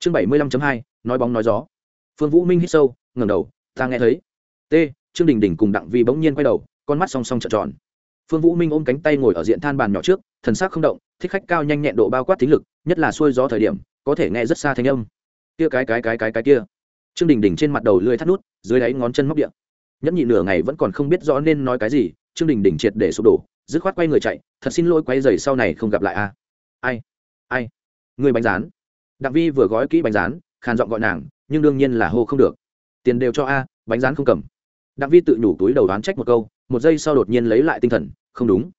chương bảy mươi lăm hai, nói bóng nói gió. Phương vũ minh hít sâu, ngẩng đầu, ta nghe thấy. T, trương đình đình cùng đặng vi bỗng nhiên quay đầu, con mắt song song trợn tròn. Phương vũ minh ôm cánh tay ngồi ở diện than bàn nhỏ trước, thần sắc không động, thích khách cao nhanh nhẹn độ bao quát tính lực, nhất là xuôi gió thời điểm, có thể nghe rất xa thanh âm. Kia cái cái cái cái cái kia. Trương đình đình trên mặt đầu lưỡi thắt nút, dưới đáy ngón chân móc điện nhẫn nhị nửa ngày vẫn còn không biết rõ nên nói cái gì, trương đình đình triệt để sụp đổ, dứt khoát quay người chạy, thật xin lỗi quay giày sau này không gặp lại a. Ai? Ai? Người bánh rán đặng vi vừa gói kỹ bánh rán, khàn giọng gọi nàng, nhưng đương nhiên là hô không được. Tiền đều cho a, bánh rán không cầm. Đặng vi tự nhủ túi đầu đoán trách một câu, một giây sau đột nhiên lấy lại tinh thần, không đúng.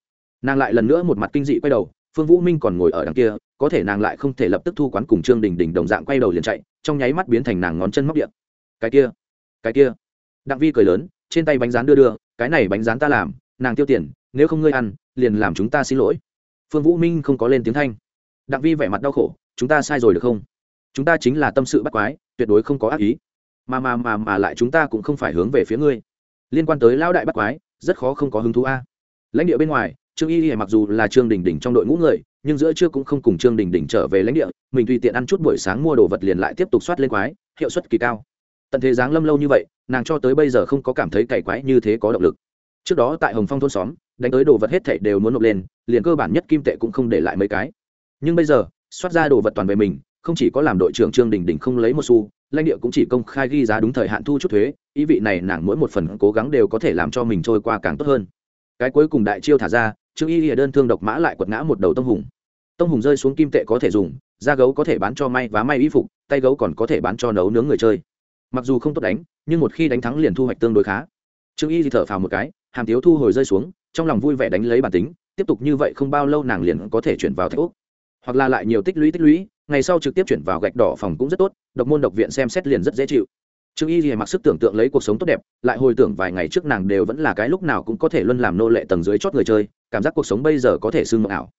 Nàng lại lần nữa một mặt kinh dị quay đầu, phương vũ minh còn ngồi ở đằng kia, có thể nàng lại không thể lập tức thu quán cùng trương đình đình đồng dạng quay đầu liền chạy, trong nháy mắt biến thành nàng ngón chân móc điện cái kia cái kia. Đặng vi cười lớn, trên tay bánh rán đưa đưa, cái này bánh rán ta làm, nàng tiêu tiền, nếu không ngươi ăn, liền làm chúng ta xin lỗi. Phương vũ minh không có lên tiếng thanh. Đặng vi vẻ mặt đau khổ chúng ta sai rồi được không? Chúng ta chính là tâm sự bắt quái, tuyệt đối không có ác ý. Mà mà mà mà lại chúng ta cũng không phải hướng về phía ngươi. Liên quan tới lão đại bắt quái, rất khó không có hứng thú a. Lãnh địa bên ngoài, trương y y mặc dù là trương đình đình trong đội ngũ người, nhưng giữa trưa cũng không cùng trương đình đình trở về lãnh địa, mình tùy tiện ăn chút buổi sáng mua đồ vật liền lại tiếp tục soát lên quái, hiệu suất kỳ cao. Tận thế giáng lâm lâu như vậy, nàng cho tới bây giờ không có cảm thấy cày quái như thế có động lực. Trước đó tại hồng phong thôn xóm, đánh tới đồ vật hết thảy đều muốn nộp lên, liền cơ bản nhất kim tệ cũng không để lại mấy cái. Nhưng bây giờ soát ra đồ vật toàn về mình, không chỉ có làm đội trưởng trương đình đình không lấy một xu, lãnh địa cũng chỉ công khai ghi giá đúng thời hạn thu chút thuế, ý vị này nàng mỗi một phần cố gắng đều có thể làm cho mình trôi qua càng tốt hơn. Cái cuối cùng đại chiêu thả ra, trương y lìa đơn thương độc mã lại quật ngã một đầu tông hùng. Tông hùng rơi xuống kim tệ có thể dùng, da gấu có thể bán cho may và may y phục, tay gấu còn có thể bán cho nấu nướng người chơi. Mặc dù không tốt đánh, nhưng một khi đánh thắng liền thu hoạch tương đối khá. Trương y thì thở phào một cái, hàm tiếu thu hồi rơi xuống, trong lòng vui vẻ đánh lấy bản tính, tiếp tục như vậy không bao lâu nàng liền có thể chuyển vào thạch úc hoặc là lại nhiều tích lũy tích lũy, ngày sau trực tiếp chuyển vào gạch đỏ phòng cũng rất tốt, độc môn độc viện xem xét liền rất dễ chịu. Trương y thì mặc sức tưởng tượng lấy cuộc sống tốt đẹp, lại hồi tưởng vài ngày trước nàng đều vẫn là cái lúc nào cũng có thể luân làm nô lệ tầng dưới chót người chơi, cảm giác cuộc sống bây giờ có thể sưng mộng ảo.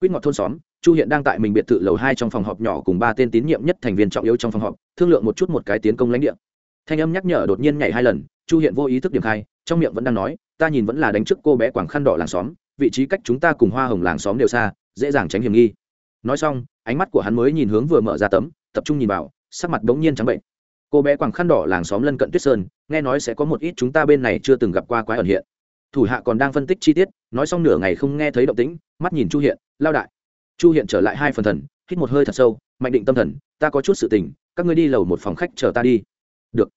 Quýt ngọt thôn xóm, chu hiện đang tại mình biệt thự lầu hai trong phòng họp nhỏ cùng ba tên tín nhiệm nhất thành viên trọng yếu trong phòng họp, thương lượng một chút một cái tiến công lãnh địa. Thanh âm nhắc nhở đột nhiên nhảy hai lần, chu hiện vô ý thức điểm khai, trong miệng vẫn đang nói, ta nhìn vẫn là đánh trước cô bé quảng khăn đỏ làng xóm, vị trí cách chúng ta cùng hoa hồng làng xóm đều xa, dễ dàng tránh hiểm nghi nói xong, ánh mắt của hắn mới nhìn hướng vừa mở ra tấm, tập trung nhìn vào, sắc mặt bỗng nhiên trắng bệnh. Cô bé quàng khăn đỏ làng xóm lân cận tuyết sơn, nghe nói sẽ có một ít chúng ta bên này chưa từng gặp qua quái ẩn hiện. Thủ hạ còn đang phân tích chi tiết, nói xong nửa ngày không nghe thấy động tĩnh, mắt nhìn chu hiện, lao đại. Chu hiện trở lại hai phần thần, hít một hơi thật sâu, mạnh định tâm thần, ta có chút sự tình, các ngươi đi lầu một phòng khách chờ ta đi. Được.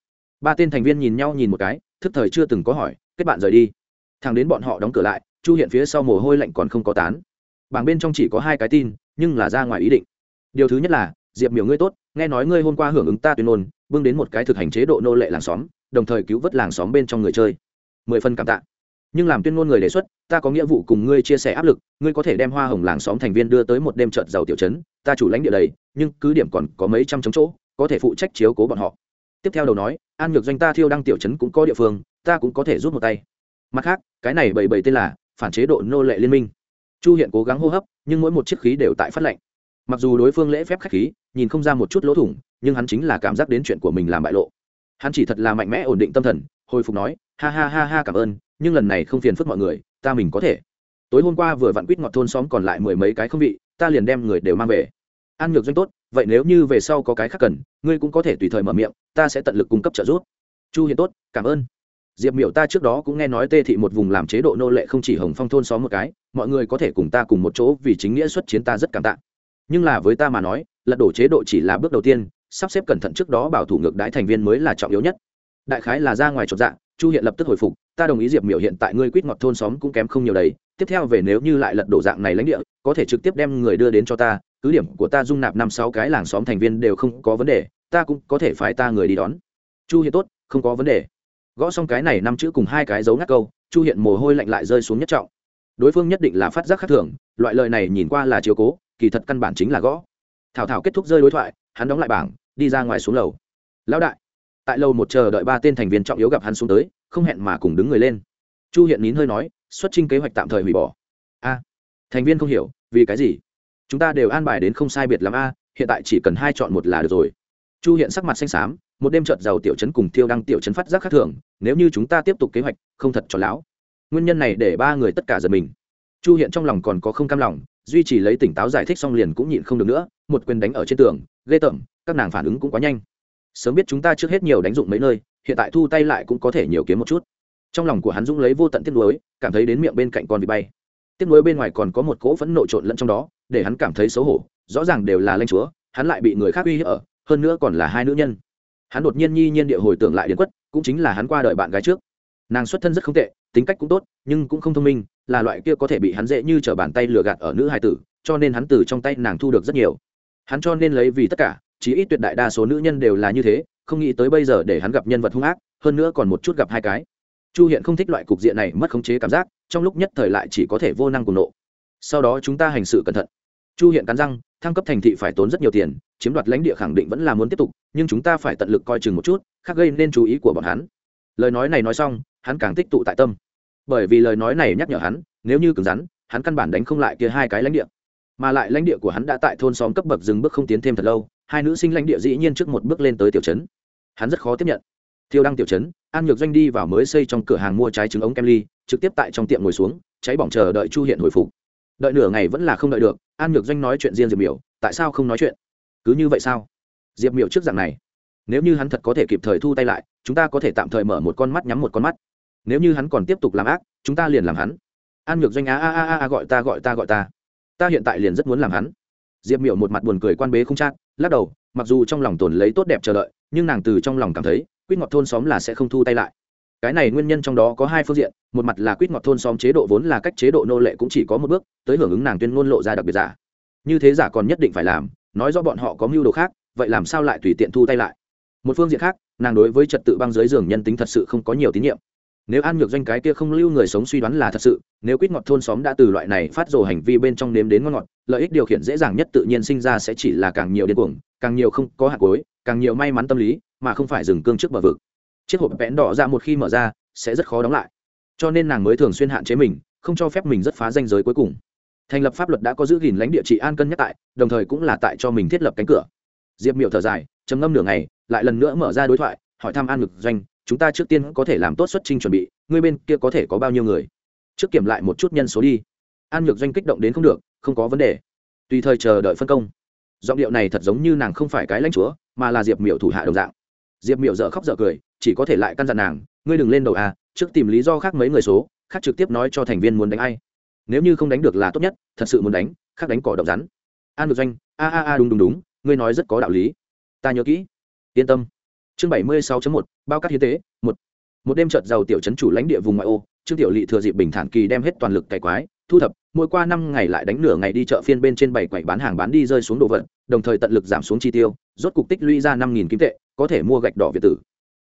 Ba tên thành viên nhìn nhau nhìn một cái, thức thời chưa từng có hỏi, kết bạn rời đi. Thằng đến bọn họ đóng cửa lại, chu hiện phía sau mồ hôi lạnh còn không có tán. Bảng bên trong chỉ có hai cái tin nhưng là ra ngoài ý định. Điều thứ nhất là, diệp miểu ngươi tốt, nghe nói ngươi hôm qua hưởng ứng ta tuyên ngôn, bưng đến một cái thực hành chế độ nô lệ làng xóm, đồng thời cứu vớt làng xóm bên trong người chơi. Mười phần cảm tạ. Nhưng làm tuyên ngôn người đề xuất, ta có nghĩa vụ cùng ngươi chia sẻ áp lực, ngươi có thể đem hoa hồng làng xóm thành viên đưa tới một đêm trợt giàu tiểu chấn ta chủ lãnh địa đầy, nhưng cứ điểm còn có mấy trăm chống chỗ, có thể phụ trách chiếu cố bọn họ. Tiếp theo đầu nói, an nhược doanh ta thiêu đăng tiểu chấn cũng có địa phương, ta cũng có thể rút một tay. Mặt khác, cái này bảy bảy tên là, phản chế độ nô lệ liên minh chu hiện cố gắng hô hấp, nhưng mỗi một chiếc khí đều tại phát lệnh mặc dù đối phương lễ phép khách khí, nhìn không ra một chút lỗ thủng, nhưng hắn chính là cảm giác đến chuyện của mình làm bại lộ. Hắn chỉ thật là mạnh mẽ ổn định tâm thần, hồi phục nói, ha ha ha ha, cảm ơn, nhưng lần này không phiền phức mọi người, ta mình có thể. Tối hôm qua vừa vặn quýt ngọt thôn xóm còn lại mười mấy cái không vị, ta liền đem người đều mang về. Ăn nhược doanh tốt, vậy nếu như về sau có cái khác cần, ngươi cũng có thể tùy thời mở miệng, ta sẽ tận lực cung cấp trợ giúp. Chu hiền tốt, cảm ơn diệp miểu ta trước đó cũng nghe nói tê thị một vùng làm chế độ nô lệ không chỉ hồng phong thôn xóm một cái, mọi người có thể cùng ta cùng một chỗ vì chính nghĩa xuất chiến ta rất cảm tạ. Nhưng là với ta mà nói, lật đổ chế độ chỉ là bước đầu tiên, sắp xếp cẩn thận trước đó bảo thủ ngược đãi thành viên mới là trọng yếu nhất. Đại khái là ra ngoài chột dạ chu hiện lập tức hồi phục, ta đồng ý diệp miểu hiện tại ngươi quýt ngọt thôn xóm cũng kém không nhiều đấy, tiếp theo về nếu như lại lật đổ dạng này lãnh địa, có thể trực tiếp đem người đưa đến cho ta, cứ điểm của ta dung nạp năm sáu cái làng xóm thành viên đều không có vấn đề, ta cũng có thể phái ta người đi đón. Chu hiện tốt, không có vấn đề gõ xong cái này năm chữ cùng hai cái dấu ngắt câu, chu hiện mồ hôi lạnh lại rơi xuống nhất trọng. Đối phương nhất định là phát giác khác thường, loại lời này nhìn qua là chiếu cố, kỳ thật căn bản chính là gõ. Thảo thảo kết thúc rơi đối thoại, hắn đóng lại bảng, đi ra ngoài xuống lầu. Lão đại. Tại lầu một chờ đợi ba tên thành viên trọng yếu gặp hắn xuống tới, không hẹn mà cùng đứng người lên. Chu hiện nín hơi nói, xuất trình kế hoạch tạm thời hủy bỏ. A. Thành viên không hiểu, vì cái gì? Chúng ta đều an bài đến không sai biệt l a, hiện tại chỉ cần hai chọn một là được rồi. Chu hiện sắc mặt xanh xám một đêm trợt giàu tiểu chấn cùng thiêu đăng tiểu chấn phát giác khác thường, nếu như chúng ta tiếp tục kế hoạch, không thật cho lão. Nguyên nhân này để ba người tất cả giật mình. Chu hiện trong lòng còn có không cam lòng, duy trì lấy tỉnh táo giải thích xong liền cũng nhịn không được nữa, một quyền đánh ở trên tường, ghê tởm, các nàng phản ứng cũng quá nhanh. Sớm biết chúng ta trước hết nhiều đánh dụng mấy nơi, hiện tại thu tay lại cũng có thể nhiều kiếm một chút. Trong lòng của hắn dũng lấy vô tận tiếc nuối, cảm thấy đến miệng bên cạnh con bị bay. Tiếc nuối bên ngoài còn có một cỗ phẫn nộ trộn lẫn trong đó, để hắn cảm thấy xấu hổ, rõ ràng đều là lanh chúa, hắn lại bị người khác uy hiếp ở, hơn nữa còn là hai nữ nhân hắn đột nhiên nhi nhiên địa hồi tưởng lại điền quất, cũng chính là hắn qua đợi bạn gái trước. Nàng xuất thân rất không tệ, tính cách cũng tốt, nhưng cũng không thông minh, là loại kia có thể bị hắn dễ như t r ở bàn tay lừa gạt ở nữ hài tử, cho nên hắn từ trong tay nàng thu được rất nhiều. Hắn cho nên lấy vì tất cả chỉ ít tuyệt đại đa số nữ nhân đều là như thế, không nghĩ tới bây giờ để hắn gặp nhân vật hung ác, hơn nữa còn một chút gặp hai cái. Chu hiện không thích loại cục diện này mất khống chế cảm giác, trong lúc nhất thời lại chỉ có thể vô năng cùng nộ. Sau đó chúng ta hành sự cẩn thận. Chu hiện cắn răng, thăng cấp thành thị phải tốn rất nhiều tiền chiếm đoạt lãnh địa khẳng định vẫn là muốn tiếp tục, nhưng chúng ta phải tận lực coi chừng một chút, khác gây nên chú ý của bọn hắn. Lời nói này nói xong, hắn càng tích tụ tại tâm. Bởi vì lời nói này nhắc nhở hắn, nếu như cứng rắn, hắn căn bản đánh không lại kia hai cái lãnh địa. Mà lại lãnh địa của hắn đã tại thôn xóm cấp bậc dừng bước không tiến thêm thật lâu, hai nữ sinh lãnh địa dĩ nhiên trước một bước lên tới tiểu trấn. Hắn rất khó tiếp nhận. Thiêu đăng tiểu trấn, an nhược doanh đi vào mới xây trong cửa hàng mua trái trứng ống kem ly, trực tiếp tại trong tiệm ngồi xuống, cháy bỏng chờ đợi chu hiện hồi phục. Đợi nửa ngày vẫn là không đợi được, an nhược doanh nói chuyện riêng diệp miểu, tại sao không nói chuyện? Cứ như vậy sao? Diệp miểu trước dạng này, nếu như hắn thật có thể kịp thời thu tay lại, chúng ta có thể tạm thời mở một con mắt nhắm một con mắt. Nếu như hắn còn tiếp tục làm ác, chúng ta liền làm hắn. An nhược doanh Á a a a gọi ta gọi ta gọi ta. Ta hiện tại liền rất muốn làm hắn. Diệp miểu một mặt buồn cười quan bế không chát, lắc đầu, mặc dù trong lòng tồn lấy tốt đẹp chờ đợi, nhưng nàng từ trong lòng cảm thấy, quýt ngọt thôn xóm là sẽ không thu tay lại. Cái này nguyên nhân trong đó có hai phương diện, một mặt là quýt ngọt thôn xóm chế độ vốn là cách chế độ nô lệ cũng chỉ có một bước, tới hưởng ứng nàng tuyên ngôn lộ ra đặc biệt giả. Như thế giả còn nhất định phải làm nói do bọn họ có mưu đồ khác, vậy làm sao lại tùy tiện thu tay lại? Một phương diện khác, nàng đối với trật tự băng dưới giường nhân tính thật sự không có nhiều tín nhiệm. Nếu an nhược doanh cái kia không lưu người sống suy đoán là thật sự, nếu quýt ngọt thôn xóm đã từ loại này phát rồ hành vi bên trong nếm đến ngon ngọt, lợi ích điều khiển dễ dàng nhất tự nhiên sinh ra sẽ chỉ là càng nhiều điên cuồng, càng nhiều không có hạt cối càng nhiều may mắn tâm lý, mà không phải dừng cương trước bờ vực. Chiếc hộp vẽn đỏ ra một khi mở ra, sẽ rất khó đóng lại. Cho nên nàng mới thường xuyên hạn chế mình, không cho phép mình rất phá danh giới cuối cùng thành lập pháp luật đã có giữ gìn lãnh địa trị an cân nhắc tại, đồng thời cũng là tại cho mình thiết lập cánh cửa. Diệp miểu thở dài, trầm ngâm nửa ngày, lại lần nữa mở ra đối thoại, hỏi thăm an ngực doanh, chúng ta trước tiên có thể làm tốt xuất trình chuẩn bị ngươi bên kia có thể có bao nhiêu người? Trước kiểm lại một chút nhân số đi. An nhược doanh kích động đến không được, không có vấn đề. Tùy thời chờ đợi phân công. Giọng điệu này thật giống như nàng không phải cái lãnh chúa, mà là diệp miểu thủ hạ đồng dạng. Diệp miểu dợ khóc dợ cười, chỉ có thể lại căn dặn nàng, ngươi đừng lên đầu à trước tìm lý do khác mấy người số, khác trực tiếp nói cho thành viên muốn đánh ai nếu như không đánh được là tốt nhất, thật sự muốn đánh, khác đánh cỏ động rắn. An được doanh, a a a, đúng đúng đúng, ngươi nói rất có đạo lý. Ta nhớ kỹ. Yên tâm. Chương bảy mươi sáu một, bao cát hiến tế, một. Một đêm trợt giàu tiểu trấn chủ lãnh địa vùng ngoại ô, trương tiểu lỵ thừa dịp bình thản kỳ đem hết toàn lực cày quái, thu thập, mỗi qua năm ngày lại đánh nửa ngày đi chợ phiên bên trên bảy quầy bán hàng bán đi rơi xuống đồ vật, đồng thời tận lực giảm xuống chi tiêu, rốt cục tích lũy ra năm nghìn kim tệ, có thể mua gạch đỏ việt tử.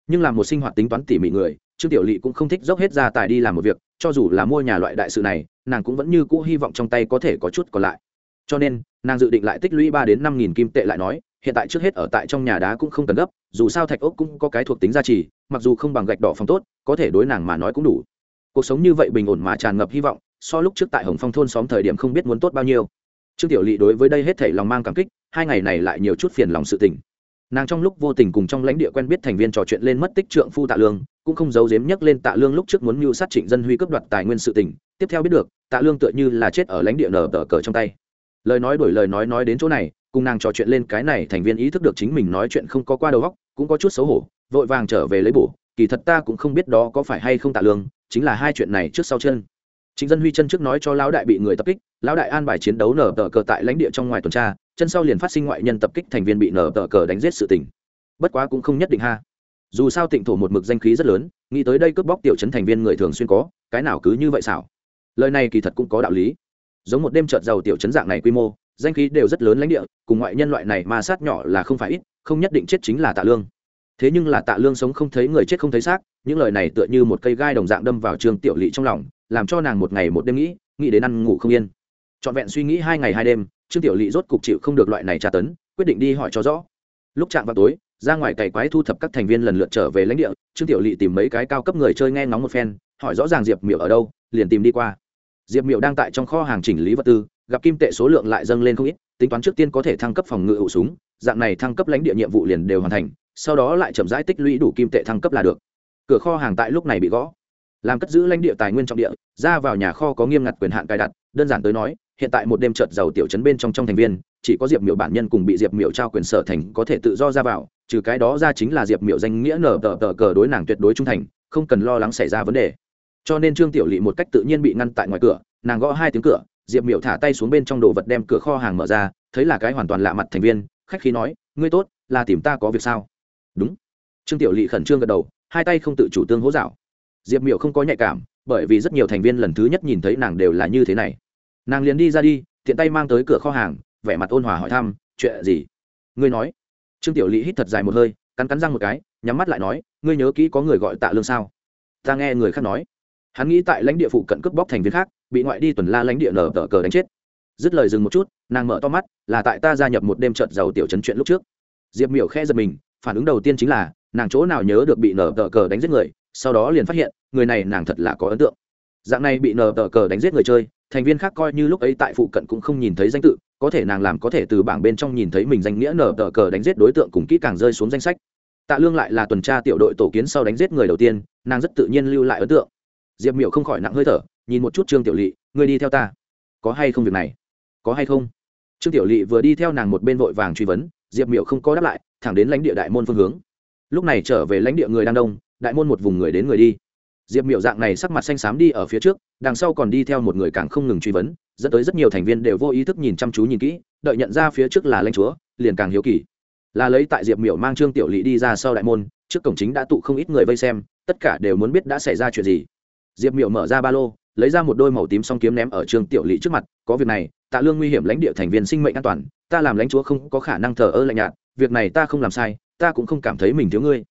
Nhưng là một sinh hoạt tính toán tỉ mỉ người trương tiểu lỵ cũng không thích dốc hết gia tài đi làm một việc, cho dù là mua nhà loại đại sự này, nàng cũng vẫn như cũ hy vọng trong tay có thể có chút còn lại. Cho nên, nàng dự định lại tích lũy ba đến năm nghìn kim tệ lại nói, hiện tại trước hết ở tại trong nhà đá cũng không cần gấp, dù sao thạch ốc cũng có cái thuộc tính gia trì, mặc dù không bằng gạch đỏ phong tốt, có thể đối nàng mà nói cũng đủ. Cuộc sống như vậy bình ổn mà tràn ngập hy vọng, so lúc trước tại hồng phong thôn xóm thời điểm không biết muốn tốt bao nhiêu. Trương tiểu lỵ đối với đây hết thể lòng mang cảm kích, hai ngày này lại nhiều chút phiền lòng sự tình. Nàng trong lúc vô tình cùng trong lãnh địa quen biết thành viên trò chuyện lên mất tích trượng phu tạ lương cũng không giấu giếm nhắc lên tạ lương lúc trước muốn mưu sát trịnh dân huy cướp đoạt tài nguyên sự tình, tiếp theo biết được, tạ lương tựa như là chết ở lãnh địa nở tờ cờ trong tay. Lời nói đổi lời nói nói đến chỗ này, cùng nàng trò chuyện lên cái này thành viên ý thức được chính mình nói chuyện không có qua đầu óc, cũng có chút xấu hổ, vội vàng trở về lấy bổ, kỳ thật ta cũng không biết đó có phải hay không tạ lương, chính là hai chuyện này trước sau chân. Trịnh dân huy chân trước nói cho lão đại bị người tập kích, lão đại an bài chiến đấu nở tờ cờ tại lãnh địa trong ngoài tuần tra, chân sau liền phát sinh ngoại nhân tập kích thành viên bị nở tờ cờ đánh giết sự tình. Bất quá cũng không nhất định ha dù sao tịnh thổ một mực danh khí rất lớn, nghĩ tới đây cướp bóc tiểu chấn thành viên người thường xuyên có, cái nào cứ như vậy xảo. Lời này kỳ thật cũng có đạo lý. Giống một đêm trợt giàu tiểu chấn dạng này quy mô, danh khí đều rất lớn lãnh địa, cùng ngoại nhân loại này mà sát nhỏ là không phải ít, không nhất định chết chính là tạ lương. Thế nhưng là tạ lương sống không thấy người chết không thấy xác, những lời này tựa như một cây gai đồng dạng đâm vào trường tiểu lỵ trong lòng, làm cho nàng một ngày một đêm nghĩ nghĩ đến ăn ngủ không yên. Trọn vẹn suy nghĩ hai ngày hai đêm, trương tiểu lỵ rốt cục chịu không được loại này tra tấn, quyết định đi hỏi cho rõ. Lúc chạm vào tối ra ngoài cày quái thu thập các thành viên lần lượt trở về lãnh địa, trương tiểu lỵ tìm mấy cái cao cấp người chơi nghe ngóng một phen, hỏi rõ ràng diệp miệu ở đâu, liền tìm đi qua. Diệp miệu đang tại trong kho hàng chỉnh lý vật tư, gặp kim tệ số lượng lại dâng lên không ít, tính toán trước tiên có thể thăng cấp phòng ngự ụ súng, dạng này thăng cấp lãnh địa nhiệm vụ liền đều hoàn thành, sau đó lại chậm rãi tích lũy đủ kim tệ thăng cấp là được. Cửa kho hàng tại lúc này bị gõ. Làm cất giữ lãnh địa tài nguyên trọng địa, ra vào nhà kho có nghiêm ngặt quyền hạn cài đặt, đơn giản tới nói hiện tại một đêm trợt giàu tiểu trấn bên trong trong thành viên, chỉ có diệp miểu bản nhân cùng bị diệp miểu trao quyền sở thành có thể tự do ra vào, trừ cái đó ra chính là diệp miểu danh nghĩa nở tờ tờ cờ đối nàng tuyệt đối trung thành, không cần lo lắng xảy ra vấn đề. Cho nên trương tiểu lỵ một cách tự nhiên bị ngăn tại ngoài cửa, nàng gõ hai tiếng cửa, diệp miểu thả tay xuống bên trong đồ vật đem cửa kho hàng mở ra, thấy là cái hoàn toàn lạ mặt thành viên, khách khí nói, ngươi tốt, là tìm ta có việc sao? Đúng. Trương tiểu lỵ khẩn trương gật đầu, hai tay không tự chủ tương hỗ dạo. Diệp miểu không có nhạy cảm, bởi vì rất nhiều thành viên lần thứ nhất nhìn thấy nàng đều là như thế này nàng liền đi ra đi, tiện tay mang tới cửa kho hàng, vẻ mặt ôn hòa hỏi thăm, chuyện gì? Ngươi nói. Trương tiểu lỵ hít thật dài một hơi, cắn cắn răng một cái, nhắm mắt lại nói, ngươi nhớ kỹ có người gọi tạ lương sao? Ta nghe người khác nói. Hắn nghĩ tại lãnh địa phụ cận cướp bóc thành viên khác, bị ngoại đi tuần la lãnh địa nở tờ cờ đánh chết. Dứt lời dừng một chút, nàng mở to mắt, là tại ta gia nhập một đêm trận giàu tiểu trấn chuyện lúc trước. Diệp miểu khe giật mình, phản ứng đầu tiên chính là, nàng chỗ nào nhớ được bị nở tờ cờ đánh giết người, sau đó liền phát hiện, người này nàng thật là có ấn tượng. Dạng này bị nở tờ cờ đánh giết người chơi thành viên khác coi như lúc ấy tại phụ cận cũng không nhìn thấy danh tự, có thể nàng làm có thể từ bảng bên trong nhìn thấy mình danh nghĩa nở tờ cờ đánh giết đối tượng cùng kỹ càng rơi xuống danh sách. Tạ lương lại là tuần tra tiểu đội tổ kiến sau đánh giết người đầu tiên, nàng rất tự nhiên lưu lại ấn tượng. Diệp miểu không khỏi nặng hơi thở, nhìn một chút trương tiểu lỵ người đi theo ta. Có hay không việc này? Có hay không? Trương tiểu lỵ vừa đi theo nàng một bên vội vàng truy vấn, diệp miểu không có đáp lại, thẳng đến lãnh địa đại môn phương hướng. Lúc này trở về lãnh địa người đang đông, đại môn một vùng người đến người đi diệp miểu dạng này sắc mặt xanh xám đi ở phía trước, đằng sau còn đi theo một người càng không ngừng truy vấn, dẫn tới rất nhiều thành viên đều vô ý thức nhìn chăm chú nhìn kỹ, đợi nhận ra phía trước là lãnh chúa, liền càng hiếu kỳ. Là lấy tại diệp miểu mang trương tiểu lỵ đi ra sau đại môn, trước cổng chính đã tụ không ít người vây xem, tất cả đều muốn biết đã xảy ra chuyện gì. Diệp miểu mở ra ba lô, lấy ra một đôi màu tím song kiếm ném ở trương tiểu lỵ trước mặt, có việc này, tạ lương nguy hiểm lãnh địa thành viên sinh mệnh an toàn, ta làm lãnh chúa không có khả năng thờ ơ lạnh nhạt, việc này ta không làm sai, ta cũng không cảm thấy mình thiếu ngươi.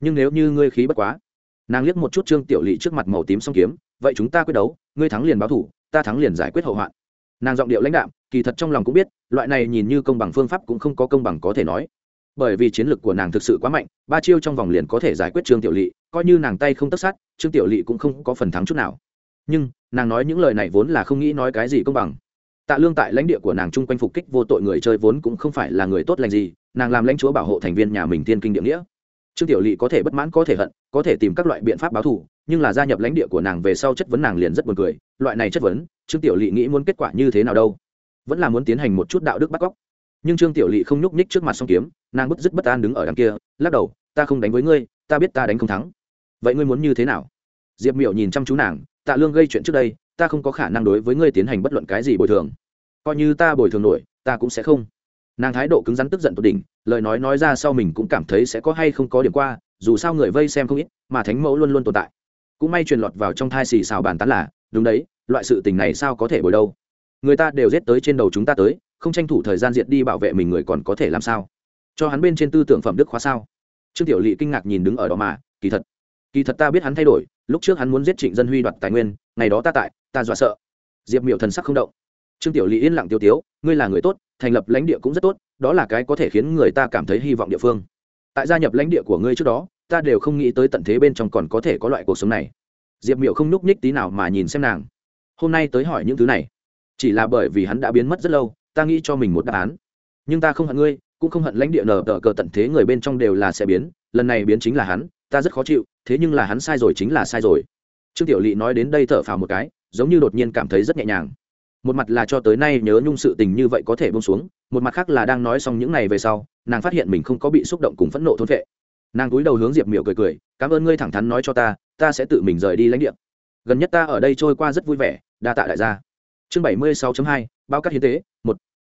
Nhưng nếu như ngươi khí bất quá nàng liếc một chút trương tiểu lỵ trước mặt màu tím song kiếm, vậy chúng ta quyết đấu, ngươi thắng liền báo thủ, ta thắng liền giải quyết hậu hoạn. Nàng giọng điệu lãnh đạm, kỳ thật trong lòng cũng biết, loại này nhìn như công bằng phương pháp cũng không có công bằng có thể nói. Bởi vì chiến lược của nàng thực sự quá mạnh, ba chiêu trong vòng liền có thể giải quyết trương tiểu lỵ coi như nàng tay không tất sát, trương tiểu lỵ cũng không có phần thắng chút nào. Nhưng, nàng nói những lời này vốn là không nghĩ nói cái gì công bằng. Tạ lương tại lãnh địa của nàng chung quanh phục kích vô tội người chơi vốn cũng không phải là người tốt lành gì, nàng làm lãnh chúa bảo hộ thành viên nhà mình tiên kinh địa nghĩa trương tiểu lỵ có thể bất mãn có thể hận, có thể tìm các loại biện pháp báo thù, nhưng là gia nhập lãnh địa của nàng về sau chất vấn nàng liền rất buồn cười. Loại này chất vấn, trương tiểu lỵ nghĩ muốn kết quả như thế nào đâu? Vẫn là muốn tiến hành một chút đạo đức bắt cóc. Nhưng trương tiểu lỵ không nhúc nhích trước mặt song kiếm, nàng bứt dứt bất an đứng ở đằng kia, lắc đầu, ta không đánh với ngươi, ta biết ta đánh không thắng. Vậy ngươi muốn như thế nào? Diệp miểu nhìn chăm chú nàng, tạ lương gây chuyện trước đây, ta không có khả năng đối với ngươi tiến hành bất luận cái gì bồi thường. Coi như ta bồi thường nổi, ta cũng sẽ không nàng thái độ cứng rắn tức giận tột đỉnh, lời nói nói ra sau mình cũng cảm thấy sẽ có hay không có điểm qua, dù sao người vây xem không ít, mà thánh mẫu luôn luôn tồn tại. Cũng may truyền lọt vào trong thai xì xào bàn tán là, đúng đấy, loại sự tình này sao có thể bồi đâu? Người ta đều giết tới trên đầu chúng ta tới, không tranh thủ thời gian diệt đi bảo vệ mình người còn có thể làm sao? Cho hắn bên trên tư tưởng phẩm đức khóa sao? Trương tiểu lỵ kinh ngạc nhìn đứng ở đó mà, kỳ thật kỳ thật ta biết hắn thay đổi, lúc trước hắn muốn giết trịnh dân huy đoạt tài nguyên, ngày đó ta tại, ta dọa sợ. Diệp miệu thần sắc không động. Trương tiểu lỵ yên lặng tiêu tiếu, ngươi là người tốt thành lập lãnh địa cũng rất tốt, đó là cái có thể khiến người ta cảm thấy hy vọng địa phương. Tại gia nhập lãnh địa của ngươi trước đó, ta đều không nghĩ tới tận thế bên trong còn có thể có loại cuộc sống này. Diệp miệu không núc nhích tí nào mà nhìn xem nàng. Hôm nay tới hỏi những thứ này. Chỉ là bởi vì hắn đã biến mất rất lâu, ta nghĩ cho mình một đáp án. Nhưng ta không hận ngươi, cũng không hận lãnh địa nở tờ cờ tận thế người bên trong đều là sẽ biến, lần này biến chính là hắn, ta rất khó chịu, thế nhưng là hắn sai rồi chính là sai rồi. Trương tiểu lỵ nói đến đây thở phào một cái, giống như đột nhiên cảm thấy rất nhẹ nhàng một mặt là cho tới nay nhớ nhung sự tình như vậy có thể bông xuống, một mặt khác là đang nói xong những ngày về sau, nàng phát hiện mình không có bị xúc động cùng phẫn nộ thôn vệ. Nàng cúi đầu hướng diệp miểu cười cười, cảm ơn ngươi thẳng thắn nói cho ta ta sẽ tự mình rời đi lãnh địa. Gần nhất ta ở đây trôi qua rất vui vẻ, đa tạ đại gia. Chương bảy mươi sáu hai, bao cắt hiến tế, một.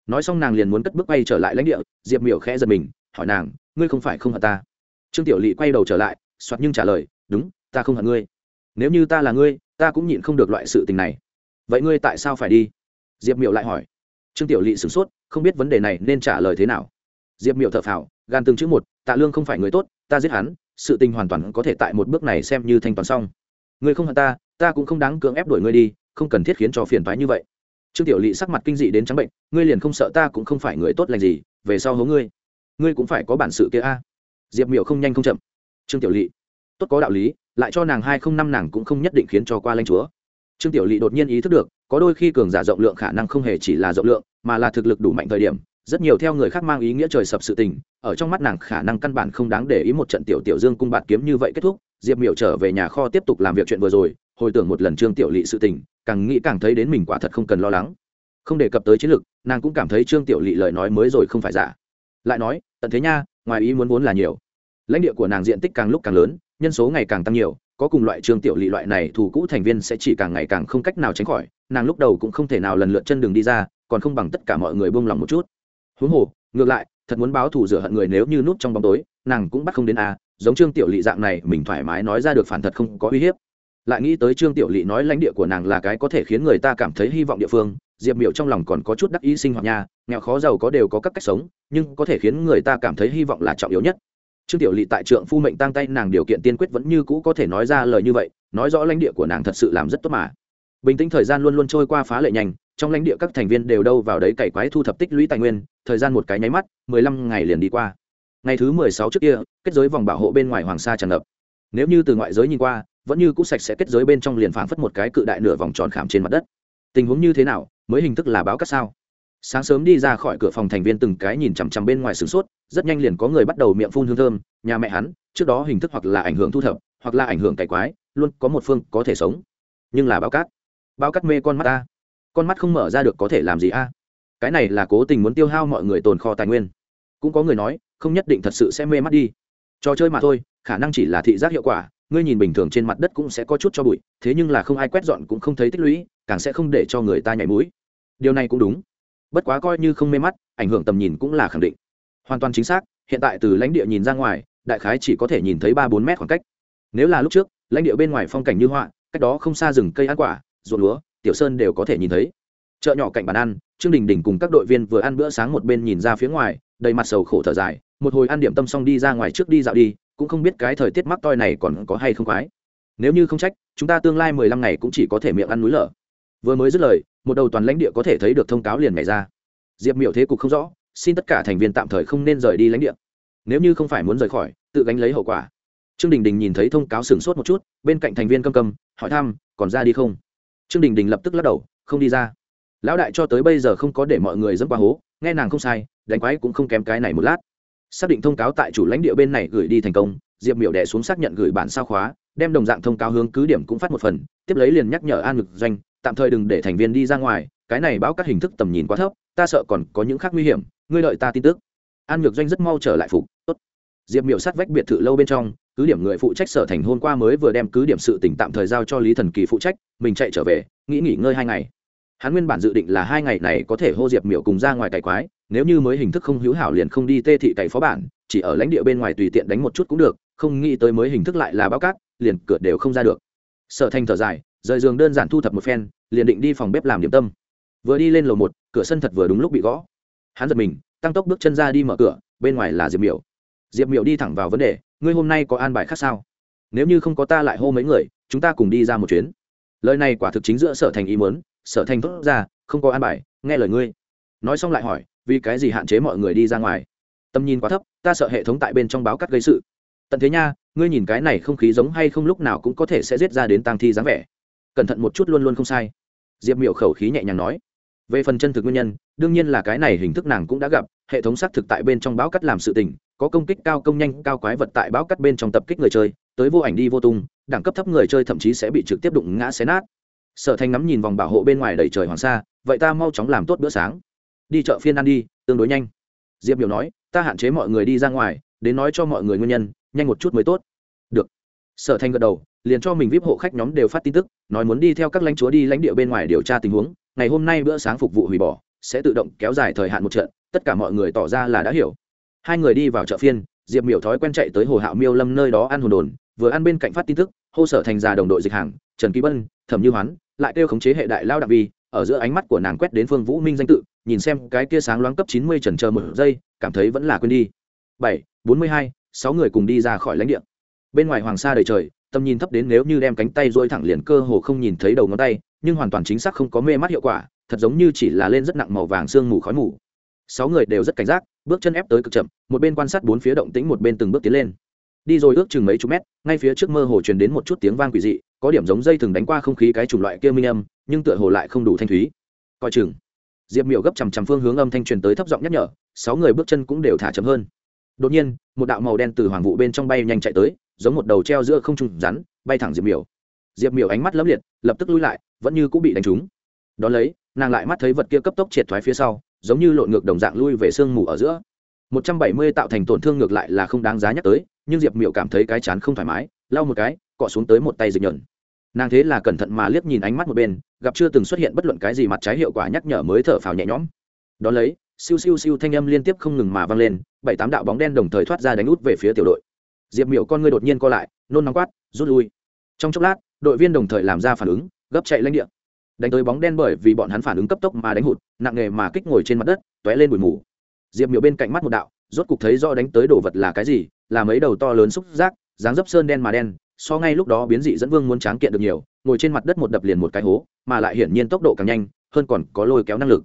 Nói xong nàng liền muốn cất bước bay trở lại lãnh địa, diệp miểu khẽ giật mình, hỏi nàng, ngươi không phải không hận ta? Trương tiểu lỵ quay đầu trở lại, soạt nhưng trả lời, đúng, ta không hận ngươi. Nếu như ta là ngươi, ta cũng nhịn không được loại sự tình này. Vậy ngươi tại sao phải đi? Diệp miểu lại hỏi. Trương tiểu lỵ sửng sốt, không biết vấn đề này nên trả lời thế nào. Diệp miểu thở phào, gan từng chữ một, tạ lương không phải người tốt, ta giết hắn, sự tình hoàn toàn có thể tại một bước này xem như thanh toán xong. Ngươi không hận ta ta cũng không đáng cưỡng ép đuổi ngươi đi, không cần thiết khiến cho phiền toái như vậy. Trương tiểu lỵ sắc mặt kinh dị đến trắng bệnh, ngươi liền không sợ ta cũng không phải người tốt lành gì, về sau hố ngươi. Ngươi cũng phải có bản sự kia a. Diệp miểu không nhanh không chậm. Trương tiểu lỵ tốt có đạo lý, lại cho nàng hai không năm nàng cũng không nhất định khiến cho qua lanh chúa. Trương tiểu lỵ đột nhiên ý thức được có đôi khi cường giả rộng lượng khả năng không hề chỉ là rộng lượng, mà là thực lực đủ mạnh thời điểm, rất nhiều theo người khác mang ý nghĩa trời sập sự tình, ở trong mắt nàng khả năng căn bản không đáng để ý một trận tiểu tiểu dương cung bạt kiếm như vậy kết thúc, diệp miểu trở về nhà kho tiếp tục làm việc chuyện vừa rồi, hồi tưởng một lần trương tiểu lỵ sự tình, càng nghĩ càng thấy đến mình quả thật không cần lo lắng. Không đề cập tới chiến lược nàng cũng cảm thấy trương tiểu lỵ lời nói mới rồi không phải giả. Lại nói, tận thế nha, ngoài ý muốn vốn là nhiều. Lãnh địa của nàng diện tích càng lúc càng lớn, nhân số ngày càng tăng nhiều có cùng loại trương tiểu lỵ loại này, thủ cũ thành viên sẽ chỉ càng ngày càng không cách nào tránh khỏi, nàng lúc đầu cũng không thể nào lần lượt chân đường đi ra, còn không bằng tất cả mọi người buông lòng một chút. Huống hồ, ngược lại, thật muốn báo thù rửa hận người nếu như núp trong bóng tối, nàng cũng bắt không đến a giống trương tiểu lỵ dạng này, mình thoải mái nói ra được phản thật không có uy hiếp. Lại nghĩ tới trương tiểu lỵ nói lãnh địa của nàng là cái có thể khiến người ta cảm thấy hy vọng địa phương, diệp miểu trong lòng còn có chút đắc ý sinh hoạt nha, nghèo khó giàu có đều có các cách sống, nhưng có thể khiến người ta cảm thấy hy vọng là trọng yếu nhất trương tiểu lỵ tại trượng phu mệnh tăng tay nàng điều kiện tiên quyết vẫn như cũ có thể nói ra lời như vậy, nói rõ lãnh địa của nàng thật sự làm rất tốt mà. Bình tĩnh thời gian luôn luôn trôi qua phá lệ nhanh, trong lãnh địa các thành viên đều đâu vào đấy cày quái thu thập tích lũy tài nguyên, thời gian một cái nháy mắt, mười lăm ngày liền đi qua. Ngày thứ mười sáu trước kia, kết giới vòng bảo hộ bên ngoài hoàng sa tràn ngập. Nếu như từ ngoại giới nhìn qua, vẫn như cũ sạch sẽ kết giới bên trong liền phảng phất một cái cự đại nửa vòng tròn khảm trên mặt đất. Tình huống như thế nào, mới hình thức là báo cắt sao? Sáng sớm đi ra khỏi cửa phòng thành viên từng cái nhìn chằm chằm bên ngoài sửng sốt rất nhanh liền có người bắt đầu miệng phun hương thơm, nhà mẹ hắn, trước đó hình thức hoặc là ảnh hưởng thu thập, hoặc là ảnh hưởng cải quái, luôn có một phương có thể sống. Nhưng là bao cát bao cát mê con mắt ta. Con mắt không mở ra được có thể làm gì a? Cái này là cố tình muốn tiêu hao mọi người tồn kho tài nguyên. Cũng có người nói, không nhất định thật sự sẽ mê mắt đi. Trò chơi mà thôi, khả năng chỉ là thị giác hiệu quả, ngươi nhìn bình thường trên mặt đất cũng sẽ có chút cho bụi, thế nhưng là không ai quét dọn cũng không thấy tích lũy, càng sẽ không để cho người ta nhảy mũi. Điều này cũng đúng. Bất quá coi như không mê mắt, ảnh hưởng tầm nhìn cũng là khẳng định hoàn toàn chính xác, hiện tại từ lãnh địa nhìn ra ngoài, đại khái chỉ có thể nhìn thấy ba bốn mét khoảng cách. Nếu là lúc trước, lãnh địa bên ngoài phong cảnh như họa, cách đó không xa rừng cây ăn quả, ruộng lúa, tiểu sơn đều có thể nhìn thấy. Chợ nhỏ cạnh bàn ăn, trương đình đình cùng các đội viên vừa ăn bữa sáng một bên nhìn ra phía ngoài, đầy mặt sầu khổ thở dài, một hồi ăn điểm tâm xong đi ra ngoài trước đi dạo đi, cũng không biết cái thời tiết mắc toi này còn có hay không khoái nếu như không trách, chúng ta tương lai mười lăm ngày cũng chỉ có thể miệng ăn núi lở. Vừa mới dứt lời, một đầu toàn lãnh địa có thể thấy được thông cáo liền nhảy ra. Diệp miểu thế cục không rõ xin tất cả thành viên tạm thời không nên rời đi lãnh địa. Nếu như không phải muốn rời khỏi, tự gánh lấy hậu quả. Trương đình đình nhìn thấy thông cáo sửng sốt một chút, bên cạnh thành viên câm câm, hỏi thăm, còn ra đi không? Trương đình đình lập tức lắc đầu, không đi ra. Lão đại cho tới bây giờ không có để mọi người dẫm qua hố, nghe nàng không sai, đánh quái cũng không kém cái này một lát. Xác định thông cáo tại chủ lãnh địa bên này gửi đi thành công, diệp miểu đẻ xuống xác nhận gửi bản sao khóa, đem đồng dạng thông cáo hướng cứ điểm cũng phát một phần, tiếp lấy liền nhắc nhở an ngực doanh, tạm thời đừng để thành viên đi ra ngoài, cái này báo các hình thức tầm nhìn quá thấp, ta sợ còn có những khác nguy hiểm ngươi đợi ta tin tức. An nhược doanh rất mau trở lại phục, tốt. Diệp miểu sát vách biệt thự lâu bên trong, cứ điểm người phụ trách sở thành hôm qua mới vừa đem cứ điểm sự tỉnh tạm thời giao cho lý thần kỳ phụ trách, mình chạy trở về nghĩ nghỉ ngơi hai ngày. Hắn nguyên bản dự định là hai ngày này có thể hô diệp miểu cùng ra ngoài cày quái, nếu như mới hình thức không hữu hảo liền không đi tê thị cày phó bản, chỉ ở lãnh địa bên ngoài tùy tiện đánh một chút cũng được, không nghĩ tới mới hình thức lại là báo cát, liền cửa đều không ra được. Sở thành thở dài, rời giường đơn giản thu thập một phen, liền định đi phòng bếp làm điểm tâm. Vừa đi lên lầu một, cửa sân thật vừa đúng lúc bị gõ hắn giật mình, tăng tốc bước chân ra đi mở cửa, bên ngoài là diệp miểu. Diệp miểu đi thẳng vào vấn đề, ngươi hôm nay có an bài khác sao? Nếu như không có ta lại hô mấy người, chúng ta cùng đi ra một chuyến. Lời này quả thực chính giữa sở thành ý mớn sở thành thốt ra, không có an bài, nghe lời ngươi. Nói xong lại hỏi, vì cái gì hạn chế mọi người đi ra ngoài? Tầm nhìn quá thấp, ta sợ hệ thống tại bên trong báo cắt gây sự. Tận thế nha, ngươi nhìn cái này không khí giống hay không lúc nào cũng có thể sẽ giết ra đến tang thi dáng vẻ. Cẩn thận một chút luôn luôn không sai. Diệp miểu khẩu khí nhẹ nhàng nói về phần chân thực nguyên nhân, đương nhiên là cái này hình thức nàng cũng đã gặp, hệ thống xác thực tại bên trong báo cắt làm sự tình, có công kích cao công nhanh, cao quái vật tại báo cắt bên trong tập kích người chơi, tới vô ảnh đi vô tung, đẳng cấp thấp người chơi thậm chí sẽ bị trực tiếp đụng ngã xé nát. Sở thanh ngắm nhìn vòng bảo hộ bên ngoài đầy trời hoàng sa, vậy ta mau chóng làm tốt bữa sáng. Đi chợ phiên ăn đi, tương đối nhanh. Diệp Biểu nói, ta hạn chế mọi người đi ra ngoài, đến nói cho mọi người nguyên nhân, nhanh một chút mới tốt. Được. Sở thanh gật đầu, liền cho mình vip hộ khách nhóm đều phát tin tức, nói muốn đi theo các lãnh chúa đi lãnh địa bên ngoài điều tra tình huống ngày hôm nay bữa sáng phục vụ hủy bỏ, sẽ tự động kéo dài thời hạn một trận, tất cả mọi người tỏ ra là đã hiểu. Hai người đi vào chợ phiên, diệp miểu thói quen chạy tới hồ hạo miêu lâm nơi đó ăn hồn đồn, vừa ăn bên cạnh phát tin tức, hô sở thành già đồng đội dịch hàng, trần ký bân, thẩm như hoán, lại kêu khống chế hệ đại lao đặc vi, ở giữa ánh mắt của nàng quét đến phương vũ minh danh tự, nhìn xem cái kia sáng loáng cấp chín mươi trần chờ một giây, cảm thấy vẫn là quên đi. Bảy, bốn mươi hai, sáu người cùng đi ra khỏi lãnh địa. Bên ngoài hoàng sa đầy trời tầm nhìn thấp đến nếu như đem cánh tay dôi thẳng liền cơ hồ không nhìn thấy đầu ngón tay, nhưng hoàn toàn chính xác không có mê mắt hiệu quả, thật giống như chỉ là lên rất nặng màu vàng sương mù khói mù. Sáu người đều rất cảnh giác, bước chân ép tới cực chậm, một bên quan sát bốn phía động tĩnh một bên từng bước tiến lên. Đi rồi ước chừng mấy chục mét, ngay phía trước mơ hồ truyền đến một chút tiếng vang quỷ dị, có điểm giống dây thường đánh qua không khí cái chủng loại kia minh âm, nhưng tựa hồ lại không đủ thanh thúy. Coi chừng. Diệp miểu gấp chằm chằm phương hướng âm thanh truyền tới thấp giọng nhắc nhở, sáu người bước chân cũng đều thả chậm hơn đột nhiên, một đạo màu đen từ hoàng vụ bên trong bay nhanh chạy tới, giống một đầu treo giữa không trung rắn, bay thẳng diệp miểu. Diệp miểu ánh mắt lấp liệt, lập tức lui lại, vẫn như cũng bị đánh trúng. Đón lấy, nàng lại mắt thấy vật kia cấp tốc triệt thoái phía sau, giống như lộn ngược đồng dạng lui về sương mù ở giữa. Một trăm bảy mươi tạo thành tổn thương ngược lại là không đáng giá nhắc tới, nhưng diệp miểu cảm thấy cái chán không thoải mái, lau một cái, cọ xuống tới một tay dịch nhợn nàng thế là cẩn thận mà liếc nhìn ánh mắt một bên, gặp chưa từng xuất hiện bất luận cái gì mặt trái hiệu quả nhắc nhở mới thở phào nhẹ nhõm. Đón lấy siêu siêu siêu thanh âm liên tiếp không ngừng mà vang lên, bảy tám đạo bóng đen đồng thời thoát ra đánh út về phía tiểu đội. Diệp miểu con ngươi đột nhiên co lại, nôn nóng quát, rút lui. Trong chốc lát, đội viên đồng thời làm ra phản ứng, gấp chạy lãnh địa. Đánh tới bóng đen bởi vì bọn hắn phản ứng cấp tốc mà đánh hụt, nặng nghề mà kích ngồi trên mặt đất t ó é lên bụi mù. Diệp miểu bên cạnh mắt một đạo, rốt cục thấy rõ đánh tới đồ vật là cái gì, là mấy đầu to lớn xúc giác, dáng dấp sơn đen mà đen, so ngay lúc đó biến dị dẫn vương muốn tráng kiện được nhiều, ngồi trên mặt đất một đập liền một cái hố, mà lại hiển nhiên tốc độ càng nhanh, hơn còn có lôi kéo năng lực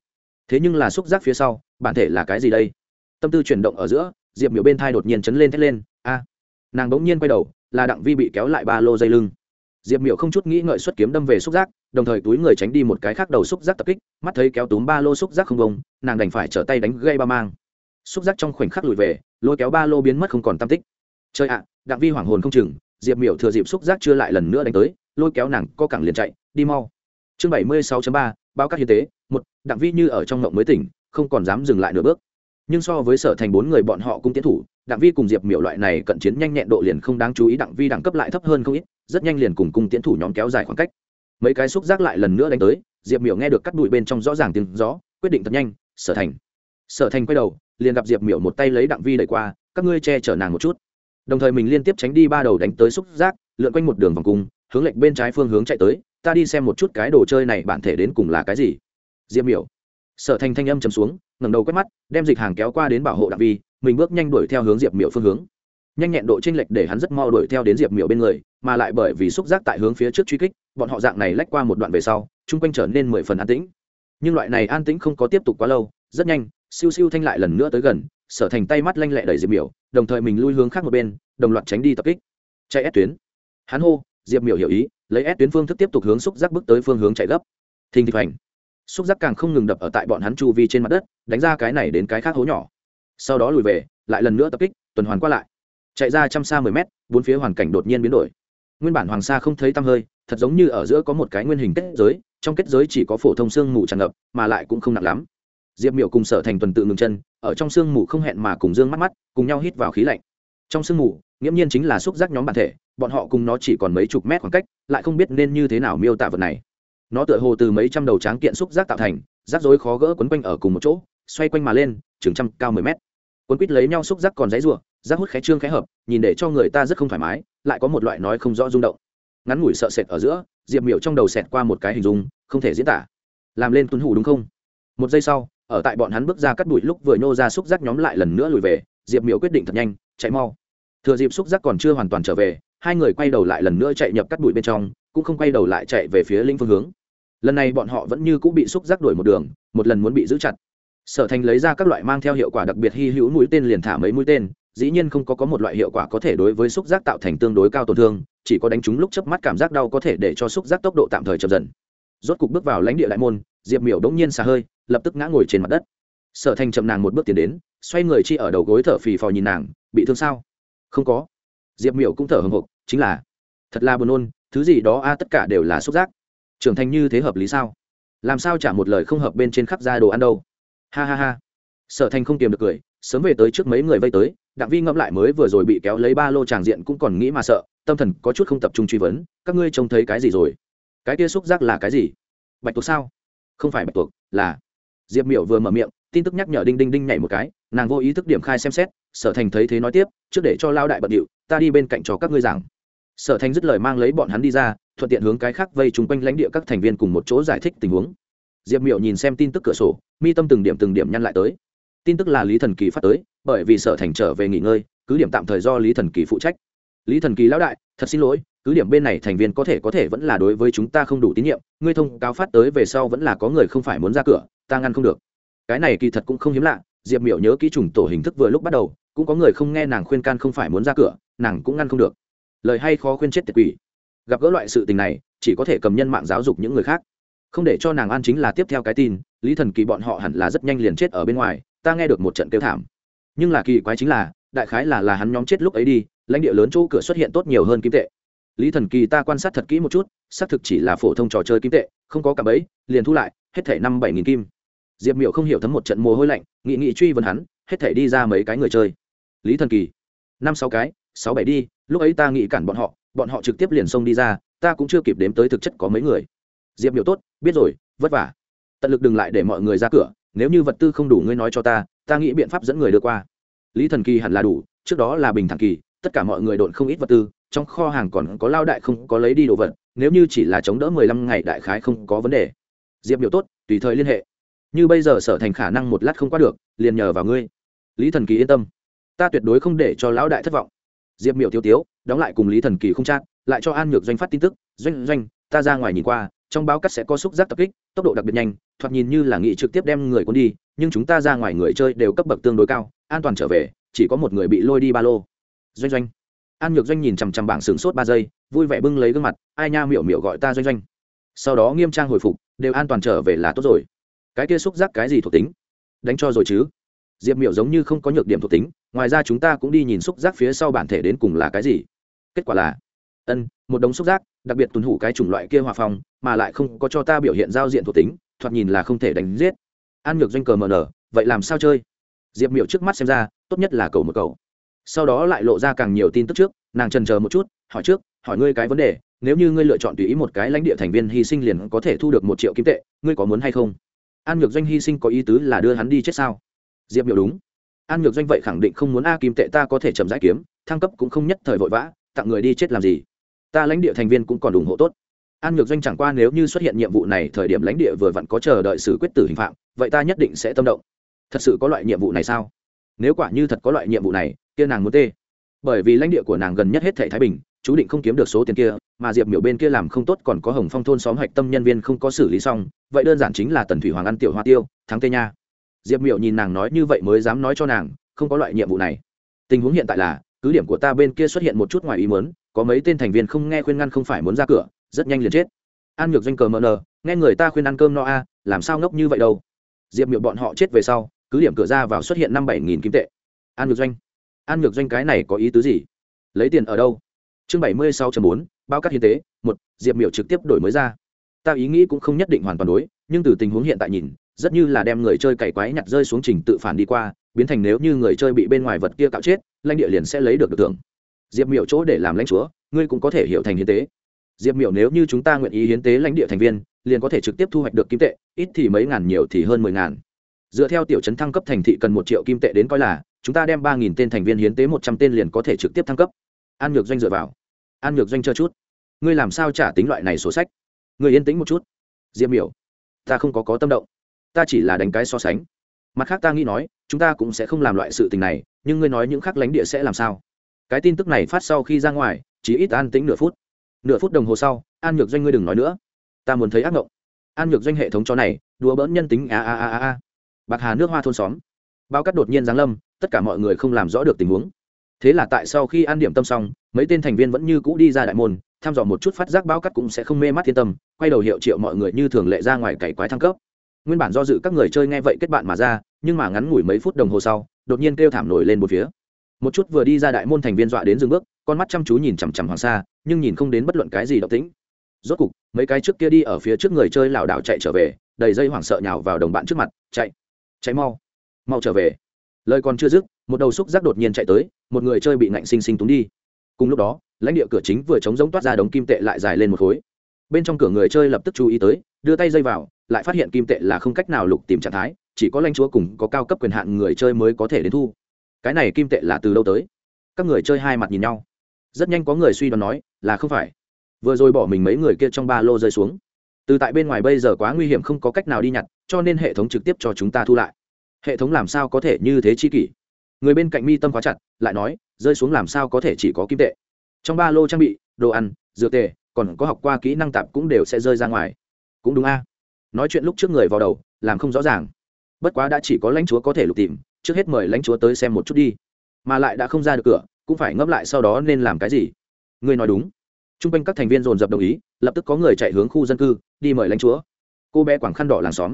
thế nhưng là xúc giác phía sau, bản thể là cái gì đây? Tâm tư chuyển động ở giữa, diệp miểu bên thai đột nhiên chấn lên thét lên, a! Nàng bỗng nhiên quay đầu, là đặng vi bị kéo lại ba lô dây lưng. Diệp miểu không chút nghĩ ngợi xuất kiếm đâm về xúc giác, đồng thời túi người tránh đi một cái khác đầu xúc giác tập kích, mắt thấy kéo túm ba lô xúc giác không bông nàng đành phải trở tay đánh gây ba mang. Xúc giác trong khoảnh khắc lùi về, lôi kéo ba lô biến mất không còn tam tích. Chơi ạ, đặng vi hoảng hồn không chừng, diệp miểu thừa dịp xúc giác chưa lại lần nữa đánh tới, lôi kéo nàng co cẳng liền chạy, đi mau. Chương bảy mươi sáu ba, báo các hiến tế một, đặng vi như ở trong ngộng mới tỉnh, không còn dám dừng lại nửa bước. Nhưng so với sở thành bốn người bọn họ cũng tiến thủ, đặng vi cùng diệp miểu loại này cận chiến nhanh nhẹn độ liền không đáng chú ý, đặng vi đẳng cấp lại thấp hơn không ít, rất nhanh liền cùng cung tiến thủ nhóm kéo dài khoảng cách. Mấy cái xúc giác lại lần nữa đánh tới, diệp miểu nghe được cắt đùi bên trong rõ ràng tiếng gió, quyết định thật nhanh, sở thành. Sở thành quay đầu, liền gặp diệp miểu một tay lấy đặng vi đẩy qua, các ngươi che chở nàng một chút. Đồng thời mình liên tiếp tránh đi ba đầu đánh tới xúc giác, lượn quanh một đường vòng cung, hướng lệch bên trái phương hướng chạy tới, ta đi xem một chút cái đồ chơi này bản thể đến cùng là cái gì diệp miểu. Sở thành thanh âm chấm xuống, ngẩng đầu quét mắt, đem dịch hàng kéo qua đến bảo hộ đặng vi, mình bước nhanh đuổi theo hướng diệp miểu phương hướng. Nhanh nhẹn độ chênh lệch để hắn rất mau đuổi theo đến diệp miểu bên người, mà lại bởi vì xúc giác tại hướng phía trước truy kích, bọn họ dạng này lách qua một đoạn về sau, chung quanh trở nên mười phần an tĩnh. Nhưng loại này an tĩnh không có tiếp tục quá lâu, rất nhanh, siêu siêu thanh lại lần nữa tới gần, sở thành tay mắt lanh lẹ đẩy diệp miểu, đồng thời mình lui hướng khác một bên, đồng loạt tránh đi tập kích. Chạy ép tuyến. Hắn hô, diệp miểu hiểu ý, lấy ép tuyến phương thức tiếp tục hướng xúc giác bước tới phương hướng chạy gấp. Thình thịch hành xúc giác càng không ngừng đập ở tại bọn hắn chu vi trên mặt đất, đánh ra cái này đến cái khác hố nhỏ. Sau đó lùi về, lại lần nữa tập kích, tuần hoàn qua lại. Chạy ra trăm xa mười mét, bốn phía hoàn cảnh đột nhiên biến đổi. Nguyên bản hoàng sa không thấy tăm hơi, thật giống như ở giữa có một cái nguyên hình kết giới, trong kết giới chỉ có phổ thông xương mù tràn ngập, mà lại cũng không nặng lắm. Diệp miểu cùng sở thành tuần tự ngừng chân, ở trong sương mù không hẹn mà cùng dương mắt mắt, cùng nhau hít vào khí lạnh. Trong sương mù, nghiễm nhiên chính là xúc giác nhóm bản thể, bọn họ cùng nó chỉ còn mấy chục mét khoảng cách, lại không biết nên như thế nào miêu tả vật này nó tựa hồ từ mấy trăm đầu tráng kiện xúc giác tạo thành rác rối khó gỡ quấn quanh ở cùng một chỗ, xoay quanh mà lên chừng trăm, cao mười mét. Quấn quýt lấy nhau xúc giác còn dãy rủa rác hút khé trương khé hợp, nhìn để cho người ta rất không thoải mái, lại có một loại nói không rõ rung động. Ngắn ngủi sợ sệt ở giữa, diệp miểu trong đầu xẹt qua một cái hình dung, không thể diễn tả. Làm lên tuấn hủ đúng không? Một giây sau, ở tại bọn hắn bước ra cắt đuổi lúc vừa nhô ra xúc giác nhóm lại lần nữa lùi về, diệp miểu quyết định thật nhanh, chạy mau. Thừa dịp xúc giác còn chưa hoàn toàn trở về, hai người quay đầu lại lần nữa chạy nhập cắt đuổi bên trong, cũng không quay đầu lại chạy về phía linh phương hướng lần này bọn họ vẫn như cũng bị xúc giác đuổi một đường, một lần muốn bị giữ chặt. Sở thành lấy ra các loại mang theo hiệu quả đặc biệt hy hữu mũi tên liền thả mấy mũi tên, dĩ nhiên không có có một loại hiệu quả có thể đối với xúc giác tạo thành tương đối cao tổn thương, chỉ có đánh trúng lúc chớp mắt cảm giác đau có thể để cho xúc giác tốc độ tạm thời chậm dần. Rốt cục bước vào lãnh địa đại môn, diệp miểu đống nhiên xà hơi, lập tức ngã ngồi trên mặt đất. Sở thành chậm nàng một bước tiến đến, xoay người chi ở đầu gối thở phì phò nhìn nàng, bị thương sao? Không có. Diệp miểu cũng thở hồng hộc, chính là, thật là buồn nôn, thứ gì đó a, tất cả đều là xúc giác trưởng thành như thế hợp lý sao? Làm sao trả một lời không hợp bên trên khắp ra đồ ăn đâu? Ha ha ha. Sở thành không kiềm được cười, sớm về tới trước mấy người vây tới, đặng vi ngẫm lại mới vừa rồi bị kéo lấy ba lô tràng diện cũng còn nghĩ mà sợ, tâm thần có chút không tập trung truy vấn, các ngươi trông thấy cái gì rồi? Cái kia xúc giác là cái gì? Bạch tuộc sao? Không phải bạch tuộc, là. Diệp miểu vừa mở miệng, tin tức nhắc nhở đinh đinh đinh nhảy một cái, nàng vô ý thức điểm khai xem xét, sở thành thấy thế nói tiếp, trước để cho lao đại bận điệu, ta đi bên cạnh cho các ngươi giảng. Sở thành dứt lời mang lấy bọn hắn đi ra thuận tiện hướng cái khác vây chung quanh lãnh địa các thành viên cùng một chỗ giải thích tình huống. Diệp miểu nhìn xem tin tức cửa sổ, mi tâm từng điểm từng điểm nhăn lại tới. Tin tức là lý thần kỳ phát tới, bởi vì sở thành trở về nghỉ ngơi, cứ điểm tạm thời do lý thần kỳ phụ trách. Lý thần kỳ lão đại, thật xin lỗi, cứ điểm bên này thành viên có thể có thể vẫn là đối với chúng ta không đủ tín nhiệm, ngươi thông cáo phát tới về sau vẫn là có người không phải muốn ra cửa, ta ngăn không được. Cái này kỳ thật cũng không hiếm lạ, diệp miểu nhớ kỹ trùng tổ hình thức vừa lúc bắt đầu, cũng có người không nghe nàng khuyên can không phải muốn ra cửa, nàng cũng ngăn không được. Lời hay khó khuyên chết tiệt quỷ gặp gỡ loại sự tình này, chỉ có thể cầm nhân mạng giáo dục những người khác. Không để cho nàng an chính là tiếp theo cái tin, lý thần kỳ bọn họ hẳn là rất nhanh liền chết ở bên ngoài, ta nghe được một trận kêu thảm. Nhưng là kỳ quái chính là, đại khái là là hắn nhóm chết lúc ấy đi, lãnh địa lớn chỗ cửa xuất hiện tốt nhiều hơn kim tệ. Lý thần kỳ ta quan sát thật kỹ một chút, xác thực chỉ là phổ thông trò chơi kim tệ, không có cả ấy liền thu lại, hết thể năm bảy nghìn kim. Diệp miểu không hiểu thấm một trận mồ hôi lạnh nghị nghị truy vấn hắn, hết thể đi ra mấy cái người chơi. Lý thần kỳ, năm sáu cái, sáu bảy đi, lúc ấy ta nghĩ cản bọn họ bọn họ trực tiếp liền xông đi ra, ta cũng chưa kịp đếm tới thực chất có mấy người. Diệp miểu tốt, biết rồi, vất vả. Tận lực đừng lại để mọi người ra cửa, nếu như vật tư không đủ ngươi nói cho ta ta nghĩ biện pháp dẫn người đưa qua. Lý thần kỳ hẳn là đủ, trước đó là bình thản kỳ, tất cả mọi người độn không ít vật tư, trong kho hàng còn có lao đại không có lấy đi đồ vật, nếu như chỉ là chống đỡ mười lăm ngày đại khái không có vấn đề. Diệp miểu tốt, tùy thời liên hệ. Như bây giờ sở thành khả năng một lát không qua được, liền nhờ vào ngươi. Lý thần kỳ yên tâm. Ta tuyệt đối không để cho lão đại thất vọng. Diệp miểu tiêu tiếu đóng lại cùng lý thần kỳ không chát lại cho an nhược doanh phát tin tức, doanh doanh, ta ra ngoài nhìn qua, trong báo cắt sẽ có xúc giác tập kích, tốc độ đặc biệt nhanh, thoạt nhìn như là nghị trực tiếp đem người quân đi, nhưng chúng ta ra ngoài người chơi đều cấp bậc tương đối cao, an toàn trở về, chỉ có một người bị lôi đi ba lô. Doanh doanh. An nhược doanh nhìn chằm chằm bảng sửng sốt ba giây, vui vẻ bưng lấy gương mặt, ai nha, miểu miểu gọi ta doanh doanh. Sau đó nghiêm trang hồi phục, đều an toàn trở về là tốt rồi. Cái kia xúc giác cái gì thuộc tính? Đánh cho rồi chứ. Diệp miểu giống như không có nhược điểm thuộc tính, ngoài ra chúng ta cũng đi nhìn xúc giác phía sau bản thể đến cùng là cái gì kết quả là ân một đống xúc giác đặc biệt tuân thủ cái chủng loại kia hòa phòng, mà lại không có cho ta biểu hiện giao diện thuộc tính thoạt nhìn là không thể đánh giết. An nhược doanh cờ mờ nở vậy làm sao chơi? Diệp miểu trước mắt xem ra tốt nhất là cầu một cầu. Sau đó lại lộ ra càng nhiều tin tức trước nàng trần chờ một chút hỏi trước hỏi ngươi cái vấn đề nếu như ngươi lựa chọn tùy ý một cái lãnh địa thành viên hy sinh liền có thể thu được một triệu kim tệ ngươi có muốn hay không? An nhược doanh hy sinh có ý tứ là đưa hắn đi chết sao? Diệp miểu đúng. An nhược doanh vậy khẳng định không muốn a kim tệ ta có thể chậm giải kiếm thăng cấp cũng không nhất thời vội vã tặng người đi chết làm gì? Ta lãnh địa thành viên cũng còn ủng hộ tốt. An nhược doanh chẳng qua nếu như xuất hiện nhiệm vụ này thời điểm lãnh địa vừa vặn có chờ đợi xử quyết tử hình phạm, vậy ta nhất định sẽ tâm động. Thật sự có loại nhiệm vụ này sao? Nếu quả như thật có loại nhiệm vụ này, kia nàng muốn tê. Bởi vì lãnh địa của nàng gần nhất hết thể thái bình, chú định không kiếm được số tiền kia, mà diệp miểu bên kia làm không tốt còn có hồng phong thôn xóm hạch tâm nhân viên không có xử lý xong, vậy đơn giản chính là tần thủy hoàng ăn tiểu hoa tiêu, thắng tê nha. Diệp miểu nhìn nàng nói như vậy mới dám nói cho nàng, không có loại nhiệm vụ này. Tình huống hiện tại là cứ điểm của ta bên kia xuất hiện một chút ngoài ý muốn, có mấy tên thành viên không nghe khuyên ngăn không phải muốn ra cửa rất nhanh liền chết. An nhược doanh cờ mờ nờ nghe người ta khuyên ăn cơm no a làm sao ngốc như vậy đâu? Diệp miệu bọn họ chết về sau cứ điểm cửa ra vào xuất hiện năm bảy nghìn kim tệ. An nhược doanh an nhược doanh cái này có ý tứ gì? Lấy tiền ở đâu? Chương bảy mươi sáu bốn bao cát hiến tế một diệp miệu trực tiếp đổi mới ra. Ta ý nghĩ cũng không nhất định hoàn toàn đối nhưng từ tình huống hiện tại nhìn rất như là đem người chơi cày quái nhặt rơi xuống trình tự phản đi qua biến thành nếu như người chơi bị bên ngoài vật kia cạo chết, lãnh địa liền sẽ lấy được được thưởng. Diệp miệu chỗ để làm lãnh chúa, ngươi cũng có thể hiểu thành hiến tế. Diệp miểu nếu như chúng ta nguyện ý hiến tế lãnh địa thành viên, liền có thể trực tiếp thu hoạch được kim tệ, ít thì mấy ngàn nhiều thì hơn mười ngàn. Dựa theo tiểu chấn thăng cấp thành thị cần một triệu kim tệ đến coi là, chúng ta đem ba nghìn tên thành viên hiến tế một trăm tên liền có thể trực tiếp thăng cấp. An nhược doanh dựa vào. An nhược doanh chờ chút. Ngươi làm sao trả tính loại này sổ sách? Ngươi yên tĩnh một chút. Diệp miểu, ta không có có tâm động. Ta chỉ là đánh cái so sánh mặt khác ta nghĩ nói, chúng ta cũng sẽ không làm loại sự tình này, nhưng ngươi nói những khác lánh địa sẽ làm sao? Cái tin tức này phát sau khi ra ngoài, chỉ ít an tĩnh nửa phút. Nửa phút đồng hồ sau, an nhược doanh ngươi đừng nói nữa. Ta muốn thấy ác mộng. An nhược doanh hệ thống cho này, đùa bỡn nhân tính, a a a a bạc hà nước hoa thôn xóm. Bao cắt đột nhiên giáng lâm, tất cả mọi người không làm rõ được tình huống. Thế là tại sau khi an điểm tâm xong, mấy tên thành viên vẫn như cũ đi ra đại môn, thăm dò một chút phát giác bao cắt cũng sẽ không mê mắt thiên tâm, quay đầu hiệu triệu mọi người như thường lệ ra ngoài cày quái thăng cấp nguyên bản do dự các người chơi nghe vậy kết bạn mà ra, nhưng mà ngắn ngủi mấy phút đồng hồ sau, đột nhiên kêu thảm nổi lên một phía. Một chút vừa đi ra đại môn thành viên dọa đến dừng bước, con mắt chăm chú nhìn chằm chằm hoàng sa, nhưng nhìn không đến bất luận cái gì động tĩnh. Rốt cục, mấy cái trước kia đi ở phía trước người chơi lảo đảo chạy trở về, đầy dây hoảng sợ nhào vào đồng bạn trước mặt, chạy chạy mau mau trở về. Lời còn chưa dứt, một đầu xúc giác đột nhiên chạy tới, một người chơi bị ngạnh sinh sinh túng đi. Cùng lúc đó, lãnh địa cửa chính vừa chống giống toát ra đống kim tệ lại dài lên một khối. Bên trong cửa người chơi lập tức chú ý tới, đưa tay dây vào lại phát hiện kim tệ là không cách nào lục tìm trạng thái, chỉ có lãnh chúa cùng có cao cấp quyền hạn người chơi mới có thể đến thu. Cái này kim tệ là từ đâu tới? Các người chơi hai mặt nhìn nhau. Rất nhanh có người suy đoán nói, là không phải. Vừa rồi bỏ mình mấy người kia trong ba lô rơi xuống. Từ tại bên ngoài bây giờ quá nguy hiểm không có cách nào đi nhặt, cho nên hệ thống trực tiếp cho chúng ta thu lại. Hệ thống làm sao có thể như thế chi kỷ? Người bên cạnh mi tâm khóa chặt, lại nói, rơi xuống làm sao có thể chỉ có kim tệ? Trong ba lô trang bị, đồ ăn, dược tề, còn có học qua kỹ năng tạp cũng đều sẽ rơi ra ngoài. Cũng đúng a nói chuyện lúc trước người vào đầu, làm không rõ ràng. Bất quá đã chỉ có lãnh chúa có thể lục tìm, trước hết mời lãnh chúa tới xem một chút đi. Mà lại đã không ra được cửa, cũng phải ngấp lại sau đó nên làm cái gì. Ngươi nói đúng. T r u n g quanh các thành viên dồn dập đồng ý, lập tức có người chạy hướng khu dân cư, đi mời lãnh chúa. Cô bé quảng khăn đỏ làng xóm.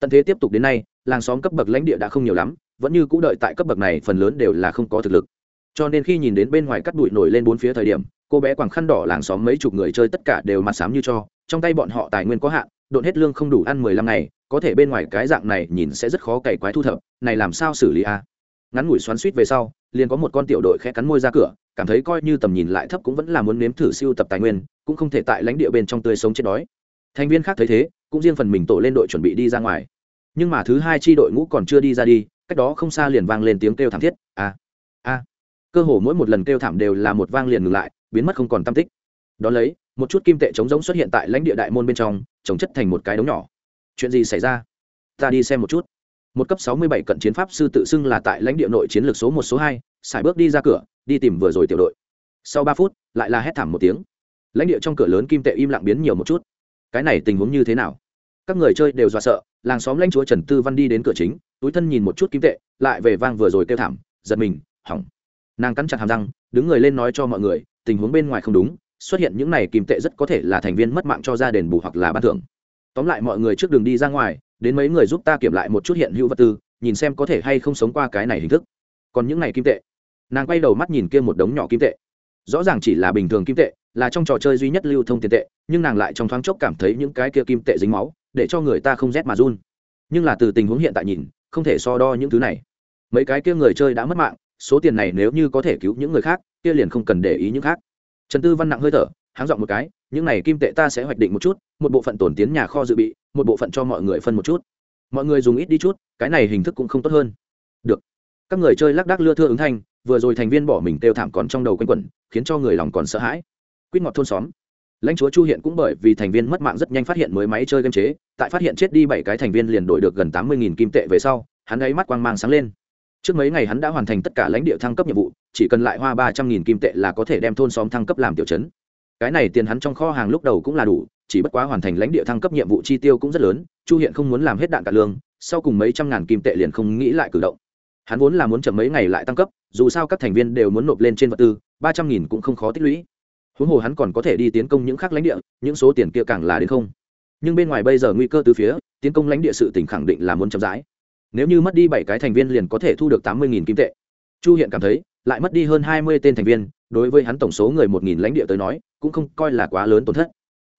Tận thế tiếp tục đến nay, làng xóm cấp bậc lãnh địa đã không nhiều lắm, vẫn như c ũ đợi tại cấp bậc này phần lớn đều là không có thực lực. Cho nên khi nhìn đến bên ngoài cắt bụi nổi lên bốn phía thời điểm, cô bé quảng khăn đỏ làng xóm mấy chục người chơi tất cả đều mặt sám như cho, trong tay bọn họ tài nguyên có hạn độn hết lương không đủ ăn mười lăm ngày, có thể bên ngoài cái dạng này nhìn sẽ rất khó cày quái thu thập, này làm sao xử lý a ngắn ngủi xoắn suýt về sau, liền có một con tiểu đội khẽ cắn môi ra cửa, cảm thấy coi như tầm nhìn lại thấp cũng vẫn là muốn nếm thử siêu tập tài nguyên, cũng không thể tại lãnh địa bên trong tươi sống chết đói. Thành viên khác thấy thế, cũng riêng phần mình tổ lên đội chuẩn bị đi ra ngoài. Nhưng mà thứ hai chi đội ngũ còn chưa đi ra đi, cách đó không xa liền vang lên tiếng kêu thảm thiết a a cơ hồ mỗi một lần kêu thảm đều là một vang liền ngừng lại, biến mất không còn tam tích. Đón lấy một chút kim tệ trống rỗng xuất hiện tại lãnh địa đại môn bên trong chống chất thành một cái đống nhỏ. Chuyện gì xảy ra? Ta đi xem một chút. Một cấp sáu mươi bảy cận chiến pháp sư tự xưng là tại lãnh địa nội chiến lược số một, số hai, xài bước đi ra cửa, đi tìm vừa rồi tiểu đội. Sau ba phút, lại là hét thảm một tiếng. Lãnh địa trong cửa lớn kim tệ im lặng biến nhiều một chút. Cái này tình huống như thế nào? Các người chơi đều dọa sợ, làng xóm lãnh chúa trần tư văn đi đến cửa chính, túi thân nhìn một chút kim tệ, lại về vang vừa rồi kêu thảm, giật mình, hỏng. Nàng cắn chặt hàm răng, đứng người lên nói cho mọi người, tình huống bên ngoài không đúng xuất hiện những này kim tệ rất có thể là thành viên mất mạng cho gia đền bù hoặc là ban thưởng. Tóm lại mọi người trước đường đi ra ngoài, đến mấy người giúp ta kiểm lại một chút hiện hữu vật tư, nhìn xem có thể hay không sống qua cái này hình thức. Còn những này kim tệ. Nàng quay đầu mắt nhìn kia một đống nhỏ kim tệ. Rõ ràng chỉ là bình thường kim tệ, là trong trò chơi duy nhất lưu thông tiền tệ, nhưng nàng lại trong thoáng chốc cảm thấy những cái kia kim tệ dính máu, để cho người ta không rét mà run. Nhưng là từ tình huống hiện tại nhìn, không thể so đo những thứ này. Mấy cái kia người chơi đã mất mạng, số tiền này nếu như có thể cứu những người khác, kia liền không cần để ý những khác trần tư văn nặng hơi thở, háng dọn một cái, những này kim tệ ta sẽ hoạch định một chút, một bộ phận tổn tiến nhà kho dự bị, một bộ phận cho mọi người phân một chút. Mọi người dùng ít đi chút, cái này hình thức cũng không tốt hơn. Được. Các người chơi lác đác lưa thưa ứng thanh, vừa rồi thành viên bỏ mình têu thảm còn trong đầu quanh quẩn, khiến cho người lòng còn sợ hãi. Quýt ngọt thôn xóm. Lãnh chúa chu hiện cũng bởi vì thành viên mất mạng rất nhanh phát hiện mới máy chơi game chế, tại phát hiện chết đi bảy cái thành viên liền đổi được gần tám mươi kim tệ về sau, hắn ấy mắt quang mang sáng lên trước mấy ngày hắn đã hoàn thành tất cả lãnh địa thăng cấp nhiệm vụ, chỉ cần lại hoa ba trăm nghìn kim tệ là có thể đem thôn xóm thăng cấp làm tiểu chấn cái này tiền hắn trong kho hàng lúc đầu cũng là đủ, chỉ bất quá hoàn thành lãnh địa thăng cấp nhiệm vụ chi tiêu cũng rất lớn, chu hiện không muốn làm hết đạn cả lương, sau cùng mấy trăm ngàn kim tệ liền không nghĩ lại cử động. Hắn vốn là muốn chậm mấy ngày lại tăng cấp, dù sao các thành viên đều muốn nộp lên trên vật tư, ba trăm nghìn cũng không khó tích lũy. Huống hồ hắn còn có thể đi tiến công những khác lãnh địa, những số tiền kia càng là đến không. Nhưng bên ngoài bây giờ nguy cơ từ phía, tiến công lãnh địa sự tỉnh khẳng định là muốn chậm rãi nếu như mất đi bảy cái thành viên liền có thể thu được tám mươi nghìn kim tệ. Chu hiện cảm thấy, lại mất đi hơn hai mươi tên thành viên, đối với hắn tổng số người một nghìn lãnh địa tới nói, cũng không coi là quá lớn tổn thất.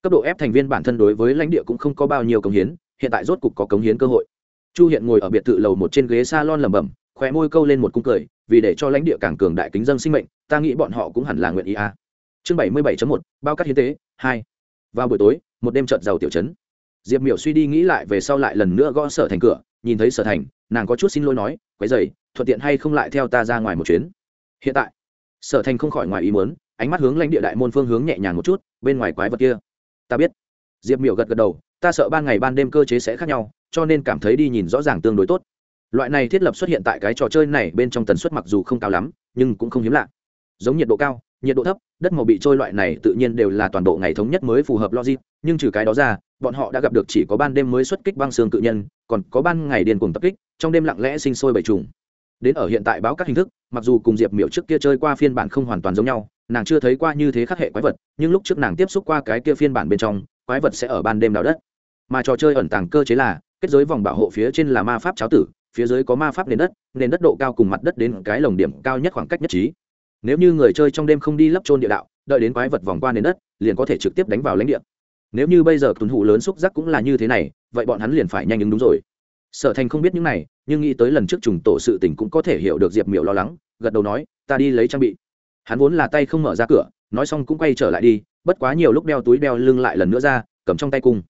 Cấp độ ép thành viên bản thân đối với lãnh địa cũng không có bao nhiêu cống hiến, hiện tại rốt cục có cống hiến cơ hội. Chu hiện ngồi ở biệt thự lầu một trên ghế s a lon lẩm bẩm, khóe môi câu lên một cung cười, vì để cho lãnh địa càng cường đại kính dân sinh mệnh, ta nghĩ bọn họ cũng hẳn là nguyện ý a à. chương bảy mươi bảy một, bao cát hiến tế, hai. Vào buổi tối, một đêm trợt giàu tiểu chấn diệp miểu suy đi nghĩ lại về sau lại lần nữa gõ sở thành cửa, nhìn thấy sở thành, nàng có chút xin lỗi nói, quấy dày thuận tiện hay không lại theo ta ra ngoài một chuyến? Hiện tại, sở thành không khỏi ngoài ý muốn, ánh mắt hướng lãnh địa đại môn phương hướng nhẹ nhàng một chút, bên ngoài quái vật kia. Ta biết. Diệp miểu gật gật đầu, ta sợ ban ngày ban đêm cơ chế sẽ khác nhau, cho nên cảm thấy đi nhìn rõ ràng tương đối tốt. Loại này thiết lập xuất hiện tại cái trò chơi này bên trong tần suất mặc dù không cao lắm, nhưng cũng không hiếm lạ. Giống nhiệt độ cao nhiệt độ thấp, đất màu bị trôi loại này tự nhiên đều là toàn bộ ngày thống nhất mới phù hợp logic, nhưng trừ cái đó ra, bọn họ đã gặp được chỉ có ban đêm mới xuất kích băng xương cự nhân, còn có ban ngày điên cuồng tập kích, trong đêm lặng lẽ sinh sôi bảy trùng. Đến ở hiện tại báo các hình thức, mặc dù cùng diệp miểu trước kia chơi qua phiên bản không hoàn toàn giống nhau, nàng chưa thấy qua như thế khắc hệ quái vật, nhưng lúc trước nàng tiếp xúc qua cái kia phiên bản bên trong, quái vật sẽ ở ban đêm đào đất. Mà trò chơi ẩn tàng cơ chế là, kết giới vòng bảo hộ phía trên là ma pháp cháo tử, phía dưới có ma pháp nền đất nền đất độ cao cùng mặt đất đến cái lồng điểm cao nhất khoảng cách nhất trí nếu như người chơi trong đêm không đi lấp trôn địa đạo, đợi đến quái vật vòng qua nền đất, liền có thể trực tiếp đánh vào lãnh địa. Nếu như bây giờ tuần hụ lớn xúc giác cũng là như thế này, vậy bọn hắn liền phải nhanh ứng đúng rồi. Sở thành không biết những này, nhưng nghĩ tới lần trước trùng tổ sự tình cũng có thể hiểu được diệp miểu lo lắng, gật đầu nói, ta đi lấy trang bị. Hắn vốn là tay không mở ra cửa, nói xong cũng quay trở lại đi, bất quá nhiều lúc đeo túi đeo lưng lại lần nữa ra, cầm trong tay cung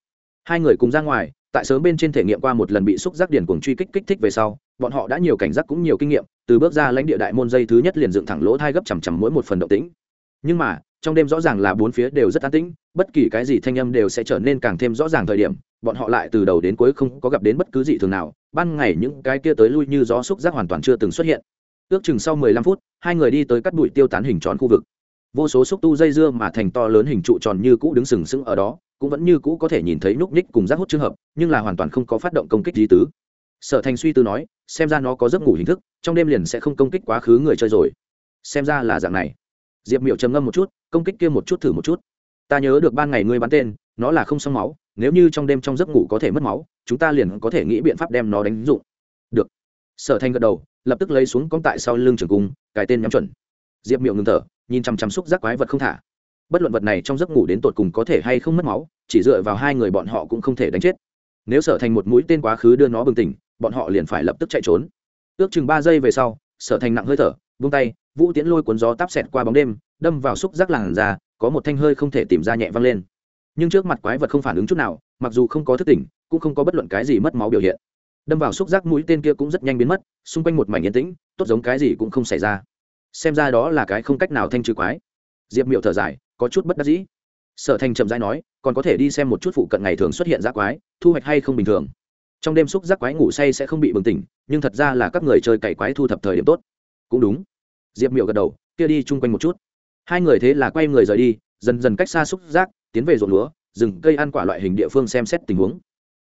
hai người cùng ra ngoài tại sớm bên trên thể nghiệm qua một lần bị xúc giác điển cuồng truy kích kích thích về sau, bọn họ đã nhiều cảnh giác cũng nhiều kinh nghiệm, từ bước ra lãnh địa đại môn dây thứ nhất liền dựng thẳng lỗ thai gấp chằm chằm mỗi một phần động tĩnh. Nhưng mà, trong đêm rõ ràng là bốn phía đều rất an tĩnh, bất kỳ cái gì thanh âm đều sẽ trở nên càng thêm rõ ràng thời điểm, bọn họ lại từ đầu đến cuối không có gặp đến bất cứ gì thường nào, ban ngày những cái kia tới lui như gió xúc giác hoàn toàn chưa từng xuất hiện. Ước chừng sau mười lăm phút, hai người đi tới cắt bụi tiêu tán hình tròn khu vực. Vô số xúc tu dây dưa mà thành to lớn hình trụ tròn như cũ đứng sừng sững ở đó cũng vẫn như cũ có thể nhìn thấy nhúc nhích cùng rác hút trường hợp, nhưng là hoàn toàn không có phát động công kích di tứ. Sở thành suy tư nói, xem ra nó có giấc ngủ hình thức, trong đêm liền sẽ không công kích quá khứ người chơi rồi. Xem ra là dạng này. Diệp miệu trầm ngâm một chút, công kích kia một chút thử một chút. Ta nhớ được ban ngày ngươi bắn tên, nó là không xong máu, nếu như trong đêm trong giấc ngủ có thể mất máu, chúng ta liền có thể nghĩ biện pháp đem nó đánh dụng. Được. Sở thành gật đầu, lập tức lấy xuống con tại sau lưng trường cung cái tên nhắm chuẩn. Diệp miệu ngừng thở, nhìn chằm chằm xúc giác quái vật không thả bất luận vật này trong giấc ngủ đến tột cùng có thể hay không mất máu, chỉ dựa vào hai người bọn họ cũng không thể đánh chết. Nếu sở thành một mũi tên quá khứ đưa nó bừng tỉnh, bọn họ liền phải lập tức chạy trốn. Ước chừng ba giây về sau, sở thành nặng hơi thở, vung tay, vũ tiễn lôi cuốn gió táp xẹt qua bóng đêm, đâm vào xúc giác làn ra có một thanh hơi không thể tìm ra nhẹ văng lên. Nhưng trước mặt quái vật không phản ứng chút nào, mặc dù không có thức tỉnh, cũng không có bất luận cái gì mất máu biểu hiện. Đâm vào xúc giác mũi tên kia cũng rất nhanh biến mất, xung quanh một mảnh yên tĩnh, tốt giống cái gì cũng không xảy ra. Xem ra đó là cái không cách nào thanh trừ quái. Diệp miệu thở dài có chút bất đắc dĩ. Sở thành chậm rãi nói, còn có thể đi xem một chút phụ cận ngày thường xuất hiện giác quái, thu hoạch hay không bình thường. Trong đêm xúc giác quái ngủ say sẽ không bị bừng tỉnh, nhưng thật ra là các người chơi cày quái thu thập thời điểm tốt. Cũng đúng. Diệp miệu gật đầu, kia đi chung quanh một chút. Hai người thế là quay người rời đi, dần dần cách xa xúc giác, tiến về ruộng lúa, rừng, cây ăn quả loại hình địa phương xem xét tình huống.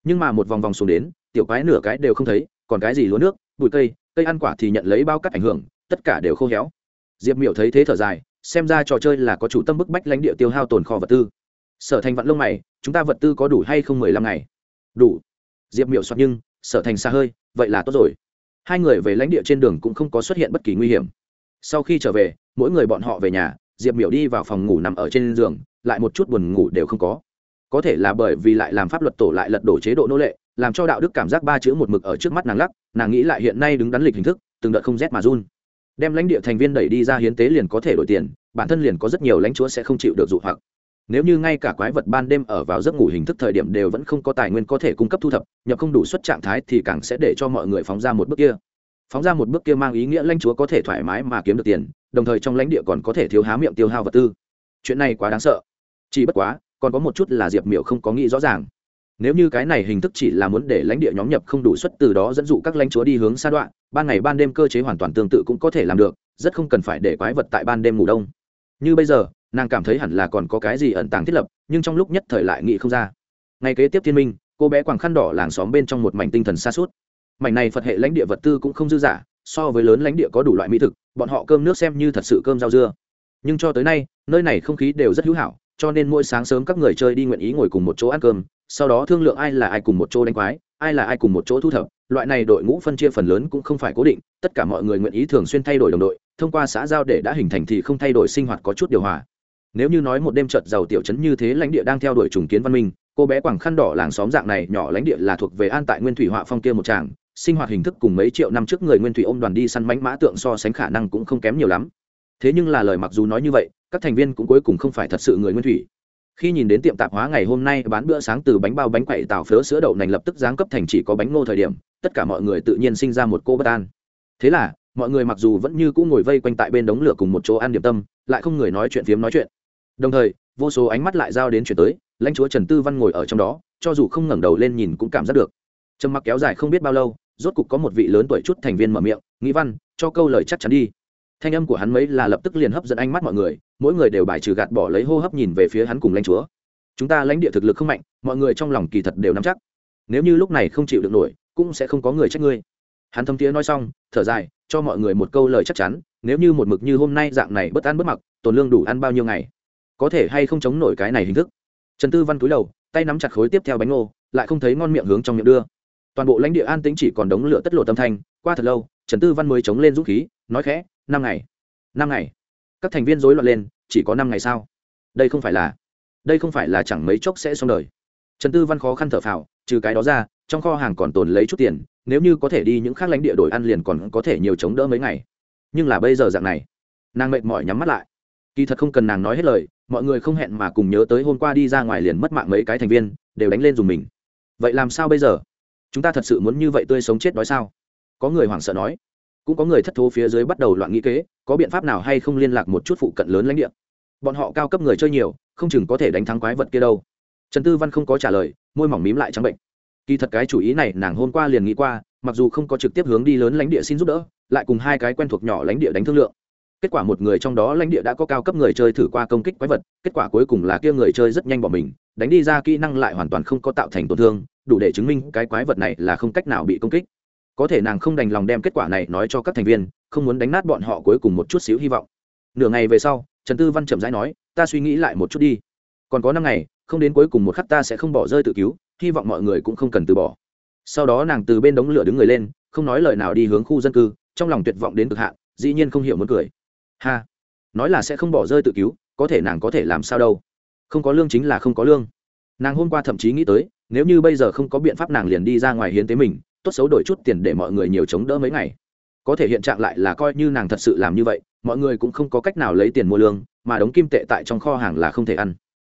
Nhưng mà một vòng vòng xuống đến, tiểu quái nửa cái đều không thấy, còn cái gì lúa nước, bụi cây cây ăn quả thì nhận lấy bao cắt ảnh hưởng, tất cả đều khô héo. Diệp miểu thấy thế thở dài xem ra trò chơi là có chủ tâm bức bách lãnh địa tiêu hao tồn kho vật tư. Sở thành vạn lông mày, chúng ta vật tư có đủ hay không mười lăm ngày? Đủ. Diệp miểu soạt nhưng, sở thành xa hơi, vậy là tốt rồi. Hai người về lãnh địa trên đường cũng không có xuất hiện bất kỳ nguy hiểm. Sau khi trở về, mỗi người bọn họ về nhà, diệp miểu đi vào phòng ngủ nằm ở trên giường, lại một chút buồn ngủ đều không có. Có thể là bởi vì lại làm pháp luật tổ lại lật đổ chế độ nô lệ, làm cho đạo đức cảm giác ba chữ một mực ở trước mắt nàng lắc, nàng nghĩ lại hiện nay đứng đắn lịch hình thức, từng đợt không rét mà run đem lãnh địa thành viên đẩy đi ra hiến tế liền có thể đổi tiền, bản thân liền có rất nhiều lãnh chúa sẽ không chịu được dụ hoặc. Nếu như ngay cả quái vật ban đêm ở vào giấc ngủ hình thức thời điểm đều vẫn không có tài nguyên có thể cung cấp thu thập, nhập không đủ suất trạng thái thì càng sẽ để cho mọi người phóng ra một bước kia. Phóng ra một bước kia mang ý nghĩa lãnh chúa có thể thoải mái mà kiếm được tiền, đồng thời trong lãnh địa còn có thể thiếu há miệng tiêu hao vật tư. Chuyện này quá đáng sợ. Chỉ bất quá, còn có một chút là diệp miểu không có nghĩ rõ ràng nếu như cái này hình thức chỉ là muốn để lãnh địa nhóm nhập không đủ suất từ đó dẫn dụ các lãnh chúa đi hướng xa đoạn, ban ngày ban đêm cơ chế hoàn toàn tương tự cũng có thể làm được, rất không cần phải để quái vật tại ban đêm ngủ đông. Như bây giờ, nàng cảm thấy hẳn là còn có cái gì ẩn tàng thiết lập, nhưng trong lúc nhất thời lại nghĩ không ra. Ngay kế tiếp thiên minh, cô bé quàng khăn đỏ làng xóm bên trong một mảnh tinh thần xa suốt mảnh này phật hệ lãnh địa vật tư cũng không dư giả, so với lớn lãnh địa có đủ loại mỹ thực, bọn họ cơm nước xem như thật sự cơm rau dưa. Nhưng cho tới nay, nơi này không khí đều rất hữu hảo, cho nên mỗi sáng sớm các người chơi đi nguyện ý ngồi cùng một chỗ ăn cơm sau đó thương lượng ai là ai cùng một chỗ đánh quái, ai là ai cùng một chỗ thu thập, loại này đội ngũ phân chia phần lớn cũng không phải cố định, tất cả mọi người nguyện ý thường xuyên thay đổi đồng đội, thông qua xã giao để đã hình thành thì không thay đổi sinh hoạt có chút điều hòa. Nếu như nói một đêm trợt giàu tiểu chấn như thế lãnh địa đang theo đuổi trùng kiến văn minh, cô bé quảng khăn đỏ làng xóm dạng này nhỏ lãnh địa là thuộc về an tại nguyên thủy họa phong kia một tràng, sinh hoạt hình thức cùng mấy triệu năm trước người nguyên thủy ôm đoàn đi săn mánh mã tượng so sánh khả năng cũng không kém nhiều lắm. Thế nhưng là lời mặc dù nói như vậy, các thành viên cũng cuối cùng không phải thật sự người nguyên thủy khi nhìn đến tiệm tạp hóa ngày hôm nay bán bữa sáng từ bánh bao bánh quậy tàu phớ sữa đậu nành lập tức giáng cấp thành chỉ có bánh ngô thời điểm, tất cả mọi người tự nhiên sinh ra một cô bất an. Thế là, mọi người mặc dù vẫn như cũ ngồi vây quanh tại bên đống lửa cùng một chỗ ăn điểm tâm, lại không người nói chuyện phiếm nói chuyện. Đồng thời, vô số ánh mắt lại giao đến chuyển tới, lãnh chúa trần tư văn ngồi ở trong đó, cho dù không ngẩng đầu lên nhìn cũng cảm giác được. Trầm mặc kéo dài không biết bao lâu, rốt cục có một vị lớn tuổi chút thành viên mở miệng nghĩ văn, cho câu lời chắc chắn đi thanh âm của hắn mấy là lập tức liền hấp dẫn ánh mắt mọi người, mỗi người đều bài trừ gạt bỏ lấy hô hấp nhìn về phía hắn cùng lãnh chúa. Chúng ta lãnh địa thực lực không mạnh, mọi người trong lòng kỳ thật đều nắm chắc. Nếu như lúc này không chịu được nổi, cũng sẽ không có người trách ngươi. Hắn thâm tía nói xong, thở dài, cho mọi người một câu lời chắc chắn, nếu như một mực như hôm nay dạng này bất ăn bất mặc tồn lương đủ ăn bao nhiêu ngày. Có thể hay không chống nổi cái này hình thức. Trần tư văn cúi đầu, tay nắm chặt khối tiếp theo bánh ngô, lại không thấy ngon miệng hướng trong miệng đưa. Toàn bộ lãnh địa an tĩnh chỉ còn đống lửa tất lộ tâm thanh, qua thật lâu, trần tư văn mới chống lên dũng khí, nói khẽ năm ngày. Năm ngày? Các thành viên rối loạn lên, chỉ có năm ngày sao? Đây không phải là, đây không phải là chẳng mấy chốc sẽ xong đời. Trần tư văn khó khăn thở phào, trừ cái đó ra, trong kho hàng còn tồn lấy chút tiền, nếu như có thể đi những khác lãnh địa đổi ăn liền còn có thể nhiều chống đỡ mấy ngày. Nhưng là bây giờ dạng này, nàng mệt mỏi nhắm mắt lại. Kỳ thật không cần nàng nói hết lời, mọi người không hẹn mà cùng nhớ tới hôm qua đi ra ngoài liền mất mạng mấy cái thành viên, đều đánh lên dùng mình. Vậy làm sao bây giờ? Chúng ta thật sự muốn như vậy tươi sống chết đói sao? Có người hoảng sợ nói cũng có người thất thố phía dưới bắt đầu loạn nghĩ kế, có biện pháp nào hay không liên lạc một chút phụ cận lớn lãnh địa? Bọn họ cao cấp người chơi nhiều, không chừng có thể đánh thắng quái vật kia đâu. Trần tư văn không có trả lời, môi mỏng mím lại trắng bệnh. Kỳ thật cái chủ ý này nàng hôm qua liền nghĩ qua, mặc dù không có trực tiếp hướng đi lớn lãnh địa xin giúp đỡ, lại cùng hai cái quen thuộc nhỏ lãnh địa đánh thương lượng. Kết quả một người trong đó lãnh địa đã có cao cấp người chơi thử qua công kích quái vật, kết quả cuối cùng là kia người chơi rất nhanh bỏ mình, đánh đi ra kỹ năng lại hoàn toàn không có tạo thành tổn thương, đủ để chứng minh cái quái vật này là không cách nào bị công kích có thể nàng không đành lòng đem kết quả này nói cho các thành viên, không muốn đánh nát bọn họ cuối cùng một chút xíu hy vọng. Nửa ngày về sau, trần tư văn chậm rãi nói, ta suy nghĩ lại một chút đi. Còn có năm ngày, không đến cuối cùng một khắc ta sẽ không bỏ rơi tự cứu, hy vọng mọi người cũng không cần từ bỏ. Sau đó nàng từ bên đống lửa đứng người lên, không nói lời nào đi hướng khu dân cư, trong lòng tuyệt vọng đến cực hạn, dĩ nhiên không hiểu muốn cười. Ha, nói là sẽ không bỏ rơi tự cứu, có thể nàng có thể làm sao đâu. Không có lương chính là không có lương. Nàng hôm qua thậm chí nghĩ tới, nếu như bây giờ không có biện pháp nàng liền đi ra ngoài hiến tế mình tốt xấu đổi chút tiền để mọi người nhiều chống đỡ mấy ngày. Có thể hiện trạng lại là coi như nàng thật sự làm như vậy, mọi người cũng không có cách nào lấy tiền mua lương, mà đóng kim tệ tại trong kho hàng là không thể ăn.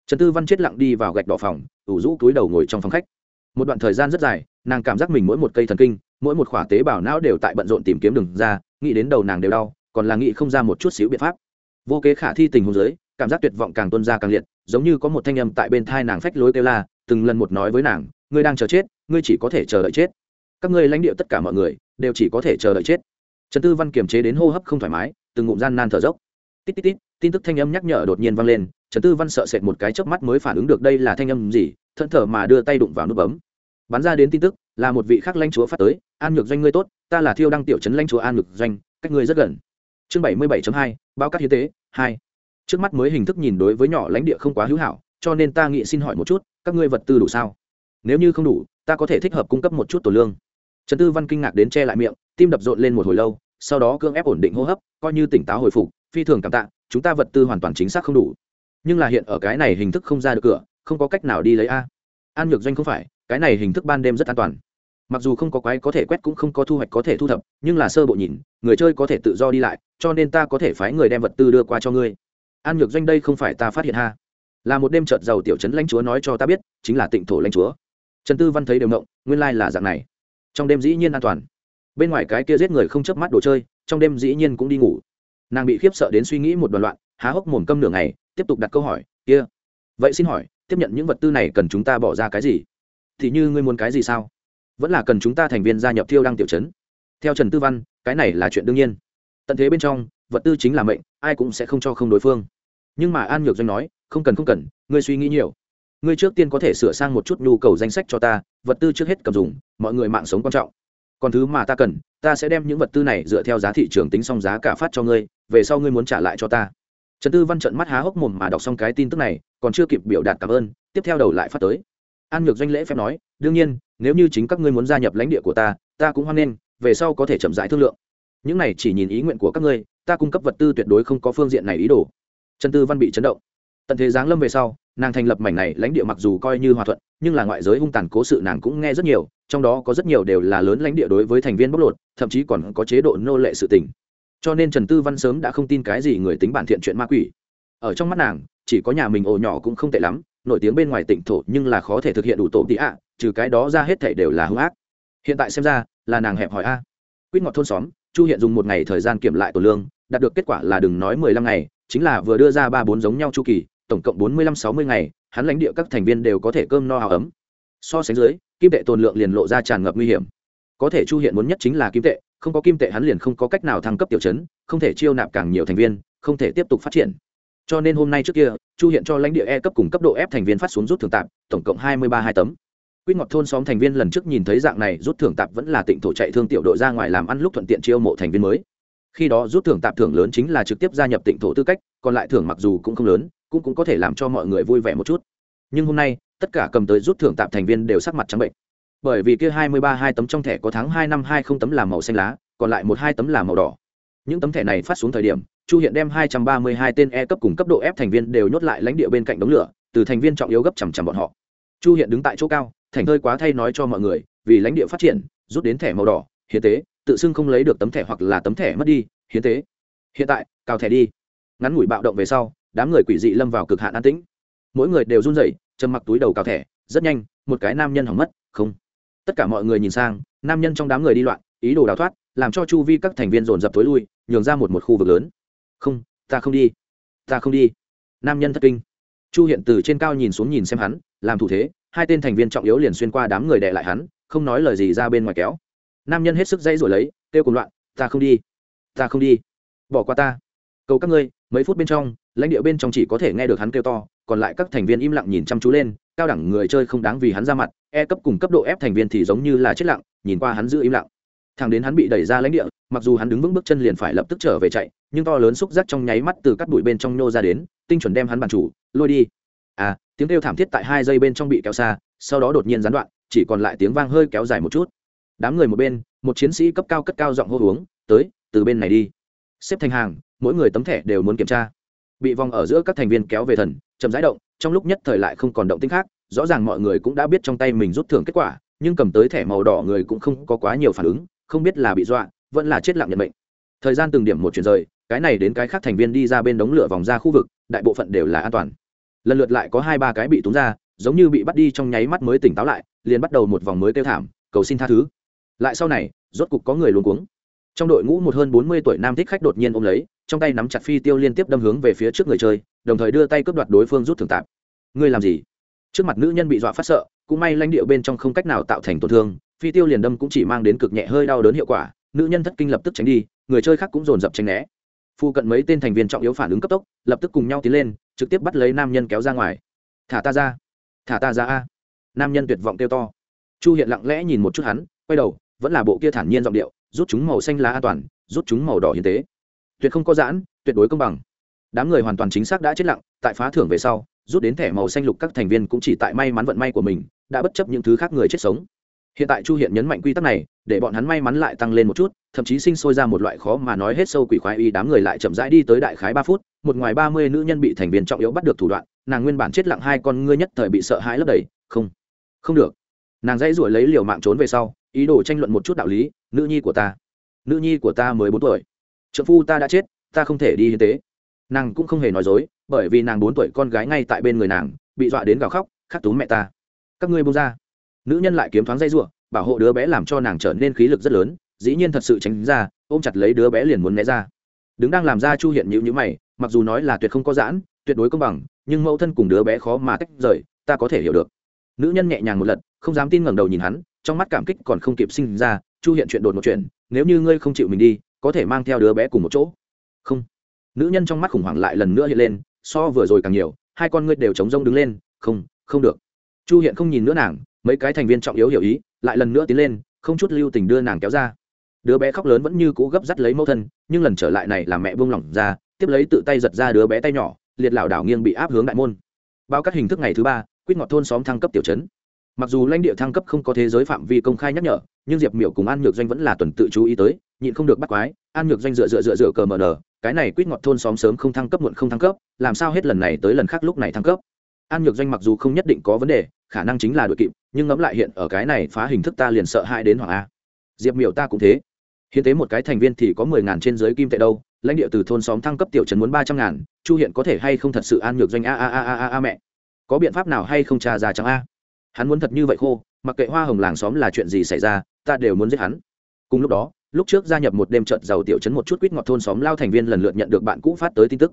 Trần tư văn chết lặng đi vào gạch đỏ phòng, ủ rũ túi đầu ngồi trong phòng khách. Một đoạn thời gian rất dài, nàng cảm giác mình mỗi một cây thần kinh, mỗi một khỏa tế bào não đều tại bận rộn tìm kiếm đường ra, nghĩ đến đầu nàng đều đau, còn là nghĩ không ra một chút xíu biện pháp. Vô kế khả thi tình huống giới cảm giác tuyệt vọng càng tuân ra càng liệt, giống như có một thanh âm tại bên thai nàng phách lối kêu la, từng lần một nói với nàng, ngươi đang chờ chết, ngươi chỉ có thể chờ đợi chết các ngươi lãnh địa tất cả mọi người đều chỉ có thể chờ đợi chết. Trần tư văn kiềm chế đến hô hấp không thoải mái, từng ngụm gian nan thở dốc. Tít tít tít, tin tức thanh âm nhắc nhở đột nhiên vang lên, trần tư văn sợ sệt một cái chớp mắt mới phản ứng được đây là thanh âm gì, thẫn thở mà đưa tay đụng vào nút bấm. Bắn ra đến tin tức, là một vị khác lãnh chúa phát tới, an nhược doanh ngươi tốt, ta là thiêu đăng tiểu trấn lãnh chúa an nhược doanh, cách ngươi rất gần. Chương bảy mươi bảy hai, báo cát hiến tế, hai. Trước mắt mới hình thức nhìn đối với nhỏ lãnh địa không quá hữu hảo, cho nên ta nghĩ xin hỏi một chút, các ngươi vật tư đủ sao? Nếu như không đủ, ta có thể thích hợp cung cấp một chút tổ lương trần tư văn kinh ngạc đến che lại miệng, tim đập rộn lên một hồi lâu, sau đó cưỡng ép ổn định hô hấp, coi như tỉnh táo hồi phục, phi thường cảm tạ, chúng ta vật tư hoàn toàn chính xác không đủ. Nhưng là hiện ở cái này hình thức không ra được cửa, không có cách nào đi lấy a. An nhược doanh không phải, cái này hình thức ban đêm rất an toàn. Mặc dù không có quái có thể quét cũng không có thu hoạch có thể thu thập, nhưng là sơ bộ nhìn, người chơi có thể tự do đi lại, cho nên ta có thể phái người đem vật tư đưa qua cho ngươi. An nhược doanh đây không phải ta phát hiện ha. Là một đêm trợt giàu tiểu trấn lãnh chúa nói cho ta biết, chính là tịnh thổ lãnh chúa. Trần tư văn thấy đều động nguyên lai là dạng này trong đêm dĩ nhiên an toàn. Bên ngoài cái kia giết người không chớp mắt đồ chơi, trong đêm dĩ nhiên cũng đi ngủ. Nàng bị khiếp sợ đến suy nghĩ một đoạn loạn, há hốc mồm câm nửa ngày, tiếp tục đặt câu hỏi, kia, vậy xin hỏi, tiếp nhận những vật tư này cần chúng ta bỏ ra cái gì? Thì như ngươi muốn cái gì sao? Vẫn là cần chúng ta thành viên gia nhập thiêu đăng tiểu chấn theo trần tư văn, cái này là chuyện đương nhiên. Tận thế bên trong, vật tư chính là mệnh, ai cũng sẽ không cho không đối phương. Nhưng mà an nhược doanh nói, không cần không cần, ngươi suy nghĩ nhiều. Ngươi trước tiên có thể sửa sang một chút nhu cầu danh sách cho ta vật tư trước hết cầm dùng, mọi người mạng sống quan trọng. Còn thứ mà ta cần, ta sẽ đem những vật tư này dựa theo giá thị trường tính xong giá cả phát cho ngươi, về sau ngươi muốn trả lại cho ta. Trần tư văn trận mắt há hốc mồm mà đọc xong cái tin tức này, còn chưa kịp biểu đạt cảm ơn, tiếp theo đầu lại phát tới. An nhược doanh lễ phép nói, đương nhiên, nếu như chính các ngươi muốn gia nhập lãnh địa của ta ta cũng hoan nghênh, về sau có thể chậm rãi thương lượng. Những này chỉ nhìn ý nguyện của các ngươi, ta cung cấp vật tư tuyệt đối không có phương diện này ý đồ. Trần tư văn bị chấn động tận thế giáng lâm về sau, nàng thành lập mảnh này lãnh địa mặc dù coi như hòa thuận, nhưng là ngoại giới hung tàn cố sự nàng cũng nghe rất nhiều, trong đó có rất nhiều đều là lớn lãnh địa đối với thành viên bóc lột, thậm chí còn có chế độ nô lệ sự tình. Cho nên trần tư văn sớm đã không tin cái gì người tính bản thiện chuyện ma quỷ. Ở trong mắt nàng, chỉ có nhà mình ổ nhỏ cũng không tệ lắm, nổi tiếng bên ngoài tỉnh thổ nhưng là khó thể thực hiện đủ tổ tị ạ, trừ cái đó ra hết thể đều là hung ác. Hiện tại xem ra, là nàng hẹp hỏi a. Quýt ngọt thôn xóm, chu hiện dùng một ngày thời gian kiểm lại tổ lương, đạt được kết quả là đừng nói mười lăm ngày, chính là vừa đưa ra ba bốn giống nhau chu kỳ tổng cộng bốn mươi lăm sáu mươi ngày hắn lãnh địa các thành viên đều có thể cơm no áo ấm. So sánh dưới kim tệ tồn lượng liền lộ ra tràn ngập nguy hiểm. Có thể chu hiện muốn nhất chính là kim tệ không có kim tệ hắn liền không có cách nào thăng cấp tiểu chấn không thể chiêu nạp càng nhiều thành viên không thể tiếp tục phát triển. Cho nên hôm nay trước kia chu hiện cho lãnh địa e cấp cùng cấp độ f thành viên phát xuống rút thưởng tạp tổng cộng hai mươi ba hai tấm. Quy Ngọt thôn xóm thành viên lần trước nhìn thấy dạng này rút thưởng tạp vẫn là tịnh thổ chạy thương tiểu đội ra ngoài làm ăn lúc thuận tiện chiêu mộ thành viên mới. Khi đó rút thưởng tạp thưởng lớn chính là trực tiếp gia nhập tịnh thổ tư cách, còn lại thưởng mặc dù cũng không lớn, cũng cũng có thể làm cho mọi người vui vẻ một chút. Nhưng hôm nay, tất cả cầm tới rút thưởng tạm thành viên đều sắc mặt trắng bệnh. Bởi vì kia hai mươi ba hai tấm trong thẻ có tháng hai năm hai không tấm là màu xanh lá, còn lại một hai tấm là màu đỏ. Những tấm thẻ này phát xuống thời điểm, Chu Hiện đem hai trăm ba mươi hai tên E cấp cùng cấp độ F thành viên đều nhốt lại lãnh địa bên cạnh đống lửa, từ thành viên trọng yếu gấp chằm chằm bọn họ. Chu Hiện đứng tại chỗ cao, thành thơi quá thay nói cho mọi người vì lãnh địa phát triển rút đến thẻ màu đỏ hiến tế tự xưng không lấy được tấm thẻ hoặc là tấm thẻ mất đi hiến tế hiện tại cào thẻ đi ngắn ngủi bạo động về sau đám người quỷ dị lâm vào cực hạn an tĩnh. Mỗi người đều run rẩy châm mặc túi đầu cào thẻ, rất nhanh, một cái nam nhân hỏng mất, không. Tất cả mọi người nhìn sang, nam nhân trong đám người đi loạn, ý đồ đào thoát, làm cho chu vi các thành viên dồn dập tối lui, nhường ra một một khu vực lớn. Không, ta không đi. Ta không đi. Nam nhân thất kinh. Chu hiện từ trên cao nhìn xuống nhìn xem hắn, làm thủ thế, hai tên thành viên trọng yếu liền xuyên qua đám người đè lại hắn, không nói lời gì ra bên ngoài kéo. Nam nhân hết sức dây rồi lấy, kêu cùng loạn, ta không đi. Ta không đi. Bỏ qua ta. Cầu các ngươi, mấy phút bên trong lãnh địa bên trong chỉ có thể nghe được hắn kêu to, còn lại các thành viên im lặng nhìn chăm chú lên, cao đẳng người chơi không đáng vì hắn ra mặt e cấp cùng cấp độ ép thành viên thì giống như là chết lặng, nhìn qua hắn giữ im lặng. Thằng đến hắn bị đẩy ra lãnh địa, mặc dù hắn đứng vững bước chân liền phải lập tức trở về chạy, nhưng to lớn xúc giác trong nháy mắt từ các bụi bên trong nhô ra đến, tinh chuẩn đem hắn bàn chủ, lôi đi. À tiếng kêu thảm thiết tại hai giây bên trong bị kéo xa, sau đó đột nhiên gián đoạn, chỉ còn lại tiếng vang hơi kéo dài một chút. Đám người một bên, một chiến sĩ cấp cao cất cao giọng hô uống, tới, từ bên này đi. Xếp thành hàng, mỗi người tấm thẻ đều muốn kiểm tra bị vòng ở giữa các thành viên kéo về thần, chậm rãi động, trong lúc nhất thời lại không còn động tinh khác, rõ ràng mọi người cũng đã biết trong tay mình rút thưởng kết quả, nhưng cầm tới thẻ màu đỏ người cũng không có quá nhiều phản ứng, không biết là bị dọa, vẫn là chết lặng nhận mệnh. Thời gian từng điểm một chuyển rời, cái này đến cái khác thành viên đi ra bên đống lửa vòng ra khu vực, đại bộ phận đều là an toàn. Lần lượt lại có hai ba cái bị túng ra, giống như bị bắt đi trong nháy mắt mới tỉnh táo lại, liền bắt đầu một vòng mới kêu thảm, cầu xin tha thứ. Lại sau này, rốt cục có người luôn cuống trong đội ngũ một hơn bốn mươi tuổi nam thích khách đột nhiên ôm lấy, trong tay nắm chặt phi tiêu liên tiếp đâm hướng về phía trước người chơi, đồng thời đưa tay cướp đoạt đối phương rút thường tạp. Ngươi làm gì? Trước mặt nữ nhân bị dọa phát sợ, cũng may lãnh điệu bên trong không cách nào tạo thành tổn thương, phi tiêu liền đâm cũng chỉ mang đến cực nhẹ hơi đau đớn hiệu quả, nữ nhân thất kinh lập tức tránh đi, người chơi khác cũng dồn dập tránh né. Phu cận mấy tên thành viên trọng yếu phản ứng cấp tốc, lập tức cùng nhau tiến lên, trực tiếp bắt lấy nam nhân kéo ra ngoài. Thả ta ra, thả ta ra a. Nam nhân tuyệt vọng kêu to. Chu hiện lặng lẽ nhìn một chút hắn, quay đầu, vẫn là bộ kia thản nhiên giọng điệu rút chúng màu xanh lá an toàn, rút chúng màu đỏ hiến tế. Tuyệt không có giãn, tuyệt đối công bằng. Đám người hoàn toàn chính xác đã chết lặng, tại phá thưởng về sau, rút đến thẻ màu xanh lục các thành viên cũng chỉ tại may mắn vận may của mình, đã bất chấp những thứ khác người chết sống. Hiện tại chu hiện nhấn mạnh quy tắc này, để bọn hắn may mắn lại tăng lên một chút, thậm chí sinh sôi ra một loại khó mà nói hết sâu quỷ khoái y, đám người lại chậm rãi đi tới đại khái ba phút, một ngoài ba mươi nữ nhân bị thành viên trọng yếu bắt được thủ đoạn, nàng nguyên bản chết lặng hai con ngươi nhất thời bị sợ hãi lấp đầy, không không được. Nàng dãy ruổi lấy liều mạng trốn về sau ý đồ tranh luận một chút đạo lý, nữ nhi của ta, nữ nhi của ta mới bốn tuổi. Trợ phu ta đã chết, ta không thể đi hiến tế. Nàng cũng không hề nói dối, bởi vì nàng bốn tuổi con gái ngay tại bên người nàng, bị dọa đến gào khóc, khắc tú mẹ ta. Các ngươi bông ra. Nữ nhân lại kiếm thoáng dây ruộng bảo hộ đứa bé làm cho nàng trở nên khí lực rất lớn, dĩ nhiên thật sự tránh ra, ôm chặt lấy đứa bé liền muốn né ra. Đứng đang làm ra chu hiện nhữ nhữ mày, mặc dù nói là tuyệt không có giãn, tuyệt đối công bằng, nhưng mẫu thân cùng đứa bé khó mà tách rời, ta có thể hiểu được. Nữ nhân nhẹ nhàng một lần không dám tin ngẩng đầu nhìn hắn trong mắt cảm kích còn không kịp sinh ra, chu hiện chuyện đột một chuyện, nếu như ngươi không chịu mình đi, có thể mang theo đứa bé cùng một chỗ. Không. Nữ nhân trong mắt khủng hoảng lại lần nữa hiện lên, so vừa rồi càng nhiều, hai con ngươi đều chống rông đứng lên, không không được. Chu hiện không nhìn nữa nàng, mấy cái thành viên trọng yếu hiểu ý, lại lần nữa tiến lên, không chút lưu tình đưa nàng kéo ra. Đứa bé khóc lớn vẫn như cũ gấp dắt lấy mẫu thân, nhưng lần trở lại này là mẹ buông lỏng ra, tiếp lấy tự tay giật ra đứa bé tay nhỏ, liệt lảo đảo nghiêng bị áp hướng đại môn. Bao các hình thức ngày thứ ba quyết ngọt thôn xóm thăng cấp tiểu chấn mặc dù lãnh địa thăng cấp không có thế giới phạm vi công khai nhắc nhở, nhưng diệp miểu cùng an nhược doanh vẫn là tuần tự chú ý tới, nhịn không được bắt quái, an nhược doanh dựa dựa dựa dựa cờ mờ nờ cái này quyết ngọt thôn xóm sớm không thăng cấp muộn không thăng cấp, làm sao hết lần này tới lần khác lúc này thăng cấp? An nhược doanh mặc dù không nhất định có vấn đề, khả năng chính là đội kịp, nhưng ngẫm lại hiện ở cái này phá hình thức ta liền sợ hãi đến hoàng a. Diệp miểu ta cũng thế. Hiến tế một cái thành viên thì có mười ngàn trên giới kim tệ đâu, lãnh địa từ thôn xóm thăng cấp tiểu trần muốn ba trăm ngàn, chu hiện có thể hay không thật sự an nhược doanh a a a a a mẹ? Có biện pháp nào hay không trà ra chẳng a? Hắn muốn thật như vậy khô, mặc kệ hoa hồng làng xóm là chuyện gì xảy ra, ta đều muốn giết hắn. Cùng lúc đó, lúc trước gia nhập một đêm trận giàu tiểu chấn một chút quýt ngọt thôn xóm lao thành viên lần lượt nhận được bạn cũ phát tới tin tức.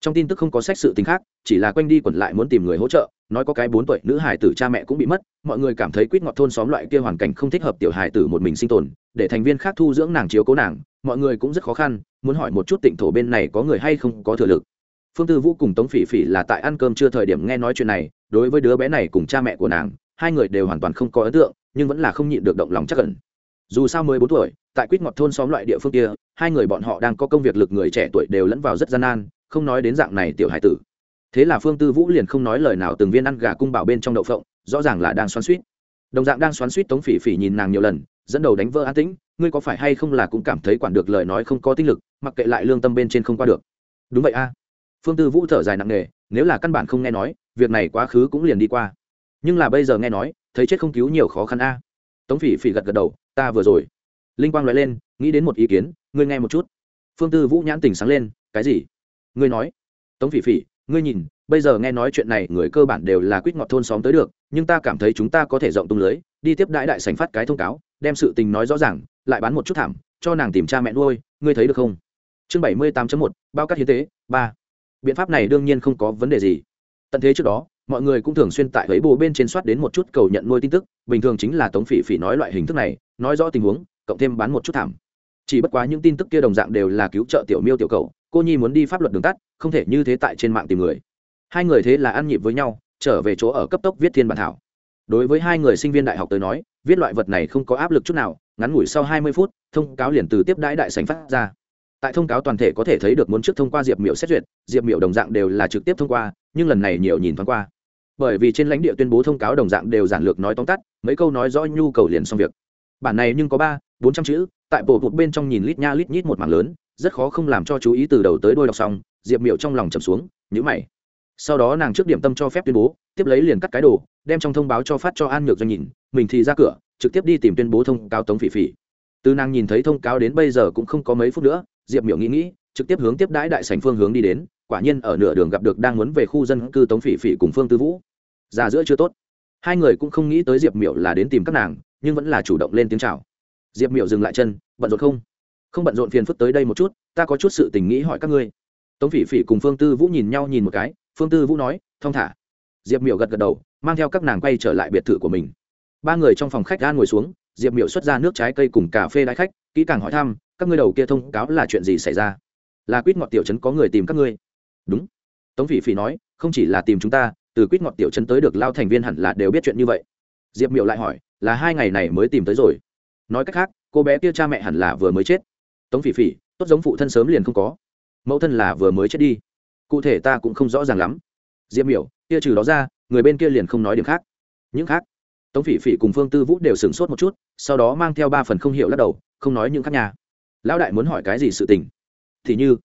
Trong tin tức không có sách sự tính khác, chỉ là quanh đi quẩn lại muốn tìm người hỗ trợ, nói có cái bốn tuổi nữ hải tử cha mẹ cũng bị mất, mọi người cảm thấy quýt ngọt thôn xóm loại kia hoàn cảnh không thích hợp tiểu hải tử một mình sinh tồn, để thành viên khác thu dưỡng nàng chiếu cố nàng, mọi người cũng rất khó khăn, muốn hỏi một chút tịnh thổ bên này có người hay không có thừa lực. Phương tư vũ cùng tống phỉ phỉ là tại ăn cơm chưa thời điểm nghe nói chuyện này, đối với đứa bé này cùng cha mẹ của nàng hai người đều hoàn toàn không có ấn tượng, nhưng vẫn là không nhịn được động lòng chắc cẩn dù sao mới bốn tuổi, tại quýt ngọt thôn xóm loại địa phương kia, hai người bọn họ đang có công việc lực người trẻ tuổi đều lẫn vào rất gian nan, không nói đến dạng này tiểu hải tử. Thế là phương tư vũ liền không nói lời nào từng viên ăn gà cung bảo bên trong đậu phộng, rõ ràng là đang xoắn suýt đồng dạng đang xoắn suýt tống phỉ phỉ nhìn nàng nhiều lần, dẫn đầu đánh vỡ an tĩnh, ngươi có phải hay không là cũng cảm thấy quản được lời nói không có tinh lực, mặc kệ lại lương tâm bên trên không qua được? Đúng vậy a. Phương tư vũ thở dài nặng nề, nếu là căn bản không nghe nói, việc này quá khứ cũng liền đi qua nhưng là bây giờ nghe nói, thấy chết không cứu nhiều khó khăn a. Tống phỉ phỉ gật gật đầu, ta vừa rồi. Linh quang nói lên, nghĩ đến một ý kiến, ngươi nghe một chút. Phương tư vũ nhãn tỉnh sáng lên, cái gì? Ngươi nói. Tống phỉ phỉ, ngươi nhìn, bây giờ nghe nói chuyện này, người cơ bản đều là quýt ngọt thôn xóm tới được, nhưng ta cảm thấy chúng ta có thể rộng tung lưới, đi tiếp đãi đại sành phát cái thông cáo, đem sự tình nói rõ ràng, lại bán một chút thảm, cho nàng tìm cha mẹ nuôi, ngươi thấy được không? Chương bảy mươi tám một, bao cát hiến tế, ba. Biện pháp này đương nhiên không có vấn đề gì. Tận thế trước đó mọi người cũng thường xuyên tại ấy bồ bên trên soát đến một chút cầu nhận nuôi tin tức, bình thường chính là tống phỉ phỉ nói loại hình thức này, nói rõ tình huống, cộng thêm bán một chút thảm. Chỉ bất quá những tin tức kia đồng dạng đều là cứu trợ tiểu miêu tiểu cầu, cô nhi muốn đi pháp luật đường tắt, không thể như thế tại trên mạng tìm người. Hai người thế là ăn nhịp với nhau, trở về chỗ ở cấp tốc viết thiên bản thảo. Đối với hai người sinh viên đại học tới nói, viết loại vật này không có áp lực chút nào, ngắn ngủi sau hai mươi phút, thông cáo liền từ tiếp đãi đại sành phát ra. Tại thông cáo toàn thể có thể thấy được muốn trước thông qua diệp miểu xét duyệt, diệp miểu đồng dạng đều là trực tiếp thông qua nhưng lần này nhiều nhìn thoáng qua. Bởi vì trên lãnh địa tuyên bố thông cáo đồng dạng đều giản lược nói tóm tắt, mấy câu nói rõ nhu cầu liền xong việc. Bản này nhưng có ba, bốn trăm chữ, tại bộ một bên trong nhìn lít nha lít nhít một mảng lớn, rất khó không làm cho chú ý từ đầu tới đôi đọc xong, diệp Miệu trong lòng chầm xuống nhữ mày. Sau đó nàng trước điểm tâm cho phép tuyên bố, tiếp lấy liền cắt cái đồ, đem trong thông báo cho phát cho an nhược doanh nhìn, mình thì ra cửa, trực tiếp đi tìm tuyên bố thông cáo tống phỉ phỉ. Từ nàng nhìn thấy thông cáo đến bây giờ cũng không có mấy phút nữa, diệp miểu nghĩ nghĩ trực tiếp hướng tiếp đãi đại sảnh phương hướng đi đến, quả nhiên ở nửa đường gặp được đang muốn về khu dân cư tống phỉ phỉ cùng phương tư vũ. Già giữa chưa tốt. Hai người cũng không nghĩ tới diệp miểu là đến tìm các nàng, nhưng vẫn là chủ động lên tiếng chào. Diệp miểu dừng lại chân, bận rộn không? Không bận rộn phiền phức tới đây một chút, ta có chút sự tình nghĩ hỏi các ngươi. Tống phỉ phỉ cùng phương tư vũ nhìn nhau nhìn một cái, phương tư vũ nói, thong thả. Diệp miểu gật gật đầu, mang theo các nàng quay trở lại biệt thự của mình. Ba người trong phòng khách ga ngồi xuống, diệp miểu xuất ra nước trái cây cùng cà phê đãi khách, kỹ càng hỏi thăm, các ngươi đầu kia thông cáo là chuyện gì xảy ra? Là quýt ngọt tiểu trấn có người tìm các ngươi. Đúng. Tống phỉ phỉ nói, không chỉ là tìm chúng ta, từ quýt ngọt tiểu trấn tới được lao thành viên hẳn là đều biết chuyện như vậy. Diệp Miệu lại hỏi, là hai ngày này mới tìm tới rồi. Nói cách khác, cô bé kia cha mẹ hẳn là vừa mới chết. Tống phỉ phỉ, tốt giống phụ thân sớm liền không có. Mẫu thân là vừa mới chết đi. Cụ thể ta cũng không rõ ràng lắm. Diệp miểu, kia trừ đó ra, người bên kia liền không nói điểm khác. Những khác? Tống phỉ phỉ cùng phương tư vũ đều sửng sốt một chút, sau đó mang theo ba phần không hiểu lắc đầu, không nói những khác nhà lão đại muốn hỏi cái gì sự tình? Thì như,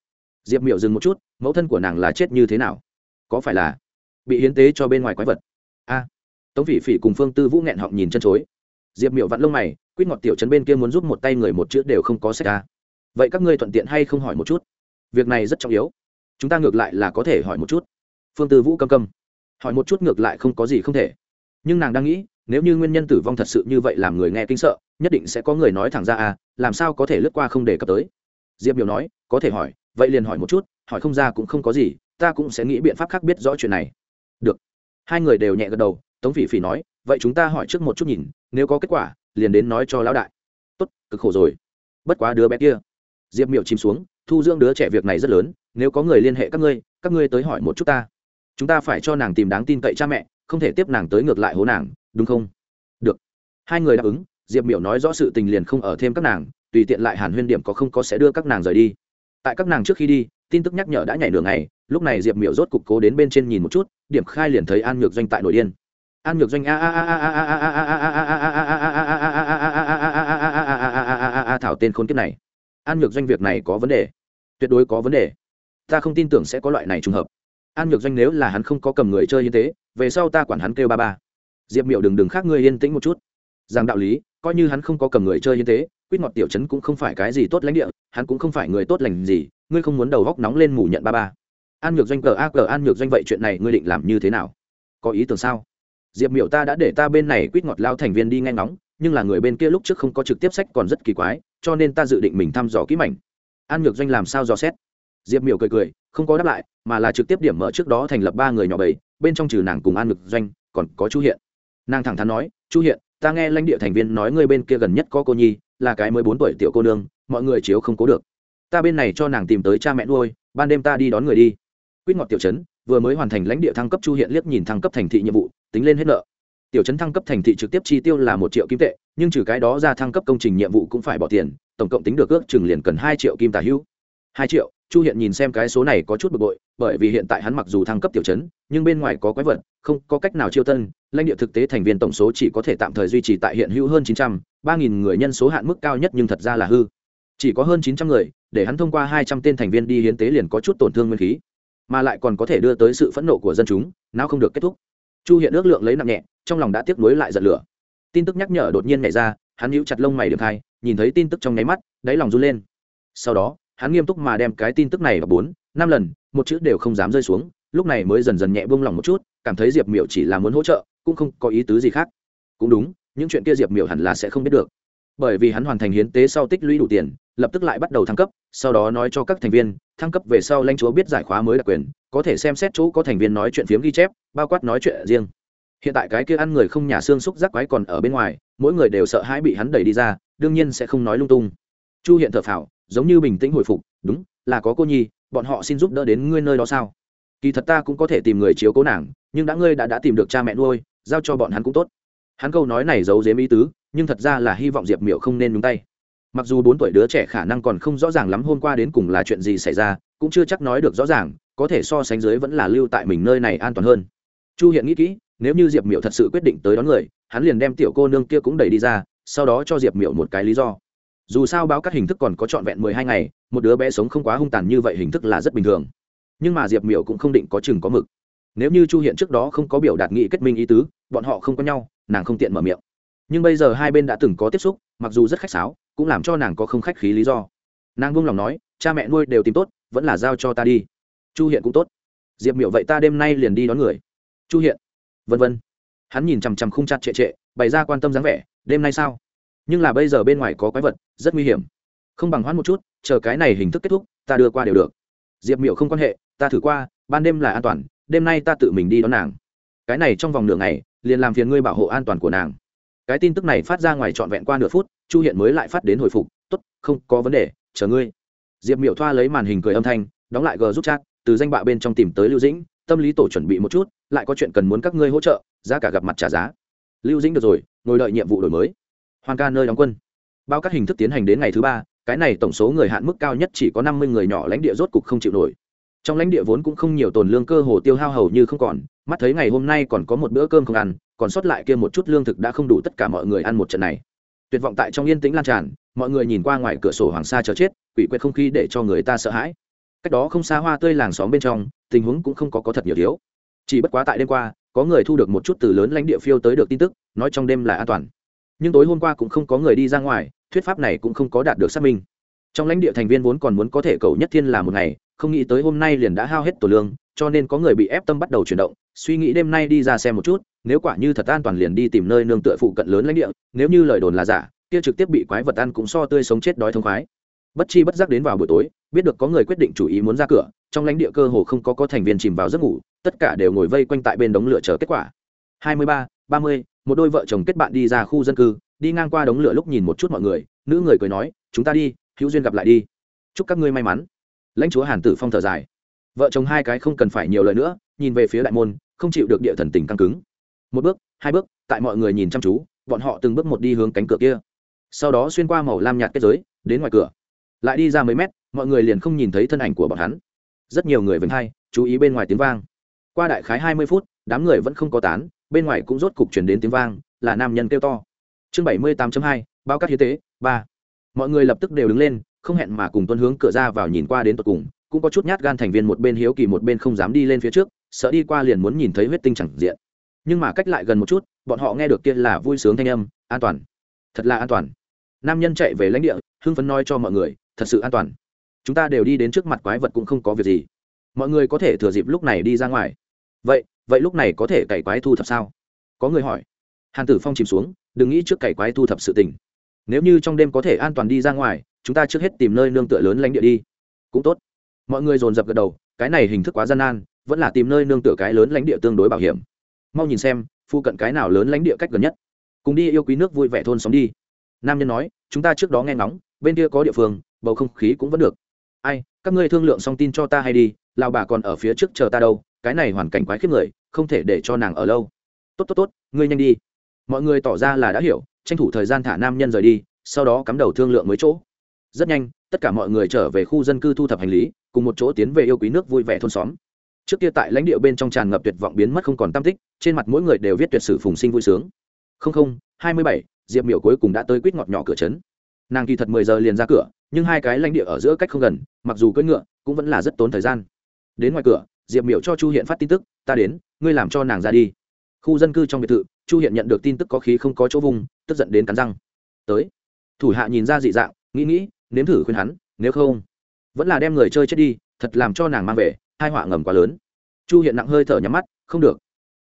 diệp miểu dừng một chút, mẫu thân của nàng là chết như thế nào? Có phải là bị hiến tế cho bên ngoài quái vật? A. Tống phỉ phỉ cùng phương tư vũ nghẹn họng nhìn chân chối. Diệp miểu vặn lông mày, quýt ngọt tiểu trấn bên kia muốn giúp một tay người một chữ đều không có sách ra. Vậy các ngươi thuận tiện hay không hỏi một chút? Việc này rất trọng yếu. Chúng ta ngược lại là có thể hỏi một chút. Phương tư vũ câm câm hỏi một chút ngược lại không có gì không thể. Nhưng nàng đang nghĩ, nếu như nguyên nhân tử vong thật sự như vậy làm người nghe kinh sợ, nhất định sẽ có người nói thẳng ra à làm sao có thể lướt qua không đề cập tới? Diệp miểu nói có thể hỏi, vậy liền hỏi một chút, hỏi không ra cũng không có gì, ta cũng sẽ nghĩ biện pháp khác biết rõ chuyện này. Được. Hai người đều nhẹ gật đầu, tống phỉ phỉ nói, vậy chúng ta hỏi trước một chút nhìn, nếu có kết quả, liền đến nói cho lão đại. Tốt, cực khổ rồi. Bất quá đứa bé kia. Diệp miểu chìm xuống, thu dưỡng đứa trẻ việc này rất lớn, nếu có người liên hệ các ngươi các ngươi tới hỏi một chút ta. Chúng ta phải cho nàng tìm đáng tin cậy cha mẹ, không thể tiếp nàng tới ngược lại hố nàng, đúng không? Được. Hai người đáp ứng, diệp miểu nói rõ sự tình liền không ở thêm các nàng, tùy tiện lại hàn huyên điểm có không có sẽ đưa các nàng rời đi tại các nàng trước khi đi tin tức nhắc nhở đã nhảy đường này lúc này diệp miểu rốt cục cố đến bên trên nhìn một chút điểm khai liền thấy an nhược doanh tại nội điên an nhược doanh a a a a a a a a a a a thảo tên khốn kiếp này an nhược doanh việc này có vấn đề tuyệt đối có vấn đề ta không tin tưởng sẽ có loại này trùng hợp an nhược doanh nếu là hắn không có cầm người chơi như thế về sau ta quản hắn kêu ba ba diệp miểu đừng đừng khác ngươi yên tĩnh một chút rằng đạo lý coi như hắn không có cầm người chơi như thế quýt ngọt tiểu chấn cũng không phải cái gì tốt lãnh địa, hắn cũng không phải người tốt lành gì, ngươi không muốn đầu góc nóng lên mù nhận ba ba. An nhược doanh cờ a cờ, an nhược doanh vậy chuyện này ngươi định làm như thế nào? Có ý tưởng sao? Diệp miệu ta đã để ta bên này quýt ngọt lao thành viên đi ngay ngóng, nhưng là người bên kia lúc trước không có trực tiếp sách còn rất kỳ quái, cho nên ta dự định mình thăm dò kỹ mảnh. An nhược doanh làm sao dò xét? Diệp miểu cười cười, không có đáp lại, mà là trực tiếp điểm mở trước đó thành lập ba người nhỏ bảy bên trong trừ nàng cùng an nhược doanh, còn có chu hiện. Nàng thẳng thắn nói, chu hiện, ta nghe lãnh địa thành viên nói người bên kia gần nhất có cô nhi là cái mới bốn tuổi tiểu cô nương, mọi người chiếu không cố được. Ta bên này cho nàng tìm tới cha mẹ nuôi, ban đêm ta đi đón người đi. Quyết ngọt tiểu trấn, vừa mới hoàn thành lãnh địa thăng cấp chu hiện liếc nhìn thăng cấp thành thị nhiệm vụ, tính lên hết nợ. Tiểu trấn thăng cấp thành thị trực tiếp chi tiêu là một triệu kim tệ, nhưng trừ cái đó ra thăng cấp công trình nhiệm vụ cũng phải bỏ tiền, tổng cộng tính được ước chừng liền cần hai triệu kim tả hữu. Hai triệu, chu hiện nhìn xem cái số này có chút bực bội, bởi vì hiện tại hắn mặc dù thăng cấp tiểu chấn nhưng bên ngoài có quái vật, không có cách nào chiêu tân, lãnh địa thực tế thành viên tổng số chỉ có thể tạm thời duy trì tại hiện hữu hơn chín trăm ba nghìn người nhân số hạn mức cao nhất nhưng thật ra là hư. Chỉ có hơn chín trăm người, để hắn thông qua hai trăm tên thành viên đi hiến tế liền có chút tổn thương nguyên khí. Mà lại còn có thể đưa tới sự phẫn nộ của dân chúng, nào không được kết thúc. Chu hiện ước lượng lấy nặng nhẹ, trong lòng đã tiếp nối lại giật lửa. Tin tức nhắc nhở đột nhiên nhảy ra, hắn nhíu chặt lông mày điểm hai nhìn thấy tin tức trong nháy mắt, đáy lòng run lên. Sau đó, hắn nghiêm túc mà đem cái tin tức này vào bốn, năm lần, một chữ đều không dám rơi xuống, lúc này mới dần dần nhẹ buông lòng một chút, cảm thấy diệp miểu chỉ là muốn hỗ trợ, cũng không có ý tứ gì khác. Cũng đúng những chuyện kia diệp miểu hẳn là sẽ không biết được bởi vì hắn hoàn thành hiến tế sau tích lũy đủ tiền lập tức lại bắt đầu thăng cấp sau đó nói cho các thành viên thăng cấp về sau lãnh chúa biết giải khóa mới đặc quyền có thể xem xét chỗ có thành viên nói chuyện phiếm ghi chép bao quát nói chuyện riêng hiện tại cái kia ăn người không nhà xương xúc giác quái còn ở bên ngoài mỗi người đều sợ hãi bị hắn đẩy đi ra đương nhiên sẽ không nói lung tung chu hiện thở phào giống như bình tĩnh hồi phục đúng là có cô nhi bọn họ xin giúp đỡ đến ngươi nơi đó sao kỳ thật ta cũng có thể tìm người chiếu cố nàng nhưng đã ngươi đã đã tìm được cha mẹ nuôi giao cho bọn hắn cũng tốt hắn câu nói này giấu dếm ý tứ, nhưng thật ra là hy vọng diệp miểu không nên nhúng tay. Mặc dù bốn tuổi đứa trẻ khả năng còn không rõ ràng lắm hôm qua đến cùng là chuyện gì xảy ra, cũng chưa chắc nói được rõ ràng, có thể so sánh dưới vẫn là lưu tại mình nơi này an toàn hơn. Chu hiện nghĩ kỹ, nếu như diệp miểu thật sự quyết định tới đón người, hắn liền đem tiểu cô nương kia cũng đẩy đi ra, sau đó cho diệp miểu một cái lý do. Dù sao báo các hình thức còn có trọn vẹn mười hai ngày, một đứa bé sống không quá hung tàn như vậy hình thức là rất bình thường. Nhưng mà diệp miểu cũng không định có chừng có mực nếu như chu hiện trước đó không có biểu đạt nghị kết minh ý tứ, bọn họ không có nhau, nàng không tiện mở miệng. Nhưng bây giờ hai bên đã từng có tiếp xúc, mặc dù rất khách sáo, cũng làm cho nàng có không khách khí lý do. Nàng buông lòng nói, cha mẹ nuôi đều tìm tốt, vẫn là giao cho ta đi. Chu hiện cũng tốt. Diệp miểu vậy ta đêm nay liền đi đón người. Chu hiện. Vân vân. Hắn nhìn chằm chằm khung chặt trệ trệ, bày ra quan tâm dáng vẻ, đêm nay sao? Nhưng là bây giờ bên ngoài có quái vật, rất nguy hiểm. Không bằng hoãn một chút, chờ cái này hình thức kết thúc, ta đưa qua đều được. Diệp miểu không quan hệ, ta thử qua, ban đêm là an toàn đêm nay ta tự mình đi đón nàng. Cái này trong vòng nửa ngày, liền làm phiền ngươi bảo hộ an toàn của nàng. Cái tin tức này phát ra ngoài trọn vẹn qua nửa phút, chu hiện mới lại phát đến hồi phục t ố t không có vấn đề, chờ ngươi. Diệp miểu thoa lấy màn hình cười âm thanh, đóng lại g giúp chat, từ danh bạ bên trong tìm tới lưu dĩnh, tâm lý tổ chuẩn bị một chút, lại có chuyện cần muốn các ngươi hỗ trợ, giá cả gặp mặt trả giá. Lưu dĩnh được rồi, ngồi đợi nhiệm vụ đổi mới. Hoàn ca nơi đóng quân. Bao các hình thức tiến hành đến ngày thứ ba, cái này tổng số người hạn mức cao nhất chỉ có năm mươi người nhỏ lãnh địa rốt cục không chịu nổi trong lãnh địa vốn cũng không nhiều tồn lương cơ hồ tiêu hao hầu như không còn, mắt thấy ngày hôm nay còn có một bữa cơm không ăn, còn sót lại kia một chút lương thực đã không đủ tất cả mọi người ăn một trận này. Tuyệt vọng tại trong yên tĩnh lan tràn, mọi người nhìn qua ngoài cửa sổ hoàng sa chờ chết, quỷ quyệt không khí để cho người ta sợ hãi. Cách đó không xa hoa tươi làng xóm bên trong, tình huống cũng không có có thật nhiều thiếu. Chỉ bất quá tại đêm qua, có người thu được một chút từ lớn lãnh địa phiêu tới được tin tức, nói trong đêm là an toàn. Nhưng tối hôm qua cũng không có người đi ra ngoài, thuyết pháp này cũng không có đạt được xác minh. Trong lãnh địa thành viên vốn còn muốn có thể cầu nhất thiên là một ngày không nghĩ tới hôm nay liền đã hao hết tổ lương, cho nên có người bị ép tâm bắt đầu chuyển động, suy nghĩ đêm nay đi ra xem một chút, nếu quả như thật an toàn liền đi tìm nơi nương tựa phụ cận lớn lãnh địa, nếu như lời đồn là giả, kia trực tiếp bị quái vật ăn cũng so tươi sống chết đói thông khoái. Bất chi bất giác đến vào buổi tối, biết được có người quyết định chủ ý muốn ra cửa, trong lãnh địa cơ hồ không có có thành viên chìm vào giấc ngủ, tất cả đều ngồi vây quanh tại bên đống lửa chờ kết quả. Hai mươi ba ba mươi, một đôi vợ chồng kết bạn đi ra khu dân cư, đi ngang qua đống lửa lúc nhìn một chút mọi người, nữ người cười nói, chúng ta đi, hữu duyên gặp lại đi. Chúc các ngươi may mắn lãnh chúa hàn tử phong thở dài. Vợ chồng hai cái không cần phải nhiều lời nữa, nhìn về phía đại môn, không chịu được địa thần tình căng cứng. Một bước, hai bước, tại mọi người nhìn chăm chú, bọn họ từng bước một đi hướng cánh cửa kia. Sau đó xuyên qua màu lam nhạt kết giới, đến ngoài cửa. Lại đi ra mấy mét, mọi người liền không nhìn thấy thân ảnh của bọn hắn. Rất nhiều người vẫn hay chú ý bên ngoài tiếng vang. Qua đại khái hai mươi phút, đám người vẫn không có tán, bên ngoài cũng rốt cục chuyển đến tiếng vang, là nam nhân kêu to. Chương bảy mươi tám hai bao cát hiến tế, ba. Mọi người lập tức đều đứng lên không hẹn mà cùng tuân hướng cửa ra vào nhìn qua đến tận cùng, cũng có chút nhát gan thành viên một bên hiếu kỳ một bên không dám đi lên phía trước, sợ đi qua liền muốn nhìn thấy huyết tinh chẳng diện. Nhưng mà cách lại gần một chút, bọn họ nghe được kia là vui sướng thanh âm, an toàn, thật là an toàn. Nam nhân chạy về lãnh địa, hưng phấn nói cho mọi người, thật sự an toàn. Chúng ta đều đi đến trước mặt quái vật cũng không có việc gì. Mọi người có thể thừa dịp lúc này đi ra ngoài. Vậy vậy lúc này có thể cày quái thu thập sao? Có người hỏi. Hàn tử phong chìm xuống, đừng nghĩ trước cày quái thu thập sự tình. Nếu như trong đêm có thể an toàn đi ra ngoài chúng ta trước hết tìm nơi nương tựa lớn lãnh địa đi. Cũng tốt. Mọi người dồn dập gật đầu, cái này hình thức quá gian nan, vẫn là tìm nơi nương tựa cái lớn lãnh địa tương đối bảo hiểm. Mau nhìn xem, phụ cận cái nào lớn lãnh địa cách gần nhất. Cùng đi yêu quý nước vui vẻ thôn sống đi. Nam nhân nói, chúng ta trước đó nghe ngóng, bên kia có địa phương, bầu không khí cũng vẫn được. Ai, các ngươi thương lượng xong tin cho ta hay đi lao bà còn ở phía trước chờ ta đâu, cái này hoàn cảnh quái khiếp người, không thể để cho nàng ở lâu. Tốt tốt tốt, ngươi nhanh đi. Mọi người tỏ ra là đã hiểu, tranh thủ thời gian thả nam nhân rời đi, sau đó cắm đầu thương lượng mới chỗ rất nhanh, tất cả mọi người trở về khu dân cư thu thập hành lý, cùng một chỗ tiến về yêu quý nước vui vẻ thôn xóm. Trước kia tại lãnh địa bên trong tràn ngập tuyệt vọng biến mất không còn tam tích, trên mặt mỗi người đều viết tuyệt sử phùng sinh vui sướng. Không không, hai mươi bảy, diệp miệu cuối cùng đã tới quýt ngọt nhỏ cửa trấn. Nàng kỳ thật mười giờ liền ra cửa, nhưng hai cái lãnh địa ở giữa cách không gần, mặc dù cưỡi ngựa, cũng vẫn là rất tốn thời gian. Đến ngoài cửa, diệp miệu cho chu hiện phát tin tức, ta đến, ngươi làm cho nàng ra đi. Khu dân cư trong biệt thự, chu hiện nhận được tin tức có khí không có chỗ vùng, tức giận đến cắn răng. Tới. Thủ hạ nhìn ra dị dạng, nghĩ nghĩ nếm thử khuyên hắn, nếu không, vẫn là đem người chơi chết đi, thật làm cho nàng mang về hai họa ngầm quá lớn. Chu hiện nặng hơi thở nhắm mắt, không được.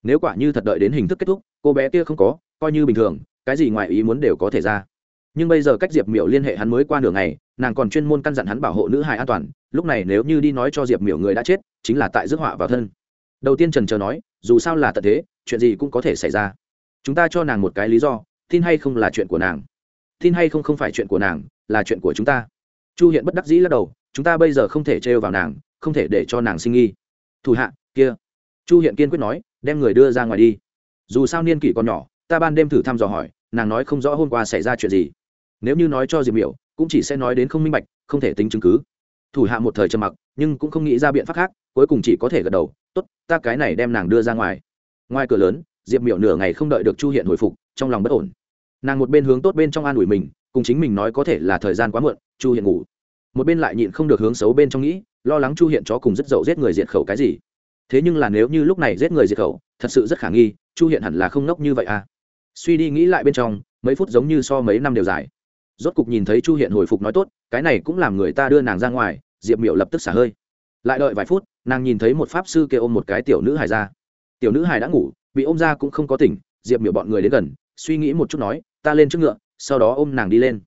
Nếu quả như thật đợi đến hình thức kết thúc, cô bé kia không có, coi như bình thường, cái gì ngoài ý muốn đều có thể ra. Nhưng bây giờ cách diệp miểu liên hệ hắn mới qua nửa ngày, nàng còn chuyên môn căn dặn hắn bảo hộ nữ hài an toàn, lúc này nếu như đi nói cho diệp miểu người đã chết, chính là tại rước họa vào thân. Đầu tiên trần chờ nói, dù sao là tận thế, chuyện gì cũng có thể xảy ra. Chúng ta cho nàng một cái lý do, tin hay không là chuyện của nàng. Tin hay không không phải chuyện của nàng là chuyện của chúng ta. Chu hiện bất đắc dĩ lắc đầu, chúng ta bây giờ không thể trêu vào nàng, không thể để cho nàng sinh nghi. Thủ hạ, kia. Chu hiện kiên quyết nói, đem người đưa ra ngoài đi. Dù sao niên kỷ còn nhỏ, ta ban đêm thử thăm dò hỏi, nàng nói không rõ hôm qua xảy ra chuyện gì. Nếu như nói cho diệp miểu, cũng chỉ sẽ nói đến không minh bạch, không thể tính chứng cứ. Thủ hạ một thời trầm mặc, nhưng cũng không nghĩ ra biện pháp khác, cuối cùng chỉ có thể gật đầu, tốt, ta cái này đem nàng đưa ra ngoài. Ngoài cửa lớn, diệp miểu nửa ngày không đợi được chu hiện hồi phục, trong lòng bất ổn. Nàng một bên hướng tốt bên trong an ủi mình cùng chính mình nói có thể là thời gian quá muộn, chu hiện ngủ. Một bên lại nhịn không được hướng xấu bên trong nghĩ, lo lắng chu hiện chó cùng rất dậu giết người diệt khẩu cái gì. Thế nhưng là nếu như lúc này giết người diệt khẩu, thật sự rất khả nghi, chu hiện hẳn là không ngốc như vậy à. Suy đi nghĩ lại bên trong, mấy phút giống như so mấy năm đều dài. Rốt cục nhìn thấy chu hiện hồi phục nói tốt, cái này cũng làm người ta đưa nàng ra ngoài, diệp miểu lập tức xả hơi. Lại đợi vài phút, nàng nhìn thấy một pháp sư kêu ôm một cái tiểu nữ hài ra. Tiểu nữ hài đã ngủ, bị ôm ra cũng không có tỉnh, diệp miểu bọn người đến gần, suy nghĩ một chút nói, ta lên trước ngựa sau đó ôm nàng đi lên.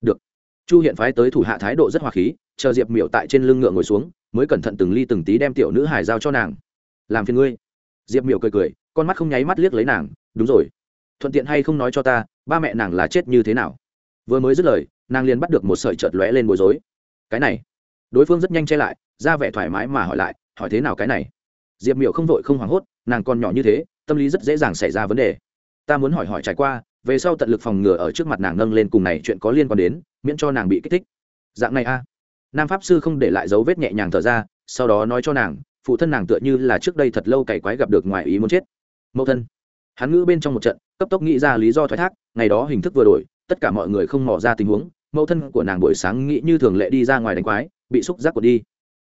Được. Chu hiện phái tới thủ hạ thái độ rất hòa khí, chờ diệp miểu tại trên lưng ngựa ngồi xuống, mới cẩn thận từng ly từng tí đem tiểu nữ hài giao cho nàng. Làm phiền ngươi. Diệp miểu cười cười, con mắt không nháy mắt liếc lấy nàng, đúng rồi. Thuận tiện hay không nói cho ta, ba mẹ nàng là chết như thế nào? Vừa mới dứt lời, nàng liền bắt được một sợi chợt lóe lên bối rối. Cái này. Đối phương rất nhanh che lại, ra vẻ thoải mái mà hỏi lại, hỏi thế nào cái này? Diệp miểu không vội không hoảng hốt, nàng còn nhỏ như thế, tâm lý rất dễ dàng xảy ra vấn đề. Ta muốn hỏi hỏi trải qua về sau tận lực phòng ngừa ở trước mặt nàng nâng lên cùng này chuyện có liên quan đến, miễn cho nàng bị kích thích. Dạng này a. Nam pháp sư không để lại dấu vết nhẹ nhàng thở ra, sau đó nói cho nàng, phụ thân nàng tựa như là trước đây thật lâu cày quái gặp được ngoài ý muốn chết. Mẫu thân. Hắn ngữ bên trong một trận, cấp tốc nghĩ ra lý do thoái thác, ngày đó hình thức vừa đổi, tất cả mọi người không mò ra tình huống, mẫu thân của nàng buổi sáng nghĩ như thường lệ đi ra ngoài đánh quái, bị xúc giác của đi.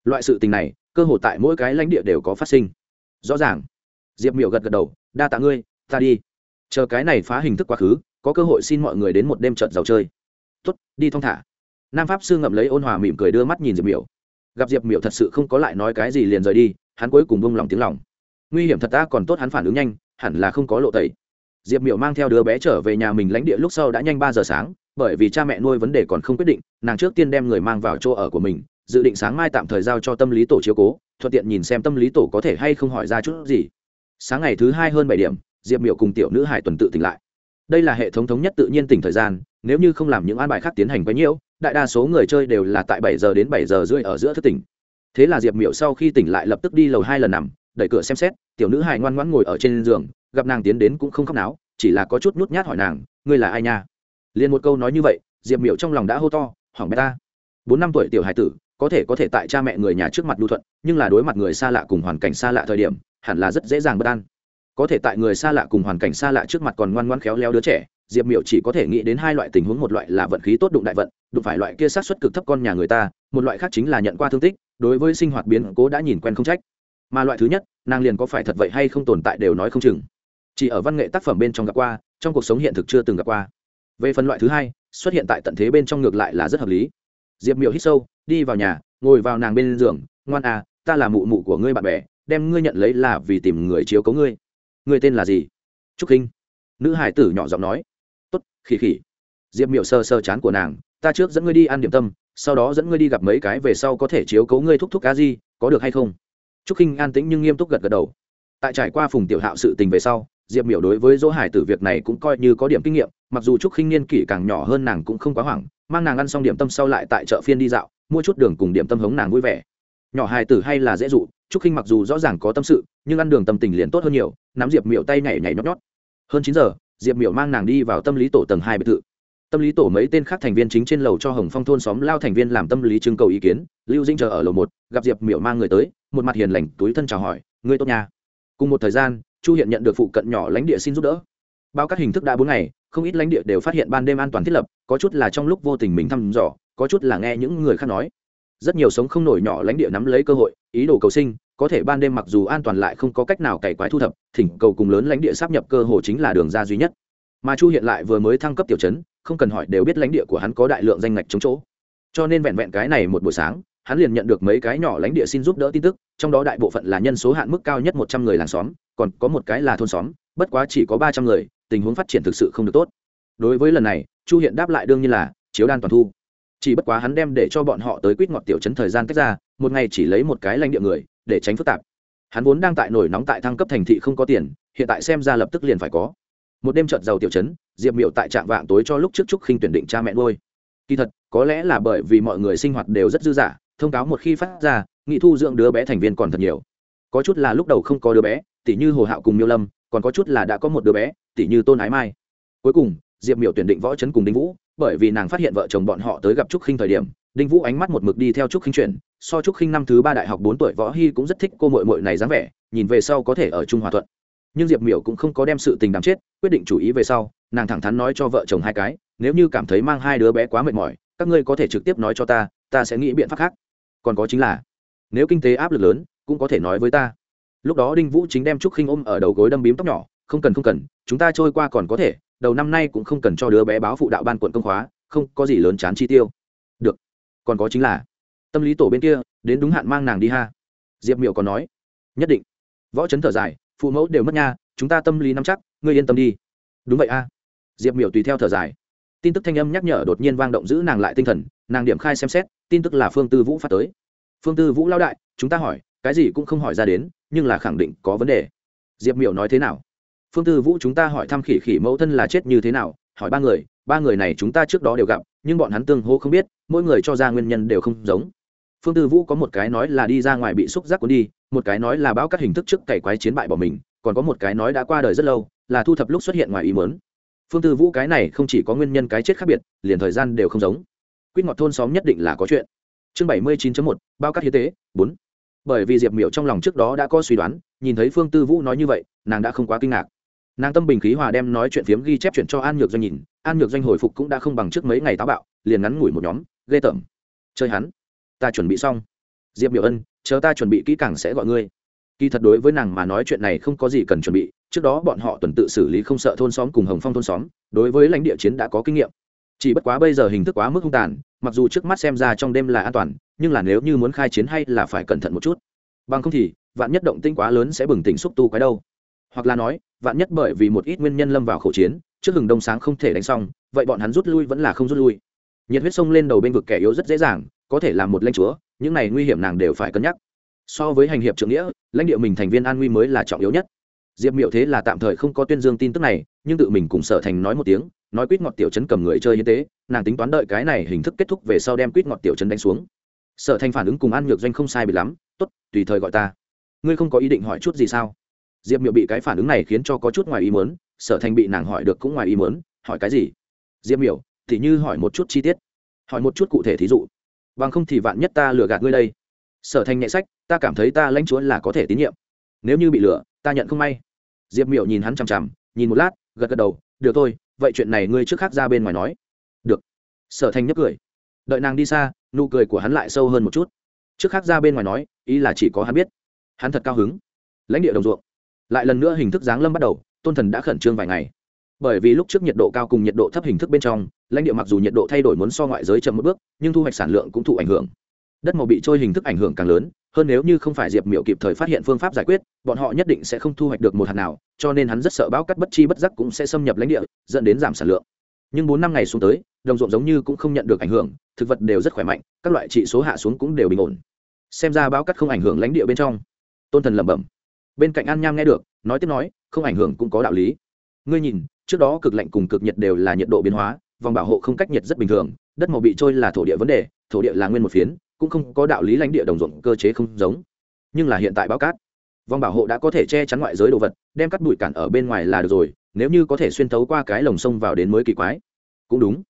Loại sự tình này, cơ hội tại mỗi cái lãnh địa đều có phát sinh. Rõ ràng. Diệp miểu gật gật đầu, đa tạ ngươi, ta đi chờ cái này phá hình thức quá khứ, có cơ hội xin mọi người đến một đêm trận giàu chơi. Tuất đi thong thả. Nam pháp sư ngậm lấy ôn hòa mỉm cười đưa mắt nhìn diệp miểu. Gặp diệp miểu thật sự không có lại nói cái gì liền rời đi, hắn cuối cùng bông lòng tiếng lòng. Nguy hiểm thật ta, còn tốt hắn phản ứng nhanh, hẳn là không có lộ tẩy. Diệp miểu mang theo đứa bé trở về nhà mình lãnh địa lúc sau đã nhanh ba giờ sáng, bởi vì cha mẹ nuôi vấn đề còn không quyết định, nàng trước tiên đem người mang vào chỗ ở của mình, dự định sáng mai tạm thời giao cho tâm lý tổ chiếu cố, thuận tiện nhìn xem tâm lý tổ có thể hay không hỏi ra chút gì. Sáng ngày thứ hai hơn bảy điểm diệp miểu cùng tiểu nữ hải tuần tự tỉnh lại. Đây là hệ thống thống nhất tự nhiên tỉnh thời gian, nếu như không làm những an bài khác tiến hành quấy nhiễu, đại đa số người chơi đều là tại bảy giờ đến bảy giờ rưỡi ở giữa thức tỉnh. Thế là diệp miểu sau khi tỉnh lại lập tức đi lầu hai lần nằm, đẩy cửa xem xét, tiểu nữ hải ngoan ngoãn ngồi ở trên giường, gặp nàng tiến đến cũng không khóc náo, chỉ là có chút nhút nhát hỏi nàng, ngươi là ai nha? Liền một câu nói như vậy, diệp miểu trong lòng đã hô to hỏng bé ta bốn năm tuổi tiểu hải tử, có thể có thể tại cha mẹ người nhà trước mặt đu thuận, nhưng là đối mặt người xa lạ cùng hoàn cảnh xa lạ thời điểm, hẳn là rất dễ dàng bất an có thể tại người xa lạ cùng hoàn cảnh xa lạ trước mặt còn ngoan ngoan khéo léo đứa trẻ, diệp miểu chỉ có thể nghĩ đến hai loại tình huống, một loại là vận khí tốt đụng đại vận, đụng phải loại kia sát xuất cực thấp con nhà người ta, một loại khác chính là nhận qua thương tích, đối với sinh hoạt biến cố đã nhìn quen không trách. Mà loại thứ nhất, nàng liền có phải thật vậy hay không tồn tại đều nói không chừng. Chỉ ở văn nghệ tác phẩm bên trong gặp qua, trong cuộc sống hiện thực chưa từng gặp qua. Về phần loại thứ hai, xuất hiện tại tận thế bên trong ngược lại là rất hợp lý. Diệp miểu hít sâu, đi vào nhà, ngồi vào nàng bên giường, ngoan à ta là mụ mụ của ngươi bạn bè, đem ngươi nhận lấy là vì tìm người chiếu cấu ngươi ngươi tên là gì? Trúc kinh nữ hải tử nhỏ giọng nói. Tốt, khỉ khỉ. Diệp miểu sơ sơ chán của nàng. Ta trước dẫn ngươi đi ăn điểm tâm, sau đó dẫn ngươi đi gặp mấy cái về sau có thể chiếu cấu ngươi thúc thúc cá gì có được hay không? Trúc kinh an tĩnh nhưng nghiêm túc gật gật đầu. Tại trải qua phùng tiểu hạo sự tình về sau, diệp miểu đối với dỗ hải tử việc này cũng coi như có điểm kinh nghiệm, mặc dù trúc khinh niên kỷ càng nhỏ hơn nàng cũng không quá hoảng, mang nàng ăn xong điểm tâm sau lại tại chợ phiên đi dạo, mua chút đường cùng điểm tâm hống nàng vui vẻ. Nhỏ hài tử hay là dễ dụ trúc khinh mặc dù rõ ràng có tâm sự, nhưng ăn đường tâm tình liền tốt hơn nhiều, nắm diệp miểu tay nhảy nhảy nhót nhót. Hơn chín giờ, diệp miểu mang nàng đi vào tâm lý tổ tầng hai biệt thự. Tâm lý tổ mấy tên khác thành viên chính trên lầu cho hồng phong thôn xóm lao thành viên làm tâm lý trưng cầu ý kiến. Lưu dinh chờ ở lầu một, gặp diệp miểu mang người tới, một mặt hiền lành, túi thân chào hỏi, ngươi tốt nhà cùng một thời gian, chu hiện nhận được phụ cận nhỏ lãnh địa xin giúp đỡ. Bao các hình thức đã bốn ngày, không ít lãnh địa đều phát hiện ban đêm an toàn thiết lập, có chút là trong lúc vô tình mình thăm dò, có chút là nghe những người khác nói. Rất nhiều sống không nổi nhỏ lãnh địa nắm lấy cơ hội, ý đồ cầu sinh có thể ban đêm mặc dù an toàn lại không có cách nào cày quái thu thập, thỉnh cầu cùng lớn lãnh địa sắp nhập cơ hồ chính là đường ra duy nhất. Mà chu hiện lại vừa mới thăng cấp tiểu chấn không cần hỏi đều biết lãnh địa của hắn có đại lượng danh ngạch chống chỗ. Cho nên vẹn vẹn cái này một buổi sáng, hắn liền nhận được mấy cái nhỏ lãnh địa xin giúp đỡ tin tức, trong đó đại bộ phận là nhân số hạn mức cao nhất một trăm người làng xóm, còn có một cái là thôn xóm, bất quá chỉ có ba trăm người, tình huống phát triển thực sự không được tốt. Đối với lần này, chu hiện đáp lại đương nhiên là chiếu đan toàn thu. Chỉ bất quá hắn đem để cho bọn họ tới quýt ngọt tiểu chấn thời gian tách ra, một ngày chỉ lấy một cái lãnh địa người để tránh phức tạp. Hắn vốn đang tại nổi nóng tại thăng cấp thành thị không có tiền, hiện tại xem ra lập tức liền phải có. Một đêm trợt giàu tiểu chấn, diệp miệu tại trạm vạng tối cho lúc trước trúc khinh tuyển định cha mẹ nuôi. kỳ thật, có lẽ là bởi vì mọi người sinh hoạt đều rất dư dả, thông cáo một khi phát ra, nghị thu dưỡng đứa bé thành viên còn thật nhiều. Có chút là lúc đầu không có đứa bé tỷ như hồ hạo cùng miêu lâm, còn có chút là đã có một đứa bé tỷ như tôn ái mai. Cuối cùng, diệp miểu tuyển định võ trấn cùng đinh vũ, bởi vì nàng phát hiện vợ chồng bọn họ tới gặp trúc khinh thời điểm đinh vũ ánh mắt một mực đi theo trúc khinh chuyển, so trúc khinh năm thứ ba đại học bốn tuổi võ hy cũng rất thích cô mội mội này dáng vẻ, nhìn về sau có thể ở trung hòa thuận. Nhưng diệp miểu cũng không có đem sự tình đắm chết, quyết định chủ ý về sau, nàng thẳng thắn nói cho vợ chồng hai cái, nếu như cảm thấy mang hai đứa bé quá mệt mỏi, các ngươi có thể trực tiếp nói cho ta ta sẽ nghĩ biện pháp khác. Còn có chính là, nếu kinh tế áp lực lớn, cũng có thể nói với ta. Lúc đó đinh vũ chính đem trúc khinh ôm ở đầu gối đâm bím tóc nhỏ, không cần không cần, chúng ta trôi qua còn có thể, đầu năm nay cũng không cần cho đứa bé báo phụ đạo ban quận công khóa, không có gì lớn chán chi tiêu còn có chính là tâm lý tổ bên kia, đến đúng hạn mang nàng đi ha. Diệp miệu còn nói, nhất định. Võ chấn thở dài, phụ mẫu đều mất nha, chúng ta tâm lý nắm chắc, ngươi yên tâm đi. Đúng vậy a. Diệp miểu tùy theo thở dài. Tin tức thanh âm nhắc nhở đột nhiên vang động giữ nàng lại tinh thần, nàng điểm khai xem xét, tin tức là phương tư vũ phát tới. Phương tư vũ lao đại, chúng ta hỏi, cái gì cũng không hỏi ra đến, nhưng là khẳng định có vấn đề. Diệp miểu nói thế nào? Phương tư vũ chúng ta hỏi thăm khỉ khỉ mẫu thân là chết như thế nào, hỏi ba người ba người này chúng ta trước đó đều gặp, nhưng bọn hắn tương hô không biết, mỗi người cho ra nguyên nhân đều không giống. Phương tư vũ có một cái nói là đi ra ngoài bị xúc giác cuốn đi, một cái nói là báo các hình thức trước cày quái chiến bại bỏ mình, còn có một cái nói đã qua đời rất lâu, là thu thập lúc xuất hiện ngoài ý mớn phương tư vũ cái này không chỉ có nguyên nhân cái chết khác biệt, liền thời gian đều không giống. Quýt ngọt thôn xóm nhất định là có chuyện. Chương bảy mươi chín một bao cát hiến tế, bốn. Bởi vì diệp miểu trong lòng trước đó đã có suy đoán, nhìn thấy phương tư vũ nói như vậy, nàng đã không quá kinh ngạc nàng tâm bình khí hòa đem nói chuyện phiếm ghi chép chuyện cho an nhược doanh nhìn. An nhược doanh hồi phục cũng đã không bằng trước mấy ngày táo bạo, liền ngắn ngủi một nhóm, ghê tởm. Chơi hắn, ta chuẩn bị xong. Diệp Biểu ân, chờ ta chuẩn bị kỹ càng sẽ gọi ngươi. Kỳ thật đối với nàng mà nói chuyện này không có gì cần chuẩn bị, trước đó bọn họ tuần tự xử lý không sợ thôn xóm cùng hồng phong thôn xóm, đối với lãnh địa chiến đã có kinh nghiệm. Chỉ bất quá bây giờ hình thức quá mức hung tàn, mặc dù trước mắt xem ra trong đêm là an toàn, nhưng là nếu như muốn khai chiến hay là phải cẩn thận một chút. Bằng không thì, vạn nhất động tinh quá lớn sẽ bừng tỉnh xúc tu quái đâu hoặc là nói, vạn nhất bởi vì một ít nguyên nhân lâm vào khẩu chiến, trước hừng đông sáng không thể đánh xong, vậy bọn hắn rút lui vẫn là không rút lui. Nhiệt huyết sông lên đầu bên vực kẻ yếu rất dễ dàng, có thể làm một lãnh chúa, những này nguy hiểm nàng đều phải cân nhắc. So với hành hiệp trưởng nghĩa, lãnh địa mình thành viên an nguy mới là trọng yếu nhất. Diệp miệu thế là tạm thời không có tuyên dương tin tức này, nhưng tự mình cùng sở thành nói một tiếng, nói quýt ngọt tiểu chấn cầm người chơi như thế nàng tính toán đợi cái này hình thức kết thúc về sau đem quýt ngọt tiểu chấn đánh xuống. Sở thành phản ứng cùng an nhược doanh không sai bị lắm, tốt, tùy thời gọi ta. Ngươi không có ý định hỏi chút gì sao? Diệp miệu bị cái phản ứng này khiến cho có chút ngoài ý mớn sở thành bị nàng hỏi được cũng ngoài ý mớn hỏi cái gì? Diệp Miểu, thì như hỏi một chút chi tiết. Hỏi một chút cụ thể thí dụ. Bằng không thì vạn nhất ta lừa gạt ngươi đây. Sở thành nhẹ sách ta cảm thấy ta lãnh chúa là có thể tín nhiệm. Nếu như bị lừa ta nhận không may. Diệp miểu nhìn hắn chằm chằm nhìn một lát gật gật đầu được thôi vậy chuyện này ngươi trước khác ra bên ngoài nói. Được. Sở thành nhấp cười. Đợi nàng đi xa nụ cười của hắn lại sâu hơn một chút. Trước khác ra bên ngoài nói ý là chỉ có hắn biết. Hắn thật cao hứng. Lãnh địa đồng ruộng lại lần nữa hình thức giáng lâm bắt đầu, tôn thần đã khẩn trương vài ngày. Bởi vì lúc trước nhiệt độ cao cùng nhiệt độ thấp hình thức bên trong, lãnh địa mặc dù nhiệt độ thay đổi muốn so ngoại giới chậm một bước, nhưng thu hoạch sản lượng cũng thụ ảnh hưởng. Đất màu bị trôi hình thức ảnh hưởng càng lớn, hơn nếu như không phải diệp miểu kịp thời phát hiện phương pháp giải quyết, bọn họ nhất định sẽ không thu hoạch được một hạt nào, cho nên hắn rất sợ bão cắt bất chi bất giác cũng sẽ xâm nhập lãnh địa, dẫn đến giảm sản lượng. Nhưng bốn năm ngày xuống tới, đồng ruộng giống như cũng không nhận được ảnh hưởng, thực vật đều rất khỏe mạnh, các loại trị số hạ xuống cũng đều bình ổn. Xem ra bão cắt không ảnh hưởng lãnh địa bên trong. Tôn thần lẩm bẩm bên cạnh an nham nghe được, nói tiếp nói, không ảnh hưởng cũng có đạo lý. Ngươi nhìn, trước đó cực lạnh cùng cực nhiệt đều là nhiệt độ biến hóa, vòng bảo hộ không cách nhiệt rất bình thường, đất màu bị trôi là thổ địa vấn đề, thổ địa là nguyên một phiến, cũng không có đạo lý lãnh địa đồng ruộng cơ chế không giống. Nhưng là hiện tại báo cát, vòng bảo hộ đã có thể che chắn ngoại giới đồ vật, đem cắt bụi cản ở bên ngoài là được rồi, nếu như có thể xuyên thấu qua cái lồng sông vào đến mới kỳ quái. Cũng đúng.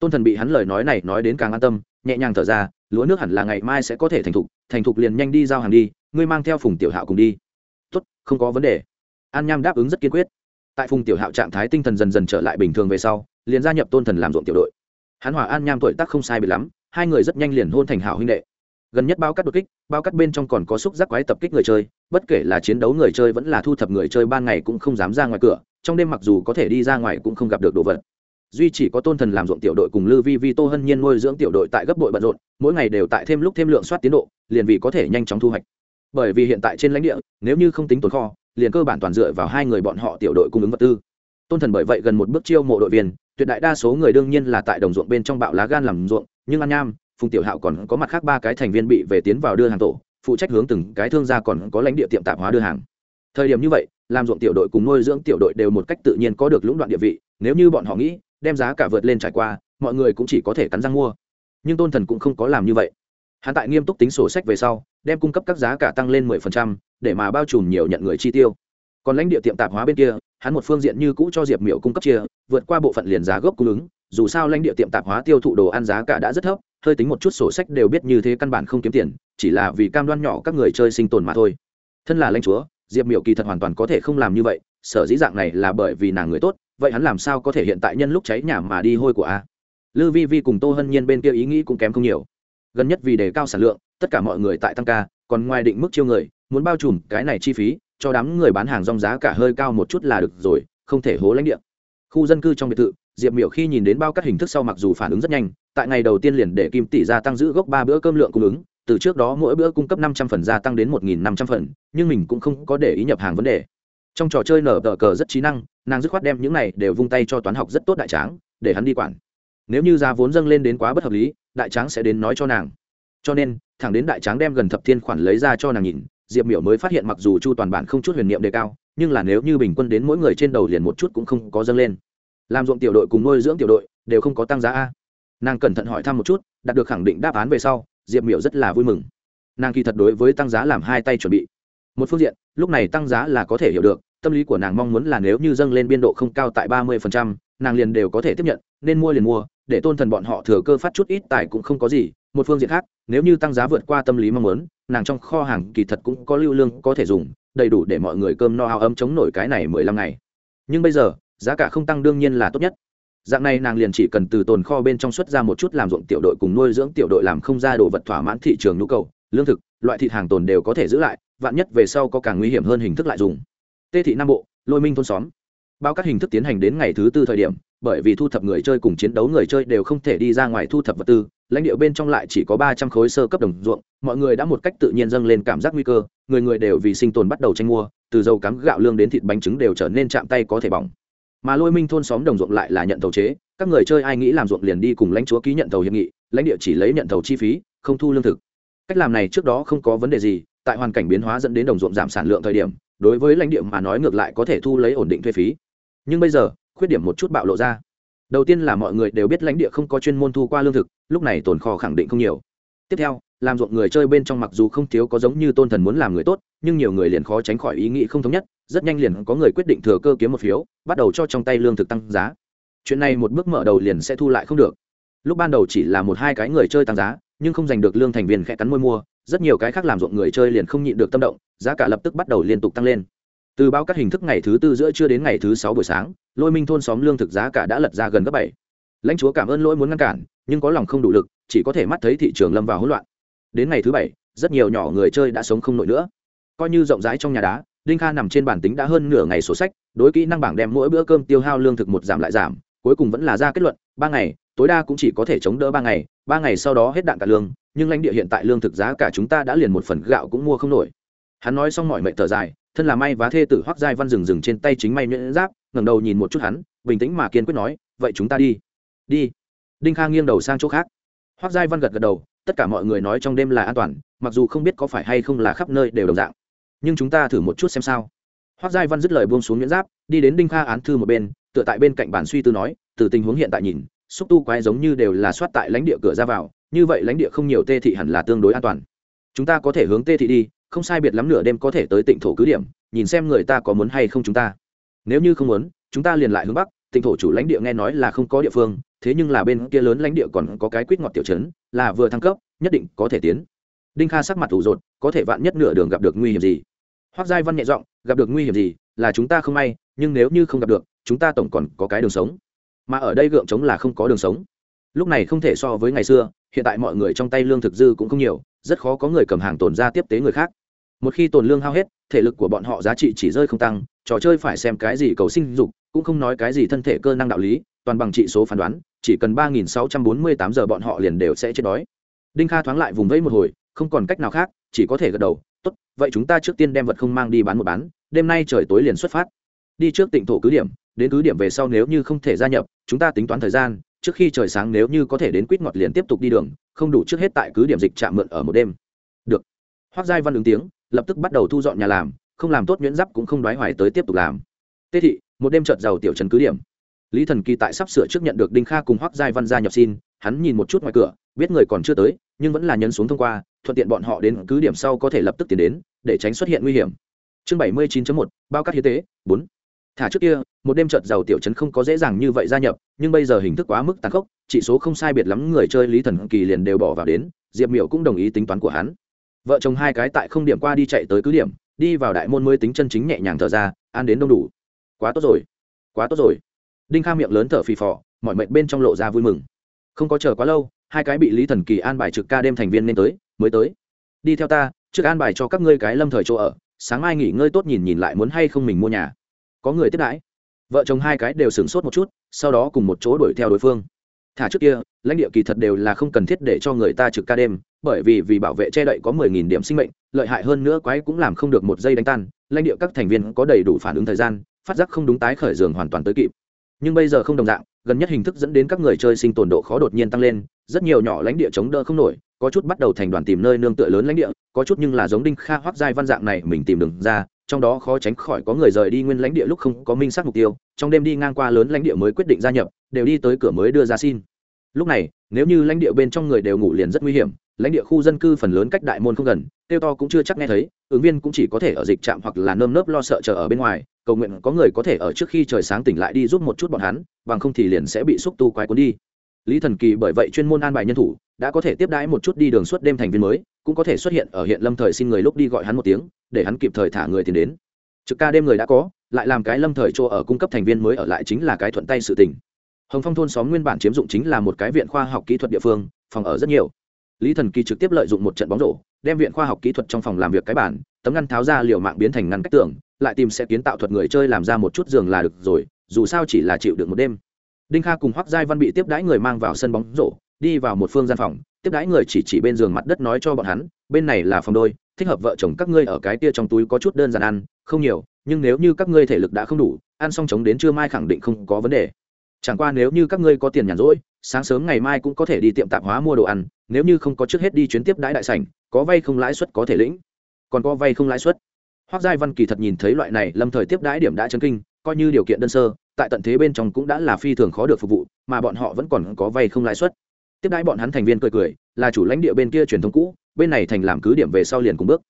Tôn thần bị hắn lời nói này nói đến càng an tâm, nhẹ nhàng thở ra, lúa nước hẳn là ngày mai sẽ có thể thành thục thành thục liền nhanh đi giao hàng đi, ngươi mang theo phùng tiểu hạo cùng đi tốt, không có vấn đề. An nham đáp ứng rất kiên quyết. Tại phùng tiểu hạo trạng thái tinh thần dần dần trở lại bình thường về sau, liền gia nhập tôn thần làm ruộng tiểu đội. Hắn hòa an nham tuổi tác không sai bị lắm, hai người rất nhanh liền hôn thành hảo huynh đệ. Gần nhất bao cắt đột kích, bao cắt bên trong còn có xúc giác quái tập kích người chơi, bất kể là chiến đấu người chơi vẫn là thu thập người chơi ban ngày cũng không dám ra ngoài cửa, trong đêm mặc dù có thể đi ra ngoài cũng không gặp được đồ vật. Duy chỉ có tôn thần làm ruộng tiểu đội cùng lư vi vi, tô hân nhiên nuôi dưỡng tiểu đội tại gấp đội bận rộn, mỗi ngày đều tại thêm lúc thêm lượng soát tiến độ, liền vì có thể nhanh chóng thu hoạch bởi vì hiện tại trên lãnh địa, nếu như không tính tồn kho, liền cơ bản toàn dựa vào hai người bọn họ tiểu đội cung ứng vật tư. Tôn thần bởi vậy gần một bước chiêu mộ đội viên, tuyệt đại đa số người đương nhiên là tại đồng ruộng bên trong bạo lá gan làm ruộng, nhưng an nham, phùng tiểu hạo còn có mặt khác ba cái thành viên bị về tiến vào đưa hàng tổ, phụ trách hướng từng cái thương gia còn có lãnh địa tiệm tạp hóa đưa hàng. Thời điểm như vậy, làm ruộng tiểu đội cùng nuôi dưỡng tiểu đội đều một cách tự nhiên có được lũng đoạn địa vị, nếu như bọn họ nghĩ, đem giá cả vượt lên trải qua, mọi người cũng chỉ có thể cắn răng mua. Nhưng tôn thần cũng không có làm như vậy hắn tại nghiêm túc tính sổ sách về sau, đem cung cấp các giá cả tăng lên mười phần trăm, để mà bao trùm nhiều nhận người chi tiêu. Còn lãnh địa tiệm tạp hóa bên kia, hắn một phương diện như cũ cho diệp miểu cung cấp chia, vượt qua bộ phận liền giá gốc cung ứng, dù sao lãnh địa tiệm tạp hóa tiêu thụ đồ ăn giá cả đã rất thấp, hơi tính một chút sổ sách đều biết như thế căn bản không kiếm tiền, chỉ là vì cam đoan nhỏ các người chơi sinh tồn mà thôi. Thân là lãnh chúa, diệp miểu kỳ thật hoàn toàn có thể không làm như vậy, sở dĩ dạng này là bởi vì nàng người tốt, vậy hắn làm sao có thể hiện tại nhân lúc cháy nhà mà đi hôi của a? Lư vi vi cùng tô hân nhiên bên kia ý nghĩ cũng kém không nhiều gần nhất vì đề cao sản lượng, tất cả mọi người tại tăng ca, còn ngoài định mức chiêu người, muốn bao trùm cái này chi phí, cho đám người bán hàng rong giá cả hơi cao một chút là được rồi, không thể hố lãnh địa. Khu dân cư trong biệt thự, diệp miểu khi nhìn đến bao các hình thức sau mặc dù phản ứng rất nhanh, tại ngày đầu tiên liền để kim tỷ gia tăng giữ gốc ba bữa cơm lượng cung ứng, từ trước đó mỗi bữa cung cấp năm trăm phần gia tăng đến một nghìn năm trăm phần, nhưng mình cũng không có để ý nhập hàng vấn đề. Trong trò chơi nở tờ cờ rất trí năng, nàng dứt khoát đem những này đều vung tay cho toán học rất tốt đại tráng, để hắn đi quản nếu như giá vốn dâng lên đến quá bất hợp lý đại tráng sẽ đến nói cho nàng. Cho nên thẳng đến đại tráng đem gần thập thiên khoản lấy ra cho nàng nhìn diệp miểu mới phát hiện mặc dù chu toàn bản không chút huyền niệm đề cao nhưng là nếu như bình quân đến mỗi người trên đầu liền một chút cũng không có dâng lên. Làm ruộng tiểu đội cùng nuôi dưỡng tiểu đội đều không có tăng giá a. Nàng cẩn thận hỏi thăm một chút đạt được khẳng định đáp án về sau diệp miểu rất là vui mừng. Nàng kỳ thật đối với tăng giá làm hai tay chuẩn bị. Một phương diện lúc này tăng giá là có thể hiểu được tâm lý của nàng mong muốn là nếu như dâng lên biên độ không cao tại ba mươi phần trăm, nàng liền đều có thể tiếp nhận nên mua liền mua để tôn thần bọn họ thừa cơ phát chút ít tài cũng không có gì, một phương diện khác, nếu như tăng giá vượt qua tâm lý mong muốn, nàng trong kho hàng kỳ thật cũng có lưu lương, có thể dùng, đầy đủ để mọi người cơm no áo ấm chống nổi cái này mười lăm ngày. Nhưng bây giờ, giá cả không tăng đương nhiên là tốt nhất. Dạng này nàng liền chỉ cần từ tồn kho bên trong xuất ra một chút làm ruộng tiểu đội cùng nuôi dưỡng tiểu đội làm không ra đồ vật thỏa mãn thị trường nhu cầu, lương thực, loại thịt hàng tồn đều có thể giữ lại, vạn nhất về sau có càng nguy hiểm hơn hình thức lại dùng. Tê thị nam bộ, lôi minh thôn xóm bao các hình thức tiến hành đến ngày thứ tư thời điểm, bởi vì thu thập người chơi cùng chiến đấu người chơi đều không thể đi ra ngoài thu thập vật tư, lãnh địa bên trong lại chỉ có ba trăm khối sơ cấp đồng ruộng, mọi người đã một cách tự nhiên dâng lên cảm giác nguy cơ, người người đều vì sinh tồn bắt đầu tranh mua, từ dầu cắm gạo lương đến thịt bánh trứng đều trở nên chạm tay có thể bỏng. Mà lôi minh thôn xóm đồng ruộng lại là nhận thầu chế, các người chơi ai nghĩ làm ruộng liền đi cùng lãnh chúa ký nhận thầu hiệp nghị, lãnh địa chỉ lấy nhận thầu chi phí, không thu lương thực. Cách làm này trước đó không có vấn đề gì, tại hoàn cảnh biến hóa dẫn đến đồng ruộng giảm sản lượng thời điểm, đối với lãnh địa mà nói ngược lại có thể thu lấy ổn định thuê phí nhưng bây giờ, khuyết điểm một chút bạo lộ ra. Đầu tiên là mọi người đều biết lãnh địa không có chuyên môn thu qua lương thực, lúc này tồn kho khẳng định không nhiều. Tiếp theo, làm ruộng người chơi bên trong mặc dù không thiếu có giống như tôn thần muốn làm người tốt, nhưng nhiều người liền khó tránh khỏi ý nghĩ không thống nhất, rất nhanh liền có người quyết định thừa cơ kiếm một phiếu, bắt đầu cho trong tay lương thực tăng giá. Chuyện này một bước mở đầu liền sẽ thu lại không được. Lúc ban đầu chỉ là một hai cái người chơi tăng giá, nhưng không giành được lương thành viên khẽ cắn môi mua, rất nhiều cái khác làm ruộng người chơi liền không nhịn được tâm động, giá cả lập tức bắt đầu liên tục tăng lên từ bao các hình thức ngày thứ tư giữa trưa đến ngày thứ sáu buổi sáng, lôi minh thôn xóm lương thực giá cả đã lật ra gần gấp bảy. Lãnh chúa cảm ơn lỗi muốn ngăn cản, nhưng có lòng không đủ lực, chỉ có thể mắt thấy thị trường lâm vào hỗn loạn. Đến ngày thứ bảy, rất nhiều nhỏ người chơi đã sống không nổi nữa. Coi như rộng rãi trong nhà đá, đinh kha nằm trên bản tính đã hơn nửa ngày sổ sách, đối kỹ năng bảng đem mỗi bữa cơm tiêu hao lương thực một giảm lại giảm, cuối cùng vẫn là ra kết luận, ba ngày, tối đa cũng chỉ có thể chống đỡ ba ngày ba ngày sau đó hết đạn cả lương, nhưng lãnh địa hiện tại lương thực giá cả chúng ta đã liền một phần gạo cũng mua không nổi. Hắn nói xong mọi mệnh thở dài thân là may vá thê tử hoắc giai văn rừng rừng trên tay chính may nhuyễn giáp, ngẩng đầu nhìn một chút hắn, bình tĩnh mà kiên quyết nói, vậy chúng ta đi. Đi. Đinh kha nghiêng đầu sang chỗ khác. Hoắc giai văn gật gật đầu, tất cả mọi người nói trong đêm là an toàn, mặc dù không biết có phải hay không là khắp nơi đều đồng dạng. Nhưng chúng ta thử một chút xem sao. Hoắc giai văn dứt lời buông xuống nhuyễn giáp, đi đến đinh kha án thư một bên, tựa tại bên cạnh bản suy tư nói, từ tình huống hiện tại nhìn, xúc tu quái giống như đều là soát tại lãnh địa cửa ra vào, như vậy lãnh địa không nhiều tê thị hẳn là tương đối an toàn. Chúng ta có thể hướng tê thị đi không sai biệt lắm nửa đêm có thể tới tịnh thổ cứ điểm, nhìn xem người ta có muốn hay không chúng ta. Nếu như không muốn, chúng ta liền lại hướng bắc, tịnh thổ chủ lãnh địa nghe nói là không có địa phương, thế nhưng là bên kia lớn lãnh địa còn có cái quýt ngọt tiểu trấn, là vừa thăng cấp, nhất định có thể tiến. Đinh kha sắc mặt ủ rột, có thể vạn nhất nửa đường gặp được nguy hiểm gì? Hoác giai văn nhẹ giọng, gặp được nguy hiểm gì? Là chúng ta không may, nhưng nếu như không gặp được, chúng ta tổng còn có cái đường sống. Mà ở đây gượng chống là không có đường sống. Lúc này không thể so với ngày xưa, hiện tại mọi người trong tay lương thực dư cũng không nhiều, rất khó có người cầm hàng tồn ra tiếp tế người khác một khi tồn lương hao hết, thể lực của bọn họ giá trị chỉ rơi không tăng, trò chơi phải xem cái gì cầu sinh dục, cũng không nói cái gì thân thể cơ năng đạo lý, toàn bằng trị số phán đoán, chỉ cần ba nghìn sáu trăm bốn mươi tám giờ bọn họ liền đều sẽ chết đói. Đinh kha thoáng lại vùng vẫy một hồi, không còn cách nào khác, chỉ có thể gật đầu, tốt, vậy chúng ta trước tiên đem vật không mang đi bán một bán, đêm nay trời tối liền xuất phát. Đi trước tỉnh thổ cứ điểm, đến cứ điểm về sau nếu như không thể gia nhập, chúng ta tính toán thời gian, trước khi trời sáng nếu như có thể đến quýt ngọt liền tiếp tục đi đường, không đủ trước hết tại cứ điểm dịch chạm mượn ở một đêm. Được. Hoác giai văn ứng tiếng lập tức bắt đầu thu dọn nhà làm, không làm tốt nhuyễn giáp cũng không đoái hoài tới tiếp tục làm. Tê thị, một đêm trợt giàu tiểu trần cứ điểm. Lý thần kỳ tại sắp sửa trước nhận được đinh kha cùng hoác giai văn gia nhập xin, hắn nhìn một chút ngoài cửa, biết người còn chưa tới, nhưng vẫn là nhấn xuống thông qua, thuận tiện bọn họ đến cứ điểm sau có thể lập tức tiến đến, để tránh xuất hiện nguy hiểm. Chương bảy mươi 79 một, bao cát hiến tế, bốn. Thả trước kia, một đêm trợt giàu tiểu trấn không có dễ dàng như vậy gia nhập, nhưng bây giờ hình thức quá mức tàn khốc, chỉ số không sai biệt lắm người chơi lý thần kỳ liền đều bỏ vào đến, diệp miểu cũng đồng ý tính toán của hắn vợ chồng hai cái tại không điểm qua đi chạy tới cứ điểm, đi vào đại môn mới tính chân chính nhẹ nhàng thở ra, ăn đến đông đủ. Quá tốt rồi, quá tốt rồi. Đinh kha miệng lớn thở phì phò, mọi mệnh bên trong lộ ra vui mừng. Không có chờ quá lâu, hai cái bị lý thần kỳ an bài trực ca đêm thành viên nên tới, mới tới. Đi theo ta, trước an bài cho các ngươi cái lâm thời chỗ ở, sáng mai nghỉ ngơi tốt nhìn nhìn lại muốn hay không mình mua nhà. Có người tiếp đãi. Vợ chồng hai cái đều sửng sốt một chút, sau đó cùng một chỗ đuổi theo đối phương thả trước kia, lãnh địa kỳ thật đều là không cần thiết để cho người ta trực ca đêm, bởi vì vì bảo vệ che đậy có mười nghìn điểm sinh mệnh, lợi hại hơn nữa quái cũng làm không được một giây đánh tan, lãnh địa các thành viên có đầy đủ phản ứng thời gian, phát giác không đúng tái khởi giường hoàn toàn tới kịp. Nhưng bây giờ không đồng dạng, gần nhất hình thức dẫn đến các người chơi sinh tồn độ khó đột nhiên tăng lên, rất nhiều nhỏ lãnh địa chống đỡ không nổi, có chút bắt đầu thành đoàn tìm nơi nương tựa lớn lãnh địa, có chút nhưng là giống đinh kha hoác giai văn dạng này mình tìm đường ra trong đó khó tránh khỏi có người rời đi nguyên lãnh địa lúc không có minh xác mục tiêu, trong đêm đi ngang qua lớn lãnh địa mới quyết định gia nhập, đều đi tới cửa mới đưa ra xin. Lúc này, nếu như lãnh địa bên trong người đều ngủ liền rất nguy hiểm, lãnh địa khu dân cư phần lớn cách đại môn không gần, tiêu to cũng chưa chắc nghe thấy, ứng viên cũng chỉ có thể ở dịch trạm hoặc là nơm nớp lo sợ chờ ở bên ngoài, cầu nguyện có người có thể ở trước khi trời sáng tỉnh lại đi giúp một chút bọn hắn, bằng không thì liền sẽ bị xúc tu quái cuốn đi. Lý thần kỳ bởi vậy chuyên môn an bài nhân thủ, đã có thể tiếp đãi một chút đi đường suốt đêm thành viên mới cũng có thể xuất hiện ở hiện lâm thời xin người lúc đi gọi hắn một tiếng, để hắn kịp thời thả người tiền đến. Trực ca đêm người đã có, lại làm cái lâm thời chỗ ở cung cấp thành viên mới ở lại chính là cái thuận tay sự tình. Hồng phong thôn xóm nguyên bản chiếm dụng chính là một cái viện khoa học kỹ thuật địa phương, phòng ở rất nhiều. Lý thần kỳ trực tiếp lợi dụng một trận bóng rổ, đem viện khoa học kỹ thuật trong phòng làm việc cái bản tấm ngăn tháo ra liều mạng biến thành ngăn cách tường, lại tìm sẽ kiến tạo thuật người chơi làm ra một chút giường là được rồi, dù sao chỉ là chịu được một đêm. Đinh kha cùng hoắc giai văn bị tiếp đãi người mang vào sân bóng rổ, đi vào một phương gian phòng tiếp đãi người chỉ chỉ bên giường mặt đất nói cho bọn hắn, bên này là phòng đôi, thích hợp vợ chồng các ngươi ở cái kia trong túi có chút đơn giản ăn, không nhiều, nhưng nếu như các ngươi thể lực đã không đủ, ăn xong chống đến trưa mai khẳng định không có vấn đề. Chẳng qua nếu như các ngươi có tiền nhàn rỗi, sáng sớm ngày mai cũng có thể đi tiệm tạp hóa mua đồ ăn, nếu như không có trước hết đi chuyến tiếp đãi đại sảnh, có vay không lãi suất có thể lĩnh. Còn có vay không lãi suất. Hoác giai văn kỳ thật nhìn thấy loại này, lâm thời tiếp đãi điểm đã chấn kinh, coi như điều kiện đơn sơ, tại tận thế bên trong cũng đã là phi thường khó được phục vụ, mà bọn họ vẫn còn có vay không lãi suất tiếp đãi bọn hắn thành viên cười cười, là chủ lãnh địa bên kia truyền thống cũ, bên này thành làm cứ điểm về sau liền cùng bước.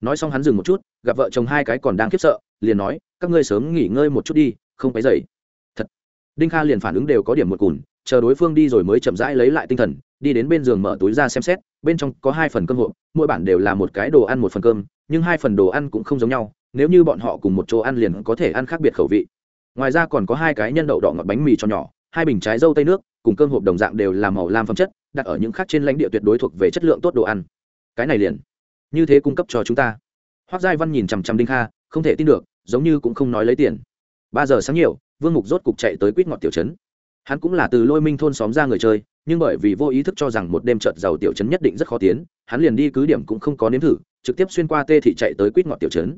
Nói xong hắn dừng một chút, gặp vợ chồng hai cái còn đang khiếp sợ, liền nói, các ngươi sớm nghỉ ngơi một chút đi, không phải dậy thật. Đinh kha liền phản ứng đều có điểm một cùn, chờ đối phương đi rồi mới chậm rãi lấy lại tinh thần, đi đến bên giường mở túi ra xem xét, bên trong có hai phần cơm hộp, mỗi bản đều là một cái đồ ăn một phần cơm, nhưng hai phần đồ ăn cũng không giống nhau, nếu như bọn họ cùng một chỗ ăn liền có thể ăn khác biệt khẩu vị. Ngoài ra còn có hai cái nhân đậu đỏ ngọt bánh mì cho nhỏ hai bình trái dâu tây nước, cùng cơm hộp đồng dạng đều là màu lam phẩm chất, đặt ở những khác trên lãnh địa tuyệt đối thuộc về chất lượng tốt đồ ăn. Cái này liền, như thế cung cấp cho chúng ta. Hoác giai văn nhìn chằm chằm đinh kha, không thể tin được, giống như cũng không nói lấy tiền. Ba giờ sáng nhiều, vương mục rốt cục chạy tới quýt ngọt tiểu trấn. Hắn cũng là từ lôi minh thôn xóm ra người chơi, nhưng bởi vì vô ý thức cho rằng một đêm trợt giàu tiểu trấn nhất định rất khó tiến, hắn liền đi cứ điểm cũng không có nếm thử, trực tiếp xuyên qua tê thị chạy tới quýt ngọt tiểu trấn.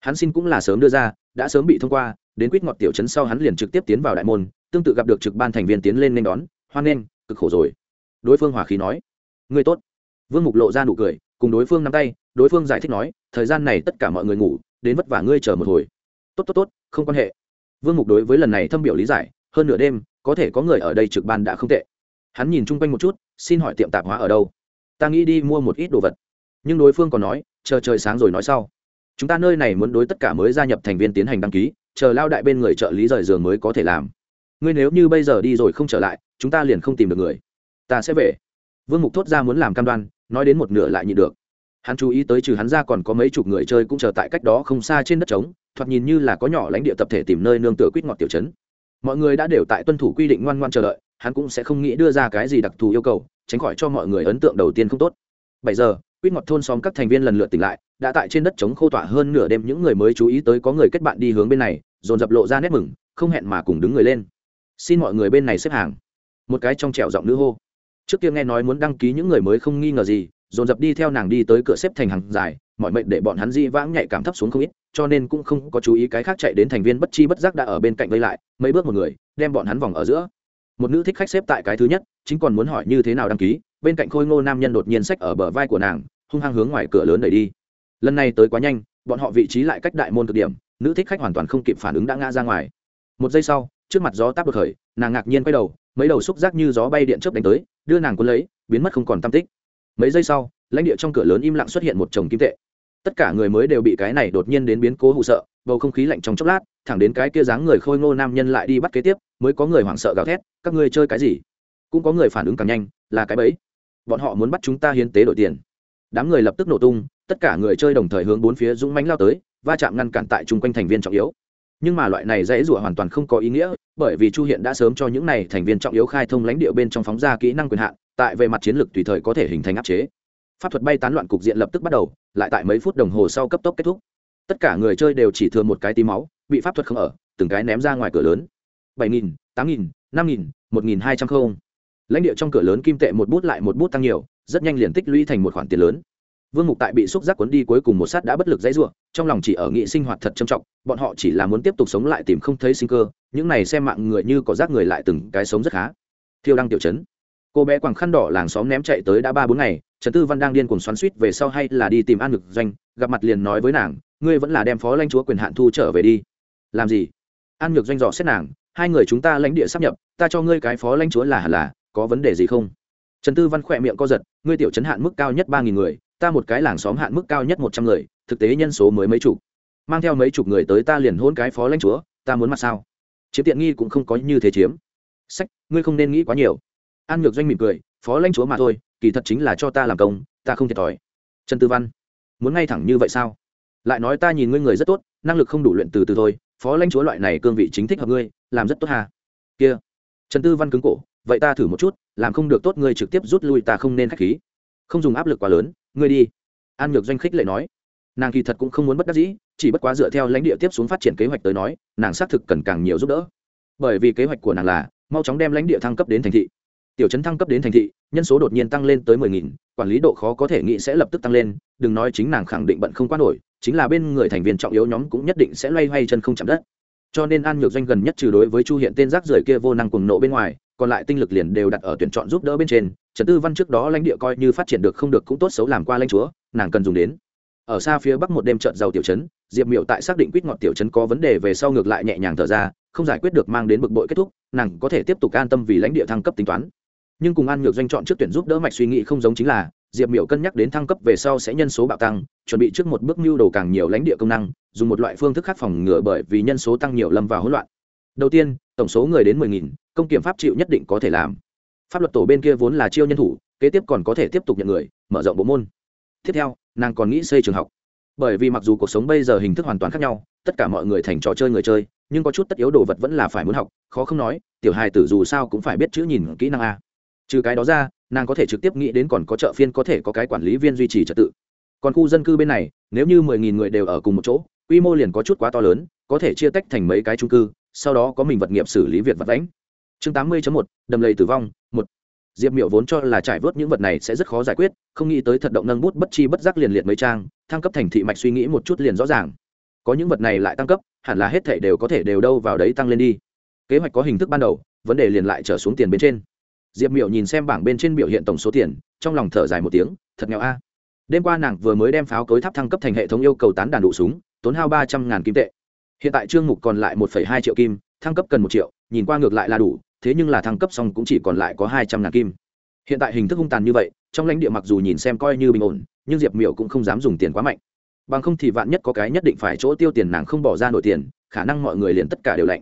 Hắn xin cũng là sớm đưa ra, đã sớm bị thông qua, đến quýt ngọt tiểu trấn sau hắn liền trực tiếp tiến vào đại môn tương tự gặp được trực ban thành viên tiến lên nên đón, hoan nghênh, cực khổ rồi. Đối phương hòa khí nói người tốt. Vương mục lộ ra nụ cười, cùng đối phương nắm tay, đối phương giải thích nói, thời gian này tất cả mọi người ngủ, đến vất vả ngươi chờ một hồi. Tốt tốt tốt, không quan hệ. Vương mục đối với lần này thâm biểu lý giải, hơn nửa đêm, có thể có người ở đây trực ban đã không tệ. Hắn nhìn chung quanh một chút, xin hỏi tiệm tạp hóa ở đâu? Ta nghĩ đi mua một ít đồ vật. Nhưng đối phương còn nói, chờ trời sáng rồi nói sau. Chúng ta nơi này muốn đối tất cả mới gia nhập thành viên tiến hành đăng ký, chờ lao đại bên người trợ lý rời giường mới có thể làm ngươi nếu như bây giờ đi rồi không trở lại, chúng ta liền không tìm được người. Ta sẽ về. Vương mục thốt ra muốn làm cam đoan, nói đến một nửa lại nhịn được. Hắn chú ý tới trừ hắn ra còn có mấy chục người chơi cũng chờ tại cách đó không xa trên đất trống, thoạt nhìn như là có nhỏ lãnh địa tập thể tìm nơi nương tựa quýt ngọt tiểu trấn. mọi người đã đều tại tuân thủ quy định ngoan ngoan chờ đợi, hắn cũng sẽ không nghĩ đưa ra cái gì đặc thù yêu cầu, tránh khỏi cho mọi người ấn tượng đầu tiên không tốt. Bảy giờ, quýt ngọt thôn xóm các thành viên lần lượt tỉnh lại, đã tại trên đất trống khô tỏa hơn nửa đêm, những người mới chú ý tới có người kết bạn đi hướng bên này, dồn dập lộ ra nét mừng, không hẹn mà cùng đứng người lên xin mọi người bên này xếp hàng. Một cái trong trẻo giọng nữ hô. Trước kia nghe nói muốn đăng ký những người mới không nghi ngờ gì, dồn dập đi theo nàng đi tới cửa xếp thành hàng dài, mọi mệnh để bọn hắn di vãng nhạy cảm thấp xuống không ít, cho nên cũng không có chú ý cái khác chạy đến thành viên bất chi bất giác đã ở bên cạnh vây lại, mấy bước một người, đem bọn hắn vòng ở giữa. Một nữ thích khách xếp tại cái thứ nhất, chính còn muốn hỏi như thế nào đăng ký, bên cạnh khôi ngô nam nhân đột nhiên sách ở bờ vai của nàng, hung hăng hướng ngoài cửa lớn đẩy đi. Lần này tới quá nhanh, bọn họ vị trí lại cách đại môn cực điểm, nữ thích khách hoàn toàn không kịp phản ứng đã ngã ra ngoài. Một giây sau trước mặt gió táp đột khởi, nàng ngạc nhiên quay đầu, mấy đầu xúc giác như gió bay điện chớp đánh tới, đưa nàng cuốn lấy, biến mất không còn tam tích. Mấy giây sau, lãnh địa trong cửa lớn im lặng xuất hiện một chồng kim tệ. Tất cả người mới đều bị cái này đột nhiên đến biến cố hụ sợ, bầu không khí lạnh trong chốc lát, thẳng đến cái kia dáng người khôi ngô nam nhân lại đi bắt kế tiếp, mới có người hoảng sợ gào thét, các ngươi chơi cái gì? Cũng có người phản ứng càng nhanh, là cái bẫy. Bọn họ muốn bắt chúng ta hiến tế đổi tiền. Đám người lập tức nổ tung, tất cả người chơi đồng thời hướng bốn phía dũng mánh lao tới, va chạm ngăn cản tại chung quanh thành viên trọng yếu nhưng mà loại này dễ rủa hoàn toàn không có ý nghĩa, bởi vì chu hiện đã sớm cho những này thành viên trọng yếu khai thông lãnh địa bên trong phóng ra kỹ năng quyền hạn, tại về mặt chiến lược tùy thời có thể hình thành áp chế. Pháp thuật bay tán loạn cục diện lập tức bắt đầu, lại tại mấy phút đồng hồ sau cấp tốc kết thúc. Tất cả người chơi đều chỉ thừa một cái tí máu, bị pháp thuật không ở, từng cái ném ra ngoài cửa lớn. Bảy nghìn, tám nghìn, năm nghìn, một nghìn hai trăm không. Lãnh địa trong cửa lớn kim tệ một bút lại một bút tăng nhiều, rất nhanh liền tích lũy thành một khoản tiền lớn vương mục tại bị xúc giác cuốn đi cuối cùng một sát đã bất lực dãy ruộng trong lòng chỉ ở nghị sinh hoạt thật trầm trọng, bọn họ chỉ là muốn tiếp tục sống lại tìm không thấy sinh cơ, những này xem mạng người như có rác người lại từng cái sống rất khá. Thiêu đăng tiểu chấn cô bé quàng khăn đỏ làng xóm ném chạy tới đã ba bốn ngày, trần tư văn đang điên cuồng xoắn suýt về sau hay là đi tìm an ngực doanh, gặp mặt liền nói với nàng, ngươi vẫn là đem phó lãnh chúa quyền hạn thu trở về đi. Làm gì? An nhược doanh dò xét nàng, hai người chúng ta lãnh địa sắp nhập, ta cho ngươi cái phó lãnh chúa là hẳn là, có vấn đề gì không? Trần tư văn khỏe miệng co giật, ngươi tiểu chấn hạn mức cao nhất ba nghìn người ta một cái làng xóm hạn mức cao nhất một trăm người, thực tế nhân số mới mấy chục. Mang theo mấy chục người tới ta liền hôn cái phó lãnh chúa, ta muốn mặt sao? Chiếm tiện nghi cũng không có như thế chiếm. Sách, ngươi không nên nghĩ quá nhiều. An nhược doanh mỉm cười, phó lãnh chúa mà thôi, kỳ thật chính là cho ta làm công, ta không thiệt thòi. Trần tư văn, muốn ngay thẳng như vậy sao? Lại nói ta nhìn ngươi người rất tốt, năng lực không đủ luyện từ từ thôi, phó lãnh chúa loại này cương vị chính thích hợp ngươi, làm rất tốt hà. Kia, trần tư văn cứng cổ, vậy ta thử một chút, làm không được tốt ngươi trực tiếp rút lui ta không nên k h á c h khí. Không dùng áp lực quá lớn ngươi đi. An nhược doanh khích lệ nói. Nàng kỳ thật cũng không muốn bất đắc dĩ, chỉ bất quá dựa theo lãnh địa tiếp xuống phát triển kế hoạch tới nói, nàng xác thực cần càng nhiều giúp đỡ. Bởi vì kế hoạch của nàng là, mau chóng đem lãnh địa thăng cấp đến thành thị. Tiểu chấn thăng cấp đến thành thị, nhân số đột nhiên tăng lên tới mười nghìn, quản lý độ khó có thể nghĩ sẽ lập tức tăng lên, đừng nói chính nàng khẳng định bận không qua nổi, chính là bên người thành viên trọng yếu nhóm cũng nhất định sẽ loay hoay chân không chạm đất cho nên an nhược doanh gần nhất trừ đối với chu hiện tên rác rưởi kia vô năng cùng nộ bên ngoài, còn lại tinh lực liền đều đặt ở tuyển chọn giúp đỡ bên trên, trần tư văn trước đó lãnh địa coi như phát triển được không được cũng tốt xấu làm qua lãnh chúa, nàng cần dùng đến. Ở xa phía bắc một đêm trận giàu tiểu trấn, diệp miệu tại xác định quýt ngọt tiểu trấn có vấn đề về sau ngược lại nhẹ nhàng thở ra, không giải quyết được mang đến bực bội kết thúc, nàng có thể tiếp tục an tâm vì lãnh địa thăng cấp tính toán nhưng cùng an nhược doanh chọn trước tuyển giúp đỡ mạch suy nghĩ không giống chính là, diệp miệu cân nhắc đến thăng cấp về sau sẽ nhân số bạo tăng, chuẩn bị trước một bước mưu đồ càng nhiều lãnh địa công năng, dùng một loại phương thức khác phòng ngừa bởi vì nhân số tăng nhiều lâm vào hỗn loạn. Đầu tiên, tổng số người đến mười nghìn, công kiểm pháp chịu nhất định có thể làm. Pháp luật tổ bên kia vốn là chiêu nhân thủ, kế tiếp còn có thể tiếp tục nhận người, mở rộng bộ môn. Tiếp theo, nàng còn nghĩ xây trường học. Bởi vì mặc dù cuộc sống bây giờ hình thức hoàn toàn khác nhau, tất cả mọi người thành trò chơi người chơi, nhưng có chút tất yếu đồ vật vẫn là phải muốn học, khó không nói, tiểu hài tử dù sao cũng phải biết chữ nhìn kỹ năng a trừ cái đó ra, nàng có thể trực tiếp nghĩ đến còn có chợ phiên có thể có cái quản lý viên duy trì trật tự. Còn khu dân cư bên này, nếu như mười nghìn người đều ở cùng một chỗ, quy mô liền có chút quá to lớn, có thể chia tách thành mấy cái trung cư, sau đó có mình vật nghiệp xử lý việc vật lãnh chương tám mươi một, đầm lầy tử vong, một. Diệp miệu vốn cho là trải vớt những vật này sẽ rất khó giải quyết, không nghĩ tới thật động nâng bút bất chi bất giác liền liệt mấy trang, thăng cấp thành thị mạch suy nghĩ một chút liền rõ ràng. Có những vật này lại tăng cấp, hẳn là hết thể đều có thể đều đâu vào đấy tăng lên đi. Kế hoạch có hình thức ban đầu, vấn đề liền lại trở xuống tiền bên trên diệp miệu nhìn xem bảng bên trên biểu hiện tổng số tiền, trong lòng thở dài một tiếng, thật nghèo a. Đêm qua nàng vừa mới đem pháo cối tháp thăng cấp thành hệ thống yêu cầu tán đàn đủ súng, tốn hao ba trăm ngàn kim tệ. Hiện tại trương mục còn lại một hai triệu kim, thăng cấp cần một triệu, nhìn qua ngược lại là đủ, thế nhưng là thăng cấp xong cũng chỉ còn lại có hai trăm ngàn kim. Hiện tại hình thức hung tàn như vậy, trong lãnh địa mặc dù nhìn xem coi như bình ổn, nhưng diệp miểu cũng không dám dùng tiền quá mạnh. Bằng không thì vạn nhất có cái nhất định phải chỗ tiêu tiền nàng không bỏ ra nổi tiền, khả năng mọi người liền tất cả đều lạnh.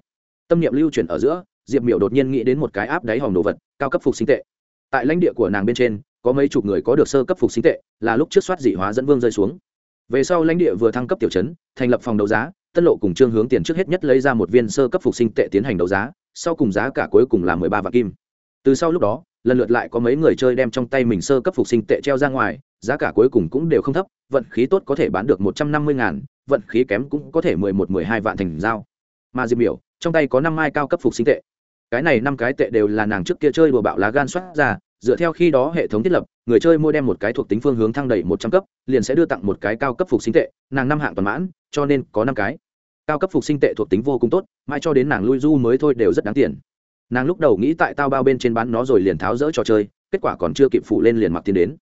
Tâm niệm lưu chuyển ở giữa diệp miểu đột nhiên nghĩ đến một cái áp đáy hòm đồ vật, cao cấp phục sinh tệ. Tại lãnh địa của nàng bên trên, có mấy chục người có được sơ cấp phục sinh tệ, là lúc trước soát dị hóa dẫn vương rơi xuống. Về sau lãnh địa vừa thăng cấp tiểu chấn, thành lập phòng đấu giá, tân lộ cùng trương hướng tiền trước hết nhất lấy ra một viên sơ cấp phục sinh tệ tiến hành đấu giá, sau cùng giá cả cuối cùng là mười ba vạn kim. Từ sau lúc đó, lần lượt lại có mấy người chơi đem trong tay mình sơ cấp phục sinh tệ treo ra ngoài, giá cả cuối cùng cũng đều không thấp, vận khí tốt có thể bán được một trăm năm mươi ngàn, vận khí kém cũng có thể mười một, mười hai vạn thành dao mà diệp biểu trong tay có năm mai cao cấp phục sinh tệ cái này năm cái tệ đều là nàng trước kia chơi đùa bạo lá gan soát ra, dựa theo khi đó hệ thống thiết lập, người chơi mua đem một cái thuộc tính phương hướng thăng đầy một trăm cấp, liền sẽ đưa tặng một cái cao cấp phục sinh tệ, nàng năm hạng toàn mãn, cho nên có năm cái. Cao cấp phục sinh tệ thuộc tính vô cùng tốt, mãi cho đến nàng lui du mới thôi đều rất đáng tiền. Nàng lúc đầu nghĩ tại tao bao bên trên bán nó rồi liền tháo rỡ trò chơi, kết quả còn chưa kịp phụ lên liền mặc tiền đến.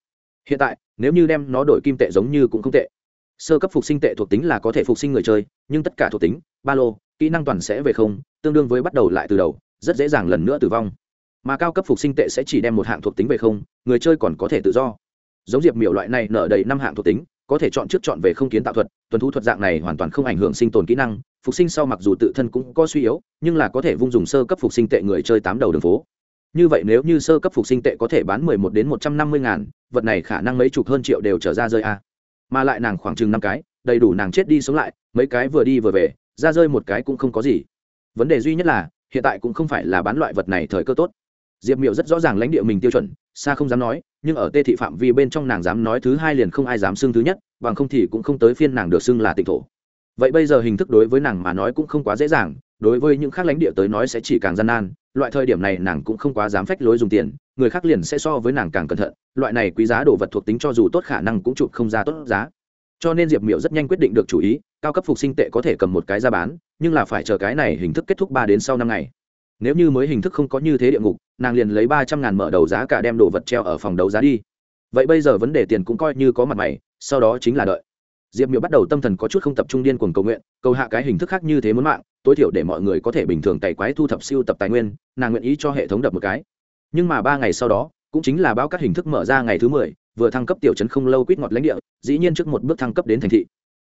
Hiện tại, nếu như đem nó đổi kim tệ giống như cũng không tệ. Sơ cấp phục sinh tệ thuộc tính là có thể phục sinh người chơi, nhưng tất cả thuộc tính, ba lô, kỹ năng toàn sẽ về không, tương đương với bắt đầu lại từ đầu rất dễ dàng lần nữa tử vong. Mà cao cấp phục sinh tệ sẽ chỉ đem một hạng thuộc tính về không, người chơi còn có thể tự do. Giống diệp miểu loại này nở đầy năm hạng thuộc tính, có thể chọn trước chọn về không kiến tạo thuật, tuần thu thuật dạng này hoàn toàn không ảnh hưởng sinh tồn kỹ năng, phục sinh sau mặc dù tự thân cũng có suy yếu, nhưng là có thể vung dùng sơ cấp phục sinh tệ người chơi tám đầu đường phố. Như vậy nếu như sơ cấp phục sinh tệ có thể bán mười một đến một trăm năm mươi ngàn, vật này khả năng mấy chục hơn triệu đều trở ra rơi a. Mà lại nàng khoảng chừng năm cái, đầy đủ nàng chết đi sống lại, mấy cái vừa đi vừa về, ra rơi một cái cũng không có gì. Vấn đề duy nhất là hiện tại cũng không phải là bán loại vật này thời cơ tốt. Diệp miệu rất rõ ràng lãnh địa mình tiêu chuẩn, xa không dám nói, nhưng ở tê thị phạm vi bên trong nàng dám nói thứ hai liền không ai dám xưng thứ nhất, bằng không thì cũng không tới phiên nàng được xưng là tịnh thổ. Vậy bây giờ hình thức đối với nàng mà nói cũng không quá dễ dàng, đối với những khác lãnh địa tới nói sẽ chỉ càng gian nan, loại thời điểm này nàng cũng không quá dám phách lối dùng tiền, người khác liền sẽ so với nàng càng cẩn thận, loại này quý giá đồ vật thuộc tính cho dù tốt khả năng cũng chụp không ra tốt giá cho nên diệp miểu rất nhanh quyết định được chủ ý, cao cấp phục sinh tệ có thể cầm một cái ra bán, nhưng là phải chờ cái này hình thức kết thúc ba đến sau năm ngày. Nếu như mới hình thức không có như thế địa ngục, nàng liền lấy ba trăm ngàn mở đầu giá cả đem đồ vật treo ở phòng đấu giá đi. Vậy bây giờ vấn đề tiền cũng coi như có mặt mày, sau đó chính là đợi. Diệp miểu bắt đầu tâm thần có chút không tập trung điên cuồng cầu nguyện, cầu hạ cái hình thức khác như thế muốn mạng, tối thiểu để mọi người có thể bình thường cày quái thu thập siêu tập tài nguyên, nàng nguyện ý cho hệ thống đập một cái. Nhưng mà ba ngày sau đó, cũng chính là báo các hình thức mở ra ngày thứ mười vừa thăng cấp tiểu trấn không lâu quýt ngọt lãnh địa, dĩ nhiên trước một bước thăng cấp đến thành thị.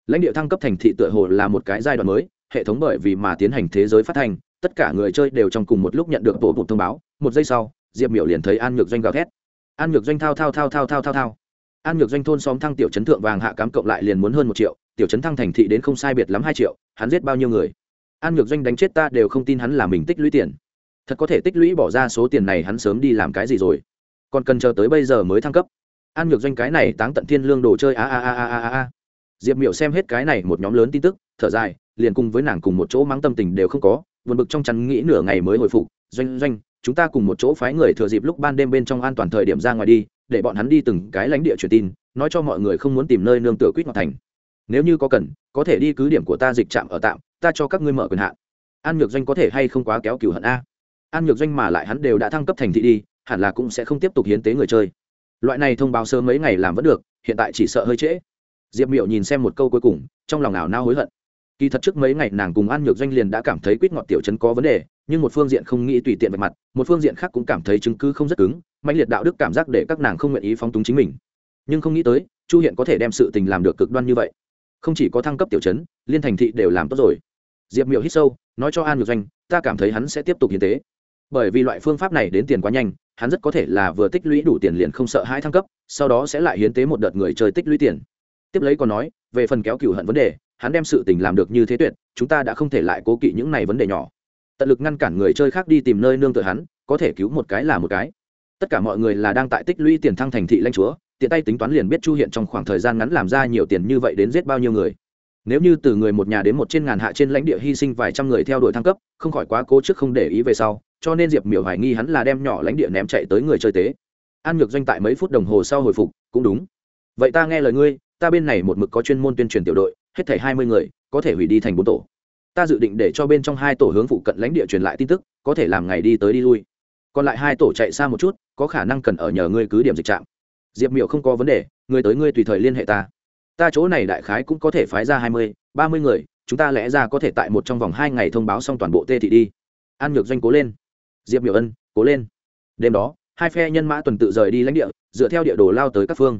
Lãnh địa thăng cấp thành thị tựa hồ là một cái giai đoạn mới, hệ thống bởi vì mà tiến hành thế giới phát hành tất cả người chơi đều trong cùng một lúc nhận được bộ bụt thông báo. Một giây sau, diệp miểu liền thấy an nhược doanh gào thét. An nhược doanh thao thao thao thao thao thao thao. An nhược doanh thôn xóm thăng tiểu trấn thượng vàng hạ cám cộng lại liền muốn hơn một triệu, tiểu trấn thăng thành thị đến không sai biệt lắm hai triệu, hắn giết bao nhiêu người? An nhược doanh đánh chết ta đều không tin hắn là mình tích lũy tiền. Thật có thể tích lũy bỏ ra số tiền này hắn sớm đi làm cái gì rồi? Còn cần chờ tới bây giờ mới thăng cấp an nhược doanh cái này táng tận thiên lương đồ chơi, a a a a a a diệp miểu xem hết cái này một nhóm lớn tin tức, thở dài, liền cùng với nàng cùng một chỗ mang tâm tình đều không có, buồn bực trong chắn nghĩ nửa ngày mới hồi phục, doanh doanh, chúng ta cùng một chỗ phái người thừa dịp lúc ban đêm bên trong an toàn thời điểm ra ngoài đi, để bọn hắn đi từng cái lãnh địa truyền tin, nói cho mọi người không muốn tìm nơi nương tựa quýt ngọc thành. Nếu như có cần, có thể đi cứ điểm của ta dịch trạm ở tạm, ta cho các ngươi mở quyền hạn. An nhược doanh có thể hay không quá kéo cửu hận a? An nhược doanh mà lại hắn đều đã thăng cấp thành thị đi, hẳn là cũng sẽ không tiếp tục hiến tế người chơi loại này thông báo sớm mấy ngày làm vẫn được, hiện tại chỉ sợ hơi trễ. Diệp miệu nhìn xem một câu cuối cùng, trong lòng nào nao hối hận. Kỳ thật trước mấy ngày nàng cùng an nhược doanh liền đã cảm thấy quýt ngọt tiểu chấn có vấn đề, nhưng một phương diện không nghĩ tùy tiện về mặt, một phương diện khác cũng cảm thấy chứng cứ không rất cứng mạnh liệt đạo đức cảm giác để các nàng không nguyện ý phóng túng chính mình. Nhưng không nghĩ tới, chu hiện có thể đem sự tình làm được cực đoan như vậy. Không chỉ có thăng cấp tiểu chấn, liên thành thị đều làm tốt rồi. Diệp miệu hít sâu, nói cho an nhược doanh, ta cảm thấy hắn sẽ tiếp tục hiến tế bởi vì loại phương pháp này đến tiền quá nhanh, hắn rất có thể là vừa tích lũy đủ tiền liền không sợ hai thăng cấp, sau đó sẽ lại hiến tế một đợt người chơi tích lũy tiền. Tiếp lấy còn nói, về phần kéo cựu hận vấn đề, hắn đem sự tình làm được như thế tuyệt, chúng ta đã không thể lại cố kỵ những này vấn đề nhỏ. Tận lực ngăn cản người chơi khác đi tìm nơi nương tựa hắn, có thể cứu một cái là một cái. Tất cả mọi người là đang tại tích lũy tiền thăng thành thị lãnh chúa, tiện tay tính toán liền biết chu hiện trong khoảng thời gian ngắn làm ra nhiều tiền như vậy đến giết bao nhiêu người nếu như từ người một nhà đến một trên ngàn hạ trên lãnh địa hy sinh vài trăm người theo đuổi thăng cấp, không khỏi quá cố trước không để ý về sau, cho nên diệp miểu hoài nghi hắn là đem nhỏ lãnh địa ném chạy tới người chơi tế. An nhược doanh tại mấy phút đồng hồ sau hồi phục, cũng đúng. Vậy ta nghe lời ngươi, ta bên này một mực có chuyên môn tuyên truyền tiểu đội, hết thảy hai mươi người, có thể hủy đi thành bốn tổ. Ta dự định để cho bên trong hai tổ hướng phụ cận lãnh địa truyền lại tin tức, có thể làm ngày đi tới đi lui. Còn lại hai tổ chạy xa một chút, có khả năng cần ở nhờ ngươi cứ điểm dịch trạm. Diệp miểu không có vấn đề ngươi tới ngươi tùy thời liên hệ ta ta chỗ này đại khái cũng có thể phái ra hai mươi, ba mươi người, chúng ta lẽ ra có thể tại một trong vòng hai ngày thông báo xong toàn bộ tê thị đi. An nhược doanh cố lên. Diệp miểu ân, cố lên. Đêm đó, hai phe nhân mã tuần tự rời đi lãnh địa, dựa theo địa đồ lao tới các phương.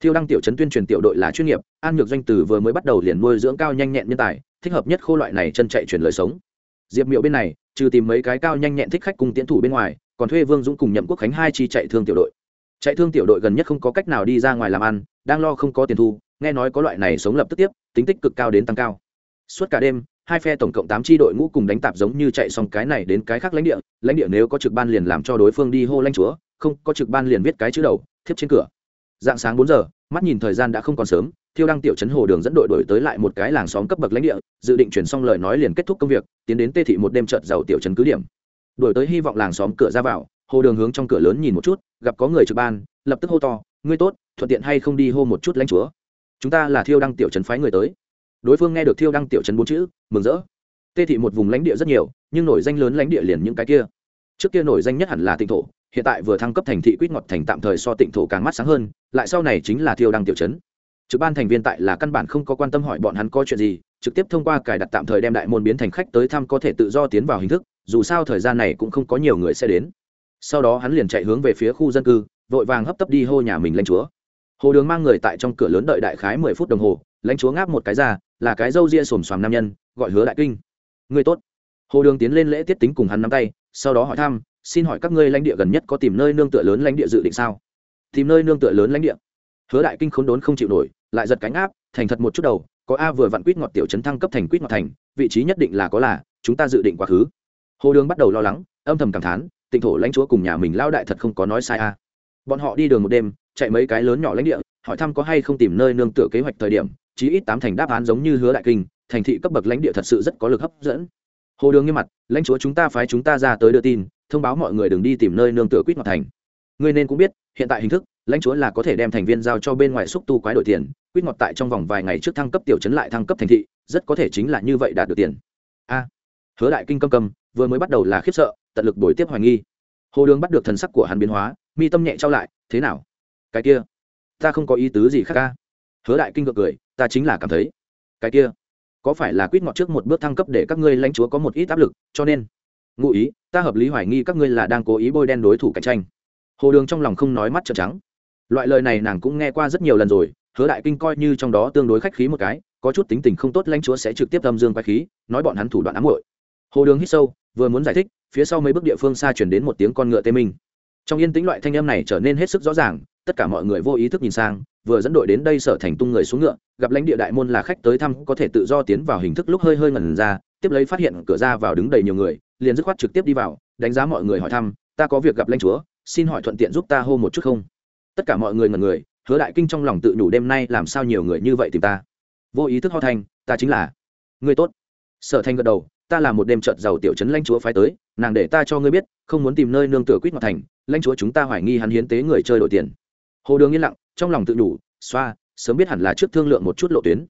Thiêu đăng tiểu trấn tuyên truyền tiểu đội là chuyên nghiệp, an nhược doanh từ vừa mới bắt đầu liền nuôi dưỡng cao nhanh nhẹn nhân tài, thích hợp nhất khô loại này chân chạy chuyển lời sống. Diệp miệu bên này, trừ tìm mấy cái cao nhanh nhẹn thích khách cùng tiến thủ bên ngoài, còn thuê vương dũng cùng nhậm quốc khánh hai chi chạy thương tiểu đội. Chạy thương tiểu đội gần nhất không có cách nào đi ra ngoài làm ăn, đang lo không có tiền thu nghe nói có loại này sống lập tức tiếp, tính tích cực cao đến tăng cao. Suốt cả đêm, hai phe tổng cộng tám tri đội ngũ cùng đánh tạp giống như chạy xong cái này đến cái khác lãnh địa lãnh địa nếu có trực ban liền làm cho đối phương đi hô lãnh chúa, không, có trực ban liền viết cái chữ đầu, thiếp trên cửa. Dạng sáng bốn giờ, mắt nhìn thời gian đã không còn sớm, thiêu đăng tiểu trấn hồ đường dẫn đội đổi tới lại một cái làng xóm cấp bậc lãnh địa, dự định chuyển xong lời nói liền kết thúc công việc, tiến đến tê thị một đêm trợt giàu tiểu trấn cứ điểm. Đổi tới hy vọng làng xóm cửa ra vào, hồ đường hướng trong cửa lớn nhìn một chút, gặp có người trực ban, lập tức hô to, ngươi tốt, thuận tiện hay không đi hô một chút lãnh chúa? Chúng ta là thiêu đăng tiểu trấn phái người tới. Đối phương nghe được thiêu đăng tiểu trấn bốn chữ, mừng rỡ. Tê thị một vùng lãnh địa rất nhiều, nhưng nổi danh lớn lãnh địa liền những cái kia. Trước kia nổi danh nhất hẳn là tịnh thổ, hiện tại vừa thăng cấp thành thị quýt ngọt thành tạm thời so tịnh thổ càng mắt sáng hơn, lại sau này chính là thiêu đăng tiểu trấn. Trực ban thành viên tại là căn bản không có quan tâm hỏi bọn hắn có chuyện gì, trực tiếp thông qua cài đặt tạm thời đem đại môn biến thành khách tới thăm có thể tự do tiến vào hình thức, dù sao thời gian này cũng không có nhiều người sẽ đến. Sau đó hắn liền chạy hướng về phía khu dân cư, vội vàng hấp tấp đi hô nhà mình lên chúa hồ đường mang người tại trong cửa lớn đợi đại khái mười phút đồng hồ, lãnh chúa ngáp một cái ra, là cái râu ria xồm xoàm nam nhân, gọi hứa đại kinh. Người tốt. Hồ đường tiến lên lễ tiết tính cùng hắn nắm tay, sau đó hỏi thăm, xin hỏi các ngươi lãnh địa gần nhất có tìm nơi nương tựa lớn lãnh địa dự định sao? Tìm nơi nương tựa lớn lãnh địa? Hứa đại kinh khốn đốn không chịu nổi, lại giật cánh áp, thành thật một chút đầu, có a vừa vặn quýt ngọt tiểu chấn thăng cấp thành quýt ngọt thành, vị trí nhất định là có là, chúng ta dự định quá khứ. Hồ đường bắt đầu lo lắng, âm thầm cảm thán, tịnh thổ lãnh chúa cùng nhà mình lao đại thật không có nói sai à. bọn họ đi đường một đêm chạy mấy cái lớn nhỏ lãnh địa, hỏi thăm có hay không tìm nơi nương tựa kế hoạch thời điểm, chí ít tám thành đáp án giống như hứa đại kinh, thành thị cấp bậc lãnh địa thật sự rất có lực hấp dẫn. Hồ đường nghiêm mặt, lãnh chúa chúng ta phái chúng ta ra tới đưa tin, thông báo mọi người đừng đi tìm nơi nương tựa quýt ngọc thành. Ngươi nên cũng biết, hiện tại hình thức, lãnh chúa là có thể đem thành viên giao cho bên ngoài xúc tu quái đổi tiền, quýt ngọt tại trong vòng vài ngày trước thăng cấp tiểu chấn lại thăng cấp thành thị, rất có thể chính là như vậy đạt được tiền. A, hứa đại kinh cầm cầm vừa mới bắt đầu là khiếp sợ, tận lực đổi tiếp hoài nghi. Hồ đường bắt được thần sắc của hắn biến hóa, mi tâm nhẹ trao lại, thế nào? Cái kia, ta không có ý tứ gì khác ca. Hứa đại kinh ngược cười, ta chính là cảm thấy, cái kia, có phải là quýt ngọt trước một bước thăng cấp để các ngươi lãnh chúa có một ít áp lực, cho nên, ngụ ý, ta hợp lý hoài nghi các ngươi là đang cố ý bôi đen đối thủ cạnh tranh. Hồ đường trong lòng không nói mắt trợn trắng. Loại lời này nàng cũng nghe qua rất nhiều lần rồi, hứa đại kinh coi như trong đó tương đối khách khí một cái, có chút tính tình không tốt lãnh chúa sẽ trực tiếp âm dương quái khí, nói bọn hắn thủ đoạn ám hội hồ đường hít sâu, vừa muốn giải thích, phía sau mấy bước địa phương xa chuyển đến một tiếng con ngựa tê minh. Trong yên tĩnh loại thanh âm này trở nên hết sức rõ ràng tất cả mọi người vô ý thức nhìn sang, vừa dẫn đội đến đây sở thành tung người xuống ngựa, gặp lãnh địa đại môn là khách tới thăm, có thể tự do tiến vào hình thức lúc hơi hơi ngẩn ra, tiếp lấy phát hiện cửa ra vào đứng đầy nhiều người, liền dứt khoát trực tiếp đi vào, đánh giá mọi người hỏi thăm, ta có việc gặp lãnh chúa, xin hỏi thuận tiện giúp ta hô một chút không? Tất cả mọi người ngần người, hứa đại kinh trong lòng tự nhủ đêm nay làm sao nhiều người như vậy tìm ta. Vô ý thức ho thành, ta chính là người tốt. Sở thành gật đầu, ta là một đêm trợt giàu tiểu trấn lãnh chúa phái tới, nàng để ta cho ngươi biết, không muốn tìm nơi nương tựa quýt ngọc thành, lãnh chúa chúng ta hoài nghi hắn hiến tế người chơi đổi tiền hồ đường yên lặng, trong lòng tự đủ xoa, sớm biết hẳn là trước thương lượng một chút lộ tuyến.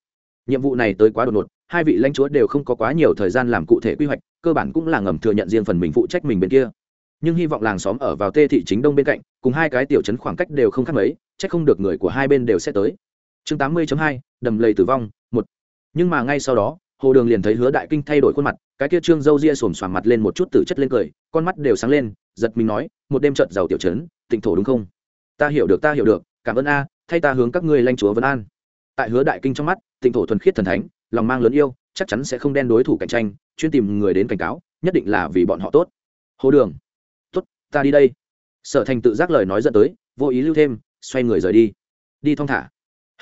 Nhiệm vụ này tới quá đột ngột, hai vị lãnh chúa đều không có quá nhiều thời gian làm cụ thể quy hoạch, cơ bản cũng là ngầm thừa nhận riêng phần mình phụ trách mình bên kia. Nhưng hy vọng làng xóm ở vào tê thị chính đông bên cạnh, cùng hai cái tiểu trấn khoảng cách đều không khác mấy, chắc không được người của hai bên đều sẽ tới. Chương tám mươi hai, đầm lầy tử vong, một. Nhưng mà ngay sau đó, hồ đường liền thấy hứa đại kinh thay đổi khuôn mặt, cái kia trương dâu ria xồm xoàm mặt lên một chút tử chất lên cười, con mắt đều sáng lên, giật mình nói, một đêm trận giàu tiểu trấn, tịnh thổ đúng không? Ta hiểu được, ta hiểu được, cảm ơn a, thay ta hướng các ngươi lanh chúa vân an. Tại hứa đại kinh trong mắt, tịnh thổ thuần khiết thần thánh, lòng mang lớn yêu, chắc chắn sẽ không đen đối thủ cạnh tranh, chuyên tìm người đến cảnh cáo, nhất định là vì bọn họ tốt. Hồ đường, tốt, ta đi đây. Sở thành tự giác lời nói dẫn tới, vô ý lưu thêm, xoay người rời đi. Đi thong thả.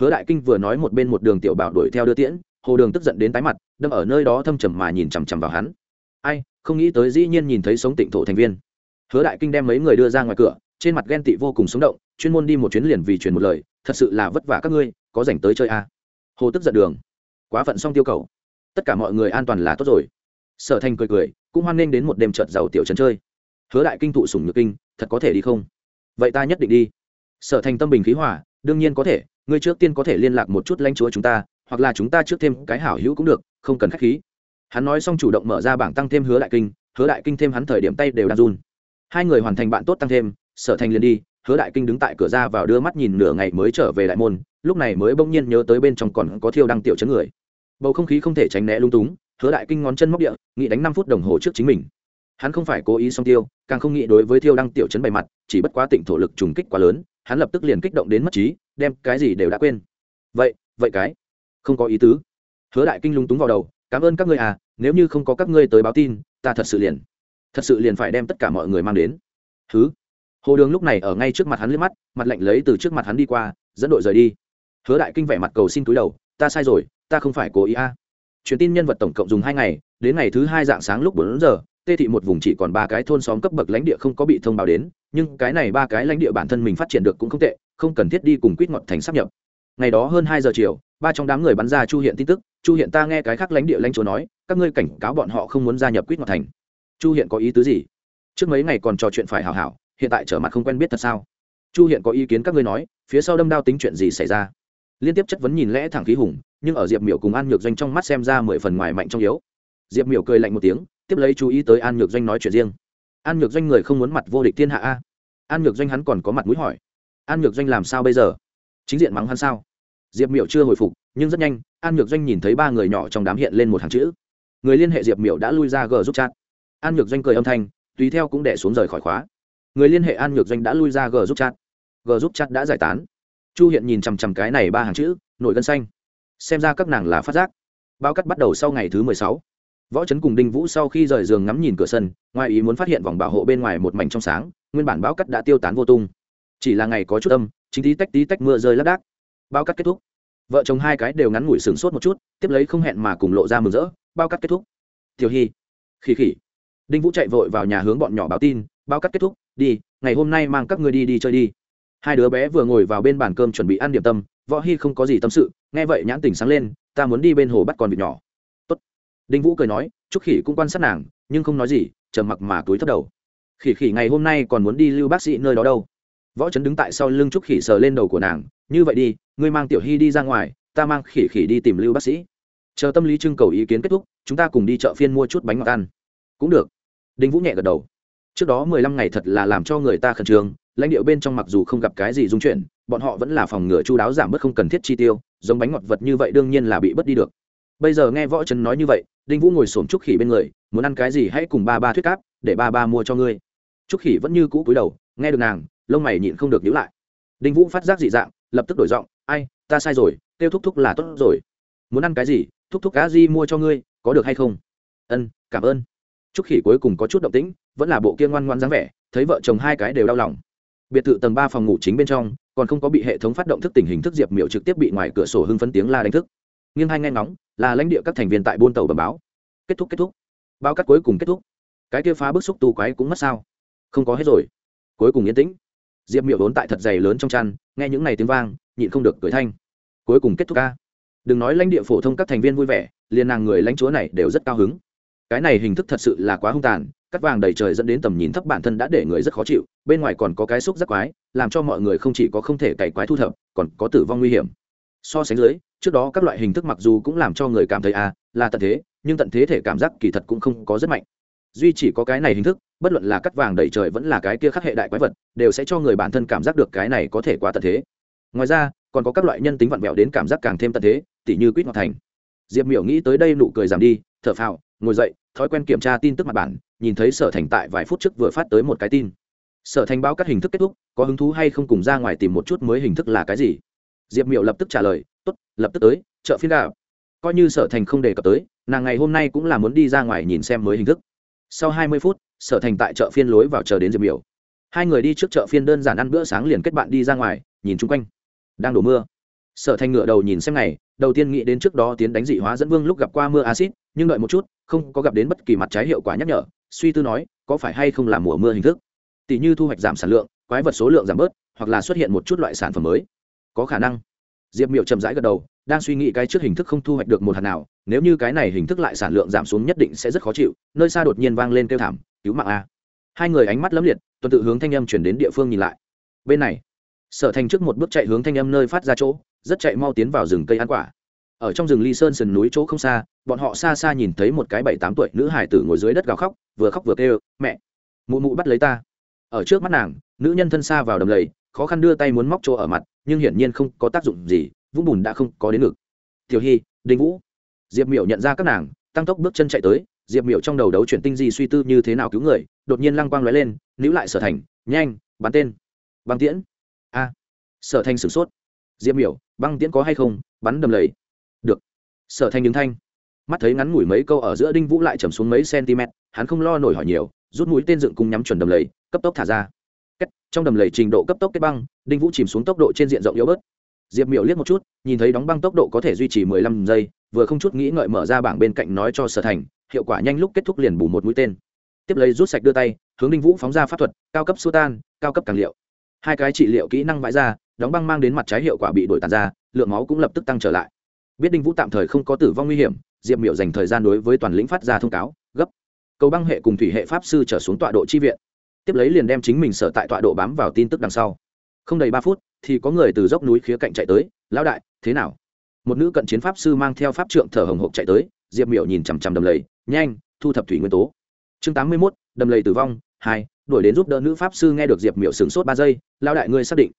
Hứa đại kinh vừa nói một bên một đường tiểu bảo đuổi theo đưa tiễn, hồ đường tức giận đến tái mặt, đâm ở nơi đó thâm trầm mà nhìn chằm chằm vào hắn. Ai, không nghĩ tới dĩ nhiên nhìn thấy sống tịnh thổ thành viên. Hứa đại kinh đem mấy người đưa ra ngoài cửa trên mặt ghen tị vô cùng sống động, chuyên môn đi một chuyến liền vì truyền một lời, thật sự là vất vả các ngươi, có dành tới chơi à. hồ tức giận đường. Quá phận xong tiêu cầu. Tất cả mọi người an toàn là tốt rồi. Sở thành cười cười, cũng hoan nghênh đến một đêm trợt giàu tiểu trấn chơi. Hứa đại kinh thụ sủng nhược kinh, thật có thể đi không? Vậy ta nhất định đi. Sở thành tâm bình khí hỏa đương nhiên có thể, ngươi trước tiên có thể liên lạc một chút lãnh chúa chúng ta, hoặc là chúng ta trước thêm cái hảo hữu cũng được, không cần khách khí. Hắn nói xong chủ động mở ra bảng tăng thêm hứa đại kinh, hứa đại kinh thêm hắn thời điểm tay đều đang run. Hai người hoàn thành bạn tốt tăng thêm sở thành liền đi, hứa đại kinh đứng tại cửa ra vào đưa mắt nhìn nửa ngày mới trở về đại môn, lúc này mới bỗng nhiên nhớ tới bên trong còn có thiêu đăng tiểu chấn người. Bầu không khí không thể tránh né lung túng, hứa đại kinh ngón chân móc địa, nghĩ đánh năm phút đồng hồ trước chính mình. Hắn không phải cố ý song tiêu, càng không nghĩ đối với thiêu đăng tiểu chấn bày mặt, chỉ bất quá tịnh thổ lực trùng kích quá lớn, hắn lập tức liền kích động đến mất trí, đem cái gì đều đã quên. Vậy vậy cái, không có ý tứ. Hứa đại kinh lung túng vào đầu, cảm ơn các ngươi à nếu như không có các ngươi tới báo tin, ta thật sự liền, thật sự liền phải đem tất cả mọi người mang đến. Thứ hồ đường lúc này ở ngay trước mặt hắn liếc mắt, mặt lạnh lấy từ trước mặt hắn đi qua, dẫn đội rời đi. Hứa đại kinh vẻ mặt cầu xin túi đầu, ta sai rồi, ta không phải cố ý a. À. truyền tin nhân vật tổng cộng dùng hai ngày, đến ngày thứ hai dạng sáng lúc bốn giờ, tê thị một vùng chỉ còn ba cái thôn xóm cấp bậc lãnh địa không có bị thông báo đến, nhưng cái này ba cái lãnh địa bản thân mình phát triển được cũng không tệ, không cần thiết đi cùng quýt ngọt thành sắp nhập. Ngày đó hơn hai giờ chiều, ba trong đám người bắn ra chu hiện tin tức, chu hiện ta nghe cái khác lãnh địa lãnh chúa nói, các ngươi cảnh cáo bọn họ không muốn gia nhập quýt ngọt thành. Chu hiện có ý tứ gì? Trước mấy ngày còn trò chuyện phải hảo hảo hiện tại trở mặt không quen biết thật sao? Chu hiện có ý kiến các ngươi nói, phía sau đâm đao tính chuyện gì xảy ra? Liên tiếp chất vấn nhìn lẽ thẳng khí hùng, nhưng ở diệp miểu cùng an nhược doanh trong mắt xem ra mười phần ngoài mạnh trong yếu. Diệp miểu cười lạnh một tiếng, tiếp lấy chú ý tới an nhược doanh nói chuyện riêng. An nhược doanh người không muốn mặt vô địch thiên hạ a? An nhược doanh hắn còn có mặt mũi hỏi. An nhược doanh làm sao bây giờ? Chính diện mắng hắn sao? Diệp miểu chưa hồi phục, nhưng rất nhanh, an nhược doanh nhìn thấy ba người nhỏ trong đám hiện lên một hàng chữ. Người liên hệ diệp miểu đã lui ra g giúp chat. An nhược doanh cười âm thanh, tùy theo cũng đẻ xuống rời khỏi khóa người liên hệ an nhược doanh đã lui ra g giúp chat. G giúp chat đã giải tán. Chu hiện nhìn chằm chằm cái này ba hàng chữ, nổi gân xanh. Xem ra các nàng là phát giác. Bao cắt bắt đầu sau ngày thứ mười sáu. Võ trấn cùng đinh vũ sau khi rời giường ngắm nhìn cửa sân, ngoài ý muốn phát hiện vòng bảo hộ bên ngoài một mảnh trong sáng, nguyên bản bao cắt đã tiêu tán vô tung. Chỉ là ngày có chút âm, chính tí tách tí tách mưa rơi lác đác. Bao cắt kết thúc. Vợ chồng hai cái đều ngắn ngủi sửng sốt một chút, tiếp lấy không hẹn mà cùng lộ ra mừng rỡ bao cắt kết thúc. Tiểu hy khỉ khỉ. Đinh vũ chạy vội vào nhà hướng bọn nhỏ báo tin bao cắt kết thúc đi, ngày hôm nay mang các ngươi đi đi chơi đi. Hai đứa bé vừa ngồi vào bên bàn cơm chuẩn bị ăn điểm tâm, võ hy không có gì tâm sự, nghe vậy nhãn tình sáng lên, ta muốn đi bên hồ bắt con vịt nhỏ. Tốt. đinh vũ cười nói, trúc khỉ cũng quan sát nàng, nhưng không nói gì, trầm mặc mà túi thấp đầu. Khỉ khỉ, ngày hôm nay còn muốn đi lưu bác sĩ nơi đó đâu? Võ trấn đứng tại sau lưng trúc khỉ sờ lên đầu của nàng, như vậy đi, ngươi mang tiểu hy đi ra ngoài, ta mang khỉ khỉ đi tìm lưu bác sĩ. Chờ tâm lý trưng cầu ý kiến kết thúc, chúng ta cùng đi chợ phiên mua chút bánh ngọt ăn. Cũng được. Đinh vũ nhẹ gật đầu trước đó mười lăm ngày thật là làm cho người ta khẩn trương, lãnh địa bên trong mặc dù không gặp cái gì dung chuyển, bọn họ vẫn là phòng ngừa chu đáo giảm bớt không cần thiết chi tiêu, giống bánh ngọt vật như vậy đương nhiên là bị bớt đi được. Bây giờ nghe võ trấn nói như vậy, đinh vũ ngồi xổm trúc khỉ bên người, muốn ăn cái gì hãy cùng ba ba thuyết cáp, để ba ba mua cho ngươi. Trúc khỉ vẫn như cũ cúi đầu, nghe được nàng, lông mày nhịn không được nhíu lại. Đinh vũ phát giác dị dạng, lập tức đổi giọng, ai, ta sai rồi, tiêu thúc thúc là tốt rồi. Muốn ăn cái gì, thúc thúc cá di mua cho ngươi, có được hay không? Ân, cảm ơn. Trúc khỉ cuối cùng có chút động tĩnh vẫn là bộ kia ngoan ngoan dáng vẻ, thấy vợ chồng hai cái đều đau lòng. Biệt thự tầng ba phòng ngủ chính bên trong, còn không có bị hệ thống phát động thức tình hình thức diệp miểu trực tiếp bị ngoài cửa sổ hưng phấn tiếng la đánh thức. Nghiêng hai nghe ngóng, là lãnh địa các thành viên tại buôn tàu bẩm báo. Kết thúc kết thúc. Báo cắt cuối cùng kết thúc. Cái kia phá bức xúc tu quái cũng mất sao? Không có hết rồi. Cuối cùng yên tĩnh. Diệp miểu vốn tại thật dày lớn trong chăn, nghe những này tiếng vang, nhịn không được cười thanh. Cuối cùng kết thúc ca. Đừng nói lãnh địa phổ thông các thành viên vui vẻ, liền nàng người lãnh chúa này đều rất cao hứng cái này hình thức thật sự là quá hung tàn, cắt vàng đầy trời dẫn đến tầm nhìn thấp bản thân đã để người rất khó chịu, bên ngoài còn có cái xúc rất quái, làm cho mọi người không chỉ có không thể cày quái thu thập, còn có tử vong nguy hiểm. So sánh dưới, trước đó các loại hình thức mặc dù cũng làm cho người cảm thấy à là tận thế, nhưng tận thế thể cảm giác kỳ thật cũng không có rất mạnh. Duy chỉ có cái này hình thức, bất luận là cắt vàng đầy trời vẫn là cái kia khắc hệ đại quái vật, đều sẽ cho người bản thân cảm giác được cái này có thể quá tận thế. Ngoài ra, còn có các loại nhân tính vặn vẹo đến cảm giác càng thêm tận thế, tỉ như quýt ngọc thành. Diệp miểu nghĩ tới đây nụ cười giảm đi, thở phào ngồi dậy, thói quen kiểm tra tin tức mặt bản, nhìn thấy sở thành tại vài phút trước vừa phát tới một cái tin. Sở thành báo các hình thức kết thúc, có hứng thú hay không cùng ra ngoài tìm một chút mới hình thức là cái gì? Diệp miệu lập tức trả lời, tốt, lập tức tới, chợ phiên đạo coi như sở thành không đề cập tới, nàng ngày hôm nay cũng là muốn đi ra ngoài nhìn xem mới hình thức. Sau hai mươi phút, sở thành tại chợ phiên lối vào chờ đến diệp miểu. Hai người đi trước chợ phiên đơn giản ăn bữa sáng liền kết bạn đi ra ngoài, nhìn chung quanh. Đang đổ mưa. Sở thành ngựa đầu nhìn xem ngày đầu tiên nghĩ đến trước đó tiến đánh dị hóa dẫn vương lúc gặp qua mưa acid nhưng đợi một chút, không có gặp đến bất kỳ mặt trái hiệu quả nhắc nhở, suy tư nói, có phải hay không là mùa mưa hình thức? Tỷ như thu hoạch giảm sản lượng, quái vật số lượng giảm bớt, hoặc là xuất hiện một chút loại sản phẩm mới. Có khả năng. Diệp miệu chậm rãi gật đầu, đang suy nghĩ cái trước hình thức không thu hoạch được một hạt nào, nếu như cái này hình thức lại sản lượng giảm xuống nhất định sẽ rất khó chịu, nơi xa đột nhiên vang lên kêu thảm, cứu mạng a. Hai người ánh mắt lấm liệt, tuần tự hướng thanh âm chuyển đến địa phương nhìn lại. Bên này sở thành trước một bước chạy hướng thanh âm nơi phát ra chỗ, rất chạy mau tiến vào rừng cây ăn quả. Ở trong rừng ly sơn sườn núi chỗ không xa, bọn họ xa xa nhìn thấy một cái bảy tám tuổi nữ hải tử ngồi dưới đất gào khóc, vừa khóc vừa kêu, mẹ, mụ mụ bắt lấy ta. Ở trước mắt nàng, nữ nhân thân xa vào đầm lầy, khó khăn đưa tay muốn móc chỗ ở mặt, nhưng hiển nhiên không có tác dụng gì, vũng bùn đã không có đến ngực. Tiểu hy đinh vũ. Diệp miểu nhận ra các nàng, tăng tốc bước chân chạy tới, diệp miểu trong đầu đấu chuyển tinh di suy tư như thế nào cứu người, đột nhiên lăng quang lóe lên, níu lại sở thành, nhanh, bắn tên. Băng tiễn a. Sở thanh sửng sốt. Diệp miểu băng tiễn có hay không? Bắn đầm lầy. Được. Sở thanh đứng thanh. Mắt thấy ngắn ngủi mấy câu ở giữa đinh vũ lại chầm xuống mấy cm hắn không lo nổi hỏi nhiều rút mũi tên dựng cung nhắm chuẩn đầm lầy cấp tốc thả ra. Kết, trong đầm lầy trình độ cấp tốc kết băng đinh vũ chìm xuống tốc độ trên diện rộng yếu bớt. Diệp miểu liếc một chút nhìn thấy đóng băng tốc độ có thể duy trì mười lăm giây vừa không chút nghĩ ngợi mở ra bảng bên cạnh nói cho sở thành hiệu quả nhanh lúc kết thúc liền bù một mũi tên. Tiếp lấy rút sạch đưa tay hướng đinh vũ phóng ra pháp thuật cao cấp su tan cao cấp càng liệu hai cái trị liệu kỹ năng vãi ra, đóng băng mang đến mặt trái hiệu quả bị đổi tàn ra, lượng máu cũng lập tức tăng trở lại. Biết đinh vũ tạm thời không có tử vong nguy hiểm, diệp miểu dành thời gian đối với toàn lĩnh phát ra thông cáo, gấp. Cầu băng hệ cùng thủy hệ pháp sư trở xuống tọa độ chi viện. Tiếp lấy liền đem chính mình sở tại tọa độ bám vào tin tức đằng sau. Không đầy ba phút, thì có người từ dốc núi khía cạnh chạy tới, lão đại, thế nào? Một nữ cận chiến pháp sư mang theo pháp trượng thở hồng hộc chạy tới, diệp miểu nhìn chằm chằm đầm lầy, nhanh, thu thập thủy nguyên tố. Chương tám mươi mốt, đầm lầy tử vong, hai đuổi đến giúp đỡ nữ pháp sư nghe được diệp miểu sửng sốt ba giây, lão đại ngươi xác định.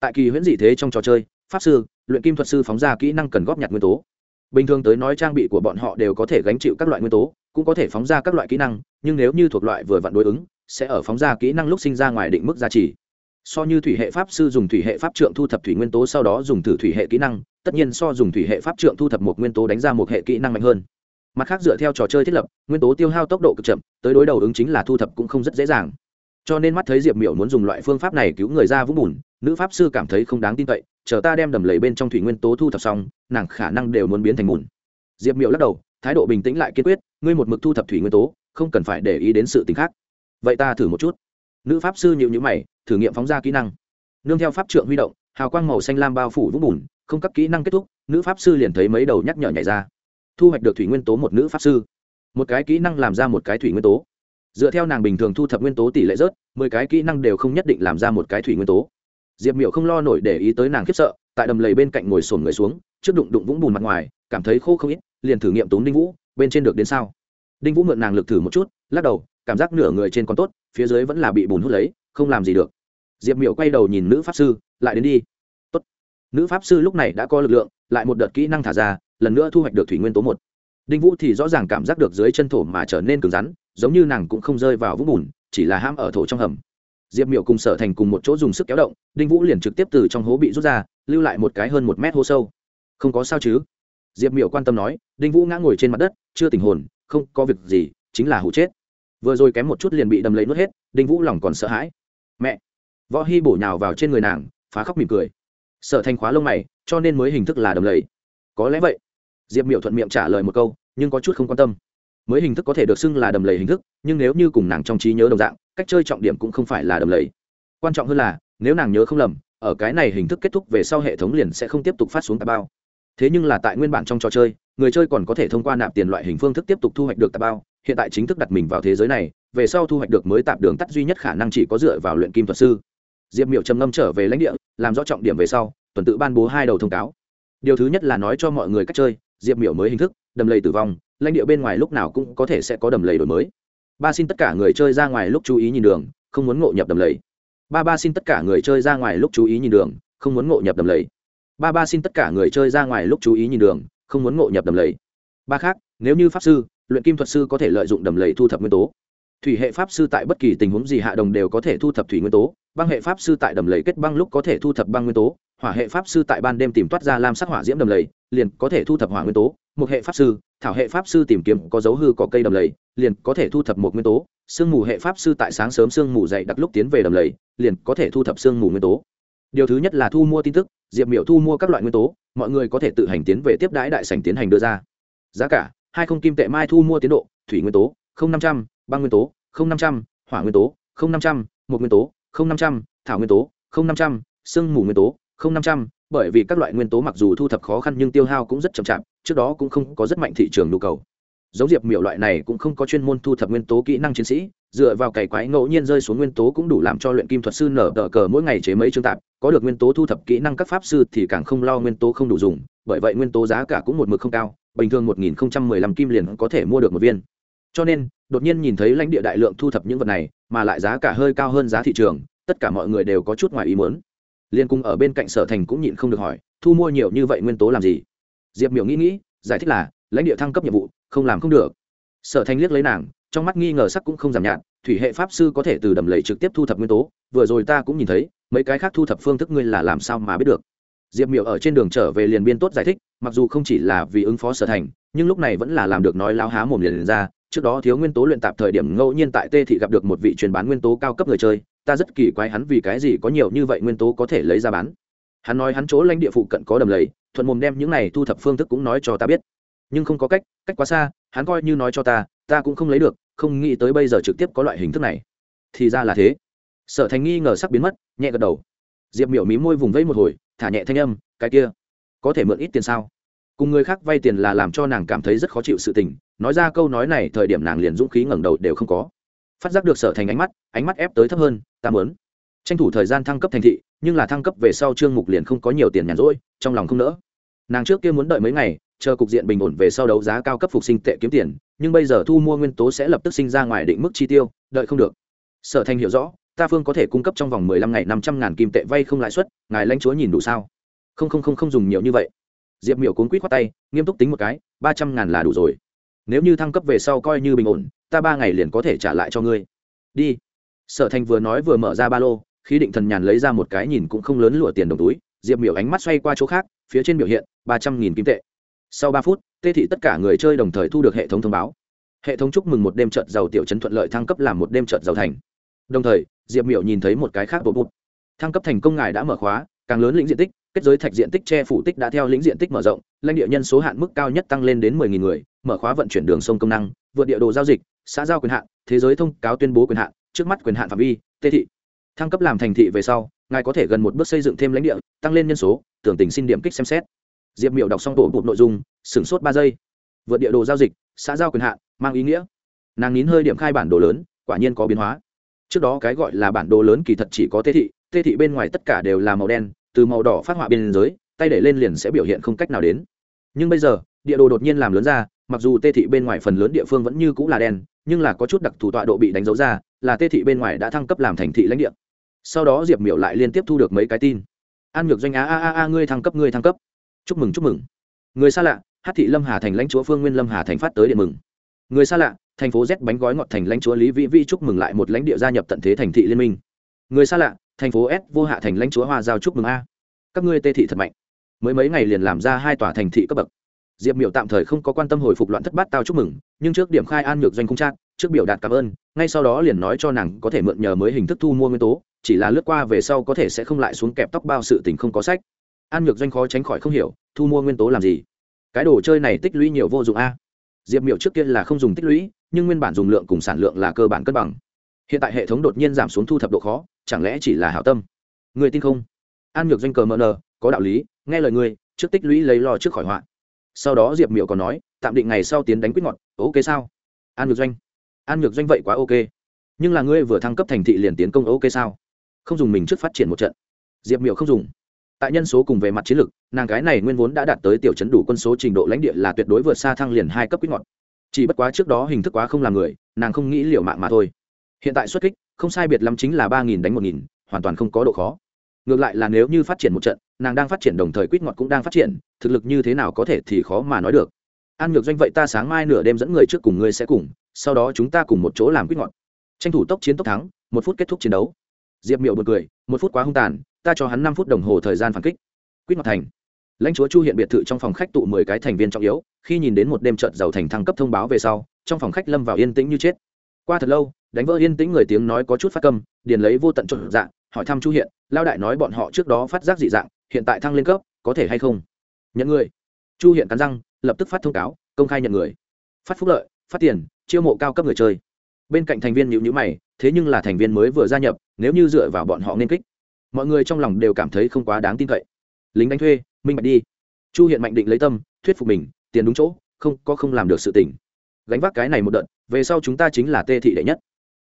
Tại kỳ huyễn dị thế trong trò chơi, pháp sư, luyện kim thuật sư phóng ra kỹ năng cần góp nhặt nguyên tố. Bình thường tới nói trang bị của bọn họ đều có thể gánh chịu các loại nguyên tố, cũng có thể phóng ra các loại kỹ năng, nhưng nếu như thuộc loại vừa vặn đối ứng, sẽ ở phóng ra kỹ năng lúc sinh ra ngoài định mức giá trị. So như thủy hệ pháp sư dùng thủy hệ pháp trượng thu thập thủy nguyên tố sau đó dùng thử thủy hệ kỹ năng, tất nhiên so dùng thủy hệ pháp trượng thu thập một nguyên tố đánh ra một hệ kỹ năng mạnh hơn. Mặt khác dựa theo trò chơi thiết lập, nguyên tố tiêu hao tốc độ cực chậm, tới đối đầu ứng chính là thu thập cũng không rất dễ dàng cho nên mắt thấy diệp miểu muốn dùng loại phương pháp này cứu người ra vũng bùn, nữ pháp sư cảm thấy không đáng tin cậy, chờ ta đem đầm lầy bên trong thủy nguyên tố thu thập xong, nàng khả năng đều muốn biến thành mùn. Diệp miệu lắc đầu, thái độ bình tĩnh lại kiên quyết, ngươi một mực thu thập thủy nguyên tố, không cần phải để ý đến sự t ì n h khác. Vậy ta thử một chút. Nữ pháp sư nhịu nhữ mày, thử nghiệm phóng ra kỹ năng. Nương theo pháp trượng huy động, hào quang màu xanh lam bao phủ vũng bùn, không các kỹ năng kết thúc, nữ pháp sư liền thấy mấy đầu nhắc nhở nhảy ra. Thu hoạch được thủy nguyên tố một nữ pháp sư. Một cái kỹ năng làm ra một cái thủy nguyên tố dựa theo nàng bình thường thu thập nguyên tố tỷ lệ rớt, mười cái kỹ năng đều không nhất định làm ra một cái thủy nguyên tố. Diệp miểu không lo nổi để ý tới nàng khiếp sợ, tại đầm lầy bên cạnh ngồi sổn người xuống, trước đụng đụng vũng bùn mặt ngoài, cảm thấy khô không ít, liền thử nghiệm tốn đinh vũ, bên trên được đến sao? Đinh vũ mượn nàng lực thử một chút, lắc đầu, cảm giác nửa người trên còn tốt, phía dưới vẫn là bị bùn hút lấy, không làm gì được. Diệp miểu quay đầu nhìn nữ pháp sư, lại đến đi. Tốt. nữ pháp sư lúc này đã có lực lượng, lại một đợt kỹ năng thả ra, lần nữa thu hoạch được thủy nguyên tố một. Đinh vũ thì rõ ràng cảm giác được dưới chân thổ mà trở nên cứng rắn giống như nàng cũng không rơi vào vũng bùn, chỉ là ham ở thổ trong hầm. Diệp miểu cùng sở thành cùng một chỗ dùng sức kéo động, đinh vũ liền trực tiếp từ trong hố bị rút ra, lưu lại một cái hơn một mét hố sâu. Không có sao chứ? Diệp miểu quan tâm nói, đinh vũ ngã ngồi trên mặt đất, chưa tình hồn, không có việc gì, chính là hụ chết. Vừa rồi kém một chút liền bị đầm lấy nuốt hết, đinh vũ lòng còn sợ hãi. Mẹ! Võ hy bổ nhào vào trên người nàng, phá khóc mỉm cười. Sở thành khóa lông mày, cho nên mới hình thức là đầm lầy. Có lẽ vậy. Diệp miểu thuận miệng trả lời một câu, nhưng có chút không quan tâm mới hình thức có thể được xưng là đầm lầy hình thức, nhưng nếu như cùng nàng trong trí nhớ đồng dạng, cách chơi trọng điểm cũng không phải là đầm lầy. Quan trọng hơn là, nếu nàng nhớ không lầm, ở cái này hình thức kết thúc về sau hệ thống liền sẽ không tiếp tục phát xuống tà bao. Thế nhưng là tại nguyên bản trong trò chơi, người chơi còn có thể thông qua nạp tiền loại hình phương thức tiếp tục thu hoạch được tà bao. Hiện tại chính thức đặt mình vào thế giới này, về sau thu hoạch được mới tạp đường tắt duy nhất khả năng chỉ có dựa vào luyện kim thuật sư. Diệp miểu trầm ngâm trở về lãnh địa, làm rõ trọng điểm về sau, tuần tự ban bố hai đầu thông cáo. Điều thứ nhất là nói cho mọi người cách chơi, diệp miểu mới hình thức, đầm lầy tử vong lãnh địa bên ngoài lúc nào cũng có thể sẽ có đầm lầy đổi mới. Ba xin tất cả người chơi ra ngoài lúc chú ý nhìn đường, không muốn ngộ nhập đầm lầy. Ba ba xin tất cả người chơi ra ngoài lúc chú ý nhìn đường, không muốn ngộ nhập đầm lầy. Ba ba xin tất cả người chơi ra ngoài lúc chú ý nhìn đường, không muốn ngộ nhập đầm lầy. Ba khác, nếu như pháp sư, luyện kim thuật sư có thể lợi dụng đầm lầy thu thập nguyên tố thủy hệ pháp sư tại bất kỳ tình huống gì hạ đồng đều có thể thu thập thủy nguyên tố, băng hệ pháp sư tại đầm lầy kết băng lúc có thể thu thập băng nguyên tố, hỏa hệ pháp sư tại ban đêm tìm toát ra lam sắc hỏa diễm đầm lầy, liền có thể thu thập hỏa nguyên tố, một hệ pháp sư, thảo hệ pháp sư tìm kiếm có dấu hư có cây đầm lầy, liền có thể thu thập một nguyên tố, sương mù hệ pháp sư tại sáng sớm sương mù dậy đặc lúc tiến về đầm lầy, liền có thể thu thập sương mù nguyên tố. Điều thứ nhất là thu mua tin tức, diệp miểu thu mua các loại nguyên tố, mọi người có thể tự hành tiến về tiếp đãi đại sảnh tiến hành đưa ra. Giá cả, hai không kim tệ mai thu mua tiến độ, thủy nguyên tố, không năm trăm băng nguyên tố, không năm trăm, hỏa nguyên tố, không năm trăm một nguyên tố, không năm trăm, thảo nguyên tố, không năm trăm, sương mù nguyên tố, không năm trăm, bởi vì các loại nguyên tố mặc dù thu thập khó khăn nhưng tiêu hao cũng rất chậm chạp, trước đó cũng không có rất mạnh thị trường nhu cầu. Giống diệp miểu loại này cũng không có chuyên môn thu thập nguyên tố kỹ năng chiến sĩ, dựa vào cày quái ngẫu nhiên rơi xuống nguyên tố cũng đủ làm cho luyện kim thuật sư nở tờ cờ mỗi ngày chế mấy chương tạp, có được nguyên tố thu thập kỹ năng các pháp sư thì càng không lo nguyên tố không đủ dùng, bởi vậy nguyên tố giá cả cũng một mực không cao, bình thường một nghìn không trăm mười lăm kim liền có thể mua được một viên cho nên đột nhiên nhìn thấy lãnh địa đại lượng thu thập những vật này mà lại giá cả hơi cao hơn giá thị trường tất cả mọi người đều có chút ngoài ý muốn. Liên cung ở bên cạnh sở thành cũng nhịn không được hỏi thu mua nhiều như vậy nguyên tố làm gì? Diệp miểu nghĩ nghĩ giải thích là lãnh địa thăng cấp nhiệm vụ không làm không được. Sở thành liếc lấy nàng trong mắt nghi ngờ sắc cũng không giảm nhạt thủy hệ pháp sư có thể từ đầm lầy trực tiếp thu thập nguyên tố vừa rồi ta cũng nhìn thấy mấy cái khác thu thập phương thức ngươi là làm sao mà biết được? Diệp miểu ở trên đường trở về liền biên tốt giải thích mặc dù không chỉ là vì ứng phó sở thành nhưng lúc này vẫn là làm được nói lao há mồm liền, liền ra trước đó thiếu nguyên tố luyện tạp thời điểm ngẫu nhiên tại tê thị gặp được một vị truyền bán nguyên tố cao cấp người chơi, ta rất kỳ quái hắn vì cái gì có nhiều như vậy nguyên tố có thể lấy ra bán. Hắn nói hắn chỗ lãnh địa phụ cận có đầm lầy, thuận mồm đem những này thu thập phương thức cũng nói cho ta biết. Nhưng không có cách cách quá xa, hắn coi như nói cho ta ta cũng không lấy được, không nghĩ tới bây giờ trực tiếp có loại hình thức này. Thì ra là thế. Sở thành nghi ngờ sắc biến mất, nhẹ gật đầu. Diệp miểu mí môi vùng vẫy một hồi, thả nhẹ thanh âm, cái kia, có thể mượn ít tiền sao? Cùng người khác vay tiền là làm cho nàng cảm thấy rất khó chịu sự tình nói ra câu nói này, thời điểm nàng liền dũng khí ngẩng đầu đều không có. Phát giác được sở thành ánh mắt ánh mắt ép tới thấp hơn, ta mớn tranh thủ thời gian thăng cấp thành thị, nhưng là thăng cấp về sau trương mục liền không có nhiều tiền nhàn rỗi, trong lòng không nỡ. Nàng trước kia muốn đợi mấy ngày, chờ cục diện bình ổn về sau đấu giá cao cấp phục sinh tệ kiếm tiền, nhưng bây giờ thu mua nguyên tố sẽ lập tức sinh ra ngoài định mức chi tiêu, đợi không được. Sở thành hiểu rõ, ta phương có thể cung cấp trong vòng mười lăm ngày năm trăm ngàn kim tệ vay không lãi suất, ngài lãnh chúa nhìn đủ sao? Không không không không dùng nhiều như vậy. Diệp miểu cuốn quýt khoát tay, nghiêm túc tính một cái, ba trăm ngàn là đủ rồi nếu như thăng cấp về sau coi như bình ổn, ta ba ngày liền có thể trả lại cho ngươi. Đi. Sở thành vừa nói vừa mở ra ba lô, khí định thần nhàn lấy ra một cái nhìn cũng không lớn lụa tiền đồng túi, diệp miểu ánh mắt xoay qua chỗ khác, phía trên biểu hiện, ba trăm nghìn kim tệ. Sau ba phút, tê thị tất cả người chơi đồng thời thu được hệ thống thông báo. Hệ thống chúc mừng một đêm trợt giàu tiểu chấn thuận lợi thăng cấp làm một đêm trợt giàu thành. Đồng thời, diệp miểu nhìn thấy một cái khác bộ bụt thăng cấp thành công ngài đã mở khóa, càng lớn lĩnh diện tích kết giới thạch diện tích che phủ tích đã theo lĩnh diện tích mở rộng, lãnh địa nhân số hạn mức cao nhất tăng lên đến 10.000 người, mở khóa vận chuyển đường sông công năng, vượt địa đồ giao dịch, xã giao quyền hạn, thế giới thông cáo tuyên bố quyền hạn, trước mắt quyền hạn phạm vi, tê thị. Thăng cấp làm thành thị về sau, ngài có thể gần một bước xây dựng thêm lãnh địa, tăng lên nhân số, tưởng tình xin điểm kích xem xét. Diệp miệu đọc xong tổ bụt nội dung, sửng sốt ba giây. Vượt địa đồ giao dịch, xã giao quyền hạn, mang ý nghĩa. Nàng nín hơi điểm khai bản đồ lớn, quả nhiên có biến hóa. Trước đó cái gọi là bản đồ lớn kỳ thật chỉ có tê thị tê thị bên ngoài tất cả đều là màu đen từ màu đỏ phát họa biên giới tay để lên liền sẽ biểu hiện không cách nào đến. Nhưng bây giờ, địa đồ đột nhiên làm lớn ra, mặc dù tê thị bên ngoài phần lớn địa phương vẫn như cũng là đen, nhưng là có chút đặc thù tọa độ bị đánh dấu ra, là tê thị bên ngoài đã thăng cấp làm thành thị lãnh địa. Sau đó diệp miểu lại liên tiếp thu được mấy cái tin. An nhược doanh á a a a, ngươi thăng cấp, ngươi thăng cấp. Chúc mừng chúc mừng. Người xa lạ, hát thị lâm hà thành lãnh chúa phương nguyên lâm hà thành phát tới điện mừng. Người xa lạ, thành phố z bánh gói ngọt thành lãnh chúa lý vĩ vi chúc mừng lại một lãnh địa gia nhập tận thế thành thị liên minh người xa lạ, thành phố s, vô hạ thành lãnh chúa hoa giao chúc mừng a. Các ngươi tê thị thật mạnh. Mới mấy ngày liền làm ra hai tòa thành thị cấp bậc. Diệp miểu tạm thời không có quan tâm hồi phục loạn thất bát tao chúc mừng, nhưng trước điểm khai an nhược doanh không trác trước biểu đạt cảm ơn, ngay sau đó liền nói cho nàng có thể mượn nhờ mới hình thức thu mua nguyên tố, chỉ là lướt qua về sau có thể sẽ không lại xuống kẹp tóc bao sự tình không có sách. An nhược doanh khó tránh khỏi không hiểu, thu mua nguyên tố làm gì? Cái đồ chơi này tích lũy nhiều vô dụng a. Diệp miểu trước kia là không dùng tích lũy, nhưng nguyên bản dùng lượng cùng sản lượng là cơ bản cân bằng. Hiện tại hệ thống đột nhiên giảm xuống thu thập độ khó chẳng lẽ chỉ là hảo tâm? Người tin không? An nhược doanh cờ mờ nờ, có đạo lý, nghe lời ngươi, trước tích lũy lấy lo trước khỏi họa. Sau đó diệp miểu còn nói, tạm định ngày sau tiến đánh quyết ngọt, ok sao? An nhược doanh. An nhược doanh vậy quá ok. Nhưng là ngươi vừa thăng cấp thành thị liền tiến công ok sao? Không dùng mình trước phát triển một trận. Diệp miểu không dùng. Tại nhân số cùng về mặt chiến lược nàng cái này nguyên vốn đã đạt tới tiểu chấn đủ quân số trình độ lãnh địa là tuyệt đối vượt xa thăng liền hai cấp quyết ngọt. Chỉ bất quá trước đó hình thức quá không làm người, nàng không nghĩ liệu mạng mà thôi. Hiện tại xuất kích không sai biệt lắm chính là ba nghìn đánh một nghìn, hoàn toàn không có độ khó. Ngược lại là nếu như phát triển một trận, nàng đang phát triển đồng thời quýt ngọt cũng đang phát triển, thực lực như thế nào có thể thì khó mà nói được. An nhược doanh vậy ta sáng mai nửa đêm dẫn người trước cùng ngươi sẽ cùng, sau đó chúng ta cùng một chỗ làm quýt ngọt. Tranh thủ tốc chiến tốc thắng, một phút kết thúc chiến đấu. Diệp miệu bật cười, một phút quá hung tàn, ta cho hắn năm phút đồng hồ thời gian phản kích. Quýt ngọt thành. Lãnh chúa chu hiện biệt thự trong phòng khách tụ mười cái thành viên trọng yếu, khi nhìn đến một đêm trợt giàu thành thăng cấp thông báo về sau, trong phòng khách lâm vào yên tĩnh như chết. Qua thật lâu đánh vỡ yên tĩnh người tiếng nói có chút phát câm, điền lấy vô tận trộn dạng, hỏi thăm chu hiện, lao đại nói bọn họ trước đó phát giác dị dạng, hiện tại thăng lên cấp, có thể hay không? Nhận người. Chu hiện cắn răng, lập tức phát thông cáo, công khai nhận người. Phát phúc lợi, phát tiền, chiêu mộ cao cấp người chơi. Bên cạnh thành viên nhịu nhữ mày, thế nhưng là thành viên mới vừa gia nhập, nếu như dựa vào bọn họ nên kích, mọi người trong lòng đều cảm thấy không quá đáng tin cậy. Lính đánh thuê, minh bạch đi. Chu hiện mạnh định lấy tâm, thuyết phục mình, tiền đúng chỗ, không, có không làm được sự tỉnh gánh vác cái này một đợt, về sau chúng ta chính là tê thị đệ nhất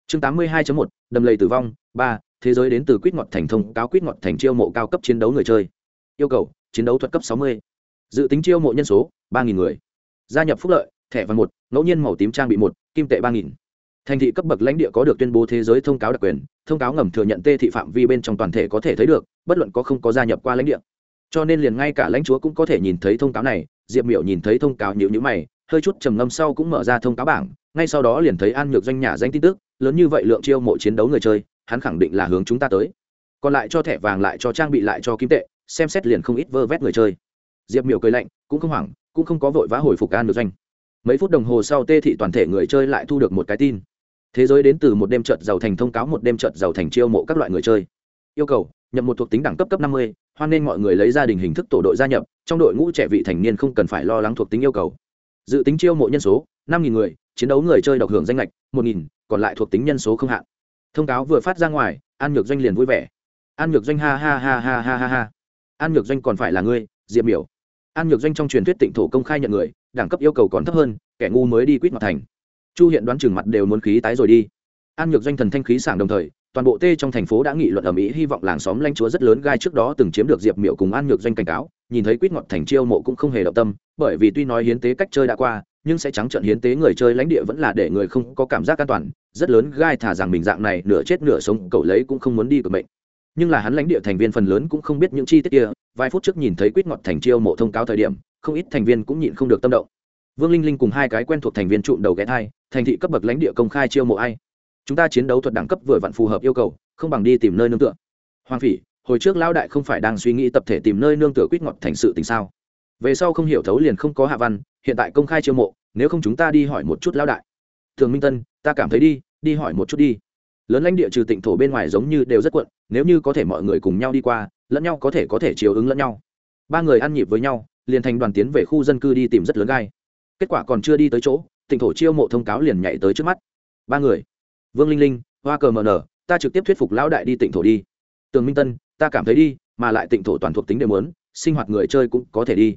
chương tám mươi hai một, đầm lầy tử vong, ba, thế giới đến từ quýt ngọt thành thông, cáo quýt ngọt thành chiêu mộ cao cấp chiến đấu người chơi. Yêu cầu, chiến đấu thuật cấp sáu mươi. Dự tính chiêu mộ nhân số, ba người. Gia nhập phúc lợi, thẻ vàng một, ngẫu nhiên màu tím trang bị một, kim tệ ba thành thị cấp bậc lãnh địa có được tuyên bố thế giới thông cáo đặc quyền, thông cáo ngầm thừa nhận tê thị phạm vi bên trong toàn thể có thể thấy được, bất luận có không có gia nhập qua lãnh địa. Cho nên liền ngay cả lãnh chúa cũng có thể nhìn thấy thông cáo này, diệp miểu nhìn thấy thông cáo nhữ nhữ mày, hơi chút trầm ngâm sau cũng mở ra thông cáo bảng, ngay sau đó liền thấy an nhược doanh nhà danh tin tức lớn như vậy lượng chiêu mộ chiến đấu người chơi, hắn khẳng định là hướng chúng ta tới. Còn lại cho thẻ vàng, lại cho trang bị, lại cho kim tệ, xem xét liền không ít vơ vét người chơi. Diệp miểu cười lạnh, cũng không hoảng, cũng không có vội vã hồi phục an được doanh. Mấy phút đồng hồ sau, tê thị toàn thể người chơi lại thu được một cái tin. Thế giới đến từ một đêm trợt giàu thành thông cáo, một đêm trợt giàu thành chiêu mộ các loại người chơi. Yêu cầu nhận một thuộc tính đẳng cấp cấp năm mươi, hoan nên mọi người lấy gia đình hình thức tổ đội gia nhập, trong đội ngũ trẻ vị thành niên không cần phải lo lắng thuộc tính yêu cầu. Dự tính chiêu mộ nhân số, năm người chiến đấu người chơi độc hưởng danh lệch một nghìn, còn lại thuộc tính nhân số không hạn. Thông cáo vừa phát ra ngoài an nhược doanh liền vui vẻ. An nhược doanh ha ha ha ha ha ha ha. An nhược doanh còn phải là ngươi diệp miểu. An nhược doanh trong truyền thuyết tịnh thổ công khai nhận người đẳng cấp yêu cầu còn thấp hơn kẻ ngu mới đi quýt mặt thành. Chu hiện đoán chừng mặt đều muốn khí tái rồi đi. An nhược doanh thần thanh khí sảng đồng thời toàn bộ tê trong thành phố đã nghị luận ở mỹ hy vọng làng xóm lanh chúa rất lớn gai trước đó từng chiếm được diệp miệu cùng an nhược doanh cảnh cáo nhìn thấy quýt ngọt thành chiêu mộ cũng không hề động tâm bởi vì tuy nói hiến tế cách chơi đã qua nhưng sẽ trắng trợn hiến tế người chơi lãnh địa vẫn là để người không có cảm giác an toàn. Rất lớn gai thả rằng mình dạng này, nửa chết nửa sống, cậu lấy cũng không muốn đi của mệnh. Nhưng là hắn lãnh địa thành viên phần lớn cũng không biết những chi tiết kia. Vài phút trước nhìn thấy quýt ngọt thành chiêu mộ thông cáo thời điểm, không ít thành viên cũng nhịn không được tâm động. Vương linh linh cùng hai cái quen thuộc thành viên trụm đầu ghé thai, thành thị cấp bậc lãnh địa công khai chiêu mộ ai? Chúng ta chiến đấu thuật đẳng cấp vừa vặn phù hợp yêu cầu, không bằng đi tìm nơi nương tựa. Hoàng phỉ, hồi trước lão đại không phải đang suy nghĩ tập thể tìm nơi nương tựa quýt ngọt thành sự tình sao? Về sau không hiểu thấu liền không có hạ văn, hiện tại công khai chiêu mộ, nếu không chúng ta đi hỏi một chút lão đại. Thường minh tân, ta cảm thấy đi đi hỏi một chút đi. Lớn lãnh địa trừ tịnh thổ bên ngoài giống như đều rất quận, nếu như có thể mọi người cùng nhau đi qua, lẫn nhau có thể có thể chiều ứng lẫn nhau. Ba người ăn nhịp với nhau, liền thành đoàn tiến về khu dân cư đi tìm rất lớn gai. Kết quả còn chưa đi tới chỗ, tịnh thổ chiêu mộ thông cáo liền nhảy tới trước mắt. Ba người. Vương linh linh, hoa cờ mờ nở, ta trực tiếp thuyết phục lão đại đi tịnh thổ đi. Tường minh tân, ta cảm thấy đi, mà lại tịnh thổ toàn thuộc tính đều muốn, sinh hoạt người chơi cũng có thể đi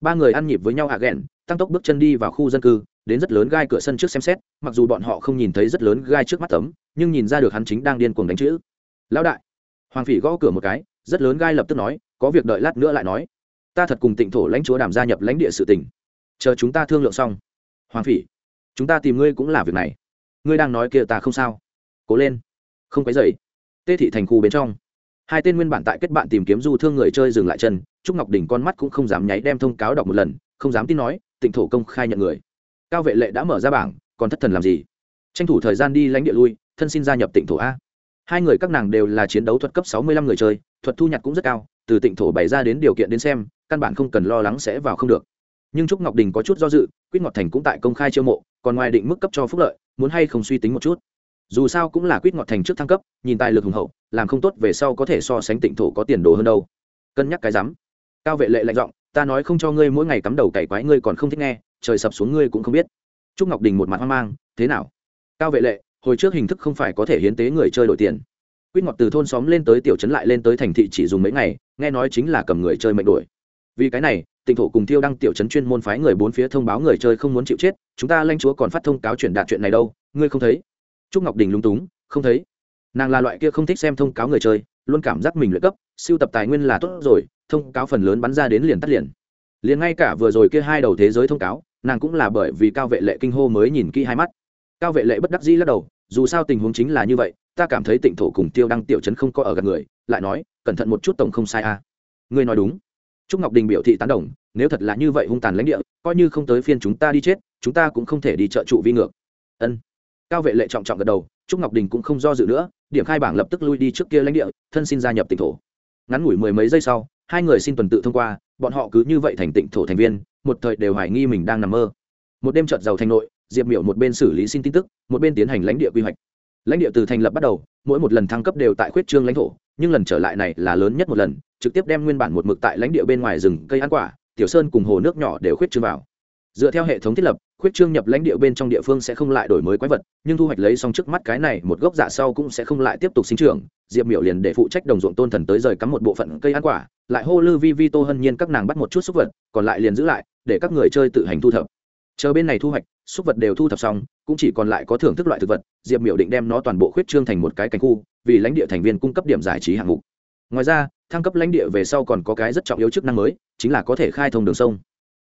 ba người ăn nhịp với nhau hạ ghẹn tăng tốc bước chân đi vào khu dân cư, đến rất lớn gai cửa sân trước xem xét, mặc dù bọn họ không nhìn thấy rất lớn gai trước mắt tấm, nhưng nhìn ra được hắn chính đang điên cuồng đánh chữ. Lão đại. Hoàng phỉ gõ cửa một cái, rất lớn gai lập tức nói, có việc đợi lát nữa lại nói. Ta thật cùng tịnh thổ lãnh chúa đàm gia nhập lãnh địa sự tỉnh chờ chúng ta thương lượng xong. Hoàng phỉ, chúng ta tìm ngươi cũng là việc này. Ngươi đang nói kia ta không sao. Cố lên. Không cái dậy tê thị thành khu bên trong hai tên nguyên bản tại kết bạn tìm kiếm du thương người chơi dừng lại chân, trúc ngọc đình con mắt cũng không dám nháy đem thông cáo đọc một lần, không dám tin nói, tịnh thổ công khai nhận người. Cao vệ lệ đã mở ra bảng, còn thất thần làm gì? Tranh thủ thời gian đi lãnh địa lui, thân xin gia nhập tịnh thổ a. Hai người các nàng đều là chiến đấu thuật cấp sáu mươi lăm người chơi, thuật thu nhặt cũng rất cao, từ tịnh thổ bày ra đến điều kiện đến xem, căn bản không cần lo lắng sẽ vào không được. Nhưng trúc ngọc đình có chút do dự quyết ngọc thành cũng tại công khai chiêu mộ, còn ngoài định mức cấp cho phúc lợi, muốn hay không suy tính một chút dù sao cũng là quýt ngọt thành trước thăng cấp, nhìn tài lực hùng hậu, làm không tốt về sau có thể so sánh tịnh thổ có tiền đồ hơn đâu. Cân nhắc cái rắm. Cao vệ lệ lạnh giọng, ta nói không cho ngươi mỗi ngày cắm đầu cày quái ngươi còn không thích nghe, trời sập xuống ngươi cũng không biết. Trúc ngọc đình một mặt hoang mang, thế nào? Cao vệ lệ, hồi trước hình thức không phải có thể hiến tế người chơi đổi tiền. Quýt ngọt từ thôn xóm lên tới tiểu trấn lại lên tới thành thị chỉ dùng mấy ngày, nghe nói chính là cầm người chơi mệnh đổi. Vì cái này tỉnh thổ cùng tiêu đăng tiểu trấn chuyên môn phái người bốn phía thông báo người chơi không muốn chịu chết, chúng ta lanh chúa còn phát thông cáo truyền đạt chuyện này đâu, ngươi không thấy? Trúc ngọc đình lúng túng, không thấy. Nàng là loại kia không thích xem thông cáo người chơi, luôn cảm giác mình luyện cấp, siêu tập tài nguyên là tốt rồi, thông cáo phần lớn bắn ra đến liền tắt liền. Liền ngay cả vừa rồi kia hai đầu thế giới thông cáo, nàng cũng là bởi vì cao vệ lệ kinh hô mới nhìn kỹ hai mắt. Cao vệ lệ bất đắc dĩ lắc đầu, dù sao tình huống chính là như vậy, ta cảm thấy tịnh thổ cùng tiêu đăng tiểu trấn không có ở gần người, lại nói, cẩn thận một chút tổng không sai a à. ngươi nói đúng. Trúc ngọc đình biểu thị tán đồng, nếu thật là như vậy hung tàn lãnh địa, coi như không tới phiên chúng ta đi chết, chúng ta cũng không thể đi trợ trụ vi ngược. Ân cao vệ lệ trọng trọng gật đầu, trúc ngọc đình cũng không do dự nữa, điểm khai bảng lập tức lui đi trước kia lãnh địa, thân xin gia nhập tỉnh thổ. Ngắn ngủi mười mấy giây sau, hai người xin tuần tự thông qua, bọn họ cứ như vậy thành tỉnh thổ thành viên, một thời đều hoài nghi mình đang nằm mơ. Một đêm trợt giàu thành nội, diệp miểu một bên xử lý xin tin tức, một bên tiến hành lãnh địa quy hoạch. Lãnh địa từ thành lập bắt đầu, mỗi một lần thăng cấp đều tại khuyết trương lãnh thổ, nhưng lần trở lại này là lớn nhất một lần, trực tiếp đem nguyên bản một mực tại lãnh địa bên ngoài rừng cây ăn quả, tiểu sơn cùng hồ nước nhỏ đều khuyết trương vào dựa theo hệ thống thiết lập, khuyết trương nhập lãnh địa bên trong địa phương sẽ không lại đổi mới quái vật, nhưng thu hoạch lấy xong trước mắt cái này, một gốc dạ sau cũng sẽ không lại tiếp tục sinh trưởng. Diệp miểu liền để phụ trách đồng ruộng tôn thần tới rời cắm một bộ phận cây ăn quả, lại hô lư vi vi tô hân nhiên các nàng bắt một chút xúc vật, còn lại liền giữ lại, để các người chơi tự hành thu thập. Chờ bên này thu hoạch xúc vật đều thu thập xong, cũng chỉ còn lại có thưởng thức loại thực vật, diệp miểu định đem nó toàn bộ khuyết trương thành một cái cánh khu, vì lãnh địa thành viên cung cấp điểm giải trí hạng mục. Ngoài ra, thăng cấp lãnh địa về sau còn có cái rất trọng yếu chức năng mới, chính là có thể khai thông đường sông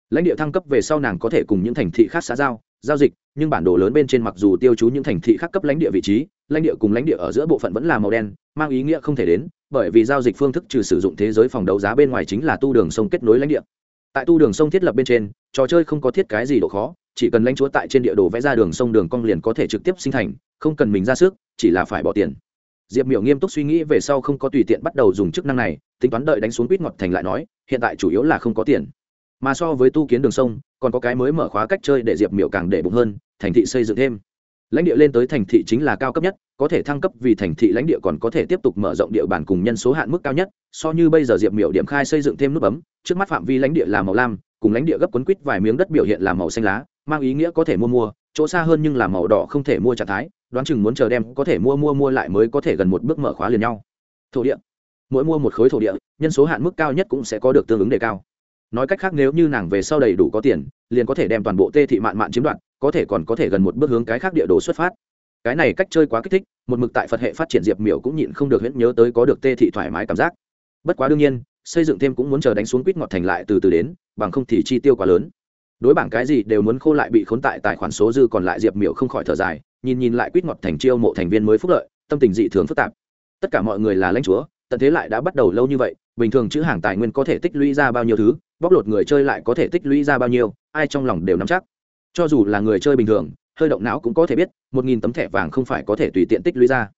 lãnh địa thăng cấp về sau nàng có thể cùng những thành thị khác xã giao giao dịch, nhưng bản đồ lớn bên trên mặc dù tiêu chú những thành thị khác cấp lãnh địa vị trí, lãnh địa cùng lãnh địa ở giữa bộ phận vẫn là màu đen, mang ý nghĩa không thể đến, bởi vì giao dịch phương thức trừ sử dụng thế giới phòng đấu giá bên ngoài chính là tu đường sông kết nối lãnh địa. Tại tu đường sông thiết lập bên trên, trò chơi không có thiết cái gì độ khó, chỉ cần lãnh chúa tại trên địa đồ vẽ ra đường sông đường cong liền có thể trực tiếp sinh thành, không cần mình ra sức, chỉ là phải bỏ tiền. Diệp miểu nghiêm túc suy nghĩ về sau không có tùy tiện bắt đầu dùng chức năng này, tính toán đợi đánh xuống quýt ngọt thành lại nói, hiện tại chủ yếu là không có tiền mà so với tu kiến đường sông, còn có cái mới mở khóa cách chơi để diệp miểu càng để bụng hơn, thành thị xây dựng thêm. Lãnh địa lên tới thành thị chính là cao cấp nhất, có thể thăng cấp vì thành thị lãnh địa còn có thể tiếp tục mở rộng địa bàn cùng nhân số hạn mức cao nhất. So như bây giờ diệp miểu điểm khai xây dựng thêm nút bấm, trước mắt phạm vi lãnh địa là màu lam, cùng lãnh địa gấp quấn quýt vài miếng đất biểu hiện là màu xanh lá, mang ý nghĩa có thể mua mua, chỗ xa hơn nhưng là màu đỏ không thể mua trạng thái, đoán chừng muốn chờ đem có thể mua mua mua lại mới có thể gần một bước mở khóa liền nhau. Thổ địa. Mỗi mua một khối thổ địa, nhân số hạn mức cao nhất cũng sẽ có được tương ứng đề cao nói cách khác nếu như nàng về sau đầy đủ có tiền, liền có thể đem toàn bộ tê thị mạn mạn chiếm đoạt, có thể còn có thể gần một bước hướng cái khác địa đồ xuất phát. Cái này cách chơi quá kích thích, một mực tại phật hệ phát triển diệp miểu cũng nhịn không được hết nhớ tới có được tê thị thoải mái cảm giác. Bất quá đương nhiên, xây dựng thêm cũng muốn chờ đánh xuống quýt ngọt thành lại từ từ đến, bằng không thì chi tiêu quá lớn. Đối bảng cái gì đều muốn khô lại bị khốn tại tài khoản số dư còn lại diệp miểu không khỏi thở dài, nhìn nhìn lại quýt ngọt thành chiêu mộ thành viên mới phúc lợi, tâm tình dị thường phức tạp. Tất cả mọi người là lãnh chúa tận thế lại đã bắt đầu lâu như vậy, bình thường chữ hàng tài nguyên có thể tích lũy ra bao nhiêu thứ, bóc lột người chơi lại có thể tích lũy ra bao nhiêu, ai trong lòng đều nắm chắc. Cho dù là người chơi bình thường, hơi động não cũng có thể biết, một nghìn tấm thẻ vàng không phải có thể tùy tiện tích lũy ra.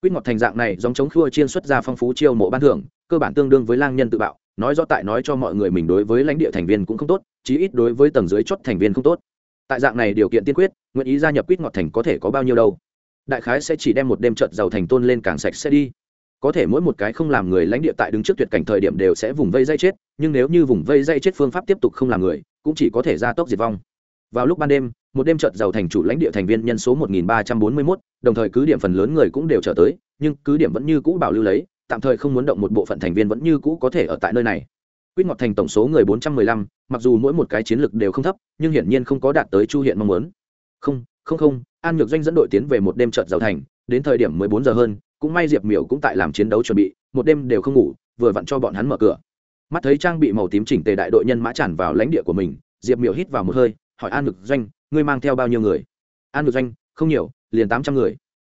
Quýt ngọt thành dạng này dòng chống khua chiên xuất ra phong phú chiêu mộ ban thưởng, cơ bản tương đương với lang nhân tự bạo, nói rõ tại nói cho mọi người mình đối với lãnh địa thành viên cũng không tốt, chí ít đối với tầng dưới chót thành viên không tốt. Tại dạng này điều kiện tiên quyết, nguyện ý gia nhập quýt ngọt thành có thể có bao nhiêu đâu. Đại khái sẽ chỉ đem một đêm trợt giàu thành tôn lên càng sạch sẽ đi có thể mỗi một cái không làm người lãnh địa tại đứng trước tuyệt cảnh thời điểm đều sẽ vùng vây dây chết nhưng nếu như vùng vây dây chết phương pháp tiếp tục không làm người cũng chỉ có thể ra tốc diệt vong vào lúc ban đêm một đêm trợt giàu thành chủ lãnh địa thành viên nhân số 1341, đồng thời cứ điểm phần lớn người cũng đều trở tới nhưng cứ điểm vẫn như cũ bảo lưu lấy tạm thời không muốn động một bộ phận thành viên vẫn như cũ có thể ở tại nơi này Quyết Ngọt Thành tổng số người 415, mặc dù mỗi một cái chiến lực đều không thấp, nhưng hiển nhiên không có đạt tới Chu Hiện mong muốn. Không, không không, An Nhược Doanh dẫn đội tiến về một đêm chợt giàu thành, đến thời điểm 14 giờ hơn, cũng may Diệp Miểu cũng tại làm chiến đấu chuẩn bị, một đêm đều không ngủ, vừa vặn cho bọn hắn mở cửa. Mắt thấy trang bị màu tím chỉnh tề đại đội nhân mã tràn vào lãnh địa của mình, Diệp Miểu hít vào một hơi, hỏi An Nhược Doanh, ngươi mang theo bao nhiêu người? An Nhược Doanh, không nhiều, liền 800 người.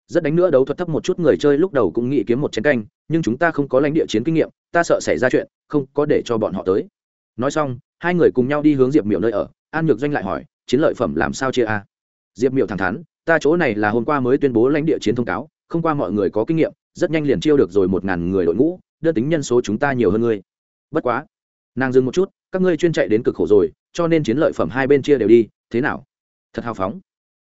Rất đánh nữa đấu thuật thấp một chút người chơi lúc đầu cũng nghĩ kiếm một chiến canh, nhưng chúng ta không có lãnh địa chiến kinh nghiệm, ta sợ xảy ra chuyện, không có để cho bọn họ tới nói xong hai người cùng nhau đi hướng diệp miểu nơi ở an nhược doanh lại hỏi chiến lợi phẩm làm sao chia a diệp miểu thẳng thắn ta chỗ này là hôm qua mới tuyên bố lãnh địa chiến thông cáo không qua mọi người có kinh nghiệm, rất nhanh liền chiêu được rồi một ngàn người đội ngũ đơn tính nhân số chúng ta nhiều hơn ngươi. Bất quá, nàng dừng một chút, các ngươi chuyên chạy đến cực khổ rồi, cho nên chiến lợi phẩm hai bên chia đều đi, thế nào? Thật hào phóng.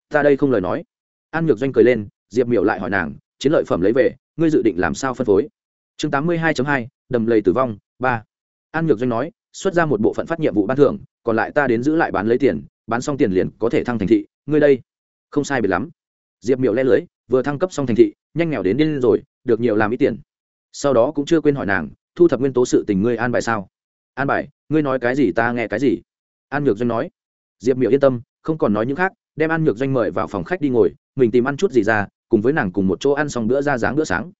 Ta đây không lời nói. An nhược doanh cười lên, diệp miểu lại hỏi nàng, chiến lợi phẩm lấy về, ngươi dự định làm sao phân phối? Chương tám mươi hai hai, đầm lầy tử vong, ba. An nhược doanh nói, xuất ra một bộ phận phát nhiệm vụ ban thưởng, còn lại ta đến giữ lại bán lấy tiền, bán xong tiền liền có thể thăng thành thị, ngươi đây. Không sai biệt lắm. Diệp miệu le lưới vừa thăng cấp xong thành thị, nhanh nghèo đến điên rồi, được nhiều làm ít tiền. Sau đó cũng chưa quên hỏi nàng, thu thập nguyên tố sự tình ngươi an bài sao? An bài, ngươi nói cái gì ta nghe cái gì? An nhược doanh nói. Diệp Miểu yên tâm, không còn nói những khác, đem an nhược doanh mời vào phòng khách đi ngồi, mình tìm ăn chút gì ra, cùng với nàng cùng một chỗ ăn xong bữa ra dáng bữa sáng.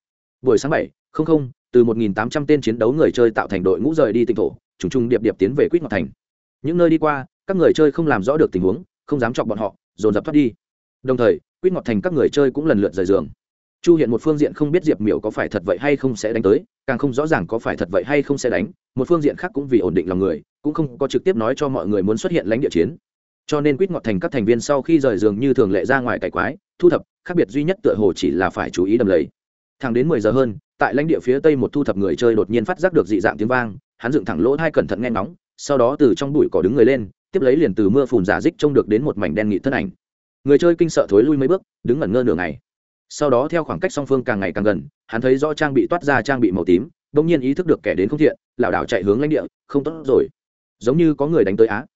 Buổi sáng bảy, không không, từ 1.800 tên chiến đấu người chơi tạo thành đội ngũ rời đi tỉnh thổ, trùng trùng điệp điệp tiến về quýt ngọc thành. Những nơi đi qua, các người chơi không làm rõ được tình huống, không dám chọc bọn họ, dồn dập thoát đi. Đồng thời quýt ngọt thành các người chơi cũng lần lượt rời giường. Chu hiện một phương diện không biết diệp miểu có phải thật vậy hay không sẽ đánh tới, càng không rõ ràng có phải thật vậy hay không sẽ đánh, một phương diện khác cũng vì ổn định lòng người, cũng không có trực tiếp nói cho mọi người muốn xuất hiện lãnh địa chiến. Cho nên quýt ngọt thành các thành viên sau khi rời giường như thường lệ ra ngoài cải quái, thu thập, khác biệt duy nhất tựa hồ chỉ là phải chú ý đầm lầy. Thẳng đến mười giờ hơn, tại lãnh địa phía tây một thu thập người chơi đột nhiên phát giác được dị dạng tiếng vang, hắn dựng thẳng lỗ hai cẩn thận nghe ngóng, sau đó từ trong bụi cỏ đứng người lên, tiếp lấy liền từ mưa phùn giả dích trông được đến một mảnh đen nghị thân ảnh người chơi kinh sợ thối lui mấy bước, đứng ngẩn ngơ nửa ngày. Sau đó theo khoảng cách song phương càng ngày càng gần, hắn thấy rõ trang bị toát ra trang bị màu tím, bỗng nhiên ý thức được kẻ đến không thiện, lảo đảo chạy hướng lãnh địa, không tốt rồi. Giống như có người đánh tới á.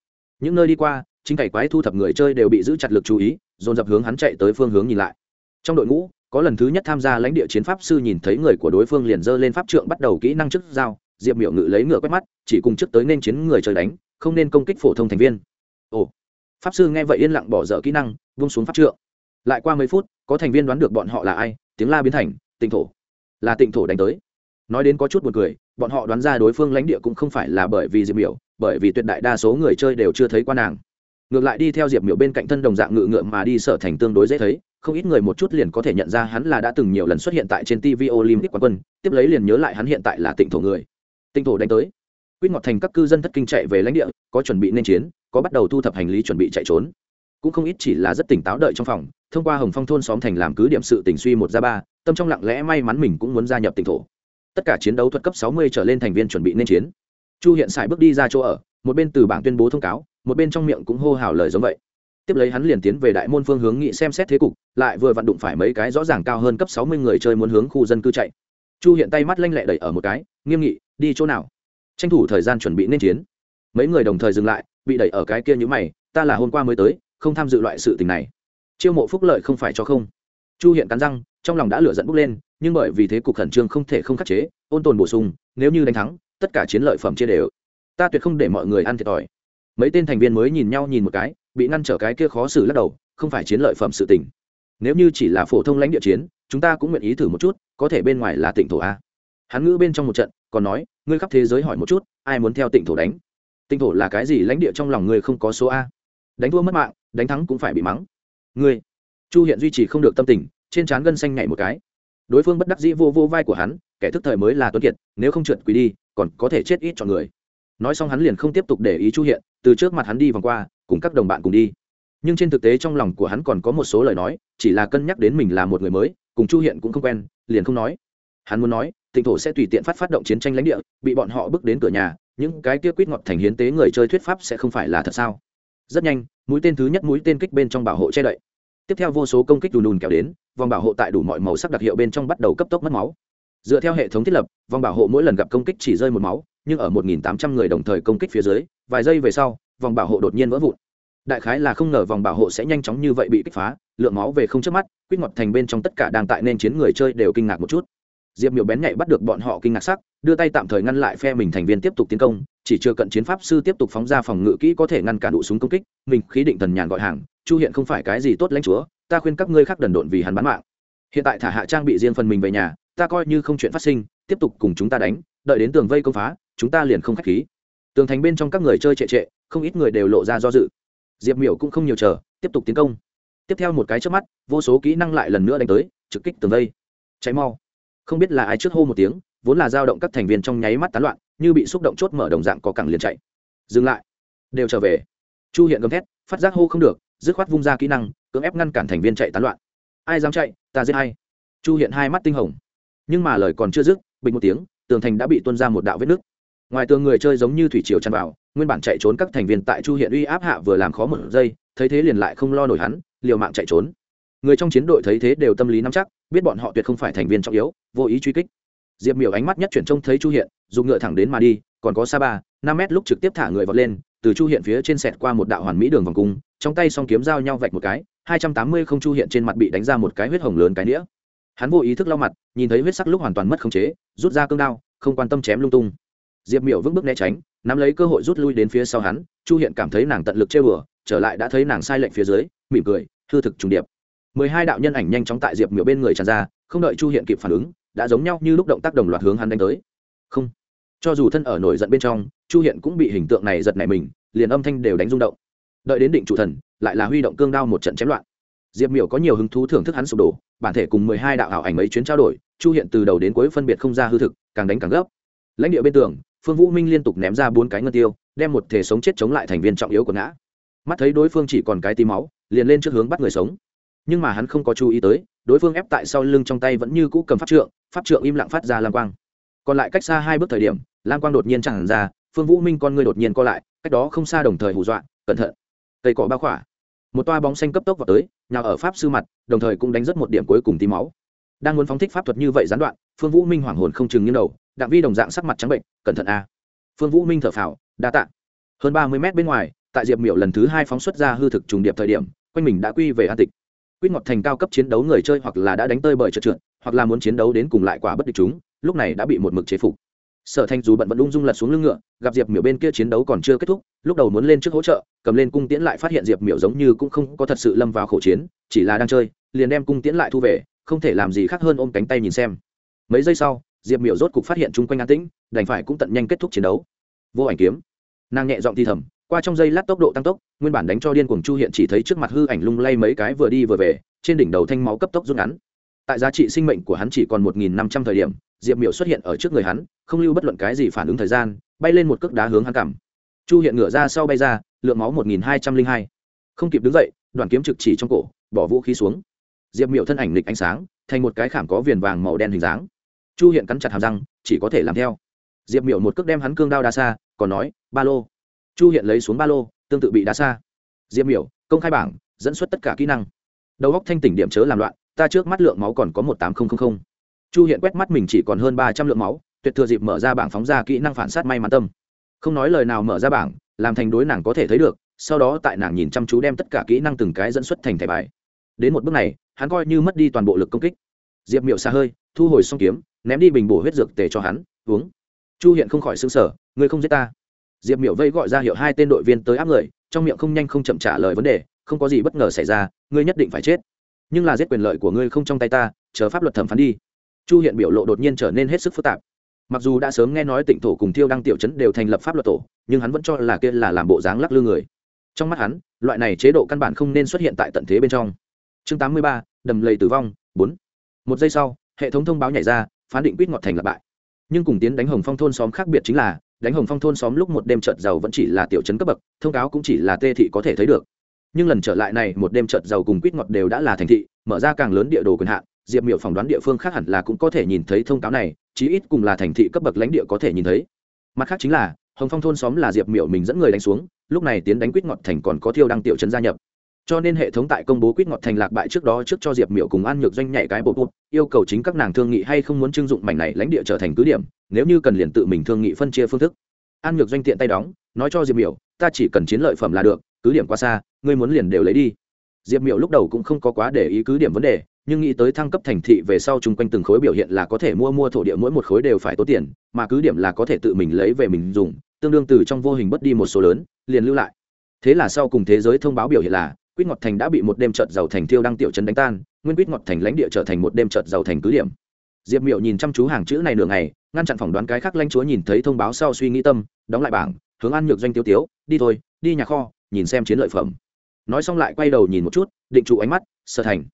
Những nơi đi qua, chính cày quái thu thập người chơi đều bị giữ chặt lực chú ý, dồn dập hướng hắn chạy tới phương hướng nhìn lại. Trong đội ngũ, có lần thứ nhất tham gia lãnh địa chiến pháp sư nhìn thấy người của đối phương liền dơ lên pháp trượng bắt đầu kỹ năng trước dao diệp miểu ngự lấy ngựa quét mắt, chỉ cùng trước tới nên chiến người chơi đánh, không nên công kích phổ thông thành viên. Ồ pháp sư nghe vậy yên lặng bỏ dở kỹ năng vung xuống pháp trượng. Lại qua mấy phút, có thành viên đoán được bọn họ là ai, tiếng la biến thành, tịnh thổ. Là tịnh thổ đánh tới. Nói đến có chút buồn cười, bọn họ đoán ra đối phương lãnh địa cũng không phải là bởi vì diệp miểu, bởi vì tuyệt đại đa số người chơi đều chưa thấy qua nàng. Ngược lại đi theo diệp miểu bên cạnh thân đồng dạng ngự ngựa mà đi sở thành tương đối dễ thấy, không ít người một chút liền có thể nhận ra hắn là đã từng nhiều lần xuất hiện tại trên tv olympic quán quân, tiếp lấy liền nhớ lại hắn hiện tại là tịnh thổ người. Tịnh thổ đánh tới. Quýt ngọt thành các cư dân thất kinh chạy về lãnh địa, có chuẩn bị nên chiến có bắt đầu thu thập hành lý chuẩn bị chạy trốn. Cũng không ít chỉ là rất tỉnh táo đợi trong phòng, thông qua hồng phong thôn xóm thành làm cứ điểm sự tình suy một ra ba, tâm trong lặng lẽ may mắn mình cũng muốn gia nhập tỉnh thổ. Tất cả chiến đấu thuật cấp sáu mươi trở lên thành viên chuẩn bị nên chiến. Chu hiện sải bước đi ra chỗ ở, một bên từ bảng tuyên bố thông cáo, một bên trong miệng cũng hô hào lời giống vậy. Tiếp lấy hắn liền tiến về đại môn phương hướng nghị xem xét thế cục, lại vừa vặn đụng phải mấy cái rõ ràng cao hơn cấp sáu mươi người chơi muốn hướng khu dân cư chạy. Chu hiện tay mắt lanh lẹ đẩy ở một cái, nghiêm nghị, đi chỗ nào? Tranh thủ thời gian chuẩn bị nên chiến. Mấy người đồng thời dừng lại bị đẩy ở cái kia như mày, ta là hôm qua mới tới, không tham dự loại sự tình này. Chiêu mộ phúc lợi không phải cho không. Chu hiện cắn răng, trong lòng đã lửa dẫn bốc lên, nhưng bởi vì thế cục khẩn trương không thể không khắc chế, ôn tồn bổ sung, nếu như đánh thắng, tất cả chiến lợi phẩm chia đều. Ta tuyệt không để mọi người ăn thiệt thòi. Mấy tên thành viên mới nhìn nhau nhìn một cái, bị ngăn trở cái kia khó xử lắc đầu, không phải chiến lợi phẩm sự tình. Nếu như chỉ là phổ thông lãnh địa chiến, chúng ta cũng nguyện ý thử một chút, có thể bên ngoài là tỉnh thổ a. Hắn ngữ bên trong một trận, còn nói, ngươi khắp thế giới hỏi một chút, ai muốn theo tỉnh thổ đánh? Tinh thổ là cái gì lãnh địa trong lòng ngươi không có số a? Đánh thua mất mạng, đánh thắng cũng phải bị mắng. Ngươi, chu hiện duy trì không được tâm tình, trên trán gân xanh nhảy một cái. Đối phương bất đắc dĩ vô vô vai của hắn, kẻ thức thời mới là tuấn kiệt, nếu không trượt quỳ đi, còn có thể chết ít chọn người. Nói xong hắn liền không tiếp tục để ý chu hiện, từ trước mặt hắn đi vòng qua, cùng các đồng bạn cùng đi. Nhưng trên thực tế trong lòng của hắn còn có một số lời nói, chỉ là cân nhắc đến mình là một người mới, cùng chu hiện cũng không quen, liền không nói. Hắn muốn nói tỉnh thổ sẽ tùy tiện phát phát động chiến tranh lãnh địa, bị bọn họ bước đến cửa nhà những cái kia quýt ngọt thành hiến tế người chơi thuyết pháp sẽ không phải là thật sao? Rất nhanh, mũi tên thứ nhất mũi tên kích bên trong bảo hộ che đậy. Tiếp theo vô số công kích đùn đùn kéo đến, vòng bảo hộ tại đủ mọi màu sắc đặc hiệu bên trong bắt đầu cấp tốc mất máu. Dựa theo hệ thống thiết lập, vòng bảo hộ mỗi lần gặp công kích chỉ rơi một máu, nhưng ở 1.800 người đồng thời công kích phía dưới, vài giây về sau, vòng bảo hộ đột nhiên vỡ vụn. Đại khái là không ngờ vòng bảo hộ sẽ nhanh chóng như vậy bị kích phá, lượng máu về không trước mắt, quýt ngọt thành bên trong tất cả đang tại nên chiến người chơi đều kinh ngạc một chút diệp miểu bén nhạy bắt được bọn họ kinh ngạc sắc, đưa tay tạm thời ngăn lại phe mình thành viên tiếp tục tiến công, chỉ chưa cận chiến pháp sư tiếp tục phóng ra phòng ngự kỹ có thể ngăn cản đủ súng công kích, mình khí định thần nhàn gọi hàng, chu hiện không phải cái gì tốt lãnh chúa, ta khuyên các ngươi khác đần độn vì hắn bán mạng. Hiện tại thả hạ trang bị riêng phần mình về nhà, ta coi như không chuyện phát sinh, tiếp tục cùng chúng ta đánh, đợi đến tường vây công phá, chúng ta liền không khách khí. Tường thành bên trong các người chơi trệ trệ, không ít người đều lộ ra do dự. Diệp miểu cũng không nhiều chờ, tiếp tục tiến công. Tiếp theo một cái trước mắt, vô số kỹ năng lại lần nữa đánh tới, trực kích tường vây. Cháy mau không biết là ai trước hô một tiếng, vốn là dao động các thành viên trong nháy mắt tán loạn, như bị xúc động chốt mở đồng dạng có cẳng liền chạy. Dừng lại. Đều trở về. Chu hiện gầm thét, phát giác hô không được, dứt khoát vung ra kỹ năng, cưỡng ép ngăn cản thành viên chạy tán loạn. Ai dám chạy, ta giết hay chu hiện hai mắt tinh hồng. Nhưng mà lời còn chưa dứt, bình một tiếng, tường thành đã bị tuôn ra một đạo vết nứt. Ngoài tường người chơi giống như thủy triều tràn vào, nguyên bản chạy trốn các thành viên tại chu hiện uy áp hạ vừa làm khó một giây, thấy thế liền lại không lo nổi hắn, liều mạng chạy trốn. Người trong chiến đội thấy thế đều tâm lý nắm chắc biết bọn họ tuyệt không phải thành viên trọng yếu, vô ý truy kích. Diệp miểu ánh mắt nhất chuyển trông thấy chu hiện, dùng ngựa thẳng đến mà đi, còn có sa ba, năm mét lúc trực tiếp thả người vọt lên, từ chu hiện phía trên sẹt qua một đạo hoàn mỹ đường vòng cung, trong tay song kiếm giao nhau vạch một cái, hai trăm tám mươi không chu hiện trên mặt bị đánh ra một cái huyết hồng lớn cái nĩa. Hắn vô ý thức lau mặt, nhìn thấy huyết sắc lúc hoàn toàn mất khống chế, rút ra cương đao, không quan tâm chém lung tung. Diệp miểu vững bước né tránh, nắm lấy cơ hội rút lui đến phía sau hắn, chu hiện cảm thấy nàng tận lực chơi bừa trở lại đã thấy nàng sai lệnh phía dưới, mỉm cười, hư thực trùng điệp mười hai đạo nhân ảnh nhanh chóng tại diệp miểu bên người tràn ra, không đợi chu hiện kịp phản ứng, đã giống nhau như lúc động tác đồng loạt hướng hắn đánh tới. Không. Cho dù thân ở nổi giận bên trong, chu hiện cũng bị hình tượng này giật nảy mình, liền âm thanh đều đánh rung động. Đợi đến định chủ thần, lại là huy động cương đao một trận chém loạn. Diệp miểu có nhiều hứng thú thưởng thức hắn sụp đổ, bản thể cùng mười hai đạo ảo ảnh mấy chuyến trao đổi, chu hiện từ đầu đến cuối phân biệt không ra hư thực, càng đánh càng gấp. Lãnh địa bên tường, phương vũ minh liên tục ném ra bốn cái ngân tiêu, đem một thể sống chết chống lại thành viên trọng yếu của ngã. Mắt thấy đối phương chỉ còn cái tí máu, liền lên trước hướng bắt người sống nhưng mà hắn không có chú ý tới, đối phương ép tại sau lưng trong tay vẫn như cũ cầm pháp trượng pháp trượng im lặng phát ra lam quang. Còn lại cách xa hai bước thời điểm, lam quang đột nhiên chẳng ra, phương vũ minh con người đột nhiên co lại, cách đó không xa đồng thời hù dọa, cẩn thận, cây cỏ bao khỏa. Một toa bóng xanh cấp tốc vào tới, nhào ở pháp sư mặt, đồng thời cũng đánh rất một điểm cuối cùng tí máu. Đang muốn phóng thích pháp thuật như vậy gián đoạn, phương vũ minh hoảng hồn không chừng như đầu, đặng vi đồng dạng sắc mặt trắng bệnh, cẩn thận a. Phương vũ minh thở phào, đa tạ. Hơn ba mươi mét bên ngoài, tại diệp miểu lần thứ hai phóng xuất ra hư thực trùng điệp thời điểm, quanh mình đã quy về an tịch quyết ngọt thành cao cấp chiến đấu người chơi hoặc là đã đánh tơi bởi trượt trượt, hoặc là muốn chiến đấu đến cùng lại quả bất địch chúng, lúc này đã bị một mực chế phục. Sở thanh dù bận vẫn ung dung lật xuống lưng ngựa, gặp diệp miểu bên kia chiến đấu còn chưa kết thúc, lúc đầu muốn lên trước hỗ trợ, cầm lên cung tiễn lại phát hiện diệp miểu giống như cũng không có thật sự lâm vào khổ chiến, chỉ là đang chơi, liền đem cung tiễn lại thu về, không thể làm gì khác hơn ôm cánh tay nhìn xem. Mấy giây sau, diệp miểu rốt cục phát hiện chung quanh an tĩnh, đành phải cũng tận nhanh kết thúc chiến đấu. Vô ảnh kiếm. Nàng nhẹ giọng thi thầm qua trong giây lát tốc độ tăng tốc, nguyên bản đánh cho điên cuồng chu hiện chỉ thấy trước mặt hư ảnh lung lay mấy cái vừa đi vừa về, trên đỉnh đầu thanh máu cấp tốc rút ngắn. Tại giá trị sinh mệnh của hắn chỉ còn một nghìn năm trăm thời điểm, diệp miểu xuất hiện ở trước người hắn, không lưu bất luận cái gì phản ứng thời gian, bay lên một cước đá hướng hắn cảm chu hiện ngửa ra sau bay ra, lượng máu một nghìn hai trăm linh hai. Không kịp đứng dậy, đoàn kiếm trực chỉ trong cổ, bỏ vũ khí xuống. Diệp miểu thân ảnh lịch ánh sáng, thành một cái khảm có viền vàng màu đen hình dáng. Chu hiện cắn chặt hàm răng, chỉ có thể làm theo. Diệp miểu một cước đem hắn cương đao đá xa, còn nói, ba lô chu hiện lấy xuống ba lô, tương tự bị đá xa. Diệp miểu, công khai bảng, dẫn xuất tất cả kỹ năng. Đầu góc thanh tỉnh điểm chớ làm loạn, ta trước mắt lượng máu còn có một tám nghìn chu hiện quét mắt mình chỉ còn hơn ba trăm lượng máu, tuyệt thừa dịp mở ra bảng phóng ra kỹ năng phản sát may mắn tâm. Không nói lời nào mở ra bảng, làm thành đối nàng có thể thấy được, sau đó tại nàng nhìn chăm chú đem tất cả kỹ năng từng cái dẫn xuất thành thẻ bài. Đến một bước này, hắn coi như mất đi toàn bộ lực công kích. Diệp miệu xa hơi, thu hồi xong kiếm, ném đi bình bổ huyết dược tề cho hắn, uống. Chu hiện không khỏi xứng sở ngươi không giết ta diệp miệu vây gọi ra hiệu hai tên đội viên tới áp người, trong miệng không nhanh không chậm trả lời vấn đề, không có gì bất ngờ xảy ra, ngươi nhất định phải chết. Nhưng là giết quyền lợi của ngươi không trong tay ta, chờ pháp luật thẩm phán đi. Chu hiện biểu lộ đột nhiên trở nên hết sức phức tạp. Mặc dù đã sớm nghe nói tỉnh thổ cùng thiêu đăng tiểu chấn đều thành lập pháp luật tổ, nhưng hắn vẫn cho là kia là làm bộ dáng lắc lư người. Trong mắt hắn, loại này chế độ căn bản không nên xuất hiện tại tận thế bên trong. Chương tám mươi ba, đầm lầy tử vong, bốn. Một giây sau, hệ thống thông báo nhảy ra, phán định quýt ngọt thành lập bại. Nhưng cùng tiến đánh hồng phong thôn xóm khác biệt chính là đánh hồng phong thôn xóm lúc một đêm trợt giàu vẫn chỉ là tiểu chấn cấp bậc, thông cáo cũng chỉ là tê thị có thể thấy được. Nhưng lần trở lại này, một đêm trợt giàu cùng quýt ngọt đều đã là thành thị, mở ra càng lớn địa đồ quyền hạn, diệp miệu phỏng đoán địa phương khác hẳn là cũng có thể nhìn thấy thông cáo này, chí ít cùng là thành thị cấp bậc lãnh địa có thể nhìn thấy. Mặt khác chính là, hồng phong thôn xóm là diệp miệu mình dẫn người đánh xuống, lúc này tiến đánh quýt ngọt thành còn có thiêu đăng tiểu trấn gia nhập cho nên hệ thống tại công bố quýt ngọt thành lạc bại trước đó trước cho diệp Miểu cùng an nhược doanh nhảy cái bộ bột, yêu cầu chính các nàng thương nghị hay không muốn trưng dụng mảnh này lãnh địa trở thành cứ điểm, nếu như cần liền tự mình thương nghị phân chia phương thức. An nhược doanh tiện tay đóng, nói cho diệp Miểu, ta chỉ cần chiến lợi phẩm là được, cứ điểm quá xa, ngươi muốn liền đều lấy đi. Diệp miểu lúc đầu cũng không có quá để ý cứ điểm vấn đề, nhưng nghĩ tới thăng cấp thành thị về sau chung quanh từng khối biểu hiện là có thể mua mua thổ địa mỗi một khối đều phải tốn tiền, mà cứ điểm là có thể tự mình lấy về mình dùng, tương đương từ trong vô hình bất đi một số lớn, liền lưu lại. Thế là sau cùng thế giới thông báo biểu hiện là quýt ngọt thành đã bị một đêm trợt giàu thành thiêu đăng tiểu trấn đánh tan, nguyên quýt ngọt thành lãnh địa trở thành một đêm trợt giàu thành cứ điểm. Diệp miệu nhìn chăm chú hàng chữ này nửa ngày, ngăn chặn phỏng đoán cái khác lãnh chúa nhìn thấy thông báo sau suy nghĩ tâm, đóng lại bảng, hướng ăn nhược doanh tiêu tiếu, đi thôi, đi nhà kho, nhìn xem chiến lợi phẩm. Nói xong lại quay đầu nhìn một chút, định trụ ánh mắt, sở thành.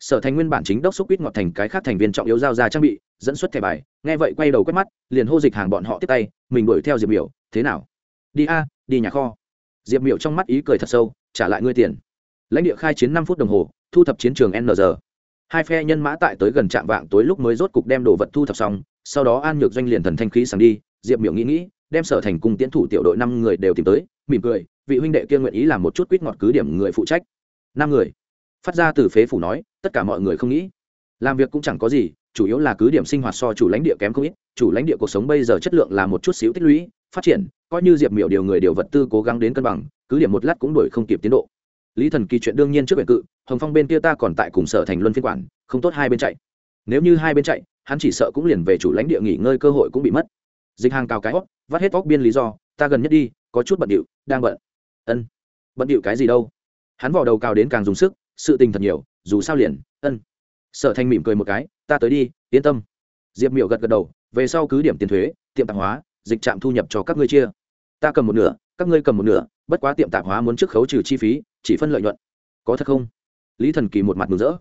Sở thành nguyên bản chính đốc xúc quýt ngọt thành cái khác thành viên trọng yếu giao ra trang bị, dẫn xuất thẻ bài, nghe vậy quay đầu quét mắt, liền hô dịch hàng bọn họ tiếp tay, mình đuổi theo diệp miểu, thế nào? Đi a, đi nhà kho. Diệp miểu trong mắt ý cười thật sâu, trả lại ngươi tiền lãnh địa khai chiến năm phút đồng hồ, thu thập chiến trường n giờ hai phe nhân mã tại tới gần trạm vạng tối lúc mới rốt cục đem đồ vật thu thập xong, sau đó an nhược doanh liền thần thanh khí sáng đi, diệp miểu nghĩ nghĩ, đem sở thành cùng tiến thủ tiểu đội năm người đều tìm tới, mỉm cười, vị huynh đệ kia nguyện ý làm một chút quýt ngọt cứ điểm người phụ trách. Năm người. Phát ra từ phế phủ nói, tất cả mọi người không nghĩ. Làm việc cũng chẳng có gì, chủ yếu là cứ điểm sinh hoạt so chủ lãnh địa kém không ít, chủ lãnh địa cuộc sống bây giờ chất lượng là một chút xíu tích lũy, phát triển, coi như diệp miểu điều người điều vật tư cố gắng đến cân bằng, cứ điểm một lát cũng đổi không kịp tiến độ lý thần kỳ chuyện đương nhiên trước biệt cự, hồng phong bên kia ta còn tại cùng sở thành luân phiên quản, không tốt hai bên chạy. Nếu như hai bên chạy, hắn chỉ sợ cũng liền về chủ lãnh địa nghỉ ngơi cơ hội cũng bị mất. Dịch hàng cao cái hót vắt hết vóc biên lý do, ta gần nhất đi, có chút bận điệu, đang bận. Ân. Bận điệu cái gì đâu? Hắn vỏ đầu cao đến càng dùng sức, sự tình thật nhiều, dù sao liền, ân. Sở thành mỉm cười một cái, ta tới đi, yên tâm. Diệp miểu gật gật đầu, về sau cứ điểm tiền thuế, tiệm tạp hóa, dịch trạm thu nhập cho các ngươi chia. Ta cầm một nửa, các ngươi cầm một nửa, bất quá tiệm tạp hóa muốn trước khấu trừ chi phí chỉ phân lợi nhuận. Có thật không? Lý thần kỳ một mặt mừng rỡ.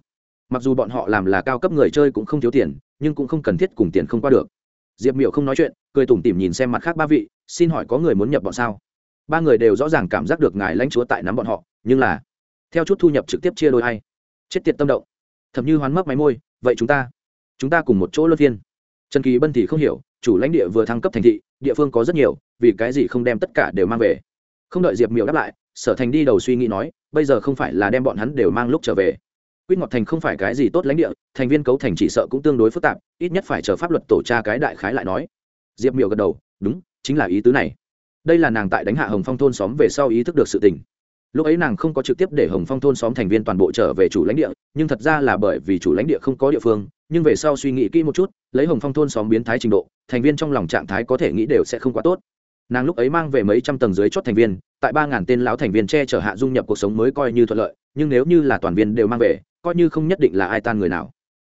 Mặc dù bọn họ làm là cao cấp người chơi cũng không thiếu tiền, nhưng cũng không cần thiết cùng tiền không qua được. Diệp Miểu không nói chuyện, cười tủm tỉm nhìn xem mặt khác ba vị, xin hỏi có người muốn nhập bọn sao? Ba người đều rõ ràng cảm giác được ngài lãnh chúa tại nắm bọn họ, nhưng là, theo chút thu nhập trực tiếp chia đôi hay chết tiệt tâm động. Thậm như hoán mấp máy môi, vậy chúng ta chúng ta cùng một chỗ luân phiên. Trần kỳ bân thì không hiểu, chủ lãnh địa vừa thăng cấp thành thị, địa phương có rất nhiều, vì cái gì không đem tất cả đều mang về? Không đợi diệp miểu đáp lại sở thành đi đầu suy nghĩ nói bây giờ không phải là đem bọn hắn đều mang lúc trở về Quyết Ngọt Thành không phải cái gì tốt lãnh địa, thành viên cấu thành chỉ sợ cũng tương đối phức tạp, ít nhất phải chờ pháp luật tổ tra cái đại khái lại nói. Diệp Miểu gật đầu, đúng, chính là ý tứ này. Đây là nàng tại đánh hạ Hồng Phong thôn xóm về sau ý thức được sự tình. Lúc ấy nàng không có trực tiếp để Hồng Phong thôn xóm thành viên toàn bộ trở về chủ lãnh địa, nhưng thật ra là bởi vì chủ lãnh địa không có địa phương, nhưng về sau suy nghĩ kỹ một chút, lấy Hồng Phong thôn xóm biến thái trình độ, thành viên trong lòng trạng thái có thể nghĩ đều sẽ không quá tốt nàng lúc ấy mang về mấy trăm tầng dưới chót thành viên tại ba ngàn tên lão thành viên che chở hạ dung nhập cuộc sống mới coi như thuận lợi, nhưng nếu như là toàn viên đều mang về, coi như không nhất định là ai tan người nào.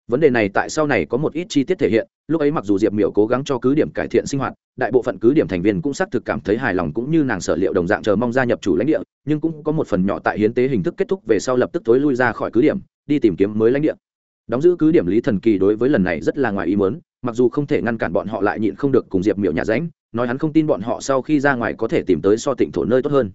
Vấn đề này tại sau này có một ít chi tiết thể hiện, lúc ấy mặc dù diệp miểu cố gắng cho cứ điểm cải thiện sinh hoạt, đại bộ phận cứ điểm thành viên cũng xác thực cảm thấy hài lòng cũng như nàng sở liệu đồng dạng chờ mong gia nhập chủ lãnh địa, nhưng cũng có một phần nhỏ tại hiến tế hình thức kết thúc về sau lập tức tối lui ra khỏi cứ điểm, đi tìm kiếm mới lãnh địa. Đóng giữ cứ điểm lý thần kỳ đối với lần này rất là ngoài ý muốn, mặc dù không thể ngăn cản bọn họ lại nhịn không được cùng diệp miểu nhà ránh nói hắn không tin bọn họ sau khi ra ngoài có thể tìm tới so tịnh thổ nơi tốt hơn.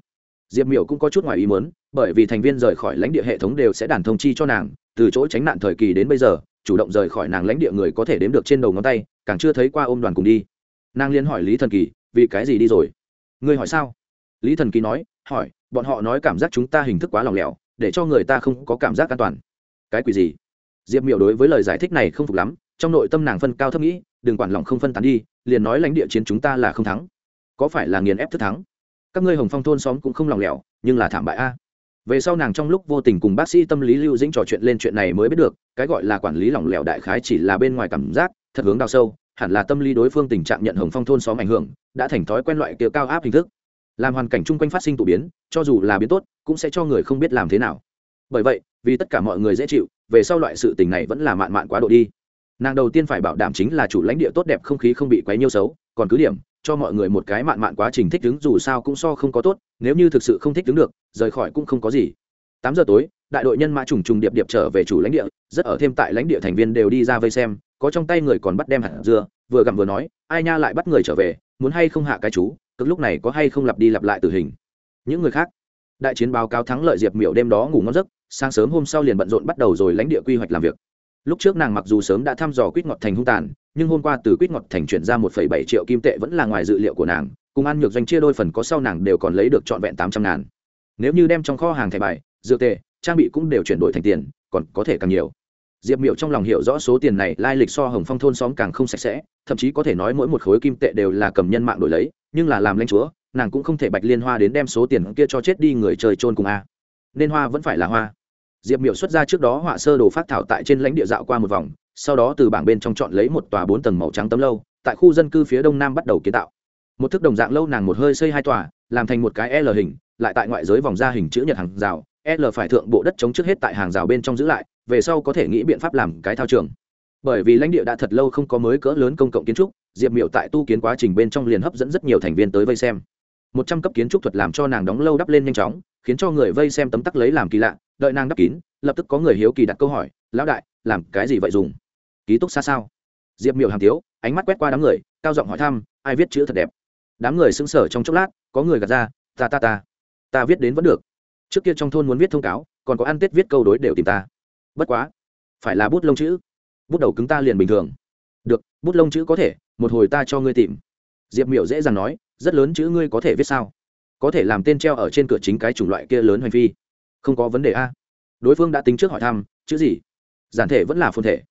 Diệp miểu cũng có chút ngoài ý muốn, bởi vì thành viên rời khỏi lãnh địa hệ thống đều sẽ đàn thông chi cho nàng, từ chỗ tránh nạn thời kỳ đến bây giờ, chủ động rời khỏi nàng lãnh địa người có thể đếm được trên đầu ngón tay, càng chưa thấy qua ôm đoàn cùng đi. Nàng liên hỏi lý thần kỳ, vì cái gì đi rồi? Ngươi hỏi sao? Lý thần kỳ nói, hỏi, bọn họ nói cảm giác chúng ta hình thức quá lòng lẻo, để cho người ta không có cảm giác an toàn. Cái quỷ gì? Diệp miểu đối với lời giải thích này không phục lắm, trong nội tâm nàng phân cao thấp nghĩ, đừng quản lòng không phân tán đi liền nói lãnh địa chiến chúng ta là không thắng. Có phải là nghiền ép thức thắng? Các ngươi hồng phong thôn xóm cũng không lòng lẻo, nhưng là thảm bại a. Về sau nàng trong lúc vô tình cùng bác sĩ tâm lý lưu dĩnh trò chuyện lên chuyện này mới biết được, cái gọi là quản lý lỏng lẻo đại khái chỉ là bên ngoài cảm giác, thật hướng đào sâu, hẳn là tâm lý đối phương tình trạng nhận hồng phong thôn xóm ảnh hưởng, đã thành thói quen loại kiểu cao áp hình thức. Làm hoàn cảnh chung quanh phát sinh tụ biến, cho dù là biến tốt, cũng sẽ cho người không biết làm thế nào. Bởi vậy, vì tất cả mọi người dễ chịu, về sau loại sự tình này vẫn là mạn mạn quá độ đi nàng đầu tiên phải bảo đảm chính là chủ lãnh địa tốt đẹp không khí không bị quấy nhiêu xấu, còn cứ điểm, cho mọi người một cái mạn mạn quá trình thích ứng dù sao cũng so không có tốt, nếu như thực sự không thích ứng được, rời khỏi cũng không có gì. Tám giờ tối, đại đội nhân mã trùng trùng điệp điệp trở về chủ lãnh địa, rất ở thêm tại lãnh địa thành viên đều đi ra vây xem, có trong tay người còn bắt đem hạt dưa, vừa gặm vừa nói, ai nha lại bắt người trở về, muốn hay không hạ cái chú, cực lúc này có hay không lặp đi lặp lại tử hình. Những người khác, đại chiến báo cáo thắng lợi diệp miểu đêm đó ngủ ngon giấc, sáng sớm hôm sau liền bận rộn bắt đầu rồi lãnh địa quy hoạch làm việc lúc trước nàng mặc dù sớm đã thăm dò quýt ngọt thành hung tàn, nhưng hôm qua từ quýt ngọt thành chuyển ra một bảy triệu kim tệ vẫn là ngoài dự liệu của nàng, cùng ăn nhược doanh chia đôi phần có sau nàng đều còn lấy được trọn vẹn tám trăm ngàn. Nếu như đem trong kho hàng thẻ bài, dược tệ trang bị cũng đều chuyển đổi thành tiền, còn có thể càng nhiều. Diệp miệu trong lòng hiểu rõ số tiền này lai lịch so hồng phong thôn xóm càng không sạch sẽ, thậm chí có thể nói mỗi một khối kim tệ đều là cầm nhân mạng đổi lấy, nhưng là làm lãnh chúa, nàng cũng không thể bạch liên hoa đến đem số tiền kia cho chết đi người trời trôn cùng a. Nên hoa vẫn phải là hoa diệp miểu xuất ra trước đó họa sơ đồ phát thảo tại trên lãnh địa dạo qua một vòng, sau đó từ bảng bên trong chọn lấy một tòa bốn tầng màu trắng tấm lâu, tại khu dân cư phía đông nam bắt đầu kiến tạo. Một thức đồng dạng lâu nàng một hơi xây hai tòa, làm thành một cái l hình, lại tại ngoại giới vòng ra hình chữ nhật hàng rào, l phải thượng bộ đất chống trước hết tại hàng rào bên trong giữ lại, về sau có thể nghĩ biện pháp làm cái thao trường. Bởi vì lãnh địa đã thật lâu không có mới cỡ lớn công cộng kiến trúc, diệp miệu tại tu kiến quá trình bên trong liền hấp dẫn rất nhiều thành viên tới vây xem một trăm cấp kiến trúc thuật làm cho nàng đóng lâu đắp lên nhanh chóng, khiến cho người vây xem tấm tắc lấy làm kỳ lạ, đợi nàng đắp kín, lập tức có người hiếu kỳ đặt câu hỏi, lão đại, làm cái gì vậy dùng? Ký túc xa sao? Diệp Miểu hàm tiếu, ánh mắt quét qua đám người, cao giọng hỏi thăm, ai viết chữ thật đẹp? Đám người sững sờ trong chốc lát, có người gạt ra, ta ta ta ta viết đến vẫn được. Trước kia trong thôn muốn viết thông cáo, còn có ăn tết viết câu đối đều tìm ta. Bất quá, phải là bút lông chữ. Bút đầu cứng ta liền bình thường. Được, bút lông chữ có thể, một hồi ta cho ngươi tìm. Diệp miểu dễ dàng nói rất lớn chữ ngươi có thể viết sao? Có thể làm tên treo ở trên cửa chính cái chủng loại kia lớn hành vi? không có vấn đề a. Đối phương đã tính trước hỏi thăm, chữ gì? Giản thể vẫn là phôn thể.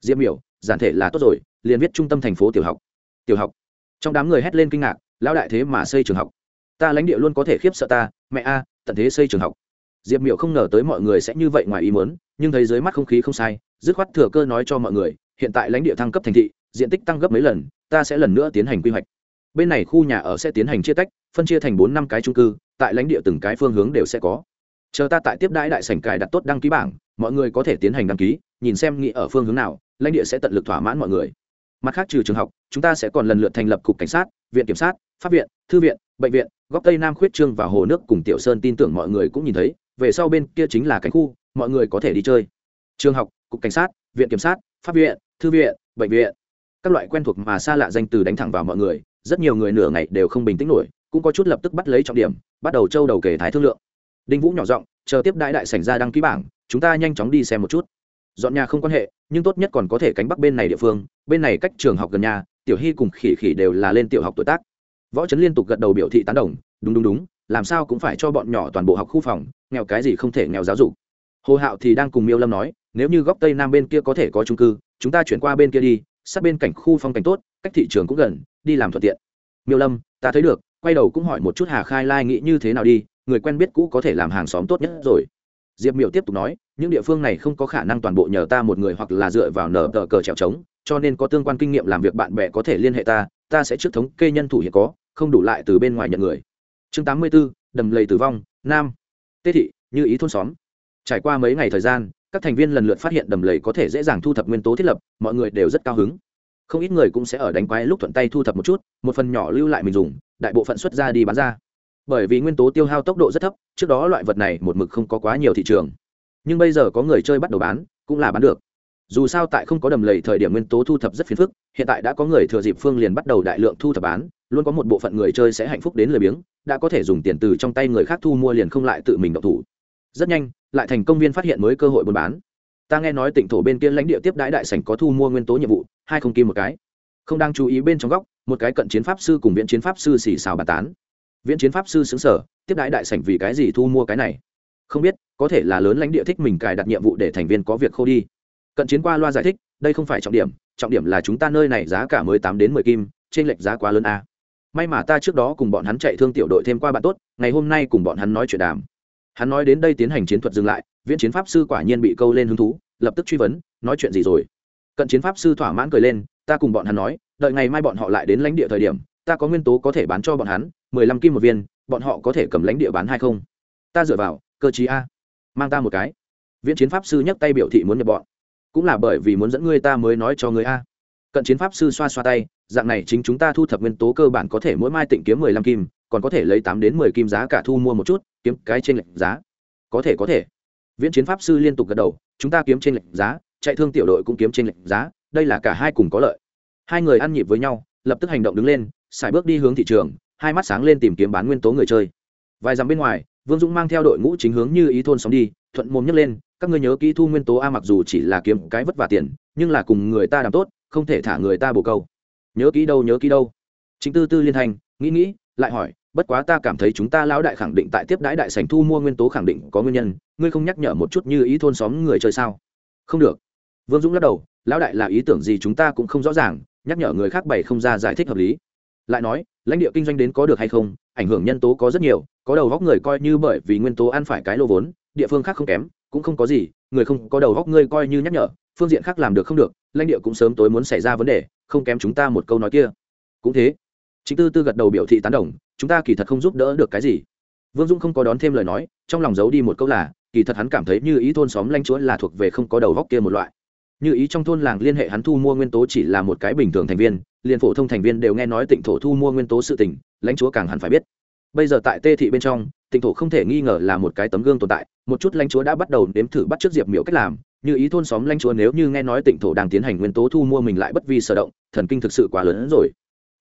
Diệp miểu, giản thể là tốt rồi, liền viết trung tâm thành phố tiểu học. Tiểu học. Trong đám người hét lên kinh ngạc, lão đại thế mà xây trường học. Ta lãnh địa luôn có thể khiếp sợ ta, mẹ a, tận thế xây trường học. Diệp miểu không ngờ tới mọi người sẽ như vậy ngoài ý muốn, nhưng thấy dưới mắt không khí không sai, dứt khoát thừa cơ nói cho mọi người, hiện tại lãnh địa thăng cấp thành thị, diện tích tăng gấp mấy lần, ta sẽ lần nữa tiến hành quy hoạch bên này khu nhà ở sẽ tiến hành chia tách, phân chia thành bốn năm cái trung cư, tại lãnh địa từng cái phương hướng đều sẽ có. Chờ ta tại tiếp đãi đại sảnh cài đặt tốt đăng ký bảng, mọi người có thể tiến hành đăng ký, nhìn xem nghĩ ở phương hướng nào, lãnh địa sẽ tận lực thỏa mãn mọi người. Mặt khác trừ trường học, chúng ta sẽ còn lần lượt thành lập cục cảnh sát, viện kiểm sát, pháp viện, thư viện, bệnh viện, góc tây nam khuyết trương và hồ nước cùng tiểu sơn tin tưởng mọi người cũng nhìn thấy, về sau bên kia chính là cánh khu, mọi người có thể đi chơi. Trường học, cục cảnh sát, viện kiểm sát, pháp viện, thư viện, bệnh viện. Các loại quen thuộc mà xa lạ danh từ đánh thẳng vào mọi người rất nhiều người nửa ngày đều không bình tĩnh nổi, cũng có chút lập tức bắt lấy trọng điểm, bắt đầu trâu đầu kể thái thương lượng. Đinh vũ nhỏ giọng, chờ tiếp đại đại sảnh ra đăng ký bảng, chúng ta nhanh chóng đi xem một chút. Dọn nhà không quan hệ, nhưng tốt nhất còn có thể cánh bắc bên này địa phương, bên này cách trường học gần nhà, tiểu hy cùng khỉ khỉ đều là lên tiểu học tuổi tác. Võ trấn liên tục gật đầu biểu thị tán đồng, đúng đúng đúng, làm sao cũng phải cho bọn nhỏ toàn bộ học khu phòng, nghèo cái gì không thể nghèo giáo dục. Hồ hạo thì đang cùng miêu lâm nói, nếu như góc tây nam bên kia có thể có trung cư, chúng ta chuyển qua bên kia đi, sát bên cảnh khu phong cảnh tốt, cách thị trường cũng gần đi làm thuận tiện. Miêu lâm ta thấy được quay đầu cũng hỏi một chút hà khai lai nghĩ như thế nào đi người quen biết cũ có thể làm hàng xóm tốt nhất rồi. Diệp miểu tiếp tục nói những địa phương này không có khả năng toàn bộ nhờ ta một người hoặc là dựa vào nở tờ cờ trèo trống cho nên có tương quan kinh nghiệm làm việc bạn bè có thể liên hệ ta ta sẽ trước thống kê nhân thủ hiện có không đủ lại từ bên ngoài nhận người. Chương tám mươi 84, đầm lầy tử vong nam. Tết thị như ý thôn xóm. Trải qua mấy ngày thời gian các thành viên lần lượt phát hiện đầm lầy có thể dễ dàng thu thập nguyên tố thiết lập mọi người đều rất cao hứng không ít người cũng sẽ ở đánh quái lúc thuận tay thu thập một chút, một phần nhỏ lưu lại mình dùng, đại bộ phận xuất ra đi bán ra. Bởi vì nguyên tố tiêu hao tốc độ rất thấp, trước đó loại vật này một mực không có quá nhiều thị trường. Nhưng bây giờ có người chơi bắt đầu bán, cũng là bán được. Dù sao tại không có đầm lầy thời điểm nguyên tố thu thập rất phiền phức, hiện tại đã có người thừa dịp phương liền bắt đầu đại lượng thu thập bán, luôn có một bộ phận người chơi sẽ hạnh phúc đến lười biếng, đã có thể dùng tiền từ trong tay người khác thu mua liền không lại tự mình độc thủ. Rất nhanh, lại thành công viên phát hiện mới cơ hội buôn bán ta nghe nói tỉnh thổ bên kia lãnh địa tiếp đãi đại sảnh có thu mua nguyên tố nhiệm vụ, hai không kim một cái. Không đang chú ý bên trong góc, một cái cận chiến pháp sư cùng viện chiến pháp sư xì xào bàn tán. Viện chiến pháp sư xứng sở, tiếp đãi đại sảnh vì cái gì thu mua cái này? Không biết, có thể là lớn lãnh địa thích mình cài đặt nhiệm vụ để thành viên có việc khô đi. Cận chiến qua loa giải thích, đây không phải trọng điểm trọng điểm là chúng ta nơi này giá cả mới tám đến mười kim trên lệch giá quá lớn a. May mà ta trước đó cùng bọn hắn chạy thương tiểu đội thêm qua bạn tốt, ngày hôm nay cùng bọn hắn nói chuyện đàm. Hắn nói đến đây tiến hành chiến thuật dừng lại viễn chiến pháp sư quả nhiên bị câu lên hứng thú, lập tức truy vấn, nói chuyện gì rồi? Cận chiến pháp sư thỏa mãn cười lên, ta cùng bọn hắn nói, đợi ngày mai bọn họ lại đến lãnh địa thời điểm, ta có nguyên tố có thể bán cho bọn hắn, mười lăm kim một viên, bọn họ có thể cầm lãnh địa bán hay không? Ta dựa vào, cơ chí a. Mang ta một cái. Viễn chiến pháp sư nhấc tay biểu thị muốn nhập bọn. Cũng là bởi vì muốn dẫn ngươi ta mới nói cho ngươi a. Cận chiến pháp sư xoa xoa tay, dạng này chính chúng ta thu thập nguyên tố cơ bản có thể mỗi mai tịnh kiếm mười lăm kim, còn có thể lấy tám đến mười kim giá cả thu mua một chút, kiếm cái trên lệnh giá. Có thể có thể viễn chiến pháp sư liên tục gật đầu, chúng ta kiếm trên lệnh giá, chạy thương tiểu đội cũng kiếm trên lệnh giá, đây là cả hai cùng có lợi. Hai người ăn nhịp với nhau, lập tức hành động đứng lên xài bước đi hướng thị trường, hai mắt sáng lên tìm kiếm bán nguyên tố người chơi. Vài dặm bên ngoài, vương dũng mang theo đội ngũ chính hướng như ý thôn sóng đi, thuận mồm nhấc lên, các ngươi nhớ kỹ thu nguyên tố a mặc dù chỉ là kiếm cái vất vả tiền, nhưng là cùng người ta làm tốt, không thể thả người ta bồ câu. Nhớ kỹ đâu, nhớ kỹ đâu. Chính tư tư liên thành, nghĩ nghĩ, lại hỏi bất quá ta cảm thấy chúng ta lão đại khẳng định tại tiếp đãi đại sành thu mua nguyên tố khẳng định có nguyên nhân, ngươi không nhắc nhở một chút như ý thôn xóm người chơi sao? Không được. Vương dũng lắc đầu, lão đại là ý tưởng gì chúng ta cũng không rõ ràng, nhắc nhở người khác bày không ra giải thích hợp lý. Lại nói, lãnh địa kinh doanh đến có được hay không, ảnh hưởng nhân tố có rất nhiều, có đầu góc người coi như bởi vì nguyên tố ăn phải cái lô vốn, địa phương khác không kém, cũng không có gì, người không có đầu góc ngươi coi như nhắc nhở, phương diện khác làm được không được, lãnh địa cũng sớm tối muốn xảy ra vấn đề, không kém chúng ta một câu nói kia. Cũng thế. Chính tư tư gật đầu biểu thị tán đồng chúng ta kỳ thật không giúp đỡ được cái gì. Vương dung không có đón thêm lời nói, trong lòng giấu đi một câu là, kỳ thật hắn cảm thấy như ý thôn xóm lanh chúa là thuộc về không có đầu góc kia một loại. Như ý trong thôn làng liên hệ hắn thu mua nguyên tố chỉ là một cái bình thường thành viên, liền phổ thông thành viên đều nghe nói tịnh thổ thu mua nguyên tố sự tình, lãnh chúa càng hẳn phải biết. Bây giờ tại tê thị bên trong, tịnh thổ không thể nghi ngờ là một cái tấm gương tồn tại, một chút lãnh chúa đã bắt đầu đếm thử bắt trước diệp miểu cách làm. Như ý thôn xóm lãnh chúa nếu như nghe nói tịnh thổ đang tiến hành nguyên tố thu mua mình lại bất vi sở động, thần kinh thực sự quá lớn hơn rồi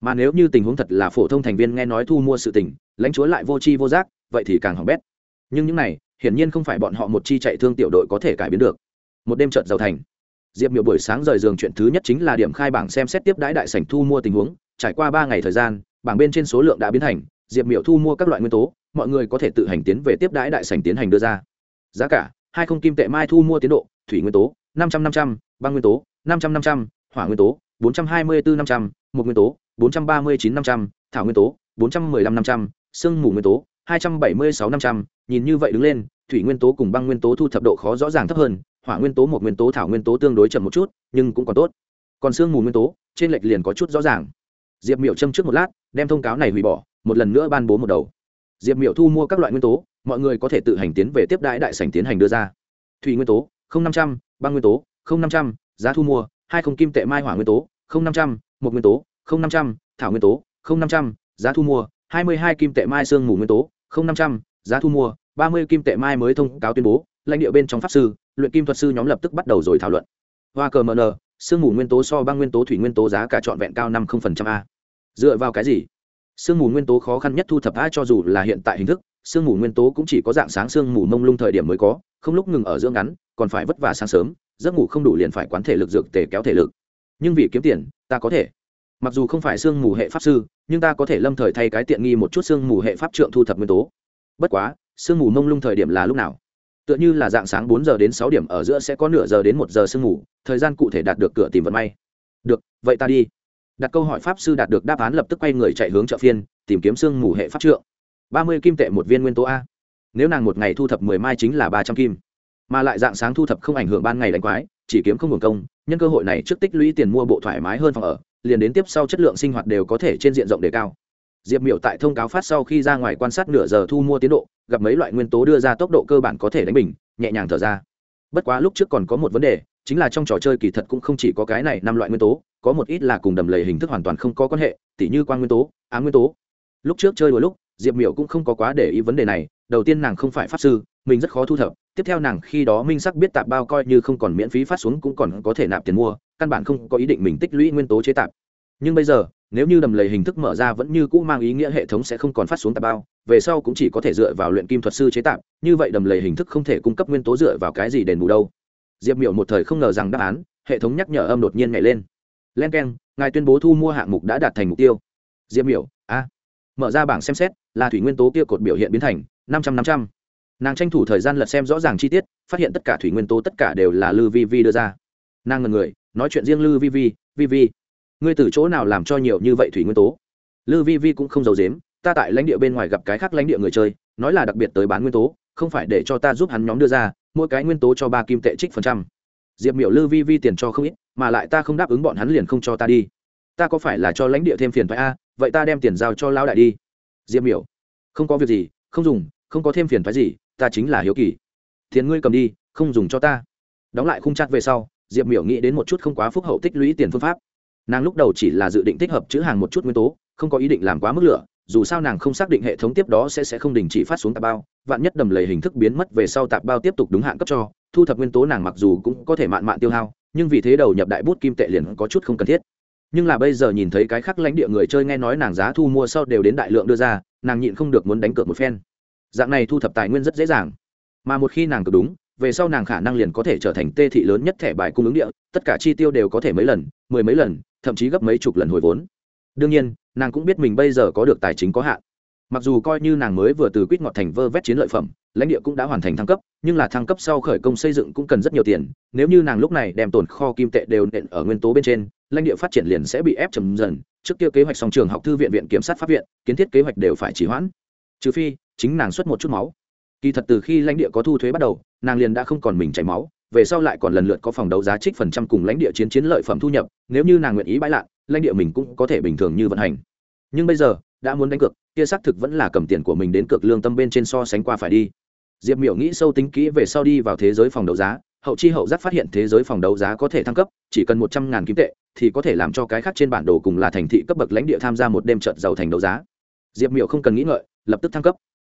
mà nếu như tình huống thật là phổ thông thành viên nghe nói thu mua sự tình, lãnh chúa lại vô tri vô giác, vậy thì càng hỏng bét. Nhưng những này, hiển nhiên không phải bọn họ một chi chạy thương tiểu đội có thể cải biến được. Một đêm trợt giàu thành. Diệp miểu buổi sáng rời giường chuyện thứ nhất chính là điểm khai bảng xem xét tiếp đãi đại sảnh thu mua tình huống, trải qua ba ngày thời gian, bảng bên trên số lượng đã biến thành, diệp miểu thu mua các loại nguyên tố, mọi người có thể tự hành tiến về tiếp đãi đại sảnh tiến hành đưa ra. Giá cả, hai không kim tệ mai thu mua tiến độ, thủy nguyên tố, năm trăm năm trăm, băng nguyên tố, năm trăm năm trăm, hỏa nguyên tố, bốn trăm hai mươi bốn năm trăm một nguyên tố bốn trăm ba mươi chín năm trăm, thảo nguyên tố, bốn trăm mười lăm năm trăm, sương mù nguyên tố, hai trăm bảy mươi sáu năm trăm, nhìn như vậy đứng lên, thủy nguyên tố cùng băng nguyên tố thu thập độ khó rõ ràng thấp hơn, hỏa nguyên tố một nguyên tố, thảo nguyên tố tương đối chậm một chút, nhưng cũng còn tốt. Còn sương mù nguyên tố, trên lệch liền có chút rõ ràng. Diệp miểu châm trước một lát, đem thông cáo này hủy bỏ, một lần nữa ban bố một đầu. Diệp miểu thu mua các loại nguyên tố, mọi người có thể tự hành tiến về tiếp đãi đại sảnh tiến hành đưa ra. Thủy nguyên tố năm trăm, băng nguyên tố năm trăm, giá thu mua, hai không kim tệ mai hỏa nguyên tố năm trăm một nguyên tố không năm trăm, thảo nguyên tố, không năm trăm, giá thu mua, hai mươi hai kim tệ mai sương mù nguyên tố, không năm trăm, giá thu mua, ba mươi kim tệ mai mới thông cáo tuyên bố, lãnh địa bên trong pháp sư, luyện kim thuật sư nhóm lập tức bắt đầu rồi thảo luận. Hoa cờ mn sương mù nguyên tố so băng nguyên tố thủy nguyên tố giá cả trọn vẹn cao năm a. Dựa vào cái gì? Sương mù nguyên tố khó khăn nhất thu thập a cho dù là hiện tại hình thức, sương mù nguyên tố cũng chỉ có dạng sáng sương mù mông lung thời điểm mới có, không lúc ngừng ở dưỡng ngắn, còn phải vất vả sáng sớm, giấc ngủ không đủ liền phải quán thể lực dược tề kéo thể lực. Nhưng vì kiếm tiền, ta có thể mặc dù không phải sương mù hệ pháp sư, nhưng ta có thể lâm thời thay cái tiện nghi một chút sương mù hệ pháp trượng thu thập nguyên tố. Bất quá sương mù mông lung thời điểm là lúc nào? Tựa như là dạng sáng bốn giờ đến sáu điểm ở giữa sẽ có nửa giờ đến một giờ sương mù, thời gian cụ thể đạt được cửa tìm vận may. Được, vậy ta đi. Đặt câu hỏi pháp sư đạt được đáp án lập tức quay người chạy hướng chợ phiên, tìm kiếm sương mù hệ pháp trượng. Ba mươi kim tệ một viên nguyên tố a. Nếu nàng một ngày thu thập mười mai chính là ba trăm kim. Mà lại dạng sáng thu thập không ảnh hưởng ban ngày đánh quái, chỉ kiếm không hưởng công, nhân cơ hội này trước tích lũy tiền mua bộ thoải mái hơn phòng ở liền đến tiếp sau chất lượng sinh hoạt đều có thể trên diện rộng đề cao. Diệp miểu tại thông cáo phát sau khi ra ngoài quan sát nửa giờ thu mua tiến độ, gặp mấy loại nguyên tố đưa ra tốc độ cơ bản có thể đánh bình, nhẹ nhàng thở ra. Bất quá lúc trước còn có một vấn đề, chính là trong trò chơi kỳ thật cũng không chỉ có cái này năm loại nguyên tố, có một ít là cùng đầm lầy hình thức hoàn toàn không có quan hệ, tỉ như quan nguyên tố á nguyên tố. Lúc trước chơi đôi lúc, diệp miểu cũng không có quá để ý vấn đề này, đầu tiên nàng không phải pháp sư, mình rất khó thu thập, tiếp theo nàng khi đó minh sắc biết tạp bao coi như không còn miễn phí phát xuống cũng còn có thể nạp tiền mua căn bản không có ý định mình tích lũy nguyên tố chế tạp nhưng bây giờ, nếu như đầm lầy hình thức mở ra vẫn như cũ mang ý nghĩa hệ thống sẽ không còn phát xuống tạp bao, về sau cũng chỉ có thể dựa vào luyện kim thuật sư chế tạp như vậy đầm lầy hình thức không thể cung cấp nguyên tố dựa vào cái gì đền bù đâu. Diệp miểu một thời không ngờ rằng đáp án, hệ thống nhắc nhở âm đột nhiên nhảy lên. Len k e n ngài tuyên bố thu mua hạng mục đã đạt thành mục tiêu. Diệp miểu, a. Mở ra bảng xem xét, là thủy nguyên tố kia cột biểu hiện biến thành năm trăm năm trăm. Nàng tranh thủ thời gian lật xem rõ ràng chi tiết, phát hiện tất cả thủy nguyên tố tất cả đều là lư vi vi đưa ra. Nàng ngần người nói chuyện riêng lư vi vi vi vi. Ngươi từ chỗ nào làm cho nhiều như vậy thủy nguyên tố? Lư vi vi cũng không giấu dếm ta tại lãnh địa bên ngoài gặp cái khác lãnh địa người chơi, nói là đặc biệt tới bán nguyên tố, không phải để cho ta giúp hắn nhóm đưa ra, mỗi cái nguyên tố cho ba kim tệ trích phần trăm. Diệp miểu lư vi vi tiền cho không ít, mà lại ta không đáp ứng bọn hắn liền không cho ta đi. Ta có phải là cho lãnh địa thêm phiền thoại a? Vậy ta đem tiền giao cho lão đại đi. Diệp miểu, không có việc gì, không dùng, không có thêm phiền thoại gì, ta chính là hiếu kỳ. Tiền ngươi cầm đi, không dùng cho ta. Đóng lại khung chặt về sau diệp miểu nghĩ đến một chút không quá phúc hậu tích lũy tiền phương pháp. Nàng lúc đầu chỉ là dự định tích hợp chữ hàng một chút nguyên tố, không có ý định làm quá mức lửa, dù sao nàng không xác định hệ thống tiếp đó sẽ sẽ không đình chỉ phát xuống tạp bao, vạn nhất đầm lầy hình thức biến mất về sau tạp bao tiếp tục đúng hạn cấp cho, thu thập nguyên tố nàng mặc dù cũng có thể mạn mạn tiêu hao, nhưng vì thế đầu nhập đại bút kim tệ liền có chút không cần thiết. Nhưng là bây giờ nhìn thấy cái khác lãnh địa người chơi nghe nói nàng giá thu mua sau đều đến đại lượng đưa ra, nàng nhịn không được muốn đánh cược một phen. Dạng này thu thập tài nguyên rất dễ dàng. Mà một khi nàng cược đúng về sau nàng khả năng liền có thể trở thành tê thị lớn nhất thẻ bài cung ứng địa, tất cả chi tiêu đều có thể mấy lần, mười mấy lần, thậm chí gấp mấy chục lần hồi vốn. Đương nhiên, nàng cũng biết mình bây giờ có được tài chính có hạn. Mặc dù coi như nàng mới vừa từ quýt ngọt thành vơ vét chiến lợi phẩm, lãnh địa cũng đã hoàn thành thăng cấp, nhưng là thăng cấp sau khởi công xây dựng cũng cần rất nhiều tiền. Nếu như nàng lúc này đem tồn kho kim tệ đều nện ở nguyên tố bên trên, lãnh địa phát triển liền sẽ bị ép chầm dần. Trước kia kế hoạch song trường học thư viện viện kiểm sát pháp viện, kiến thiết kế hoạch đều phải trì hoãn. Trừ phi, chính nàng xuất một chút máu kỳ thật từ khi lãnh địa có thu thuế bắt đầu, nàng liền đã không còn mình chảy máu, về sau lại còn lần lượt có phòng đấu giá trích phần trăm cùng lãnh địa chiến chiến lợi phẩm thu nhập, nếu như nàng nguyện ý bãi lạ lãnh địa mình cũng có thể bình thường như vận hành. Nhưng bây giờ, đã muốn đánh cược, kia xác thực vẫn là cầm tiền của mình đến cược lương tâm bên trên so sánh qua phải đi. Diệp miểu nghĩ sâu tính kỹ về sau đi vào thế giới phòng đấu giá, hậu chi hậu giác phát hiện thế giới phòng đấu giá có thể thăng cấp, chỉ cần một trăm ngàn kim tệ, thì có thể làm cho cái khác trên bản đồ cùng là thành thị cấp bậc lãnh địa tham gia một đêm trận giàu thành đấu giá. Diệp miểu không cần nghĩ ngợi, lập tức thăng cấp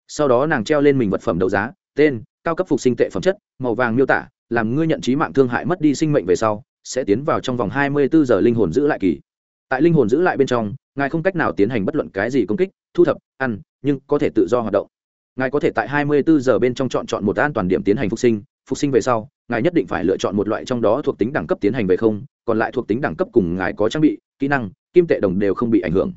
sau đó nàng treo lên mình vật phẩm đấu giá, tên, cao cấp phục sinh tệ phẩm chất, màu vàng miêu tả, làm ngươi nhận trí mạng thương hại mất đi sinh mệnh về sau, sẽ tiến vào trong vòng hai mươi bốn giờ linh hồn giữ lại kỳ. Tại linh hồn giữ lại bên trong, ngài không cách nào tiến hành bất luận cái gì công kích, thu thập, ăn, nhưng có thể tự do hoạt động. Ngài có thể tại 24 giờ bên trong chọn chọn một an toàn điểm tiến hành phục sinh phục sinh về sau, ngài nhất định phải lựa chọn một loại trong đó thuộc tính đẳng cấp tiến hành về không, còn lại thuộc tính đẳng cấp cùng ngài có trang bị, kỹ năng, kim tệ đồng đều không bị ảnh hưởng.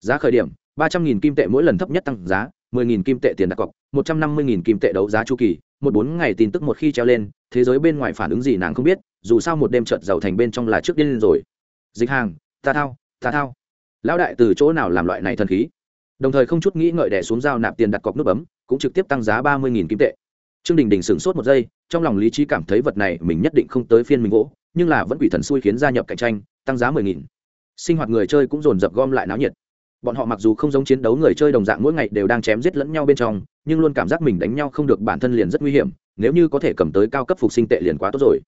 Giá khởi điểm 300.000 kim tệ mỗi lần thấp nhất tăng giá 10.000 kim tệ tiền đặt cọc 150.000 kim tệ đấu giá chu kỳ, một bốn ngày tin tức một khi treo lên, thế giới bên ngoài phản ứng gì nàng không biết, dù sao một đêm chợt giàu thành bên trong là trước điên rồi. Dịch hàng, ta thao ta thao. Lão đại từ chỗ nào làm loại này thần khí? Đồng thời không chút nghĩ ngợi đè xuống dao nạp tiền đặt cọc nút bấm, cũng trực tiếp tăng giá 30.000 kim tệ. Trương đình đình sửng sốt một giây, trong lòng lý trí cảm thấy vật này mình nhất định không tới phiên mình gỗ, nhưng là vẫn quỷ thần xui khiến gia nhập cạnh tranh, tăng giá 10.000. sinh hoạt người chơi cũng dồn dập gom lại náo nhiệt bọn họ mặc dù không giống chiến đấu người chơi đồng dạng mỗi ngày đều đang chém giết lẫn nhau bên trong, nhưng luôn cảm giác mình đánh nhau không được bản thân liền rất nguy hiểm, nếu như có thể cầm tới cao cấp phục sinh tệ liền quá tốt rồi.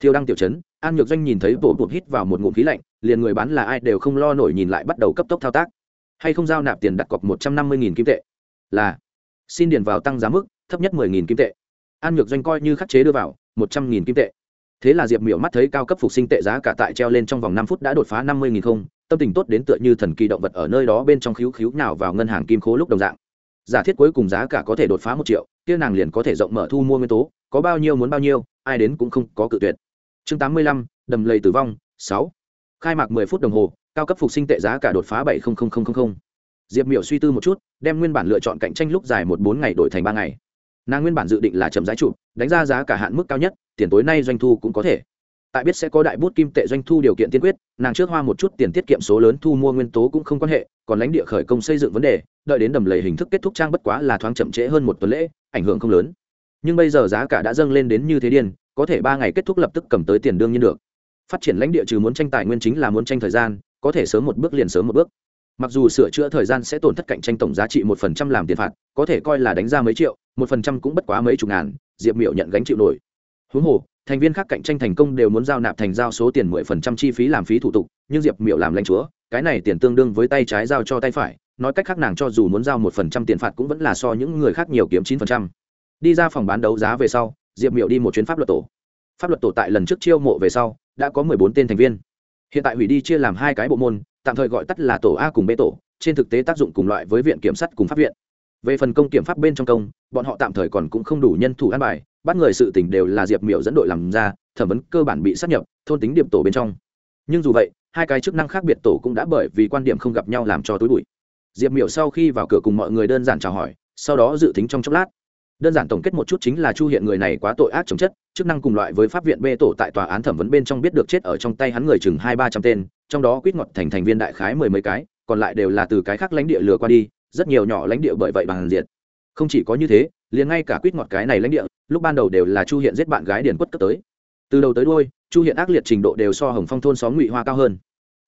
Thiêu đăng tiểu chấn an nhược doanh nhìn thấy bộ bụt hít vào một ngụm khí lạnh, liền người bán là ai đều không lo nổi nhìn lại bắt đầu cấp tốc thao tác. Hay không giao nạp tiền đặt cọc một trăm năm mươi kim tệ? Là. Xin điền vào tăng giá mức, thấp nhất mười nghìn kim tệ. An nhược doanh coi như khắc chế đưa vào, một trăm nghìn kim tệ. Thế là diệp miểu mắt thấy cao cấp phục sinh tệ giá cả tại treo lên trong vòng năm phút đã đột phá năm mươi nghìn không tâm tình tốt đến tựa như thần kỳ động vật ở nơi đó bên trong khíu khíu nào vào ngân hàng kim khố lúc đồng dạng. Giả thiết cuối cùng giá cả có thể đột phá một triệu, kia nàng liền có thể rộng mở thu mua nguyên tố, có bao nhiêu muốn bao nhiêu, ai đến cũng không có cự tuyệt. Chương tám mươi lăm, đầm lầy tử vong, sáu. Khai mạc mười phút đồng hồ, cao cấp phục sinh tệ giá cả đột phá bảy diệp miểu suy tư một chút, đem nguyên bản lựa chọn cạnh tranh lúc dài một bốn ngày đổi thành ba ngày. Nàng nguyên bản dự định là chậm giá chủ đánh ra giá cả hạn mức cao nhất, tiền tối nay doanh thu cũng có thể tại biết sẽ có đại bút kim tệ doanh thu điều kiện tiên quyết, nàng trước hoa một chút tiền tiết kiệm số lớn thu mua nguyên tố cũng không quan hệ, còn lãnh địa khởi công xây dựng vấn đề, đợi đến đầm lầy hình thức kết thúc trang bất quá là thoáng chậm trễ hơn một tuần lễ, ảnh hưởng không lớn. Nhưng bây giờ giá cả đã dâng lên đến như thế điên, có thể ba ngày kết thúc lập tức cầm tới tiền đương nhiên được. Phát triển lãnh địa trừ muốn tranh tài nguyên chính là muốn tranh thời gian, có thể sớm một bước liền sớm một bước. Mặc dù sửa chữa thời gian sẽ tổn thất cạnh tranh tổng giá trị một phần trăm làm tiền phạt, có thể coi là đánh ra mấy triệu, một phần trăm cũng bất quá mấy chục ngàn, diệp miệu nhận gánh chịu nổi. Huống hồ thành viên khác cạnh tranh thành công đều muốn giao nạp thành giao số tiền mười phần trăm chi phí làm phí thủ tục, nhưng diệp miệu làm lãnh chúa, cái này tiền tương đương với tay trái giao cho tay phải, nói cách khác nàng cho dù muốn giao một phần trăm tiền phạt cũng vẫn là so những người khác nhiều kiếm chín phần trăm. Đi ra phòng bán đấu giá về sau, diệp miệu đi một chuyến pháp luật tổ. Pháp luật tổ tại lần trước chiêu mộ về sau, đã có mười bốn tên thành viên. Hiện tại hủy đi chia làm hai cái bộ môn, tạm thời gọi tắt là tổ a cùng b tổ, trên thực tế tác dụng cùng loại với viện kiểm sát cùng pháp viện về phần công kiểm pháp bên trong công, bọn họ tạm thời còn cũng không đủ nhân thủ an bài, bắt người sự tỉnh đều là diệp miểu dẫn đội làm ra, thẩm vấn cơ bản bị sát nhập, thôn tính điểm tổ bên trong. Nhưng dù vậy, hai cái chức năng khác biệt tổ cũng đã bởi vì quan điểm không gặp nhau làm cho túi bụi. Diệp miểu sau khi vào cửa cùng mọi người đơn giản chào hỏi, sau đó dự tính trong chốc lát. Đơn giản tổng kết một chút chính là chu hiện người này quá tội ác chống chất, chức năng cùng loại với pháp viện bê tổ tại tòa án thẩm vấn bên trong biết được chết ở trong tay hắn người chừng hai ba trăm tên, trong đó quýt ngọt thành thành viên đại khái mười mấy cái, còn lại đều là từ cái khác lãnh địa lừa qua đi rất nhiều nhỏ lãnh địa bởi vậy bằng diệt. Không chỉ có như thế, liền ngay cả quýt ngọt cái này lãnh địa, lúc ban đầu đều là chu hiện giết bạn gái điền quất cất tới. Từ đầu tới đôi chu hiện ác liệt trình độ đều so hồng phong thôn xóm ngụy hoa cao hơn.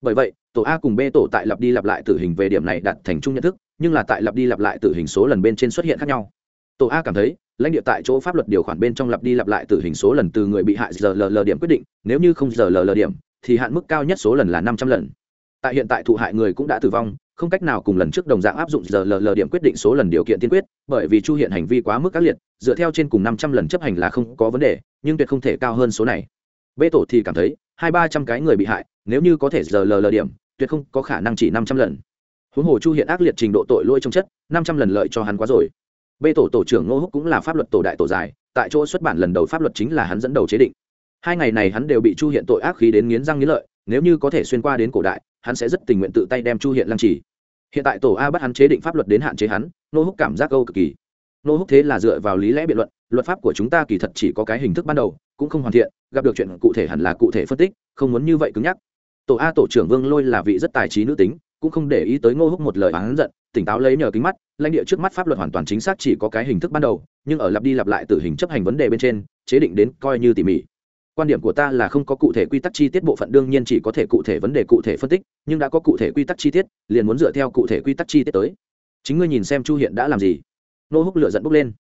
Bởi vậy, tổ a cùng b tổ tại lặp đi lặp lại tử hình về điểm này đặt thành chung nhận thức, nhưng là tại lặp đi lặp lại tử hình số lần bên trên xuất hiện khác nhau. Tổ a cảm thấy, lãnh địa tại chỗ pháp luật điều khoản bên trong lặp đi lặp lại tử hình số lần từ người bị hại giờ lờ điểm quyết định, nếu như không giờ lờ điểm, thì hạn mức cao nhất số lần là năm trăm lần. Tại hiện tại thụ hại người cũng đã tử vong không cách nào cùng lần trước đồng dạng áp dụng giờ lờ lờ điểm quyết định số lần điều kiện tiên quyết, bởi vì chu hiện hành vi quá mức ác liệt, dựa theo trên cùng năm trăm lần chấp hành là không có vấn đề, nhưng tuyệt không thể cao hơn số này. Bê tổ thì cảm thấy, hai ba trăm cái người bị hại, nếu như có thể giờ lờ điểm, tuyệt không có khả năng chỉ năm trăm lần. Huống hồ chu hiện ác liệt trình độ tội lỗi trong chất, năm trăm lần lợi cho hắn quá rồi. Bê tổ tổ trưởng ngô húc cũng là pháp luật tổ đại tổ dài, tại chỗ xuất bản lần đầu pháp luật chính là hắn dẫn đầu chế định. Hai ngày này hắn đều bị chu hiện tội ác khí đến nghiến răng nghiến lợi, nếu như có thể xuyên qua đến cổ đại, hắn sẽ rất tình nguyện tự tay đem chu hiện lăng trì hiện tại tổ a bắt hắn chế định pháp luật đến hạn chế hắn, nô húc cảm giác câu cực kỳ. Nô húc thế là dựa vào lý lẽ biện luận, luật pháp của chúng ta kỳ thật chỉ có cái hình thức ban đầu, cũng không hoàn thiện, gặp được chuyện cụ thể hẳn là cụ thể phân tích, không muốn như vậy cứng nhắc. Tổ a tổ trưởng vương lôi là vị rất tài trí nữ tính, cũng không để ý tới ngô húc một lời oán giận, tỉnh táo lấy nhờ kính mắt, lãnh địa trước mắt pháp luật hoàn toàn chính xác chỉ có cái hình thức ban đầu, nhưng ở lặp đi lặp lại tử hình chấp hành vấn đề bên trên, chế định đến coi như tỉ mỉ quan điểm của ta là không có cụ thể quy tắc chi tiết, bộ phận đương nhiên chỉ có thể cụ thể vấn đề, cụ thể phân tích, nhưng đã có cụ thể quy tắc chi tiết, liền muốn dựa theo cụ thể quy tắc chi tiết tới. Chính ngươi nhìn xem chu hiện đã làm gì. Nô húc lựa dẫn bốc lên.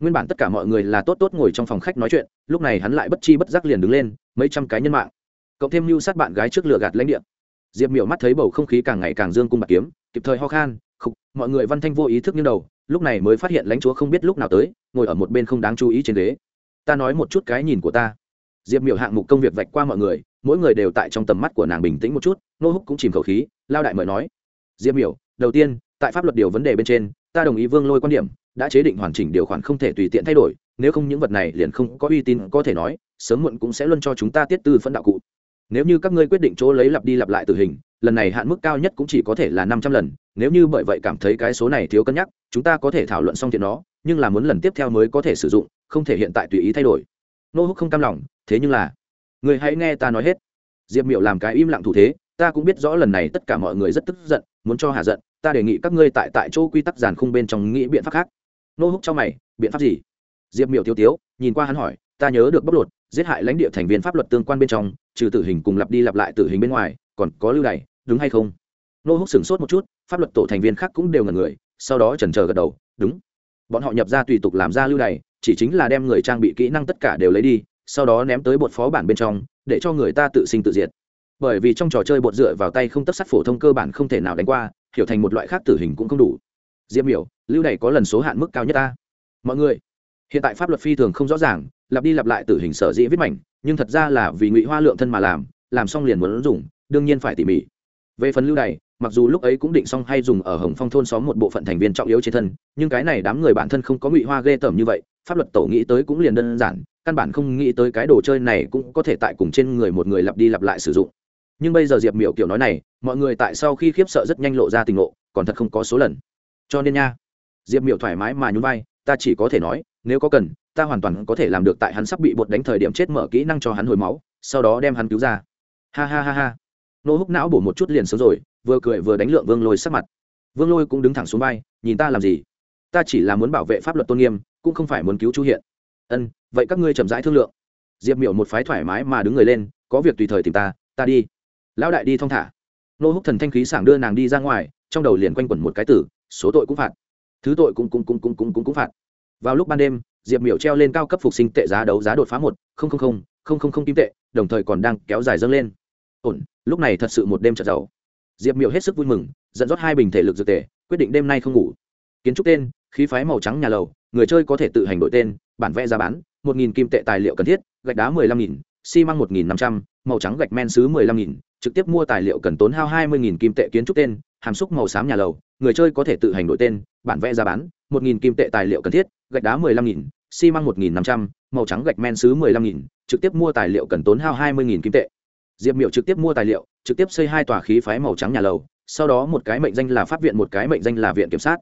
Nguyên bản tất cả mọi người là tốt tốt ngồi trong phòng khách nói chuyện, lúc này hắn lại bất chi bất giác liền đứng lên, mấy trăm cái nhân mạng. Cộng thêm mưu sát bạn gái trước lửa gạt lãnh địa. Diệp miểu mắt thấy bầu không khí càng ngày càng dương cung bạc kiếm, kịp thời ho khan, khục, mọi người văn thanh vô ý thức như đầu, lúc này mới phát hiện lãnh chúa không biết lúc nào tới, ngồi ở một bên không đáng chú ý trên ghế. Ta nói một chút cái nhìn của ta diệp miểu hạng mục công việc vạch qua mọi người, mỗi người đều tại trong tầm mắt của nàng bình tĩnh một chút, nô húc cũng chìm khẩu khí, lao đại mời nói. Diệp miểu, đầu tiên, tại pháp luật điều vấn đề bên trên, ta đồng ý vương lôi quan điểm, đã chế định hoàn chỉnh điều khoản không thể tùy tiện thay đổi, nếu không những vật này liền không có uy tín có thể nói, sớm muộn cũng sẽ luôn cho chúng ta tiết tư phân đạo cụ. Nếu như các ngươi quyết định chỗ lấy lặp đi lặp lại tử hình, lần này hạn mức cao nhất cũng chỉ có thể là năm trăm lần, nếu như bởi vậy cảm thấy cái số này thiếu cân nhắc, chúng ta có thể thảo luận xong chuyện nó nhưng là muốn lần tiếp theo mới có thể sử dụng, không thể hiện tại tùy ý thay đổi nô húc không cam lòng, thế nhưng là, người hãy nghe ta nói hết. Diệp miệu làm cái im lặng thủ thế, ta cũng biết rõ lần này tất cả mọi người rất tức giận, muốn cho hạ giận, ta đề nghị các ngươi tại tại chỗ quy tắc giàn khung bên trong nghĩ biện pháp khác. Nô húc cho mày, biện pháp gì? Diệp miệu tiêu tiếu, nhìn qua hắn hỏi, ta nhớ được bóc lột, giết hại lãnh địa thành viên pháp luật tương quan bên trong, trừ tử hình cùng lặp đi lặp lại tử hình bên ngoài, còn có lưu đày, đúng hay không? Nô húc sửng sốt một chút, pháp luật tổ thành viên khác cũng đều ngần người, sau đó chần chờ gật đầu, đúng. Bọn họ nhập ra tùy tục làm ra lưu đày chỉ chính là đem người trang bị kỹ năng tất cả đều lấy đi sau đó ném tới bột phó bản bên trong để cho người ta tự sinh tự diệt. Bởi vì trong trò chơi bột dựa vào tay không tất sắt phổ thông cơ bản không thể nào đánh qua hiểu thành một loại khác tử hình cũng không đủ. Diêm biểu, lưu này có lần số hạn mức cao nhất ta. Mọi người hiện tại pháp luật phi thường không rõ ràng lặp đi lặp lại tử hình sở dĩ viết mảnh nhưng thật ra là vì ngụy hoa lượng thân mà làm làm xong liền muốn dùng đương nhiên phải tỉ mỉ. Về phần lưu này mặc dù lúc ấy cũng định xong hay dùng ở hồng phong thôn xóm một bộ phận thành viên trọng yếu trên thân nhưng cái này đám người bản thân không có ngụy hoa ghê tởm như vậy pháp luật tổ nghĩ tới cũng liền đơn giản, căn bản không nghĩ tới cái đồ chơi này cũng có thể tại cùng trên người một người lặp đi lặp lại sử dụng. Nhưng bây giờ diệp miểu kiểu nói này, mọi người tại sau khi khiếp sợ rất nhanh lộ ra tình ngộ, còn thật không có số lần. Cho nên nha, diệp miểu thoải mái mà nhún vai, ta chỉ có thể nói, nếu có cần, ta hoàn toàn có thể làm được tại hắn sắp bị bột đánh thời điểm chết mở kỹ năng cho hắn hồi máu, sau đó đem hắn cứu ra. Ha ha ha ha. Nô húc não bổ một chút liền sớm rồi, vừa cười vừa đánh lượng vương lôi sắc mặt. Vương lôi cũng đứng thẳng xuống vai, nhìn ta làm gì? Ta chỉ là muốn bảo vệ pháp luật tôn nghiêm cũng không phải muốn cứu chu hiện. Ân, vậy các ngươi chậm rãi thương lượng. Diệp miểu một phái thoải mái mà đứng người lên, có việc tùy thời tìm ta ta đi. Lão đại đi thong thả. Nô húc thần thanh khí sảng đưa nàng đi ra ngoài, trong đầu liền quanh quẩn một cái tử, số tội cũng phạt. Thứ tội cũng cũng cũng cũng cũng cũng cũng phạt. Vào lúc ban đêm, diệp miểu treo lên cao cấp phục sinh tệ giá đấu giá đột phá một, không không không không không không kim tệ, đồng thời còn đang kéo dài dâng lên. Ổn, lúc này thật sự một đêm trật giàu. Diệp miểu hết sức vui mừng, dẫn dắt hai bình thể lực dược tề, quyết định đêm nay không ngủ. Kiến trúc tên khí phái màu trắng nhà lầu, người chơi có thể tự hành đổi tên, bản vẽ giá bán, một nghìn kim tệ tài liệu cần thiết, gạch đá mười lăm nghìn, xi măng một nghìn năm trăm, màu trắng gạch men xứ mười lăm nghìn, trực tiếp mua tài liệu cần tốn hao hai mươi nghìn kim tệ kiến trúc tên, hàm xúc màu xám nhà lầu, người chơi có thể tự hành đổi tên, bản vẽ giá bán, một nghìn kim tệ tài liệu cần thiết, gạch đá mười lăm nghìn, xi măng một nghìn năm trăm, màu trắng gạch men xứ mười lăm nghìn, trực tiếp mua tài liệu cần tốn hao hai mươi nghìn kim tệ. Diệp miệu trực tiếp mua tài liệu, trực tiếp xây hai tòa khí phái màu trắng nhà lầu, sau đó một cái mệnh danh là pháp viện, một cái mệnh danh là viện kiểm sát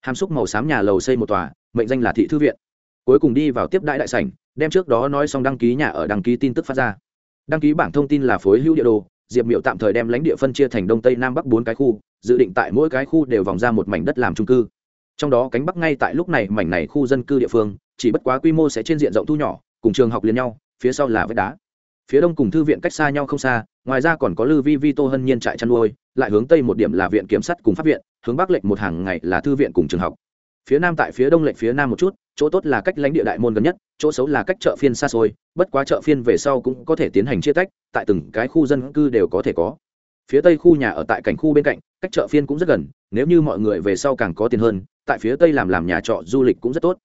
hàm xúc màu xám nhà lầu xây một tòa, mệnh danh là thị thư viện. Cuối cùng đi vào tiếp đại đại sảnh, đem trước đó nói xong đăng ký nhà ở đăng ký tin tức phát ra. Đăng ký bảng thông tin là phối hữu địa đồ, diệp miệu tạm thời đem lãnh địa phân chia thành đông tây nam bắc bốn cái khu, dự định tại mỗi cái khu đều vòng ra một mảnh đất làm trung cư. Trong đó cánh bắc ngay tại lúc này mảnh này khu dân cư địa phương, chỉ bất quá quy mô sẽ trên diện rộng thu nhỏ, cùng trường học liền nhau, phía sau là vách đá phía đông cùng thư viện cách xa nhau không xa, ngoài ra còn có lư vi vi tô hân nhiên trại chăn nuôi, lại hướng tây một điểm là viện kiểm sát cùng pháp viện, hướng bắc lệnh một hàng ngày là thư viện cùng trường học. Phía nam tại phía đông lệnh phía nam một chút, chỗ tốt là cách lãnh địa đại môn gần nhất, chỗ xấu là cách chợ phiên xa xôi, bất quá chợ phiên về sau cũng có thể tiến hành chia tách, tại từng cái khu dân cư đều có thể có. Phía tây khu nhà ở tại cảnh khu bên cạnh, cách chợ phiên cũng rất gần, nếu như mọi người về sau càng có tiền hơn, tại phía tây làm làm nhà trọ du lịch cũng rất tốt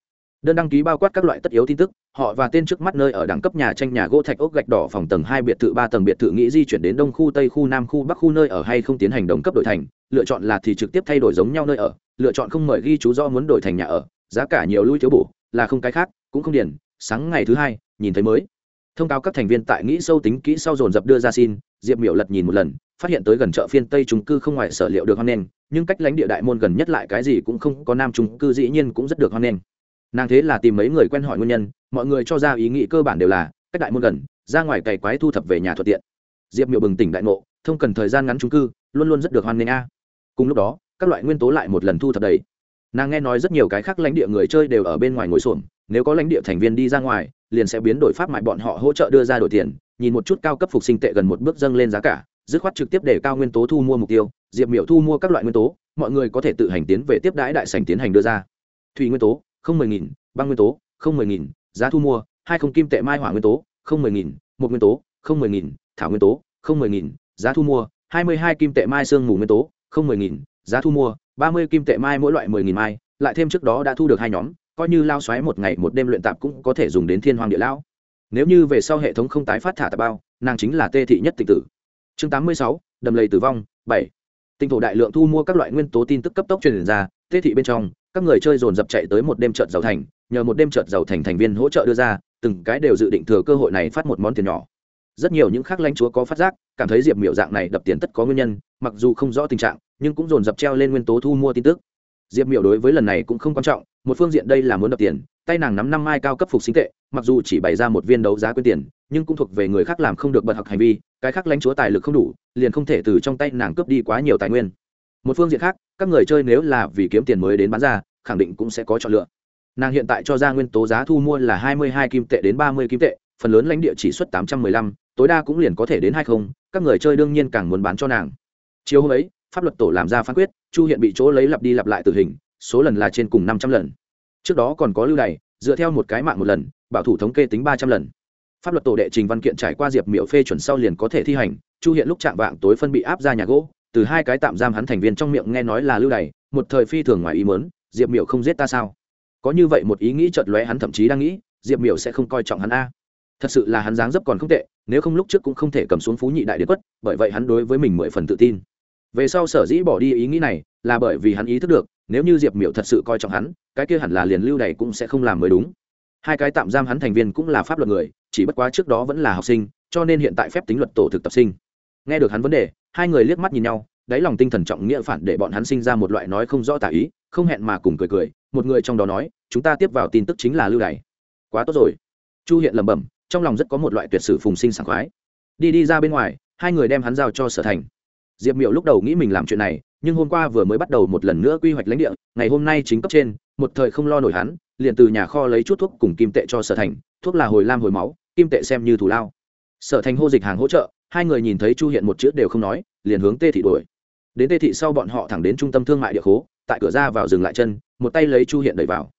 đơn đăng ký bao quát các loại tất yếu tin tức, họ và tên trước mắt nơi ở đẳng cấp nhà tranh nhà gỗ thạch ốc gạch đỏ phòng tầng hai biệt thự ba tầng biệt thự nghĩ di chuyển đến đông khu, tây khu, nam khu, bắc khu nơi ở hay không tiến hành đồng cấp đổi thành, lựa chọn là thì trực tiếp thay đổi giống nhau nơi ở, lựa chọn không mời ghi chú do muốn đổi thành nhà ở, giá cả nhiều lui thiếu bổ, là không cái khác, cũng không điền. Sáng ngày thứ hai, nhìn thấy mới. Thông cáo các thành viên tại nghĩ sâu tính kỹ sau dồn dập đưa ra xin, diệp miểu lật nhìn một lần, phát hiện tới gần chợ phiên tây trung cư không ngoài sở liệu được hoan nghênh, nhưng cách lãnh địa đại môn gần nhất lại cái gì cũng không có nam trung cư, dĩ nhiên cũng rất được hoan nghênh nàng thế là tìm mấy người quen hỏi nguyên nhân, mọi người cho ra ý nghĩ cơ bản đều là, cách đại môn gần, ra ngoài cày quái thu thập về nhà thuận tiện. Diệp miệu bừng tỉnh đại ngộ, thông cần thời gian ngắn trung cư, luôn luôn rất được hoan nghênh a. Cùng lúc đó, các loại nguyên tố lại một lần thu thập đầy. Nàng nghe nói rất nhiều cái khác lãnh địa người chơi đều ở bên ngoài ngồi xuồng nếu có lãnh địa thành viên đi ra ngoài, liền sẽ biến đổi pháp mại bọn họ hỗ trợ đưa ra đổi tiền, nhìn một chút cao cấp phục sinh tệ gần một bước dâng lên giá cả, dứt khoát trực tiếp để cao nguyên tố thu mua mục tiêu, diệp miểu thu mua các loại nguyên tố, mọi người có thể tự hành tiến về tiếp đãi đại sành tiến hành đưa ra. Thủy nguyên tố không mười nghìn, băng nguyên tố, không mười nghìn, giá thu mua, hai không kim tệ mai hỏa nguyên tố, không mười nghìn, một nguyên tố, không mười nghìn, thảo nguyên tố, không mười nghìn, giá thu mua, hai mươi hai kim tệ mai sương mù nguyên tố, không mười nghìn, giá thu mua, ba mươi kim tệ mai mỗi loại mười nghìn mai, lại thêm trước đó đã thu được hai nhóm, coi như lao xoáy một ngày một đêm luyện tạp cũng có thể dùng đến thiên hoàng địa lão nếu như về sau hệ thống không tái phát thả tạp bao, nàng chính là tê thị nhất tịch tử. Chương tám mươi sáu, đầm lầy tử vong, bảy. Tinh thổ đại lượng thu mua các loại nguyên tố tin tức cấp tốc truyền ra, tê thị bên trong các người chơi dồn dập chạy tới một đêm chợt giàu thành, nhờ một đêm chợt giàu thành thành viên hỗ trợ đưa ra, từng cái đều dự định thừa cơ hội này phát một món tiền nhỏ. Rất nhiều những khác lãnh chúa có phát giác, cảm thấy diệp miểu dạng này đập tiền tất có nguyên nhân, mặc dù không rõ tình trạng, nhưng cũng dồn dập treo lên nguyên tố thu mua tin tức. Diệp miểu đối với lần này cũng không quan trọng, một phương diện đây là muốn đập tiền, tay nàng nắm năm mai cao cấp phục sinh tệ, mặc dù chỉ bày ra một viên đấu giá quyên tiền, nhưng cũng thuộc về người khác làm không được bật học hành vi, cái khác lãnh chúa tài lực không đủ, liền không thể từ trong tay nàng cướp đi quá nhiều tài nguyên một phương diện khác, các người chơi nếu là vì kiếm tiền mới đến bán ra, khẳng định cũng sẽ có chọn lựa. Nàng hiện tại cho ra nguyên tố giá thu mua là hai mươi hai kim tệ đến ba mươi kim tệ, phần lớn lãnh địa chỉ xuất tám trăm mười lăm, tối đa cũng liền có thể đến hai không, các người chơi đương nhiên càng muốn bán cho nàng. Chiều hôm ấy, pháp luật tổ làm ra phán quyết, chu hiện bị chỗ lấy lặp đi lặp lại tử hình, số lần là trên cùng năm trăm lần. Trước đó còn có lưu này dựa theo một cái mạng một lần, bảo thủ thống kê tính ba trăm lần. Pháp luật tổ đệ trình văn kiện trải qua diệp miểu phê chuẩn sau liền có thể thi hành, chu hiện lúc chạm vạng tối phân bị áp ra nhà gỗ từ hai cái tạm giam hắn thành viên trong miệng nghe nói là lưu đày, một thời phi thường ngoài ý mớn diệp miểu không giết ta sao? Có như vậy một ý nghĩ chợt lóe hắn thậm chí đang nghĩ, diệp miểu sẽ không coi trọng hắn a. Thật sự là hắn dáng dấp còn không tệ, nếu không lúc trước cũng không thể cầm xuống phú nhị đại đế quất, bởi vậy hắn đối với mình mười phần tự tin. Về sau sở dĩ bỏ đi ý nghĩ này, là bởi vì hắn ý thức được, nếu như diệp miểu thật sự coi trọng hắn, cái kia hẳn là liền lưu đày cũng sẽ không làm mới đúng. Hai cái tạm giam hắn thành viên cũng là pháp luật người, chỉ bất quá trước đó vẫn là học sinh, cho nên hiện tại phép tính luật tổ thực tập sinh nghe được hắn vấn đề, hai người liếc mắt nhìn nhau, đáy lòng tinh thần trọng nghĩa phản để bọn hắn sinh ra một loại nói không rõ tả ý, không hẹn mà cùng cười cười, một người trong đó nói, chúng ta tiếp vào tin tức chính là lưu đày. Quá tốt rồi. Chu hiện lẩm bẩm, trong lòng rất có một loại tuyệt sử phùng sinh sảng khoái. Đi đi ra bên ngoài, hai người đem hắn giao cho sở thành. Diệp miệu lúc đầu nghĩ mình làm chuyện này, nhưng hôm qua vừa mới bắt đầu một lần nữa quy hoạch lãnh địa, ngày hôm nay chính cấp trên, một thời không lo nổi hắn, liền từ nhà kho lấy chút thuốc cùng kim tệ cho sở thành, thuốc là hồi lam hồi máu, kim tệ xem như thủ lao. Sở thành hô dịch hàng hỗ trợ hai người nhìn thấy chu hiện một chữ đều không nói, liền hướng tê thị đuổi. Đến tê thị sau bọn họ thẳng đến trung tâm thương mại địa khố, tại cửa ra vào dừng lại chân, một tay lấy chu hiện đẩy vào.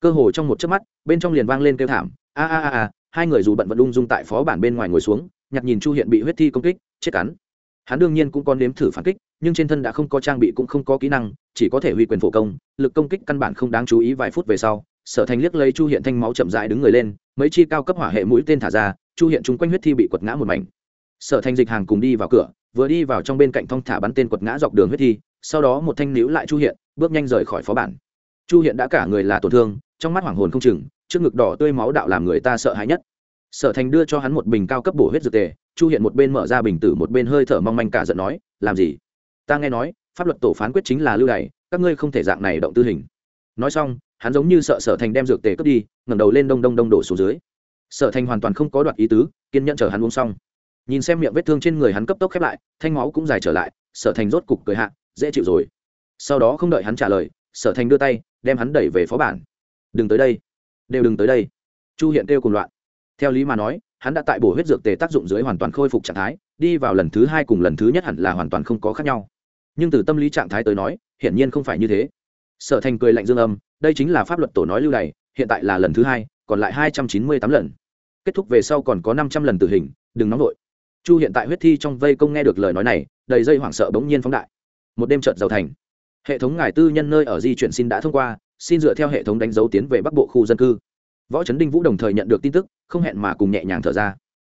Cơ hồ trong một chớp mắt, bên trong liền vang lên kêu thảm, a a a a, hai người dù bận vẫn ung dung tại phó bản bên ngoài ngồi xuống, nhặt nhìn chu hiện bị huyết thi công kích, chết cắn. Hắn đương nhiên cũng có nếm thử phản kích, nhưng trên thân đã không có trang bị cũng không có kỹ năng, chỉ có thể huy quyền phổ công, lực công kích căn bản không đáng chú ý vài phút về sau, sở thành liếc lấy chu hiện thanh máu chậm dại đứng người lên, mấy chi cao cấp hỏa hệ mũi tên thả ra, chu hiện chung quanh huyết thi bị quật ngã một mảnh sở thành dịch hàng cùng đi vào cửa, vừa đi vào trong bên cạnh thong thả bắn tên quật ngã dọc đường huyết thi, sau đó một thanh níu lại chu hiện, bước nhanh rời khỏi phó bản. Chu hiện đã cả người là tổn thương, trong mắt hoảng hồn không chừng, trước ngực đỏ tươi máu đạo làm người ta sợ hãi nhất. Sở thành đưa cho hắn một bình cao cấp bổ huyết dược tề, chu hiện một bên mở ra bình tử một bên hơi thở mong manh cả giận nói, làm gì? Ta nghe nói, pháp luật tổ phán quyết chính là lưu đày, các ngươi không thể dạng này động tư hình. Nói xong, hắn giống như sợ sở thành đem dược tề cướp đi, ngẩng đầu lên đông đông đông đổ xuống dưới. Sở thành hoàn toàn không có đoạt ý tứ, kiên nhẫn chờ hắn uống xong nhìn xem miệng vết thương trên người hắn cấp tốc khép lại, thanh máu cũng dài trở lại, sở thành rốt cục cười hạ, dễ chịu rồi. Sau đó không đợi hắn trả lời, sở thành đưa tay, đem hắn đẩy về phó bản. Đừng tới đây. Đều đừng tới đây. Chu hiện kêu cùng loạn. Theo lý mà nói, hắn đã tại bổ huyết dược tề tác dụng dưới hoàn toàn khôi phục trạng thái, đi vào lần thứ hai cùng lần thứ nhất hẳn là hoàn toàn không có khác nhau. Nhưng từ tâm lý trạng thái tới nói, hiển nhiên không phải như thế. Sở thành cười lạnh dương âm, đây chính là pháp luật tổ nói lưu này hiện tại là lần thứ hai, còn lại hai trăm chín mươi tám lần. Kết thúc về sau còn có năm trăm lần tử hình, đừng nóng vội chu hiện tại huyết thi trong vây công nghe được lời nói này, đầy dây hoảng sợ bỗng nhiên phóng đại. Một đêm trợt giàu thành. Hệ thống ngài tư nhân nơi ở di chuyển xin đã thông qua, xin dựa theo hệ thống đánh dấu tiến về bắc bộ khu dân cư. Võ trấn đinh vũ đồng thời nhận được tin tức, không hẹn mà cùng nhẹ nhàng thở ra.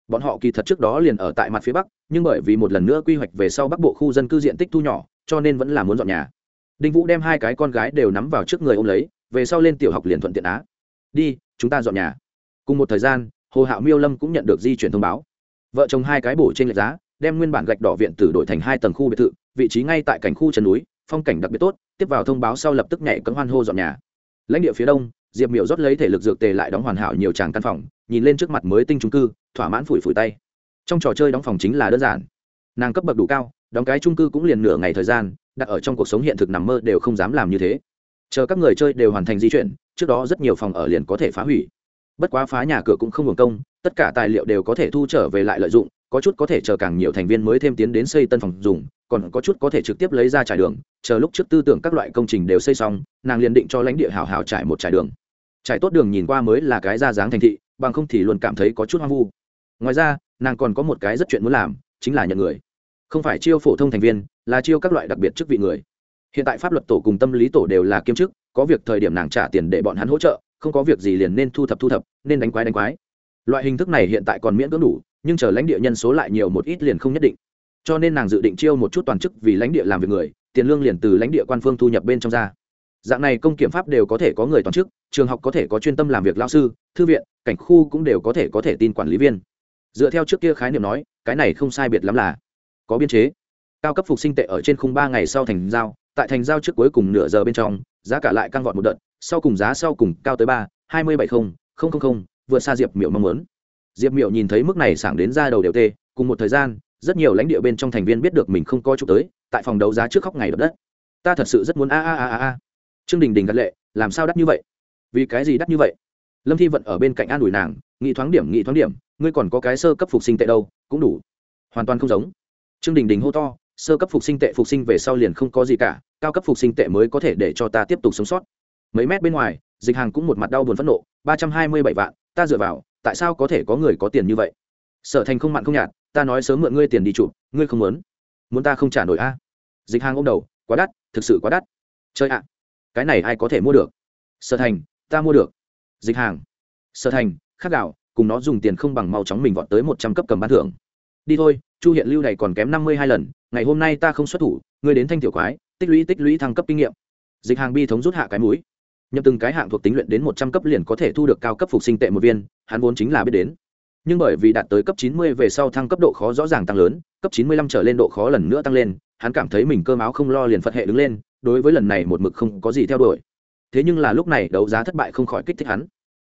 Bọn họ kỳ thật trước đó liền ở tại mặt phía bắc, nhưng bởi vì một lần nữa quy hoạch về sau bắc bộ khu dân cư diện tích thu nhỏ, cho nên vẫn là muốn dọn nhà. Đinh vũ đem hai cái con gái đều nắm vào trước người ô m lấy, về sau lên tiểu học liền thuận tiện á. Đi, chúng ta dọn nhà. Cùng một thời gian, hồ hạo miêu lâm cũng nhận được di chuyển thông báo vợ chồng hai cái bổ trên lệch giá, đem nguyên bản gạch đỏ viện tử đổi thành hai tầng khu biệt thự, vị trí ngay tại cảnh khu chân núi, phong cảnh đặc biệt tốt, tiếp vào thông báo sau lập tức nhảy cấm hoan hô dọn nhà. Lãnh địa phía đông, diệp miểu rót lấy thể lực dược tề lại đóng hoàn hảo nhiều tràng căn phòng, nhìn lên trước mặt mới tinh trung cư, thỏa mãn phủi phủi tay. Trong trò chơi đóng phòng chính là đơn giản. Nàng cấp bậc đủ cao, đóng cái trung cư cũng liền nửa ngày thời gian, đặt ở trong cuộc sống hiện thực nằm mơ đều không dám làm như thế. Chờ các người chơi đều hoàn thành di chuyển, trước đó rất nhiều phòng ở liền có thể phá hủy bất quá phá nhà cửa cũng không hưởng công, tất cả tài liệu đều có thể thu trở về lại lợi dụng, có chút có thể chờ càng nhiều thành viên mới thêm tiến đến xây tân phòng dùng, còn có chút có thể trực tiếp lấy ra trải đường, chờ lúc trước tư tưởng các loại công trình đều xây xong, nàng liền định cho lãnh địa hào hào trải một trải đường. Trải tốt đường nhìn qua mới là cái ra dáng thành thị, bằng không thì luôn cảm thấy có chút hoang vu. Ngoài ra, nàng còn có một cái rất chuyện muốn làm, chính là nhận người. Không phải chiêu phổ thông thành viên, là chiêu các loại đặc biệt chức vị người. Hiện tại pháp luật tổ cùng tâm lý tổ đều là kiêm chức, có việc thời điểm nàng trả tiền để bọn hắn hỗ trợ không có việc gì liền nên thu thập thu thập, nên đánh quái đánh quái. Loại hình thức này hiện tại còn miễn cưỡng đủ, nhưng chờ lãnh địa nhân số lại nhiều một ít liền không nhất định. Cho nên nàng dự định chiêu một chút toàn chức vì lãnh địa làm việc người, tiền lương liền từ lãnh địa quan phương thu nhập bên trong ra. Dạng này công kiểm pháp đều có thể có người toàn chức, trường học có thể có chuyên tâm làm việc lao sư, thư viện, cảnh khu cũng đều có thể có thể tin quản lý viên. Dựa theo trước kia khái niệm nói, cái này không sai biệt lắm là có biên chế. Cao cấp phục sinh tệ ở trên khung ba ngày sau thành giao, tại thành giao trước cuối cùng nửa giờ bên trong, giá cả lại căng vọt một đợt sau cùng giá sau cùng cao tới ba, hai mươi bảy không không không không, vượt xa diệp miệu mong muốn. Diệp miệu nhìn thấy mức này sảng đến ra đầu đều tê, cùng một thời gian, rất nhiều lãnh địa bên trong thành viên biết được mình không coi chụp tới, tại phòng đấu giá trước khóc ngày đập đất. Ta thật sự rất muốn a a a a a. Trương đình đình gật lệ, làm sao đắt như vậy? Vì cái gì đắt như vậy? Lâm thi vận ở bên cạnh an ủi nàng, nghị thoáng điểm, nghị thoáng điểm, ngươi còn có cái sơ cấp phục sinh tệ đâu, cũng đủ. Hoàn toàn không giống. Trương đình đình hô to, sơ cấp phục sinh tệ phục sinh về sau liền không có gì cả, cao cấp phục sinh tệ mới có thể để cho ta tiếp tục sống sót mấy mét bên ngoài, dịch hàng cũng một mặt đau buồn phẫn nộ, ba trăm hai mươi bảy vạn, ta dựa vào, tại sao có thể có người có tiền như vậy? Sở thành không mặn không nhạt, ta nói sớm mượn ngươi tiền đi chụp, ngươi không muốn. Muốn ta không trả nổi a? Dịch hàng ôm đầu, quá đắt, thực sự quá đắt. Chơi ạ, cái này ai có thể mua được? Sở thành, ta mua được. Dịch hàng. Sở thành khắc gạo, cùng nó dùng tiền không bằng mau chóng mình vọt tới một trăm cấp cầm bán thưởng. Đi thôi, chu hiện lưu này còn kém năm mươi hai lần, ngày hôm nay ta không xuất thủ, ngươi đến thanh tiểu quái, tích lũy tích lũy thăng cấp kinh nghiệm. Dịch hàng bi thống rút hạ cái mũi nhập từng cái hạng thuộc tính luyện đến một trăm cấp liền có thể thu được cao cấp phục sinh tệ một viên, hắn vốn chính là biết đến. Nhưng bởi vì đạt tới cấp chín mươi về sau thăng cấp độ khó rõ ràng tăng lớn, cấp chín mươi lăm trở lên độ khó lần nữa tăng lên, hắn cảm thấy mình cơm áo không lo liền phật hệ đứng lên, đối với lần này một mực không có gì theo đuổi. Thế nhưng là lúc này đấu giá thất bại không khỏi kích thích hắn.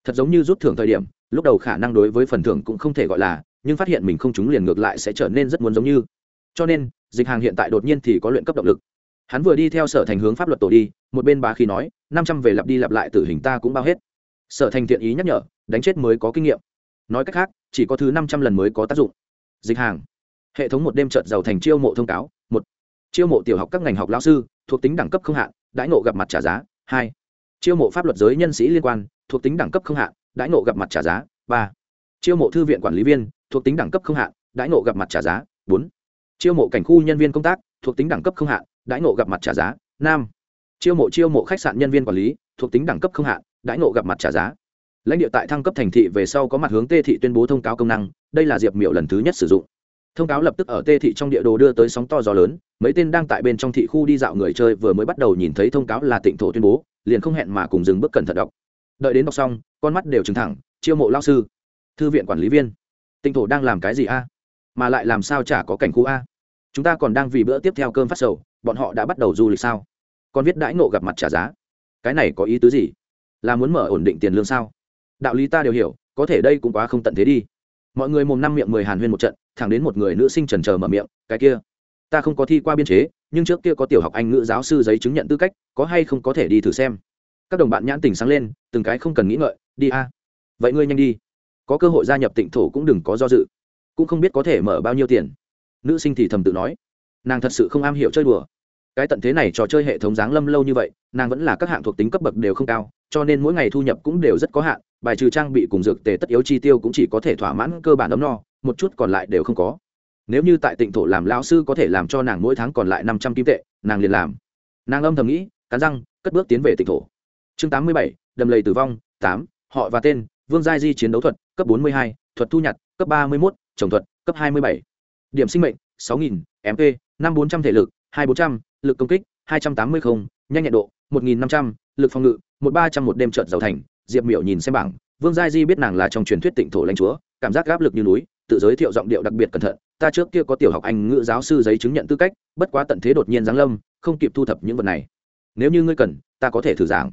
Thật giống như rút thưởng thời điểm, lúc đầu khả năng đối với phần thưởng cũng không thể gọi là, nhưng phát hiện mình không trúng liền ngược lại sẽ trở nên rất muốn giống như. Cho nên, dịch hàng hiện tại đột nhiên thì có luyện cấp động lực hắn vừa đi theo sở thành hướng pháp luật tổ đi, một bên bá khí nói, năm trăm về lặp đi lặp lại tử hình ta cũng bao hết. Sở thành thiện ý nhắc nhở, đánh chết mới có kinh nghiệm. Nói cách khác, chỉ có thứ năm trăm lần mới có tác dụng. Dịch hàng. Hệ thống một đêm trợt giàu thành chiêu mộ thông cáo, một. Chiêu mộ tiểu học các ngành học lao sư, thuộc tính đẳng cấp không hạn, đãi nộ gặp mặt trả giá, hai. Chiêu mộ pháp luật giới nhân sĩ liên quan, thuộc tính đẳng cấp không hạn, đãi nộ gặp mặt trả giá, ba. Chiêu mộ thư viện quản lý viên, thuộc tính đẳng cấp không hạn, đãi nộ gặp mặt trả giá, bốn. Chiêu mộ cảnh khu nhân viên công tác, thuộc tính đẳng cấp không hạn đãi nộ gặp mặt trả giá nam, chiêu mộ chiêu mộ khách sạn nhân viên quản lý thuộc tính đẳng cấp không hạn đãi nộ gặp mặt trả giá. Lãnh địa tại thăng cấp thành thị về sau có mặt hướng tê thị tuyên bố thông cáo công năng đây là diệp miểu lần thứ nhất sử dụng. Thông cáo lập tức ở tê thị trong địa đồ đưa tới sóng to gió lớn mấy tên đang tại bên trong thị khu đi dạo người chơi vừa mới bắt đầu nhìn thấy thông cáo là tịnh thổ tuyên bố liền không hẹn mà cùng dừng bước cẩn thận đọc. Đợi đến đọc xong con mắt đều trừng thẳng chiêu mộ lao sư. Thư viện quản lý viên. Tịnh thổ đang làm cái gì a? Mà lại làm sao chả có cảnh khu a? Chúng ta còn đang vì bữa tiếp theo cơm phát sầu bọn họ đã bắt đầu du lịch sao? Còn viết đãi nộ gặp mặt trả giá. Cái này có ý tứ gì? Là muốn mở ổn định tiền lương sao? Đạo lý ta đều hiểu, có thể đây cũng quá không tận thế đi. Mọi người mồm năm miệng mười hàn huyên một trận, thẳng đến một người nữ sinh trần trờ mở miệng, cái kia, ta không có thi qua biên chế, nhưng trước kia có tiểu học anh ngữ giáo sư giấy chứng nhận tư cách, có hay không có thể đi thử xem? Các đồng bạn nhãn tình sáng lên, từng cái không cần nghĩ ngợi, đi a. Vậy ngươi nhanh đi. Có cơ hội gia nhập tịnh thổ cũng đừng có do dự. Cũng không biết có thể mở bao nhiêu tiền. Nữ sinh thì thầm tự nói. Nàng thật sự không am hiểu chơi đùa cái tận thế này trò chơi hệ thống giáng lâm lâu như vậy, nàng vẫn là các hạng thuộc tính cấp bậc đều không cao, cho nên mỗi ngày thu nhập cũng đều rất có hạn, bài trừ trang bị cùng dược tề tất yếu chi tiêu cũng chỉ có thể thỏa mãn cơ bản ấm no, một chút còn lại đều không có. Nếu như tại tịnh thổ làm lão sư có thể làm cho nàng mỗi tháng còn lại năm trăm kim tệ, nàng liền làm. Nàng âm thầm nghĩ, cắn răng, cất bước tiến về tịnh thổ. Chương tám mươi bảy, đầm lầy tử vong, tám, họ và tên, vương giai di chiến đấu thuật, cấp bốn mươi hai, thuật thu nhặt, cấp ba mươi một trồng thuật, cấp hai mươi bảy. Điểm sinh mệnh, sáu nghìn mp năm bốn trăm thể lực, hai bốn trăm lực công kích hai trăm tám mươi không nhanh nhẹn độ 1500, lực phòng ngự một ba trăm một đêm chợt giàu thành. Diệp miểu nhìn xem bảng vương Gia di biết nàng là trong truyền thuyết tịnh thổ lãnh chúa cảm giác áp lực như núi tự giới thiệu giọng điệu đặc biệt cẩn thận. Ta trước kia có tiểu học anh ngữ giáo sư giấy chứng nhận tư cách bất quá tận thế đột nhiên giáng lâm không kịp thu thập những vật này. Nếu như ngươi cần ta có thể thử giảng.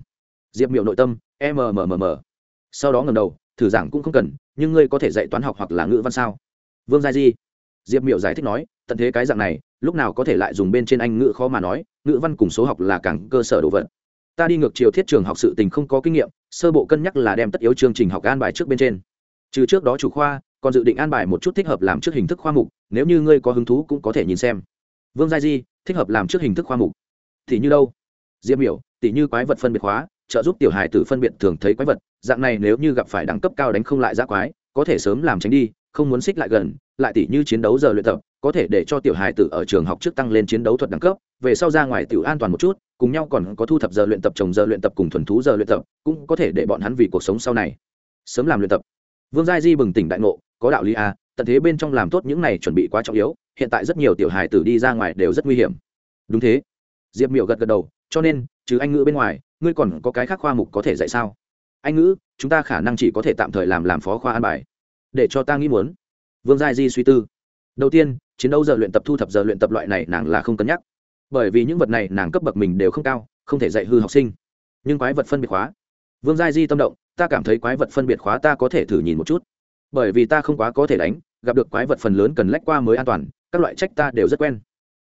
Diệp miệu nội tâm mmm sau đó ngẩng đầu thử giảng cũng không cần nhưng ngươi có thể dạy toán học hoặc là ngữ văn sao? Vương gia di diệp miệu giải thích nói tận thế cái dạng này lúc nào có thể lại dùng bên trên anh ngữ khó mà nói ngữ văn cùng số học là càng cơ sở đồ vật. Ta đi ngược chiều thiết trường học sự tình không có kinh nghiệm sơ bộ cân nhắc là đem tất yếu chương trình học an bài trước bên trên. Trừ trước đó chủ khoa còn dự định an bài một chút thích hợp làm trước hình thức khoa mục nếu như ngươi có hứng thú cũng có thể nhìn xem. Vương gia di thích hợp làm trước hình thức khoa mục. Thì như đâu? Diệp Biểu, tỷ như quái vật phân biệt hóa trợ giúp tiểu hài tử phân biệt thường thấy quái vật dạng này nếu như gặp phải đẳng cấp cao đánh không lại giác quái có thể sớm làm tránh đi không muốn xích lại gần, lại tỷ như chiến đấu giờ luyện tập, có thể để cho tiểu hài tử ở trường học trước tăng lên chiến đấu thuật đẳng cấp, về sau ra ngoài tiểu an toàn một chút, cùng nhau còn có thu thập giờ luyện tập, trồng giờ luyện tập cùng thuần thú giờ luyện tập, cũng có thể để bọn hắn vì cuộc sống sau này sớm làm luyện tập. Vương giai di bừng tỉnh đại ngộ, có đạo lý à tận thế bên trong làm tốt những này chuẩn bị quá trọng yếu, hiện tại rất nhiều tiểu hài tử đi ra ngoài đều rất nguy hiểm. Đúng thế. Diệp miểu gật gật đầu, cho nên, trừ anh ngữ bên ngoài, ngươi còn có cái khác khoa mục có thể dạy sao? Anh ngữ, chúng ta khả năng chỉ có thể tạm thời làm làm phó khoa an bài để cho ta nghĩ muốn. Vương giai di suy tư. Đầu tiên, chiến đấu giờ luyện tập thu thập giờ luyện tập loại này nàng là không cân nhắc. Bởi vì những vật này nàng cấp bậc mình đều không cao, không thể dạy hư học sinh. Nhưng quái vật phân biệt khóa. Vương giai di tâm động, ta cảm thấy quái vật phân biệt khóa ta có thể thử nhìn một chút. Bởi vì ta không quá có thể đánh, gặp được quái vật phần lớn cần lách qua mới an toàn, các loại trách ta đều rất quen.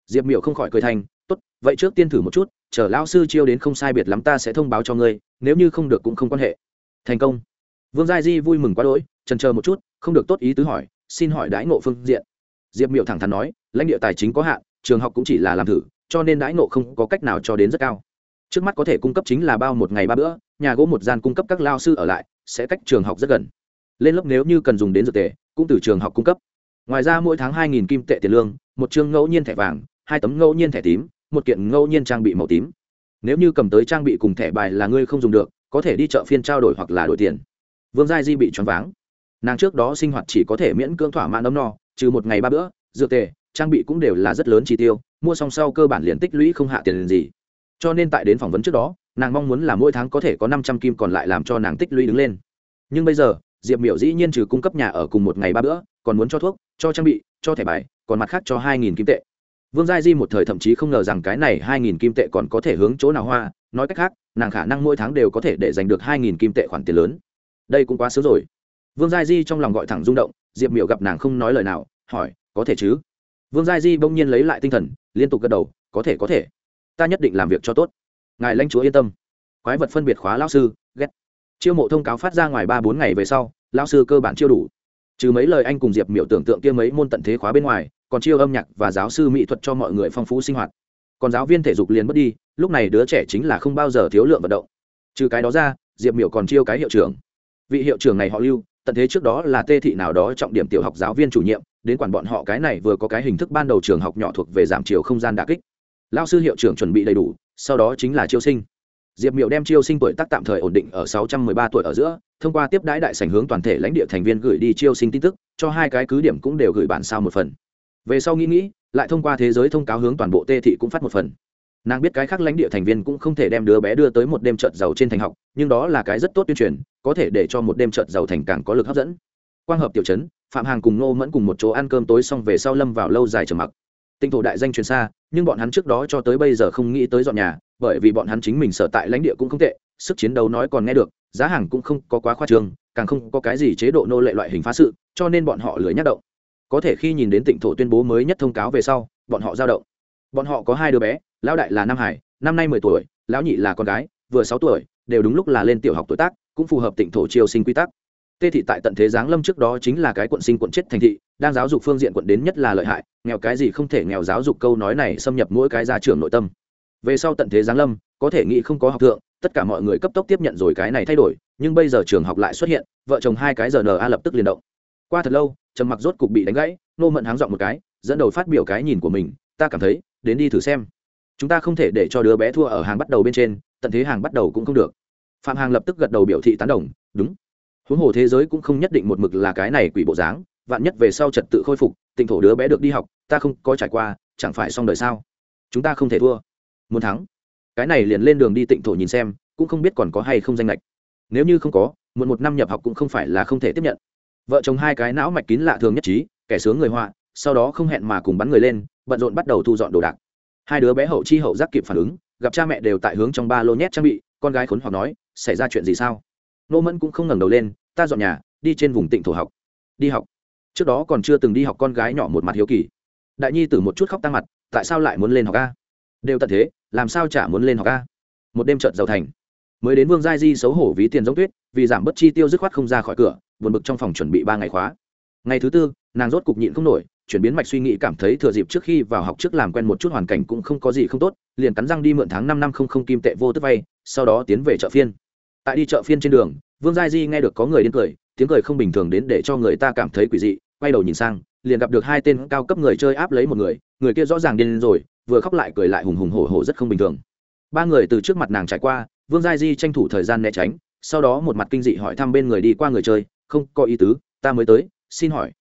Diệp miểu không khỏi cười thành, tốt, vậy trước tiên thử một chút, chờ lao sư chiêu đến không sai biệt lắm ta sẽ thông báo cho ngươi, nếu như không được cũng không quan hệ. Thành công. Vương giai di vui mừng quá đỗi trần chờ một chút không được tốt ý tứ hỏi, xin hỏi đãi ngộ phương diện. Diệp Miểu thẳng thắn nói, lãnh địa tài chính có hạn, trường học cũng chỉ là làm thử, cho nên đãi ngộ không có cách nào cho đến rất cao. Trước mắt có thể cung cấp chính là bao một ngày ba bữa, nhà gỗ một gian cung cấp các lao sư ở lại, sẽ cách trường học rất gần. Lên lớp nếu như cần dùng đến dược tề, cũng từ trường học cung cấp. Ngoài ra mỗi tháng hai nghìn kim tệ tiền lương, một chương ngẫu nhiên thẻ vàng, hai tấm ngẫu nhiên thẻ tím, một kiện ngẫu nhiên trang bị màu tím. Nếu như cầm tới trang bị cùng thẻ bài là ngươi không dùng được, có thể đi chợ phiên trao đổi hoặc là đổi tiền. Vương giai di bị choáng váng nàng trước đó sinh hoạt chỉ có thể miễn cưỡng thỏa mãn ấm no, trừ một ngày ba bữa, dược tề, trang bị cũng đều là rất lớn chi tiêu, mua xong sau cơ bản liền tích lũy không hạ tiền gì. Cho nên tại đến phỏng vấn trước đó, nàng mong muốn là mỗi tháng có thể có năm trăm kim còn lại làm cho nàng tích lũy đứng lên. Nhưng bây giờ, diệp miểu dĩ nhiên trừ cung cấp nhà ở cùng một ngày ba bữa, còn muốn cho thuốc, cho trang bị, cho thẻ bài, còn mặt khác cho hai nghìn kim tệ. Vương giai di một thời thậm chí không ngờ rằng cái này hai nghìn kim tệ còn có thể hướng chỗ nào hoa, nói cách khác, nàng khả năng mỗi tháng đều có thể để giành được hai nghìn kim tệ khoản tiền lớn. Đây cũng quá sớm rồi vương giai di trong lòng gọi thẳng rung động, diệp miểu gặp nàng không nói lời nào, hỏi, có thể chứ? Vương giai di bỗng nhiên lấy lại tinh thần, liên tục gật đầu, có thể có thể. Ta nhất định làm việc cho tốt. Ngài lãnh chúa yên tâm. Quái vật phân biệt khóa lao sư, ghét. Chiêu mộ thông cáo phát ra ngoài ba bốn ngày về sau lao sư cơ bản chiêu đủ. Trừ mấy lời anh cùng diệp miểu tưởng tượng kia mấy môn tận thế khóa bên ngoài, còn chiêu âm nhạc và giáo sư mỹ thuật cho mọi người phong phú sinh hoạt. Còn giáo viên thể dục liền mất đi, lúc này đứa trẻ chính là không bao giờ thiếu lượng vận động. Trừ cái đó ra, diệp miểu còn chiêu cái hiệu trưởng. Vị hiệu trưởng này họ lưu tận thế trước đó là tê thị nào đó trọng điểm tiểu học giáo viên chủ nhiệm, đến quản bọn họ cái này vừa có cái hình thức ban đầu trường học nhỏ thuộc về giảm chiều không gian đà kích. Lao sư hiệu trưởng chuẩn bị đầy đủ, sau đó chính là chiêu sinh. Diệp miệu đem chiêu sinh tuổi tác tạm thời ổn định ở 613 tuổi ở giữa, thông qua tiếp đãi đại sảnh hướng toàn thể lãnh địa thành viên gửi đi chiêu sinh tin tức, cho hai cái cứ điểm cũng đều gửi bản sao một phần. Về sau nghĩ nghĩ, lại thông qua thế giới thông cáo hướng toàn bộ tê thị cũng phát một phần nàng biết cái khác lãnh địa thành viên cũng không thể đem đứa bé đưa tới một đêm trợt giàu trên thành học, nhưng đó là cái rất tốt tuyên truyền, có thể để cho một đêm trợt giàu thành càng có lực hấp dẫn. Quang hợp tiểu chấn phạm hàng cùng nô mẫn cùng một chỗ ăn cơm tối xong về sau lâm vào lâu dài trầm mặc. Tinh thổ đại danh truyền xa, nhưng bọn hắn trước đó cho tới bây giờ không nghĩ tới dọn nhà, bởi vì bọn hắn chính mình sở tại lãnh địa cũng không tệ, sức chiến đấu nói còn nghe được, giá hàng cũng không có quá khoa trương, càng không có cái gì chế độ nô lệ loại hình phá sự, cho nên bọn họ lười nhắc động. Có thể khi nhìn đến tịnh thổ tuyên bố mới nhất thông cáo về sau, bọn họ giao động bọn họ có hai đứa bé, lão đại là nam hải, năm nay mười tuổi, lão nhị là con gái, vừa sáu tuổi, đều đúng lúc là lên tiểu học tuổi tác, cũng phù hợp tịnh thổ triều sinh quy tắc. Tê thị tại tận thế giáng lâm trước đó chính là cái quận sinh quận chết thành thị, đang giáo dục phương diện quận đến nhất là lợi hại, nghèo cái gì không thể nghèo giáo dục câu nói này xâm nhập mỗi cái gia trưởng nội tâm. Về sau tận thế giáng lâm, có thể nghĩ không có học thượng, tất cả mọi người cấp tốc tiếp nhận rồi cái này thay đổi, nhưng bây giờ trường học lại xuất hiện, vợ chồng hai cái giờ na lập tức liền động. Qua thật lâu, trầm mặc rốt cục bị đánh gãy, nô mận háng dọn một cái, dẫn đầu phát biểu cái nhìn của mình, ta cảm thấy đến đi thử xem. Chúng ta không thể để cho đứa bé thua ở hàng bắt đầu bên trên, tận thế hàng bắt đầu cũng không được. Phạm hàng lập tức gật đầu biểu thị tán đồng, đúng. Huống hồ thế giới cũng không nhất định một mực là cái này quỷ bộ dáng, vạn nhất về sau trật tự khôi phục tỉnh thổ đứa bé được đi học, ta không có trải qua, chẳng phải xong đời sao? Chúng ta không thể thua. Muốn thắng. Cái này liền lên đường đi tịnh thổ nhìn xem, cũng không biết còn có hay không danh lệch. Nếu như không có, muộn một năm nhập học cũng không phải là không thể tiếp nhận. Vợ chồng hai cái não mạch kín lạ thường nhất trí, kẻ sướng người họa, sau đó không hẹn mà cùng bắn người lên bận rộn bắt đầu thu dọn đồ đạc. Hai đứa bé hậu chi hậu giác kịp phản ứng, gặp cha mẹ đều tại hướng trong ba lô nhét trang bị, con gái khốn hoặc nói, xảy ra chuyện gì sao? Nô mẫn cũng không ngẩng đầu lên, ta dọn nhà, đi trên vùng tịnh thổ học. Đi học? Trước đó còn chưa từng đi học con gái nhỏ một mặt hiếu kỳ. Đại nhi tử một chút khóc tăng mặt, tại sao lại muốn lên học a? Đều tận thế, làm sao chả muốn lên học a? Một đêm trợt giàu thành. Mới đến vương giai di xấu hổ ví tiền giống tuyết, vì giảm bớt chi tiêu dứt khoát không ra khỏi cửa, buồn bực trong phòng chuẩn bị ba ngày khóa. Ngày thứ tư, nàng rốt cục nhịn không nổi chuyển biến mạch suy nghĩ cảm thấy thừa dịp trước khi vào học trước làm quen một chút hoàn cảnh cũng không có gì không tốt, liền cắn răng đi mượn tháng năm năm không không kim tệ vô tức vay, sau đó tiến về chợ phiên. Tại đi chợ phiên trên đường, vương giai di nghe được có người đến cười, tiếng cười không bình thường đến để cho người ta cảm thấy quỷ dị, quay đầu nhìn sang, liền gặp được hai tên cao cấp người chơi áp lấy một người người kia rõ ràng điên rồi, vừa khóc lại cười lại hùng hùng hổ hổ rất không bình thường. Ba người từ trước mặt nàng trải qua, vương giai di tranh thủ thời gian né tránh, sau đó một mặt kinh dị hỏi thăm bên người đi qua người chơi, không có ý tứ, ta mới tới, xin hỏi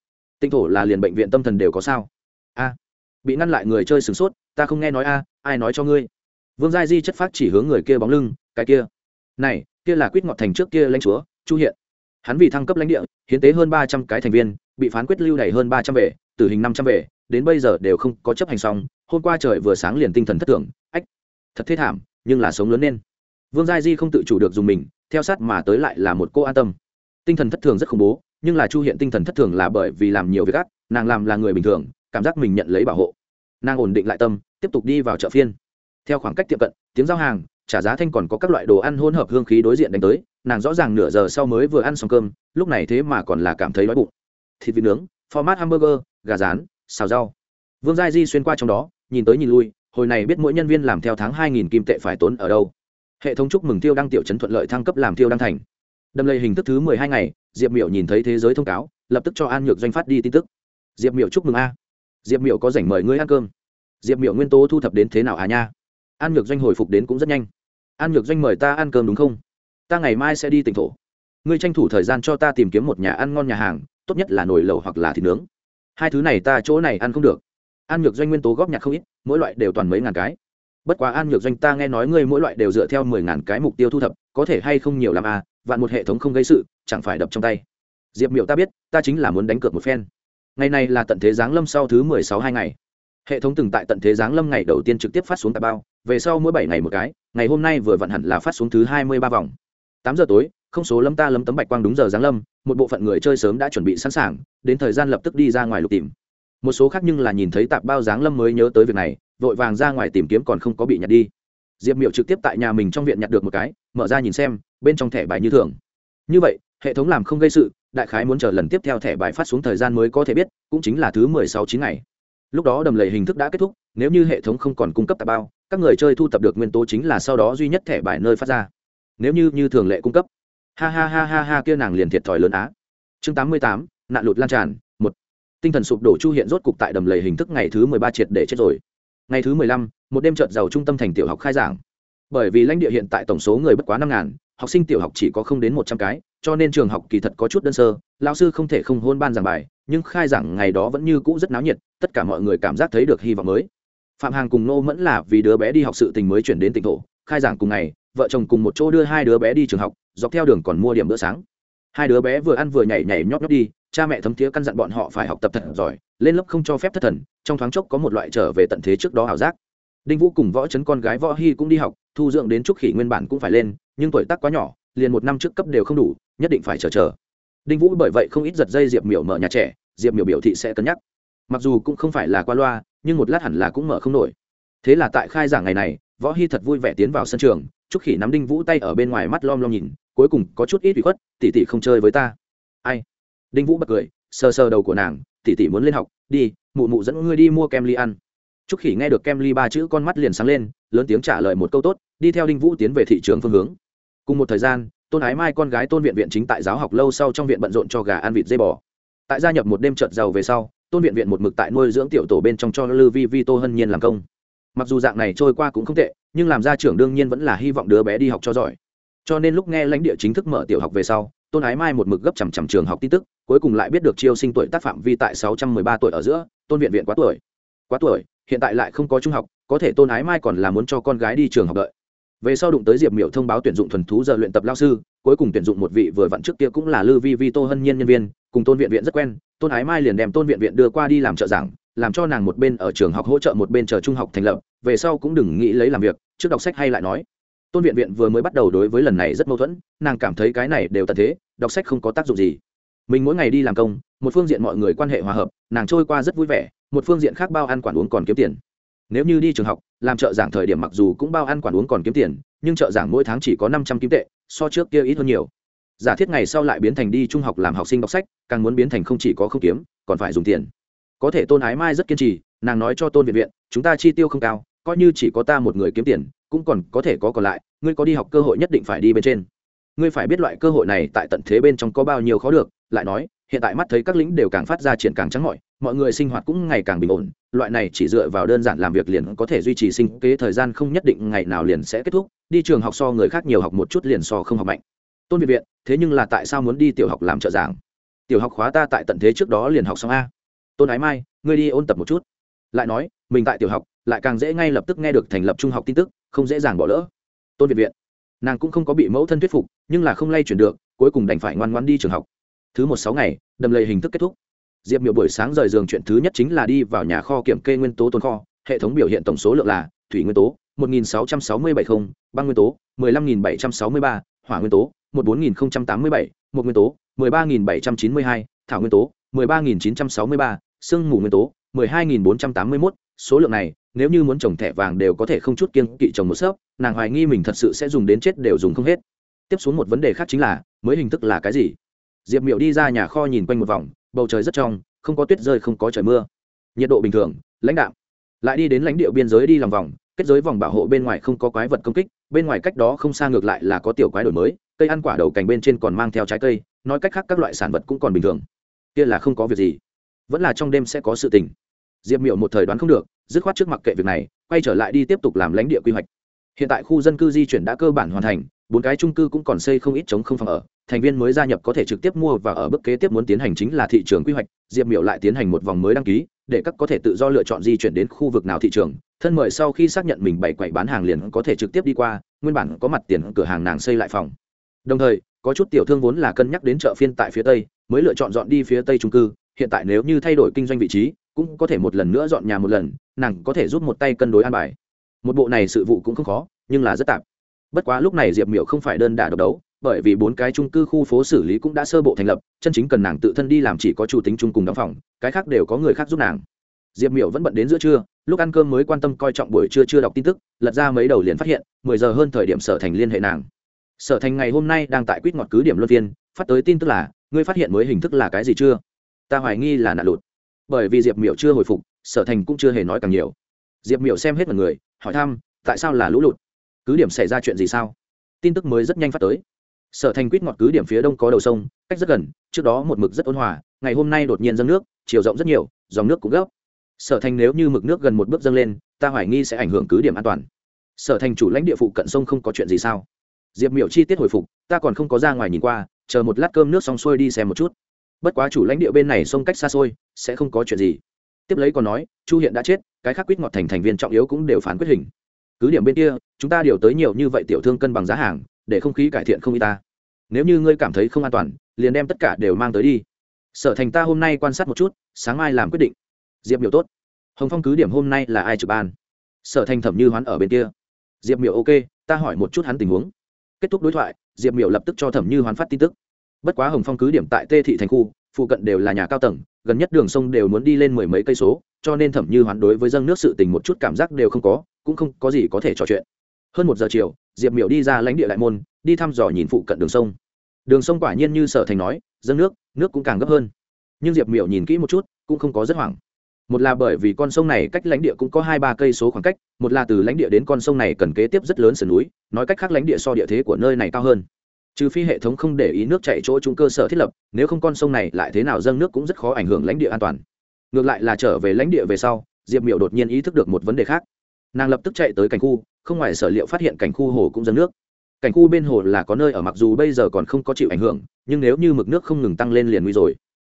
tinh thổ là liền bệnh viện tâm thần đều có sao? A, bị ngăn lại người chơi sửng sốt, ta không nghe nói a, ai nói cho ngươi? Vương giai di chất phát chỉ hướng người kia bóng lưng, cái kia. Này, kia là quýt ngọt thành trước kia lãnh chúa, chu hiện. Hắn vì thăng cấp lãnh địa, hiến tế hơn ba trăm cái thành viên, bị phán quyết lưu đày hơn ba trăm vệ, tử hình năm trăm vệ, đến bây giờ đều không có chấp hành xong, hôm qua trời vừa sáng liền tinh thần thất thường, ách, thật thế thảm, nhưng là sống lớn nên vương giai di không tự chủ được dùng mình, theo sát mà tới lại là một cô an tâm. Tinh thần thất thường rất khủng bố nhưng là chu hiện tinh thần thất thường là bởi vì làm nhiều việc ác, nàng làm là người bình thường, cảm giác mình nhận lấy bảo hộ. Nàng ổn định lại tâm, tiếp tục đi vào chợ phiên. Theo khoảng cách tiệm cận, tiếng giao hàng, trả giá thanh còn có các loại đồ ăn hỗn hợp hương khí đối diện đánh tới, nàng rõ ràng nửa giờ sau mới vừa ăn xong cơm, lúc này thế mà còn là cảm thấy đói bụng. Thịt vịt nướng, format hamburger, gà rán, xào rau. Vương giai di xuyên qua trong đó, nhìn tới nhìn lui, hồi này biết mỗi nhân viên làm theo tháng hai nghìn kim tệ phải tốn ở đâu. Hệ thống chúc mừng tiêu đăng tiểu chấn thuận lợi thăng cấp làm tiêu đăng thành đâm lây hình thức thứ mười hai ngày, diệp miểu nhìn thấy thế giới thông cáo, lập tức cho an nhược doanh phát đi tin tức. Diệp miểu chúc mừng a. Diệp miểu có rảnh mời ngươi ăn cơm. Diệp miểu nguyên tố thu thập đến thế nào à nha? An nhược doanh hồi phục đến cũng rất nhanh. An nhược doanh mời ta ăn cơm đúng không? Ta ngày mai sẽ đi tỉnh thổ. Ngươi tranh thủ thời gian cho ta tìm kiếm một nhà ăn ngon nhà hàng, tốt nhất là nồi lẩu hoặc là thịt nướng. Hai thứ này ta chỗ này ăn không được. An nhược doanh nguyên tố góp nhặt không ít, mỗi loại đều toàn mấy ngàn cái. Bất quá an nhược doanh ta nghe nói ngươi mỗi loại đều dựa theo mười ngàn cái mục tiêu thu thập, có thể hay không nhiều làm à? Vạn một hệ thống không gây sự, chẳng phải đập trong tay. Diệp miệu ta biết, ta chính là muốn đánh cược một phen. Ngày này là tận thế giáng lâm sau thứ mười sáu hai ngày. Hệ thống từng tại tận thế giáng lâm ngày đầu tiên trực tiếp phát xuống tà bao, về sau mỗi bảy ngày một cái, ngày hôm nay vừa vặn hẳn là phát xuống thứ hai mươi ba vòng. Tám giờ tối, không số lâm ta lâm tấm bạch quang đúng giờ giáng lâm, một bộ phận người chơi sớm đã chuẩn bị sẵn sàng, đến thời gian lập tức đi ra ngoài lục tìm. Một số khác nhưng là nhìn thấy tạp bao giáng lâm mới nhớ tới việc này, vội vàng ra ngoài tìm kiếm còn không có bị nhặt đi. Diệp miệu trực tiếp tại nhà mình trong viện nhặt được một cái, mở ra nhìn xem bên trong thẻ bài như thường. Như vậy, hệ thống làm không gây sự, đại khái muốn chờ lần tiếp theo thẻ bài phát xuống thời gian mới có thể biết, cũng chính là thứ mười sáu chín ngày. Lúc đó đầm lầy hình thức đã kết thúc, nếu như hệ thống không còn cung cấp tạp bao, các người chơi thu tập được nguyên tố chính là sau đó duy nhất thẻ bài nơi phát ra. Nếu như như thường lệ cung cấp. Ha ha ha ha ha, kia nàng liền thiệt thòi lớn á. Chương tám mươi tám, nạn lụt lan tràn, một. Tinh thần sụp đổ chu hiện rốt cục tại đầm lầy hình thức ngày thứ mười ba triệt để chết rồi. Ngày thứ mười lăm, một đêm trợt giàu trung tâm thành tiểu học khai giảng. Bởi vì lãnh địa hiện tại tổng số người bất quá năm ngàn học sinh tiểu học chỉ có không đến một trăm cái, cho nên trường học kỳ thật có chút đơn sơ lao sư không thể không hôn ban giảng bài, nhưng khai giảng ngày đó vẫn như cũ rất náo nhiệt, tất cả mọi người cảm giác thấy được hy vọng mới. Phạm hàng cùng nô mẫn là vì đứa bé đi học sự tình mới chuyển đến tỉnh thổ, khai giảng cùng ngày, vợ chồng cùng một chỗ đưa hai đứa bé đi trường học, dọc theo đường còn mua điểm bữa sáng. Hai đứa bé vừa ăn vừa nhảy nhảy nhóp nhóp đi, cha mẹ thấm thiế căn dặn bọn họ phải học tập thật giỏi, lên lớp không cho phép thất thần, trong thoáng chốc có một loại trở về tận thế trước đó ảo giác. Đinh vũ cùng võ chấn con gái võ hy cũng đi học, thu dưỡng đến trúc khỉ nguyên bản cũng phải lên nhưng tuổi tác quá nhỏ, liền một năm trước cấp đều không đủ, nhất định phải chờ chờ. Đinh vũ bởi vậy không ít giật dây diệp miểu mở nhà trẻ, diệp miểu biểu thị sẽ cân nhắc. Mặc dù cũng không phải là qua loa, nhưng một lát hẳn là cũng mở không nổi. Thế là tại khai giảng ngày này, võ hy thật vui vẻ tiến vào sân trường, trúc khỉ nắm đinh vũ tay ở bên ngoài mắt lom lom nhìn, cuối cùng có chút ít bị khuất tỉ tỉ không chơi với ta. Ai? Đinh vũ bật cười, sờ sờ đầu của nàng tỉ tỉ muốn lên học, đi, mụ mụ dẫn ngươi đi mua kem ly ăn. Trúc khỉ nghe được kem ly ba chữ con mắt liền sáng lên, lớn tiếng trả lời một câu tốt, đi theo đinh vũ tiến về thị trường phương hướng cùng một thời gian, tôn ái mai con gái tôn viện viện chính tại giáo học lâu sau trong viện bận rộn cho gà ăn vịt dây bò. Tại gia nhập một đêm trợt giàu về sau, tôn viện viện một mực tại nuôi dưỡng tiểu tổ bên trong cho lư vi vi tô hân nhiên làm công. Mặc dù dạng này trôi qua cũng không tệ, nhưng làm gia trưởng đương nhiên vẫn là hy vọng đứa bé đi học cho giỏi. Cho nên lúc nghe lãnh địa chính thức mở tiểu học về sau, tôn ái mai một mực gấp chằm chằm trường học tin tức, cuối cùng lại biết được chiêu sinh tuổi tác phạm vi tại sáu trăm mười ba tuổi ở giữa, tôn viện viện quá tuổi. Quá tuổi, hiện tại lại không có trung học, có thể tôn ái mai còn là muốn cho con gái đi trường học đợi về sau đụng tới diệp miểu thông báo tuyển dụng thuần thú giờ luyện tập lao sư, cuối cùng tuyển dụng một vị vừa vặn trước kia cũng là lư vi vi tô hân nhiên nhân viên, cùng tôn viện viện rất quen, tôn ái mai liền đem tôn viện viện đưa qua đi làm trợ giảng, làm cho nàng một bên ở trường học hỗ trợ một bên chờ trung học thành lập, về sau cũng đừng nghĩ lấy làm việc, trước đọc sách hay lại nói. Tôn viện viện vừa mới bắt đầu đối với lần này rất mâu thuẫn, nàng cảm thấy cái này đều tận thế, đọc sách không có tác dụng gì. Mình mỗi ngày đi làm công, một phương diện mọi người quan hệ hòa hợp, nàng trôi qua rất vui vẻ, một phương diện khác bao ăn quản uống còn kiếm tiền nếu như đi trường học, làm trợ giảng thời điểm mặc dù cũng bao ăn quản uống còn kiếm tiền, nhưng trợ giảng mỗi tháng chỉ có năm trăm kim tệ, so trước kia ít hơn nhiều. Giả thiết ngày sau lại biến thành đi trung học làm học sinh đọc sách, càng muốn biến thành không chỉ có không kiếm, còn phải dùng tiền. Có thể tôn ái mai rất kiên trì, nàng nói cho tôn viện viện, chúng ta chi tiêu không cao, coi như chỉ có ta một người kiếm tiền, cũng còn có thể có còn lại, ngươi có đi học cơ hội nhất định phải đi bên trên. Ngươi phải biết loại cơ hội này tại tận thế bên trong có bao nhiêu khó được. Lại nói hiện tại mắt thấy các lĩnh đều càng phát ra triển càng trắng mỏi, mọi người sinh hoạt cũng ngày càng bình ổn loại này chỉ dựa vào đơn giản làm việc liền có thể duy trì sinh kế thời gian không nhất định ngày nào liền sẽ kết thúc đi trường học so người khác nhiều học một chút liền so không học mạnh. Tôn việt viện thế nhưng là tại sao muốn đi tiểu học làm trợ giảng? Tiểu học khóa ta tại tận thế trước đó liền học xong a. Tôn ái mai ngươi đi ôn tập một chút. Lại nói mình tại tiểu học lại càng dễ ngay lập tức nghe được thành lập trung học tin tức không dễ dàng bỏ lỡ. Tôn việt viện nàng cũng không có bị mẫu thân thuyết phục nhưng là không lay chuyển được cuối cùng đành phải ngoan ngoan đi trường học thứ một sáu ngày, đầm lầy hình thức kết thúc. Diệp miểu buổi sáng rời giường chuyện thứ nhất chính là đi vào nhà kho kiểm kê nguyên tố tồn kho, hệ thống biểu hiện tổng số lượng là thủy nguyên tố, một nghìn sáu trăm sáu mươi bảy không, băng nguyên tố, mười lăm nghìn bảy trăm sáu mươi ba, hỏa nguyên tố, một bốn nghìn tám mươi bảy một nguyên tố, mười ba nghìn bảy trăm chín mươi hai, thảo nguyên tố, mười ba nghìn chín trăm sáu mươi ba, sương mù nguyên tố, mười hai nghìn bốn trăm tám mươi mốt. Số lượng này, nếu như muốn trồng thẻ vàng đều có thể không chút kiên kỵ trồng một sớp, nàng hoài nghi mình thật sự sẽ dùng đến chết đều dùng không hết. Tiếp xuống một vấn đề khác chính là, mới hình thức là cái gì? Diệp miệu đi ra nhà kho nhìn quanh một vòng, bầu trời rất trong, không có tuyết rơi, không có trời mưa. Nhiệt độ bình thường, lãnh đạo lại đi đến lãnh địa biên giới đi lòng vòng, kết giới vòng bảo hộ bên ngoài không có quái vật công kích, bên ngoài cách đó không xa ngược lại là có tiểu quái đổi mới, cây ăn quả đầu cành bên trên còn mang theo trái cây, nói cách khác các loại sản vật cũng còn bình thường. Kia là không có việc gì. Vẫn là trong đêm sẽ có sự tình. Diệp miệu một thời đoán không được, dứt khoát trước mặt kệ việc này, quay trở lại đi tiếp tục làm lãnh địa quy hoạch. Hiện tại khu dân cư di chuyển đã cơ bản hoàn thành, bốn cái trung cư cũng còn xây không ít chống không phòng ở thành viên mới gia nhập có thể trực tiếp mua và ở bước kế tiếp muốn tiến hành chính là thị trường quy hoạch, diệp miểu lại tiến hành một vòng mới đăng ký, để các có thể tự do lựa chọn di chuyển đến khu vực nào thị trường. Thân mời sau khi xác nhận mình bày quậy bán hàng liền có thể trực tiếp đi qua, nguyên bản có mặt tiền cửa hàng nàng xây lại phòng. Đồng thời, có chút tiểu thương vốn là cân nhắc đến chợ phiên tại phía tây, mới lựa chọn dọn đi phía tây trung cư. Hiện tại nếu như thay đổi kinh doanh vị trí, cũng có thể một lần nữa dọn nhà một lần, nàng có thể giúp một tay cân đối an bài. Một bộ này sự vụ cũng không khó, nhưng là rất tạp. Bất quá lúc này diệp miểu không phải đơn đả độc đấu bởi vì bốn cái trung cư khu phố xử lý cũng đã sơ bộ thành lập, chân chính cần nàng tự thân đi làm chỉ có chủ tính chung cùng đóng phòng, cái khác đều có người khác giúp nàng. Diệp miểu vẫn bận đến giữa trưa, lúc ăn cơm mới quan tâm coi trọng buổi trưa chưa đọc tin tức, lật ra mấy đầu liền phát hiện, mười giờ hơn thời điểm sở thành liên hệ nàng. Sở thành ngày hôm nay đang tại quýt ngọt cứ điểm luân phiên, phát tới tin tức là, ngươi phát hiện mới hình thức là cái gì chưa? Ta hoài nghi là nạn lụt. Bởi vì diệp miểu chưa hồi phục, sở thành cũng chưa hề nói càng nhiều. Diệp miểu xem hết mọi người, hỏi thăm, tại sao là lũ lụt? Cứ điểm xảy ra chuyện gì sao? Tin tức mới rất nhanh phát tới sở thành quýt ngọt cứ điểm phía đông có đầu sông, cách rất gần, trước đó một mực rất ôn hòa, ngày hôm nay đột nhiên dâng nước, chiều rộng rất nhiều, dòng nước cũng gấp. Sở thành nếu như mực nước gần một bước dâng lên, ta hoài nghi sẽ ảnh hưởng cứ điểm an toàn. Sở thành chủ lãnh địa phụ cận sông không có chuyện gì sao? Diệp miểu chi tiết hồi phục, ta còn không có ra ngoài nhìn qua, chờ một lát cơm nước xong xuôi đi xem một chút. Bất quá chủ lãnh địa bên này sông cách xa xôi, sẽ không có chuyện gì. Tiếp lấy còn nói, chu hiện đã chết, cái khác quýt ngọt thành thành viên trọng yếu cũng đều phán quyết hình. Cứ điểm bên kia, chúng ta điều tới nhiều như vậy tiểu thương cân bằng giá hàng để không khí cải thiện không y ta. Nếu như ngươi cảm thấy không an toàn, liền đem tất cả đều mang tới đi. Sở thành ta hôm nay quan sát một chút, sáng mai làm quyết định. Diệp miểu tốt. Hồng phong cứ điểm hôm nay là ai trực ban? Sở thành thẩm như hoán ở bên kia. Diệp miểu ok, ta hỏi một chút hắn tình huống. Kết thúc đối thoại, diệp miểu lập tức cho thẩm như hoán phát tin tức. Bất quá hồng phong cứ điểm tại tê thị thành khu, phụ cận đều là nhà cao tầng, gần nhất đường sông đều muốn đi lên mười mấy cây số, cho nên thẩm như hoán đối với dân nước sự tình một chút cảm giác đều không có, cũng không có gì có thể trò chuyện. Hơn một giờ chiều diệp miểu đi ra lãnh địa đại môn, đi thăm dò nhìn phụ cận đường sông. Đường sông quả nhiên như sở thành nói, dâng nước nước cũng càng gấp hơn. Nhưng diệp miểu nhìn kỹ một chút, cũng không có rất hoảng. Một là bởi vì con sông này cách lãnh địa cũng có hai ba cây số khoảng cách, một là từ lãnh địa đến con sông này cần kế tiếp rất lớn sườn núi, nói cách khác lãnh địa so địa thế của nơi này cao hơn. Trừ phi hệ thống không để ý nước chạy chỗ chúng cơ sở thiết lập, nếu không con sông này lại thế nào dâng nước cũng rất khó ảnh hưởng lãnh địa an toàn. Ngược lại là trở về lãnh địa về sau, diệp miểu đột nhiên ý thức được một vấn đề khác. Nàng lập tức chạy tới cảnh khu không ngoài sở liệu phát hiện cảnh khu hồ cũng dâng nước. Cảnh khu bên hồ là có nơi ở mặc dù bây giờ còn không có chịu ảnh hưởng, nhưng nếu như mực nước không ngừng tăng lên liền nguy rồi.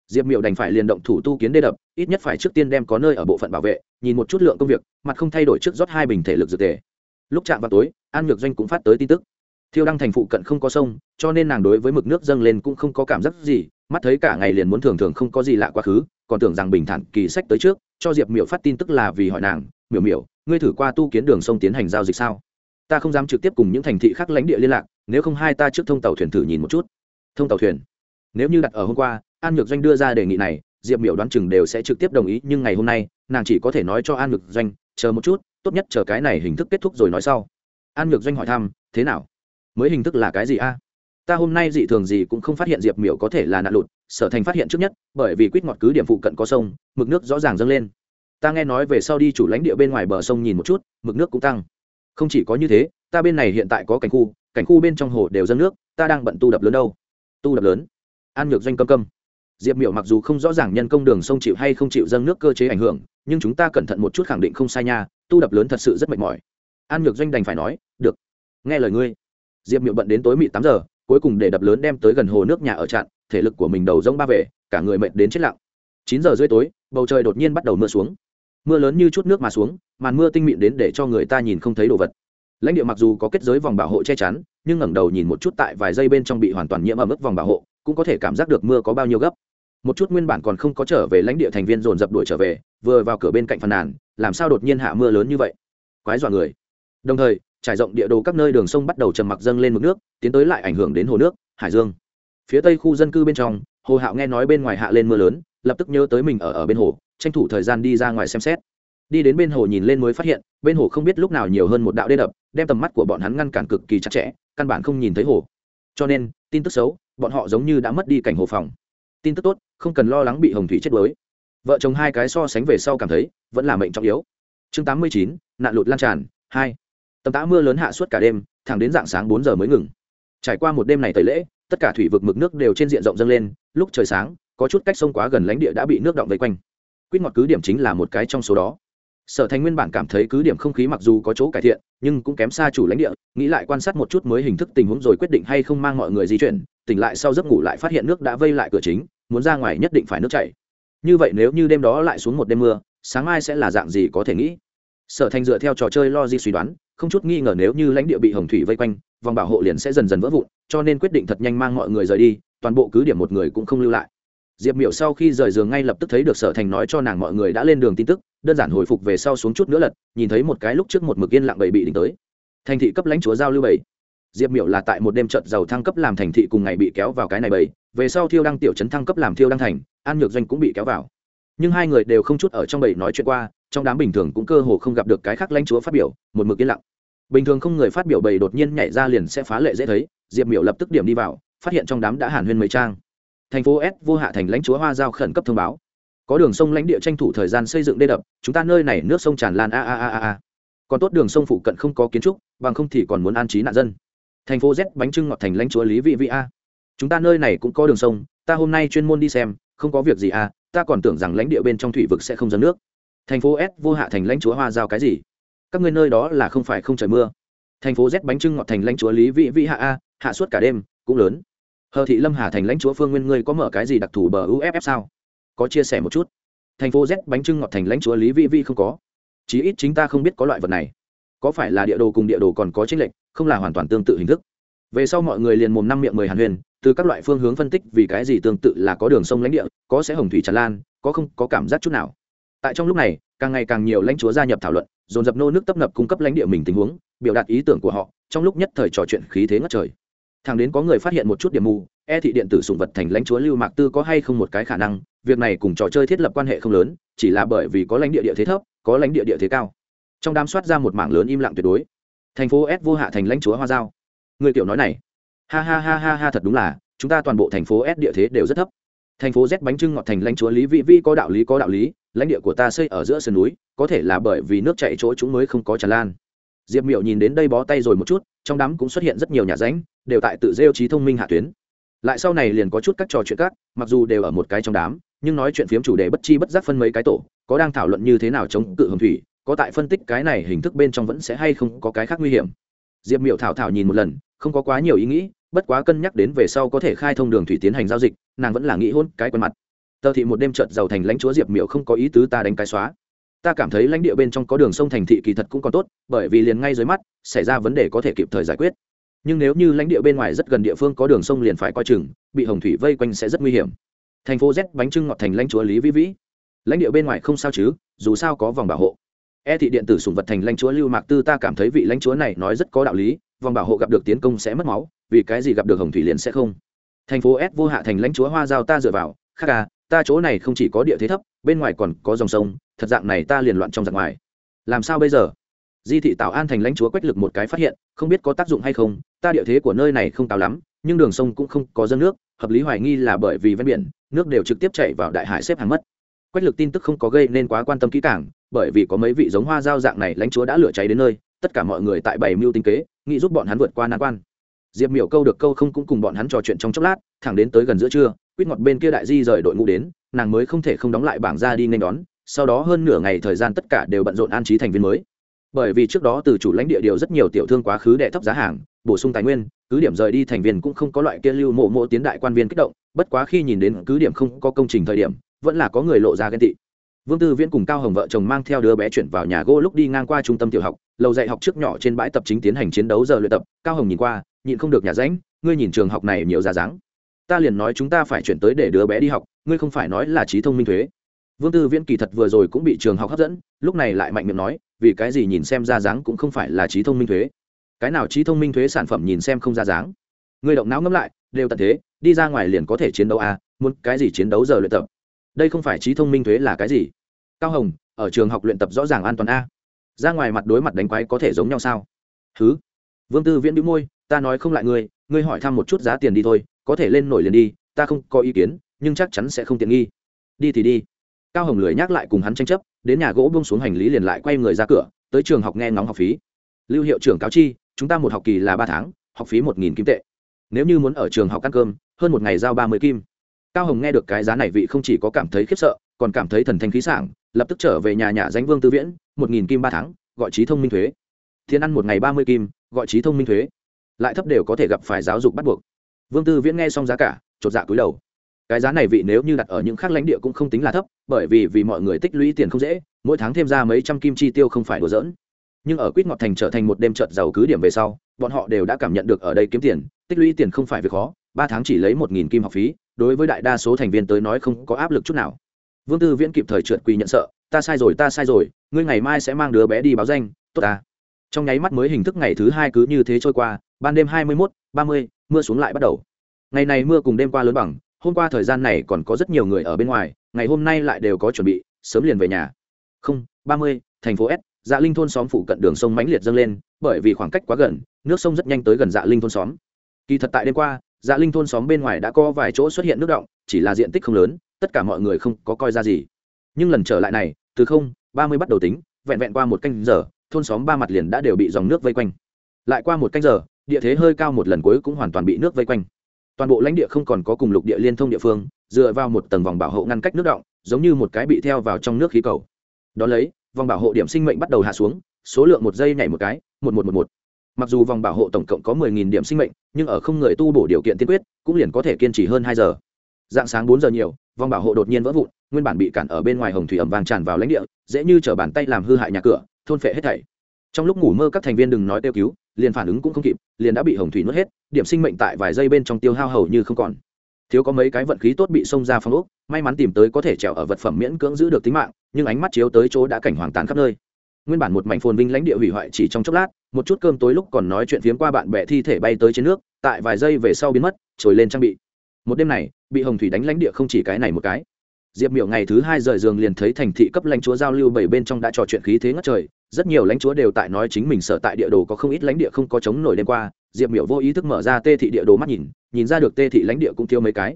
Diệp miệu đành phải liền động thủ tu kiến đê đập, ít nhất phải trước tiên đem có nơi ở bộ phận bảo vệ, nhìn một chút lượng công việc, mặt không thay đổi trước rót hai bình thể lực dược tề. Lúc chạm vào tối, an nhược doanh cũng phát tới tin tức. Thiêu đăng thành phụ cận không có sông, cho nên nàng đối với mực nước dâng lên cũng không có cảm giác gì, mắt thấy cả ngày liền muốn thường thường không có gì lạ quá khứ, còn tưởng rằng bình thản kỳ sách tới trước, cho diệp miểu phát tin tức là vì hỏi nàng, miểu miểu ngươi thử qua tu kiến đường sông tiến hành giao dịch sao? Ta không dám trực tiếp cùng những thành thị khác lãnh địa liên lạc, nếu không hai ta trước thông tàu thuyền thử nhìn một chút. Thông tàu thuyền? Nếu như đặt ở hôm qua, an nhược doanh đưa ra đề nghị này, diệp miểu đoán chừng đều sẽ trực tiếp đồng ý, nhưng ngày hôm nay, nàng chỉ có thể nói cho an nhược doanh, chờ một chút, tốt nhất chờ cái này hình thức kết thúc rồi nói sau. An nhược doanh hỏi thăm, thế nào? Mới hình thức là cái gì a? Ta hôm nay dị thường gì cũng không phát hiện diệp miểu có thể là nạn lụt, sở thành phát hiện trước nhất, bởi vì quýt ngọt cứ điểm phụ cận có sông, mực nước rõ ràng dâng lên ta nghe nói về sau đi chủ lãnh địa bên ngoài bờ sông nhìn một chút, mực nước cũng tăng. Không chỉ có như thế, ta bên này hiện tại có cảnh khu cảnh khu bên trong hồ đều dâng nước, ta đang bận tu đập lớn đâu. Tu đập lớn? An nhược doanh câm câm. Diệp miểu mặc dù không rõ ràng nhân công đường sông chịu hay không chịu dâng nước cơ chế ảnh hưởng, nhưng chúng ta cẩn thận một chút khẳng định không sai nha, tu đập lớn thật sự rất mệt mỏi. An nhược doanh đành phải nói, được, nghe lời ngươi. Diệp miểu bận đến tối mị tám giờ, cuối cùng để đập lớn đem tới gần hồ nước nhà ở trạm, thể lực của mình đầu rông ba về, cả người mệt đến chết lặng. Chín giờ rưỡi tối, bầu trời đột nhiên bắt đầu mưa xuống mưa lớn như chút nước mà xuống, màn mưa tinh mịn đến để cho người ta nhìn không thấy đồ vật. Lãnh địa mặc dù có kết giới vòng bảo hộ che chắn, nhưng ngẩng đầu nhìn một chút tại vài giây bên trong bị hoàn toàn nhiễm ẩm ướt vòng bảo hộ, cũng có thể cảm giác được mưa có bao nhiêu gấp. Một chút nguyên bản còn không có trở về lãnh địa thành viên dồn dập đuổi trở về, vừa vào cửa bên cạnh phàn nàn, làm sao đột nhiên hạ mưa lớn như vậy? Quái dọa người. Đồng thời, trải rộng địa đồ các nơi đường sông bắt đầu trầm mặc dâng lên mực nước, tiến tới lại ảnh hưởng đến hồ nước, hải dương. Phía tây khu dân cư bên trong, hồ hạo nghe nói bên ngoài hạ lên mưa lớn, lập tức nhớ tới mình ở ở bên hồ tranh thủ thời gian đi ra ngoài xem xét. Đi đến bên hồ nhìn lên mới phát hiện, bên hồ không biết lúc nào nhiều hơn một đạo đê đập, đem tầm mắt của bọn hắn ngăn cản cực kỳ chặt chẽ, căn bản không nhìn thấy hồ. Cho nên, tin tức xấu, bọn họ giống như đã mất đi cảnh hồ phòng. Tin tức tốt, không cần lo lắng bị hồng thủy chết đuối. Vợ chồng hai cái so sánh về sau cảm thấy, vẫn là mệnh trọng yếu. Chương tám mươi chín, nạn lụt lan tràn, hai. Tầm tã mưa lớn hạ suốt cả đêm, thẳng đến dạng sáng bốn giờ mới ngừng. Trải qua một đêm này tẩy lễ, tất cả thủy vực mực nước đều trên diện rộng dâng lên, lúc trời sáng, có chút cách sông quá gần lãnh địa đã bị nước động vây quanh quýt ngọt cứ điểm chính là một cái trong số đó. Sở thành nguyên bản cảm thấy cứ điểm không khí mặc dù có chỗ cải thiện, nhưng cũng kém xa chủ lãnh địa, nghĩ lại quan sát một chút mới hình thức tình huống rồi quyết định hay không mang mọi người di chuyển, tỉnh lại sau giấc ngủ lại phát hiện nước đã vây lại cửa chính, muốn ra ngoài nhất định phải nước chảy. Như vậy nếu như đêm đó lại xuống một đêm mưa, sáng mai sẽ là dạng gì có thể nghĩ? Sở thành dựa theo trò chơi lo di suy đoán, không chút nghi ngờ nếu như lãnh địa bị hồng thủy vây quanh, vòng bảo hộ liền sẽ dần dần vỡ vụn, cho nên quyết định thật nhanh mang mọi người rời đi, toàn bộ cứ điểm một người cũng không lưu lại diệp miểu sau khi rời giường ngay lập tức thấy được sở thành nói cho nàng mọi người đã lên đường tin tức, đơn giản hồi phục về sau xuống chút nữa lật, nhìn thấy một cái lúc trước một mực yên lặng bầy bị đỉnh tới. Thành thị cấp lãnh chúa giao lưu bảy diệp miểu là tại một đêm trận giàu thăng cấp làm thành thị cùng ngày bị kéo vào cái này bảy về sau thiêu đăng tiểu trấn thăng cấp làm thiêu đăng thành, an nhược doanh cũng bị kéo vào. Nhưng hai người đều không chút ở trong bảy nói chuyện qua, trong đám bình thường cũng cơ hồ không gặp được cái khác lãnh chúa phát biểu, một mực yên lặng. Bình thường không người phát biểu bầy đột nhiên nhảy ra liền sẽ phá lệ dễ thấy, diệp miểu lập tức điểm đi vào, phát hiện trong đám đã hàn huyên mấy trang thành phố s vô hạ thành lãnh chúa hoa giao khẩn cấp thông báo. Có đường sông lãnh địa tranh thủ thời gian xây dựng đê đập, chúng ta nơi này nước sông tràn lan a a a a còn tốt đường sông phụ cận không có kiến trúc, bằng không thì còn muốn an trí nạn dân. Thành phố z bánh trưng ngọt thành lãnh chúa lý vị vị a. Chúng ta nơi này cũng có đường sông, ta hôm nay chuyên môn đi xem, không có việc gì a, ta còn tưởng rằng lãnh địa bên trong thủy vực sẽ không dâng nước. Thành phố s vô hạ thành lãnh chúa hoa giao cái gì? Các ngươi nơi đó là không phải không trời mưa. Thành phố z bánh trưng ngọt thành lãnh chúa lý vị vị hạ a, hạ suốt cả đêm, cũng lớn hờ thị lâm hà thành lãnh chúa phương nguyên, ngươi có mở cái gì đặc thù bờ uff sao? Có chia sẻ một chút. Thành phố z, bánh trưng ngọt thành lãnh chúa lý Vi Vi không có. Chí ít chính ta không biết có loại vật này. Có phải là địa đồ cùng địa đồ còn có tranh lệch, không là hoàn toàn tương tự hình thức. Về sau mọi người liền mồm năm miệng mười hàn huyền, từ các loại phương hướng phân tích vì cái gì tương tự là có đường sông lãnh địa, có sẽ hồng thủy tràn lan, có không có cảm giác chút nào. Tại trong lúc này, càng ngày càng nhiều lãnh chúa gia nhập thảo luận, dồn dập nô nước tấp nập cung cấp lãnh địa mình tình huống, biểu đạt ý tưởng của họ, trong lúc nhất thời trò chuyện khí thế ngất trời thằng đến có người phát hiện một chút điểm mù e thị điện tử sùng vật thành lãnh chúa lưu mạc tư có hay không một cái khả năng, việc này cùng trò chơi thiết lập quan hệ không lớn, chỉ là bởi vì có lãnh địa địa thế thấp, có lãnh địa địa thế cao. Trong đám soát ra một mảng lớn im lặng tuyệt đối. Thành phố s vô hạ thành lãnh chúa hoa giao. Người tiểu nói này. Ha ha ha ha ha thật đúng là, chúng ta toàn bộ thành phố s địa thế đều rất thấp. Thành phố z bánh trưng ngọt thành lãnh chúa lý vị vi có đạo lý có đạo lý, lãnh địa của ta xây ở giữa sườn núi, có thể là bởi vì nước chạy chỗ chúng mới không có tràn lan. Diệp miệu nhìn đến đây bó tay rồi một chút, trong đám cũng xuất hiện rất nhiều nhà ránh đều tại tự rêu trí thông minh hạ tuyến. Lại sau này liền có chút các trò chuyện các, mặc dù đều ở một cái trong đám, nhưng nói chuyện phiếm chủ đề bất chi bất giác phân mấy cái tổ, có đang thảo luận như thế nào chống cự hồng thủy, có tại phân tích cái này hình thức bên trong vẫn sẽ hay không có cái khác nguy hiểm. Diệp miệu thảo thảo nhìn một lần, không có quá nhiều ý nghĩ, bất quá cân nhắc đến về sau có thể khai thông đường thủy tiến hành giao dịch, nàng vẫn là nghĩ hôn cái quần mặt. Tờ thị một đêm trợt giàu thành lãnh chúa diệp miệu không có ý tứ ta đánh cái xóa. Ta cảm thấy lãnh địa bên trong có đường sông thành thị kỳ thật cũng còn tốt, bởi vì liền ngay dưới mắt, xảy ra vấn đề có thể kịp thời giải quyết nhưng nếu như lãnh địa bên ngoài rất gần địa phương có đường sông liền phải coi chừng, bị hồng thủy vây quanh sẽ rất nguy hiểm. Thành phố z, bánh trưng ngọt thành lãnh chúa lý vĩ vĩ. Lãnh địa bên ngoài không sao chứ, dù sao có vòng bảo hộ. E thị điện tử sùng vật thành lãnh chúa lưu mạc tư ta cảm thấy vị lãnh chúa này nói rất có đạo lý, vòng bảo hộ gặp được tiến công sẽ mất máu, vì cái gì gặp được hồng thủy liền sẽ không. Thành phố s vô hạ thành lãnh chúa hoa giao ta dựa vào khác à ta chỗ này không chỉ có địa thế thấp, bên ngoài còn có dòng sông, thật dạng này ta liền loạn trong giặc ngoài. Làm sao bây giờ? Di thị tạo an thành lãnh chúa quách lực một cái phát hiện, không biết có tác dụng hay không, ta địa thế của nơi này không cao lắm, nhưng đường sông cũng không có dâng nước, hợp lý hoài nghi là bởi vì ven biển, nước đều trực tiếp chảy vào đại hải xếp hàng mất. Quách lực tin tức không có gây nên quá quan tâm kỹ càng, bởi vì có mấy vị giống hoa giao dạng này lãnh chúa đã lửa cháy đến nơi, tất cả mọi người tại bảy mưu tinh kế, nghĩ giúp bọn hắn vượt qua nan quan. Diệp miểu câu được câu không cũng cùng bọn hắn trò chuyện trong chốc lát, thẳng đến tới gần giữa trưa, quýt ngọt bên kia đại di rời đội ngũ đến, nàng mới không thể không đóng lại bảng ra đi nên đón, sau đó hơn nửa ngày thời gian tất cả đều bận rộn an trí thành viên mới bởi vì trước đó từ chủ lãnh địa điều rất nhiều tiểu thương quá khứ đệ thấp giá hàng, bổ sung tài nguyên, cứ điểm rời đi thành viên cũng không có loại kia lưu mộ mộ tiến đại quan viên kích động, bất quá khi nhìn đến cứ điểm không có công trình thời điểm, vẫn là có người lộ ra ghen tị. Vương tư viễn cùng cao hồng vợ chồng mang theo đứa bé chuyển vào nhà gỗ lúc đi ngang qua trung tâm tiểu học, lầu dạy học trước nhỏ trên bãi tập chính tiến hành chiến đấu giờ luyện tập, cao hồng nhìn qua, nhịn không được nhà ránh, ngươi nhìn trường học này nhiều ra dáng. Ta liền nói chúng ta phải chuyển tới để đứa bé đi học, ngươi không phải nói là trí thông minh thuế vương tư viễn kỳ thật vừa rồi cũng bị trường học hấp dẫn, lúc này lại mạnh miệng nói, vì cái gì nhìn xem ra dáng cũng không phải là trí thông minh thuế. Cái nào trí thông minh thuế sản phẩm nhìn xem không ra dáng. Người động não ngẫm lại, đều tận thế, đi ra ngoài liền có thể chiến đấu à muốn cái gì chiến đấu giờ luyện tập. Đây không phải trí thông minh thuế là cái gì? Cao hồng, ở trường học luyện tập rõ ràng an toàn a. Ra ngoài mặt đối mặt đánh quái có thể giống nhau sao? Thứ vương tư viễn bĩu môi, ta nói không lại ngươi ngươi hỏi thăm một chút giá tiền đi thôi, có thể lên nổi liền đi, ta không có ý kiến, nhưng chắc chắn sẽ không tiện nghi. Đi thì đi cao hồng lười nhắc lại cùng hắn tranh chấp, đến nhà gỗ bông xuống hành lý liền lại quay người ra cửa, tới trường học nghe ngóng học phí. Lưu hiệu trưởng cáo chi, chúng ta một học kỳ là ba tháng, học phí một nghìn kim tệ. Nếu như muốn ở trường học ăn cơm, hơn một ngày giao ba mươi kim. Cao hồng nghe được cái giá này vị không chỉ có cảm thấy khiếp sợ, còn cảm thấy thần thanh khí sảng, lập tức trở về nhà nhà danh vương tư viễn, một nghìn kim ba tháng, gọi trí thông minh thuế. Thiên ăn một ngày ba mươi kim, gọi trí thông minh thuế. Lại thấp đều có thể gặp phải giáo dục bắt buộc. Vương tư viễn nghe xong giá cả, chột dạ cúi đầu cái giá này vị nếu như đặt ở những khác lãnh địa cũng không tính là thấp, bởi vì vì mọi người tích lũy tiền không dễ, mỗi tháng thêm ra mấy trăm kim chi tiêu không phải đùa dỡn nhưng ở quýt ngọt thành trở thành một đêm trợt giàu cứ điểm về sau, bọn họ đều đã cảm nhận được ở đây kiếm tiền, tích lũy tiền không phải việc khó, ba tháng chỉ lấy một nghìn kim học phí, đối với đại đa số thành viên tới nói không có áp lực chút nào. Vương tư viễn kịp thời trượt quỳ nhận sợ, ta sai rồi, ta sai rồi, ngươi ngày mai sẽ mang đứa bé đi báo danh, tốt ta. Trong nháy mắt mới hình thức ngày thứ hai cứ như thế trôi qua, ban đêm hai mươi mốt, ba mươi, mưa xuống lại bắt đầu. Ngày này mưa cùng đêm qua lớn bằng hôm qua thời gian này còn có rất nhiều người ở bên ngoài, ngày hôm nay lại đều có chuẩn bị, sớm liền về nhà. Không, ba mươi, thành phố s dạ linh thôn xóm phụ cận đường sông mãnh liệt dâng lên, bởi vì khoảng cách quá gần, nước sông rất nhanh tới gần dạ linh thôn xóm. Kỳ thật tại đêm qua dạ linh thôn xóm bên ngoài đã có vài chỗ xuất hiện nước động, chỉ là diện tích không lớn, tất cả mọi người không có coi ra gì. Nhưng lần trở lại này, từ không, ba mươi bắt đầu tính, vẹn vẹn qua một canh giờ, thôn xóm ba mặt liền đã đều bị dòng nước vây quanh. Lại qua một canh giờ, địa thế hơi cao một lần cuối cũng hoàn toàn bị nước vây quanh toàn bộ lãnh địa không còn có cùng lục địa liên thông địa phương, dựa vào một tầng vòng bảo hộ ngăn cách nước động, giống như một cái bị theo vào trong nước khí cầu. Đ ó lấy, vòng bảo hộ điểm sinh mệnh bắt đầu hạ xuống, số lượng một giây nhảy một cái, một một một một. Mặc dù vòng bảo hộ tổng cộng có mười nghìn điểm sinh mệnh, nhưng ở không người tu bổ điều kiện tiên quyết, cũng liền có thể kiên trì hơn hai giờ. Dạng sáng bốn giờ nhiều, vòng bảo hộ đột nhiên vỡ vụn, nguyên bản bị cản ở bên ngoài hồng thủy ẩm vàng tràn vào lãnh địa, dễ như chở bàn tay làm hư hại nhà cửa, thôn phệ hết thảy. Trong lúc ngủ mơ các thành viên đừng nói kêu cứu liền phản ứng cũng không kịp, liền đã bị hồng thủy nuốt hết, điểm sinh mệnh tại vài giây bên trong tiêu hao hầu như không còn. Thiếu có mấy cái vận khí tốt bị xông ra phong ốc, may mắn tìm tới có thể trèo ở vật phẩm miễn cưỡng giữ được tính mạng, nhưng ánh mắt chiếu tới chỗ đã cảnh hoàng tàn khắp nơi. Nguyên bản một mảnh phồn vinh lãnh địa hủy hoại chỉ trong chốc lát, một chút cơm tối lúc còn nói chuyện phiếm qua bạn bè thi thể bay tới trên nước, tại vài giây về sau biến mất, trồi lên trang bị. Một đêm này, bị hồng thủy đánh lãnh địa không chỉ cái này một cái. Diệp miểu ngày thứ hai rời giường liền thấy thành thị cấp lãnh chúa giao lưu bảy bên trong đã trò chuyện khí thế ngất trời rất nhiều lãnh chúa đều tại nói chính mình sở tại địa đồ có không ít lãnh địa không có chống nổi đêm qua. Diệp miểu vô ý thức mở ra tê thị địa đồ mắt nhìn nhìn ra được tê thị lãnh địa cũng thiếu mấy cái.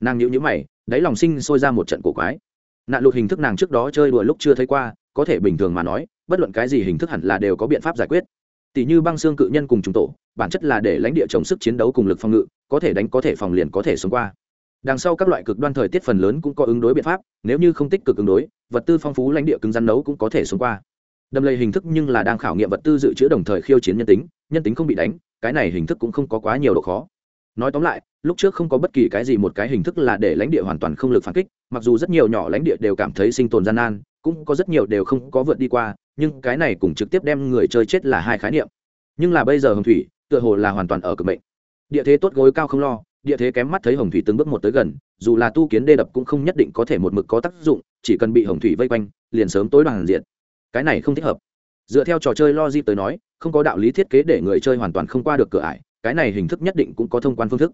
Nàng nhữ nhữ mày, đáy lòng sinh sôi ra một trận cổ quái. Nạn lụt hình thức nàng trước đó chơi đùa lúc chưa thấy qua, có thể bình thường mà nói, bất luận cái gì hình thức hẳn là đều có biện pháp giải quyết. Tỷ như băng xương cự nhân cùng chúng tổ, bản chất là để lãnh địa chống sức chiến đấu cùng lực phòng ngự, có thể đánh có thể phòng liền có thể sống qua. Đằng sau các loại cực đoan thời tiết phần lớn cũng có ứng đối biện pháp, nếu như không tích cực ứng đối, vật tư phong phú lãnh địa cứng rắn nấu cũng có thể sống qua đâm lây hình thức nhưng là đang khảo nghiệm vật tư dự trữ đồng thời khiêu chiến nhân tính nhân tính không bị đánh, cái này hình thức cũng không có quá nhiều độ khó. Nói tóm lại, lúc trước không có bất kỳ cái gì một cái hình thức là để lãnh địa hoàn toàn không lực phản kích, mặc dù rất nhiều nhỏ lãnh địa đều cảm thấy sinh tồn gian nan, cũng có rất nhiều đều không có vượt đi qua, nhưng cái này cũng trực tiếp đem người chơi chết là hai khái niệm. Nhưng là bây giờ hồng thủy, tựa hồ là hoàn toàn ở cực mệnh. Địa thế tốt gối cao không lo, địa thế kém mắt thấy hồng thủy từng bước một tới gần, dù là tu kiến đê đập cũng không nhất định có thể một mực có tác dụng, chỉ cần bị hồng thủy vây quanh, liền sớm tối đoàn diện cái này không thích hợp. Dựa theo trò chơi logic tới nói, không có đạo lý thiết kế để người chơi hoàn toàn không qua được cửa ải, cái này hình thức nhất định cũng có thông quan phương thức.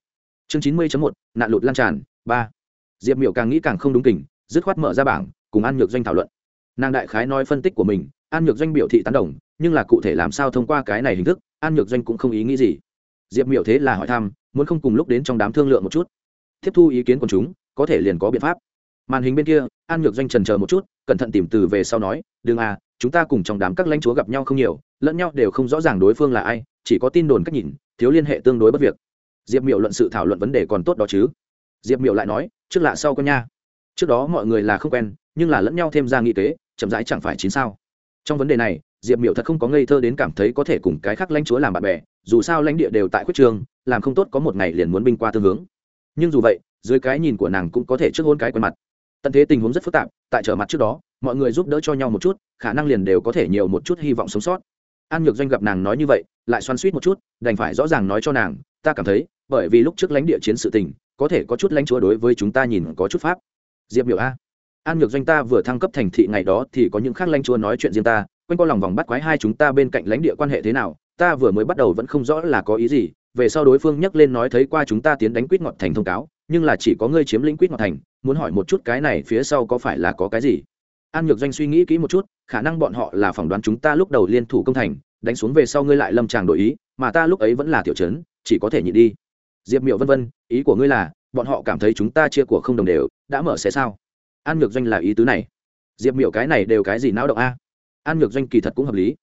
Chương chín mươi một, nạn lụt lan tràn, ba. Diệp miểu càng nghĩ càng không đúng kỉnh dứt khoát mở ra bảng, cùng an nhược doanh thảo luận. Nàng đại khái nói phân tích của mình, an nhược doanh biểu thị tán đồng, nhưng là cụ thể làm sao thông qua cái này hình thức, an nhược doanh cũng không ý nghĩ gì. Diệp miểu thế là hỏi thăm, muốn không cùng lúc đến trong đám thương lượng một chút. Tiếp thu ý kiến của chúng, có thể liền có biện pháp. Màn hình bên kia, an nhược doanh trần chờ một chút, cẩn thận tìm từ về sau nói, đừng à chúng ta cùng trong đám các lãnh chúa gặp nhau không nhiều, lẫn nhau đều không rõ ràng đối phương là ai, chỉ có tin đồn cách nhìn, thiếu liên hệ tương đối bất việc. Diệp miệu luận sự thảo luận vấn đề còn tốt đó chứ? Diệp miệu lại nói, trước lạ sau con nha. Trước đó mọi người là không quen, nhưng là lẫn nhau thêm ra nghị kế, chậm rãi chẳng phải chín sao. Trong vấn đề này, diệp miệu thật không có ngây thơ đến cảm thấy có thể cùng cái khác lãnh chúa làm bạn bè, dù sao lãnh địa đều tại quyết trường, làm không tốt có một ngày liền muốn binh qua tương hướng. Nhưng dù vậy, dưới cái nhìn của nàng cũng có thể trước hôn cái quen mặt tận thế tình huống rất phức tạp, tại trở mặt trước đó, mọi người giúp đỡ cho nhau một chút, khả năng liền đều có thể nhiều một chút hy vọng sống sót. An nhược doanh gặp nàng nói như vậy, lại xoắn suýt một chút, đành phải rõ ràng nói cho nàng, ta cảm thấy, bởi vì lúc trước lãnh địa chiến sự tình, có thể có chút lãnh chúa đối với chúng ta nhìn có chút pháp. Diệp biểu a. An nhược doanh ta vừa thăng cấp thành thị ngày đó thì có những khác lãnh chúa nói chuyện riêng ta, quanh co lòng vòng bắt quái hai chúng ta bên cạnh lãnh địa quan hệ thế nào, ta vừa mới bắt đầu vẫn không rõ là có ý gì, về sau đối phương nhắc lên nói thấy qua chúng ta tiến đánh quýt ngọt thành thông cáo, nhưng là chỉ có ngươi chiếm lĩnh quýt ngọt thành muốn hỏi một chút cái này phía sau có phải là có cái gì? An nhược doanh suy nghĩ kỹ một chút, khả năng bọn họ là phỏng đoán chúng ta lúc đầu liên thủ công thành, đánh xuống về sau ngươi lại lâm tràng đổi ý, mà ta lúc ấy vẫn là tiểu chấn chỉ có thể nhịn đi. Diệp miệu vân vân, ý của ngươi là, bọn họ cảm thấy chúng ta chia của không đồng đều, đã mở sẽ sao? An nhược doanh là ý tứ này. Diệp miệu cái này đều cái gì não động a? An nhược doanh kỳ thật cũng hợp lý.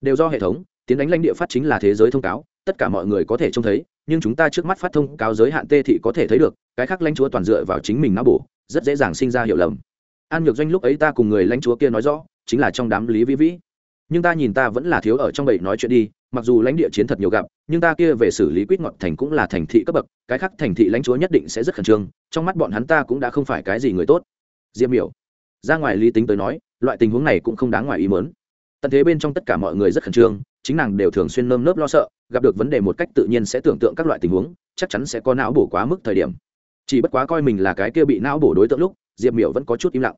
Đều do hệ thống, tiến đánh lãnh địa phát chính là thế giới thông cáo, tất cả mọi người có thể trông thấy nhưng chúng ta trước mắt phát thông cáo giới hạn tê thị có thể thấy được, cái khác lãnh chúa toàn dựa vào chính mình não bổ, rất dễ dàng sinh ra hiểu lầm. An nhược doanh lúc ấy ta cùng người lãnh chúa kia nói rõ, chính là trong đám lý vĩ vĩ. Nhưng ta nhìn ta vẫn là thiếu ở trong bầy nói chuyện đi, mặc dù lãnh địa chiến thật nhiều gặp, nhưng ta kia về xử lý quýt ngọt thành cũng là thành thị cấp bậc, cái khác thành thị lãnh chúa nhất định sẽ rất khẩn trương, trong mắt bọn hắn ta cũng đã không phải cái gì người tốt. Diêm biểu ra ngoài lý tính tới nói, loại tình huống này cũng không đáng ngoài ý mớn tận thế bên trong tất cả mọi người rất khẩn trương, chính nàng đều thường xuyên nơm nớp lo sợ, gặp được vấn đề một cách tự nhiên sẽ tưởng tượng các loại tình huống, chắc chắn sẽ có não bổ quá mức thời điểm. Chỉ bất quá coi mình là cái kia bị não bổ đối tượng lúc, diệp miểu vẫn có chút im lặng.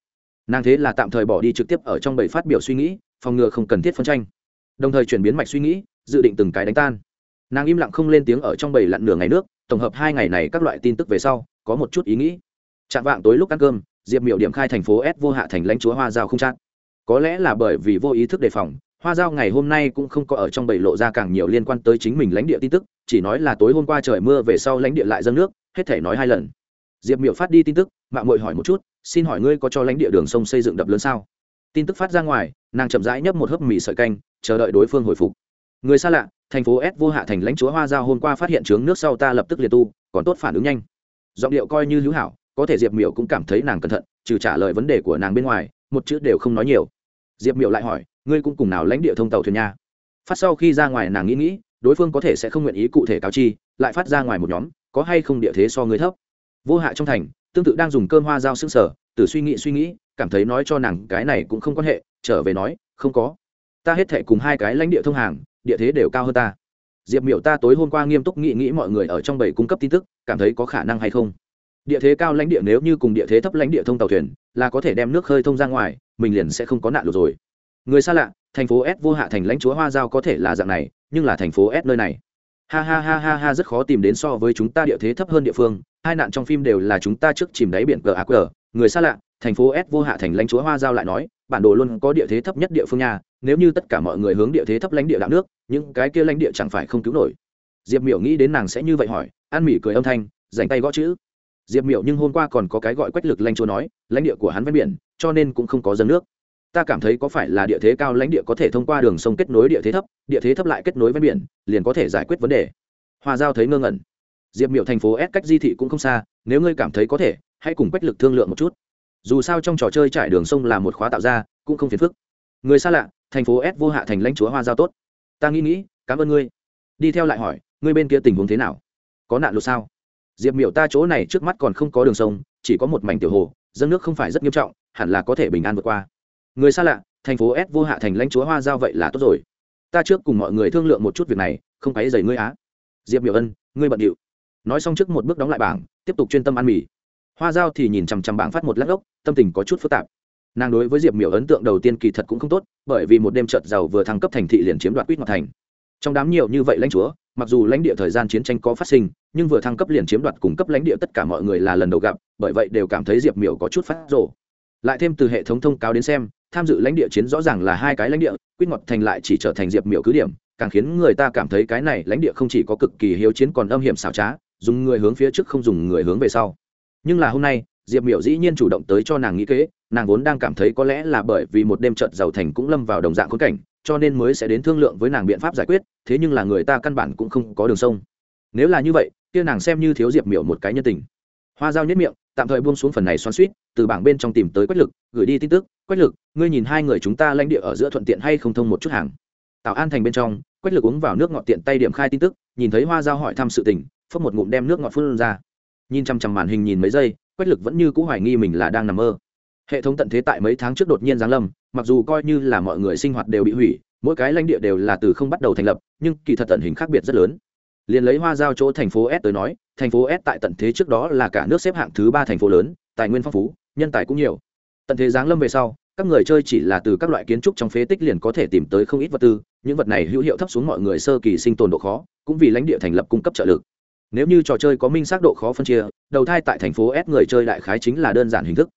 Nàng thế là tạm thời bỏ đi trực tiếp ở trong bầy phát biểu suy nghĩ, phòng ngừa không cần thiết phân tranh. Đồng thời chuyển biến mạch suy nghĩ, dự định từng cái đánh tan. Nàng im lặng không lên tiếng ở trong bầy lặn nửa ngày nước, tổng hợp hai ngày này các loại tin tức về sau, có một chút ý nghĩ. Chạm vạng tối lúc ăn cơm, diệp miểu điểm khai thành phố s vô hạ thành lãnh chúa hoa giao không chát có lẽ là bởi vì vô ý thức đề phòng, hoa giao ngày hôm nay cũng không có ở trong bầy lộ ra càng nhiều liên quan tới chính mình lãnh địa tin tức, chỉ nói là tối hôm qua trời mưa về sau lãnh địa lại dâng nước, hết thể nói hai lần. Diệp miểu phát đi tin tức mạng mội hỏi một chút, xin hỏi ngươi có cho lãnh địa đường sông xây dựng đập lớn sao? Tin tức phát ra ngoài, nàng chậm rãi nhấp một hớp mì sợi canh, chờ đợi đối phương hồi phục. Người xa lạ, thành phố s vô hạ thành lãnh chúa hoa giao hôm qua phát hiện trướng nước sau ta lập tức liệt tu, còn tốt phản ứng nhanh. Giọng điệu coi như hữu hảo, có thể diệp miểu cũng cảm thấy nàng cẩn thận, trừ trả lời vấn đề của nàng bên ngoài, một chữ đều không nói nhiều diệp miểu lại hỏi, ngươi cũng cùng nào lãnh địa thông tàu thuyền nha? Phát sau khi ra ngoài nàng nghĩ nghĩ, đối phương có thể sẽ không nguyện ý cụ thể cáo chi, lại phát ra ngoài một nhóm, có hay không địa thế so ngươi thấp. Vô hạ trong thành, tương tự đang dùng cơm hoa dao xương sở từ suy nghĩ suy nghĩ, cảm thấy nói cho nàng cái này cũng không quan hệ, trở về nói, không có. Ta hết thệ cùng hai cái lãnh địa thông hàng, địa thế đều cao hơn ta. Diệp miểu ta tối hôm qua nghiêm túc nghĩ nghĩ mọi người ở trong bảy cung cấp tin tức, cảm thấy có khả năng hay không? Địa thế cao lãnh địa nếu như cùng địa thế thấp lãnh địa thông tàu thuyền, là có thể đem nước khơi thông ra ngoài mình liền sẽ không có nạn lụt rồi. Người xa lạ, thành phố s vô hạ thành lãnh chúa hoa giao có thể là dạng này, nhưng là thành phố s nơi này. Ha ha ha ha ha, rất khó tìm đến so với chúng ta địa thế thấp hơn địa phương, hai nạn trong phim đều là chúng ta trước chìm đáy biển cờ qr người xa lạ, thành phố s vô hạ thành lãnh chúa hoa giao lại nói, bản đồ luôn có địa thế thấp nhất địa phương nhà nếu như tất cả mọi người hướng địa thế thấp lãnh địa đạo nước, những cái kia lãnh địa chẳng phải không cứu nổi. Diệp miểu nghĩ đến nàng sẽ như vậy hỏi an mỉ cười âm thanh dành tay gõ chữ. Diệp miểu nhưng hôm qua còn có cái gọi quách lực lãnh chúa nói, lãnh địa của hắn ven biển cho nên cũng không có dâng nước. Ta cảm thấy có phải là địa thế cao lãnh địa có thể thông qua đường sông kết nối địa thế thấp, địa thế thấp lại kết nối ven biển, liền có thể giải quyết vấn đề. Hoa giao thấy ngơ ngẩn. Diệp miệu thành phố s cách di thị cũng không xa, nếu ngươi cảm thấy có thể, hãy cùng quách lực thương lượng một chút. Dù sao trong trò chơi trải đường sông là một khóa tạo ra, cũng không phiền phức. Người xa lạ, thành phố s vô hạ thành lãnh chúa hoa giao tốt. Ta nghĩ nghĩ, cảm ơn ngươi. Đi theo lại hỏi, ngươi bên kia tình huống thế nào? Có nạn lụt sao? Diệp miệu ta chỗ này trước mắt còn không có đường sông, chỉ có một mảnh tiểu hồ dân nước không phải rất nghiêm trọng hẳn là có thể bình an vượt qua. Người xa lạ, thành phố s vô hạ thành lãnh chúa hoa giao vậy là tốt rồi. Ta trước cùng mọi người thương lượng một chút việc này, không phải dày ngươi á. Diệp miểu ân, ngươi bận điệu. Nói xong trước một bước đóng lại bảng, tiếp tục chuyên tâm ăn mì. Hoa giao thì nhìn chằm chằm bảng phát một lát gốc tâm tình có chút phức tạp. Nàng đối với diệp miểu ấn tượng đầu tiên kỳ thật cũng không tốt, bởi vì một đêm trợt giàu vừa thăng cấp thành thị liền chiếm đoạt quýt ngọc thành. Trong đám nhiều như vậy lãnh chúa, mặc dù lãnh địa thời gian chiến tranh có phát sinh, nhưng vừa thăng cấp liền chiếm đoạt cung cấp lãnh địa tất cả mọi người là lần đầu gặp, bởi vậy đều cảm thấy diệp miểu có chút phát rộ lại thêm từ hệ thống thông cáo đến xem, tham dự lãnh địa chiến rõ ràng là hai cái lãnh địa quyết ngọt thành lại chỉ trở thành diệp miểu cứ điểm, càng khiến người ta cảm thấy cái này lãnh địa không chỉ có cực kỳ hiếu chiến còn âm hiểm xảo trá, dùng người hướng phía trước không dùng người hướng về sau. Nhưng là hôm nay, diệp miểu dĩ nhiên chủ động tới cho nàng nghĩ kế, nàng vốn đang cảm thấy có lẽ là bởi vì một đêm trận giàu thành cũng lâm vào đồng dạng khốn cảnh, cho nên mới sẽ đến thương lượng với nàng biện pháp giải quyết, thế nhưng là người ta căn bản cũng không có đường sông. Nếu là như vậy, kia nàng xem như thiếu diệp miểu một cái nhân tình. Hoa giao nhất miệng tạm thời buông xuống phần này xoắn suýt, từ bảng bên trong tìm tới quách lực, gửi đi tin tức, quách lực, ngươi nhìn hai người chúng ta lãnh địa ở giữa thuận tiện hay không thông một chút hàng? Tào an thành bên trong, quách lực uống vào nước ngọt tiện tay điểm khai tin tức, nhìn thấy hoa giao hỏi thăm sự tình phất một ngụm đem nước ngọt phun ra. Nhìn chăm chăm màn hình nhìn mấy giây, quách lực vẫn như cũ hoài nghi mình là đang nằm mơ. Hệ thống tận thế tại mấy tháng trước đột nhiên giáng lâm, mặc dù coi như là mọi người sinh hoạt đều bị hủy, mỗi cái lãnh địa đều là từ không bắt đầu thành lập, nhưng kỳ thật tận hình khác biệt rất lớn liền lấy hoa giao chỗ thành phố s tới nói, thành phố s tại tận thế trước đó là cả nước xếp hạng thứ ba thành phố lớn, tài nguyên phong phú, nhân tài cũng nhiều. Tận thế giáng lâm về sau, các người chơi chỉ là từ các loại kiến trúc trong phế tích liền có thể tìm tới không ít vật tư, những vật này hữu hiệu thấp xuống mọi người sơ kỳ sinh tồn độ khó, cũng vì lãnh địa thành lập cung cấp trợ lực. Nếu như trò chơi có minh xác độ khó phân chia, đầu thai tại thành phố s người chơi đại khái chính là đơn giản hình thức.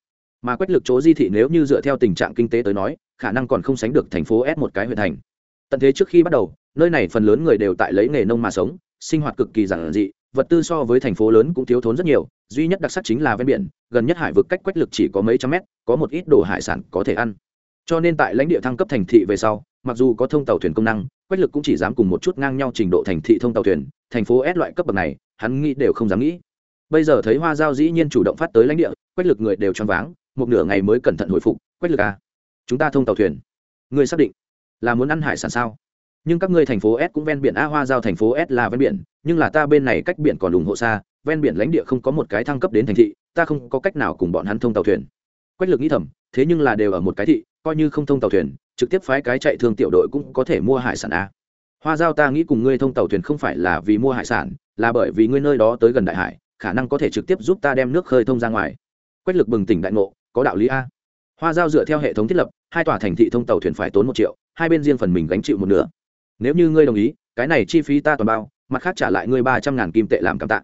Mà quách lực chỗ di thị nếu như dựa theo tình trạng kinh tế tới nói, khả năng còn không sánh được thành phố s một cái huyện thành. Tận thế trước khi bắt đầu, nơi này phần lớn người đều tại lấy nghề nông mà sống sinh hoạt cực kỳ giản dị, vật tư so với thành phố lớn cũng thiếu thốn rất nhiều, duy nhất đặc sắc chính là ven biển, gần nhất hải vực cách quách lực chỉ có mấy trăm mét, có một ít đồ hải sản có thể ăn. Cho nên tại lãnh địa thăng cấp thành thị về sau, mặc dù có thông tàu thuyền công năng, quách lực cũng chỉ dám cùng một chút ngang nhau trình độ thành thị thông tàu thuyền, thành phố s loại cấp bậc này, hắn nghĩ đều không dám nghĩ. Bây giờ thấy hoa giao dĩ nhiên chủ động phát tới lãnh địa, quách lực người đều choáng váng, một nửa ngày mới cẩn thận hồi phục, quách lực à chúng ta thông tàu thuyền người xác định là muốn ăn hải sản sao? Nhưng các ngươi thành phố s cũng ven biển a hoa giao thành phố s là ven biển, nhưng là ta bên này cách biển còn ủng hộ xa, ven biển lãnh địa không có một cái thăng cấp đến thành thị, ta không có cách nào cùng bọn hắn thông tàu thuyền. Quách lực nghĩ thầm, thế nhưng là đều ở một cái thị, coi như không thông tàu thuyền, trực tiếp phái cái chạy thương tiểu đội cũng có thể mua hải sản a. Hoa giao ta nghĩ cùng ngươi thông tàu thuyền không phải là vì mua hải sản, là bởi vì ngươi nơi đó tới gần đại hải, khả năng có thể trực tiếp giúp ta đem nước khơi thông ra ngoài. Quách lực bừng tỉnh đại ngộ, có đạo lý a. Hoa giao dựa theo hệ thống thiết lập, hai tòa thành thị thông tàu thuyền phải tốn một triệu, hai bên riêng phần mình gánh chịu một nửa nếu như ngươi đồng ý, cái này chi phí ta toàn bao, mặt khác trả lại ngươi ba trăm ngàn kim tệ làm cảm tạ.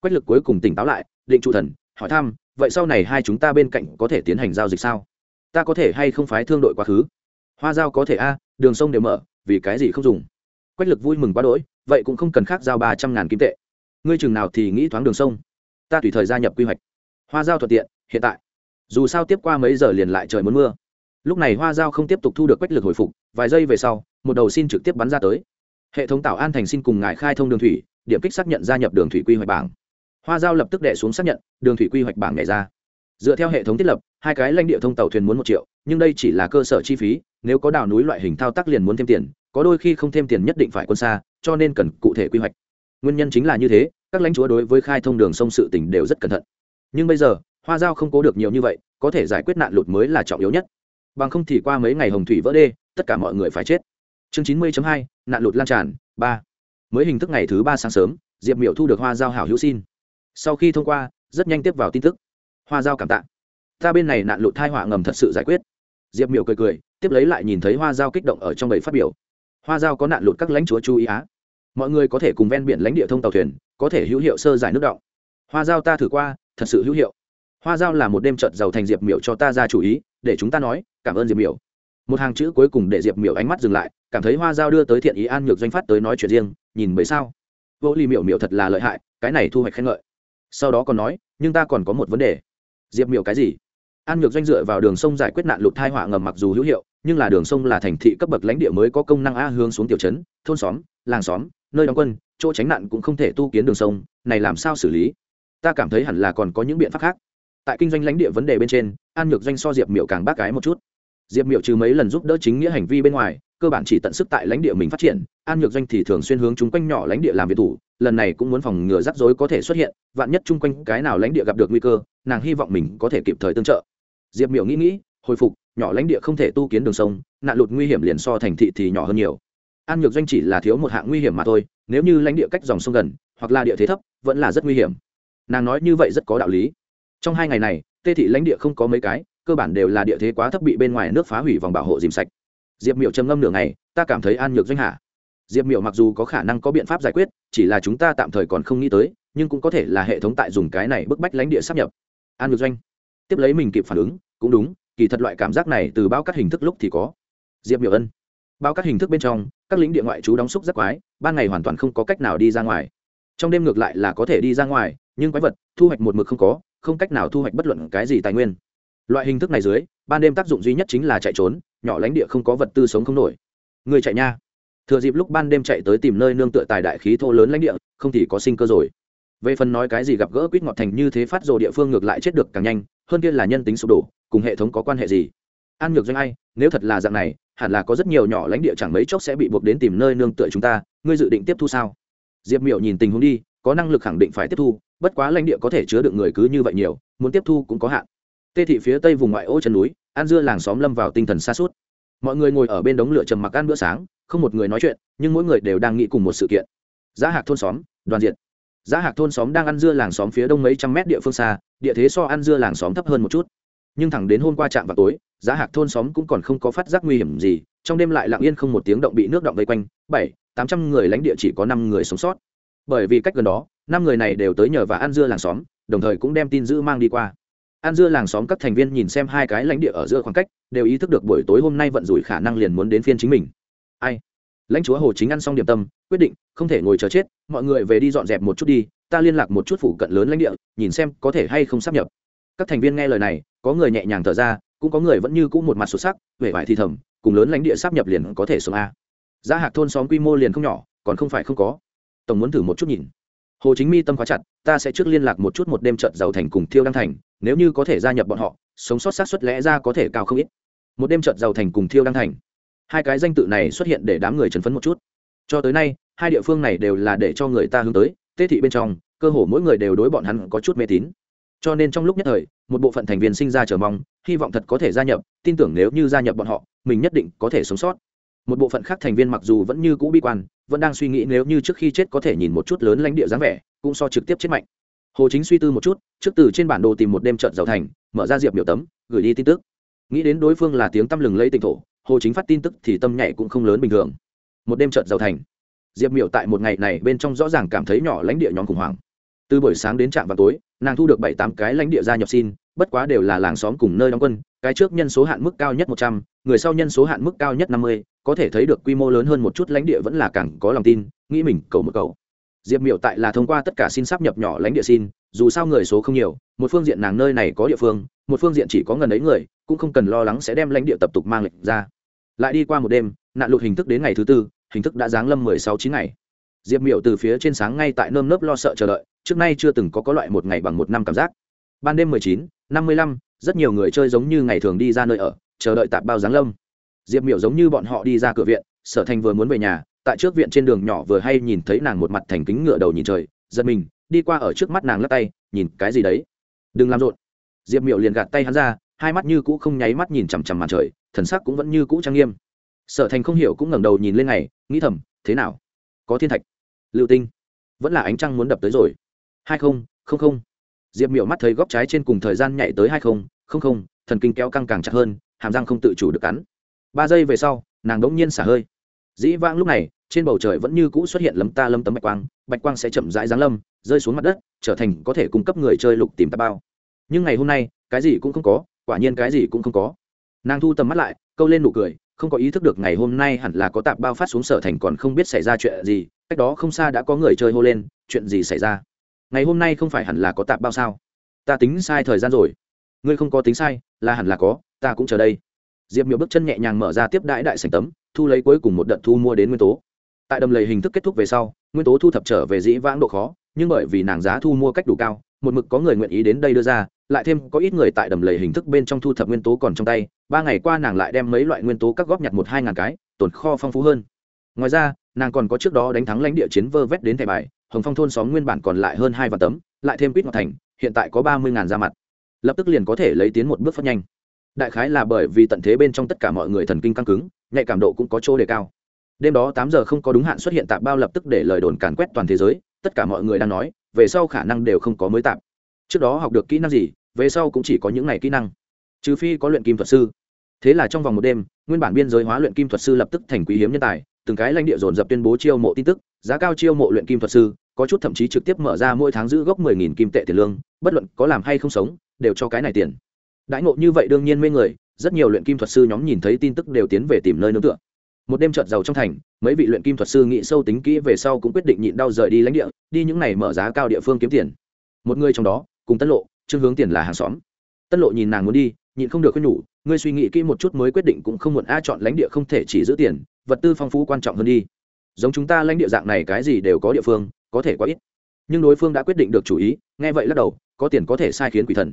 Quách lực cuối cùng tỉnh táo lại, định trụ thần, hỏi thăm, vậy sau này hai chúng ta bên cạnh có thể tiến hành giao dịch sao? Ta có thể hay không phái thương đội quá khứ? Hoa giao có thể a, đường sông đều mở, vì cái gì không dùng? Quách lực vui mừng quá đỗi, vậy cũng không cần khác giao ba trăm ngàn kim tệ. Ngươi chừng nào thì nghĩ thoáng đường sông. Ta tùy thời gia nhập quy hoạch. Hoa giao thuận tiện, hiện tại. Dù sao tiếp qua mấy giờ liền lại trời muốn mưa lúc này hoa giao không tiếp tục thu được quách lực hồi phục, vài giây về sau, một đầu xin trực tiếp bắn ra tới. Hệ thống tạo an thành xin cùng ngài khai thông đường thủy, điểm kích xác nhận gia nhập đường thủy quy hoạch bảng. Hoa giao lập tức đệ xuống xác nhận, đường thủy quy hoạch bảng nhảy ra. Dựa theo hệ thống thiết lập, hai cái lãnh địa thông tàu thuyền muốn một triệu, nhưng đây chỉ là cơ sở chi phí, nếu có đào núi loại hình thao tác liền muốn thêm tiền, có đôi khi không thêm tiền nhất định phải quân xa, cho nên cần cụ thể quy hoạch. Nguyên nhân chính là như thế, các lãnh chúa đối với khai thông đường sông sự tỉnh đều rất cẩn thận. Nhưng bây giờ, hoa giao không cố được nhiều như vậy, có thể giải quyết nạn lụt mới là trọng yếu nhất bằng không thì qua mấy ngày hồng thủy vỡ đê, tất cả mọi người phải chết. Chương chín mươi hai, nạn lụt lan tràn, ba. Mới hình thức ngày thứ ba sáng sớm, diệp miểu thu được hoa giao hảo hữu xin. Sau khi thông qua, rất nhanh tiếp vào tin tức. Hoa giao cảm tạ. Ta bên này nạn lụt thai họa ngầm thật sự giải quyết. Diệp miểu cười cười, tiếp lấy lại nhìn thấy hoa giao kích động ở trong bầy phát biểu. Hoa giao có nạn lụt các lãnh chúa chú ý á. Mọi người có thể cùng ven biển lãnh địa thông tàu thuyền, có thể hữu hiệu sơ giải nước động. Hoa giao ta thử qua, thật sự hữu hiệu. Hoa giao là một đêm trận giàu thành diệp miểu cho ta ra chủ ý để chúng ta nói, cảm ơn diệp miểu. Một hàng chữ cuối cùng để diệp miểu ánh mắt dừng lại, cảm thấy hoa giao đưa tới thiện ý an nhược doanh phát tới nói chuyện riêng, nhìn mấy sao. Vô ly miểu miểu thật là lợi hại, cái này thu hoạch khen ngợi. Sau đó còn nói, nhưng ta còn có một vấn đề. Diệp miểu cái gì? An nhược doanh dựa vào đường sông giải quyết nạn lụt thai họa ngầm mặc dù hữu hiệu, nhưng là đường sông là thành thị cấp bậc lãnh địa mới có công năng a hướng xuống tiểu trấn, thôn xóm, làng xóm, nơi đóng quân, chỗ tránh nạn cũng không thể tu kiến đường sông, này làm sao xử lý? Ta cảm thấy hẳn là còn có những biện pháp khác tại kinh doanh lãnh địa vấn đề bên trên, an nhược doanh so diệp miểu càng bác gái một chút. Diệp miểu trừ mấy lần giúp đỡ chính nghĩa hành vi bên ngoài, cơ bản chỉ tận sức tại lãnh địa mình phát triển, an nhược doanh thì thường xuyên hướng chung quanh nhỏ lãnh địa làm việc thủ, lần này cũng muốn phòng ngừa rắc rối có thể xuất hiện, vạn nhất chung quanh cái nào lãnh địa gặp được nguy cơ, nàng hy vọng mình có thể kịp thời tương trợ. Diệp miểu nghĩ nghĩ, hồi phục, nhỏ lãnh địa không thể tu kiến đường sông, nạn lụt nguy hiểm liền so thành thị thì nhỏ hơn nhiều. An nhược doanh chỉ là thiếu một hạng nguy hiểm mà thôi, nếu như lãnh địa cách dòng sông gần, hoặc là địa thế thấp, vẫn là rất nguy hiểm. Nàng nói như vậy rất có đạo lý trong hai ngày này, tê thị lãnh địa không có mấy cái, cơ bản đều là địa thế quá thấp bị bên ngoài nước phá hủy vòng bảo hộ dìm sạch. Diệp miểu trầm ngâm nửa ngày, ta cảm thấy an nhược doanh hạ. Diệp miểu mặc dù có khả năng có biện pháp giải quyết, chỉ là chúng ta tạm thời còn không nghĩ tới, nhưng cũng có thể là hệ thống tại dùng cái này bức bách lãnh địa sắp nhập. An nhược doanh. Tiếp lấy mình kịp phản ứng, cũng đúng, kỳ thật loại cảm giác này từ bao các hình thức lúc thì có. Diệp miểu ân. Bao các hình thức bên trong, các lính địa ngoại trú đóng xúc rất quái, ban ngày hoàn toàn không có cách nào đi ra ngoài. Trong đêm ngược lại là có thể đi ra ngoài, nhưng quái vật, thu hoạch một mực không có không cách nào thu hoạch bất luận cái gì tài nguyên. Loại hình thức này dưới, ban đêm tác dụng duy nhất chính là chạy trốn, nhỏ lãnh địa không có vật tư sống không nổi. Người chạy nha. Thừa dịp lúc ban đêm chạy tới tìm nơi nương tựa tài đại khí thô lớn lãnh địa, không thì có sinh cơ rồi. Về phần nói cái gì gặp gỡ quýt ngọt thành như thế phát rồ địa phương ngược lại chết được càng nhanh, hơn kia là nhân tính sụp đổ, cùng hệ thống có quan hệ gì? An nhược doanh ai, nếu thật là dạng này, hẳn là có rất nhiều nhỏ lãnh địa chẳng mấy chốc sẽ bị buộc đến tìm nơi nương tựa chúng ta, ngươi dự định tiếp thu sao? Diệp miểu nhìn tình huống đi, có năng lực khẳng định phải tiếp thu bất quá lãnh địa có thể chứa được người cứ như vậy nhiều, muốn tiếp thu cũng có hạn. Tê thị phía tây vùng ngoại ô chân núi, an dưa làng xóm lâm vào tinh thần xa suốt mọi người ngồi ở bên đống lửa trầm mặc ăn bữa sáng, không một người nói chuyện, nhưng mỗi người đều đang nghĩ cùng một sự kiện. Giá hạc thôn xóm, đoàn diện. Giá hạc thôn xóm đang ăn dưa làng xóm phía đông mấy trăm mét địa phương xa, địa thế so ăn dưa làng xóm thấp hơn một chút. Nhưng thẳng đến hôm qua trạm vào tối, giá hạc thôn xóm cũng còn không có phát giác nguy hiểm gì, trong đêm lại lặng yên không một tiếng động bị nước động vây quanh, bảy, tám trăm người lãnh địa chỉ có năm người sống sót. Bởi vì cách gần đó năm người này đều tới nhờ và ăn dưa làng xóm, đồng thời cũng đem tin dữ mang đi qua. Ăn dưa làng xóm các thành viên nhìn xem hai cái lãnh địa ở giữa khoảng cách, đều ý thức được buổi tối hôm nay vận rủi khả năng liền muốn đến phiên chính mình. Ai? Lãnh chúa hồ chính ăn xong điểm tâm, quyết định, không thể ngồi chờ chết, mọi người về đi dọn dẹp một chút đi, ta liên lạc một chút phụ cận lớn lãnh địa, nhìn xem có thể hay không sắp nhập. Các thành viên nghe lời này, có người nhẹ nhàng thở ra, cũng có người vẫn như cũ một mặt sụt sắc, vẻ vải thi thầm, cùng lớn lãnh địa sắp nhập liền có thể sống a. Giá hạc thôn xóm quy mô liền không nhỏ, còn không phải không có. Tổng muốn thử một chút nhìn hồ chính mi tâm khóa chặt, ta sẽ trước liên lạc một chút một đêm trận giàu thành cùng thiêu đăng thành, nếu như có thể gia nhập bọn họ, sống sót sát xuất lẽ ra có thể cao không ít. Một đêm trận giàu thành cùng thiêu đăng thành. Hai cái danh tự này xuất hiện để đám người chấn phấn một chút. Cho tới nay, hai địa phương này đều là để cho người ta hướng tới, tê thị bên trong, cơ hồ mỗi người đều đối bọn hắn có chút mê tín. Cho nên trong lúc nhất thời, một bộ phận thành viên sinh ra chờ mong, hy vọng thật có thể gia nhập, tin tưởng nếu như gia nhập bọn họ, mình nhất định có thể sống sót. Một bộ phận khác thành viên mặc dù vẫn như cũ bi quan vẫn đang suy nghĩ nếu như trước khi chết có thể nhìn một chút lớn lãnh địa dáng vẻ, cũng so trực tiếp chết mạnh. Hồ chính suy tư một chút, trước từ trên bản đồ tìm một đêm trận giàu thành, mở ra diệp biểu tấm, gửi đi tin tức. Nghĩ đến đối phương là tiếng tăm lừng lấy tỉnh thổ, hồ chính phát tin tức thì tâm nhạy cũng không lớn bình thường. Một đêm trận giàu thành. Diệp miểu tại một ngày này bên trong rõ ràng cảm thấy nhỏ lãnh địa nhóm khủng hoảng. Từ buổi sáng đến trạm vào tối, nàng thu được bảy tám cái lãnh địa gia nhập xin, bất quá đều là làng xóm cùng nơi đóng quân, cái trước nhân số hạn mức cao nhất một trăm, người sau nhân số hạn mức cao nhất năm mươi có thể thấy được quy mô lớn hơn một chút lãnh địa vẫn là càng có lòng tin, nghĩ mình, cầu một cầu. Diệp miểu tại là thông qua tất cả xin sắp nhập nhỏ lãnh địa xin, dù sao người số không nhiều, một phương diện nàng nơi này có địa phương, một phương diện chỉ có ngần ấy người, cũng không cần lo lắng sẽ đem lãnh địa tập tục mang lệnh ra. Lại đi qua một đêm, nạn lụt hình thức đến ngày thứ tư, hình thức đã giáng lâm mười sáu chín ngày. Diệp miểu từ phía trên sáng ngay tại nơm nớp lo sợ chờ đợi, trước nay chưa từng có có loại một ngày bằng một năm cảm giác. Ban đêm mười chín, năm mươi lăm, rất nhiều người chơi giống như ngày thường đi ra nơi ở, chờ đợi tạp bao giáng lâm diệp miểu giống như bọn họ đi ra cửa viện, sở thành vừa muốn về nhà, tại trước viện trên đường nhỏ vừa hay nhìn thấy nàng một mặt thành kính ngựa đầu nhìn trời, giật mình, đi qua ở trước mắt nàng lắc tay, nhìn cái gì đấy? Đừng làm rộn. Diệp miểu liền gạt tay hắn ra, hai mắt như cũ không nháy mắt nhìn chằm chằm màn trời, thần sắc cũng vẫn như cũ trang nghiêm. Sở thành không hiểu cũng ngẩng đầu nhìn lên ngày nghĩ thầm, thế nào? Có thiên thạch? Liệu tinh? Vẫn là ánh trăng muốn đập tới rồi. Hai không không không. Diệp miểu mắt thấy góc trái trên cùng thời gian nhảy tới hai không không không, thần kinh kéo căng càng chặt hơn, hàm răng không tự chủ được cắn ba giây về sau, nàng đống nhiên xả hơi. Dĩ vãng lúc này, trên bầu trời vẫn như cũ xuất hiện lấm ta lâm tấm bạch quang bạch quang sẽ chậm rãi giáng lâm, rơi xuống mặt đất, trở thành có thể cung cấp người chơi lục tìm tạp bao. Nhưng ngày hôm nay, cái gì cũng không có, quả nhiên cái gì cũng không có. Nàng thu tầm mắt lại, câu lên nụ cười, không có ý thức được ngày hôm nay hẳn là có tạp bao phát xuống sở thành còn không biết xảy ra chuyện gì, cách đó không xa đã có người chơi hô lên, chuyện gì xảy ra? Ngày hôm nay không phải hẳn là có tạp bao sao? Ta tính sai thời gian rồi. Ngươi không có tính sai, là hẳn là có, ta cũng chờ đây diệp miểu bước chân nhẹ nhàng mở ra tiếp đãi đại sành tấm, thu lấy cuối cùng một đợt thu mua đến nguyên tố. Tại đầm lầy hình thức kết thúc về sau, nguyên tố thu thập trở về dĩ vãng độ khó, nhưng bởi vì nàng giá thu mua cách đủ cao, một mực có người nguyện ý đến đây đưa ra, lại thêm có ít người tại đầm lầy hình thức bên trong thu thập nguyên tố còn trong tay, ba ngày qua nàng lại đem mấy loại nguyên tố các góp nhặt một hai ngàn cái, tồn kho phong phú hơn. Ngoài ra, nàng còn có trước đó đánh thắng lãnh địa chiến vơ vét đến thẻ bài, hồng phong thôn xóm nguyên bản còn lại hơn hai vạn tấm, lại thêm quýt ngọc thành, hiện tại có ba mươi ngàn ra mặt. Lập tức liền có thể lấy tiến một bước phát nhanh đại khái là bởi vì tận thế bên trong tất cả mọi người thần kinh căng cứng, nhạy cảm độ cũng có chỗ đề cao. Đêm đó tám giờ không có đúng hạn xuất hiện tạp bao lập tức để lời đồn càn quét toàn thế giới, tất cả mọi người đang nói, về sau khả năng đều không có mới tạp. Trước đó học được kỹ năng gì, về sau cũng chỉ có những ngày kỹ năng. Trừ phi có luyện kim thuật sư. Thế là trong vòng một đêm, nguyên bản biên giới hóa luyện kim thuật sư lập tức thành quý hiếm nhân tài, từng cái lãnh địa dồn dập tuyên bố chiêu mộ tin tức, giá cao chiêu mộ luyện kim thuật sư, có chút thậm chí trực tiếp mở ra mỗi tháng giữ gốc mười nghìn kim tệ tiền lương, bất luận có làm hay không sống, đều cho cái này tiền đãi ngộ như vậy đương nhiên mê người, rất nhiều luyện kim thuật sư nhóm nhìn thấy tin tức đều tiến về tìm nơi nương tựa. Một đêm trợt giàu trong thành, mấy vị luyện kim thuật sư nghĩ sâu tính kỹ về sau cũng quyết định nhịn đau rời đi lãnh địa, đi những này mở giá cao địa phương kiếm tiền. Một người trong đó, cùng tân lộ, trương hướng tiền là hàng xóm. Tân lộ nhìn nàng muốn đi, nhịn không được khuyên nhủ, ngươi suy nghĩ kỹ một chút mới quyết định cũng không muộn, a, chọn lãnh địa không thể chỉ giữ tiền, vật tư phong phú quan trọng hơn đi. Giống chúng ta lãnh địa dạng này cái gì đều có địa phương, có thể quá ít. Nhưng đối phương đã quyết định được chủ ý, nghe vậy lắc đầu, có tiền có thể sai khiến quỷ thần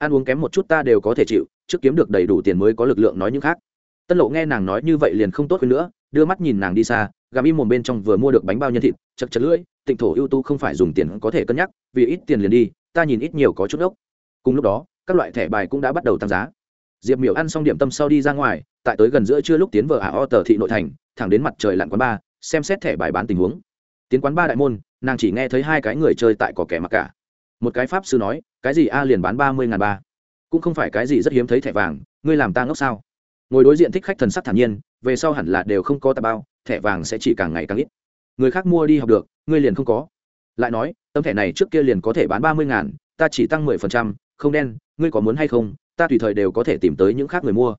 ăn uống kém một chút ta đều có thể chịu, trước kiếm được đầy đủ tiền mới có lực lượng nói những khác. Tân lộ nghe nàng nói như vậy liền không tốt hơn nữa, đưa mắt nhìn nàng đi xa, gặm im mồm bên trong vừa mua được bánh bao nhân thịt, chật chật lưỡi, tịnh thổ ưu tú không phải dùng tiền có thể cân nhắc, vì ít tiền liền đi, ta nhìn ít nhiều có chút ốc. Cùng lúc đó, các loại thẻ bài cũng đã bắt đầu tăng giá. Diệp miểu ăn xong điểm tâm sau đi ra ngoài, tại tới gần giữa trưa lúc tiến vợ ả o tờ thị nội thành, thẳng đến mặt trời lặn quán ba, xem xét thẻ bài bán tình huống. Tiến quán ba đại môn, nàng chỉ nghe thấy hai cái người chơi tại cỏ kẻ mặc cả một cái pháp sư nói, cái gì a liền bán ba mươi ngàn ba? Cũng không phải cái gì rất hiếm thấy thẻ vàng, ngươi làm ta ngốc sao? Ngồi đối diện thích khách thần sắc thản nhiên, về sau hẳn là đều không có tà bao, thẻ vàng sẽ chỉ càng ngày càng ít. Người khác mua đi học được, ngươi liền không có. Lại nói, tấm thẻ này trước kia liền có thể bán ba mươi ngàn, ta chỉ tăng mười phần trăm, không đen, ngươi có muốn hay không, ta tùy thời đều có thể tìm tới những khác người mua.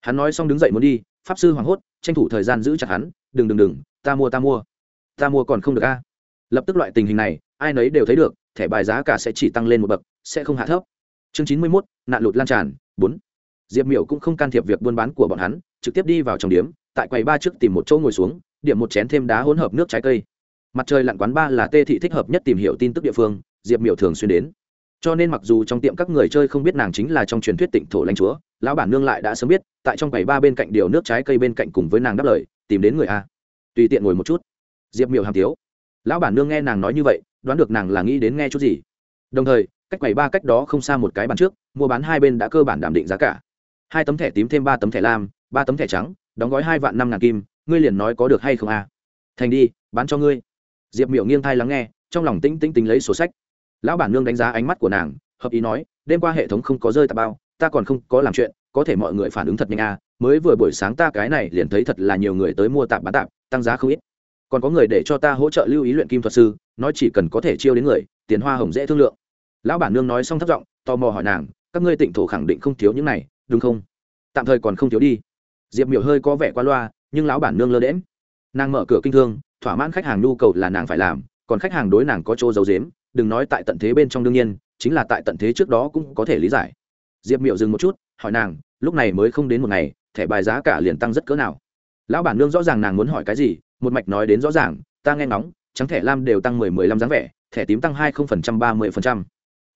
Hắn nói xong đứng dậy muốn đi, pháp sư hoảng hốt, tranh thủ thời gian giữ chặt hắn, đừng đừng đừng, ta mua ta mua. Ta mua còn không được a. Lập tức loại tình hình này ai nấy đều thấy được, thẻ bài giá cả sẽ chỉ tăng lên một bậc, sẽ không hạ thấp. Chương chín mươi mốt, nạn lụt lan tràn, bốn. Diệp miểu cũng không can thiệp việc buôn bán của bọn hắn, trực tiếp đi vào trong điếm, tại quầy ba trước tìm một chỗ ngồi xuống, điểm một chén thêm đá hỗn hợp nước trái cây. Mặt trời lặn quán ba là tê thị thích hợp nhất tìm hiểu tin tức địa phương, diệp miểu thường xuyên đến. Cho nên mặc dù trong tiệm các người chơi không biết nàng chính là trong truyền thuyết tịnh thổ lãnh chúa, lão bản nương lại đã sớm biết, tại trong quầy ba bên cạnh điều nước trái cây bên cạnh cùng với nàng đáp lời, tìm đến người a. Tùy tiện ngồi một chút. Diệp miểu hàm tiếu. Lão bản nương nghe nàng nói như vậy đoán được nàng là nghĩ đến nghe chút gì. Đồng thời, cách quầy ba cách đó không xa một cái bàn trước, mua bán hai bên đã cơ bản đảm định giá cả. Hai tấm thẻ tím thêm ba tấm thẻ lam, ba tấm thẻ trắng, đóng gói hai vạn năm ngàn kim, ngươi liền nói có được hay không à? Thành đi, bán cho ngươi. Diệp miểu nghiêng thai lắng nghe, trong lòng tĩnh tĩnh tính lấy sổ sách. Lão bản nương đánh giá ánh mắt của nàng, hợp ý nói, đêm qua hệ thống không có rơi tà bao, ta còn không có làm chuyện, có thể mọi người phản ứng thật nhanh à mới vừa buổi sáng ta cái này liền thấy thật là nhiều người tới mua tạp bán tạp, tăng giá không ít. Còn có người để cho ta hỗ trợ lưu ý luyện kim thuật sư nói chỉ cần có thể chiêu đến người, tiền hoa hồng dễ thương lượng. Lão bản nương nói xong thất giọng, tò mò hỏi nàng, các ngươi tịnh thổ khẳng định không thiếu những này, đúng không? Tạm thời còn không thiếu đi. Diệp miểu hơi có vẻ qua loa, nhưng lão bản nương lơ đễm nàng mở cửa kinh thương, thỏa mãn khách hàng nhu cầu là nàng phải làm, còn khách hàng đối nàng có chỗ giấu dếm đừng nói tại tận thế bên trong đương nhiên, chính là tại tận thế trước đó cũng có thể lý giải. Diệp miểu dừng một chút, hỏi nàng, lúc này mới không đến một ngày, thẻ bài giá cả liền tăng rất cỡ nào? Lão bản nương rõ ràng nàng muốn hỏi cái gì, một mạch nói đến rõ ràng, ta nghe ngóng trắng thẻ lam đều tăng mười mười lăm dáng vẻ, thẻ tím tăng hai không phần trăm, ba mươi phần trăm.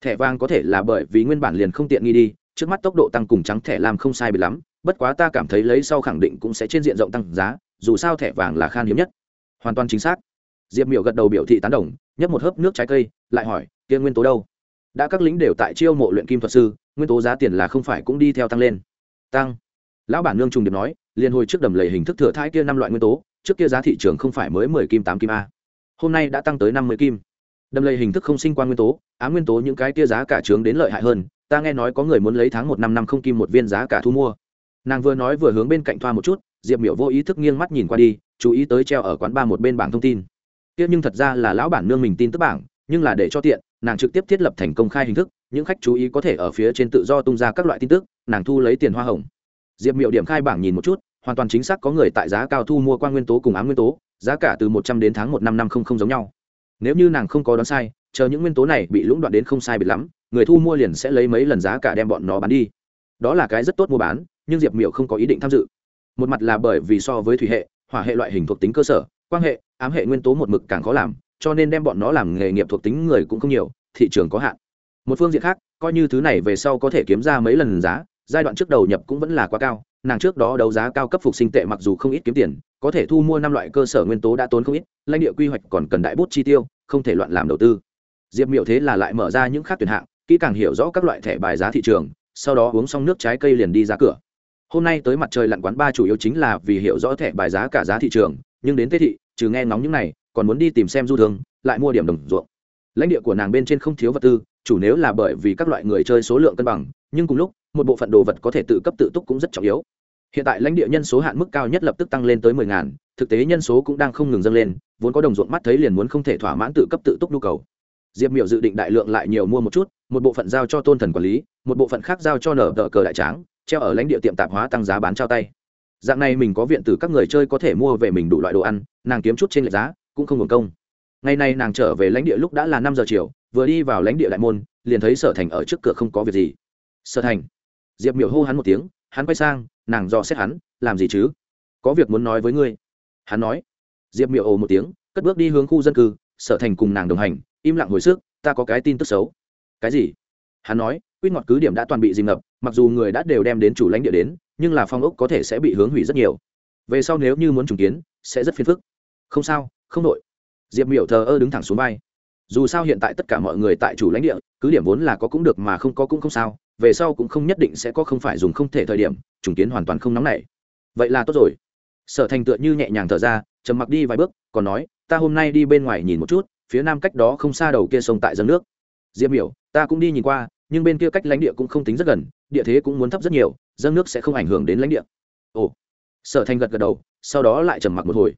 Thẻ vàng có thể là bởi vì nguyên bản liền không tiện nghi đi, trước mắt tốc độ tăng cùng trắng thẻ lam không sai bị lắm, bất quá ta cảm thấy lấy sau khẳng định cũng sẽ trên diện rộng tăng giá, dù sao thẻ vàng là khan hiếm nhất. Hoàn toàn chính xác. Diệp miểu gật đầu biểu thị tán đồng, nhấp một hớp nước trái cây, lại hỏi, kia nguyên tố đâu? Đã các lính đều tại chiêu mộ luyện kim thuật sư, nguyên tố giá tiền là không phải cũng đi theo tăng lên. Tăng. Lão bản nương trùng điệp nói liên hồi trước đầm lầy hình thức thừa thai kia năm loại nguyên tố, trước kia giá thị trường không phải mới mười kim tám kim a hôm nay đã tăng tới năm mươi kim. Đầm lầy hình thức không sinh quan nguyên tố, á nguyên tố những cái kia giá cả trướng đến lợi hại hơn, ta nghe nói có người muốn lấy tháng một năm năm không kim một viên giá cả thu mua. Nàng vừa nói vừa hướng bên cạnh thoa một chút, diệp miểu vô ý thức nghiêng mắt nhìn qua đi, chú ý tới treo ở quán ba một bên bảng thông tin. Kia nhưng thật ra là lão bản nương mình tin tức bảng, nhưng là để cho tiện, nàng trực tiếp thiết lập thành công khai hình thức, những khách chú ý có thể ở phía trên tự do tung ra các loại tin tức, nàng thu lấy tiền hoa hồng. Diệp miệu điểm khai bảng nhìn một chút hoàn toàn chính xác có người tại giá cao thu mua quan nguyên tố cùng ám nguyên tố, giá cả từ một trăm đến tháng một năm năm không không giống nhau. Nếu như nàng không có đoán sai, chờ những nguyên tố này bị lũng đoạn đến không sai biệt lắm, người thu mua liền sẽ lấy mấy lần giá cả đem bọn nó bán đi. Đó là cái rất tốt mua bán, nhưng diệp miệu không có ý định tham dự. Một mặt là bởi vì so với thủy hệ, hỏa hệ loại hình thuộc tính cơ sở quan hệ, ám hệ nguyên tố một mực càng khó làm, cho nên đem bọn nó làm nghề nghiệp thuộc tính người cũng không nhiều, thị trường có hạn. Một phương diện khác, coi như thứ này về sau có thể kiếm ra mấy lần giá, giai đoạn trước đầu nhập cũng vẫn là quá cao nàng trước đó đấu giá cao cấp phục sinh tệ mặc dù không ít kiếm tiền, có thể thu mua năm loại cơ sở nguyên tố đã tốn không ít, lãnh địa quy hoạch còn cần đại bút chi tiêu, không thể loạn làm đầu tư. Diệp miệu thế là lại mở ra những khác tuyển hạng, kỹ càng hiểu rõ các loại thẻ bài giá thị trường, sau đó uống xong nước trái cây liền đi ra cửa. Hôm nay tới mặt trời lặn quán ba chủ yếu chính là vì hiểu rõ thẻ bài giá cả giá thị trường, nhưng đến tết thị, trừ nghe ngóng những này, còn muốn đi tìm xem du thương, lại mua điểm đồng ruộng. Lãnh địa của nàng bên trên không thiếu vật tư chủ nếu là bởi vì các loại người chơi số lượng cân bằng, nhưng cùng lúc, một bộ phận đồ vật có thể tự cấp tự túc cũng rất trọng yếu. Hiện tại lãnh địa nhân số hạn mức cao nhất lập tức tăng lên tới mười ngàn, thực tế nhân số cũng đang không ngừng dâng lên, vốn có đồng ruộng mắt thấy liền muốn không thể thỏa mãn tự cấp tự túc nhu cầu. Diệp miểu dự định đại lượng lại nhiều mua một chút, một bộ phận giao cho tôn thần quản lý, một bộ phận khác giao cho nở đỡ cờ đại tráng, treo ở lãnh địa tiệm tạp hóa tăng giá bán trao tay. Dạng này mình có viện từ các người chơi có thể mua về mình đủ loại đồ ăn, nàng kiếm chút trên lệch giá, cũng không hưởng công. Ngày nay nàng trở về lãnh địa lúc đã là năm giờ chiều vừa đi vào lãnh địa đại môn, liền thấy sở thành ở trước cửa không có việc gì. Sở thành. Diệp miểu hô hắn một tiếng, hắn quay sang, nàng dò xét hắn, làm gì chứ? Có việc muốn nói với ngươi. Hắn nói. Diệp miểu ồ một tiếng, cất bước đi hướng khu dân cư, sở thành cùng nàng đồng hành, im lặng hồi sức, ta có cái tin tức xấu. Cái gì? Hắn nói, quýt ngọt cứ điểm đã toàn bị dìm ngập, mặc dù người đã đều đem đến chủ lãnh địa đến, nhưng là phong ốc có thể sẽ bị hướng hủy rất nhiều. Về sau nếu như muốn trùng kiến, sẽ rất phiền phức. Không sao, không đội. Diệp miểu thờ ơ đứng thẳng xuống vai dù sao hiện tại tất cả mọi người tại chủ lãnh địa, cứ điểm vốn là có cũng được mà không có cũng không sao, về sau cũng không nhất định sẽ có không phải dùng không thể thời điểm, trùng kiến hoàn toàn không nóng nảy. Vậy là tốt rồi. Sở thành tựa như nhẹ nhàng thở ra, trầm mặc đi vài bước, còn nói, ta hôm nay đi bên ngoài nhìn một chút, phía nam cách đó không xa đầu kia sông tại dâng nước. Diệp biểu ta cũng đi nhìn qua, nhưng bên kia cách lãnh địa cũng không tính rất gần, địa thế cũng muốn thấp rất nhiều, dâng nước sẽ không ảnh hưởng đến lãnh địa. Ồ. Sở thành gật gật đầu, sau đó lại trầm mặc một hồi.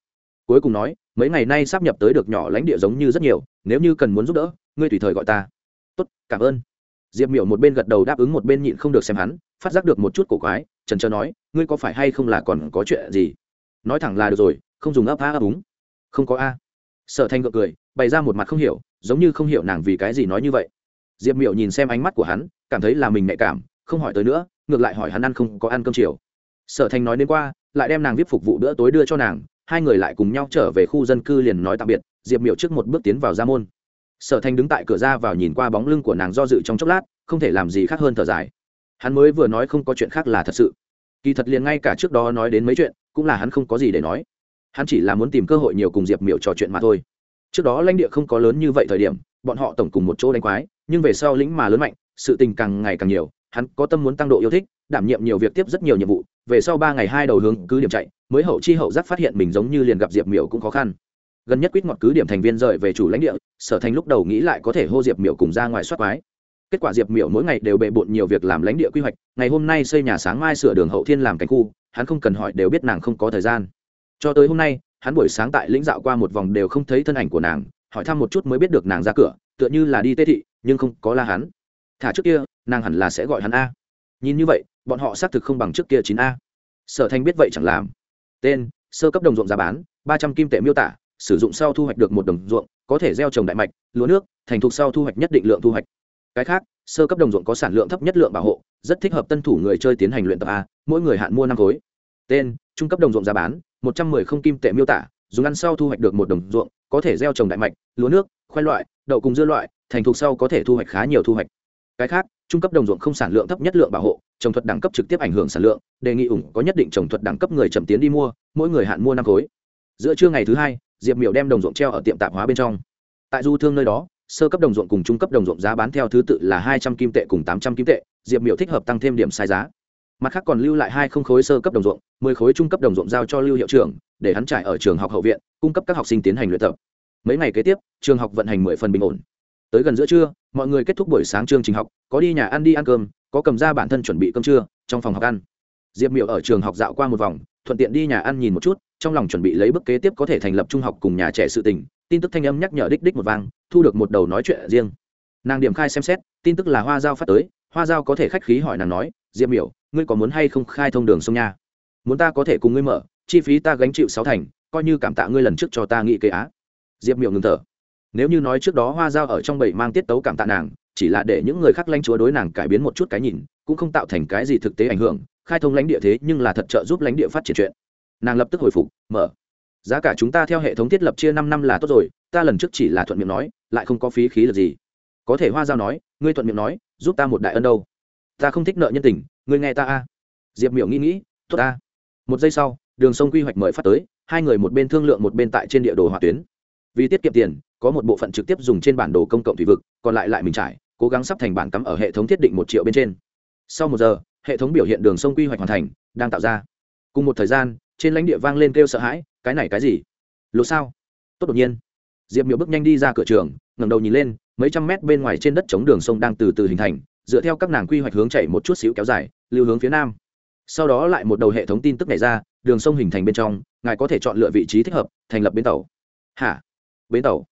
Cuối cùng nói mấy ngày nay sắp nhập tới được nhỏ lãnh địa giống như rất nhiều, nếu như cần muốn giúp đỡ, ngươi tùy thời gọi ta. Tốt, cảm ơn. Diệp miểu một bên gật đầu đáp ứng một bên nhịn không được xem hắn, phát giác được một chút cổ quái, trần trờ nói, ngươi có phải hay không là còn có chuyện gì? Nói thẳng là được rồi, không dùng ấp a ấp úng. Không có a. Sở thanh gượng cười, bày ra một mặt không hiểu, giống như không hiểu nàng vì cái gì nói như vậy. Diệp miểu nhìn xem ánh mắt của hắn, cảm thấy là mình nhạy cảm, không hỏi tới nữa, ngược lại hỏi hắn ăn không có ăn cơm chiều. Sở thanh nói đến qua, lại đem nàng viết phục vụ bữa tối đưa cho nàng hai người lại cùng nhau trở về khu dân cư liền nói tạm biệt, diệp miểu trước một bước tiến vào ra môn. Sở thanh đứng tại cửa ra vào nhìn qua bóng lưng của nàng do dự trong chốc lát, không thể làm gì khác hơn thở dài. Hắn mới vừa nói không có chuyện khác là thật sự. Kỳ thật liền ngay cả trước đó nói đến mấy chuyện, cũng là hắn không có gì để nói. Hắn chỉ là muốn tìm cơ hội nhiều cùng diệp miểu trò chuyện mà thôi. Trước đó lãnh địa không có lớn như vậy thời điểm, bọn họ tổng cùng một chỗ đánh quái, nhưng về sau lĩnh mà lớn mạnh, sự tình càng ngày càng nhiều hắn có tâm muốn tăng độ yêu thích, đảm nhiệm nhiều việc tiếp rất nhiều nhiệm vụ, về sau ba ngày hai đầu hướng cứ điểm chạy, mới hậu chi hậu giác phát hiện mình giống như liền gặp diệp miểu cũng khó khăn. Gần nhất quýt ngọt cứ điểm thành viên rời về chủ lãnh địa, sở thành lúc đầu nghĩ lại có thể hô diệp miểu cùng ra ngoài soát quái. Kết quả diệp miểu mỗi ngày đều bề bộn nhiều việc làm lãnh địa quy hoạch, ngày hôm nay xây nhà sáng mai sửa đường hậu thiên làm cảnh khu, hắn không cần hỏi đều biết nàng không có thời gian. Cho tới hôm nay, hắn buổi sáng tại lĩnh dạo qua một vòng đều không thấy thân ảnh của nàng, hỏi thăm một chút mới biết được nàng ra cửa, tựa như là đi tê thị, nhưng không có la hắn. Thả trước kia nàng hẳn là sẽ gọi hắn a. Nhìn như vậy, bọn họ xác thực không bằng trước kia chín a. Sở thanh biết vậy chẳng làm. Tên, sơ cấp đồng ruộng giá bán, ba trăm kim tệ miêu tả, sử dụng sau thu hoạch được một đồng ruộng, có thể gieo trồng đại mạch, lúa nước, thành thục sau thu hoạch nhất định lượng thu hoạch. Cái khác, sơ cấp đồng ruộng có sản lượng thấp nhất lượng bảo hộ, rất thích hợp tân thủ người chơi tiến hành luyện tập a, mỗi người hạn mua năm khối. Tên, trung cấp đồng ruộng giá bán, một trăm mười không kim tệ miêu tả, dùng ăn sau thu hoạch được một đồng ruộng, có thể gieo trồng đại mạch, lúa nước, khoai loại, đậu cùng dưa loại, thành thục sau có thể thu hoạch khá nhiều thu hoạch cái khác, trung cấp đồng ruộng không sản lượng thấp nhất lượng bảo hộ, trồng thuật đẳng cấp trực tiếp ảnh hưởng sản lượng, đề nghị ủng có nhất định trồng thuật đẳng cấp người chậm tiến đi mua, mỗi người hạn mua năm khối. Giữa trưa ngày thứ hai, diệp miểu đem đồng ruộng treo ở tiệm tạp hóa bên trong. Tại du thương nơi đó, sơ cấp đồng ruộng cùng trung cấp đồng ruộng giá bán theo thứ tự là hai trăm kim tệ cùng tám trăm kim tệ, diệp miểu thích hợp tăng thêm điểm sai giá. Mặt khác còn lưu lại hai không khối sơ cấp đồng ruộng, mười khối trung cấp đồng ruộng giao cho lưu hiệu trưởng, để hắn trải ở trường học hậu viện, cung cấp các học sinh tiến hành luyện tập. Mấy ngày kế tiếp, trường học vận hành mười phần bình ổn tới gần giữa trưa, mọi người kết thúc buổi sáng chương trình học, có đi nhà ăn đi ăn cơm, có cầm ra bản thân chuẩn bị cơm trưa, trong phòng học ăn. Diệp miểu ở trường học dạo qua một vòng, thuận tiện đi nhà ăn nhìn một chút, trong lòng chuẩn bị lấy bước kế tiếp có thể thành lập trung học cùng nhà trẻ sự tình, tin tức thanh âm nhắc nhở đích đích một vang, thu được một đầu nói chuyện riêng. Nàng điểm khai xem xét, tin tức là hoa giao phát tới, hoa giao có thể khách khí hỏi nàng nói, diệp miểu, ngươi có muốn hay không khai thông đường sông nha? Muốn ta có thể cùng ngươi mở, chi phí ta gánh chịu sáu thành, coi như cảm tạ ngươi lần trước cho ta nghĩ kế á. Diệp miểu ngừng thở nếu như nói trước đó hoa giao ở trong bảy mang tiết tấu cảm tạ nàng, chỉ là để những người khác lãnh chúa đối nàng cải biến một chút cái nhìn, cũng không tạo thành cái gì thực tế ảnh hưởng, khai thông lãnh địa thế nhưng là thật trợ giúp lãnh địa phát triển chuyện. Nàng lập tức hồi phục, mở. Giá cả chúng ta theo hệ thống thiết lập chia năm năm là tốt rồi, ta lần trước chỉ là thuận miệng nói, lại không có phí khí lực gì. Có thể hoa giao nói, ngươi thuận miệng nói, giúp ta một đại ân đâu. Ta không thích nợ nhân tình, ngươi nghe ta a. Diệp miểu nghĩ nghĩ, tốt ta. Một giây sau, đường sông quy hoạch mời phát tới, hai người một bên thương lượng một bên tại trên địa đồ hỏa tuyến. Vì tiết kiệm tiền có một bộ phận trực tiếp dùng trên bản đồ công cộng thủy vực, còn lại lại mình trải, cố gắng sắp thành bản cắm ở hệ thống thiết định một triệu bên trên. Sau một giờ, hệ thống biểu hiện đường sông quy hoạch hoàn thành, đang tạo ra. Cùng một thời gian, trên lãnh địa vang lên kêu sợ hãi, cái này cái gì? Lộ sao? Tốt đột nhiên, diệp miểu bước nhanh đi ra cửa trường, ngẩng đầu nhìn lên, mấy trăm mét bên ngoài trên đất chống đường sông đang từ từ hình thành, dựa theo các nàng quy hoạch hướng chạy một chút xíu kéo dài, lưu hướng phía nam. Sau đó lại một đầu hệ thống tin tức này ra, đường sông hình thành bên trong, ngài có thể chọn lựa vị trí thích hợp, thành lập bến tàu. Hả? Bến tàu?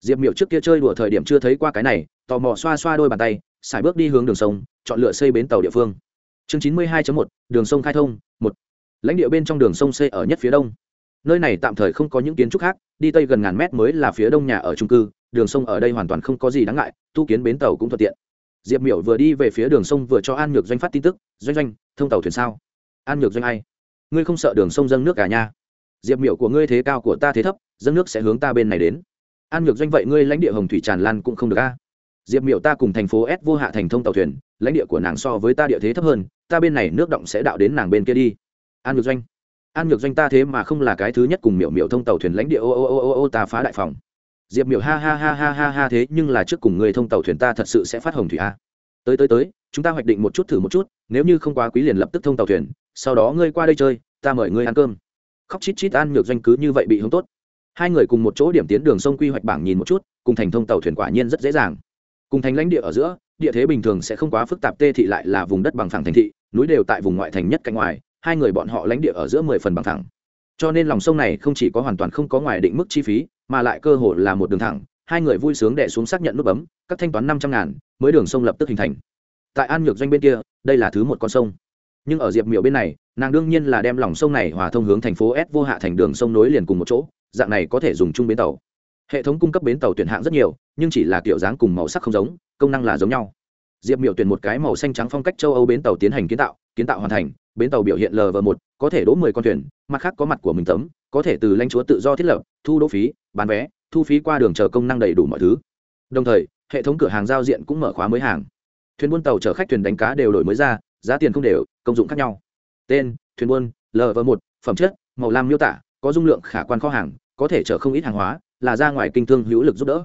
Diệp miểu trước kia chơi đùa thời điểm chưa thấy qua cái này, tò mò xoa xoa đôi bàn tay, xài bước đi hướng đường sông, chọn lựa xây bến tàu địa phương. Chương chín mươi hai một, đường sông khai thông, một. Lãnh địa bên trong đường sông xây ở nhất phía đông. Nơi này tạm thời không có những kiến trúc khác, đi tây gần ngàn mét mới là phía đông nhà ở trung cư, đường sông ở đây hoàn toàn không có gì đáng ngại, tu kiến bến tàu cũng thuận tiện. Diệp miểu vừa đi về phía đường sông vừa cho an nhược doanh phát tin tức, doanh doanh, thông tàu thuyền sao? An nhược doanh ai? Ngươi không sợ đường sông dâng nước cả nha? Diệp miểu của ngươi thế cao của ta thế thấp, dâng nước sẽ hướng ta bên này đến an nhược doanh vậy ngươi lãnh địa hồng thủy tràn lan cũng không được a. Diệp miểu ta cùng thành phố s vô hạ thành thông tàu thuyền, lãnh địa của nàng so với ta địa thế thấp hơn, ta bên này nước động sẽ đạo đến nàng bên kia đi. An nhược doanh. An nhược doanh ta thế mà không là cái thứ nhất cùng miểu miểu thông tàu thuyền lãnh địa, ô ô ô ô ô ta phá đại phòng. Diệp miểu ha ha ha ha ha ha thế nhưng là trước cùng người thông tàu thuyền ta thật sự sẽ phát hồng thủy a. Tới tới tới, chúng ta hoạch định một chút thử một chút, nếu như không quá quý liền lập tức thông tàu thuyền, sau đó ngươi qua đây chơi, ta mời ngươi ăn cơm. Khóc chít chít an nhược doanh cứ như vậy bị hướng tốt hai người cùng một chỗ điểm tiến đường sông quy hoạch bảng nhìn một chút, cùng thành thông tàu thuyền quả nhiên rất dễ dàng. Cùng thành lãnh địa ở giữa, địa thế bình thường sẽ không quá phức tạp, tê thị lại là vùng đất bằng phẳng thành thị, núi đều tại vùng ngoại thành nhất cạnh ngoài, hai người bọn họ lãnh địa ở giữa mười phần bằng thẳng cho nên lòng sông này không chỉ có hoàn toàn không có ngoài định mức chi phí, mà lại cơ hội là một đường thẳng, hai người vui sướng đẻ xuống xác nhận nút bấm, các thanh toán năm trăm ngàn, mới đường sông lập tức hình thành. Tại an nhược doanh bên kia, đây là thứ một con sông. Nhưng ở diệp miểu bên này, nàng đương nhiên là đem lòng sông này hòa thông hướng thành phố s, vô hạ thành đường sông nối liền cùng một chỗ dạng này có thể dùng chung bến tàu. Hệ thống cung cấp bến tàu tuyển hạng rất nhiều, nhưng chỉ là kiểu dáng cùng màu sắc không giống, công năng là giống nhau. Diệp miểu tuyển một cái màu xanh trắng phong cách châu âu bến tàu tiến hành kiến tạo kiến tạo hoàn thành, bến tàu biểu hiện lv một, có thể đỗ mười con thuyền, mặt khác có mặt của mình tấm, có thể từ lãnh chúa tự do thiết lập, thu đỗ phí, bán vé, thu phí qua đường chờ công năng đầy đủ mọi thứ. Đồng thời, hệ thống cửa hàng giao diện cũng mở khóa mới hàng. Thuyền buôn tàu chở khách thuyền đánh cá đều đổi mới ra, giá tiền không đều, công dụng khác nhau. Tên, thuyền buôn lv một, phẩm chất, màu lam miêu tả có dung lượng khả quan kho hàng, có thể chở không ít hàng hóa, là ra ngoài kinh thương hữu lực giúp đỡ.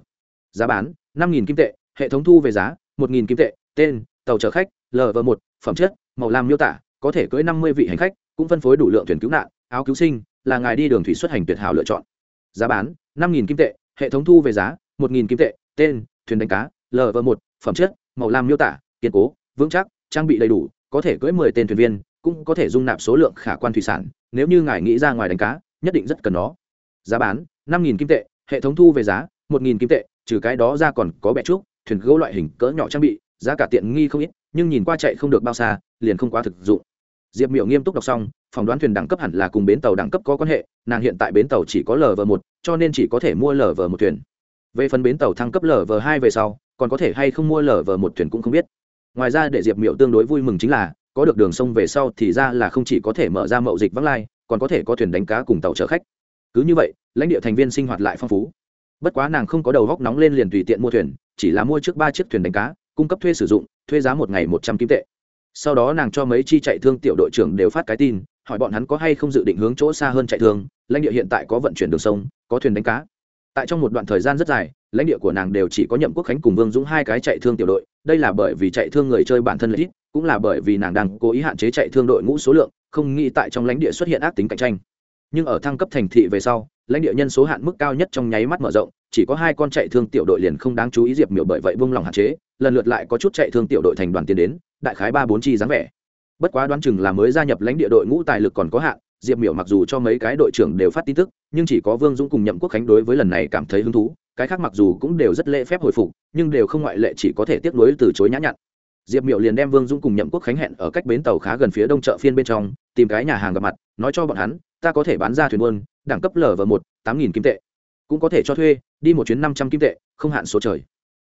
Giá bán, năm kim tệ, hệ thống thu về giá, một kim tệ, tên, tàu chở khách lv một, phẩm chất, màu lam miêu tả, có thể cưỡi năm mươi vị hành khách, cũng phân phối đủ lượng thuyền cứu nạn, áo cứu sinh, là ngài đi đường thủy xuất hành tuyệt hảo lựa chọn. Giá bán, năm kim tệ, hệ thống thu về giá, một kim tệ, tên, thuyền đánh cá lv một, phẩm chất, màu lam miêu tả, kiên cố, vững chắc, trang bị đầy đủ, có thể cưỡi mười tên thuyền viên, cũng có thể dung nạp số lượng khả quan thủy sản, nếu như ngài nghĩ ra ngoài đánh cá nhất định rất cần nó. Giá bán, năm kim tệ, hệ thống thu về giá, một kim tệ, trừ cái đó ra còn có bẹ trúc, thuyền gỗ loại hình cỡ nhỏ trang bị, giá cả tiện nghi không ít, nhưng nhìn qua chạy không được bao xa, liền không quá thực dụng. Diệp miểu nghiêm túc đọc xong, phỏng đoán thuyền đẳng cấp hẳn là cùng bến tàu đẳng cấp có quan hệ, nàng hiện tại bến tàu chỉ có lv một, cho nên chỉ có thể mua lv một thuyền. Về phần bến tàu thăng cấp lv hai về sau, còn có thể hay không mua lv một thuyền cũng không biết. Ngoài ra, để diệp miểu tương đối vui mừng chính là, có được đường sông về sau thì ra là không chỉ có thể mở ra mậu dịch vắng lai còn có thể có thuyền đánh cá cùng tàu chở khách. Cứ như vậy, lãnh địa thành viên sinh hoạt lại phong phú. Bất quá nàng không có đầu góc nóng lên liền tùy tiện mua thuyền, chỉ là mua trước ba chiếc thuyền đánh cá, cung cấp thuê sử dụng, thuê giá một ngày một trăm kim tệ. Sau đó nàng cho mấy chi chạy thương tiểu đội trưởng đều phát cái tin, hỏi bọn hắn có hay không dự định hướng chỗ xa hơn chạy thương, lãnh địa hiện tại có vận chuyển đường sông, có thuyền đánh cá. Tại trong một đoạn thời gian rất dài, lãnh địa của nàng đều chỉ có nhậm quốc khánh cùng vương dũng hai cái chạy thương tiểu đội, đây là bởi vì chạy thương người chơi bản thân lợi ích cũng là bởi vì nàng đang cố ý hạn chế chạy thương đội ngũ số lượng không nghĩ tại trong lãnh địa xuất hiện ác tính cạnh tranh. Nhưng ở thăng cấp thành thị về sau, lãnh địa nhân số hạn mức cao nhất trong nháy mắt mở rộng, chỉ có hai con chạy thương tiểu đội liền không đáng chú ý diệp miểu bởi vậy vung lòng hạn chế, lần lượt lại có chút chạy thương tiểu đội thành đoàn tiến đến, đại khái ba bốn chi dáng vẻ. Bất quá đoán chừng là mới gia nhập lãnh địa đội ngũ tài lực còn có hạn, diệp miểu mặc dù cho mấy cái đội trưởng đều phát tin tức, nhưng chỉ có vương dũng cùng nhậm quốc khánh đối với lần này cảm thấy hứng thú, cái khác mặc dù cũng đều rất lễ phép hồi phục, nhưng đều không ngoại lệ chỉ có thể tiếp nối từ chối nhã nhặn diệp Miệu liền đem vương dũng cùng nhậm quốc khánh hẹn ở cách bến tàu khá gần phía đông chợ phiên bên trong, tìm cái nhà hàng gặp mặt, nói cho bọn hắn, ta có thể bán ra thuyền buôn, đẳng cấp lở và một, tám nghìn kim tệ. Cũng có thể cho thuê, đi một chuyến năm trăm kim tệ, không hạn số trời.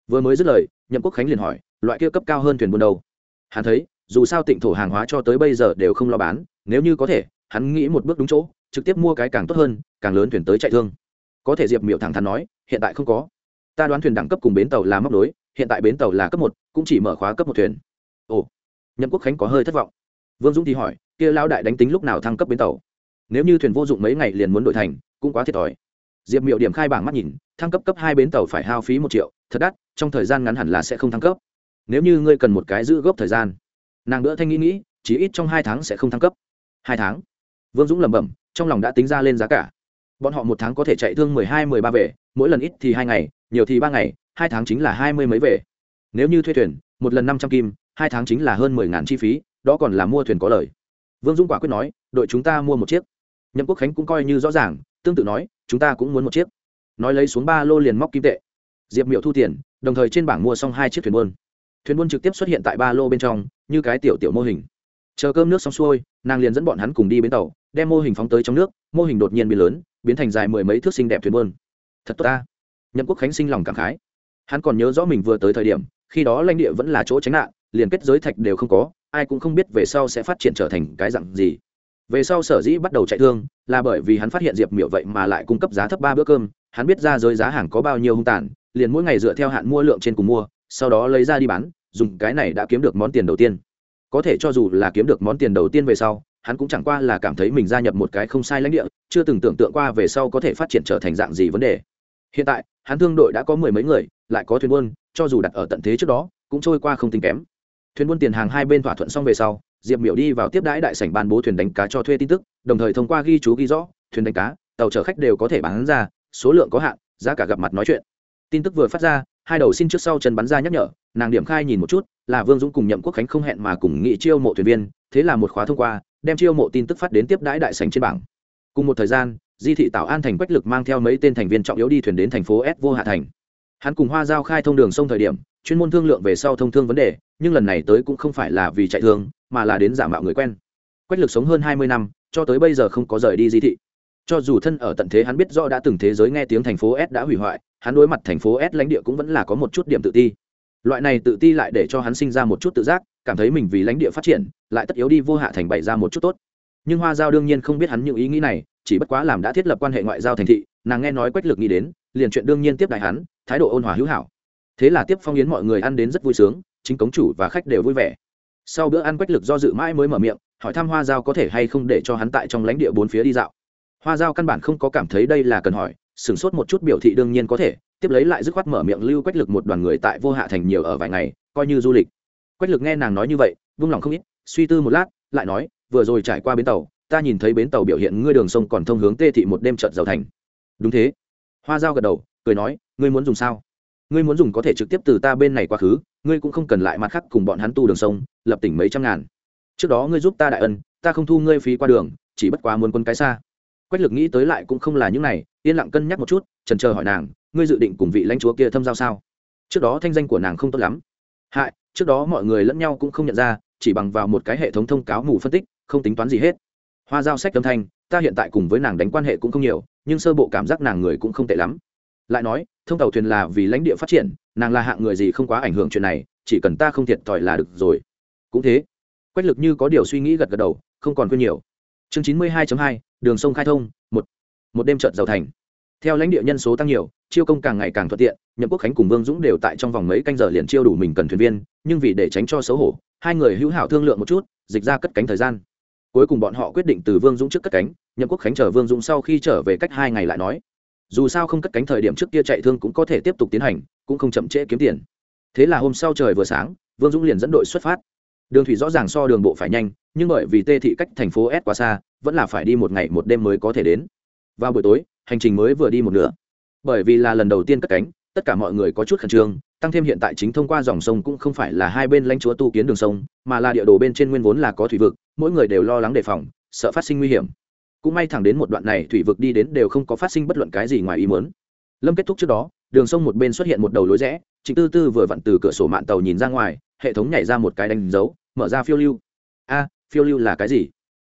Vừa mới dứt lời, nhậm quốc khánh liền hỏi, loại kia cấp cao hơn thuyền buôn đâu? Hắn thấy, dù sao tịnh thổ hàng hóa cho tới bây giờ đều không lo bán, nếu như có thể, hắn nghĩ một bước đúng chỗ, trực tiếp mua cái càng tốt hơn, càng lớn thuyền tới chạy thương. Có thể diệp miệu thẳng thắn nói, hiện tại không có ta đoán thuyền đẳng cấp cùng bến tàu là móc đối hiện tại bến tàu là cấp một, cũng chỉ mở khóa cấp một thuyền. Ồ, nhậm quốc khánh có hơi thất vọng. Vương dũng thì hỏi, kia lao đại đánh tính lúc nào thăng cấp bến tàu? Nếu như thuyền vô dụng mấy ngày liền muốn đổi thành, cũng quá thiệt thòi. Diệp miệu điểm khai bảng mắt nhìn, thăng cấp cấp hai bến tàu phải hao phí một triệu, thật đắt, trong thời gian ngắn hẳn là sẽ không thăng cấp. Nếu như ngươi cần một cái giữ gốc thời gian. Nàng đỡ thanh nghĩ nghĩ, chỉ ít trong hai tháng sẽ không thăng cấp. Hai tháng? Vương dũng lẩm bẩm, trong lòng đã tính ra lên giá cả. Bọn họ một tháng có thể chạy thương mười hai, mười ba về, mỗi lần ít thì hai ngày nhiều thì ba ngày, hai tháng chính là hai mươi mấy về. Nếu như thuê thuyền, một lần năm trăm kim, hai tháng chính là hơn mười ngàn chi phí, đó còn là mua thuyền có lời. Vương dũng quả quyết nói, đội chúng ta mua một chiếc. Nhậm quốc khánh cũng coi như rõ ràng, tương tự nói, chúng ta cũng muốn một chiếc. Nói lấy xuống ba lô liền móc kim tệ. Diệp miệu thu tiền, đồng thời trên bảng mua xong hai chiếc thuyền buôn. Thuyền buôn trực tiếp xuất hiện tại ba lô bên trong, như cái tiểu tiểu mô hình. Chờ cơm nước xong xuôi, nàng liền dẫn bọn hắn cùng đi bến tàu, đem mô hình phóng tới trong nước, mô hình đột nhiên biến lớn, biến thành dài mười mấy thước xinh đẹp thuyền buôn. Thật tốt ta nhậm quốc khánh sinh lòng cảm khái. Hắn còn nhớ rõ mình vừa tới thời điểm, khi đó lãnh địa vẫn là chỗ tránh nạn, liền kết giới thạch đều không có, ai cũng không biết về sau sẽ phát triển trở thành cái dặn gì. Về sau sở dĩ bắt đầu chạy thương, là bởi vì hắn phát hiện diệp miệu vậy mà lại cung cấp giá thấp ba bữa cơm, hắn biết ra giới giá hàng có bao nhiêu hung tàn, liền mỗi ngày dựa theo hạn mua lượng trên cùng mua, sau đó lấy ra đi bán, dùng cái này đã kiếm được món tiền đầu tiên. Có thể cho dù là kiếm được món tiền đầu tiên về sau, hắn cũng chẳng qua là cảm thấy mình gia nhập một cái không sai lãnh địa, chưa từng tưởng tượng qua về sau có thể phát triển trở thành dạng gì vấn đề hiện tại, hắn thương đội đã có mười mấy người, lại có thuyền buôn, cho dù đặt ở tận thế trước đó, cũng trôi qua không tính kém. Thuyền buôn tiền hàng hai bên thỏa thuận xong về sau, diệp miểu đi vào tiếp đãi đại sảnh ban bố thuyền đánh cá cho thuê tin tức, đồng thời thông qua ghi chú ghi rõ, thuyền đánh cá, tàu chở khách đều có thể bán ra, số lượng có hạn, giá cả gặp mặt nói chuyện. Tin tức vừa phát ra, hai đầu xin trước sau chân bắn ra nhắc nhở, nàng điểm khai nhìn một chút, là vương dũng cùng nhậm quốc khánh không hẹn mà cùng nghị chiêu mộ thuyền viên, thế là một khóa thông qua, đem chiêu mộ tin tức phát đến tiếp đãi đại sảnh trên bảng. Cùng một thời gian di thị tạo an thành quách lực mang theo mấy tên thành viên trọng yếu đi thuyền đến thành phố s vô hạ thành. Hắn cùng hoa giao khai thông đường sông thời điểm, chuyên môn thương lượng về sau thông thương vấn đề, nhưng lần này tới cũng không phải là vì chạy thương, mà là đến giả mạo người quen. Quách lực sống hơn hai mươi năm, cho tới bây giờ không có rời đi di thị. Cho dù thân ở tận thế hắn biết rõ đã từng thế giới nghe tiếng thành phố s đã hủy hoại, hắn đối mặt thành phố s lãnh địa cũng vẫn là có một chút điểm tự ti. Loại này tự ti lại để cho hắn sinh ra một chút tự giác, cảm thấy mình vì lãnh địa phát triển, lại tất yếu đi vô hạ thành bày ra một chút tốt nhưng hoa giao đương nhiên không biết hắn những ý nghĩ này, chỉ bất quá làm đã thiết lập quan hệ ngoại giao thành thị, nàng nghe nói quách lực nghĩ đến, liền chuyện đương nhiên tiếp đại hắn, thái độ ôn hòa hữu hảo. Thế là tiếp phong yến mọi người ăn đến rất vui sướng, chính cống chủ và khách đều vui vẻ. Sau bữa ăn quách lực do dự mãi mới mở miệng, hỏi thăm hoa giao có thể hay không để cho hắn tại trong lãnh địa bốn phía đi dạo. Hoa giao căn bản không có cảm thấy đây là cần hỏi, sửng sốt một chút biểu thị đương nhiên có thể, tiếp lấy lại dứt khoát mở miệng lưu quách lực một đoàn người tại vô hạ thành nhiều ở vài ngày, coi như du lịch. Quách lực nghe nàng nói như vậy, vung lòng không ít, suy tư một lát, lại nói vừa rồi trải qua bến tàu, ta nhìn thấy bến tàu biểu hiện ngươi đường sông còn thông hướng tê thị một đêm trận giàu thành. Đúng thế. Hoa giao gật đầu, cười nói, ngươi muốn dùng sao? Ngươi muốn dùng có thể trực tiếp từ ta bên này qua khứ, ngươi cũng không cần lại mặt khác cùng bọn hắn tu đường sông, lập tỉnh mấy trăm ngàn. Trước đó ngươi giúp ta đại ân, ta không thu ngươi phí qua đường, chỉ bất quá muốn quân cái xa. Quách lực nghĩ tới lại cũng không là những này, yên lặng cân nhắc một chút, trần chờ hỏi nàng, ngươi dự định cùng vị lãnh chúa kia thâm giao sao? Trước đó thanh danh của nàng không tốt lắm. Hại, trước đó mọi người lẫn nhau cũng không nhận ra, chỉ bằng vào một cái hệ thống thông cáo mù phân tích không tính toán gì hết. Hoa giao sách âm thanh, ta hiện tại cùng với nàng đánh quan hệ cũng không nhiều, nhưng sơ bộ cảm giác nàng người cũng không tệ lắm. Lại nói, thông tàu thuyền là vì lãnh địa phát triển, nàng là hạng người gì không quá ảnh hưởng chuyện này, chỉ cần ta không thiệt thòi là được rồi. Cũng thế. Quách lực như có điều suy nghĩ gật gật đầu, không còn quên nhiều. Chương chín mươi hai hai, đường sông khai thông, một. Một đêm trợt giàu thành. Theo lãnh địa nhân số tăng nhiều, chiêu công càng ngày càng thuận tiện, nhậm quốc khánh cùng vương dũng đều tại trong vòng mấy canh giờ liền chiêu đủ mình cần thuyền viên, nhưng vì để tránh cho xấu hổ, hai người hữu hảo thương lượng một chút, dịch ra cất cánh thời gian cuối cùng bọn họ quyết định từ vương dũng trước cất cánh, nhậm quốc khánh chờ vương dũng sau khi trở về cách hai ngày lại nói. Dù sao không cất cánh thời điểm trước kia chạy thương cũng có thể tiếp tục tiến hành, cũng không chậm trễ kiếm tiền. Thế là hôm sau trời vừa sáng, vương dũng liền dẫn đội xuất phát. Đường thủy rõ ràng so đường bộ phải nhanh, nhưng bởi vì tê thị cách thành phố s quá xa, vẫn là phải đi một ngày một đêm mới có thể đến. Vào buổi tối, hành trình mới vừa đi một nửa. Bởi vì là lần đầu tiên cất cánh, tất cả mọi người có chút khẩn trương tăng thêm hiện tại chính thông qua dòng sông cũng không phải là hai bên lãnh chúa tu kiến đường sông, mà là địa đồ bên trên nguyên vốn là có thủy vực, mỗi người đều lo lắng đề phòng, sợ phát sinh nguy hiểm. Cũng may thẳng đến một đoạn này thủy vực đi đến đều không có phát sinh bất luận cái gì ngoài ý muốn. Lâm kết thúc trước đó, đường sông một bên xuất hiện một đầu lối rẽ, trịnh tư tư vừa vặn từ cửa sổ mạn tàu nhìn ra ngoài, hệ thống nhảy ra một cái đánh dấu, mở ra phiêu lưu. A, phiêu lưu là cái gì?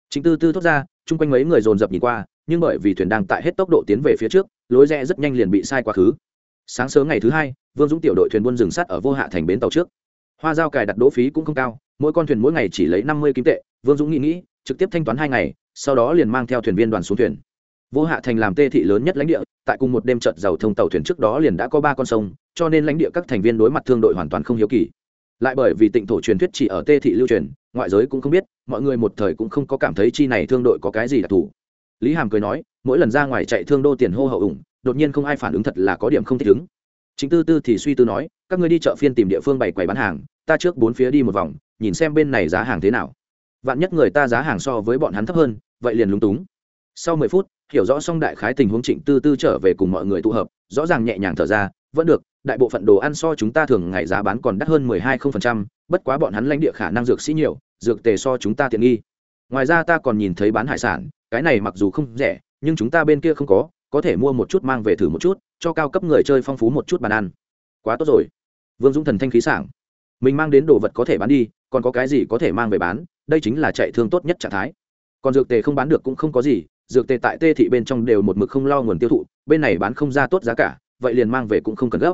Trịnh tư tư thốt ra, chung quanh mấy người dồn dập nhìn qua, nhưng bởi vì thuyền đang tại hết tốc độ tiến về phía trước, lối rẽ rất nhanh liền bị sai quá khứ sáng sớm ngày thứ hai, vương dũng tiểu đội thuyền buôn dừng sắt ở vô hạ thành bến tàu trước. Hoa giao cài đặt đỗ phí cũng không cao, mỗi con thuyền mỗi ngày chỉ lấy năm mươi kim tệ, vương dũng nghĩ nghĩ, trực tiếp thanh toán hai ngày, sau đó liền mang theo thuyền viên đoàn xuống thuyền. Vô hạ thành làm tê thị lớn nhất lãnh địa, tại cùng một đêm trận giàu thông tàu thuyền trước đó liền đã có ba con sông, cho nên lãnh địa các thành viên đối mặt thương đội hoàn toàn không hiếu kỳ. Lại bởi vì tịnh thổ truyền thuyết chỉ ở tê thị lưu truyền, ngoại giới cũng không biết, mọi người một thời cũng không có cảm thấy chi này thương đội có cái gì đặc thù. Lý hàm cười nói, mỗi lần ra ngoài chạy thương đô tiền hô hậu ủng đột nhiên không ai phản ứng thật là có điểm không thích ứng. Chính tư tư thì suy tư nói, các ngươi đi chợ phiên tìm địa phương bày quầy bán hàng, ta trước bốn phía đi một vòng, nhìn xem bên này giá hàng thế nào. Vạn nhất người ta giá hàng so với bọn hắn thấp hơn, vậy liền lúng túng. Sau mười phút, hiểu rõ xong đại khái tình huống trịnh tư tư trở về cùng mọi người tụ hợp, rõ ràng nhẹ nhàng thở ra, vẫn được, đại bộ phận đồ ăn so chúng ta thường ngày giá bán còn đắt hơn mười hai không phần trăm, bất quá bọn hắn lãnh địa khả năng dược sĩ nhiều, dược tề so chúng ta tiện nghi. Ngoài ra ta còn nhìn thấy bán hải sản, cái này mặc dù không rẻ, nhưng chúng ta bên kia không có có thể mua một chút mang về thử một chút, cho cao cấp người chơi phong phú một chút bàn ăn. Quá tốt rồi. Vương dũng thần thanh khí sảng. Mình mang đến đồ vật có thể bán đi, còn có cái gì có thể mang về bán, đây chính là chạy thương tốt nhất trạng thái. Còn dược tề không bán được cũng không có gì, dược tề tại tê thị bên trong đều một mực không lo nguồn tiêu thụ, bên này bán không ra tốt giá cả, vậy liền mang về cũng không cần gấp.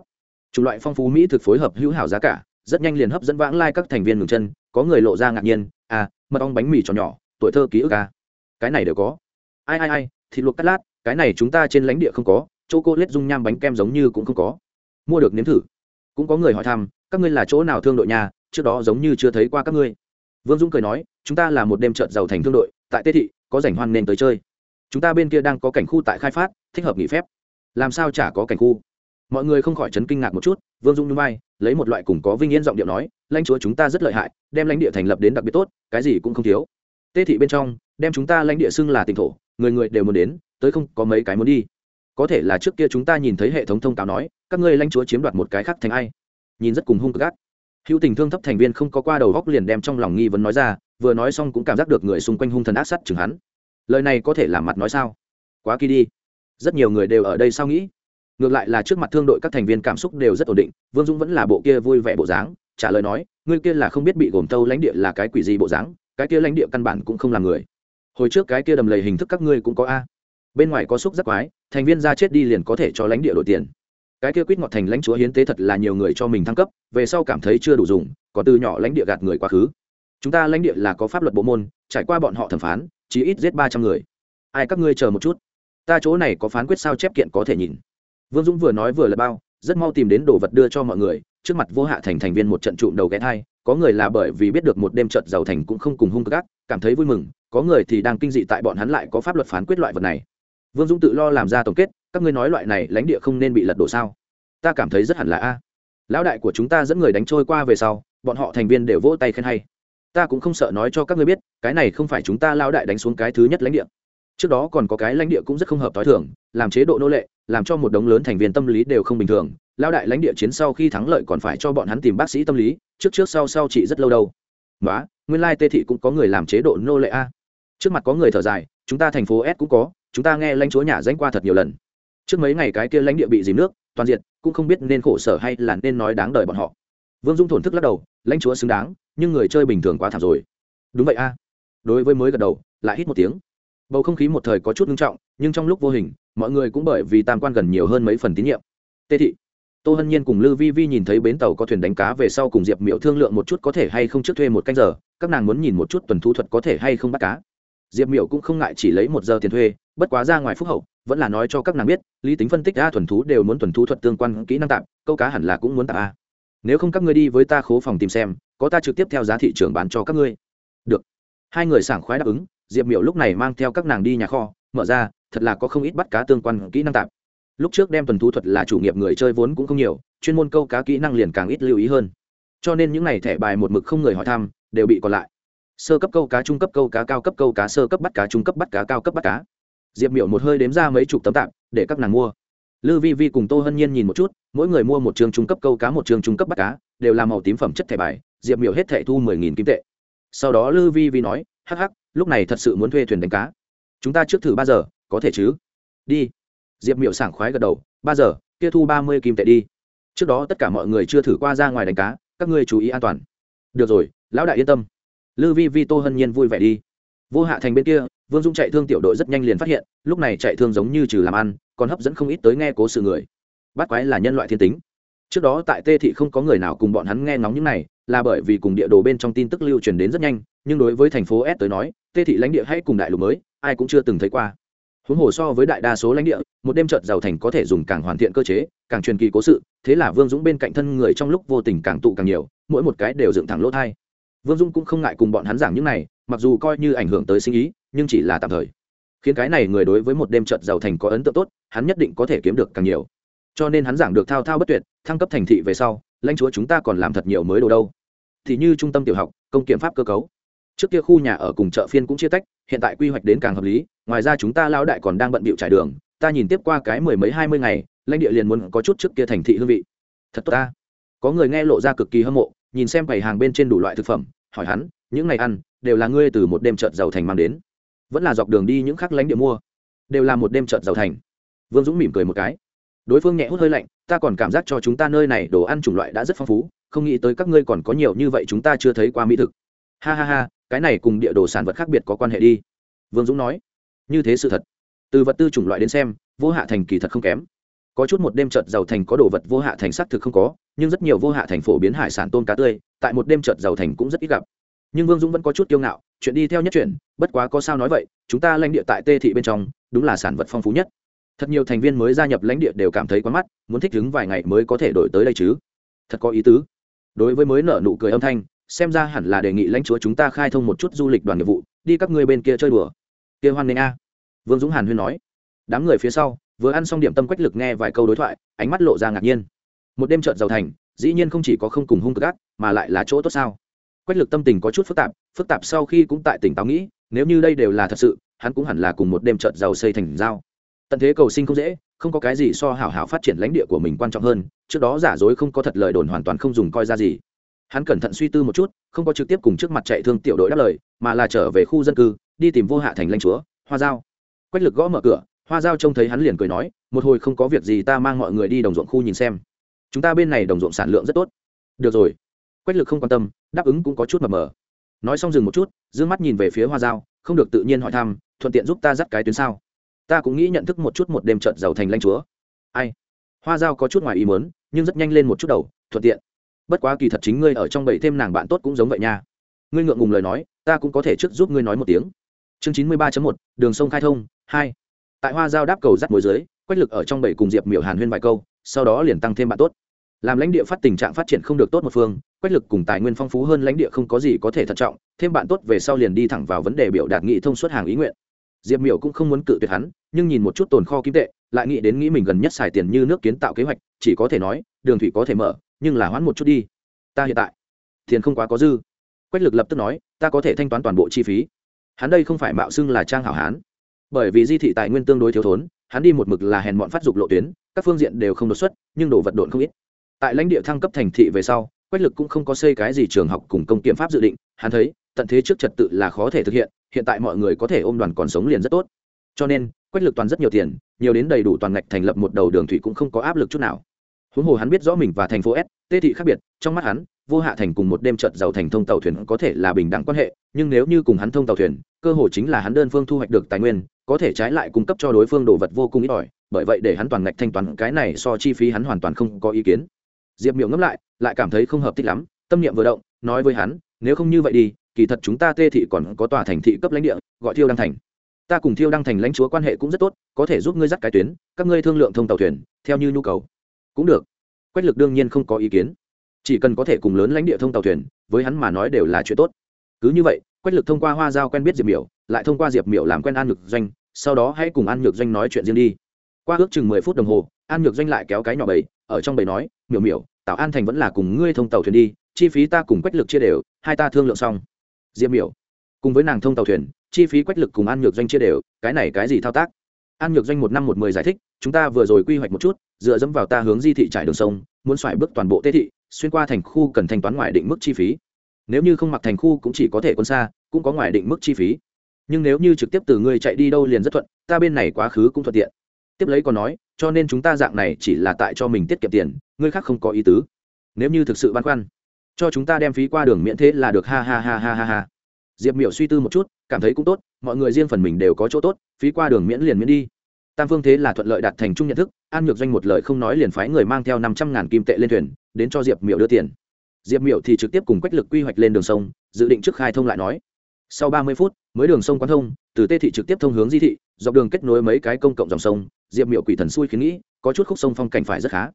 Chủng loại phong phú mỹ thực phối hợp hữu hảo giá cả, rất nhanh liền hấp dẫn vãng lai các thành viên ngừng chân, có người lộ ra ngạc nhiên à mật ong bánh mì tròn nhỏ, tuổi thơ ký ức à. cái này đều có. Ai ai ai thịt luộc cắt lát, cái này chúng ta trên lãnh địa không có, chỗ cô lết dung nham bánh kem giống như cũng không có. Mua được nếm thử. Cũng có người hỏi thăm, các ngươi là chỗ nào thương đội nhà, trước đó giống như chưa thấy qua các ngươi. Vương dũng cười nói, chúng ta là một đêm trợt giàu thành thương đội, tại tết thị, có rảnh hoan nên tới chơi. Chúng ta bên kia đang có cảnh khu tại khai phát, thích hợp nghỉ phép. Làm sao chả có cảnh khu? Mọi người không khỏi chấn kinh ngạc một chút, vương dung như bay lấy một loại cùng có vinh yên giọng điệu nói, lãnh chúa chúng ta rất lợi hại, đem lãnh địa thành lập đến đặc biệt tốt, cái gì cũng không thiếu. Tê thị bên trong, đem chúng ta lãnh địa xưng là tỉnh thổ người người đều muốn đến, tới không, có mấy cái muốn đi. Có thể là trước kia chúng ta nhìn thấy hệ thống thông cáo nói, các ngươi lãnh chúa chiếm đoạt một cái khác thành ai. Nhìn rất cùng hung cực gắt hữu tình thương thấp thành viên không có qua đầu góc liền đem trong lòng nghi vấn nói ra, vừa nói xong cũng cảm giác được người xung quanh hung thần ác sắt chừng hắn. Lời này có thể làm mặt nói sao? Quá kỳ đi. Rất nhiều người đều ở đây sao nghĩ? Ngược lại là trước mặt thương đội các thành viên cảm xúc đều rất ổn định, vương dũng vẫn là bộ kia vui vẻ bộ dáng, trả lời nói, ngươi kia là không biết bị gồm tâu lãnh địa là cái quỷ gì bộ dáng, cái kia lãnh địa căn bản cũng không là người hồi trước cái kia đầm lầy hình thức các ngươi cũng có a. Bên ngoài có xúc rất quái, thành viên ra chết đi liền có thể cho lãnh địa đổi tiền. Cái kia quýt ngọt thành lãnh chúa hiến tế thật là nhiều người cho mình thăng cấp, về sau cảm thấy chưa đủ dùng, còn từ nhỏ lãnh địa gạt người quá khứ. Chúng ta lãnh địa là có pháp luật bộ môn, trải qua bọn họ thẩm phán, chỉ ít giết ba trăm người. Ai các ngươi chờ một chút? Ta chỗ này có phán quyết sao chép kiện có thể nhìn. Vương dũng vừa nói vừa là bao, rất mau tìm đến đồ vật đưa cho mọi người, trước mặt vô hạ thành thành viên một trận trụm đầu ghé thai, có người là bởi vì biết được một đêm trận giàu thành cũng không cùng hung gác cảm thấy vui mừng có người thì đang kinh dị tại bọn hắn lại có pháp luật phán quyết loại vật này. Vương dũng tự lo làm ra tổng kết, các ngươi nói loại này lãnh địa không nên bị lật đổ sao? Ta cảm thấy rất hẳn là a. Lão đại của chúng ta dẫn người đánh trôi qua về sau, bọn họ thành viên đều vỗ tay khen hay. Ta cũng không sợ nói cho các ngươi biết, cái này không phải chúng ta lão đại đánh xuống cái thứ nhất lãnh địa. Trước đó còn có cái lãnh địa cũng rất không hợp t h o i thưởng làm chế độ nô lệ, làm cho một đống lớn thành viên tâm lý đều không bình thường. Lão đại lãnh địa chiến sau khi thắng lợi còn phải cho bọn hắn tìm bác sĩ tâm lý, trước trước sau sau chị rất lâu đâu. Nói nguyên lai tê thị cũng có người làm chế độ nô lệ a trước mặt có người thở dài, chúng ta thành phố s cũng có, chúng ta nghe lãnh chúa nhà danh qua thật nhiều lần. Trước mấy ngày cái kia lãnh địa bị dìm nước, toàn diện cũng không biết nên khổ sở hay là nên nói đáng đời bọn họ. Vương dung thổn thức lắc đầu, lãnh chúa xứng đáng, nhưng người chơi bình thường quá thảm rồi. Đúng vậy a. Đối với mới gật đầu, lại hít một tiếng. Bầu không khí một thời có chút nghiêm trọng, nhưng trong lúc vô hình, mọi người cũng bởi vì tam quan gần nhiều hơn mấy phần tín nhiệm. Tê thị, tô hân nhiên cùng lư vi vi nhìn thấy bến tàu có thuyền đánh cá về sau cùng diệp miệu thương lượng một chút có thể hay không trước thuê một canh giờ, các nàng muốn nhìn một chút tuần thu thuật có thể hay không bắt cá diệp miệu cũng không ngại chỉ lấy một giờ tiền thuê, bất quá ra ngoài phúc hậu, vẫn là nói cho các nàng biết, lý tính phân tích a thuần thú đều muốn thuần thú thuật tương quan kỹ năng tạm, câu cá hẳn là cũng muốn tạm a. Nếu không các ngươi đi với ta khố phòng tìm xem, có ta trực tiếp theo giá thị trường bán cho các ngươi. Được. Hai người sảng khoái đáp ứng, diệp miểu lúc này mang theo các nàng đi nhà kho, mở ra, thật là có không ít bắt cá tương quan kỹ năng tạm. Lúc trước đem thuần thú thuật là chủ nghiệp người chơi vốn cũng không nhiều, chuyên môn câu cá kỹ năng liền càng ít lưu ý hơn. Cho nên những n à y thẻ bài một mực không người hỏi thăm, đều bị còn lại sơ cấp câu cá, trung cấp câu cá, cao cấp câu cá, sơ cấp bắt cá, trung cấp bắt cá, cao cấp bắt cá. Diệp miểu một hơi đếm ra mấy chục tấm tạm để các nàng mua. Lư vi vi cùng tô hân nhiên nhìn một chút, mỗi người mua một trường trung cấp câu cá, một trường trung cấp bắt cá, đều là màu tím phẩm chất thẻ bài, diệp miểu hết thẻ thu mười nghìn kim tệ. Sau đó lư vi vi nói, hắc hắc, lúc này thật sự muốn thuê thuyền đánh cá. Chúng ta trước thử ba giờ, có thể chứ? Đi. Diệp miểu sảng khoái gật đầu, ba giờ, kia thu ba mươi kim tệ đi. Trước đó tất cả mọi người chưa thử qua ra ngoài đánh cá, các ngươi chú ý an toàn. Được rồi, lão đại yên tâm lư vi vi tô hân nhiên vui vẻ đi. Vô hạ thành bên kia, vương dung chạy thương tiểu đội rất nhanh liền phát hiện, lúc này chạy thương giống như trừ làm ăn, còn hấp dẫn không ít tới nghe cố sự người. Bắt quái là nhân loại thiên tính. Trước đó tại tê thị không có người nào cùng bọn hắn nghe ngóng những này, là bởi vì cùng địa đồ bên trong tin tức lưu truyền đến rất nhanh, nhưng đối với thành phố s tới nói, tê thị lãnh địa hay cùng đại lục mới, ai cũng chưa từng thấy qua. Huống hồ so với đại đa số lãnh địa, một đêm trợt giàu thành có thể dùng càng hoàn thiện cơ chế, càng truyền kỳ cố sự, thế là vương dũng bên cạnh thân người trong lúc vô tình càng tụ càng nhiều, mỗi một cái đều dựng thẳng lỗ thai vương Dung cũng không ngại cùng bọn hắn giảng những này, mặc dù coi như ảnh hưởng tới sinh ý, nhưng chỉ là tạm thời. Khiến cái này người đối với một đêm trợt giàu thành có ấn tượng tốt, hắn nhất định có thể kiếm được càng nhiều. Cho nên hắn giảng được thao thao bất tuyệt, thăng cấp thành thị về sau, lãnh chúa chúng ta còn làm thật nhiều mới đồ đâu. Thì như trung tâm tiểu học, công kiểm pháp cơ cấu. Trước kia khu nhà ở cùng chợ phiên cũng chia tách, hiện tại quy hoạch đến càng hợp lý, ngoài ra chúng ta lão đại còn đang bận bịu trải đường, ta nhìn tiếp qua cái mười mấy hai mươi ngày, lãnh địa liền muốn có chút trước kia thành thị hương vị. Thật tốt ta. Có người nghe lộ ra cực kỳ hâm mộ nhìn xem quầy hàng bên trên đủ loại thực phẩm, hỏi hắn, những ngày ăn đều là ngươi từ một đêm trợt giàu thành mang đến? Vẫn là dọc đường đi những khác lánh địa mua, đều là một đêm trợt giàu thành? Vương dũng mỉm cười một cái. Đối phương nhẹ hút hơi lạnh, ta còn cảm giác cho chúng ta nơi này đồ ăn chủng loại đã rất phong phú, không nghĩ tới các ngươi còn có nhiều như vậy chúng ta chưa thấy qua mỹ thực. Ha ha ha, cái này cùng địa đồ sản vật khác biệt có quan hệ đi. Vương dũng nói. Như thế sự thật, từ vật tư chủng loại đến xem, vô hạ thành kỳ thật không kém. Có chút một đêm trợt giàu thành có đồ vật vô hạ thành xác thực không có nhưng rất nhiều vô hạ thành phổ biến hải sản tôm cá tươi, tại một đêm trợt giàu thành cũng rất ít gặp. Nhưng vương dũng vẫn có chút kiêu ngạo, chuyện đi theo nhất chuyện bất quá có sao nói vậy, chúng ta lãnh địa tại tê thị bên trong, đúng là sản vật phong phú nhất. Thật nhiều thành viên mới gia nhập lãnh địa đều cảm thấy quá mắt muốn thích ứng vài ngày mới có thể đổi tới đây chứ. Thật có ý tứ. Đối với mới nở nụ cười âm thanh, xem ra hẳn là đề nghị lãnh chúa chúng ta khai thông một chút du lịch đoàn nghiệp vụ, đi các ngươi bên kia chơi đùa. Kia hoan nghênh a. Vương dũng hàn huyên nói. Đám người phía sau, vừa ăn xong điểm tâm quách lực nghe vài câu đối thoại, ánh mắt lộ ra ngạc nhiên một đêm trợt giàu thành, dĩ nhiên không chỉ có không cùng hung cực ác, mà lại là chỗ tốt sao? Quách lực tâm tình có chút phức tạp phức tạp sau khi cũng tại tỉnh táo nghĩ, nếu như đây đều là thật sự, hắn cũng hẳn là cùng một đêm trợt giàu xây thành dao tận thế cầu sinh không dễ, không có cái gì so hảo hảo phát triển lãnh địa của mình quan trọng hơn, trước đó giả dối không có thật lời đồn hoàn toàn không dùng coi ra gì. Hắn cẩn thận suy tư một chút, không có trực tiếp cùng trước mặt chạy thương tiểu đội đáp lời, mà là trở về khu dân cư, đi tìm vô hạ thành lãnh chúa, hoa giao. Quách lực gõ mở cửa, hoa giao trông thấy hắn liền cười nói, một hồi không có việc gì ta mang mọi người đi đồng ruộng khu nhìn xem chúng ta bên này đồng ruộng sản lượng rất tốt. Được rồi. Quách lực không quan tâm, đáp ứng cũng có chút mờ mờ. Nói xong dừng một chút d ư ơ n g mắt nhìn về phía hoa giao, không được tự nhiên hỏi thăm, thuận tiện giúp ta dắt cái tuyến sao? Ta cũng nghĩ nhận thức một chút một đêm trợt giàu thành lanh chúa. Ai? Hoa giao có chút ngoài ý mớn nhưng rất nhanh lên một chút đầu, thuận tiện. Bất quá kỳ thật chính ngươi ở trong bảy thêm nàng bạn tốt cũng giống vậy nha. Ngươi ngượng ngùng lời nói, ta cũng có thể trước giúp ngươi nói một tiếng. Chương chín mươi ba một, đường sông khai thông, hai. Tại hoa giao đáp cầu dắt mối dưới, quách lực ở trong bảy cùng diệp miểu hàn huyên vài câu sau đó liền tăng thêm bạn tốt. Làm lãnh địa phát tình trạng phát triển không được tốt một phương, quách lực cùng tài nguyên phong phú hơn lãnh địa không có gì có thể thận trọng, thêm bạn tốt về sau liền đi thẳng vào vấn đề biểu đạt nghị thông suốt hàng ý nguyện. Diệp miểu cũng không muốn cự tuyệt hắn, nhưng nhìn một chút tồn kho kim tệ, lại nghĩ đến nghĩ mình gần nhất xài tiền như nước kiến tạo kế hoạch, chỉ có thể nói, đường thủy có thể mở, nhưng là hoãn một chút đi. Ta hiện tại, tiền không quá có dư. Quách lực lập tức nói, ta có thể thanh toán toàn bộ chi phí. Hắn đây không phải mạo xưng là trang hảo hán. Bởi vì di thị tài nguyên tương đối thiếu thốn, hắn đi một mực là hèn bọn phát dục lộ tuyến các phương diện đều không đột xuất, nhưng đồ vật độn không ít. Tại lãnh địa thăng cấp thành thị về sau, quách lực cũng không có xây cái gì trường học cùng công kiểm pháp dự định, hắn thấy, tận thế trước trật tự là khó thể thực hiện hiện tại mọi người có thể ôm đoàn còn sống liền rất tốt. Cho nên, quách lực toàn rất nhiều tiền, nhiều đến đầy đủ toàn ngạch thành lập một đầu đường thủy cũng không có áp lực chút nào. Huống hồ hắn biết rõ mình và thành phố s tê thị khác biệt, trong mắt hắn vô hạ thành cùng một đêm trận giàu thành thông tàu thuyền có thể là bình đẳng quan hệ, nhưng nếu như cùng hắn thông tàu thuyền, cơ hội chính là hắn đơn phương thu hoạch được tài nguyên, có thể trái lại cung cấp cho đối phương đồ vật vô cùng ít ỏi, bởi vậy để hắn toàn ngạch thanh toán, cái này so chi phí hắn hoàn toàn không có ý kiến. Diệp miệng ngẫm lại lại cảm thấy không hợp thích lắm, tâm niệm vừa động, nói với hắn, nếu không như vậy đi, kỳ thật chúng ta tê thị còn có tòa thành thị cấp lãnh địa, gọi thiêu đăng thành. Ta cùng thiêu đăng thành lãnh chúa quan hệ cũng rất tốt, có thể giúp ngươi dắt cái tuyến, các ngươi thương lượng thông tàu thuyền, theo như nhu cầu. Cũng được. Quách lực đương nhiên không có ý kiến chỉ cần có thể cùng lớn lãnh địa thông tàu thuyền, với hắn mà nói đều là chuyện tốt. Cứ như vậy, quách lực thông qua hoa giao quen biết diệp miểu, lại thông qua diệp miểu làm quen an nhược doanh, sau đó hãy cùng an nhược doanh nói chuyện riêng đi. Qua ước chừng mười phút đồng hồ, an nhược doanh lại kéo cái nhỏ bầy, ở trong bầy nói, miểu miểu, tào an thành vẫn là cùng ngươi thông tàu thuyền đi, chi phí ta cùng quách lực chia đều, hai ta thương lượng xong. Diệp miểu, cùng với nàng thông tàu thuyền, chi phí quách lực cùng an nhược doanh chia đều, cái này cái gì thao tác? An nhược doanh một năm một mười giải thích, chúng ta vừa rồi quy hoạch một chút, dựa dẫm vào ta hướng di thị trải đường sông, muốn xoài bước toàn bộ tế thị xuyên qua thành khu cần thanh toán ngoài định mức chi phí. Nếu như không mặc thành khu cũng chỉ có thể quân xa, cũng có ngoài định mức chi phí. Nhưng nếu như trực tiếp từ ngươi chạy đi đâu liền rất thuận, ta bên này quá khứ cũng thuận tiện. Tiếp lấy còn nói, cho nên chúng ta dạng này chỉ là tại cho mình tiết kiệm tiền, ngươi khác không có ý tứ. Nếu như thực sự băn khoăn, cho chúng ta đem phí qua đường miễn thế là được, ha ha ha ha ha ha. Diệp miểu suy tư một chút, cảm thấy cũng tốt, mọi người riêng phần mình đều có chỗ tốt, phí qua đường miễn liền miễn đi tam phương thế là thuận lợi đạt thành chung nhận thức, an nhược doanh một lời không nói liền phái người mang theo năm trăm ngàn kim tệ lên thuyền, đến cho diệp miểu đưa tiền. Diệp miểu thì trực tiếp cùng quách lực quy hoạch lên đường sông, dự định trước khai thông lại nói. Sau ba mươi phút, mới đường sông quán thông, từ tê thị trực tiếp thông hướng di thị, dọc đường kết nối mấy cái công cộng dòng sông, diệp miểu quỷ thần xui khiến nghĩ, có chút khúc sông phong cảnh phải rất khá.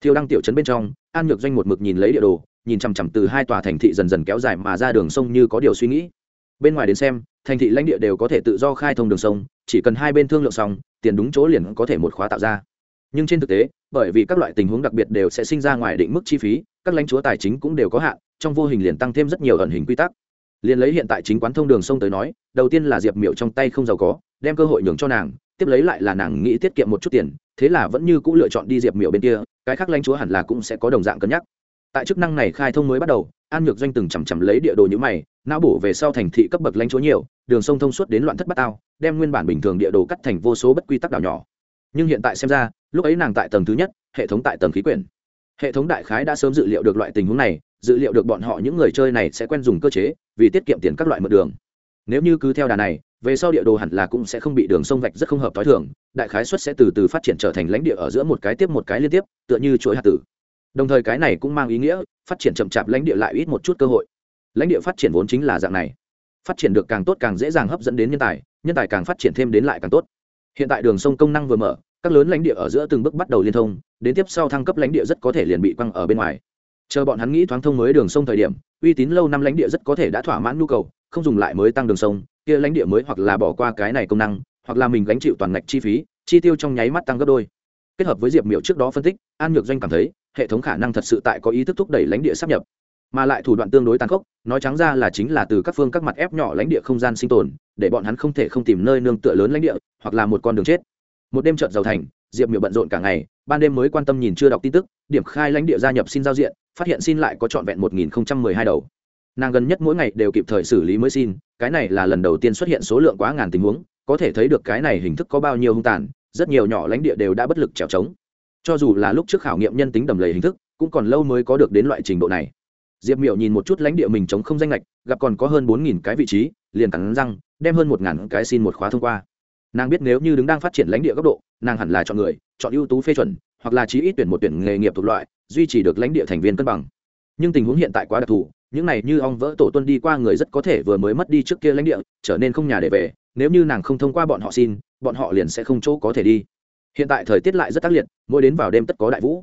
Thiêu đăng tiểu trấn bên trong, an nhược doanh một mực nhìn lấy địa đồ, nhìn chằm chằm từ hai tòa thành thị dần dần kéo dài mà ra đường sông như có điều suy nghĩ. Bên ngoài đến xem, thành thị lãnh địa đều có thể tự do khai thông đường sông chỉ cần hai bên thương lượng xong, tiền đúng chỗ liền có thể một khóa tạo ra. Nhưng trên thực tế, bởi vì các loại tình huống đặc biệt đều sẽ sinh ra ngoài định mức chi phí, các lãnh chúa tài chính cũng đều có hạn, trong vô hình liền tăng thêm rất nhiều ẩn hình quy tắc. Liền lấy hiện tại chính quán thông đường sông tới nói, đầu tiên là diệp miệu trong tay không giàu có, đem cơ hội nhường cho nàng, tiếp lấy lại là nàng nghĩ tiết kiệm một chút tiền, thế là vẫn như cũng lựa chọn đi diệp miệu bên kia, cái khác lãnh chúa hẳn là cũng sẽ có đồng dạng cân nhắc. Tại chức năng này khai thông mới bắt đầu, an nhược doanh từng chằm chằm lấy địa đồ như mày, não bổ về sau thành thị cấp bậc lãnh chúa nhiều đường sông thông suốt đến loạn thất bát ao đem nguyên bản bình thường địa đồ cắt thành vô số bất quy tắc đảo nhỏ. Nhưng hiện tại xem ra, lúc ấy nàng tại tầng thứ nhất, hệ thống tại tầng khí quyển. Hệ thống đại khái đã sớm dự liệu được loại tình huống này, dự liệu được bọn họ những người chơi này sẽ quen dùng cơ chế, vì tiết kiệm tiền các loại mượn đường. Nếu như cứ theo đà này, về sau địa đồ hẳn là cũng sẽ không bị đường sông vạch rất không hợp t h o i thường, đại khái xuất sẽ từ từ phát triển trở thành lãnh địa ở giữa một cái tiếp một cái liên tiếp, tựa như chuỗi hạt tử. Đồng thời cái này cũng mang ý nghĩa, phát triển chậm chạp lãnh địa lại ít một chút cơ hội. Lãnh địa phát triển vốn chính là dạng này phát triển được càng tốt càng dễ dàng hấp dẫn đến nhân tài nhân tài càng phát triển thêm đến lại càng tốt. Hiện tại đường sông công năng vừa mở, các lớn lãnh địa ở giữa từng bước bắt đầu liên thông, đến tiếp sau thăng cấp lãnh địa rất có thể liền bị quăng ở bên ngoài. Chờ bọn hắn nghĩ thoáng thông mới đường sông thời điểm, uy tín lâu năm lãnh địa rất có thể đã thỏa mãn nhu cầu, không dùng lại mới tăng đường sông, kia lãnh địa mới hoặc là bỏ qua cái này công năng, hoặc là mình gánh chịu toàn ngạch chi phí, chi tiêu trong nháy mắt tăng gấp đôi. Kết hợp với diệp miểu trước đó phân tích, an nhược doanh cảm thấy, hệ thống khả năng thật sự tại có ý thức thúc đẩy lãnh địa sắp nhập mà lại thủ đoạn tương đối tàn khốc, nói trắng ra là chính là từ các phương các mặt ép nhỏ lãnh địa không gian sinh tồn, để bọn hắn không thể không tìm nơi nương tựa lớn lãnh địa, hoặc là một con đường chết. Một đêm trợt giàu thành, diệp miểu bận rộn cả ngày, ban đêm mới quan tâm nhìn chưa đọc tin tức, điểm khai lãnh địa gia nhập xin giao diện, phát hiện xin lại có trọn vẹn một nghìn hai đầu. Nàng gần nhất mỗi ngày đều kịp thời xử lý mới xin, cái này là lần đầu tiên xuất hiện số lượng quá ngàn tình huống, có thể thấy được cái này hình thức có bao nhiêu hung tàn, rất nhiều nhỏ lãnh địa đều đã bất lực trèo trống. Cho dù là lúc trước khảo nghiệm nhân tính đầm lầy hình thức, cũng còn lâu mới có được đến loại trình độ này diệp miểu nhìn một chút lãnh địa mình chống không danh lệch gặp còn có hơn bốn nghìn cái vị trí, liền cắn răng, đem hơn một ngàn cái xin một khóa thông qua. Nàng biết nếu như đứng đang phát triển lãnh địa góc độ, nàng hẳn là chọn người, chọn ưu tú phê chuẩn, hoặc là chí ít tuyển một tuyển nghề nghiệp thuộc loại, duy trì được lãnh địa thành viên cân bằng. Nhưng tình huống hiện tại quá đặc thù, những này như ong vỡ tổ tuân đi qua người rất có thể vừa mới mất đi trước kia lãnh địa, trở nên không nhà để về, nếu như nàng không thông qua bọn họ xin, bọn họ liền sẽ không chỗ có thể đi. Hiện tại thời tiết lại rất tác liệt, mỗi đến vào đêm tất có đại vũ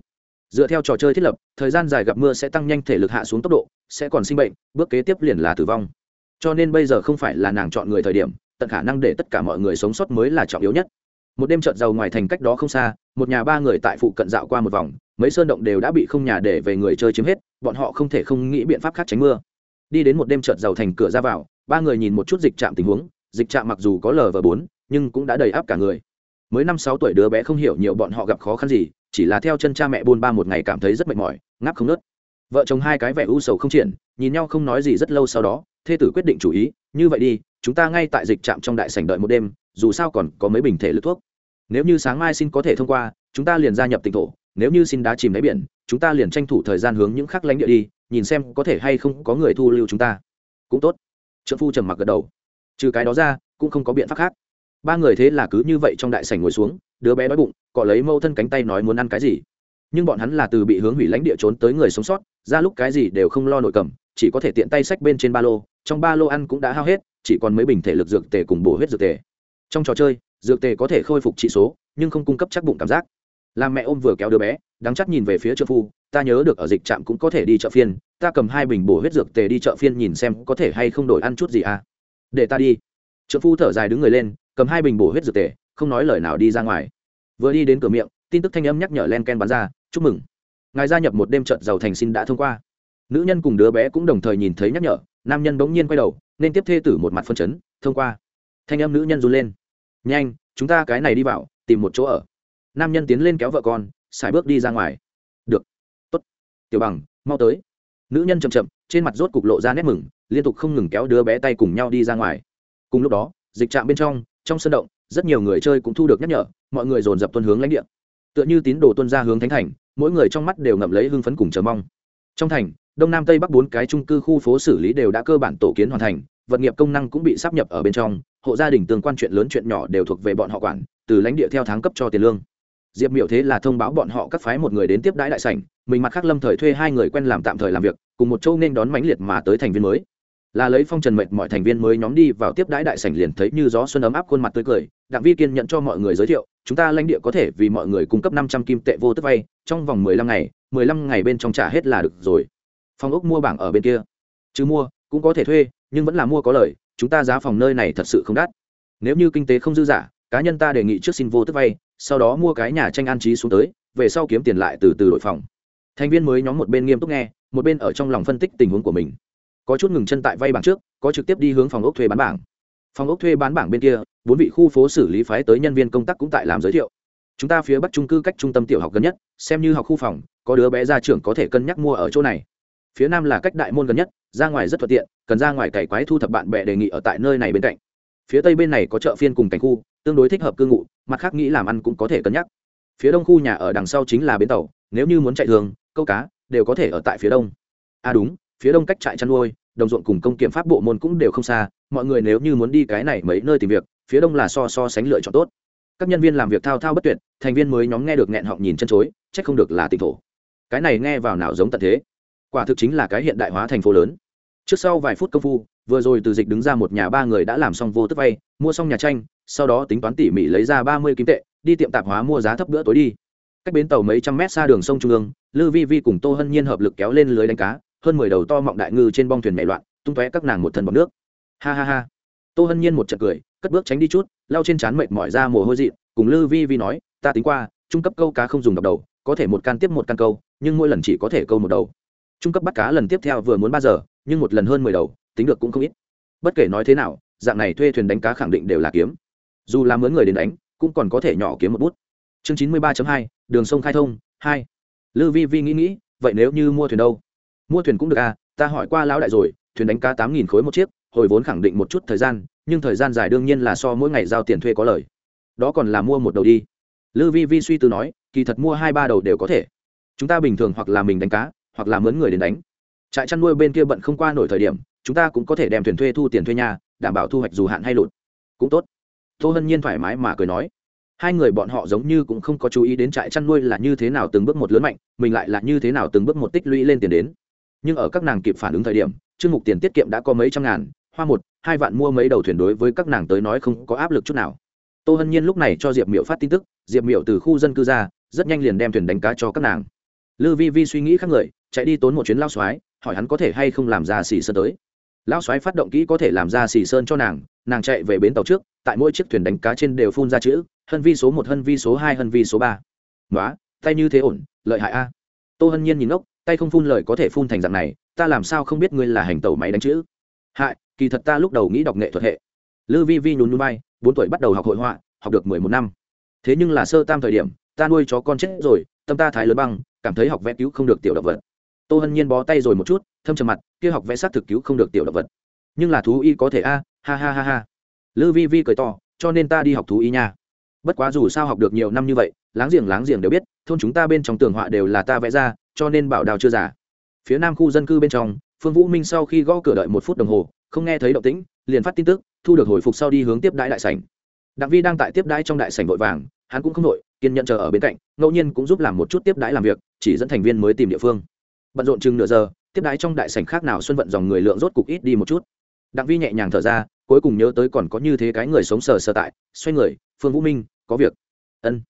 dựa theo trò chơi thiết lập, thời gian dài gặp mưa sẽ tăng nhanh thể lực hạ xuống tốc độ, sẽ còn sinh bệnh, bước kế tiếp liền là tử vong. Cho nên bây giờ không phải là nàng chọn người thời điểm, tận khả năng để tất cả mọi người sống sót mới là trọng yếu nhất. Một đêm trợt giàu ngoài thành cách đó không xa, một nhà ba người tại phụ cận dạo qua một vòng, mấy sơn động đều đã bị không nhà để về người chơi chiếm hết, bọn họ không thể không nghĩ biện pháp khác tránh mưa. Đi đến một đêm trợt giàu thành cửa ra vào, ba người nhìn một chút dịch trạm tình huống, dịch trạm mặc dù có lờ và bốn, nhưng cũng đã đầy áp cả người mới năm sáu tuổi đứa bé không hiểu nhiều bọn họ gặp khó khăn gì, chỉ là theo chân cha mẹ buôn ba một ngày cảm thấy rất mệt mỏi, ngáp không nớt vợ chồng hai cái vẻ u sầu không triển, nhìn nhau không nói gì rất lâu sau đó, thê tử quyết định chủ ý, như vậy đi, chúng ta ngay tại dịch trạm trong đại sảnh đợi một đêm, dù sao còn có mấy bình thể lực thuốc. Nếu như sáng mai xin có thể thông qua, chúng ta liền gia nhập tỉnh thổ, nếu như xin đá chìm đáy biển, chúng ta liền tranh thủ thời gian hướng những khắc lãnh địa đi, nhìn xem có thể hay không có người thu lưu chúng ta. Cũng tốt. Trợ phu trầm mặc gật đầu. Trừ cái đó ra, cũng không có biện pháp khác ba người thế là cứ như vậy trong đại sảnh ngồi xuống, đứa bé đói bụng, cọ lấy mâu thân cánh tay nói muốn ăn cái gì. Nhưng bọn hắn là từ bị hướng hủy lãnh địa trốn tới người sống sót, ra lúc cái gì đều không lo nội cầm, chỉ có thể tiện tay sách bên trên ba lô, trong ba lô ăn cũng đã hao hết, chỉ còn mấy bình thể lực dược tề cùng bổ huyết dược tề. Trong trò chơi, dược tề có thể khôi phục trị số, nhưng không cung cấp chắc bụng cảm giác. Làm mẹ ôm vừa kéo đứa bé, đắng chắc nhìn về phía trợ phu, ta nhớ được ở dịch trạm cũng có thể đi chợ phiên, ta cầm hai bình bổ huyết dược tề đi chợ phiên nhìn xem có thể hay không đổi ăn chút gì à. Để ta đi. Trợ phu thở dài đứng người lên cầm hai bình bổ huyết dược tề, không nói lời nào đi ra ngoài. Vừa đi đến cửa miệng, tin tức thanh âm nhắc nhở len ken bắn ra, chúc mừng. Ngài gia nhập một đêm trận giàu thành xin đã thông qua. Nữ nhân cùng đứa bé cũng đồng thời nhìn thấy nhắc nhở, nam nhân bỗng nhiên quay đầu, nên tiếp thê tử một mặt phân chấn, thông qua. Thanh âm nữ nhân run lên. Nhanh, chúng ta cái này đi vào, tìm một chỗ ở. Nam nhân tiến lên kéo vợ con, xài bước đi ra ngoài. Được, tốt. Tiểu bằng, mau tới. Nữ nhân chậm chậm, trên mặt rốt cục lộ ra nét mừng, liên tục không ngừng kéo đứa bé tay cùng nhau đi ra ngoài. Cùng lúc đó, dịch trạm bên trong trong sân động, rất nhiều người chơi cũng thu được nhắc nhở, mọi người dồn dập tuân hướng lãnh địa. Tựa như tín đồ tuân ra hướng thánh thành, mỗi người trong mắt đều ngậm lấy hưng phấn cùng chờ mong. Trong thành, đông nam tây bắc bốn cái trung cư khu phố xử lý đều đã cơ bản tổ kiến hoàn thành, vật nghiệp công năng cũng bị sắp nhập ở bên trong, hộ gia đình tương quan chuyện lớn chuyện nhỏ đều thuộc về bọn họ quản, từ lãnh địa theo tháng cấp cho tiền lương. Diệp miểu thế là thông báo bọn họ các phái một người đến tiếp đãi đại sảnh, mình mặt khác lâm thời thuê hai người quen làm tạm thời làm việc, cùng một châu nên đón mãnh liệt mà tới thành viên mới là lấy phong trần mệt mọi thành viên mới nhóm đi vào tiếp đãi đại sảnh liền thấy như gió xuân ấm áp khuôn mặt tươi cười. Đặng vi kiên nhận cho mọi người giới thiệu, chúng ta lãnh địa có thể vì mọi người cung cấp năm trăm kim tệ vô tức vay, trong vòng mười lăm ngày, mười lăm ngày bên trong trả hết là được rồi. Phòng ốc mua bảng ở bên kia. Chứ mua, cũng có thể thuê, nhưng vẫn là mua có lời, chúng ta giá phòng nơi này thật sự không đắt. Nếu như kinh tế không dư giả cá nhân ta đề nghị trước xin vô tức vay, sau đó mua cái nhà tranh an trí xuống tới, về sau kiếm tiền lại từ từ đổi phòng. Thành viên mới nhóm một bên nghiêm túc nghe, một bên ở trong lòng phân tích tình huống của mình có chút ngừng chân tại vay bảng trước, có trực tiếp đi hướng phòng ốc thuê bán bảng. Phòng ốc thuê bán bảng bên kia, bốn vị khu phố xử lý phái tới nhân viên công tác cũng tại làm giới thiệu. Chúng ta phía bắc trung cư cách trung tâm tiểu học gần nhất, xem như học khu phòng, có đứa bé ra trường có thể cân nhắc mua ở chỗ này. Phía nam là cách đại môn gần nhất, ra ngoài rất thuận tiện, cần ra ngoài cày quái thu thập bạn bè đề nghị ở tại nơi này bên cạnh. Phía tây bên này có chợ phiên cùng cảnh khu, tương đối thích hợp cư ngụ, mặt khác nghĩ làm ăn cũng có thể cân nhắc. Phía đông khu nhà ở đằng sau chính là bến tàu, nếu như muốn chạy thường câu cá, đều có thể ở tại phía đông. À đúng phía đông cách trại chăn nuôi, đồng ruộng cùng công kiểm pháp bộ môn cũng đều không xa, mọi người nếu như muốn đi cái này mấy nơi tìm việc, phía đông là so so sánh lựa chọn tốt. Các nhân viên làm việc thao thao bất tuyệt, thành viên mới nhóm nghe được nghẹn họng nhìn chân chối trách không được là tỉnh thổ. Cái này nghe vào nào giống tận thế. Quả thực chính là cái hiện đại hóa thành phố lớn. Trước sau vài phút công phu, vừa rồi từ dịch đứng ra một nhà ba người đã làm xong vô tức vay, mua xong nhà tranh, sau đó tính toán tỉ mỉ lấy ra ba mươi kim tệ, đi tiệm tạp hóa mua giá thấp bữa tối đi. Cách bến tàu mấy trăm mét xa đường sông trung ương, lư vi vi cùng tô hân nhiên hợp lực kéo lên lưới đánh cá hơn mười đầu to mọng đại ngư trên bong thuyền nhảy loạn, tung tóe các nàng một thân bọc nước. Ha ha ha. Tô hân nhiên một trận cười, cất bước tránh đi chút, lau trên trán mệt mỏi ra mồ hôi dị cùng lư vi vi nói, ta tính qua, trung cấp câu cá không dùng đọc đầu, có thể một can tiếp một can câu, nhưng mỗi lần chỉ có thể câu một đầu. Trung cấp bắt cá lần tiếp theo vừa muốn ba giờ, nhưng một lần hơn mười đầu, tính được cũng không ít. Bất kể nói thế nào, dạng này thuê thuyền đánh cá khẳng định đều là kiếm. Dù là mướn người đến đánh, cũng còn có thể nhỏ kiếm một bút. Chương chín mươi ba hai, đường sông khai thông, hai. Lư vi vi nghĩ nghĩ, vậy nếu như mua thuyền đâu? Mua thuyền cũng được à ta hỏi qua lão đại rồi, thuyền đánh cá tám nghìn khối một chiếc, hồi vốn khẳng định một chút thời gian, nhưng thời gian dài đương nhiên là so mỗi ngày giao tiền thuê có lời. Đó còn là mua một đầu đi. Lư vi vi suy tư nói, kỳ thật mua hai ba đầu đều có thể. Chúng ta bình thường hoặc là mình đánh cá, hoặc là mướn người đến đánh. Trại chăn nuôi bên kia bận không qua nổi thời điểm, chúng ta cũng có thể đem thuyền thuê thu tiền thuê nhà, đảm bảo thu hoạch dù hạn hay lụt. Cũng tốt. Tô hân nhiên thoải mái mà cười nói. Hai người bọn họ giống như cũng không có chú ý đến trại chăn nuôi là như thế nào từng bước một lớn mạnh, mình lại là như thế nào từng bước một tích lũy lên tiền đến nhưng ở các nàng kịp phản ứng thời điểm chương mục tiền tiết kiệm đã có mấy trăm ngàn, hoa một, hai vạn mua mấy đầu thuyền đối với các nàng tới nói không có áp lực chút nào. Tô hân nhiên lúc này cho diệp miệu phát tin tức, diệp miệu từ khu dân cư ra, rất nhanh liền đem thuyền đánh cá cho các nàng. Lư vi vi suy nghĩ khác người, chạy đi tốn một chuyến lao xoái hỏi hắn có thể hay không làm ra xì sơn tới. Lao xoái phát động kỹ có thể làm ra xì sơn cho nàng nàng chạy về bến tàu trước, tại mỗi chiếc thuyền đánh cá trên đều phun ra chữ, hân vi số một, hân vi số hai, hân vi số ba. Nói tay như thế ổn, lợi hại a. Tô hân nhiên nhìn ngốc tay không phun lời có thể phun thành dạng này, ta làm sao không biết ngươi là hành tẩu máy đánh chữ? Hại, kỳ thật ta lúc đầu nghĩ đọc nghệ thuật hệ. Lư vi vi nhún nhún bay bốn tuổi bắt đầu học hội họa, học được mười một năm. Thế nhưng là sơ tam thời điểm, ta nuôi chó con chết rồi, tâm ta thái lớn băng, cảm thấy học vẽ cứu không được tiểu động vật. Tô hân nhiên bó tay rồi một chút, thâm trầm mặt, kia học vẽ sát thực cứu không được tiểu động vật. Nhưng là thú y có thể a, ha ha ha ha. Lư vi vi cười to, cho nên ta đi học thú y nha. Bất quá dù sao học được nhiều năm như vậy, láng giềng láng giềng đều biết, thôn chúng ta bên trong tường họa đều là ta vẽ ra cho nên bảo đào chưa giả. Phía nam khu dân cư bên trong, phương vũ minh sau khi gõ cửa đợi một phút đồng hồ, không nghe thấy động tĩnh, liền phát tin tức, thu được hồi phục sau đi hướng tiếp đãi đại sảnh. Đặng vi đang tại tiếp đãi trong đại sảnh vội vàng, hắn cũng không vội kiên nhận chờ ở bên cạnh, ngẫu nhiên cũng giúp làm một chút tiếp đãi làm việc, chỉ dẫn thành viên mới tìm địa phương. Bận rộn chừng nửa giờ, tiếp đãi trong đại sảnh khác nào xuân vận dòng người lượng rốt cục ít đi một chút. Đặng vi nhẹ nhàng thở ra, cuối cùng nhớ tới còn có như thế cái người sống sờ sờ tại, xoay người, phương vũ minh, có việc. Ân.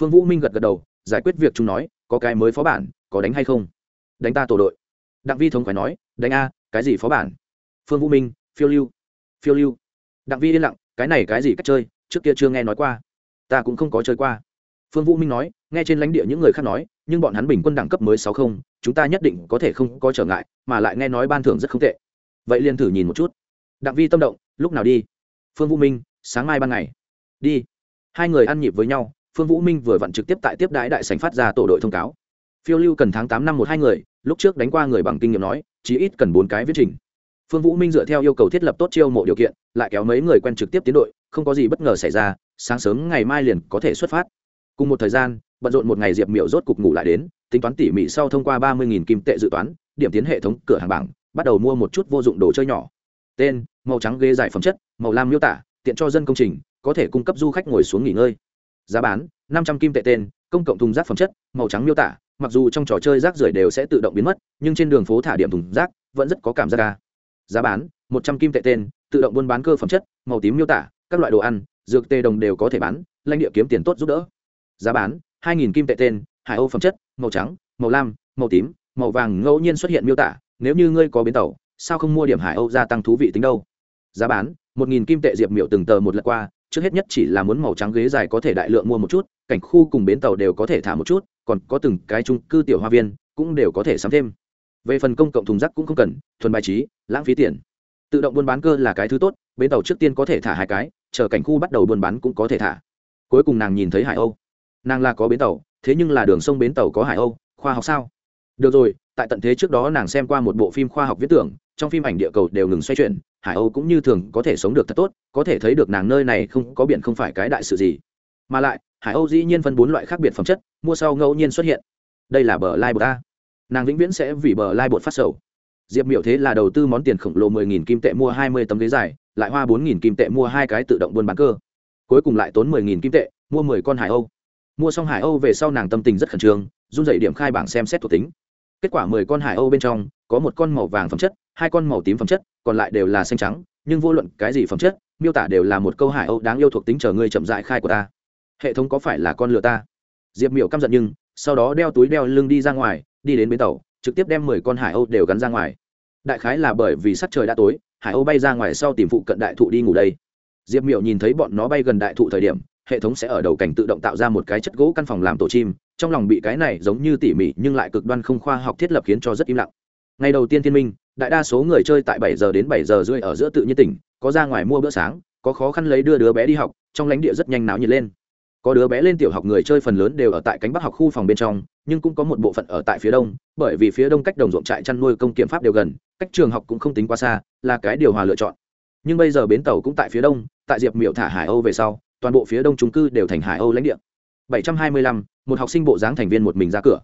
Phương vũ minh gật gật đầu, giải quyết việc chúng nói, có cái mới phó bản có đánh hay không? Đánh ta tổ đội. Đặng vi thống phải nói, đánh a, cái gì phó bản? Phương vũ minh, phiêu lưu. Phiêu lưu. Đặng vi yên lặng, cái này cái gì cách chơi, trước kia chưa nghe nói qua. Ta cũng không có chơi qua. Phương vũ minh nói, nghe trên lãnh địa những người khác nói, nhưng bọn hắn bình quân đẳng cấp mới sáu không, chúng ta nhất định có thể không có trở ngại, mà lại nghe nói ban thưởng rất không tệ. Vậy liền thử nhìn một chút. Đặng vi tâm động, lúc nào đi? Phương vũ minh, sáng mai ban ngày. Đi. Hai người ăn nhịp với nhau, phương vũ minh vừa vặn trực tiếp tại tiếp đái đại sành phát ra tổ đội thông cáo phiêu lưu cần tháng tám năm một hai người, lúc trước đánh qua người bằng kinh nghiệm nói, chí ít cần bốn cái viết trình. Phương vũ minh dựa theo yêu cầu thiết lập tốt chiêu mộ điều kiện, lại kéo mấy người quen trực tiếp tiến đội, không có gì bất ngờ xảy ra, sáng sớm ngày mai liền có thể xuất phát. Cùng một thời gian, bận rộn một ngày diệp miệu rốt cục ngủ lại đến, tính toán tỉ mỉ sau thông qua ba mươi kim tệ dự toán, điểm tiến hệ thống cửa hàng bảng, bắt đầu mua một chút vô dụng đồ chơi nhỏ. Tên, màu trắng ghế dài phẩm chất, màu lam miêu tả, tiện cho dân công trình, có thể cung cấp du khách ngồi xuống nghỉ ngơi. Giá bán, năm trăm kim tệ tên, công cộng thùng rác phẩm chất, màu trắng miêu tả mặc dù trong trò chơi rác rưởi đều sẽ tự động biến mất, nhưng trên đường phố thả điểm thùng rác vẫn rất có cảm giác ca giá bán, một trăm kim tệ tên, tự động buôn bán cơ phẩm chất, màu tím miêu tả, các loại đồ ăn, dược tê đồng đều có thể bán, lãnh địa kiếm tiền tốt giúp đỡ. Giá bán, hai nghìn kim tệ tên, hải âu phẩm chất, màu trắng, màu lam, màu tím, màu vàng ngẫu nhiên xuất hiện miêu tả, nếu như ngươi có bến tàu, sao không mua điểm hải âu gia tăng thú vị tính đâu? Giá bán, một nghìn kim tệ diệp miệu từng tờ một lượt qua, trước hết nhất chỉ là muốn màu trắng ghế dài có thể đại lượng mua một chút, cảnh khu cùng bến tàu đều có thể thả một chút còn có từng cái chung cư tiểu hoa viên, cũng đều có thể sắm thêm. Về phần công cộng thùng rác cũng không cần, thuần bài trí, lãng phí tiền. Tự động buôn bán cơ là cái thứ tốt, bến tàu trước tiên có thể thả hai cái, chờ cảnh khu bắt đầu buôn bán cũng có thể thả. Cuối cùng nàng nhìn thấy hải âu. Nàng là có bến tàu, thế nhưng là đường sông bến tàu có hải âu, khoa học sao? Được rồi, tại tận thế trước đó nàng xem qua một bộ phim khoa học viễn tưởng, trong phim ảnh địa cầu đều ngừng xoay chuyển, hải âu cũng như thường có thể sống được thật tốt, có thể thấy được nàng nơi này không, có biển không phải cái đại sự gì. Mà lại hải âu dĩ nhiên phân bốn loại khác biệt phẩm chất, mua sau ngẫu nhiên xuất hiện. Đây là bờ lai bột a. Nàng vĩnh viễn sẽ vì bờ lai bột phát sầu. Diệp miểu thế là đầu tư món tiền khổng lồ mười nghìn kim tệ mua hai mươi tấm ghế dài, lại hoa bốn nghìn kim tệ mua hai cái tự động buôn bán cơ. Cuối cùng lại tốn mười nghìn kim tệ, mua mười con hải âu. Mua xong hải âu về sau nàng tâm tình rất khẩn trương, run dậy điểm khai bảng xem xét thuộc tính. Kết quả mười con hải âu bên trong, có một con màu vàng phẩm chất, hai con màu tím phẩm chất, còn lại đều là xanh trắng, nhưng vô luận cái gì phẩm chất, miêu tả đều là một câu hải âu đáng yêu thuộc tính chờ ngươi chậm dại khai của ta hệ thống có phải là con lừa ta? Diệp miểu căm giận nhưng, sau đó đeo túi đeo lưng đi ra ngoài, đi đến bến tàu, trực tiếp đem mười con hải âu đều gắn ra ngoài. Đại khái là bởi vì sắc trời đã tối, hải âu bay ra ngoài sau tìm phụ cận đại thụ đi ngủ đây. Diệp miểu nhìn thấy bọn nó bay gần đại thụ thời điểm, hệ thống sẽ ở đầu cảnh tự động tạo ra một cái chất gỗ căn phòng làm tổ chim, trong lòng bị cái này giống như tỉ mỉ nhưng lại cực đoan không khoa học thiết lập khiến cho rất im lặng. Ngày đầu tiên thiên minh, đại đa số người chơi tại bảy giờ đến bảy giờ rưỡi ở giữa tự nhiên tỉnh, có ra ngoài mua bữa sáng, có khó khăn lấy đưa đứa bé đi học, trong lãnh địa rất nhanh náo nhiệt lên có đứa bé lên tiểu học người chơi phần lớn đều ở tại cánh bắc học khu phòng bên trong nhưng cũng có một bộ phận ở tại phía đông bởi vì phía đông cách đồng ruộng trại chăn nuôi công kiểm pháp đều gần cách trường học cũng không tính quá xa là cái điều hòa lựa chọn. Nhưng bây giờ bến tàu cũng tại phía đông tại diệp miệu thả hải âu về sau toàn bộ phía đông trung cư đều thành hải âu lãnh địa. 725, một học sinh bộ dáng thành viên một mình ra cửa.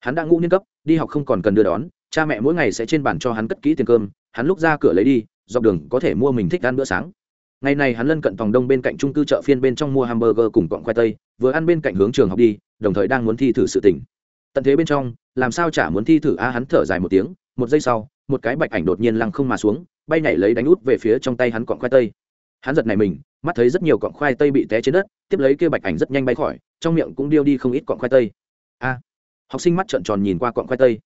Hắn đã ngũ niên cấp đi học không còn cần đưa đón cha mẹ mỗi ngày sẽ trên bàn cho hắn cất kỹ tiền cơm hắn lúc ra cửa lấy đi dọc đường có thể mua mình thích ăn bữa sáng ngày này hắn lân cận phòng đông bên cạnh trung cư chợ phiên bên trong mua hamburger cùng cọng khoai tây, vừa ăn bên cạnh hướng trường học đi, đồng thời đang muốn thi thử sự tỉnh tận thế bên trong, làm sao chả muốn thi thử a, hắn thở dài một tiếng, một giây sau, một cái bạch ảnh đột nhiên lăng không mà xuống, bay nhảy lấy đánh út về phía trong tay hắn cọng khoai tây. Hắn giật này mình, mắt thấy rất nhiều cọng khoai tây bị té trên đất, tiếp lấy kia bạch ảnh rất nhanh bay khỏi, trong miệng cũng điêu đi không ít cọng khoai tây. A, học sinh mắt trợn tròn nhìn qua cọng khoai tây.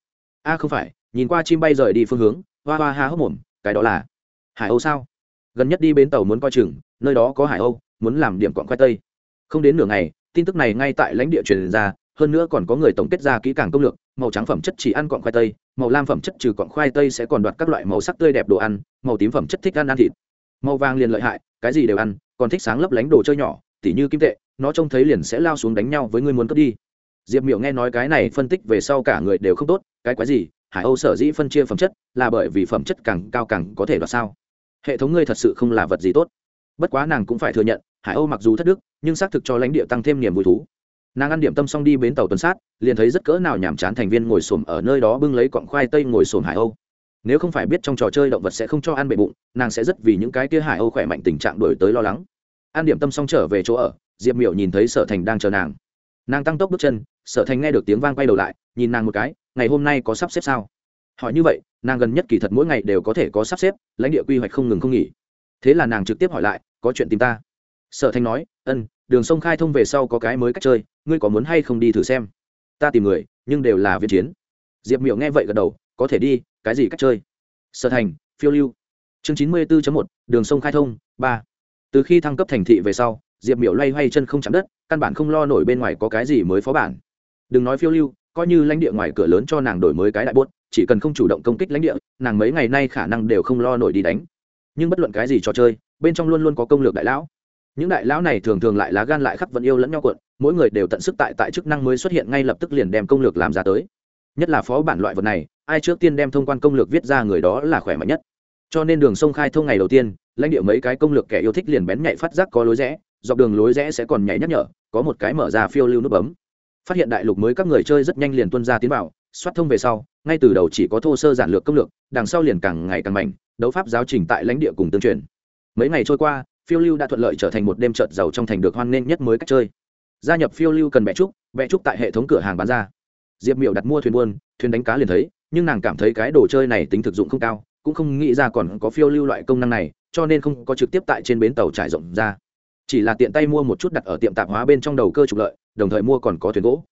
A, không phải, nhìn qua chim bay rời đi phương hướng, hoa hoa ha hốc mồm, cái đó là hải âu sao? Gần nhất đi bến tàu muốn coi chừng, nơi đó có hải âu, muốn làm điểm quặng khoai tây. Không đến nửa ngày, tin tức này ngay tại lãnh địa truyền ra, hơn nữa còn có người tổng kết ra kỹ càng công lược, màu trắng phẩm chất chỉ ăn quặng khoai tây, màu lam phẩm chất trừ quặng khoai tây sẽ còn đoạt các loại màu sắc tươi đẹp đồ ăn, màu tím phẩm chất thích ăn ăn thịt. Màu vàng liền lợi hại, cái gì đều ăn, còn thích sáng lấp lánh đồ chơi nhỏ, tỉ như kim tệ, nó trông thấy liền sẽ lao xuống đánh nhau với người muốn cướp đi. Diệp miểu nghe nói cái này phân tích về sau cả người đều không tốt, cái quái gì, hải âu sở dĩ phân chia phẩm chất là bởi vì phẩm chất càng cao càng có thể đoạt sao? Hệ thống ngươi thật sự không là vật gì tốt. Bất quá nàng cũng phải thừa nhận, hải âu mặc dù thất đức, nhưng xác thực cho lãnh địa tăng thêm niềm vui thú. Nàng ăn điểm tâm xong đi bến tàu tuần sát, liền thấy rất cỡ nào nhàm chán thành viên ngồi xổm ở nơi đó bưng lấy cọng khoai tây ngồi xổm hải âu. Nếu không phải biết trong trò chơi động vật sẽ không cho ăn bệ bụng, nàng sẽ rất vì những cái kia hải âu khỏe mạnh tình trạng đổi tới lo lắng. Ăn điểm tâm xong trở về chỗ ở, diệp miểu nhìn thấy sở thành đang chờ nàng. Nàng tăng tốc bước chân, sở thành nghe được tiếng vang quay đầu lại, nhìn nàng một cái, ngày hôm nay có sắp xếp sao? Hỏi như vậy, nàng gần nhất kỳ thật mỗi ngày đều có thể có sắp xếp, lãnh địa quy hoạch không ngừng không nghỉ. Thế là nàng trực tiếp hỏi lại, có chuyện tìm ta? Sở thanh nói, ân, đường sông khai thông về sau có cái mới cách chơi, ngươi có muốn hay không đi thử xem? Ta tìm người, nhưng đều là viên chiến. Diệp miệu nghe vậy gật đầu, có thể đi, cái gì cách chơi? Sở thành, phiêu lưu. Chương chín mươi bốn một, đường sông khai thông, ba. Từ khi thăng cấp thành thị về sau, diệp miệu loay hoay chân không chạm đất, căn bản không lo nổi bên ngoài có cái gì mới phó bản. Đừng nói phiêu lưu coi như lãnh địa ngoài cửa lớn cho nàng đổi mới cái đại bốt, chỉ cần không chủ động công kích lãnh địa, nàng mấy ngày nay khả năng đều không lo nổi đi đánh. Nhưng bất luận cái gì trò chơi, bên trong luôn luôn có công lược đại lão. Những đại lão này thường thường lại lá gan lại khắc vẫn yêu lẫn nhau cuộn, mỗi người đều tận sức tại tại chức năng mới xuất hiện ngay lập tức liền đem công lược làm ra tới. Nhất là phó bản loại vật này, ai trước tiên đem thông quan công lược viết ra người đó là khỏe mạnh nhất. Cho nên đường sông khai thông ngày đầu tiên, lãnh địa mấy cái công lược kẻ yêu thích liền bén nhạy phát giác có lối rẽ, dọc đường lối rẽ sẽ còn nhảy nhắc nhở, có một cái mở ra phiêu lưu nút bấm phát hiện đại lục mới các người chơi rất nhanh liền tuân ra tiến vào soát thông về sau, ngay từ đầu chỉ có thô sơ giản lược công lược, đằng sau liền càng ngày càng mạnh, đấu pháp giáo trình tại lãnh địa cùng tương truyền. Mấy ngày trôi qua, phiêu lưu đã thuận lợi trở thành một đêm trợt giàu trong thành được hoan nghênh nhất mới cách chơi. Gia nhập phiêu lưu cần bẹ trúc bẹ trúc tại hệ thống cửa hàng bán ra. Diệp miệu đặt mua thuyền buôn, thuyền đánh cá liền thấy, nhưng nàng cảm thấy cái đồ chơi này tính thực dụng không cao, cũng không nghĩ ra còn có phiêu lưu loại công năng này, cho nên không có trực tiếp tại trên bến tàu trải rộng ra chỉ là tiện tay mua một chút đặt ở tiệm tạp hóa bên trong đầu cơ trục lợi, đồng thời mua còn có thuyền gỗ.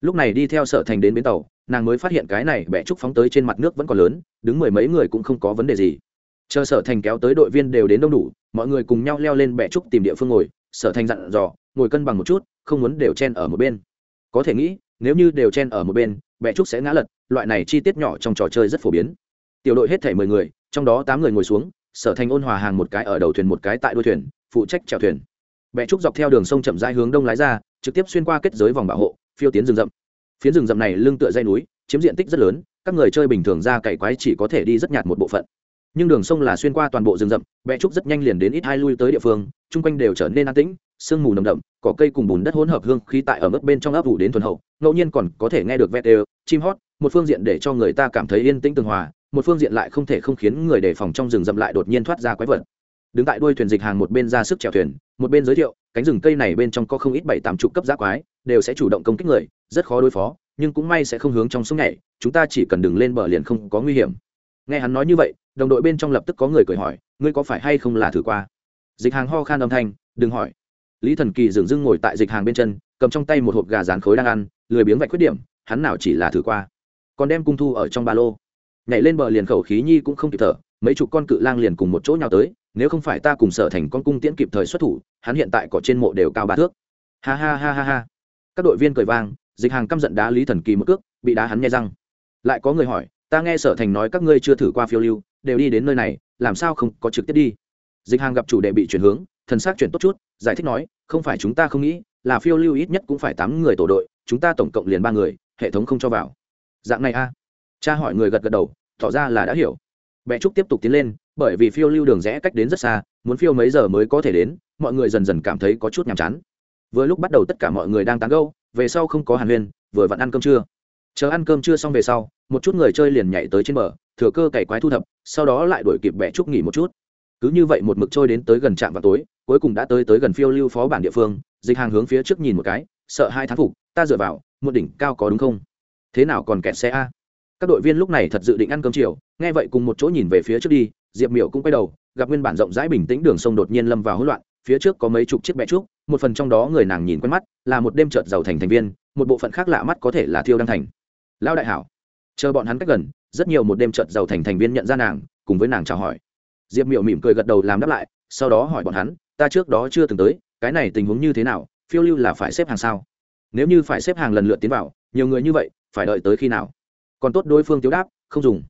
Lúc này đi theo sở thành đến bến tàu, nàng mới phát hiện cái này bẹ trúc phóng tới trên mặt nước vẫn còn lớn, đứng mười mấy người cũng không có vấn đề gì. Chờ sở thành kéo tới đội viên đều đến đông đủ, mọi người cùng nhau leo lên bẹ trúc tìm địa phương ngồi, sở thành dặn dò, ngồi cân bằng một chút, không muốn đều chen ở một bên. Có thể nghĩ, nếu như đều chen ở một bên bẹ trúc sẽ ngã lật, loại này chi tiết nhỏ trong trò chơi rất phổ biến. Tiểu đội hết thể mười người, trong đó tám người ngồi xuống, sở thành ôn hòa hàng một cái ở đầu thuyền một cái tại đuôi thuyền, phụ trách chèo thuyền bẹ trúc dọc theo đường sông chậm rãi hướng đông lái ra, trực tiếp xuyên qua kết giới vòng bảo hộ, phiêu tiến rừng rậm. Phiến rừng rậm này lưng tựa dây núi, chiếm diện tích rất lớn, các người chơi bình thường ra cày quái chỉ có thể đi rất nhạt một bộ phận. Nhưng đường sông là xuyên qua toàn bộ rừng rậm bẹ trúc rất nhanh liền đến ít hai lui tới địa phương, chung quanh đều trở nên an tĩnh, sương mù nồng đậm, cỏ cây cùng bùn đất hỗn hợp hương khí tại ở mức bên trong ấp ủ đến thuần hậu, ngẫu nhiên còn có thể nghe được vẹt đều, chim hót, một phương diện để cho người ta cảm thấy yên tĩnh tường hòa, một phương diện lại không thể không khiến người đề phòng trong rừng rậm lại đột nhiên thoát ra quái vật đứng tại đuôi thuyền dịch hàng một bên ra sức chèo thuyền, một bên giới thiệu, cánh rừng cây này bên trong có không ít bảy tám chục cấp giác quái, đều sẽ chủ động công kích người, rất khó đối phó, nhưng cũng may sẽ không hướng trong sông nhảy, chúng ta chỉ cần đừng lên bờ liền không có nguy hiểm. Nghe hắn nói như vậy, đồng đội bên trong lập tức có người cười hỏi, ngươi có phải hay không là thử qua? Dịch hàng ho khan âm thanh, đừng hỏi. Lý thần kỳ dừng dưng ngồi tại dịch hàng bên chân, cầm trong tay một hộp gà rán khối đang ăn, lười biếng vạch khuyết điểm, hắn nào chỉ là thử qua, còn đem cung thu ở trong ba lô. Nhảy lên bờ liền khẩu khí nhi cũng không kịp thở mấy chục con cự lang liền cùng một chỗ nhau tới, nếu không phải ta cùng sở thành con cung tiễn kịp thời xuất thủ, hắn hiện tại có trên mộ đều cao ba thước. Ha ha ha ha ha. Các đội viên cười vang, dịch hàng căm giận đá lý thần kỳ một cước, bị đá hắn nghe răng. Lại có người hỏi, ta nghe sở thành nói các ngươi chưa thử qua phiêu lưu, đều đi đến nơi này, làm sao không có trực tiếp đi? Dịch hàng gặp chủ đề bị chuyển hướng, thần xác chuyển tốt chút, giải thích nói, không phải chúng ta không nghĩ, là phiêu lưu ít nhất cũng phải tám người tổ đội, chúng ta tổng cộng liền ba người, hệ thống không cho vào. Dạng này a. Cha hỏi người gật gật đầu, tỏ ra là đã hiểu bệ trúc tiếp tục tiến lên, bởi vì phiêu lưu đường rẽ cách đến rất xa, muốn phiêu mấy giờ mới có thể đến, mọi người dần dần cảm thấy có chút nhàm chán. Vừa lúc bắt đầu tất cả mọi người đang tán gâu về sau không có hàn huyên, vừa vặn ăn cơm trưa. Chờ ăn cơm trưa xong về sau, một chút người chơi liền nhảy tới trên bờ, thừa cơ cày quái thu thập, sau đó lại đuổi kịp bẹ trúc nghỉ một chút. Cứ như vậy một mực trôi đến tới gần trạm vào tối, cuối cùng đã tới tới gần phiêu lưu phó bản địa phương, dịch hàng hướng phía trước nhìn một cái, sợ hai thán phục, ta dựa vào, một đỉnh cao có đúng không? Thế nào còn kẹt xe a? Các đội viên lúc này thật dự định ăn cơm chiều, nghe vậy cùng một chỗ nhìn về phía trước đi, diệp miểu cũng quay đầu, gặp nguyên bản rộng rãi bình tĩnh đường sông đột nhiên lâm vào hỗn loạn, phía trước có mấy chục chiếc bẹ trúc, một phần trong đó người nàng nhìn quen mắt, là một đêm trợt giàu thành thành viên, một bộ phận khác lạ mắt có thể là thiêu đăng thành. Lao đại hảo. Chờ bọn hắn cách gần, rất nhiều một đêm trợt giàu thành thành viên nhận ra nàng, cùng với nàng chào hỏi. Diệp miểu mỉm cười gật đầu làm đáp lại, sau đó hỏi bọn hắn, ta trước đó chưa từng tới, cái này tình huống như thế nào, phiêu lưu là phải xếp hàng sao? Nếu như phải xếp hàng lần lượt tiến vào, nhiều người như vậy, phải đợi tới khi nào? Còn tốt đối phương tiếu đáp, không dùng.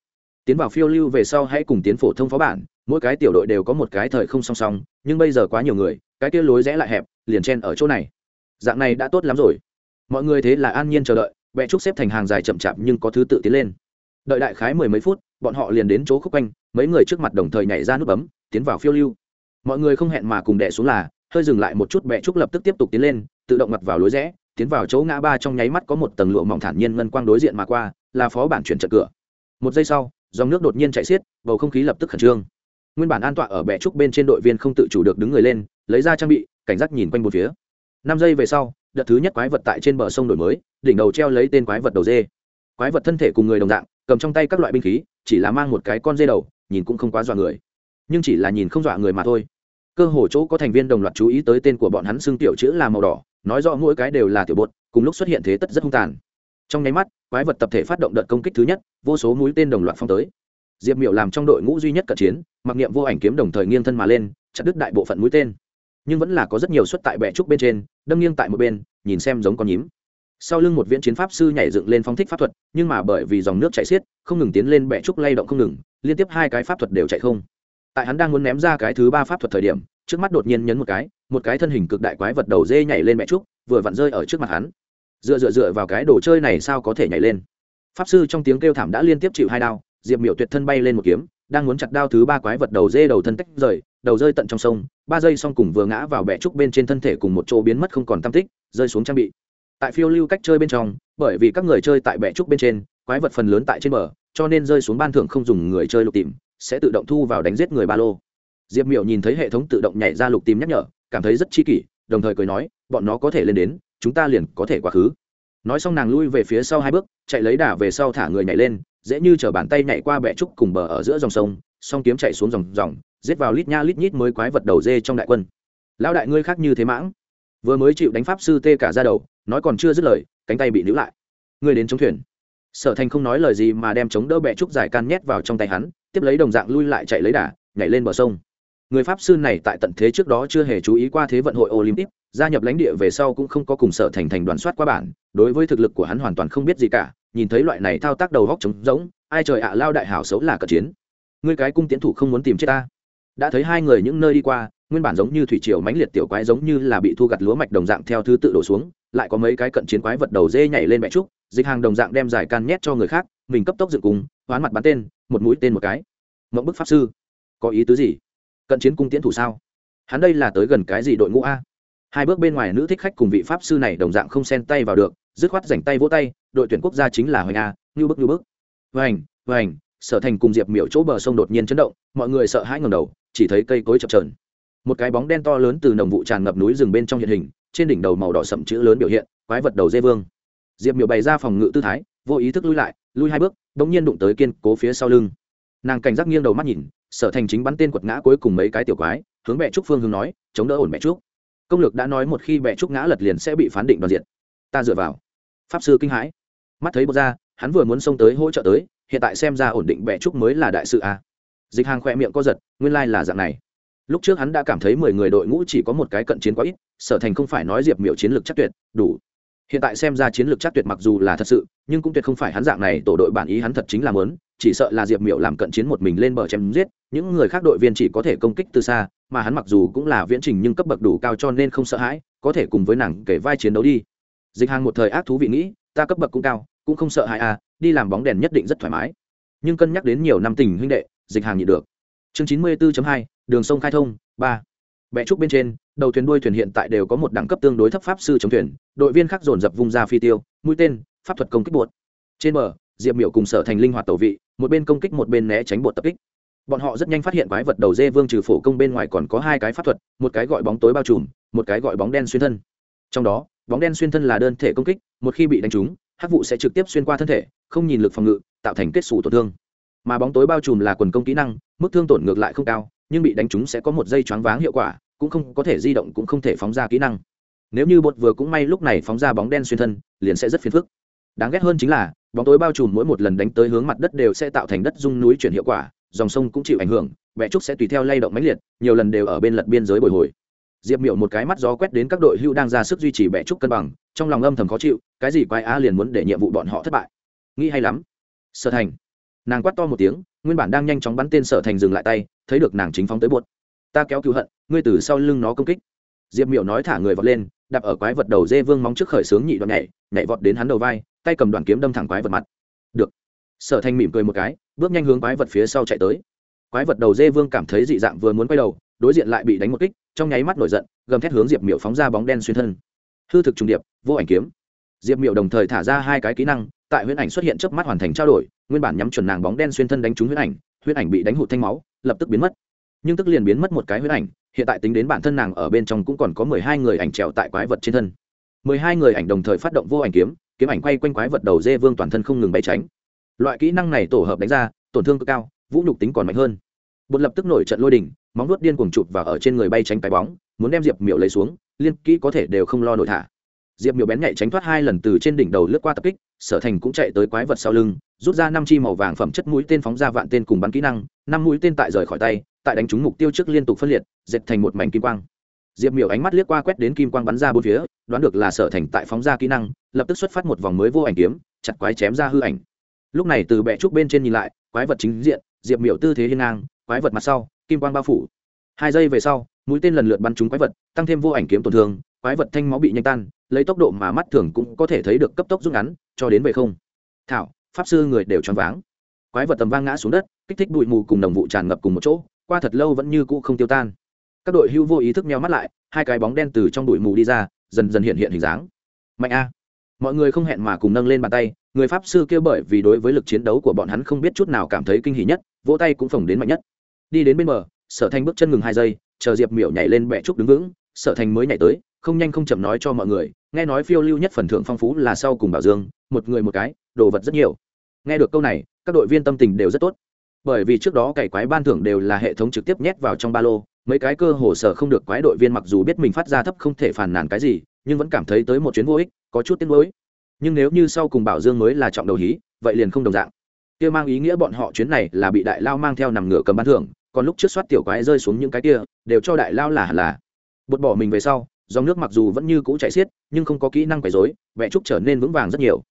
Tiến vào phiêu lưu về sau hãy cùng tiến phổ thông phó bản, mỗi cái tiểu đội đều có một cái thời không song song, nhưng bây giờ quá nhiều người, cái kia lối rẽ lại hẹp, liền chen ở chỗ này. Dạng này đã tốt lắm rồi. Mọi người thế là an nhiên chờ đợi, vẽ trúc xếp thành hàng dài chậm chạp nhưng có thứ tự tiến lên. Đợi đại khái mười mấy phút, bọn họ liền đến chỗ khúc quanh, mấy người trước mặt đồng thời nhảy ra nút bấm, tiến vào phiêu lưu. Mọi người không hẹn mà cùng đẻ xuống là, hơi dừng lại một chút bẹ trúc lập tức tiếp tục tiến lên, tự động mặt vào lối rẽ, tiến vào chỗ ngã ba trong nháy mắt có một tầng lụa mỏng thản nhiên ngân quang đối diện mà qua là phó bản chuyển trận cửa. Một giây sau, dòng nước đột nhiên chạy xiết, bầu không khí lập tức khẩn trương. Nguyên bản an tọa ở bệ trúc bên trên đội viên không tự chủ được đứng người lên, lấy ra trang bị, cảnh giác nhìn quanh một phía. Năm giây về sau, đợt thứ nhất quái vật tại trên bờ sông đổi mới, đỉnh đầu treo lấy tên quái vật đầu dê. Quái vật thân thể cùng người đồng dạng, cầm trong tay các loại binh khí, chỉ là mang một cái con dê đầu, nhìn cũng không quá dọa người. Nhưng chỉ là nhìn không dọa người mà thôi. Cơ hồ chỗ có thành viên đồng loạt chú ý tới tên của bọn hắn xưng tiểu chữ là màu đỏ, nói rõ mỗi cái đều là tiểu bột, cùng lúc xuất hiện thế tất rất hung tàn trong nháy mắt, quái vật tập thể phát động đợt công kích thứ nhất, vô số mũi tên đồng loạt phong tới. Diệp miệu làm trong đội ngũ duy nhất cận chiến, mặc niệm vô ảnh kiếm đồng thời nghiêng thân mà lên, chặt đứt đại bộ phận mũi tên. Nhưng vẫn là có rất nhiều xuất tại bệ trúc bên trên, đâm nghiêng tại một bên, nhìn xem giống con nhím. Sau lưng một viễn chiến pháp sư nhảy dựng lên phong thích pháp thuật, nhưng mà bởi vì dòng nước chảy xiết, không ngừng tiến lên bệ trúc lay động không ngừng, liên tiếp hai cái pháp thuật đều chạy không. Tại hắn đang muốn ném ra cái thứ ba pháp thuật thời điểm, trước mắt đột nhiên nhấn một cái một cái thân hình cực đại quái vật đầu dê nhảy lên bệ trúc, vừa vặn rơi ở trước mặt hắn dựa dựa dựa vào cái đồ chơi này sao có thể nhảy lên? Pháp sư trong tiếng kêu thảm đã liên tiếp chịu hai đao, diệp miểu tuyệt thân bay lên một kiếm, đang muốn chặt đao thứ ba quái vật đầu dê đầu thân tách rời, đầu rơi tận trong sông, ba giây xong cùng vừa ngã vào bẹ trúc bên trên thân thể cùng một chỗ biến mất không còn tam tích, rơi xuống trang bị. Tại phiêu lưu cách chơi bên trong, bởi vì các người chơi tại bẹ trúc bên trên, quái vật phần lớn tại trên bờ, cho nên rơi xuống ban thưởng không dùng người chơi lục tìm, sẽ tự động thu vào đánh giết người ba lô. Diệp miểu nhìn thấy hệ thống tự động nhảy ra lục tìm nhắc nhở, cảm thấy rất chi kỷ, đồng thời cười nói, bọn nó có thể lên đến chúng ta liền có thể quá khứ. Nói xong nàng lui về phía sau hai bước, chạy lấy đà về sau thả người nhảy lên, dễ như chở bàn tay nhảy qua bẹ trúc cùng bờ ở giữa dòng sông, song kiếm chạy xuống dòng dòng, giết vào lít nha lít nhít mới quái vật đầu dê trong đại quân. Lão đại ngươi khác như thế mãng. Vừa mới chịu đánh pháp sư tê cả ra đầu, nói còn chưa dứt lời, cánh tay bị níu lại. Ngươi đến chống thuyền. Sở thành không nói lời gì mà đem chống đỡ bẹ trúc dài can nhét vào trong tay hắn, tiếp lấy đồng dạng lui lại chạy lấy đà, nhảy lên bờ sông người pháp sư này tại tận thế trước đó chưa hề chú ý qua thế vận hội olympic, gia nhập lãnh địa về sau cũng không có cùng sở thành thành đoàn soát qua bản, đối với thực lực của hắn hoàn toàn không biết gì cả, nhìn thấy loại này thao tác đầu góc trống rỗng, ai trời ạ à, lao đại hảo xấu là cận chiến. Ngươi cái cung tiến thủ không muốn tìm chết ta. Đã thấy hai người những nơi đi qua, nguyên bản giống như thủy triều mãnh liệt tiểu quái giống như là bị thu gặt lúa mạch đồng dạng theo thứ tự đổ xuống, lại có mấy cái cận chiến quái vật đầu dê nhảy lên mẹ trúc, dịch hàng đồng dạng đem giải can nhét cho người khác, mình cấp tốc dựng cùng, hoán mặt bắn tên, một mũi tên một cái. Mộng bức pháp sư, có ý tứ gì? Cận chiến cung tiễn thủ sao? Hắn đây là tới gần cái gì đội ngũ a? Hai bước bên ngoài nữ thích khách cùng vị pháp sư này đồng dạng không xen tay vào được, dứt khoát rảnh tay vỗ tay, đội tuyển quốc gia chính là hoành a như bức như bức. Vành vành sở thành cùng diệp miểu chỗ bờ sông đột nhiên chấn động, mọi người sợ hãi ngầm đầu, chỉ thấy cây cối chập trờn một cái bóng đen to lớn từ nồng vụ tràn ngập núi rừng bên trong hiện hình, trên đỉnh đầu màu đỏ sậm chữ lớn biểu hiện, quái vật đầu dê vương. Diệp miểu bày ra phòng ngự tư thái, vô ý thức lui lại, lui hai bước đ ỗ n g nhiên đụng tới kiên cố phía sau lưng. Nàng cảnh giác nghiêng đầu mắt nhìn sở thành chính bắn tên quật ngã cuối cùng mấy cái tiểu quái, hướng bệ trúc phương hướng nói, chống đỡ ổn bệ trúc. Công lược đã nói một khi bệ trúc ngã lật liền sẽ bị phán định đoàn diện ta dựa vào. Pháp sư kinh hãi. Mắt thấy bột ra, hắn vừa muốn xông tới hỗ trợ tới, hiện tại xem ra ổn định bệ trúc mới là đại sự a dịch hàng khoe miệng co giật, nguyên lai là dạng này. Lúc trước hắn đã cảm thấy mười người đội ngũ chỉ có một cái cận chiến quá ít, sở thành không phải nói diệp miểu chiến lược chắc tuyệt, đủ. Hiện tại xem ra chiến lược chắc tuyệt mặc dù là thật sự, nhưng cũng tuyệt không phải hắn dạng này, tổ đội bản ý hắn thật chính là mớn chỉ sợ là diệp miểu làm cận chiến một mình lên bờ chém giết, những người khác đội viên chỉ có thể công kích từ xa, mà hắn mặc dù cũng là viễn trình nhưng cấp bậc đủ cao cho nên không sợ hãi, có thể cùng với nàng kể vai chiến đấu đi. Dịch hàng một thời ác thú vị nghĩ, ta cấp bậc cũng cao, cũng không sợ hãi à đi làm bóng đèn nhất định rất thoải mái. Nhưng cân nhắc đến nhiều năm tình huynh đệ, dịch hàng nhị được. Chương chín mươi 94 hai, đường sông khai thông, ba. Bẹ trúc bên trên, đầu thuyền đuôi thuyền hiện tại đều có một đẳng cấp tương đối thấp pháp sư chống thuyền, đội viên khác dồn dập vung ra phi tiêu, mũi tên, pháp thuật công kích buột trên bờ diệp miểu cùng sở thành linh hoạt tẩu vị, một bên công kích một bên né tránh bột tập kích. Bọn họ rất nhanh phát hiện quái vật đầu dê vương trừ phổ công bên ngoài còn có hai cái pháp thuật, một cái gọi bóng tối bao trùm, một cái gọi bóng đen xuyên thân. Trong đó, bóng đen xuyên thân là đơn thể công kích, một khi bị đánh trúng, hắc vụ sẽ trực tiếp xuyên qua thân thể, không nhìn lực phòng ngự, tạo thành kết xù tổn thương. Mà bóng tối bao trùm là quần công kỹ năng, mức thương tổn ngược lại không cao, nhưng bị đánh trúng sẽ có một dây choáng váng hiệu quả, cũng không có thể di động cũng không thể phóng ra kỹ năng. Nếu như bột vừa cũng may lúc này phóng ra bóng đen xuyên thân, liền sẽ rất phiền phức đáng ghét hơn chính là, bóng tối bao trùm mỗi một lần đánh tới hướng mặt đất đều sẽ tạo thành đất dung núi chuyển hiệu quả, dòng sông cũng chịu ảnh hưởng vẽ trúc sẽ tùy theo lay động mãnh liệt, nhiều lần đều ở bên lật biên giới bồi hồi. Diệp miểu một cái mắt gió quét đến các đội hưu đang ra sức duy trì bẻ trúc cân bằng, trong lòng âm thầm khó chịu, cái gì quái á liền muốn để nhiệm vụ bọn họ thất bại. Nghĩ hay lắm. Sở thành. Nàng quát to một tiếng, nguyên bản đang nhanh chóng bắn tên sở thành dừng lại tay, thấy được nàng chính phóng tới buốt ta kéo cứu hận, ngươi từ sau lưng nó công kích. Diệp miểu nói thả người vọt lên, đạp ở quái vật đầu dê vương móng trước khởi sướng nhị đoạn nhảy nhảy vọt đến hắn đầu vai tay cầm đoạn kiếm đâm thẳng quái vật mặt. Được. Sở thanh mỉm cười một cái, bước nhanh hướng quái vật phía sau chạy tới. Quái vật đầu dê vương cảm thấy dị dạng vừa muốn quay đầu, đối diện lại bị đánh một kích, trong nháy mắt nổi giận, gầm thét hướng diệp miểu phóng ra bóng đen xuyên thân. Hư thực trùng điệp, vô ảnh kiếm. Diệp miểu đồng thời thả ra hai cái kỹ năng, tại huyễn ảnh xuất hiện chớp mắt hoàn thành trao đổi, nguyên bản nhắm chuẩn nàng bóng đen xuyên thân đánh trúng huyễn ảnh huyễn ảnh bị đánh hụt thanh máu, lập tức biến mất. Nhưng tức liền biến mất một cái huyễn ảnh, hiện tại tính đến bản thân nàng ở bên trong cũng còn có mười hai người ảnh trèo tại quái vật trên thân. Mười hai người ảnh đồng thời phát động vô ảnh kiếm kiếm ảnh quay quanh quái vật đầu dê vương toàn thân không ngừng bay tránh. Loại kỹ năng này tổ hợp đánh ra, tổn thương cực cao, vũ nhục tính còn mạnh hơn. Bột lập tức nổi trận lôi đỉnh móng vuốt điên cuồng chụp và ở trên người bay tránh cái bóng, muốn đem diệp miểu lấy xuống, liên kỹ có thể đều không lo nổi thả. Diệp miểu bén nhạy tránh thoát hai lần từ trên đỉnh đầu lướt qua tập kích, sở thành cũng chạy tới quái vật sau lưng, rút ra năm chi màu vàng phẩm chất mũi tên phóng ra vạn tên cùng bắn kỹ năng, năm mũi tên tại rời khỏi tay, tại đánh trúng mục tiêu trước liên tục phân liệt, dệt thành một mảnh kim quang diệp miểu ánh mắt liếc qua quét đến kim quang bắn ra bốn phía, đoán được là sở thành tại phóng ra kỹ năng, lập tức xuất phát một vòng mới vô ảnh kiếm, chặt quái chém ra hư ảnh. Lúc này từ bệ trúc bên trên nhìn lại, quái vật chính diện, diệp miểu tư thế hiên ngang, quái vật mặt sau, kim quang bao phủ. Hai giây về sau, mũi tên lần lượt bắn trúng quái vật, tăng thêm vô ảnh kiếm tổn thương, quái vật thanh máu bị nhanh tan, lấy tốc độ mà mắt thường cũng có thể thấy được cấp tốc rút ngắn, cho đến về không. Thảo, pháp sư người đều choáng váng. Quái vật tầm vang ngã xuống đất, kích thích bụi mù cùng đồng vụ tràn ngập cùng một chỗ, qua thật lâu vẫn như cũ không tiêu tan các đội hưu vô ý thức meo mắt lại, hai cái bóng đen từ trong đụi mù đi ra, dần dần hiện hiện hình dáng. Mạnh a. Mọi người không hẹn mà cùng nâng lên bàn tay, người pháp sư kêu bởi vì đối với lực chiến đấu của bọn hắn không biết chút nào cảm thấy kinh hỉ nhất, vỗ tay cũng phồng đến mạnh nhất. Đi đến bên bờ, sở thành bước chân ngừng hai giây, chờ diệp miểu nhảy lên bẹ trúc đứng vững, sở thành mới nhảy tới, không nhanh không chậm nói cho mọi người, nghe nói phiêu lưu nhất phần thưởng phong phú là sau cùng bảo dương, một người một cái, đồ vật rất nhiều. Nghe được câu này, các đội viên tâm tình đều rất tốt. Bởi vì trước đó cày quái ban thưởng đều là hệ thống trực tiếp nhét vào trong ba lô mấy cái cơ hồ sở không được quái đội viên mặc dù biết mình phát ra thấp không thể phàn nàn cái gì, nhưng vẫn cảm thấy tới một chuyến vô ích, có chút tiếc nuối. Nhưng nếu như sau cùng bảo dương mới là trọng đầu hí, vậy liền không đồng dạng. Kia mang ý nghĩa bọn họ chuyến này là bị đại lao mang theo nằm ngửa cầm ban thưởng, còn lúc trước soát tiểu quái rơi xuống những cái kia, đều cho đại lao là hẳn là. Bột bỏ mình về sau, dòng nước mặc dù vẫn như cũ chạy xiết, nhưng không có kỹ năng quấy rối vẽ trúc trở nên vững vàng rất nhiều.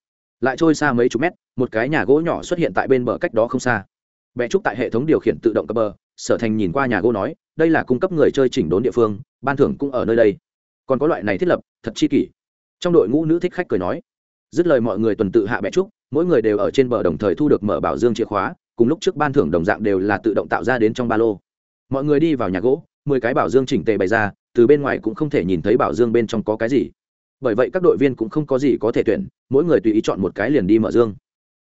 Lại trôi xa mấy chục mét, một cái nhà gỗ nhỏ xuất hiện tại bên bờ cách đó không xa. Vẽ trúc tại hệ thống điều khiển tự động cập bờ, sở thành nhìn qua nhà gỗ nói đây là cung cấp người chơi chỉnh đốn địa phương, ban thưởng cũng ở nơi đây. Còn có loại này thiết lập, thật chi kỷ. Trong đội ngũ nữ thích khách cười nói. Dứt lời mọi người tuần tự hạ bẹ trúc, mỗi người đều ở trên bờ đồng thời thu được mở bảo dương chìa khóa, cùng lúc trước ban thưởng đồng dạng đều là tự động tạo ra đến trong ba lô. Mọi người đi vào nhà gỗ, mười cái bảo dương chỉnh tề bày ra, từ bên ngoài cũng không thể nhìn thấy bảo dương bên trong có cái gì. Bởi vậy các đội viên cũng không có gì có thể tuyển, mỗi người tùy ý chọn một cái liền đi mở dương.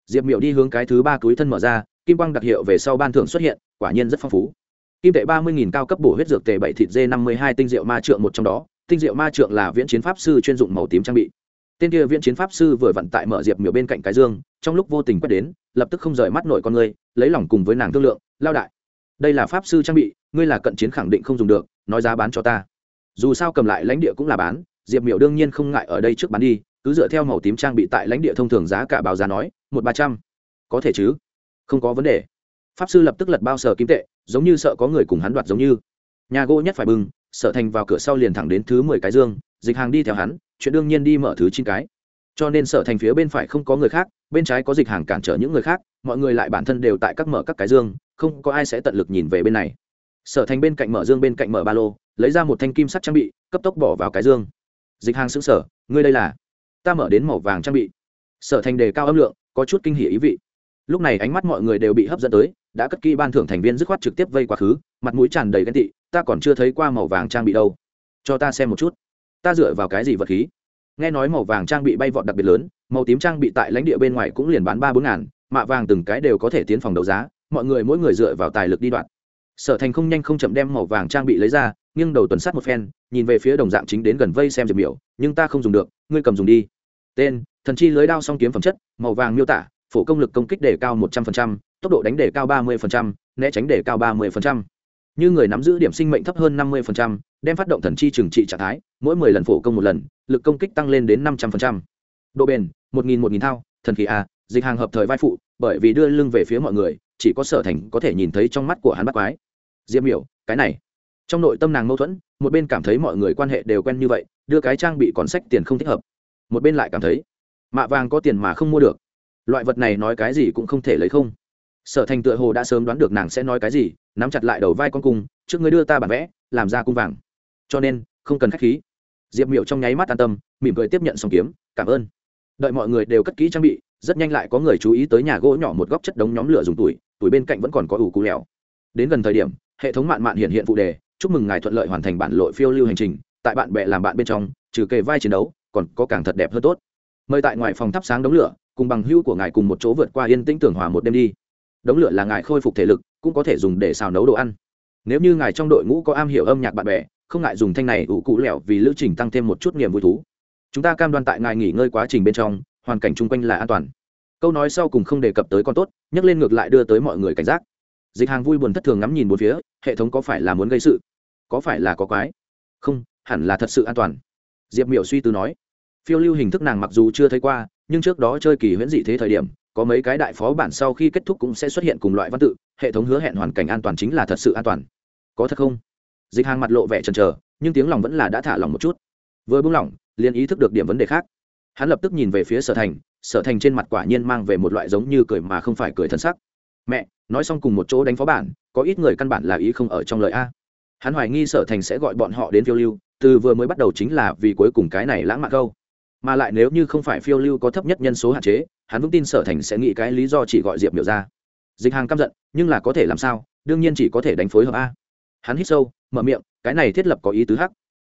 Diệp miệu đi hướng cái thứ ba túi thân mở ra, kim quang đặc hiệu về sau ban thưởng xuất hiện, quả nhiên rất phong phú kim tệ ba mươi nghìn cao cấp bổ huyết dược tề bảy thịt dê năm mươi hai tinh diệu ma trượng một trong đó. Tinh diệu ma trượng là viễn chiến pháp sư chuyên dụng màu tím trang bị. Tên kia viễn chiến pháp sư vừa vận tại mở diệp miểu bên cạnh cái dương, trong lúc vô tình quét đến, lập tức không rời mắt nổi con người, lấy lòng cùng với nàng thương lượng, lao đại, đây là pháp sư trang bị, ngươi là cận chiến khẳng định không dùng được, nói giá bán cho ta. Dù sao cầm lại lãnh địa cũng là bán, diệp miểu đương nhiên không ngại ở đây trước bán đi, cứ dựa theo màu tím trang bị tại lãnh địa thông thường giá cả báo giá nói, một ba trăm, có thể chứ? Không có vấn đề pháp sư lập tức lật bao sở kim tệ, giống như sợ có người cùng hắn đoạt giống như. Nhà gỗ nhất phải bưng sở thành vào cửa sau liền thẳng đến thứ mười cái dương, dịch hàng đi theo hắn, chuyện đương nhiên đi mở thứ chín cái. Cho nên sở thành phía bên phải không có người khác, bên trái có dịch hàng cản trở những người khác, mọi người lại bản thân đều tại các mở các cái dương, không có ai sẽ tận lực nhìn về bên này. Sở thành bên cạnh mở dương bên cạnh mở ba lô, lấy ra một thanh kim sắt trang bị, cấp tốc bỏ vào cái dương. Dịch hàng xứng sở ngươi đây là? Ta mở đến màu vàng trang bị. Sở thành đề cao âm lượng, có chút kinh hỉ ý vị. Lúc này ánh mắt mọi người đều bị hấp dẫn tới đã cất kỹ ban thưởng thành viên dứt khoát trực tiếp vây quá khứ, mặt mũi tràn đầy ghen tị, ta còn chưa thấy qua màu vàng trang bị đâu. Cho ta xem một chút. Ta dựa vào cái gì vật khí? Nghe nói màu vàng trang bị bay vọt đặc biệt lớn, màu tím trang bị tại lãnh địa bên ngoài cũng liền bán ba bốn ngàn, mạ vàng từng cái đều có thể tiến phòng đấu giá, mọi người mỗi người dựa vào tài lực đi đoạn. Sở thành không nhanh không chậm đem màu vàng trang bị lấy ra, nghiêng đầu tuần sát một phen, nhìn về phía đồng dạng chính đến gần vây xem diệp miểu, nhưng ta không dùng được, ngươi cầm dùng đi. Tên, thần chi lưới đao song kiếm phẩm chất, màu vàng miêu tả phổ công lực công kích đề cao một trăm linh tốc độ đánh đề cao ba mươi né tránh đề cao ba mươi như người nắm giữ điểm sinh mệnh thấp hơn năm mươi đem phát động thần chi trừng trị trạng thái, mỗi mười lần phổ công một lần, lực công kích tăng lên đến năm trăm linh độ bền, một nghìn một nghìn thao, thần khí a, dịch hàng hợp thời vai phụ, bởi vì đưa lưng về phía mọi người, chỉ có sở thành có thể nhìn thấy trong mắt của hắn bắt quái. Diêm miểu, cái này. Trong nội tâm nàng mâu thuẫn, một bên cảm thấy mọi người quan hệ đều quen như vậy, đưa cái trang bị còn sách tiền không thích hợp. Một bên lại cảm thấy, mạ vàng có tiền mà không mua được loại vật này nói cái gì cũng không thể lấy không. Sở thành tựa hồ đã sớm đoán được nàng sẽ nói cái gì, nắm chặt lại đầu vai con cung, trước người đưa ta bản vẽ, làm ra cung vàng. Cho nên, không cần k h á c h khí. Diệp miệu trong nháy mắt an tâm, mỉm cười tiếp nhận sòng kiếm, cảm ơn. Đợi mọi người đều cất kỹ trang bị, rất nhanh lại có người chú ý tới nhà gỗ nhỏ một góc chất đống nhóm lửa dùng tuổi tuổi bên cạnh vẫn còn có ủ cú lèo đến gần thời điểm, hệ thống mạn mạn hiện hiện phụ đề, chúc mừng ngài thuận lợi hoàn thành bản lội phiêu lưu hành trình, tại bạn bè làm bạn bên trong, trừ kề vai chiến đấu, còn có càng thật đẹp hơn tốt. Mời tại ngoài phòng thắp sáng đống lửa cùng bằng hữu của ngài cùng một chỗ vượt qua yên tĩnh tưởng hòa một đêm đi. Đống lửa là ngài khôi phục thể lực, cũng có thể dùng để xào nấu đồ ăn. Nếu như ngài trong đội ngũ có am hiểu âm nhạc bạn bè, không ngại dùng thanh này ủ cụ lẹo vì lữ trình tăng thêm một chút niềm vui thú. Chúng ta cam đoan tại ngài nghỉ ngơi quá trình bên trong, hoàn cảnh chung quanh là an toàn. Câu nói sau cùng không đề cập tới con tốt, nhắc lên ngược lại đưa tới mọi người cảnh giác. Dịch hàng vui buồn thất thường ngắm nhìn bốn phía, hệ thống có phải là muốn gây sự? Có phải là có quái? Không, hẳn là thật sự an toàn. Diệp miểu suy tư nói. Phiêu lưu hình thức nàng mặc dù chưa thấy qua nhưng trước đó chơi kỳ huyễn dị thế thời điểm, có mấy cái đại phó bản sau khi kết thúc cũng sẽ xuất hiện cùng loại văn tự, hệ thống hứa hẹn hoàn cảnh an toàn chính là thật sự an toàn. Có thật không? Dịch hàng mặt lộ vẻ chần trờ nhưng tiếng lòng vẫn là đã thả lòng một chút. Vừa buông lỏng, liền ý thức được điểm vấn đề khác. Hắn lập tức nhìn về phía sở thành sở thành trên mặt quả nhiên mang về một loại giống như cười mà không phải cười thân sắc. Mẹ, nói xong cùng một chỗ đánh phó bản, có ít người căn bản là ý không ở trong lời a. Hắn hoài nghi sở thành sẽ gọi bọn họ đến phiêu lưu, từ vừa mới bắt đầu chính là vì cuối cùng cái này lãng mạn câu mà lại nếu như không phải phiêu lưu có thấp nhất nhân số hạn chế, hắn vững tin sở thành sẽ nghĩ cái lý do chỉ gọi diệp miểu ra. Dịch hàng căm giận, nhưng là có thể làm sao? Đương nhiên chỉ có thể đánh phối hợp a. Hắn hít sâu, mở miệng, cái này thiết lập có ý tứ hắc.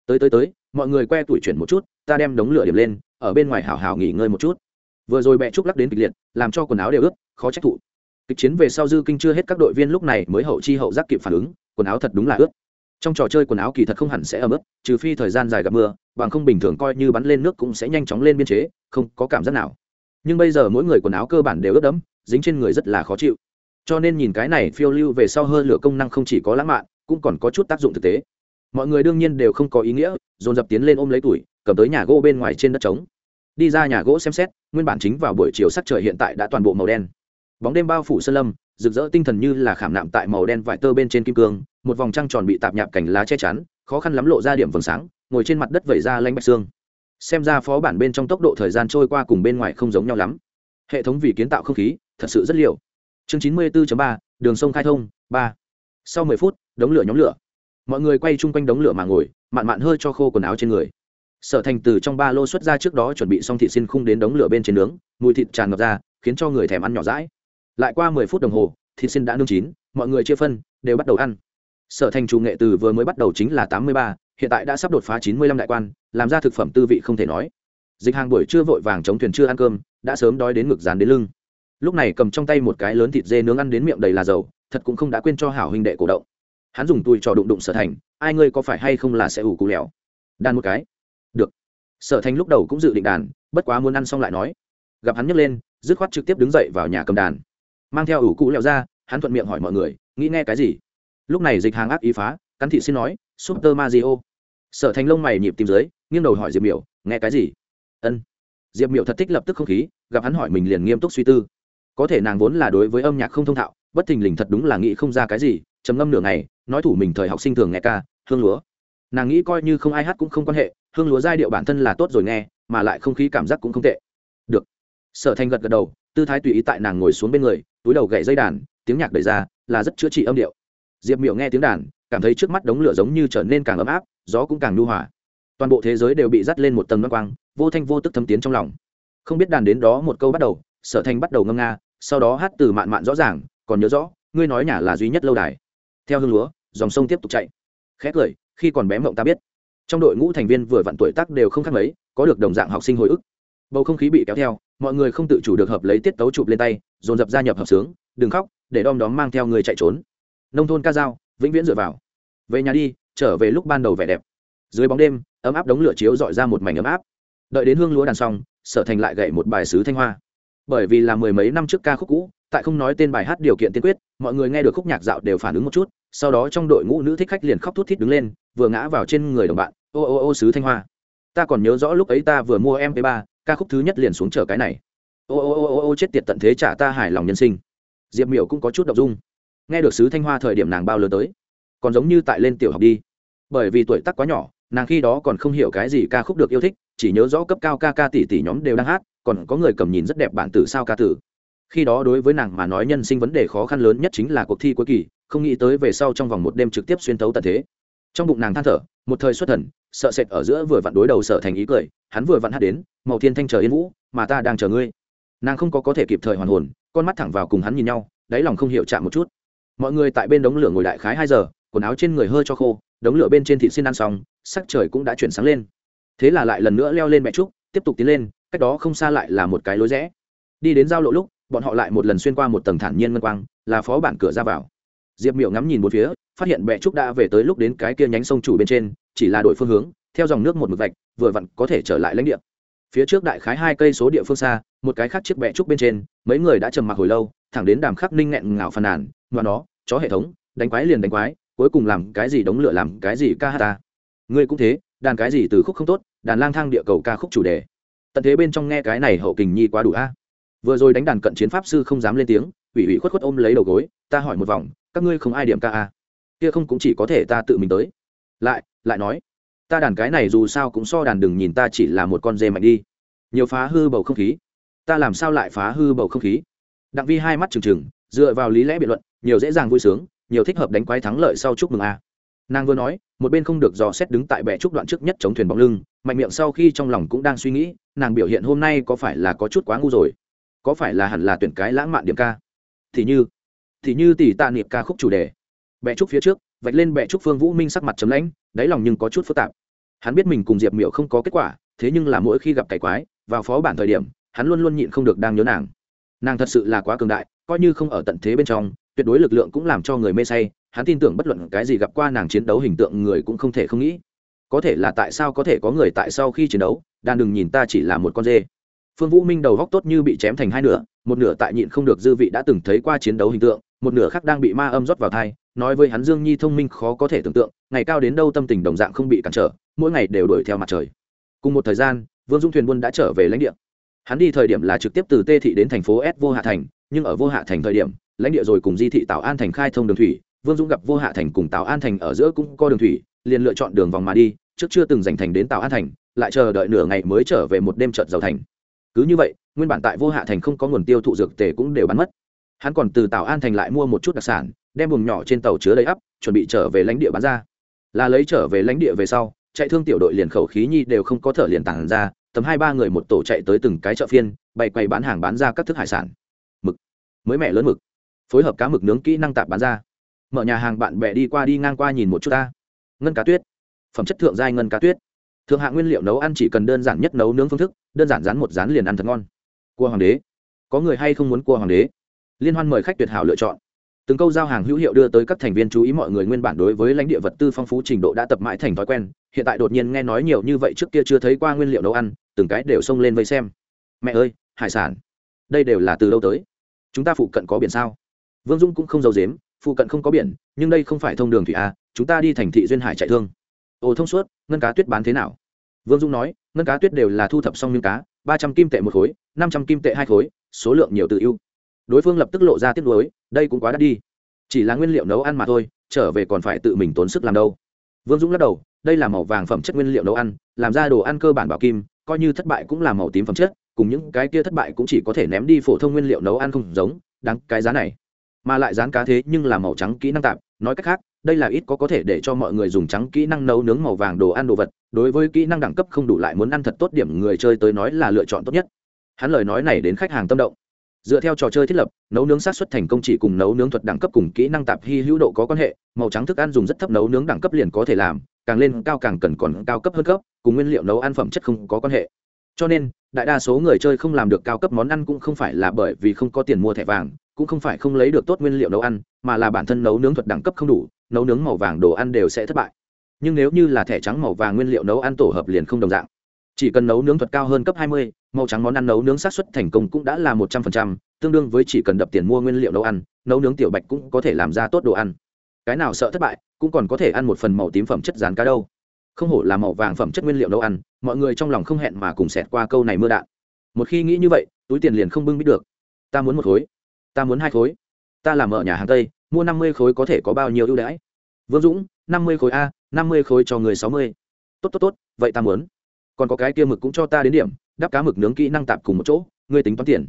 Tới tới tới, mọi người que tuổi chuyển một chút, ta đem đống lửa điểm lên, ở bên ngoài hảo hảo nghỉ ngơi một chút. Vừa rồi bẹ trúc lắc đến kịch liệt, làm cho quần áo đều ướt, khó trách thụ. Kịch chiến về sau dư kinh chưa hết các đội viên lúc này mới hậu chi hậu giác kịp phản ứng, quần áo thật đúng là ướt trong trò chơi quần áo kỳ thật không hẳn sẽ ấm ướt trừ phi thời gian dài gặp mưa, bằng không bình thường coi như bắn lên nước cũng sẽ nhanh chóng lên biên chế, không có cảm giác nào. Nhưng bây giờ mỗi người quần áo cơ bản đều ướt đẫm, dính trên người rất là khó chịu. Cho nên nhìn cái này phiêu lưu về sau hơn lửa công năng không chỉ có lãng mạn, cũng còn có chút tác dụng thực tế. Mọi người đương nhiên đều không có ý nghĩa, dồn dập tiến lên ôm lấy tuổi, cầm tới nhà gỗ bên ngoài trên đất trống. Đi ra nhà gỗ xem xét, nguyên bản chính vào buổi chiều sắc trời hiện tại đã toàn bộ màu đen. Bóng đêm bao phủ sơn lâm rực rỡ tinh thần như là khảm nạm tại màu đen vải tơ bên trên kim cương, một vòng trăng tròn bị tạp nhạp cành lá che chắn, khó khăn lắm lộ ra điểm vầng sáng, ngồi trên mặt đất vẩy ra lanh bạch xương. Xem ra phó bản bên trong tốc độ thời gian trôi qua cùng bên ngoài không giống nhau lắm. Hệ thống vì kiến tạo không khí, thật sự rất liệu chương chín mươi 94 ba, đường sông khai thông, ba. Sau mười phút, đống lửa nhóm lửa. Mọi người quay chung quanh đống lửa mà ngồi, mạn mạn hơi cho khô quần áo trên người. Sở thành từ trong ba lô xuất ra trước đó chuẩn bị xong thịt xin khung đến đống lửa bên trên nướng, mùi thịt tràn ngập ra, khiến cho người thèm ăn nhỏ rãi lại qua mười phút đồng hồ, thịt xin đã nướng chín, mọi người chia phân, đều bắt đầu ăn. Sở thành chủ nghệ từ vừa mới bắt đầu chính là tám mươi ba, hiện tại đã sắp đột phá chín mươi lăm đại quan, làm ra thực phẩm tư vị không thể nói. Dịch hàng buổi trưa vội vàng chống thuyền chưa ăn cơm, đã sớm đói đến ngực dán đến lưng. Lúc này cầm trong tay một cái lớn thịt dê nướng ăn đến miệng đầy là dầu, thật cũng không đã quên cho hảo huynh đệ cổ động. Hắn dùng tùi trò đụng đụng sở thành, ai ngươi có phải hay không là sẽ ủ cú lẻo? Đan một cái. Được. Sở thành lúc đầu cũng dự định đàn, bất quá muốn ăn xong lại nói. Gặp hắn nhấc lên, dứt khoát trực tiếp đứng dậy vào nhà cầm đàn mang theo ủ cụ lẹo ra, hắn thuận miệng hỏi mọi người, nghĩ nghe cái gì? Lúc này dịch hàng ác ý phá, cắn thị xin nói, super mario. Sở thành lông mày nhịp tìm dưới nghiêng đầu hỏi diệp miểu, nghe cái gì? Ân. Diệp miểu thật thích lập tức không khí, gặp hắn hỏi mình liền nghiêm túc suy tư. Có thể nàng vốn là đối với âm nhạc không thông thạo, bất thình lình thật đúng là nghĩ không ra cái gì, trầm ngâm nửa ngày, nói thủ mình thời học sinh thường nghe ca, hương lúa. Nàng nghĩ coi như không ai hát cũng không quan hệ, hương lúa giai điệu bản thân là tốt rồi nghe, mà lại không khí cảm giác cũng không tệ. Được. Sở thành gật gật đầu, tư thái tùy ý tại nàng ngồi xuống bên người túi đầu gậy dây đàn, tiếng nhạc đẩy ra, là rất chữa trị âm điệu. Diệp miệu nghe tiếng đàn, cảm thấy trước mắt đống lửa giống như trở nên càng ấm áp, gió cũng càng nhu hòa. Toàn bộ thế giới đều bị dắt lên một tầng quang, vô thanh vô tức thấm tiến trong lòng. Không biết đàn đến đó một câu bắt đầu, sở thanh bắt đầu ngâm nga, sau đó hát từ mạn mạn rõ ràng, còn nhớ rõ, ngươi nói nhà là duy nhất lâu đài. Theo hương lúa, dòng sông tiếp tục chạy. Khẽ cười, khi còn bé mộng ta biết. Trong đội ngũ thành viên vừa vặn tuổi tác đều không khác mấy, có được đồng dạng học sinh hồi ức. Bầu không khí bị kéo theo mọi người không tự chủ được hợp lấy tiết tấu chụp lên tay, dồn dập gia nhập hợp sướng, đừng khóc, để đom đóm mang theo người chạy trốn. Nông thôn ca dao, vĩnh viễn dựa vào. Về nhà đi, trở về lúc ban đầu vẻ đẹp. Dưới bóng đêm, ấm áp đống lửa chiếu dọi ra một mảnh ấm áp. Đợi đến hương lúa đàn xong, sở thành lại gậy một bài sứ thanh hoa. Bởi vì là mười mấy năm trước ca khúc cũ, tại không nói tên bài hát điều kiện tiên quyết, mọi người nghe được khúc nhạc dạo đều phản ứng một chút, sau đó trong đội ngũ nữ thích khách liền khóc thút thít đứng lên, vừa ngã vào trên người đồng bạn, ô ô ô, sứ thanh hoa, ta còn nhớ rõ lúc ấy ta vừa mua mp 3 ca khúc thứ nhất liền xuống chờ cái này. Ô ô ô ô ô, chết tiệt tận thế trả ta hài lòng nhân sinh. Diệp miểu cũng có chút đ dung. Nghe được sứ thanh hoa thời điểm nàng bao lớn tới, còn giống như tại lên tiểu học đi. Bởi vì tuổi tác quá nhỏ, nàng khi đó còn không hiểu cái gì ca khúc được yêu thích, chỉ nhớ rõ cấp cao ca ca tỷ tỷ nhóm đều đang hát, còn có người cầm nhìn rất đẹp bản tử sao ca tử. Khi đó đối với nàng mà nói nhân sinh vấn đề khó khăn lớn nhất chính là cuộc thi cuối kỳ, không nghĩ tới về sau trong vòng một đêm trực tiếp xuyên tấu tận thế trong bụng nàng than thở, một thời xuất thần, sợ sệt ở giữa vừa vặn đối đầu sở thành ý cười, hắn vừa vặn hát đến, màu thiên thanh chờ yên vũ, mà ta đang chờ ngươi. Nàng không có có thể kịp thời hoàn hồn, con mắt thẳng vào cùng hắn nhìn nhau, đáy lòng không hiểu chạm một chút. Mọi người tại bên đống lửa ngồi đại khái hai giờ, quần áo trên người hơi cho khô, đống lửa bên trên thịt xin ăn xong, sắc trời cũng đã chuyển sáng lên. Thế là lại lần nữa leo lên mẹ trúc, tiếp tục tiến lên, cách đó không xa lại là một cái lối rẽ. Đi đến giao lộ lúc, bọn họ lại một lần xuyên qua một tầng thản nhiên ngân quang, là phó bản cửa ra vào diệp Miểu ngắm nhìn một phía, phát hiện bẹ trúc đã về tới lúc đến cái kia nhánh sông chủ bên trên, chỉ là đổi phương hướng, theo dòng nước một mực vạch, vừa vặn có thể trở lại lãnh địa. Phía trước đại khái hai cây số địa phương xa, một cái khác chiếc bẹ trúc bên trên, mấy người đã trầm mặc hồi lâu, thẳng đến đàm khắc ninh nghẹn ngào phàn nàn, ngoa nó, chó hệ thống, đánh quái liền đánh quái, cuối cùng làm cái gì đống lửa làm cái gì ca hát ta? Ngươi cũng thế, đàn cái gì từ khúc không tốt, đàn lang thang địa cầu ca khúc chủ đề. Tận thế bên trong nghe cái này hậu kình nhi quá đủ a. Vừa rồi đánh đàn cận chiến pháp sư không dám lên tiếng ủy ủy khuất khuất ôm lấy đầu gối, ta hỏi một vòng, các ngươi không ai điểm ca a? Kia không cũng chỉ có thể ta tự mình tới. Lại lại nói, ta đàn cái này dù sao cũng so đàn đừng nhìn ta chỉ là một con dê mạnh đi. Nhiều phá hư bầu không khí. Ta làm sao lại phá hư bầu không khí? Đặng vi hai mắt trừng trừng, dựa vào lý lẽ biện luận, nhiều dễ dàng vui sướng, nhiều thích hợp đánh quái thắng lợi sau chúc mừng a. Nàng vừa nói, một bên không được dò xét đứng tại bệ trúc đoạn trước nhất chống thuyền bóng lưng, mạnh miệng sau khi trong lòng cũng đang suy nghĩ, nàng biểu hiện hôm nay có phải là có chút quá ngu rồi? Có phải là hẳn là tuyển cái lãng mạn điểm ca? Thì như thì như tỷ tạ niệm ca khúc chủ đề. Bệ trúc phía trước, vạch lên bệ trúc phương vũ minh sắc mặt chấm lãnh, đáy lòng nhưng có chút phức tạp. Hắn biết mình cùng diệp miệu không có kết quả, thế nhưng là mỗi khi gặp cải quái, vào phó bản thời điểm, hắn luôn luôn nhịn không được đang nhớ nàng. Nàng thật sự là quá cường đại, coi như không ở tận thế bên trong, tuyệt đối lực lượng cũng làm cho người mê say, hắn tin tưởng bất luận cái gì gặp qua nàng chiến đấu hình tượng người cũng không thể không nghĩ. Có thể là tại sao có thể có người tại sau khi chiến đấu đang đừng nhìn ta chỉ là một con dê phương vũ minh đầu góc tốt như bị chém thành hai nửa, một nửa tại nhịn không được dư vị đã từng thấy qua chiến đấu hình tượng, một nửa khác đang bị ma âm rót vào thai, nói với hắn dương nhi thông minh khó có thể tưởng tượng, ngày cao đến đâu tâm tình đồng dạng không bị cản trở, mỗi ngày đều đuổi theo mặt trời. Cùng một thời gian, vương dung thuyền buôn đã trở về lãnh địa. Hắn đi thời điểm là trực tiếp từ tê thị đến thành phố s vô hạ thành, nhưng ở vô hạ thành thời điểm, lãnh địa rồi cùng di thị tảo an thành khai thông đường thủy, vương dũng gặp vô hạ thành cùng tảo an thành ở giữa cũng có đường thủy, liền lựa chọn đường vòng mà đi, trước chưa từng giành thành đến tảo an thành, lại chờ đợi nửa ngày mới trở về một đêm trợt giàu thành cứ như vậy, nguyên bản tại vô hạ thành không có nguồn tiêu thụ dược tề cũng đều bắn mất. Hắn còn từ tảo an thành lại mua một chút đặc sản, đem buồng nhỏ trên tàu chứa đầy ắp, chuẩn bị trở về lãnh địa bán ra. Là lấy trở về lãnh địa về sau, chạy thương tiểu đội liền khẩu khí nhi đều không có thở liền tản ra, tầm hai ba người một tổ chạy tới từng cái chợ phiên, bày quầy bán hàng bán ra các thức hải sản. Mực. Mới mẹ lớn mực. Phối hợp cá mực nướng kỹ năng tạp bán ra. Mở nhà hàng bạn bè đi qua đi ngang qua nhìn một chút ta. Ngân cá tuyết. Phẩm chất thượng giai ngân cá tuyết thượng hạng nguyên liệu nấu ăn chỉ cần đơn giản nhất nấu nướng phương thức, đơn giản rán một rán liền ăn thật ngon. Cua hoàng đế. Có người hay không muốn cua hoàng đế? Liên hoan mời khách tuyệt hảo lựa chọn. Từng câu giao hàng hữu hiệu đưa tới các thành viên chú ý mọi người nguyên bản đối với lãnh địa vật tư phong phú trình độ đã tập mãi thành thói quen, hiện tại đột nhiên nghe nói nhiều như vậy trước kia chưa thấy qua nguyên liệu nấu ăn, từng cái đều xông lên vây xem. Mẹ ơi, hải sản. Đây đều là từ đâu tới? Chúng ta phụ cận có biển sao? Vương dung cũng không giấu dếm phụ cận không có biển, nhưng đây không phải thông đường thủy a chúng ta đi thành thị duyên hải chạy thương ồ thông suốt, ngân cá tuyết bán thế nào? Vương dung nói, ngân cá tuyết đều là thu thập xong miếng cá, ba trăm kim tệ một khối, năm trăm kim tệ hai khối, số lượng nhiều tự ưu. Đối phương lập tức lộ ra tiếc nuối, đây cũng quá đắt đi. Chỉ là nguyên liệu nấu ăn mà thôi, trở về còn phải tự mình tốn sức làm đâu. Vương dũng lắc đầu, đây là màu vàng phẩm chất nguyên liệu nấu ăn, làm ra đồ ăn cơ bản bảo kim, coi như thất bại cũng là màu tím phẩm chất, cùng những cái kia thất bại cũng chỉ có thể ném đi phổ thông nguyên liệu nấu ăn không giống, đáng cái giá này. Mà lại dán cá thế nhưng là màu trắng kỹ năng tạp nói cách khác đây là ít có có thể để cho mọi người dùng trắng kỹ năng nấu nướng màu vàng đồ ăn đồ vật, đối với kỹ năng đẳng cấp không đủ lại muốn ăn thật tốt điểm người chơi tới nói là lựa chọn tốt nhất. Hắn lời nói này đến khách hàng tâm động. Dựa theo trò chơi thiết lập, nấu nướng sát xuất thành công chỉ cùng nấu nướng thuật đẳng cấp cùng kỹ năng tạp hy hữu độ có quan hệ, màu trắng thức ăn dùng rất thấp nấu nướng đẳng cấp liền có thể làm, càng lên cao càng cần còn cao cấp hơn cấp, cùng nguyên liệu nấu ăn phẩm chất không có quan hệ. Cho nên, đại đa số người chơi không làm được cao cấp món ăn cũng không phải là bởi vì không có tiền mua thẻ vàng, cũng không phải không lấy được tốt nguyên liệu nấu ăn, mà là bản thân nấu nướng thuật đẳng cấp không đủ nấu nướng màu vàng đồ ăn đều sẽ thất bại. Nhưng nếu như là thẻ trắng màu vàng nguyên liệu nấu ăn tổ hợp liền không đồng dạng. Chỉ cần nấu nướng thuật cao hơn cấp 20, màu trắng món ăn nấu nướng sát xuất thành công cũng đã là một trăm linh tương đương với chỉ cần đập tiền mua nguyên liệu nấu ăn nấu nướng tiểu bạch cũng có thể làm ra tốt đồ ăn. Cái nào sợ thất bại cũng còn có thể ăn một phần màu tím phẩm chất rán cá đâu. Không hổ là màu vàng phẩm chất nguyên liệu nấu ăn mọi người trong lòng không hẹn mà cùng xẹt qua câu này mưa đạn. Một khi nghĩ như vậy túi tiền liền không bưng biết được. Ta muốn một khối ta muốn hai khối ta làm ở nhà hàng tây mua năm mươi khối có thể có bao nhiêu ưu đãi? Vương dũng, năm mươi khối a, năm mươi khối cho người sáu mươi. Tốt tốt tốt, vậy ta muốn. Còn có cái kia mực cũng cho ta đến điểm, đắp cá mực nướng kỹ năng tạp cùng một chỗ, ngươi tính toán tiền.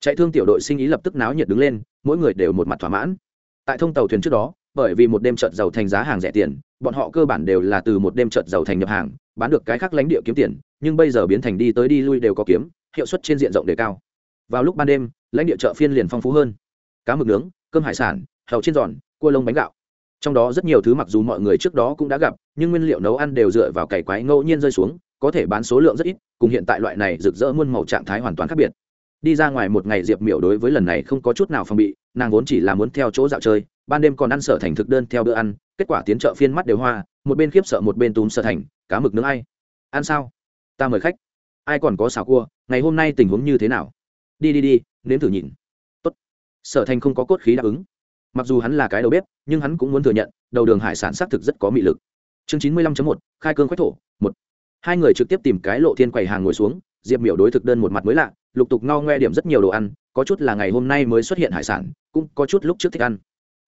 Chạy thương tiểu đội sinh ý lập tức náo nhiệt đứng lên, mỗi người đều một mặt thỏa mãn. Tại thông tàu thuyền trước đó, bởi vì một đêm trợt giàu thành giá hàng rẻ tiền, bọn họ cơ bản đều là từ một đêm trợt giàu thành nhập hàng, bán được cái khác lãnh địa kiếm tiền, nhưng bây giờ biến thành đi tới đi lui đều có kiếm, hiệu suất trên diện rộng đề cao. Vào lúc ban đêm, lãnh địa chợ phiên liền phong phú hơn. Cá mực nướng, cơm hải sản hầu chiên giòn, cua lông bánh gạo. Trong đó rất nhiều thứ mặc dù mọi người trước đó cũng đã gặp, nhưng nguyên liệu nấu ăn đều dựa vào cày quái ngẫu nhiên rơi xuống, có thể bán số lượng rất ít, cùng hiện tại loại này rực rỡ muôn màu trạng thái hoàn toàn khác biệt. Đi ra ngoài một ngày diệp miểu đối với lần này không có chút nào phòng bị, nàng vốn chỉ là muốn theo chỗ dạo chơi, ban đêm còn ăn sở thành thực đơn theo bữa ăn, kết quả tiến chợ phiên mắt đều hoa, một bên khiếp sợ một bên túm sở thành, cá mực nướng ai? Ăn sao? Ta mời khách. Ai còn có xào cua, ngày hôm nay tình huống như thế nào? Đi đi đi, nếm thử nhìn. Tốt. sở thành không có cốt khí đáp ứng mặc dù hắn là cái đầu bếp, nhưng hắn cũng muốn thừa nhận, đầu đường hải sản xác thực rất có mị lực. Chương chín mươi lăm một, khai cương khoách thổ, một. Hai người trực tiếp tìm cái lộ thiên quầy hàng ngồi xuống, diệp miểu đối thực đơn một mặt mới lạ, lục tục ngao ngoe điểm rất nhiều đồ ăn, có chút là ngày hôm nay mới xuất hiện hải sản, cũng có chút lúc trước thích ăn.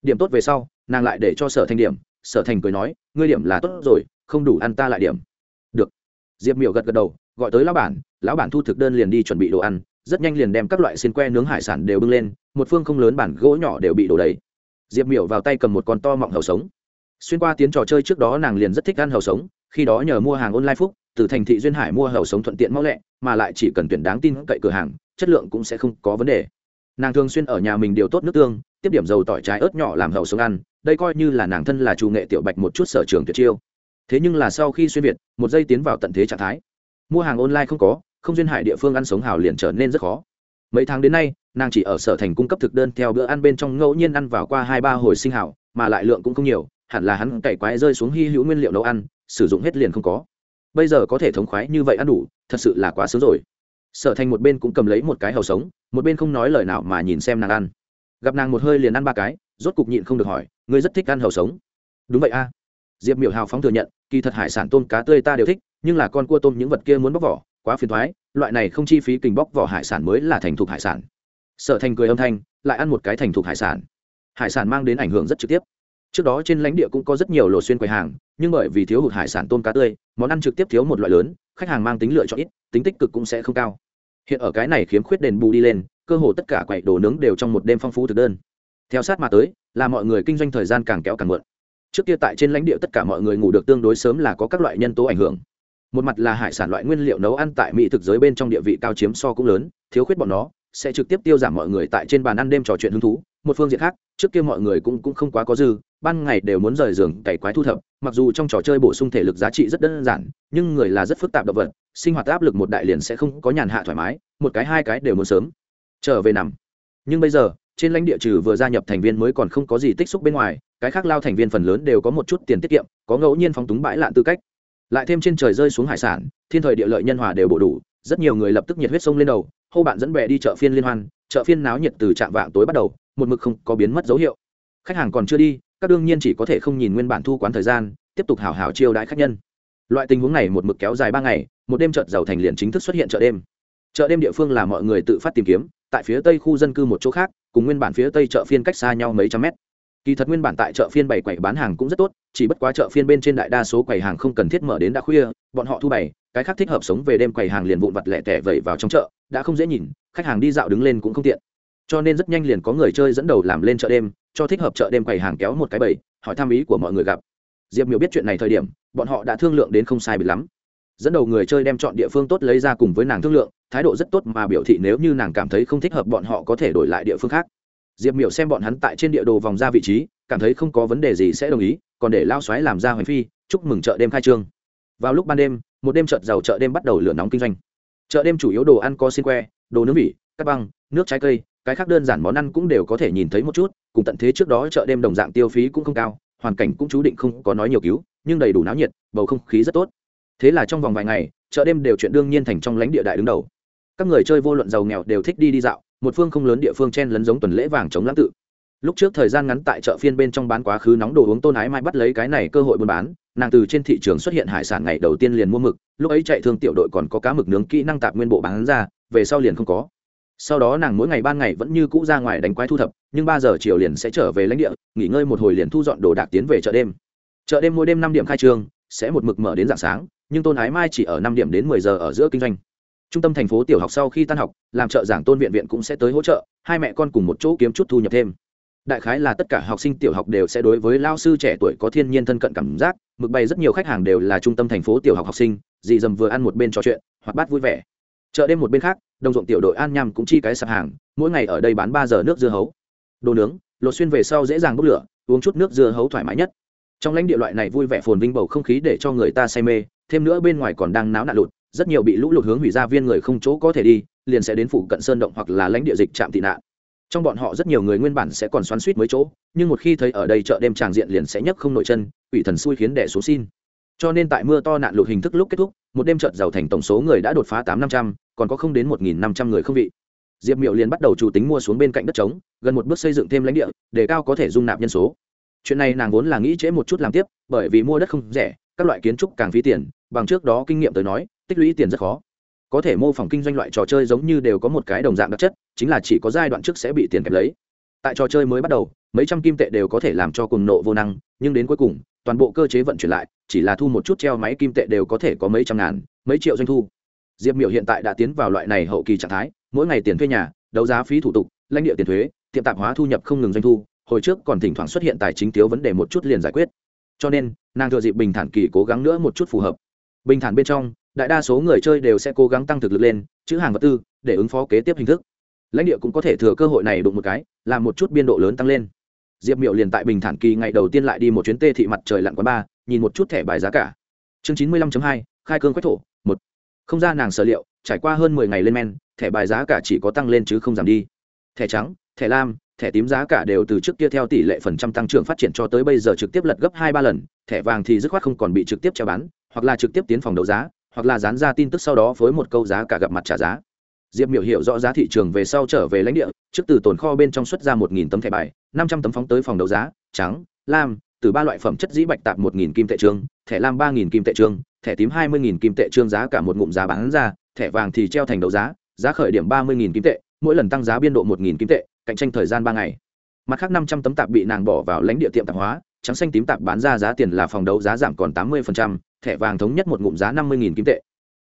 Điểm tốt về sau, nàng lại để cho sở thành điểm, sở thành cười nói, ngươi điểm là tốt rồi, không đủ ăn ta lại điểm. Được. Diệp miểu gật gật đầu, gọi tới lão bản lão bản thu thực đơn liền đi chuẩn bị đồ ăn, rất nhanh liền đem các loại xin que nướng hải sản đều bưng lên, một phương không lớn bản gỗ nhỏ đều bị đổ đầy diệp miểu vào tay cầm một con to mọng hầu sống. Xuyên qua tiến trò chơi trước đó nàng liền rất thích ăn hầu sống, khi đó nhờ mua hàng online phúc, từ thành thị duyên hải mua hầu sống thuận tiện mau lẹ, mà lại chỉ cần tuyển đáng tin cậy cửa hàng, chất lượng cũng sẽ không có vấn đề. Nàng thường xuyên ở nhà mình điều tốt nước tương, tiếp điểm dầu tỏi trái ớt nhỏ làm hầu sống ăn, đây coi như là nàng thân là chủ nghệ tiểu bạch một chút sở trường tuyệt chiêu. Thế nhưng là sau khi xuyên việt, một giây tiến vào tận thế trạng thái. Mua hàng online không có, không duyên hải địa phương ăn sống hào liền trở nên rất khó. Mấy tháng đến nay nàng chỉ ở sở thành cung cấp thực đơn theo bữa ăn bên trong ngẫu nhiên ăn vào qua hai ba hồi sinh hảo, mà lại lượng cũng không nhiều, hẳn là hắn cày quái rơi xuống hy hữu nguyên liệu nấu ăn, sử dụng hết liền không có. Bây giờ có thể thống khoái như vậy ăn đủ, thật sự là quá sớm rồi. Sở thành một bên cũng cầm lấy một cái hầu sống, một bên không nói lời nào mà nhìn xem nàng ăn. Gặp nàng một hơi liền ăn ba cái, rốt cục nhịn không được hỏi, ngươi rất thích ăn hầu sống? Đúng vậy a. Diệp miểu hào phóng thừa nhận, kỳ thật hải sản tôm cá tươi ta đều thích, nhưng là con cua tôm những vật kia muốn bóc vỏ, quá phiền thoái loại này không chi phí kình bóc vỏ hải sản mới là thành thục hải sản sở thành cười âm thanh, lại ăn một cái thành thục hải sản. Hải sản mang đến ảnh hưởng rất trực tiếp. Trước đó trên lãnh địa cũng có rất nhiều lô xuyên quầy hàng, nhưng bởi vì thiếu hụt hải sản tôm cá tươi, món ăn trực tiếp thiếu một loại lớn, khách hàng mang tính lựa chọn ít, tính tích cực cũng sẽ không cao. Hiện ở cái này khiếm khuyết đền bù đi lên, cơ hồ tất cả quầy đồ nướng đều trong một đêm phong phú thực đơn. Theo sát mà tới, là mọi người kinh doanh thời gian càng kéo càng mượn trước kia tại trên lãnh địa tất cả mọi người ngủ được tương đối sớm là có các loại nhân tố ảnh hưởng. Một mặt là hải sản loại nguyên liệu nấu ăn tại mỹ thực giới bên trong địa vị cao chiếm so cũng lớn, thiếu khuyết bọn nó sẽ trực tiếp tiêu giảm mọi người tại trên bàn ăn đêm trò chuyện hứng thú. Một phương diện khác, trước kia mọi người cũng cũng không quá có dư, ban ngày đều muốn rời giường cày quái thu thập. Mặc dù trong trò chơi bổ sung thể lực giá trị rất đơn giản, nhưng người là rất phức tạp động vật, sinh hoạt áp lực một đại liền sẽ không có nhàn hạ thoải mái, một cái, hai cái đều muốn sớm trở về nằm. Nhưng bây giờ, trên lãnh địa trừ vừa gia nhập thành viên mới còn không có gì tích xúc bên ngoài, cái khác lao thành viên phần lớn đều có một chút tiền tiết kiệm, có ngẫu nhiên phóng túng bãi lạn tư cách. Lại thêm trên trời rơi xuống hải sản, thiên thời địa lợi nhân hòa đều bổ đủ rất nhiều người lập tức nhiệt huyết sông lên đầu, hô bạn dẫn bè đi chợ phiên liên hoan, chợ phiên náo nhiệt từ trạm vạng tối bắt đầu, một mực không có biến mất dấu hiệu. Khách hàng còn chưa đi, các đương nhiên chỉ có thể không nhìn nguyên bản thu quán thời gian, tiếp tục hào hào chiêu đãi khách nhân. Loại tình huống này một mực kéo dài ba ngày, một đêm chợ giàu thành liền chính thức xuất hiện chợ đêm. Chợ đêm địa phương là mọi người tự phát tìm kiếm, tại phía tây khu dân cư một chỗ khác, cùng nguyên bản phía tây chợ phiên cách xa nhau mấy trăm mét. Kỳ thật nguyên bản tại chợ phiên bày quầy bán hàng cũng rất tốt, chỉ bất quá chợ phiên bên trên đại đa số quầy hàng không cần thiết mở đến đã khuya, bọn họ thu bày cái khác thích hợp sống về đêm quầy hàng liền vụn vặt lẻ tẻ vẩy vào trong chợ, đã không dễ nhìn, khách hàng đi dạo đứng lên cũng không tiện. Cho nên rất nhanh liền có người chơi dẫn đầu làm lên chợ đêm, cho thích hợp chợ đêm quầy hàng kéo một cái bầy, hỏi tham ý của mọi người gặp. Diệp miểu biết chuyện này thời điểm, bọn họ đã thương lượng đến không sai bị lắm. Dẫn đầu người chơi đem chọn địa phương tốt lấy ra cùng với nàng thương lượng, thái độ rất tốt mà biểu thị nếu như nàng cảm thấy không thích hợp bọn họ có thể đổi lại địa phương khác. Diệp miểu xem bọn hắn tại trên địa đồ vòng ra vị trí, cảm thấy không có vấn đề gì sẽ đồng ý, còn để lao xoáy làm ra hoành phi, chúc mừng chợ đêm khai trương. Vào lúc ban đêm một đêm chợt giàu chợ đêm bắt đầu lửa nóng kinh doanh. Chợ đêm chủ yếu đồ ăn có xin que đồ nướng vị, cắt băng nước trái cây cái khác đơn giản món ăn cũng đều có thể nhìn thấy một chút cùng tận thế trước đó chợ đêm đồng dạng tiêu phí cũng không cao hoàn cảnh cũng chú định không có nói nhiều cứu nhưng đầy đủ náo nhiệt bầu không khí rất tốt. Thế là trong vòng vài ngày chợ đêm đều chuyện đương nhiên thành trong lãnh địa đại đứng đầu. Các người chơi vô luận giàu nghèo đều thích đi đi dạo một phương không lớn địa phương chen lấn giống tuần lễ vàng chống lãng tự. Lúc trước thời gian ngắn tại chợ phiên bên trong bán quá khứ nóng đồ uống tôn ái mai bắt lấy cái này cơ hội buôn bán nàng từ trên thị trường xuất hiện hải sản ngày đầu tiên liền mua mực, lúc ấy chạy thương tiểu đội còn có cá mực nướng kỹ năng tạp nguyên bộ bán ra, về sau liền không có. Sau đó nàng mỗi ngày ban ngày vẫn như cũ ra ngoài đánh quái thu thập, nhưng ba giờ chiều liền sẽ trở về lãnh địa, nghỉ ngơi một hồi liền thu dọn đồ đạc tiến về chợ đêm. Chợ đêm mỗi đêm năm điểm khai trương, sẽ một mực mở đến dạng sáng, nhưng tôn ái mai chỉ ở năm điểm đến mười giờ ở giữa kinh doanh. Trung tâm thành phố tiểu học sau khi tan học, làm chợ giảng tôn viện viện cũng sẽ tới hỗ trợ, hai mẹ con cùng một chỗ kiếm chút thu nhập thêm đại khái là tất cả học sinh tiểu học đều sẽ đối với lao sư trẻ tuổi có thiên nhiên thân cận cảm giác, mực bày rất nhiều khách hàng đều là trung tâm thành phố tiểu học học sinh, dì dầm vừa ăn một bên trò chuyện, hoặc bát vui vẻ. Chợ đêm một bên khác, đồng ruộng tiểu đội an nham cũng chi cái sạp hàng, mỗi ngày ở đây bán ba giờ nước dưa hấu. Đồ nướng, lột xuyên về sau dễ dàng bốc lửa, uống chút nước dưa hấu thoải mái nhất. Trong lãnh địa loại này vui vẻ phồn vinh bầu không khí để cho người ta say mê, thêm nữa bên ngoài còn đang náo nạn lụt, rất nhiều bị lũ lụt hướng hủy ra viên người không chỗ có thể đi, liền sẽ đến phụ cận sơn động hoặc là lãnh địa dịch trạm tị nạn trong bọn họ rất nhiều người nguyên bản sẽ còn xoắn suýt mấy chỗ, nhưng một khi thấy ở đây chợ đêm tràng diện liền sẽ nhấc không nội chân ủy thần xui khiến đẻ số xin. Cho nên tại mưa to nạn lụt hình thức lúc kết thúc, một đêm chợ giàu thành tổng số người đã đột phá tám năm trăm, còn có không đến một nghìn năm trăm người không vị. Diệp miệu liền bắt đầu chủ tính mua xuống bên cạnh đất trống, gần một bước xây dựng thêm lãnh địa, để cao có thể dung nạp nhân số. Chuyện này nàng vốn là nghĩ trễ một chút làm tiếp, bởi vì mua đất không rẻ, các loại kiến trúc càng phí tiền, bằng trước đó kinh nghiệm tới nói, tích lũy tiền rất khó có thể mô phỏng kinh doanh loại trò chơi giống như đều có một cái đồng dạng đặc chất, chính là chỉ có giai đoạn trước sẽ bị tiền kẹp lấy. Tại trò chơi mới bắt đầu, mấy trăm kim tệ đều có thể làm cho cùng nộ vô năng, nhưng đến cuối cùng, toàn bộ cơ chế vận chuyển lại, chỉ là thu một chút treo máy kim tệ đều có thể có mấy trăm ngàn, mấy triệu doanh thu. Diệp miểu hiện tại đã tiến vào loại này hậu kỳ trạng thái, mỗi ngày tiền thuê nhà, đấu giá phí thủ tục, lãnh địa tiền thuế, tiệm tạp hóa thu nhập không ngừng doanh thu, hồi trước còn thỉnh thoảng xuất hiện tài chính thiếu vấn đề một chút liền giải quyết. Cho nên, nàng thừa dịp bình thản kỳ cố gắng nữa một chút phù hợp. Bình thản bên trong đại đa số người chơi đều sẽ cố gắng tăng thực lực lên, chữ hàng vật tư, để ứng phó kế tiếp hình thức. Lãnh địa cũng có thể thừa cơ hội này đụng một cái, làm một chút biên độ lớn tăng lên. Diệp miệu liền tại bình thản kỳ ngày đầu tiên lại đi một chuyến tê thị mặt trời lặn quán ba, nhìn một chút thẻ bài giá cả. Chương chín mươi lăm hai, khai cương quách thổ, một. Không ra nàng sở liệu, trải qua hơn mười ngày lên men, thẻ bài giá cả chỉ có tăng lên chứ không giảm đi. Thẻ trắng, thẻ lam, thẻ tím giá cả đều từ trước kia theo tỷ lệ phần trăm tăng trưởng phát triển cho tới bây giờ trực tiếp lật gấp hai ba lần, thẻ vàng thì dứt khoát không còn bị trực tiếp treo bán, hoặc là trực tiếp tiến phòng đấu giá hoặc là dán ra tin tức sau đó với một câu giá cả gặp mặt trả giá. Diệp miểu hiểu rõ giá thị trường về sau trở về lãnh địa, trước từ tồn kho bên trong xuất ra một nghìn tấm thẻ bài, năm trăm tấm phóng tới phòng đấu giá, trắng, lam, từ ba loại phẩm chất dĩ bạch tạp một nghìn kim tệ trương thẻ lam ba nghìn kim tệ trương thẻ tím hai mươi nghìn kim tệ trương giá cả một ngụm giá bán ra, thẻ vàng thì treo thành đấu giá giá khởi điểm ba mươi nghìn kim tệ, mỗi lần tăng giá biên độ một nghìn kim tệ, cạnh tranh thời gian ba ngày. Mặt khác năm trăm tấm tạp bị nàng bỏ vào lãnh địa tiệm tạp hóa trắng xanh tím tạp bán ra giá tiền là phòng đấu giá giảm còn tám mươi thẻ vàng thống nhất một ngụm giá năm mươi kim tệ.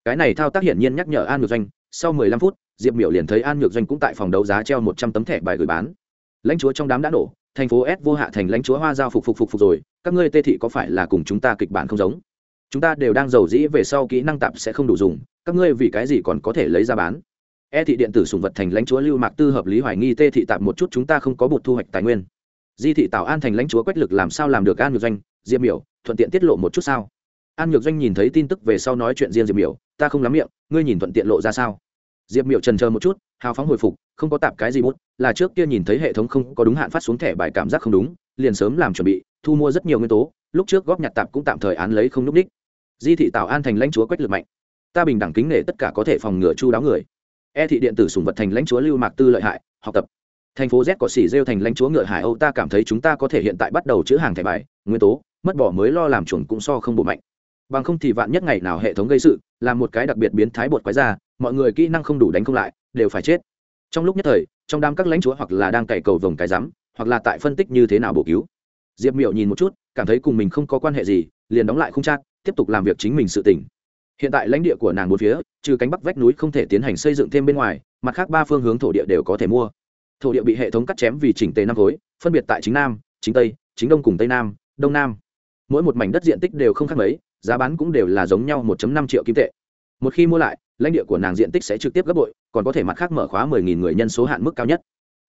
Cái này thao tác hiển nhiên nhắc nhở an nhược doanh. Sau mười lăm phút, diệp miểu liền thấy an nhược doanh cũng tại phòng đấu giá treo một trăm tấm thẻ bài gửi bán. Lãnh chúa trong đám đã nổ, thành phố s vô hạ thành lãnh chúa hoa giao phục phục phục phục rồi, các ngươi tê thị có phải là cùng chúng ta kịch bản không giống? Chúng ta đều đang giàu dĩ về sau kỹ năng tạp sẽ không đủ dùng, các ngươi vì cái gì còn có thể lấy ra bán? E thị điện tử sùng vật thành lãnh chúa lưu mạc tư hợp lý hoài nghi tê thị tạp một chút chúng ta không có bột thu hoạch tài nguyên di thị tạo an thành lãnh chúa quách lực làm sao làm được an nhược doanh? Diệp miểu, thuận tiện tiết lộ một chút sao? An nhược doanh nhìn thấy tin tức về sau nói chuyện riêng diệp miểu, ta không lắm miệng, ngươi nhìn thuận tiện lộ ra sao? Diệp miểu trần chờ một chút, hào phóng hồi phục, không có tạp cái gì bút, là trước kia nhìn thấy hệ thống không có đúng hạn phát xuống thẻ bài cảm giác không đúng, liền sớm làm chuẩn bị, thu mua rất nhiều nguyên tố, lúc trước góp nhặt tạp cũng tạm thời án lấy không núp đích. Di thị tạo an thành lãnh chúa quách lực mạnh. Ta bình đẳng kính nể tất cả có thể phòng ngừa chu đáo người. E thị điện tử sùng vật thành lãnh chúa lưu mạc tư lợi hại, học tập thành phố z có xỉ rêu thành lãnh chúa ngựa hải âu, ta cảm thấy chúng ta có thể hiện tại bắt đầu chữ hàng thẻ bài. Nguyên tố, mất bỏ mới lo làm chuẩn cũng so không bộ mạnh. Bằng không thì vạn nhất ngày nào hệ thống gây sự, làm một cái đặc biệt biến thái bột quái ra, mọi người kỹ năng không đủ đánh không lại, đều phải chết. Trong lúc nhất thời, trong đám các lãnh chúa hoặc là đang cày cầu vồng cái rắm, hoặc là tại phân tích như thế nào bổ cứu. Diệp miệu nhìn một chút, cảm thấy cùng mình không có quan hệ gì, liền đóng lại không chát, tiếp tục làm việc chính mình sự tỉnh hiện tại lãnh địa của nàng một phía, trừ cánh bắc vách núi không thể tiến hành xây dựng thêm bên ngoài, mặt khác ba phương hướng thổ địa đều có thể mua thổ địa bị hệ thống cắt chém vì chỉnh tề năm khối, phân biệt tại chính nam, chính tây, chính đông cùng tây nam, đông nam. Mỗi một mảnh đất diện tích đều không khác mấy, giá bán cũng đều là giống nhau 1 năm triệu kim tệ. Một khi mua lại, lãnh địa của nàng diện tích sẽ trực tiếp gấp bội, còn có thể mặt khác mở khóa 10.000 người nhân số hạn mức cao nhất.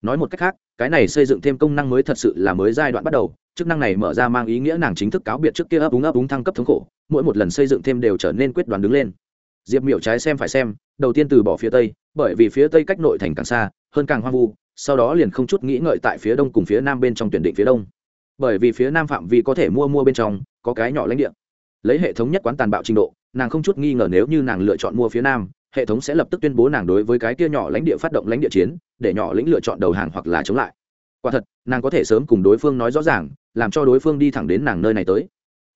Nói một cách khác, cái này xây dựng thêm công năng mới thật sự là mới giai đoạn bắt đầu, chức năng này mở ra mang ý nghĩa nàng chính thức cáo biệt trước kia ấp úng ấp úng thăng cấp thống khổ, mỗi một lần xây dựng thêm đều trở nên quyết đoán đứng lên. Diệp miểu trái xem phải xem, đầu tiên từ bỏ phía tây, bởi vì phía tây cách nội thành càng xa, hơn càng hoang vu sau đó liền không chút nghĩ ngợi tại phía đông cùng phía nam bên trong tuyển định phía đông. Bởi vì phía nam phạm vi có thể mua mua bên trong, có cái nhỏ lãnh địa. Lấy hệ thống nhất quán tàn bạo trình độ, nàng không chút nghi ngờ nếu như nàng lựa chọn mua phía nam, hệ thống sẽ lập tức tuyên bố nàng đối với cái kia nhỏ lãnh địa phát động lãnh địa chiến, để nhỏ lĩnh lựa chọn đầu hàng hoặc là chống lại. Quả thật, nàng có thể sớm cùng đối phương nói rõ ràng, làm cho đối phương đi thẳng đến nàng nơi này tới.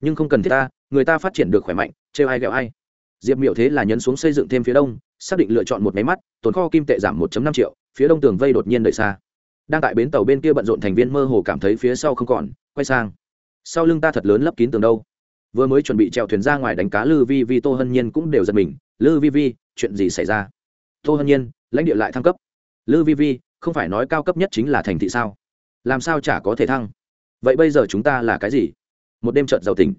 Nhưng không cần thiết ta, người ta phát triển được khỏe mạnh, trêu ai ghẹo ai. Diệp miệu thế là nhấn xuống xây dựng thêm phía đông, xác định lựa chọn một máy mắt, tồn kho kim tệ giảm 1 năm triệu phía đông tường vây đột nhiên đợi xa. Đang tại bến tàu bên kia bận rộn thành viên mơ hồ cảm thấy phía sau không còn, quay sang. Sau lưng ta thật lớn lấp kín tường đâu. Vừa mới chuẩn bị trèo thuyền ra ngoài đánh cá lư vi vi, tô hân nhiên cũng đều giật mình. Lư vi vi, chuyện gì xảy ra? Tô hân nhiên, lãnh địa lại thăng cấp. Lư vi vi, không phải nói cao cấp nhất chính là thành thị sao? Làm sao chả có thể thăng? Vậy bây giờ chúng ta là cái gì? Một đêm trợt giàu tỉnh.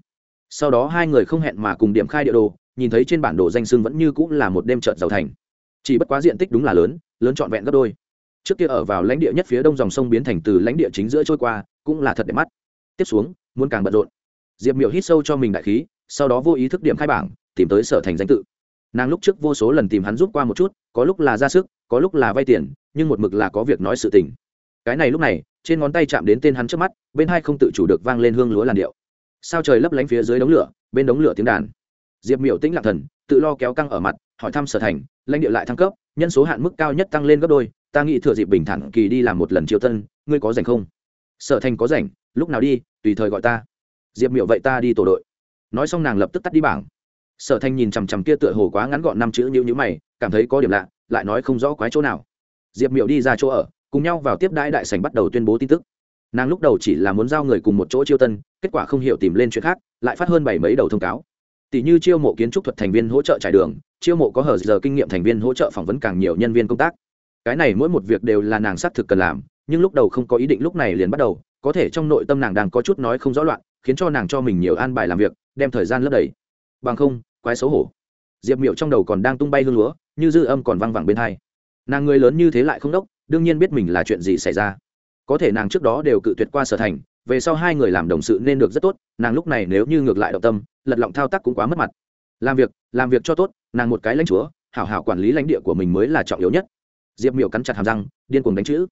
Sau đó hai người không hẹn mà cùng điểm khai địa đồ, nhìn thấy trên bản đồ danh sưng vẫn như cũng là một đêm trợt giàu thành. Chỉ bất quá diện tích đúng là lớn lớn trọn vẹn gấp đôi. Trước kia ở vào lãnh địa nhất phía đông dòng sông biến thành từ lãnh địa chính giữa trôi qua, cũng là thật đẹp mắt. Tiếp xuống, muốn càng bận rộn. Diệp miểu hít sâu cho mình đại khí, sau đó vô ý thức điểm khai bảng, tìm tới sở thành danh tự. Nàng lúc trước vô số lần tìm hắn giúp qua một chút, có lúc là ra sức, có lúc là vay tiền, nhưng một mực là có việc nói sự tình. Cái này lúc này, trên ngón tay chạm đến tên hắn trước mắt, bên hai không tự chủ được vang lên hương lúa làn điệu. Sao trời lấp lánh phía dưới đống lửa, bên đống lửa tiếng đàn. Diệp miểu tĩnh lạc thần, tự lo kéo căng ở mặt hỏi thăm sở thành, lãnh địa lại thăng cấp, nhân số hạn mức cao nhất tăng lên gấp đôi, ta nghĩ thừa dịp bình thản kỳ đi làm một lần triều tân, ngươi có rảnh không? Sở thành có rảnh, lúc nào đi, tùy thời gọi ta. Diệp Miệu vậy ta đi tổ đội. Nói xong nàng lập tức tắt đi bảng. Sở thành nhìn chằm chằm kia tựa hồ quá ngắn gọn năm chữ như nhữ mày, cảm thấy có điểm lạ, lại nói không rõ quái chỗ nào. Diệp Miệu đi ra chỗ ở, cùng nhau vào tiếp đãi đại sảnh bắt đầu tuyên bố tin tức. Nàng lúc đầu chỉ là muốn giao người cùng một chỗ chiêu tân, kết quả không hiểu tìm lên chuyện khác, lại phát hơn bảy mấy đầu thông cáo. Tỷ như chiêu mộ kiến trúc thuật thành viên hỗ trợ trải đường chiêu mộ có hờ giờ kinh nghiệm thành viên hỗ trợ phỏng vấn càng nhiều nhân viên công tác. Cái này mỗi một việc đều là nàng xác thực cần làm, nhưng lúc đầu không có ý định lúc này liền bắt đầu, có thể trong nội tâm nàng đang có chút nói không rõ loạn, khiến cho nàng cho mình nhiều an bài làm việc, đem thời gian lấp đầy. Bằng không, quái xấu hổ. Diệp miệu trong đầu còn đang tung bay hương lúa, như dư âm còn văng vẳng bên hai. Nàng người lớn như thế lại không đốc, đương nhiên biết mình là chuyện gì xảy ra. Có thể nàng trước đó đều cự tuyệt qua sở thành, về sau hai người làm đồng sự nên được rất tốt, nàng lúc này nếu như ngược lại động tâm, lật lọng thao tác cũng quá mất mặt làm việc làm việc cho tốt, nàng một cái lãnh chúa, hảo hảo quản lý lãnh địa của mình mới là trọng yếu nhất. Diệp Miểu cắn chặt hàm răng, điên cuồng đánh chữ.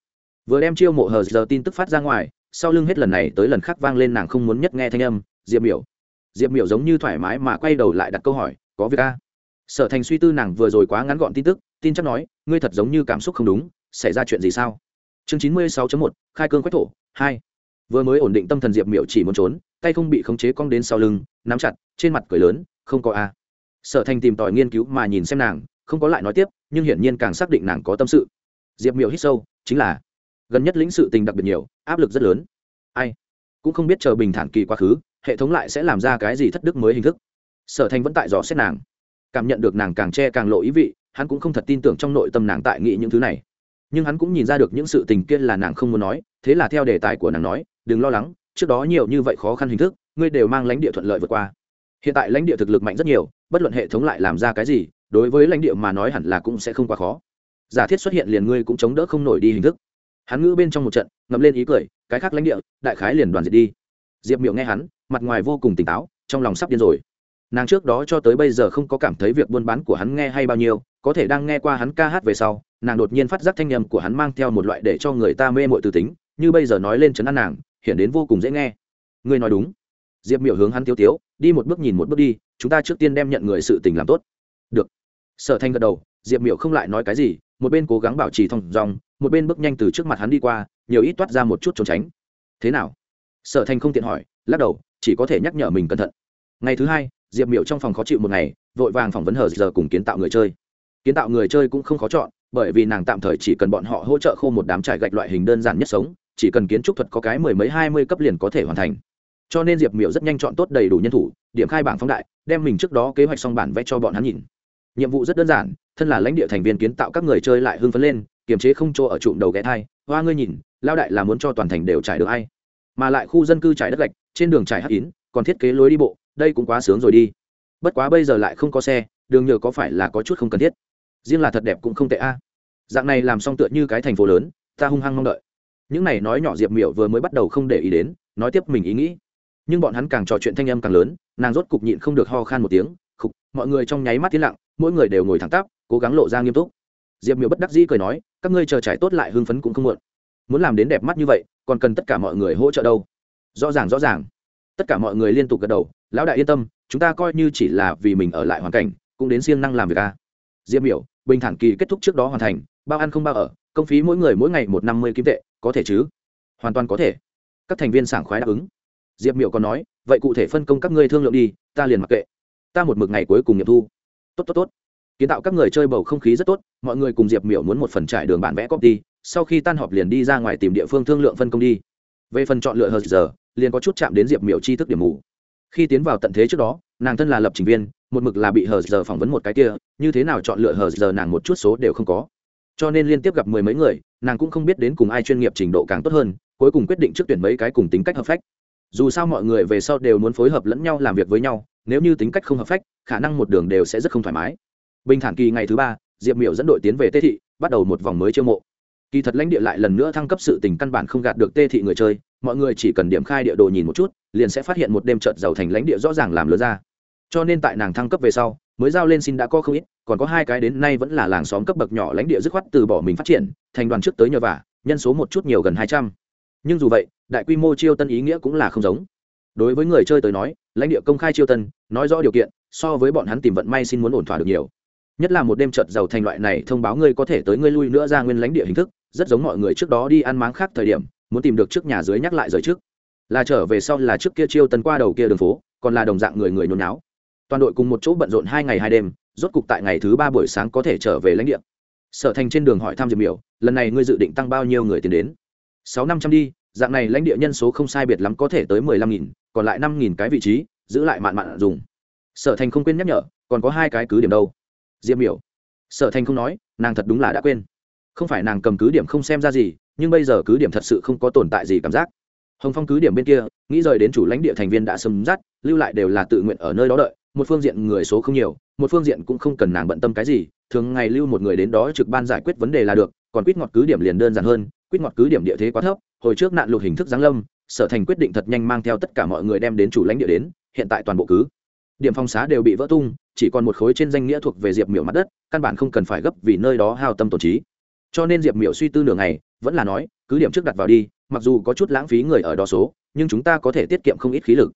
Vừa đem chiêu mộ hờ giờ tin tức phát ra ngoài, sau lưng hết lần này tới lần khác vang lên nàng không muốn nhất nghe thanh âm, diệp miểu. Diệp miểu giống như thoải mái mà quay đầu lại đặt câu hỏi, có việc a? Sở thành suy tư nàng vừa rồi quá ngắn gọn tin tức, tin chắc nói, ngươi thật giống như cảm xúc không đúng, xảy ra chuyện gì sao? Chương chín mươi sáu một, khai cương quách thổ, hai. Vừa mới ổn định tâm thần diệp miểu chỉ muốn trốn, tay không bị khống chế cong đến sau lưng, nắm chặt, trên mặt cười lớn không có a. Sở thành tìm tòi nghiên cứu mà nhìn xem nàng, không có lại nói tiếp, nhưng hiển nhiên càng xác định nàng có tâm sự. Diệp miểu hít sâu, chính là, gần nhất lĩnh sự tình đặc biệt nhiều, áp lực rất lớn. Ai? Cũng không biết chờ bình thản kỳ quá khứ, hệ thống lại sẽ làm ra cái gì thất đức mới hình thức. Sở thành vẫn tại dò xét nàng. Cảm nhận được nàng càng che càng lộ ý vị, hắn cũng không thật tin tưởng trong nội tâm nàng tại nghĩ những thứ này. Nhưng hắn cũng nhìn ra được những sự tình kia là nàng không muốn nói, thế là theo đề tài của nàng nói, đừng lo lắng, trước đó nhiều như vậy khó khăn hình thức, ngươi đều mang lãnh địa thuận lợi vượt qua hiện tại lãnh địa thực lực mạnh rất nhiều, bất luận hệ thống lại làm ra cái gì, đối với lãnh địa mà nói hẳn là cũng sẽ không quá khó. Giả thiết xuất hiện liền ngươi cũng chống đỡ không nổi đi hình thức. Hắn ngữ bên trong một trận, ngậm lên ý cười, cái khác lãnh địa, đại khái liền đoàn diệt đi. Diệp miệng nghe hắn, mặt ngoài vô cùng tỉnh táo, trong lòng sắp điên rồi. Nàng trước đó cho tới bây giờ không có cảm thấy việc buôn bán của hắn nghe hay bao nhiêu, có thể đang nghe qua hắn ca hát về sau, nàng đột nhiên phát giác thanh nhầm của hắn mang theo một loại để cho người ta mê mội từ tính, như bây giờ nói lên chấn an nàng hiện đến vô cùng dễ nghe. Ngươi nói đúng diệp miểu hướng hắn tiêu tiếu, đi một bước nhìn một bước đi, chúng ta trước tiên đem nhận người sự tình làm tốt. Được. Sở thanh gật đầu, diệp miểu không lại nói cái gì, một bên cố gắng bảo trì thong dong, một bên bước nhanh từ trước mặt hắn đi qua, nhiều ít toát ra một chút trốn tránh. Thế nào? Sở thanh không tiện hỏi, lắc đầu, chỉ có thể nhắc nhở mình cẩn thận. Ngày thứ hai, diệp miểu trong phòng khó chịu một ngày, vội vàng phỏng vấn hờ giờ cùng kiến tạo người chơi. Kiến tạo người chơi cũng không khó chọn, bởi vì nàng tạm thời chỉ cần bọn họ hỗ trợ khô một đám trải gạch loại hình đơn giản nhất sống, chỉ cần kiến trúc thuật có cái mười mấy hai mươi cấp liền có thể hoàn thành cho nên diệp miểu rất nhanh chọn tốt đầy đủ nhân thủ, điểm khai bảng phóng đại, đem mình trước đó kế hoạch xong bản vẽ cho bọn hắn nhìn. Nhiệm vụ rất đơn giản, thân là lãnh địa thành viên kiến tạo các người chơi lại hưng phấn lên, kiềm chế không chỗ ở trụm đầu ghé thai, hoa ngươi nhìn lao đại là muốn cho toàn thành đều trải được hay mà lại khu dân cư trải đất gạch, trên đường trải hắc kín còn thiết kế lối đi bộ, đây cũng quá sướng rồi đi. Bất quá bây giờ lại không có xe, đường nhựa có phải là có chút không cần thiết? Riêng là thật đẹp cũng không tệ a. Dạng này làm xong tựa như cái thành phố lớn, ta hung hăng mong đợi. Những này nói nhỏ diệp miểu vừa mới bắt đầu không để ý đến, nói tiếp mình ý nghĩ nhưng bọn hắn càng trò chuyện thanh âm càng lớn, nàng rốt cục nhịn không được ho khan một tiếng, khục, mọi người trong nháy mắt tiến lặng, mỗi người đều ngồi thẳng tắp, cố gắng lộ ra nghiêm túc. Diệp miểu bất đắc dĩ cười nói, các ngươi chờ trải tốt lại hưng phấn cũng không muộn. Muốn làm đến đẹp mắt như vậy, còn cần tất cả mọi người hỗ trợ đâu. Rõ ràng rõ ràng. Tất cả mọi người liên tục gật đầu, lão đại yên tâm, chúng ta coi như chỉ là vì mình ở lại hoàn cảnh, cũng đến siêng năng làm việc a diệp miểu, bình thản kỳ kết thúc trước đó hoàn thành, bao ăn không bao ở, công phí mỗi người mỗi ngày một năm mươi kim tệ, có thể chứ? Hoàn toàn có thể. Các thành viên sảng khoái đáp ứng diệp miểu còn nói, vậy cụ thể phân công các ngươi thương lượng đi, ta liền mặc kệ. Ta một mực ngày cuối cùng nghiệm thu. Tốt tốt tốt. Kiến tạo các người chơi bầu không khí rất tốt, mọi người cùng diệp miểu muốn một phần trải đường bản vẽ copy, sau khi tan họp liền đi ra ngoài tìm địa phương thương lượng phân công đi. Về phần chọn lựa hờ giờ, liền có chút chạm đến diệp miểu chi thức điểm mù. Khi tiến vào tận thế trước đó, nàng thân là lập trình viên, một mực là bị hờ giờ phỏng vấn một cái kia, như thế nào chọn lựa hờ giờ nàng một chút số đều không có. Cho nên liên tiếp gặp mười mấy người, nàng cũng không biết đến cùng ai chuyên nghiệp trình độ càng tốt hơn, cuối cùng quyết định trước tuyển mấy cái cùng tính cách hợp phách dù sao mọi người về sau đều muốn phối hợp lẫn nhau làm việc với nhau, nếu như tính cách không hợp phách, khả năng một đường đều sẽ rất không thoải mái. Bình thản kỳ ngày thứ ba, diệp miểu dẫn đội tiến về tê thị, bắt đầu một vòng mới chiêu mộ. Kỳ thật lãnh địa lại lần nữa thăng cấp sự tình căn bản không gạt được tê thị người chơi, mọi người chỉ cần điểm khai địa đồ nhìn một chút, liền sẽ phát hiện một đêm trợt giàu thành lãnh địa rõ ràng làm lớn ra. Cho nên tại nàng thăng cấp về sau, mới giao lên xin đã có không ít, còn có hai cái đến nay vẫn là làng xóm cấp bậc nhỏ lãnh địa dứt khoát từ bỏ mình phát triển, thành đoàn trước tới nhờ vả, nhân số một chút nhiều gần hai trăm. Nhưng dù vậy đại quy mô chiêu tân ý nghĩa cũng là không giống. Đối với người chơi tới nói, lãnh địa công khai chiêu tân, nói rõ điều kiện, so với bọn hắn tìm vận may xin muốn ổn thỏa được nhiều. Nhất là một đêm trợt giàu thành loại này thông báo ngươi có thể tới ngươi lui nữa ra nguyên lãnh địa hình thức, rất giống mọi người trước đó đi ăn máng khác thời điểm, muốn tìm được trước nhà dưới nhắc lại rời trước. Là trở về sau là trước kia chiêu tân qua đầu kia đường phố, còn là đồng dạng người người nhốn náo. Toàn đội cùng một chỗ bận rộn hai ngày hai đêm, rốt cục tại ngày thứ ba buổi sáng có thể trở về lãnh địa. Sở thành trên đường hỏi thăm diệp miểu, lần này ngươi dự định tăng bao nhiêu người tiền đến? Sáu năm trăm đi dạng này lãnh địa nhân số không sai biệt lắm có thể tới mười lăm nghìn, còn lại năm nghìn cái vị trí, giữ lại mạn mạn dùng. Sở thành không quên nhắc nhở, còn có hai cái cứ điểm đâu. Diêm miểu. Sở thành không nói, nàng thật đúng là đã quên. Không phải nàng cầm cứ điểm không xem ra gì, nhưng bây giờ cứ điểm thật sự không có tồn tại gì cảm giác. Hồng phong cứ điểm bên kia, nghĩ rời đến chủ lãnh địa thành viên đã sầm dắt lưu lại đều là tự nguyện ở nơi đó đợi, một phương diện người số không nhiều, một phương diện cũng không cần nàng bận tâm cái gì, thường ngày lưu một người đến đó trực ban giải quyết vấn đề là được, còn quýt ngọt cứ điểm liền đơn giản hơn, quýt ngọt cứ điểm địa thế quá thấp hồi trước nạn lụt hình thức giáng lâm, sở thành quyết định thật nhanh mang theo tất cả mọi người đem đến chủ lãnh địa đến, hiện tại toàn bộ cứ. Điểm phong xá đều bị vỡ tung, chỉ còn một khối trên danh nghĩa thuộc về diệp miểu mặt đất, căn bản không cần phải gấp vì nơi đó hao tâm tổn trí. Cho nên diệp miểu suy tư nửa ngày, vẫn là nói, cứ điểm trước đặt vào đi, mặc dù có chút lãng phí người ở đó số, nhưng chúng ta có thể tiết kiệm không ít khí lực.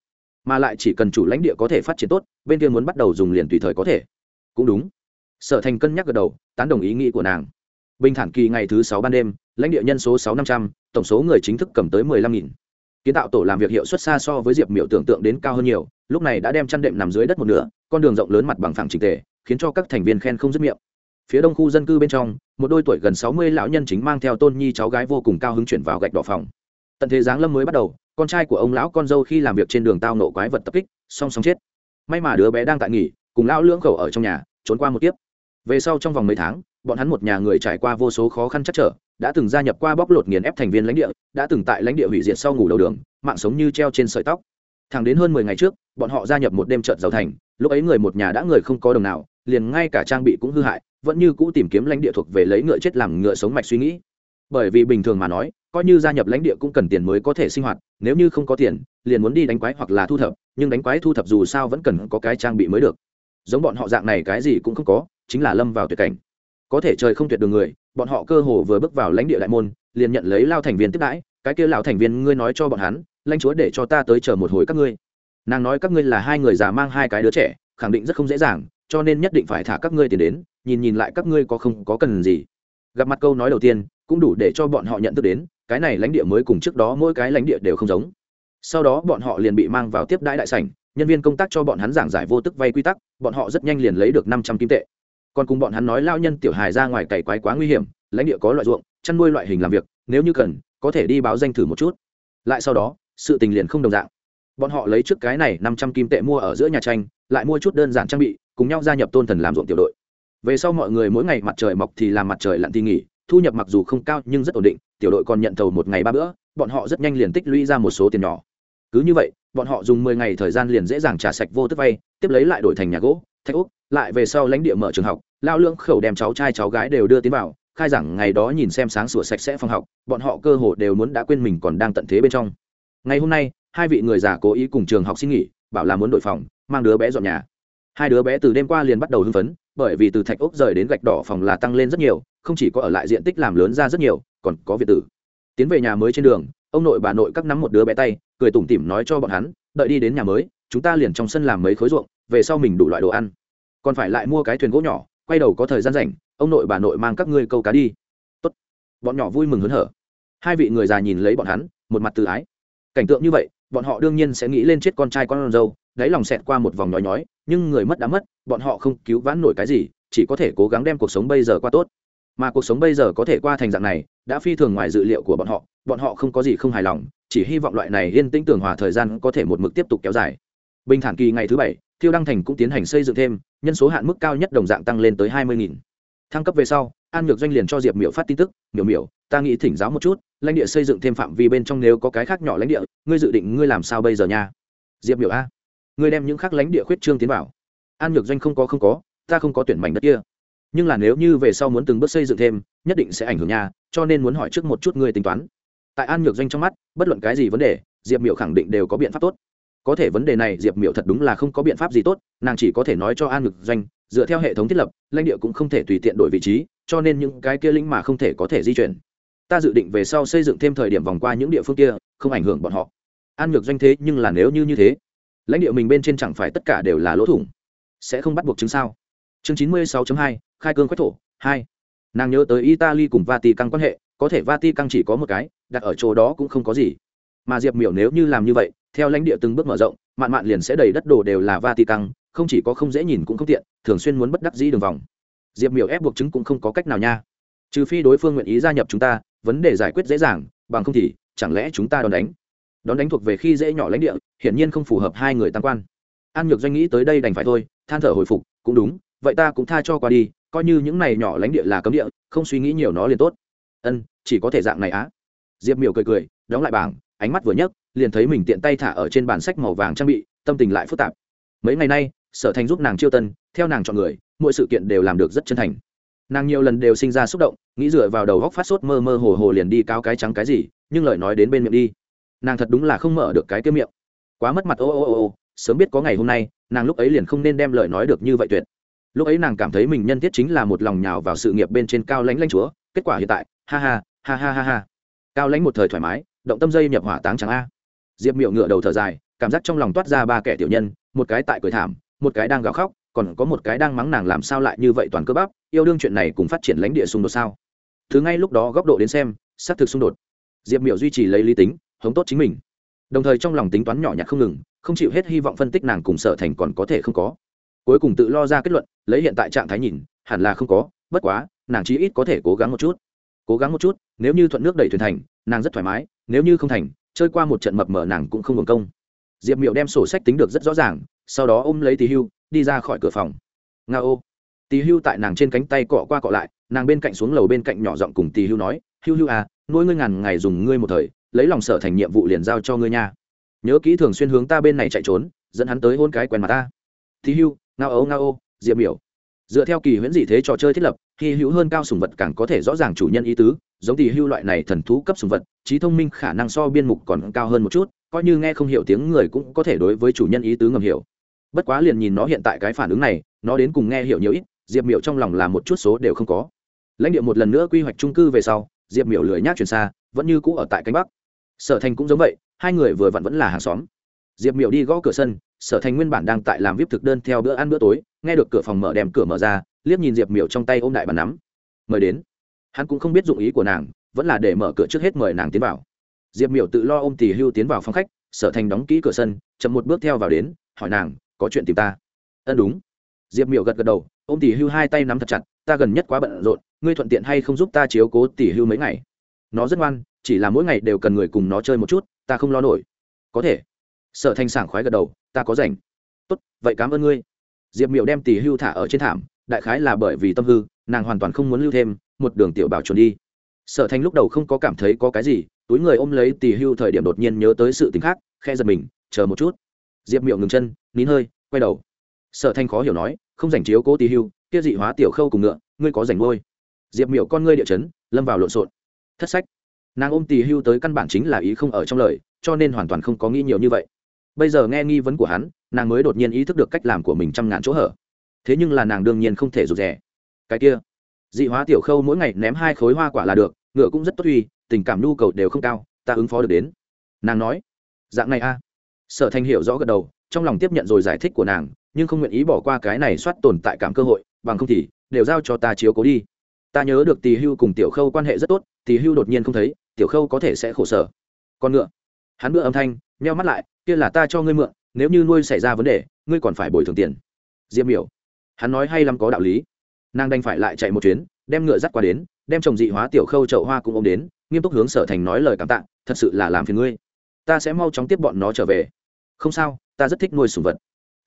Mà lại chỉ cần chủ lãnh địa có thể phát triển tốt, bên kia muốn bắt đầu dùng liền tùy thời có thể. Cũng đúng. Sở thành cân nhắc gật đầu, tán đồng ý nghĩ của nàng bình thản kỳ ngày thứ sáu ban đêm, lãnh địa nhân số sáu năm trăm, tổng số người chính thức cầm tới mười lăm nghìn. Kiến tạo tổ làm việc hiệu suất xa so với diệp miểu tưởng tượng đến cao hơn nhiều, lúc này đã đem chăn đệm nằm dưới đất một nửa, con đường rộng lớn mặt bằng phẳng trình tề, khiến cho các thành viên khen không dứt miệng. Phía đông khu dân cư bên trong, một đôi tuổi gần sáu mươi lão nhân chính mang theo tôn nhi cháu gái vô cùng cao hứng chuyển vào gạch đỏ phòng. Tận thế giáng lâm mới bắt đầu, con trai của ông lão con dâu khi làm việc trên đường tao nộ quái vật tập kích, song song chết. May mà đứa bé đang tại nghỉ, cùng lão lưỡng khẩu ở trong nhà, trốn qua một tiếp về sau trong vòng mấy tháng bọn hắn một nhà người trải qua vô số khó khăn chắc trở, đã từng gia nhập qua bóc lột nghiền ép thành viên lãnh địa, đã từng tại lãnh địa hủy diệt sau ngủ đầu đường, mạng sống như treo trên sợi tóc. Thẳng đến hơn mười ngày trước, bọn họ gia nhập một đêm trợt giàu thành, lúc ấy người một nhà đã người không có đồng nào, liền ngay cả trang bị cũng hư hại, vẫn như cũ tìm kiếm lãnh địa thuộc về lấy ngựa chết làm ngựa sống mạch suy nghĩ. Bởi vì bình thường mà nói, coi như gia nhập lãnh địa cũng cần tiền mới có thể sinh hoạt, nếu như không có tiền, liền muốn đi đánh quái hoặc là thu thập, nhưng đánh quái thu thập dù sao vẫn cần có cái trang bị mới được. Giống bọn họ dạng này cái gì cũng không có, chính là lâm vào tuyệt cảnh có thể trời không tuyệt đường người, bọn họ cơ hồ vừa bước vào lãnh địa đại môn, liền nhận lấy lao thành viên tiếp đãi, cái kia lão thành viên ngươi nói cho bọn hắn, lãnh chúa để cho ta tới chờ một hồi các ngươi. Nàng nói các ngươi là hai người già mang hai cái đứa trẻ, khẳng định rất không dễ dàng, cho nên nhất định phải thả các ngươi tiền đến, nhìn nhìn lại các ngươi có không có cần gì. Gặp mặt câu nói đầu tiên, cũng đủ để cho bọn họ nhận thức đến, cái này lãnh địa mới cùng trước đó mỗi cái lãnh địa đều không giống. Sau đó bọn họ liền bị mang vào tiếp đãi đại sảnh, nhân viên công tác cho bọn hắn giảng giải vô tức vay quy tắc, bọn họ rất nhanh liền lấy được năm trăm kim tệ còn cùng bọn hắn nói lao nhân tiểu hài ra ngoài cày quái quá nguy hiểm, lãnh địa có loại ruộng, chăn nuôi loại hình làm việc, nếu như cần, có thể đi báo danh thử một chút. Lại sau đó, sự tình liền không đồng dạng. Bọn họ lấy trước cái này năm trăm kim tệ mua ở giữa nhà tranh, lại mua chút đơn giản trang bị, cùng nhau gia nhập tôn thần làm ruộng tiểu đội. Về sau mọi người mỗi ngày mặt trời mọc thì làm mặt trời lặn thì nghỉ, thu nhập mặc dù không cao nhưng rất ổn định, tiểu đội còn nhận thầu một ngày ba bữa, bọn họ rất nhanh liền tích lũy ra một số tiền nhỏ. Cứ như vậy, bọn họ dùng mười ngày thời gian liền dễ dàng trả sạch vô tức vay, tiếp lấy lại đổi thành nhà gỗ thạch úc, lại về sau lãnh địa mở trường học, lao lương khẩu đem cháu trai, cháu gái đều đưa tiến vào, khai giảng ngày đó nhìn xem sáng sủa sạch sẽ phòng học, bọn họ cơ hồ đều muốn đã quên mình còn đang tận thế bên trong. Ngày hôm nay, hai vị người già cố ý cùng trường học xin nghỉ, bảo là muốn đổi phòng, mang đứa bé dọn nhà. Hai đứa bé từ đêm qua liền bắt đầu hưng phấn, bởi vì từ thạch ốc rời đến gạch đỏ phòng là tăng lên rất nhiều, không chỉ có ở lại diện tích làm lớn ra rất nhiều, còn có việt tử. Tiến về nhà mới trên đường, ông nội bà nội cắt nắm một đứa bé tay, cười tủm tỉm nói cho bọn hắn, đợi đi đến nhà mới chúng ta liền trong sân làm mấy khối ruộng, về sau mình đủ loại đồ ăn. Còn phải lại mua cái thuyền gỗ nhỏ, quay đầu có thời gian rảnh, ông nội bà nội mang các ngươi câu cá đi. Tốt. bọn nhỏ vui mừng hớn hở. Hai vị người già nhìn lấy bọn hắn, một mặt tự ái. Cảnh tượng như vậy, bọn họ đương nhiên sẽ nghĩ lên chết con trai con dâu, đáy lòng xẹt qua một vòng nhói nhói, nhưng người mất đã mất, bọn họ không cứu vãn nổi cái gì, chỉ có thể cố gắng đem cuộc sống bây giờ qua tốt. Mà cuộc sống bây giờ có thể qua thành dạng này, đã phi thường ngoài dự liệu của bọn họ bọn họ không có gì không hài lòng, chỉ hy vọng loại này yên tĩnh tường hòa thời gian có thể một mực tiếp tục kéo dài bình thản kỳ ngày thứ bảy, thiêu đăng thành cũng tiến hành xây dựng thêm, nhân số hạn mức cao nhất đồng dạng tăng lên tới hai mươi thăng cấp về sau, an nhược doanh liền cho diệp miểu phát tin tức, miểu miểu, ta nghĩ thỉnh giáo một chút, lãnh địa xây dựng thêm phạm vi bên trong nếu có cái khác nhỏ lãnh địa, ngươi dự định ngươi làm sao bây giờ nha? Diệp miểu, a, ngươi đem những khác lãnh địa khuyết trương tiến vào. An nhược doanh không có không có, ta không có tuyển mảnh đất kia. Nhưng là nếu như về sau muốn từng bước xây dựng thêm, nhất định sẽ ảnh hưởng nhà cho nên muốn hỏi trước một chút ngươi tính toán. Tại an nhược doanh trong mắt, bất luận cái gì vấn đề, diệp miểu khẳng định đều có biện pháp tốt có thể vấn đề này diệp miểu thật đúng là không có biện pháp gì tốt, nàng chỉ có thể nói cho an ngực doanh, dựa theo hệ thống thiết lập, lãnh địa cũng không thể tùy tiện đổi vị trí, cho nên những cái kia linh mà không thể có thể di chuyển. Ta dự định về sau xây dựng thêm thời điểm vòng qua những địa phương kia, không ảnh hưởng bọn họ. An ngược doanh thế nhưng là nếu như như thế, lãnh địa mình bên trên chẳng phải tất cả đều là lỗ thủng. Sẽ không bắt buộc chứng sao? Chương chín mươi sáu hai, khai cương quách thổ, hai. Nàng nhớ tới italy cùng vati căng quan hệ, có thể vati căng chỉ có một cái, đặt ở chỗ đó cũng không có gì. Mà diệp miểu nếu như làm như vậy theo lãnh địa từng bước mở rộng, mạn mạn liền sẽ đầy đất đồ đều là vati căng không chỉ có không dễ nhìn cũng không tiện, thường xuyên muốn bất đắc dĩ đường vòng. Diệp miểu ép buộc chứng cũng không có cách nào nha. Trừ phi đối phương nguyện ý gia nhập chúng ta, vấn đề giải quyết dễ dàng, bằng không thì chẳng lẽ chúng ta đón đánh? Đón đánh thuộc về khi dễ nhỏ lãnh địa, hiển nhiên không phù hợp hai người tăng quan. An nhược doanh nghĩ tới đây đành phải thôi, than thở hồi phục, cũng đúng, vậy ta cũng tha cho qua đi, coi như những này nhỏ lãnh địa là cấm địa, không suy nghĩ nhiều nó liền tốt. Ân, chỉ có thể dạng này á. Diệp miểu cười cười, đóng lại bảng, ánh mắt vừa nhấc liền thấy mình tiện tay thả ở trên bản sách màu vàng trang bị, tâm tình lại phức tạp. Mấy ngày nay, sở thành giúp nàng chiêu tân, theo nàng chọn người, mỗi sự kiện đều làm được rất chân thành. Nàng nhiều lần đều sinh ra xúc động, nghĩ dựa vào đầu góc phát sốt mơ mơ hồ hồ liền đi cao cái trắng cái gì, nhưng lời nói đến bên miệng đi. Nàng thật đúng là không mở được cái kia miệng. Quá mất mặt, ô ô ô ô, sớm biết có ngày hôm nay, nàng lúc ấy liền không nên đem lời nói được như vậy tuyệt. Lúc ấy nàng cảm thấy mình nhân thiết chính là một lòng nhào vào sự nghiệp bên trên cao lãnh lãnh chúa, kết quả hiện tại, ha ha ha ha ha ha. Cao lãnh một thời thoải mái, động tâm dây nhập hỏa táng trắng a diệp miệng ngựa đầu thở dài, cảm giác trong lòng toát ra ba kẻ tiểu nhân, một cái tại cười thảm, một cái đang gào khóc, còn có một cái đang mắng nàng làm sao lại như vậy toàn cơ bắp, yêu đương chuyện này cùng phát triển lãnh địa xung đột sao? Thứ ngay lúc đó góc độ đến xem, xác thực xung đột. Diệp miểu duy trì lấy lý tính, hống tốt chính mình. Đồng thời trong lòng tính toán nhỏ nhặt không ngừng, không chịu hết hy vọng phân tích nàng cùng sở thành còn có thể không có. Cuối cùng tự lo ra kết luận, lấy hiện tại trạng thái nhìn, hẳn là không có, bất quá, nàng chí ít có thể cố gắng một chút. Cố gắng một chút, nếu như thuận nước đẩy thuyền thành, nàng rất thoải mái, nếu như không thành chơi qua một trận mập mở nàng cũng không hưởng công. Diệp miệu đem sổ sách tính được rất rõ ràng, sau đó ôm lấy Tì hưu, đi ra khỏi cửa phòng. Nga ô. Tì hưu tại nàng trên cánh tay cọ qua cọ lại, nàng bên cạnh xuống lầu bên cạnh nhỏ giọng cùng tì hưu nói, hưu hưu à nuôi ngươi ngàn ngày dùng ngươi một thời, lấy lòng sở thành nhiệm vụ liền giao cho ngươi nha. Nhớ kỹ thường xuyên hướng ta bên này chạy trốn, dẫn hắn tới hôn cái quen mặt ta. Tì hưu ngao ô ngao ô, diệp miểu. Dựa theo kỳ huyễn dị thế trò chơi thiết lập, hy hữu hơn cao sùng vật càng có thể rõ ràng chủ nhân ý tứ giống tỷ hưu loại này thần thú cấp sùng vật, trí thông minh khả năng so biên mục còn cao hơn một chút, coi như nghe không hiểu tiếng người cũng có thể đối với chủ nhân ý tứ ngầm hiểu. Bất quá liền nhìn nó hiện tại cái phản ứng này, nó đến cùng nghe hiểu nhiều ít, diệp miểu trong lòng là một chút số đều không có. Lãnh địa một lần nữa quy hoạch trung cư về sau, diệp miểu lười nhác chuyển xa, vẫn như cũ ở tại cánh bắc. Sở thành cũng giống vậy, hai người vừa vặn vẫn là hàng xóm. Diệp miểu đi gõ cửa sân, sở thành nguyên bản đang tại làm vip thực đơn theo bữa ăn bữa tối, nghe được cửa phòng mở đem cửa mở ra, liếc nhìn diệp miểu trong tay ôm đại bàn nắm. Mời đến hắn cũng không biết dụng ý của nàng, vẫn là để mở cửa trước hết mời nàng tiến vào. Diệp miểu tự lo ôm tỉ hưu tiến vào phòng khách, sở thành đóng kỹ cửa sân, chậm một bước theo vào đến, hỏi nàng, có chuyện tìm ta? Ân đúng. Diệp miểu gật gật đầu, ôm tỉ hưu hai tay nắm thật chặt, ta gần nhất quá bận rộn, ngươi thuận tiện hay không giúp ta chiếu cố tỉ hưu mấy ngày? Nó rất ngoan, chỉ là mỗi ngày đều cần người cùng nó chơi một chút, ta không lo nổi. Có thể. Sở thành sảng khoái gật đầu, ta có rảnh. Tốt, vậy cảm ơn ngươi. Diệp miểu đem tỉ hưu thả ở trên thảm đại khái là bởi vì tâm hư, nàng hoàn toàn không muốn lưu thêm, một đường tiểu bảo trốn đi. Sở thành lúc đầu không có cảm thấy có cái gì, túi người ôm lấy tỉ hưu thời điểm đột nhiên nhớ tới sự t ì n h khác khe giật mình, chờ một chút. Diệp miệu ngừng chân, nín hơi, quay đầu. Sở thanh khó hiểu nói, không dành chiếu cố tỉ hưu, kia dị hóa tiểu khâu cùng ngựa, ngươi có dành ngôi. Diệp miệu con ngươi địa chấn, lâm vào lộn xộn. Thất sách. Nàng ôm tỉ hưu tới căn bản chính là ý không ở trong lời, cho nên hoàn toàn không có nghĩ nhiều như vậy. Bây giờ nghe nghi vấn của hắn, nàng mới đột nhiên ý thức được cách làm của mình trăm ngàn chỗ hở thế nhưng là nàng đương nhiên không thể rụt rè. Cái kia, dị hóa tiểu khâu mỗi ngày ném hai khối hoa quả là được, ngựa cũng rất tốt uy, tình cảm nhu cầu đều không cao, ta ứng phó được đến. Nàng nói, dạng này a. Sở thành hiểu rõ gật đầu, trong lòng tiếp nhận rồi giải thích của nàng, nhưng không nguyện ý bỏ qua cái này soát tồn tại cảm cơ hội, bằng không thì, đều giao cho ta chiếu cố đi. Ta nhớ được tỳ hưu cùng tiểu khâu quan hệ rất tốt, tỳ hưu đột nhiên không thấy, tiểu khâu có thể sẽ khổ sở. Con ngựa. Hắn ngựa âm thanh, nheo mắt lại, kia là ta cho ngươi mượn, nếu như nuôi xảy ra vấn đề, ngươi còn phải bồi thường tiền. Diêm biểu hắn nói hay lắm có đạo lý. Nàng đành phải lại chạy một chuyến, đem ngựa dắt qua đến, đem trồng dị hóa tiểu khâu chậu hoa cũng ôm đến, nghiêm túc hướng sở thành nói lời cảm tạ, thật sự là làm phiền ngươi. Ta sẽ mau chóng tiếp bọn nó trở về. Không sao, ta rất thích nuôi sùng vật.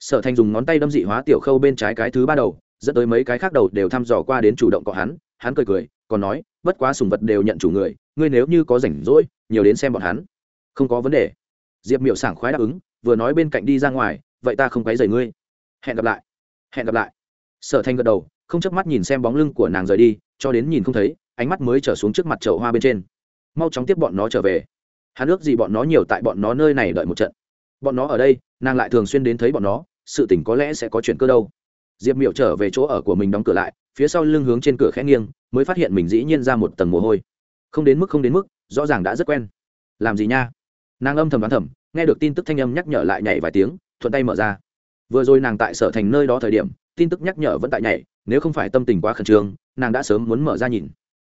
Sở thành dùng ngón tay đâm dị hóa tiểu khâu bên trái cái thứ ba đầu, dẫn tới mấy cái khác đầu đều thăm dò qua đến chủ động cọ hắn hắn cười cười, còn nói, bất quá sùng vật đều nhận chủ người, ngươi nếu như có rảnh rỗi, nhiều đến xem bọn hắn. Không có vấn đề. Diệp miệu sảng khoái đáp ứng, vừa nói bên cạnh đi ra ngoài, vậy ta không quấy rầy ngươi. Hẹn gặp lại. Hẹn gặp lại sở Thanh gật đầu, không chớp mắt nhìn xem bóng lưng của nàng rời đi, cho đến nhìn không thấy, ánh mắt mới trở xuống trước mặt chậu hoa bên trên. Mau chóng tiếp bọn nó trở về. Hắn ước gì bọn nó nhiều tại bọn nó nơi này đợi một trận. Bọn nó ở đây, nàng lại thường xuyên đến thấy bọn nó, sự tỉnh có lẽ sẽ có chuyện cơ đâu. Diệp miểu trở về chỗ ở của mình đóng cửa lại, phía sau lưng hướng trên cửa khẽ nghiêng, mới phát hiện mình dĩ nhiên ra một tầng mồ hôi. Không đến mức, không đến mức, rõ ràng đã rất quen. Làm gì nha? Nàng âm thầm đoán thầm, nghe được tin tức thanh âm nhắc nhở lại nhảy vài tiếng, thuận tay mở ra. Vừa rồi nàng tại sở thành nơi đó thời điểm tin tức nhắc nhở vẫn tại nhảy, nếu không phải tâm tình quá khẩn trương, nàng đã sớm muốn mở ra nhìn.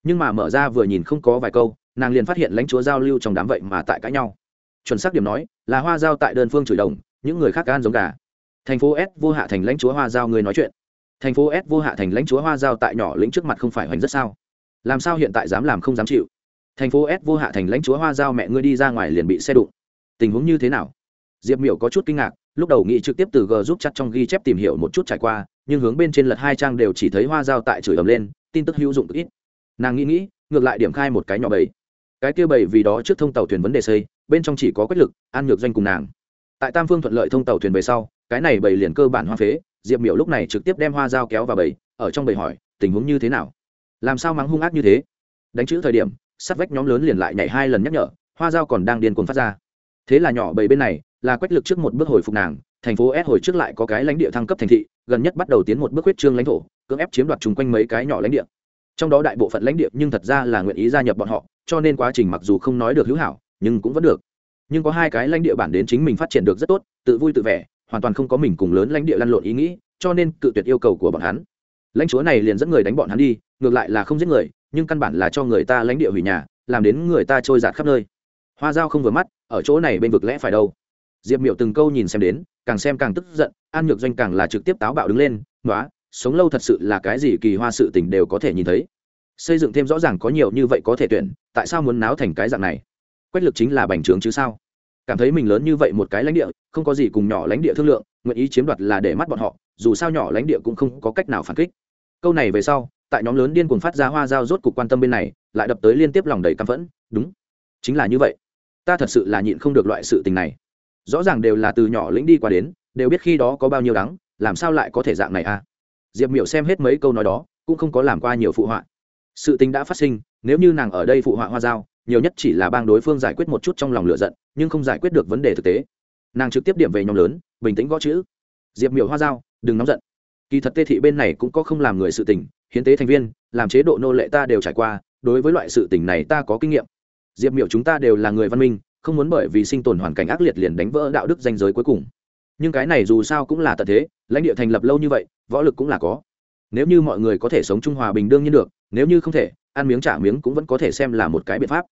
Nhưng mà mở ra vừa nhìn không có vài câu, nàng liền phát hiện lãnh chúa giao lưu trong đám vậy mà tại cãi nhau. Chuẩn xác điểm nói, là hoa giao tại đơn phương chửi đồng, những người khác gan giống gà. Thành phố s vô hạ thành lãnh chúa hoa giao người nói chuyện. Thành phố s vô hạ thành lãnh chúa hoa giao tại nhỏ lĩnh trước mặt không phải hoành rất sao? Làm sao hiện tại dám làm không dám chịu? Thành phố s vô hạ thành lãnh chúa hoa giao mẹ ngươi đi ra ngoài liền bị xe đụng. Tình huống như thế nào? Diệp miểu có chút kinh ngạc lúc đầu nghĩ trực tiếp từ g giúp chặt trong ghi chép tìm hiểu một chút trải qua, nhưng hướng bên trên lật hai trang đều chỉ thấy hoa dao tại chửi ầm lên, tin tức hữu dụng ít. Nàng nghĩ nghĩ, ngược lại điểm khai một cái nhỏ bầy. Cái kia bầy vì đó trước thông tàu thuyền vấn đề xây, bên trong chỉ có quách lực, an nhược doanh cùng nàng. Tại tam phương thuận lợi thông tàu thuyền về sau, cái này bầy liền cơ bản hoa phế, diệp miểu lúc này trực tiếp đem hoa dao kéo vào bầy, ở trong bầy hỏi, tình huống như thế nào? Làm sao mắng hung ác như thế? Đánh chữ thời điểm sắt vách nhóm lớn liền lại nhảy hai lần nhắc nhở, hoa dao còn đang điên cuồng phát ra. Thế là nhỏ bầy bên này là quách lực trước một bước hồi phục nàng, thành phố s hồi trước lại có cái lãnh địa thăng cấp thành thị, gần nhất bắt đầu tiến một bước huyết trương lãnh thổ, cưỡng ép chiếm đoạt chung quanh mấy cái nhỏ lãnh địa. Trong đó đại bộ phận lãnh địa nhưng thật ra là nguyện ý gia nhập bọn họ, cho nên quá trình mặc dù không nói được hữu hảo, nhưng cũng vẫn được. Nhưng có hai cái lãnh địa bản đến chính mình phát triển được rất tốt, tự vui tự vẻ, hoàn toàn không có mình cùng lớn lãnh địa lăn lộn ý nghĩ, cho nên cự tuyệt yêu cầu của bọn hắn. Lãnh chúa này liền dẫn người đánh bọn hắn đi, ngược lại là không giết người, nhưng căn bản là cho người ta lãnh địa hủy nhà, làm đến người ta trôi giạt khắp nơi. Hoa dao không vừa mắt, ở chỗ này bên vực lẽ phải đâu? Diệp miệu từng câu nhìn xem đến, càng xem càng tức giận, an nhược doanh càng là trực tiếp táo bạo đứng lên nói sống lâu thật sự là cái gì kỳ hoa sự tình đều có thể nhìn thấy. Xây dựng thêm rõ ràng có nhiều như vậy có thể tuyển, tại sao muốn náo thành cái dạng này? Quách lực chính là bành trướng chứ sao? Cảm thấy mình lớn như vậy một cái lãnh địa, không có gì cùng nhỏ lãnh địa thương lượng, nguyện ý chiếm đoạt là để mắt bọn họ, dù sao nhỏ lãnh địa cũng không có cách nào phản kích. Câu này về sau, tại nhóm lớn điên cuồng phát ra hoa giao rốt cục quan tâm bên này, lại đập tới liên tiếp lòng đầy căm phẫn, đúng, chính là như vậy. Ta thật sự là nhịn không được loại sự tình này rõ ràng đều là từ nhỏ lĩnh đi qua đến, đều biết khi đó có bao nhiêu đắng, làm sao lại có thể dạng này à? Diệp miểu xem hết mấy câu nói đó, cũng không có làm qua nhiều phụ họa. Sự tình đã phát sinh, nếu như nàng ở đây phụ họa hoa giao nhiều nhất chỉ là bang đối phương giải quyết một chút trong lòng lựa giận, nhưng không giải quyết được vấn đề thực tế. Nàng trực tiếp điểm về nhóm lớn, bình tĩnh gõ chữ. Diệp miểu hoa giao đừng nóng giận. Kỳ thật tê thị bên này cũng có không làm người sự tình, hiến tế thành viên, làm chế độ nô lệ ta đều trải qua, đối với loại sự tình này ta có kinh nghiệm. Diệp miểu chúng ta đều là người văn minh không muốn bởi vì sinh tồn hoàn cảnh ác liệt liền đánh vỡ đạo đức danh giới cuối cùng. Nhưng cái này dù sao cũng là tận thế, lãnh địa thành lập lâu như vậy, võ lực cũng là có. Nếu như mọi người có thể sống trung hòa bình đương nhiên được, nếu như không thể, ăn miếng trả miếng cũng vẫn có thể xem là một cái biện pháp.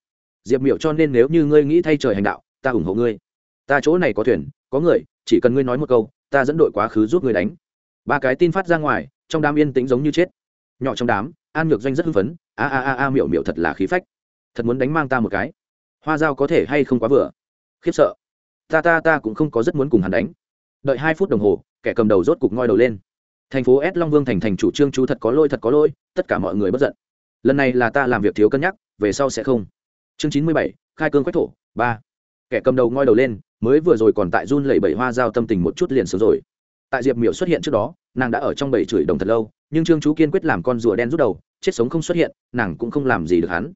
Diệp miểu cho nên nếu như ngươi nghĩ thay trời hành đạo, ta ủng hộ ngươi. Ta chỗ này có thuyền, có người, chỉ cần ngươi nói một câu, ta dẫn đội quá khứ giúp ngươi đánh. Ba cái tin phát ra ngoài, trong đám yên tĩnh giống như chết. Nhỏ trong đám, an nhược doanh rất hưng phấn, a a a a, miểu miểu thật là khí phách. Thật muốn đánh mang ta một cái hoa dao có thể hay không quá vừa? Khiếp sợ. Ta ta ta cũng không có rất muốn cùng hắn đánh. Đợi hai phút đồng hồ, kẻ cầm đầu rốt cục ngoi đầu lên. Thành phố s long vương thành thành chủ trương chú thật có lôi thật có lôi tất cả mọi người bất giận. Lần này là ta làm việc thiếu cân nhắc, về sau sẽ không. Chương chín mươi bảy, khai cương quách thổ, ba. Kẻ cầm đầu ngoi đầu lên, mới vừa rồi còn tại run lẩy bẩy hoa giao tâm tình một chút liền sớm rồi. Tại diệp miểu xuất hiện trước đó, nàng đã ở trong bảy chửi đồng thật lâu, nhưng trương chú kiên quyết làm con rùa đen rút đầu, chết sống không xuất hiện, nàng cũng không làm gì được hắn.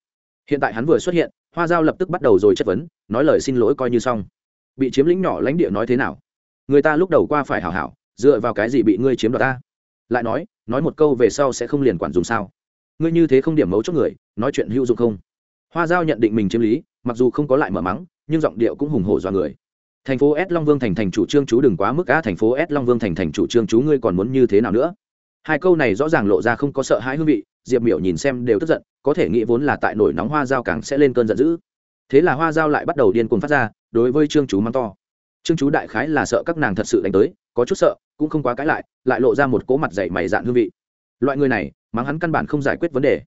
Hiện tại hắn vừa xuất hiện hoa giao lập tức bắt đầu rồi chất vấn, nói lời xin lỗi coi như xong. Bị chiếm lĩnh nhỏ lãnh địa nói thế nào? Người ta lúc đầu qua phải hảo hảo, dựa vào cái gì bị ngươi chiếm đoạt ta? Lại nói nói một câu về sau sẽ không liền quản dùng sao? Ngươi như thế không điểm mấu chốt người, nói chuyện hữu dụng không? Hoa giao nhận định mình chiếm lý, mặc dù không có lại mở mắng, nhưng giọng điệu cũng hùng hổ do người. Thành phố s long vương thành thành chủ trương chú đừng quá mức á, thành phố s long vương thành thành chủ trương chú ngươi còn muốn như thế nào nữa? Hai câu này rõ ràng lộ ra không có sợ hãi hương vị diệp miểu nhìn xem đều tức giận, có thể nghĩ vốn là tại nổi nóng hoa dao càng sẽ lên cơn giận dữ. Thế là hoa dao lại bắt đầu điên cuồng phát ra, đối với trương chú mắng to. Trương chú đại khái là sợ các nàng thật sự đánh tới, có chút sợ, cũng không quá cãi lại lại lộ ra một cỗ mặt dày mày dạn hương vị. Loại người này, mắng hắn căn bản không giải quyết vấn đề.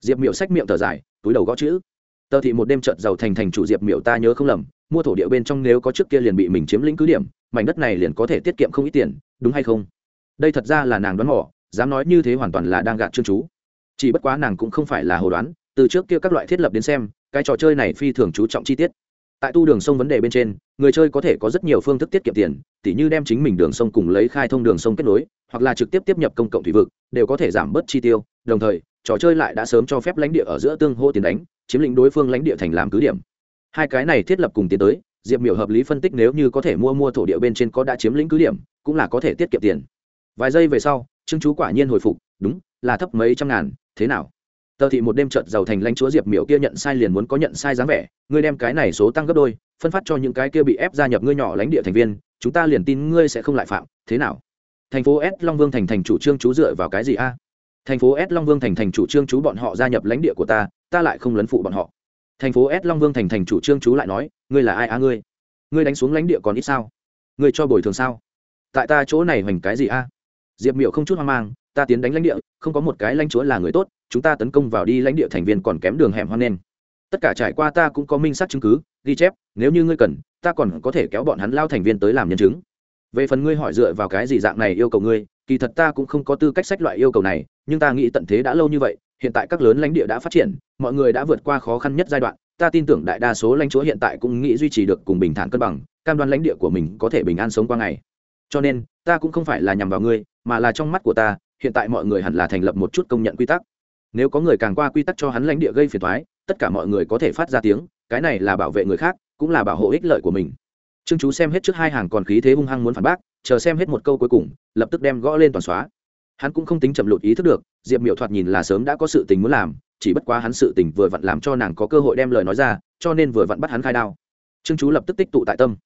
Diệp miểu xách miệng thở dài, túi đầu gõ chữ. Tờ thị một đêm trận giàu thành thành chủ diệp miểu ta nhớ không lầm, mua thổ địa bên trong nếu có trước kia liền bị mình chiếm lĩnh cứ điểm, mảnh đất này liền có thể tiết kiệm không ít tiền, đúng hay không? Đây thật ra là nàng đoán mỏ dám nói như thế hoàn toàn là đang gạt trương chú chỉ bất quá nàng cũng không phải là hồ đoán, từ trước kia các loại thiết lập đến xem, cái trò chơi này phi thường chú trọng chi tiết. Tại tu đường sông vấn đề bên trên, người chơi có thể có rất nhiều phương thức tiết kiệm tiền, tỉ như đem chính mình đường sông cùng lấy khai thông đường sông kết nối, hoặc là trực tiếp tiếp nhập công cộng thủy vực, đều có thể giảm bớt chi tiêu. Đồng thời, trò chơi lại đã sớm cho phép lãnh địa ở giữa tương hô tiền đánh, chiếm lĩnh đối phương lãnh địa thành làm cứ điểm. Hai cái này thiết lập cùng tiến tới, diệp miểu hợp lý phân tích nếu như có thể mua mua thổ địa bên trên có đã chiếm lĩnh cứ điểm, cũng là có thể tiết kiệm tiền. Vài giây về sau, trương chú quả nhiên hồi phục, đúng là thấp mấy trăm ngàn, thế nào? Tờ thị một đêm trợt giàu thành lãnh chúa diệp miểu kia nhận sai liền muốn có nhận sai dáng vẻ, ngươi đem cái này số tăng gấp đôi, phân phát cho những cái kia bị ép gia nhập ngươi nhỏ lãnh địa thành viên, chúng ta liền tin ngươi sẽ không lại phạm, thế nào? Thành phố s long vương thành thành chủ trương chú dựa vào cái gì a? Thành phố s long vương thành thành chủ trương chú bọn họ gia nhập lãnh địa của ta ta lại không lấn phụ bọn họ. Thành phố s long vương thành thành chủ trương chú lại nói, ngươi là ai a ngươi? Ngươi đánh xuống lãnh địa còn ít sao? Ngươi cho bồi thường sao? Tại ta chỗ này hoành cái gì a? Diệp miệu không chút hoang mang ta tiến đánh lãnh địa, không có một cái lãnh chúa là người tốt, chúng ta tấn công vào đi lãnh địa thành viên còn kém đường hẻm hoan nen tất cả trải qua ta cũng có minh xác chứng cứ, ghi chép, nếu như ngươi cần, ta còn có thể kéo bọn hắn lao thành viên tới làm nhân chứng. Về phần ngươi hỏi dựa vào cái gì dạng này yêu cầu ngươi, kỳ thật ta cũng không có tư cách sách loại yêu cầu này, nhưng ta nghĩ tận thế đã lâu như vậy, hiện tại các lớn lãnh địa đã phát triển, mọi người đã vượt qua khó khăn nhất giai đoạn, ta tin tưởng đại đa số lãnh chúa hiện tại cũng nghĩ duy trì được cùng bình thản cân bằng, cam đoan lãnh địa của mình có thể bình an sống qua ngày. Cho nên, ta cũng không phải là nhằm vào ngươi, mà là trong mắt của ta hiện tại mọi người hẳn là thành lập một chút công nhận quy tắc. Nếu có người càng qua quy tắc cho hắn lãnh địa gây phiền thoái tất cả mọi người có thể phát ra tiếng, cái này là bảo vệ người khác, cũng là bảo hộ ích lợi của mình. Trương chú xem hết trước hai hàng còn khí thế hung hăng muốn phản bác, chờ xem hết một câu cuối cùng, lập tức đem gõ lên toàn xóa. Hắn cũng không tính chậm lụt ý thức được, diệp miểu thoạt nhìn là sớm đã có sự tình muốn làm, chỉ bất quá hắn sự tình vừa vặn làm cho nàng có cơ hội đem lời nói ra, cho nên vừa vặn bắt hắn khai đao. Trương chú lập tức tích tụ tại tâm.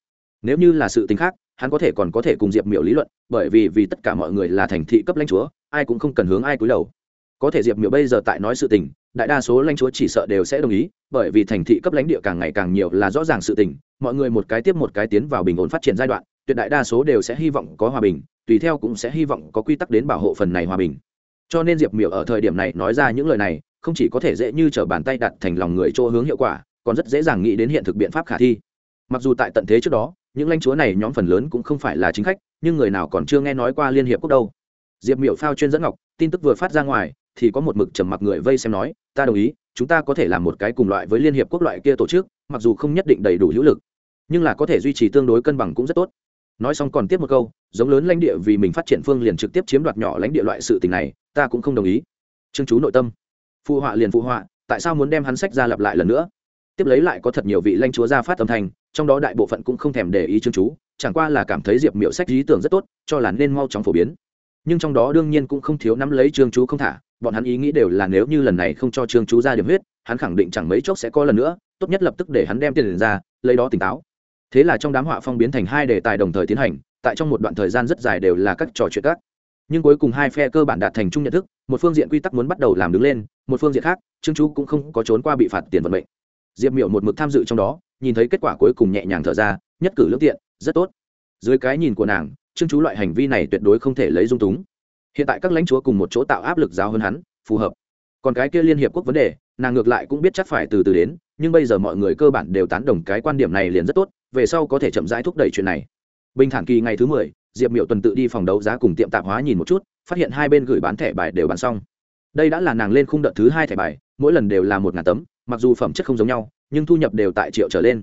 Nếu như là sự tình khác hắn có thể còn có thể cùng diệp miểu lý luận, bởi vì vì tất cả mọi người là thành thị cấp lãnh chúa, ai cũng không cần hướng ai cúi đầu. Có thể diệp miểu bây giờ tại nói sự tình, đại đa số lãnh chúa chỉ sợ đều sẽ đồng ý, bởi vì thành thị cấp lãnh địa càng ngày càng nhiều là rõ ràng sự tình, mọi người một cái tiếp một cái tiến vào bình ổn phát triển giai đoạn, tuyệt đại đa số đều sẽ hy vọng có hòa bình, tùy theo cũng sẽ hy vọng có quy tắc đến bảo hộ phần này hòa bình. Cho nên diệp miểu ở thời điểm này nói ra những lời này, không chỉ có thể dễ như t r ở bàn tay đặt thành lòng người chỗ hướng hiệu quả, còn rất dễ dàng nghĩ đến hiện thực biện pháp khả thi. Mặc dù tại tận thế trước đó những lãnh chúa này nhóm phần lớn cũng không phải là chính khách, nhưng người nào còn chưa nghe nói qua liên hiệp quốc đâu. Diệp miểu phao chuyên dẫn ngọc, tin tức vừa phát ra ngoài, thì có một mực trầm mặc người vây xem nói, ta đồng ý, chúng ta có thể làm một cái cùng loại với liên hiệp quốc loại kia tổ chức, mặc dù không nhất định đầy đủ hữu lực, nhưng là có thể duy trì tương đối cân bằng cũng rất tốt. Nói xong còn tiếp một câu, giống lớn lãnh địa vì mình phát triển phương liền trực tiếp chiếm đoạt nhỏ lãnh địa loại sự tình này, ta cũng không đồng ý. Trương chú nội tâm. Phụ họa liền phụ họa, tại sao muốn đem hắn sách ra lặp lại lần nữa? Tiếp lấy lại có thật nhiều vị lãnh chúa ra phát âm thanh trong đó đại bộ phận cũng không thèm để ý trương chú, chẳng qua là cảm thấy diệp miệu sách lý tưởng rất tốt, cho là nên mau chóng phổ biến. Nhưng trong đó đương nhiên cũng không thiếu nắm lấy trương chú không thả, bọn hắn ý nghĩ đều là nếu như lần này không cho trương chú ra điểm huyết, hắn khẳng định chẳng mấy chốc sẽ có lần nữa, tốt nhất lập tức để hắn đem tiền ra, lấy đó tỉnh táo. Thế là trong đám họa phong biến thành hai đề tài đồng thời tiến hành, tại trong một đoạn thời gian rất dài đều là các trò chuyện các. Nhưng cuối cùng hai phe cơ bản đạt thành chung nhận thức, một phương diện quy tắc muốn bắt đầu làm đứng lên, một phương diện khác trương chú cũng không có trốn qua bị phạt tiền vận mệnh. Diệp miểu một mực tham dự trong đó nhìn thấy kết quả cuối cùng nhẹ nhàng thở ra, nhất cử lương tiện, rất tốt. Dưới cái nhìn của nàng, trương chú loại hành vi này tuyệt đối không thể lấy dung túng. Hiện tại các lãnh chúa cùng một chỗ tạo áp lực giáo hơn hắn, phù hợp. Còn cái kia liên hiệp quốc vấn đề, nàng ngược lại cũng biết chắc phải từ từ đến, nhưng bây giờ mọi người cơ bản đều tán đồng cái quan điểm này liền rất tốt, về sau có thể chậm rãi thúc đẩy chuyện này. Bình thản kỳ ngày thứ mười, diệp miệu tuần tự đi phòng đấu giá cùng tiệm tạp hóa nhìn một chút, phát hiện hai bên gửi bán thẻ bài đều bán xong. Đây đã là nàng lên khung đợt thứ hai thẻ bài, mỗi lần đều là một ngàn tấm, mặc dù phẩm chất không giống nhau nhưng thu nhập đều tại triệu trở lên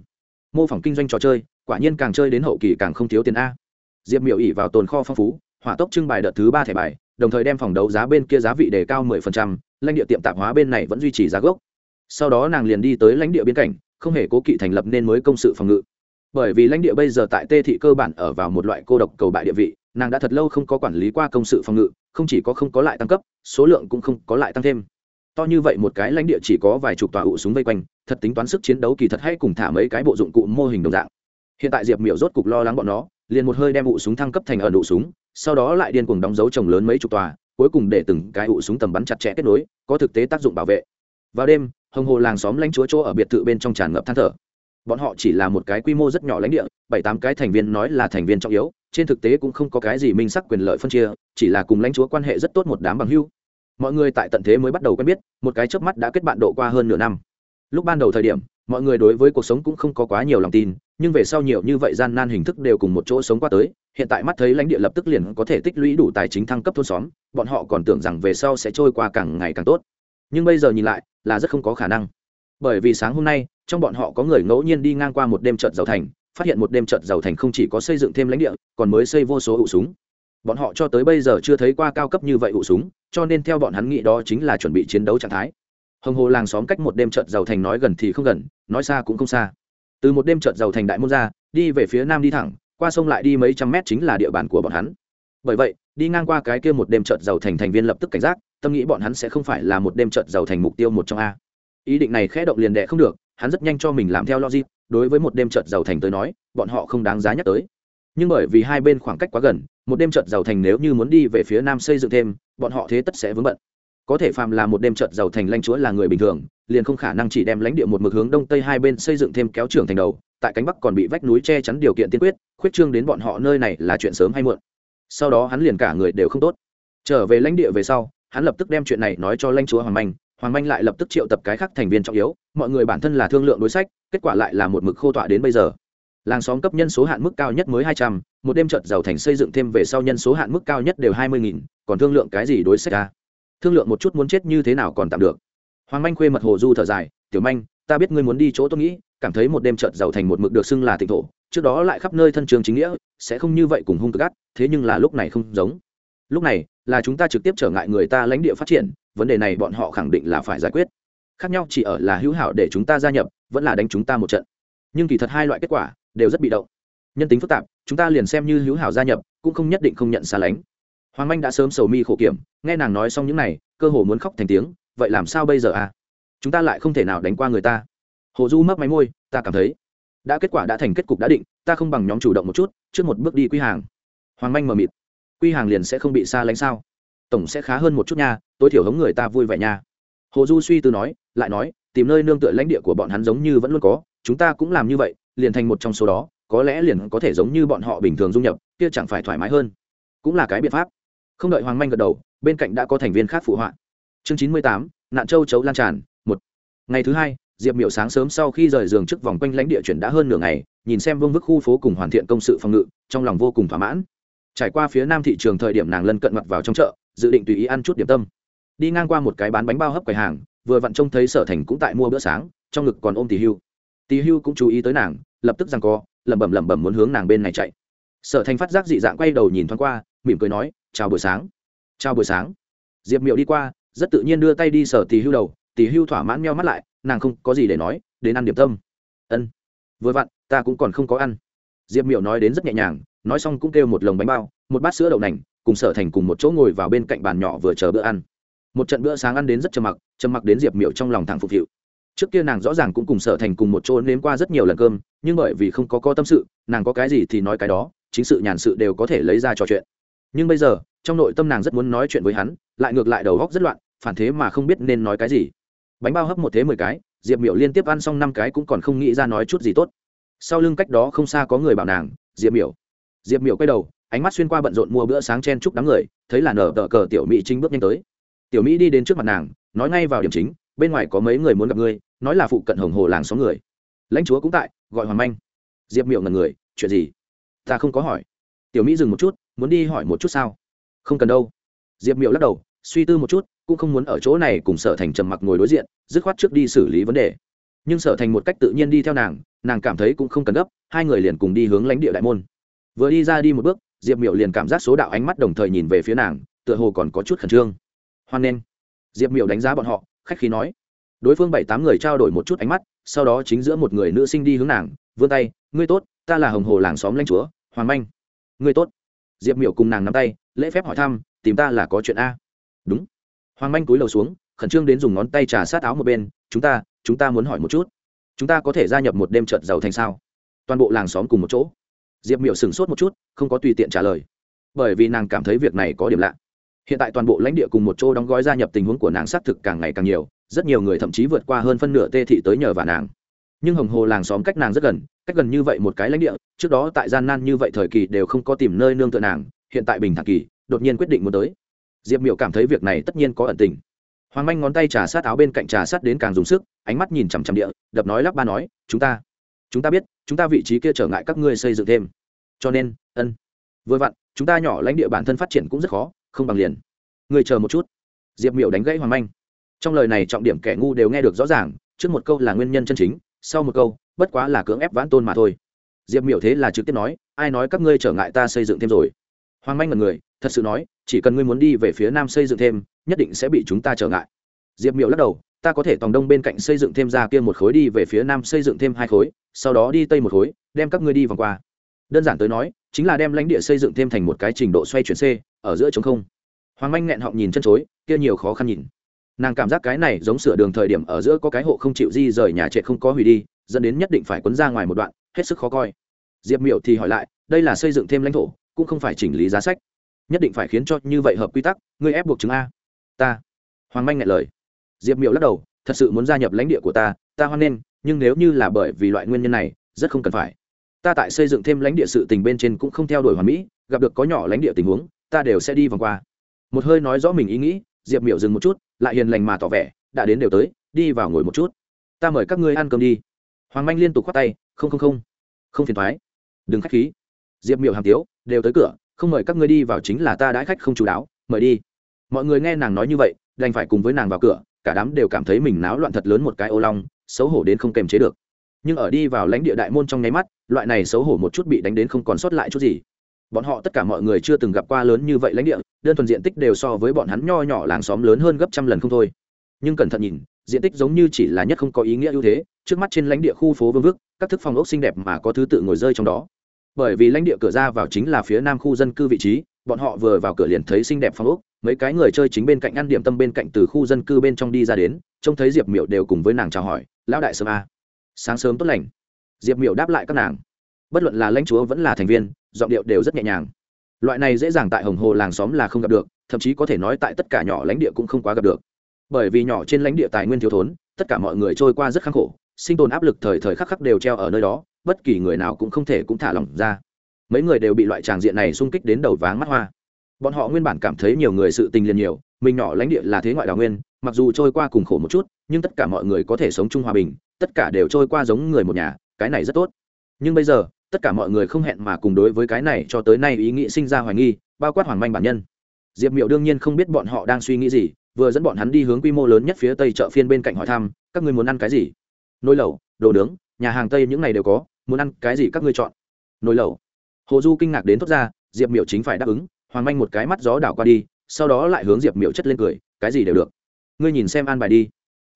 mô phỏng kinh doanh trò chơi quả nhiên càng chơi đến hậu kỳ càng không thiếu tiền a diệp miệu ỉ vào tồn kho phong phú hỏa tốc trưng bài đợt thứ ba thẻ bài đồng thời đem phòng đấu giá bên kia giá vị đề cao 10%, lãnh địa tiệm tạp hóa bên này vẫn duy trì giá gốc. Sau đó nàng liền đi tới lãnh địa biên cảnh, không hề cố kỵ thành lập nên mới công sự phòng ngự. Bởi vì lãnh địa bây giờ tại Tê thị cơ bản ở vào một loại cô độc cầu bại địa vị, nàng đã thật lâu không có quản lý qua công sự phòng ngự, không chỉ có không có lại tăng cấp, số lượng cũng không có lại tăng thêm. To như vậy một cái lãnh địa chỉ có vài chục tòa ụ súng vây quanh, thật tính toán sức chiến đấu kỳ thật hay cùng thả mấy cái bộ dụng cụ mô hình đồng dạng. Hiện tại Diệp Miểu rốt cục lo lắng bọn nó, liền một hơi đem ụ súng thăng cấp thành ở ụ súng, sau đó lại điên cuồng đóng dấu trồng lớn mấy chục tòa cuối cùng để từng cái ụ súng tầm bắn chặt chẽ kết nối có thực tế tác dụng bảo vệ. Vào đêm hồng hồ làng xóm lãnh chúa chỗ ở biệt thự bên trong tràn ngập than thở. Bọn họ chỉ là một cái quy mô rất nhỏ lãnh địa bảy tám cái thành viên nói là thành viên trọng yếu trên thực tế cũng không có cái gì minh sắc quyền lợi phân chia chỉ là cùng lãnh chúa quan hệ rất tốt một đám bằng hưu mọi người tại tận thế mới bắt đầu quen biết, một cái chớp mắt đã kết bạn độ qua hơn nửa năm. Lúc ban đầu thời điểm, mọi người đối với cuộc sống cũng không có quá nhiều lòng tin, nhưng về sau nhiều như vậy gian nan hình thức đều cùng một chỗ sống qua tới, hiện tại mắt thấy lãnh địa lập tức liền có thể tích lũy đủ tài chính thăng cấp thôn xóm, bọn họ còn tưởng rằng về sau sẽ trôi qua càng ngày càng tốt. Nhưng bây giờ nhìn lại, là rất không có khả năng. Bởi vì sáng hôm nay, trong bọn họ có người ngẫu nhiên đi ngang qua một đêm trận giàu thành, phát hiện một đêm trận giàu thành không chỉ có xây dựng thêm lãnh địa, còn mới xây vô số ụ súng bọn họ cho tới bây giờ chưa thấy qua cao cấp như vậy ụ súng, cho nên theo bọn hắn nghĩ đó chính là chuẩn bị chiến đấu trạng thái. Hồng hồ làng xóm cách một đêm trận giàu thành nói gần thì không gần, nói xa cũng không xa. Từ một đêm trận giàu thành đại môn ra, đi về phía nam đi thẳng, qua sông lại đi mấy trăm mét chính là địa bàn của bọn hắn. Bởi vậy, đi ngang qua cái kia một đêm trận giàu thành thành viên lập tức cảnh giác, tâm nghĩ bọn hắn sẽ không phải là một đêm trận giàu thành mục tiêu một trong a. Ý định này khẽ động liền đệ không được, hắn rất nhanh cho mình làm theo logic, đối với một đêm trận giàu thành tới nói, bọn họ không đáng giá nhắc tới. Nhưng bởi vì hai bên khoảng cách quá gần một đêm trợt giàu thành nếu như muốn đi về phía nam xây dựng thêm, bọn họ thế tất sẽ vướng bận. Có thể phàm là một đêm trợt giàu thành lãnh chúa là người bình thường, liền không khả năng chỉ đem lãnh địa một mực hướng đông tây hai bên xây dựng thêm kéo trưởng thành đầu, tại cánh bắc còn bị vách núi che chắn điều kiện tiên quyết, khuyết trương đến bọn họ nơi này là chuyện sớm hay muộn. Sau đó hắn liền cả người đều không tốt. Trở về lãnh địa về sau, hắn lập tức đem chuyện này nói cho lãnh chúa hoàng manh hoàng manh lại lập tức triệu tập cái khác thành viên trọng yếu, mọi người bản thân là thương lượng đối sách, kết quả lại là một mực khô tọa đến bây giờ làng xóm cấp nhân số hạn mức cao nhất mới hai trăm, một đêm trợt giàu thành xây dựng thêm về sau nhân số hạn mức cao nhất đều hai mươi nghìn, còn thương lượng cái gì đối sách ra thương lượng một chút muốn chết như thế nào còn tạm được. Hoàng manh khuê mật hồ du thở dài, tiểu manh, ta biết ngươi muốn đi chỗ tôi nghĩ, cảm thấy một đêm trợt giàu thành một mực được xưng là tịnh thổ, trước đó lại khắp nơi thân trường chính nghĩa, sẽ không như vậy cùng hung cực gắt, thế nhưng là lúc này không giống. Lúc này, là chúng ta trực tiếp trở ngại người ta lãnh địa phát triển, vấn đề này bọn họ khẳng định là phải giải quyết. Khác nhau chỉ ở là hữu hảo để chúng ta gia nhập, vẫn là đánh chúng ta một trận. Nhưng kỳ thật hai loại kết quả đều rất bị động. Nhân tính phức tạp, chúng ta liền xem như hữu hảo gia nhập, cũng không nhất định không nhận xa lánh. Hoàng Minh đã sớm sầu mi khổ kiểm, nghe nàng nói xong những này, cơ hồ muốn khóc thành tiếng, vậy làm sao bây giờ à? Chúng ta lại không thể nào đánh qua người ta. Hồ du mấp máy môi, ta cảm thấy, đã kết quả đã thành kết cục đã định, ta không bằng nhóm chủ động một chút, trước một bước đi quy hàng. Hoàng anh mờ mịt, quy hàng liền sẽ không bị xa lánh sao? Tổng sẽ khá hơn một chút nha, tối thiểu hống người ta vui vẻ nha. Hồ du suy tư nói, lại nói, tìm nơi nương tựa lãnh địa của bọn hắn giống như vẫn luôn có, chúng ta cũng làm như vậy liền thành một trong số đó, có lẽ liền có thể giống như bọn họ bình thường dung nhập, kia chẳng phải thoải mái hơn. Cũng là cái biện pháp. Không đợi hoàng manh gật đầu, bên cạnh đã có thành viên khác phụ họa. Chương chín mươi tám, nạn châu chấu lan tràn, một. Ngày thứ hai, diệp miểu sáng sớm sau khi rời giường trước vòng quanh lãnh địa chuyển đã hơn nửa ngày, nhìn xem vương vức khu phố cùng hoàn thiện công sự phòng ngự, trong lòng vô cùng thỏa mãn. Trải qua phía nam thị trường thời điểm nàng lân cận mặt vào trong chợ, dự định tùy ý ăn chút điểm tâm. Đi ngang qua một cái bán bánh bao hấp quầy hàng, vừa vặn trông thấy sở thành cũng tại mua bữa sáng, trong ngực còn ôm tỷ hưu. Tì hưu cũng chú ý tới nàng, lập tức rằng co, lẩm bẩm lẩm bẩm muốn hướng nàng bên này chạy. Sở thành phát giác dị dạng quay đầu nhìn thoáng qua, mỉm cười nói, chào buổi sáng. Chào buổi sáng. Diệp miệu đi qua, rất tự nhiên đưa tay đi sở Tì hưu đầu, Tì hưu thỏa mãn meo mắt lại, nàng không có gì để nói, đến ăn điểm tâm. Ân, vừa vặn, ta cũng còn không có ăn. Diệp miệu nói đến rất nhẹ nhàng, nói xong cũng kêu một lồng bánh bao, một bát sữa đậu nành, cùng sở thành cùng một chỗ ngồi vào bên cạnh bàn nhỏ vừa chờ bữa ăn. Một trận bữa sáng ăn đến rất trầm mặc trầm mặc đến diệp miệu trong lòng thẳng phục hiệu trước kia nàng rõ ràng cũng cùng sở thành cùng một chỗ nếm qua rất nhiều lần cơm, nhưng bởi vì không có có tâm sự, nàng có cái gì thì nói cái đó, chính sự nhàn sự đều có thể lấy ra trò chuyện. Nhưng bây giờ, trong nội tâm nàng rất muốn nói chuyện với hắn, lại ngược lại đầu góc rất loạn, phản thế mà không biết nên nói cái gì. Bánh bao hấp một thế mười cái, diệp miệu liên tiếp ăn xong năm cái cũng còn không nghĩ ra nói chút gì tốt. Sau lưng cách đó không xa có người bảo nàng, diệp miệu diệp miệu quay đầu, ánh mắt xuyên qua bận rộn mua bữa sáng chen chúc đám người, thấy là nở tờ cờ tiểu mỹ trinh bước nhanh tới. Tiểu mỹ đi đến trước mặt nàng, nói ngay vào điểm chính bên ngoài có mấy người muốn gặp ngươi, nói là phụ cận hồng hồ làng xóm người. Lãnh chúa cũng tại, gọi hoàng manh. Diệp miệu ngần người, chuyện gì? Ta không có hỏi. Tiểu mỹ dừng một chút, muốn đi hỏi một chút sao? Không cần đâu. Diệp miệu lắc đầu, suy tư một chút, cũng không muốn ở chỗ này cùng sở thành trầm mặc ngồi đối diện, dứt khoát trước đi xử lý vấn đề. Nhưng sở thành một cách tự nhiên đi theo nàng nàng cảm thấy cũng không cần gấp, hai người liền cùng đi hướng lãnh địa đại môn. Vừa đi ra đi một bước, diệp miệu liền cảm giác số đạo ánh mắt đồng thời nhìn về phía nàng, tựa hồ còn có chút khẩn trương. Hoan nghênh. Diệp miệu đánh giá bọn họ khách khí nói. Đối phương bảy tám người trao đổi một chút ánh mắt, sau đó chính giữa một người nữ sinh đi hướng nàng, vươn tay, ngươi tốt, ta là hồng hồ làng xóm lãnh chúa, hoàng manh. Ngươi tốt. Diệp miệu cùng nàng nắm tay, lễ phép hỏi thăm, tìm ta là có chuyện a? Đúng. Hoàng manh cúi đầu xuống, khẩn trương đến dùng ngón tay trà sát áo một bên, chúng ta chúng ta muốn hỏi một chút. Chúng ta có thể gia nhập một đêm trợt giàu thành sao? Toàn bộ làng xóm cùng một chỗ. Diệp miệu sửng sốt một chút, không có tùy tiện trả lời. Bởi vì nàng cảm thấy việc này có điểm lạ hiện tại toàn bộ lãnh địa cùng một chỗ đóng gói gia nhập tình huống của nàng xác thực càng ngày càng nhiều, rất nhiều người thậm chí vượt qua hơn phân nửa tê thị tới nhờ và nàng. Nhưng hồng hồ làng xóm cách nàng rất gần, cách gần như vậy một cái lãnh địa, trước đó tại gian nan như vậy thời kỳ đều không có tìm nơi nương tựa nàng, hiện tại bình thản kỳ, đột nhiên quyết định muốn tới. Diệp miệu cảm thấy việc này tất nhiên có ẩn tình. Hoàng manh ngón tay trà sát áo bên cạnh trà sát đến càng dùng sức, ánh mắt nhìn chằm chằm địa, đập nói lắp ba nói, chúng ta chúng ta biết, chúng ta vị trí kia trở ngại các ngươi xây dựng thêm. Cho nên, ân, vừa vặn, chúng ta nhỏ lãnh địa bản thân phát triển cũng rất khó không bằng liền. Người chờ một chút. Diệp miểu đánh gãy hoàng Anh trong lời này trọng điểm kẻ ngu đều nghe được rõ ràng, trước một câu là nguyên nhân chân chính, sau một câu, bất quá là cưỡng ép vãn tôn mà thôi. Diệp miểu thế là trực tiếp nói, ai nói các ngươi trở ngại ta xây dựng thêm rồi? Hoàng manh là người, thật sự nói, chỉ cần ngươi muốn đi về phía nam xây dựng thêm, nhất định sẽ bị chúng ta trở ngại. Diệp miểu lắc đầu, ta có thể tòng đông bên cạnh xây dựng thêm ra kia một khối đi về phía nam xây dựng thêm hai khối, sau đó đi tây một khối, đem các ngươi đi vòng qua. Đơn giản tới nói, chính là đem lãnh địa xây dựng thêm thành một cái trình độ xoay chuyển c ở giữa trống không. Hoàng manh nghẹn họng nhìn chân chối, kia nhiều khó khăn nhìn. Nàng cảm giác cái này giống sửa đường thời điểm ở giữa có cái hộ không chịu di rời nhà trệ không có hủy đi, dẫn đến nhất định phải quấn ra ngoài một đoạn, hết sức khó coi. Diệp miệu thì hỏi lại, đây là xây dựng thêm lãnh thổ, cũng không phải chỉnh lý giá sách. Nhất định phải khiến cho như vậy hợp quy tắc, ngươi ép buộc chứng a. Ta. Hoàng manh ngại lời. Diệp miệu lắc đầu, thật sự muốn gia nhập lãnh địa của ta ta hoan nghênh nhưng nếu như là bởi vì loại nguyên nhân này, rất không cần phải. Ta tại xây dựng thêm lãnh địa sự tình bên trên cũng không theo đuổi hoàn mỹ, gặp được có nhỏ lãnh địa tình huống ta đều sẽ đi vòng qua. Một hơi nói rõ mình ý nghĩ, diệp miểu dừng một chút, lại hiền lành mà tỏ vẻ, đã đến đều tới, đi vào ngồi một chút. Ta mời các ngươi ăn cơm đi. Hoàng manh liên tục khoát tay, không không không. Không phiền thoái. Đừng k h á c h khí. Diệp miểu hàm tiếu, đều tới cửa, không mời các ngươi đi vào chính là ta đãi khách không chú đáo, mời đi. Mọi người nghe nàng nói như vậy, đành phải cùng với nàng vào cửa, cả đám đều cảm thấy mình náo loạn thật lớn một cái ô long, xấu hổ đến không kềm chế được. Nhưng ở đi vào lãnh địa đại môn trong nháy mắt, loại này xấu hổ một chút bị đánh đến không còn sót lại chút gì bọn họ tất cả mọi người chưa từng gặp qua lớn như vậy lãnh địa, đơn thuần diện tích đều so với bọn hắn nho nhỏ làng xóm lớn hơn gấp trăm lần không thôi. Nhưng cẩn thận nhìn, diện tích giống như chỉ là nhất không có ý nghĩa ưu thế, trước mắt trên lãnh địa khu phố vương vức, các thức phòng ốc xinh đẹp mà có thứ tự ngồi rơi trong đó. Bởi vì lãnh địa cửa ra vào chính là phía nam khu dân cư vị trí, bọn họ vừa vào cửa liền thấy xinh đẹp phòng ốc, mấy cái người chơi chính bên cạnh ăn điểm tâm bên cạnh từ khu dân cư bên trong đi ra đến, trông thấy diệp miệu đều cùng với nàng chào hỏi, lão đại sớm a. Sáng sớm tốt lành. Diệp miệu đáp lại các nàng. Bất luận là lãnh chúa vẫn là thành viên giọng điệu đều rất nhẹ nhàng. Loại này dễ dàng tại hồng hồ làng xóm là không gặp được, thậm chí có thể nói tại tất cả nhỏ lãnh địa cũng không quá gặp được. Bởi vì nhỏ trên lãnh địa tài nguyên thiếu thốn, tất cả mọi người trôi qua rất khắc khổ, sinh tồn áp lực thời thời khắc khắc đều treo ở nơi đó, bất kỳ người nào cũng không thể cũng thả lỏng ra. Mấy người đều bị loại tràng diện này xung kích đến đầu váng mắt hoa. Bọn họ nguyên bản cảm thấy nhiều người sự tình liền nhiều, mình nhỏ lãnh địa là thế ngoại đào nguyên, mặc dù trôi qua cùng khổ một chút, nhưng tất cả mọi người có thể sống chung hòa bình, tất cả đều trôi qua giống người một nhà, cái này rất tốt. Nhưng bây giờ tất cả mọi người không hẹn mà cùng đối với cái này cho tới nay ý nghĩ sinh ra hoài nghi, bao quát hoàng manh bản nhân. Diệp miệu đương nhiên không biết bọn họ đang suy nghĩ gì, vừa dẫn bọn hắn đi hướng quy mô lớn nhất phía tây chợ phiên bên cạnh hỏi thăm, các người muốn ăn cái gì? Nồi lẩu, đồ nướng, nhà hàng tây những này đều có, muốn ăn cái gì các ngươi chọn? Nồi lẩu. Hồ du kinh ngạc đến thốt ra, diệp miệu chính phải đáp ứng, hoàng manh một cái mắt gió đảo qua đi, sau đó lại hướng diệp miệu chất lên cười, cái gì đều được. Ngươi nhìn xem an bài đi.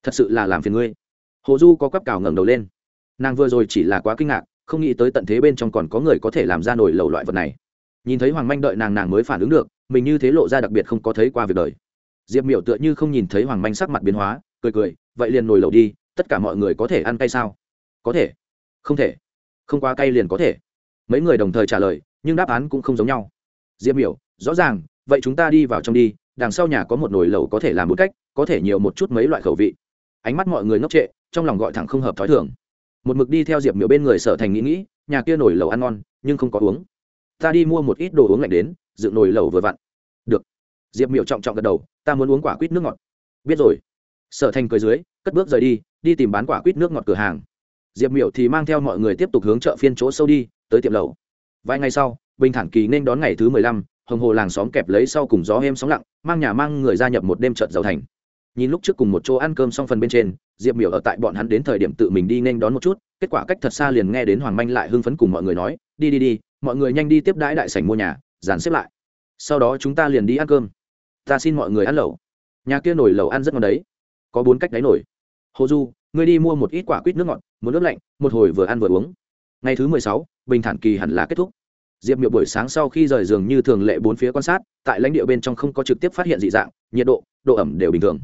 Thật sự là làm phiền ngươi. Hồ du có quắp cào ngẩng đầu lên. Nàng vừa rồi chỉ là quá kinh ngạc không nghĩ tới tận thế bên trong còn có người có thể làm ra nổi lầu loại vật này. Nhìn thấy hoàng manh đợi nàng nàng mới phản ứng được, mình như thế lộ ra đặc biệt không có thấy qua việc đời. Diệp miểu tựa như không nhìn thấy hoàng manh sắc mặt biến hóa, cười cười, vậy liền nổi lầu đi, tất cả mọi người có thể ăn cay sao? Có thể. Không thể. Không quá cay liền có thể. Mấy người đồng thời trả lời, nhưng đáp án cũng không giống nhau. Diệp miểu, rõ ràng, vậy chúng ta đi vào trong đi, đằng sau nhà có một nồi lẩu có thể làm một cách, có thể nhiều một chút mấy loại khẩu vị. Ánh mắt mọi người ngốc trệ, trong lòng gọi thẳng không hợp thói thường một mực đi theo diệp miểu bên người sở thành nghĩ nghĩ, nhà kia nổi lẩu ăn ngon, nhưng không có uống. Ta đi mua một ít đồ uống lạnh đến, dựng nồi lẩu vừa vặn. Được. Diệp miểu trọng trọng gật đầu, ta muốn uống quả quýt nước ngọt. Biết rồi. Sở thành cười dưới, cất bước rời đi đi tìm bán quả quýt nước ngọt cửa hàng. Diệp miểu thì mang theo mọi người tiếp tục hướng chợ phiên chỗ sâu đi, tới tiệm lẩu. Vài ngày sau, bình thản kỳ nên đón ngày thứ mười lăm, hồng hồ làng xóm kẹp lấy sau cùng gió êm sóng lặng, mang nhà mang người gia nhập một đêm trận giàu thành nhìn lúc trước cùng một chỗ ăn cơm xong phần bên trên, diệp miểu ở tại bọn hắn đến thời điểm tự mình đi nên đón một chút, kết quả cách thật xa liền nghe đến hoàng manh lại hưng phấn cùng mọi người nói, đi đi đi, mọi người nhanh đi tiếp đãi đại sảnh mua nhà, dàn xếp lại. Sau đó chúng ta liền đi ăn cơm. Ta xin mọi người ăn lẩu. Nhà kia nổi lẩu ăn rất ngon đấy. Có bốn cách đáy nổi hồ du, ngươi đi mua một ít quả quýt nước ngọt một nước lạnh, một hồi vừa ăn vừa uống. Ngày thứ mười sáu, bình thản kỳ hẳn là kết thúc. Diệp miệu buổi sáng sau khi rời giường như thường lệ bốn phía quan sát, tại lãnh địa bên trong không có trực tiếp phát hiện dị dạng, nhiệt độ độ ẩm đều bình thường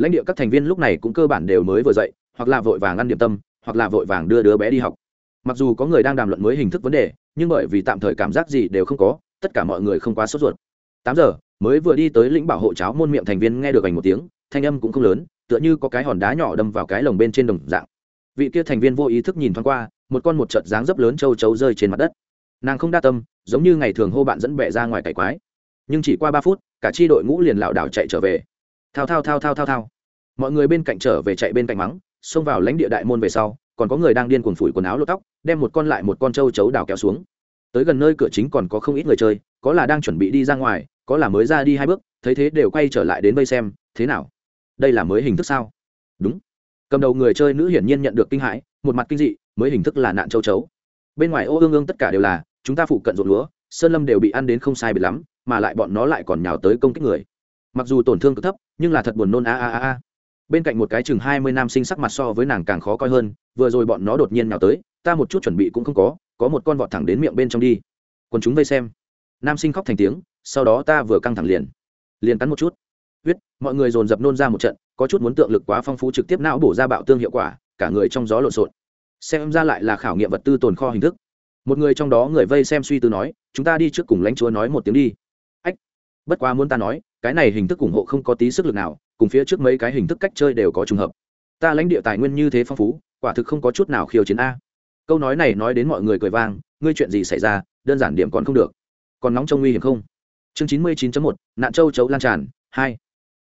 lãnh địa các thành viên lúc này cũng cơ bản đều mới vừa dậy, hoặc là vội vàng ăn điểm tâm, hoặc là vội vàng đưa đứa bé đi học. Mặc dù có người đang đàm luận mới hình thức vấn đề, nhưng bởi vì tạm thời cảm giác gì đều không có, tất cả mọi người không quá sốt ruột. Tám giờ, mới vừa đi tới lĩnh bảo hộ cháo môn miệng thành viên nghe được ảnh một tiếng, thanh âm cũng không lớn, tựa như có cái hòn đá nhỏ đâm vào cái lồng bên trên đồng dạng. Vị kia thành viên vô ý thức nhìn thoáng qua, một con một trận dáng dấp lớn châu chấu rơi trên mặt đất. Nàng không đa tâm, giống như ngày thường hô bạn dẫn bẹ ra ngoài cải quái. Nhưng chỉ qua ba phút, cả chi đội ngũ liền lảo đảo chạy trở về thao thao thao thao thao thao. Mọi người bên cạnh trở về chạy bên cạnh mắng, xông vào lãnh địa đại môn về sau, còn có người đang điên cuồng phủi quần áo lột tóc, đem một con lại một con trâu chấu đào kéo xuống. Tới gần nơi cửa chính còn có không ít người chơi, có là đang chuẩn bị đi ra ngoài, có là mới ra đi hai bước, thấy thế đều quay trở lại đến vây xem, thế nào? Đây là mới hình thức sao? Đúng. Cầm đầu người chơi nữ hiển nhiên nhận được kinh hãi, một mặt kinh dị, mới hình thức là nạn châu chấu. Bên ngoài ô ương ương tất cả đều là, chúng ta phụ cận ruộng lúa, sơn lâm đều bị ăn đến không sai bị lắm, mà lại bọn nó lại còn nhào tới công kích người mặc dù tổn thương cực thấp, nhưng là thật buồn nôn, a a a a. Bên cạnh một cái chừng hai mươi nam sinh sắc mặt so với nàng càng khó coi hơn, vừa rồi bọn nó đột nhiên nào tới, ta một chút chuẩn bị cũng không có có một con vọt thẳng đến miệng bên trong đi. Quần chúng vây xem. Nam sinh khóc thành tiếng, sau đó ta vừa căng thẳng liền liền cắn một chút. Huyết, mọi người dồn dập nôn ra một trận, có chút muốn tượng lực quá phong phú trực tiếp não bổ ra bạo tương hiệu quả, cả người trong gió lộn xộn. Xem ra lại là khảo nghiệm vật tư tồn kho hình thức. Một người trong đó người vây xem suy tư nói, chúng ta đi trước cùng lãnh chúa nói một tiếng đi. Ách, bất quá muốn ta nói cái này hình thức ủng hộ không có tí sức lực nào, cùng phía trước mấy cái hình thức cách chơi đều có trùng hợp. Ta lãnh địa tài nguyên như thế phong phú, quả thực không có chút nào khiêu chiến a. Câu nói này nói đến mọi người cười vang, ngươi chuyện gì xảy ra, đơn giản điểm còn không được. Còn nóng trong nguy hiểm không? Chương chín mươi chín một, nạn châu chấu lan tràn, hai.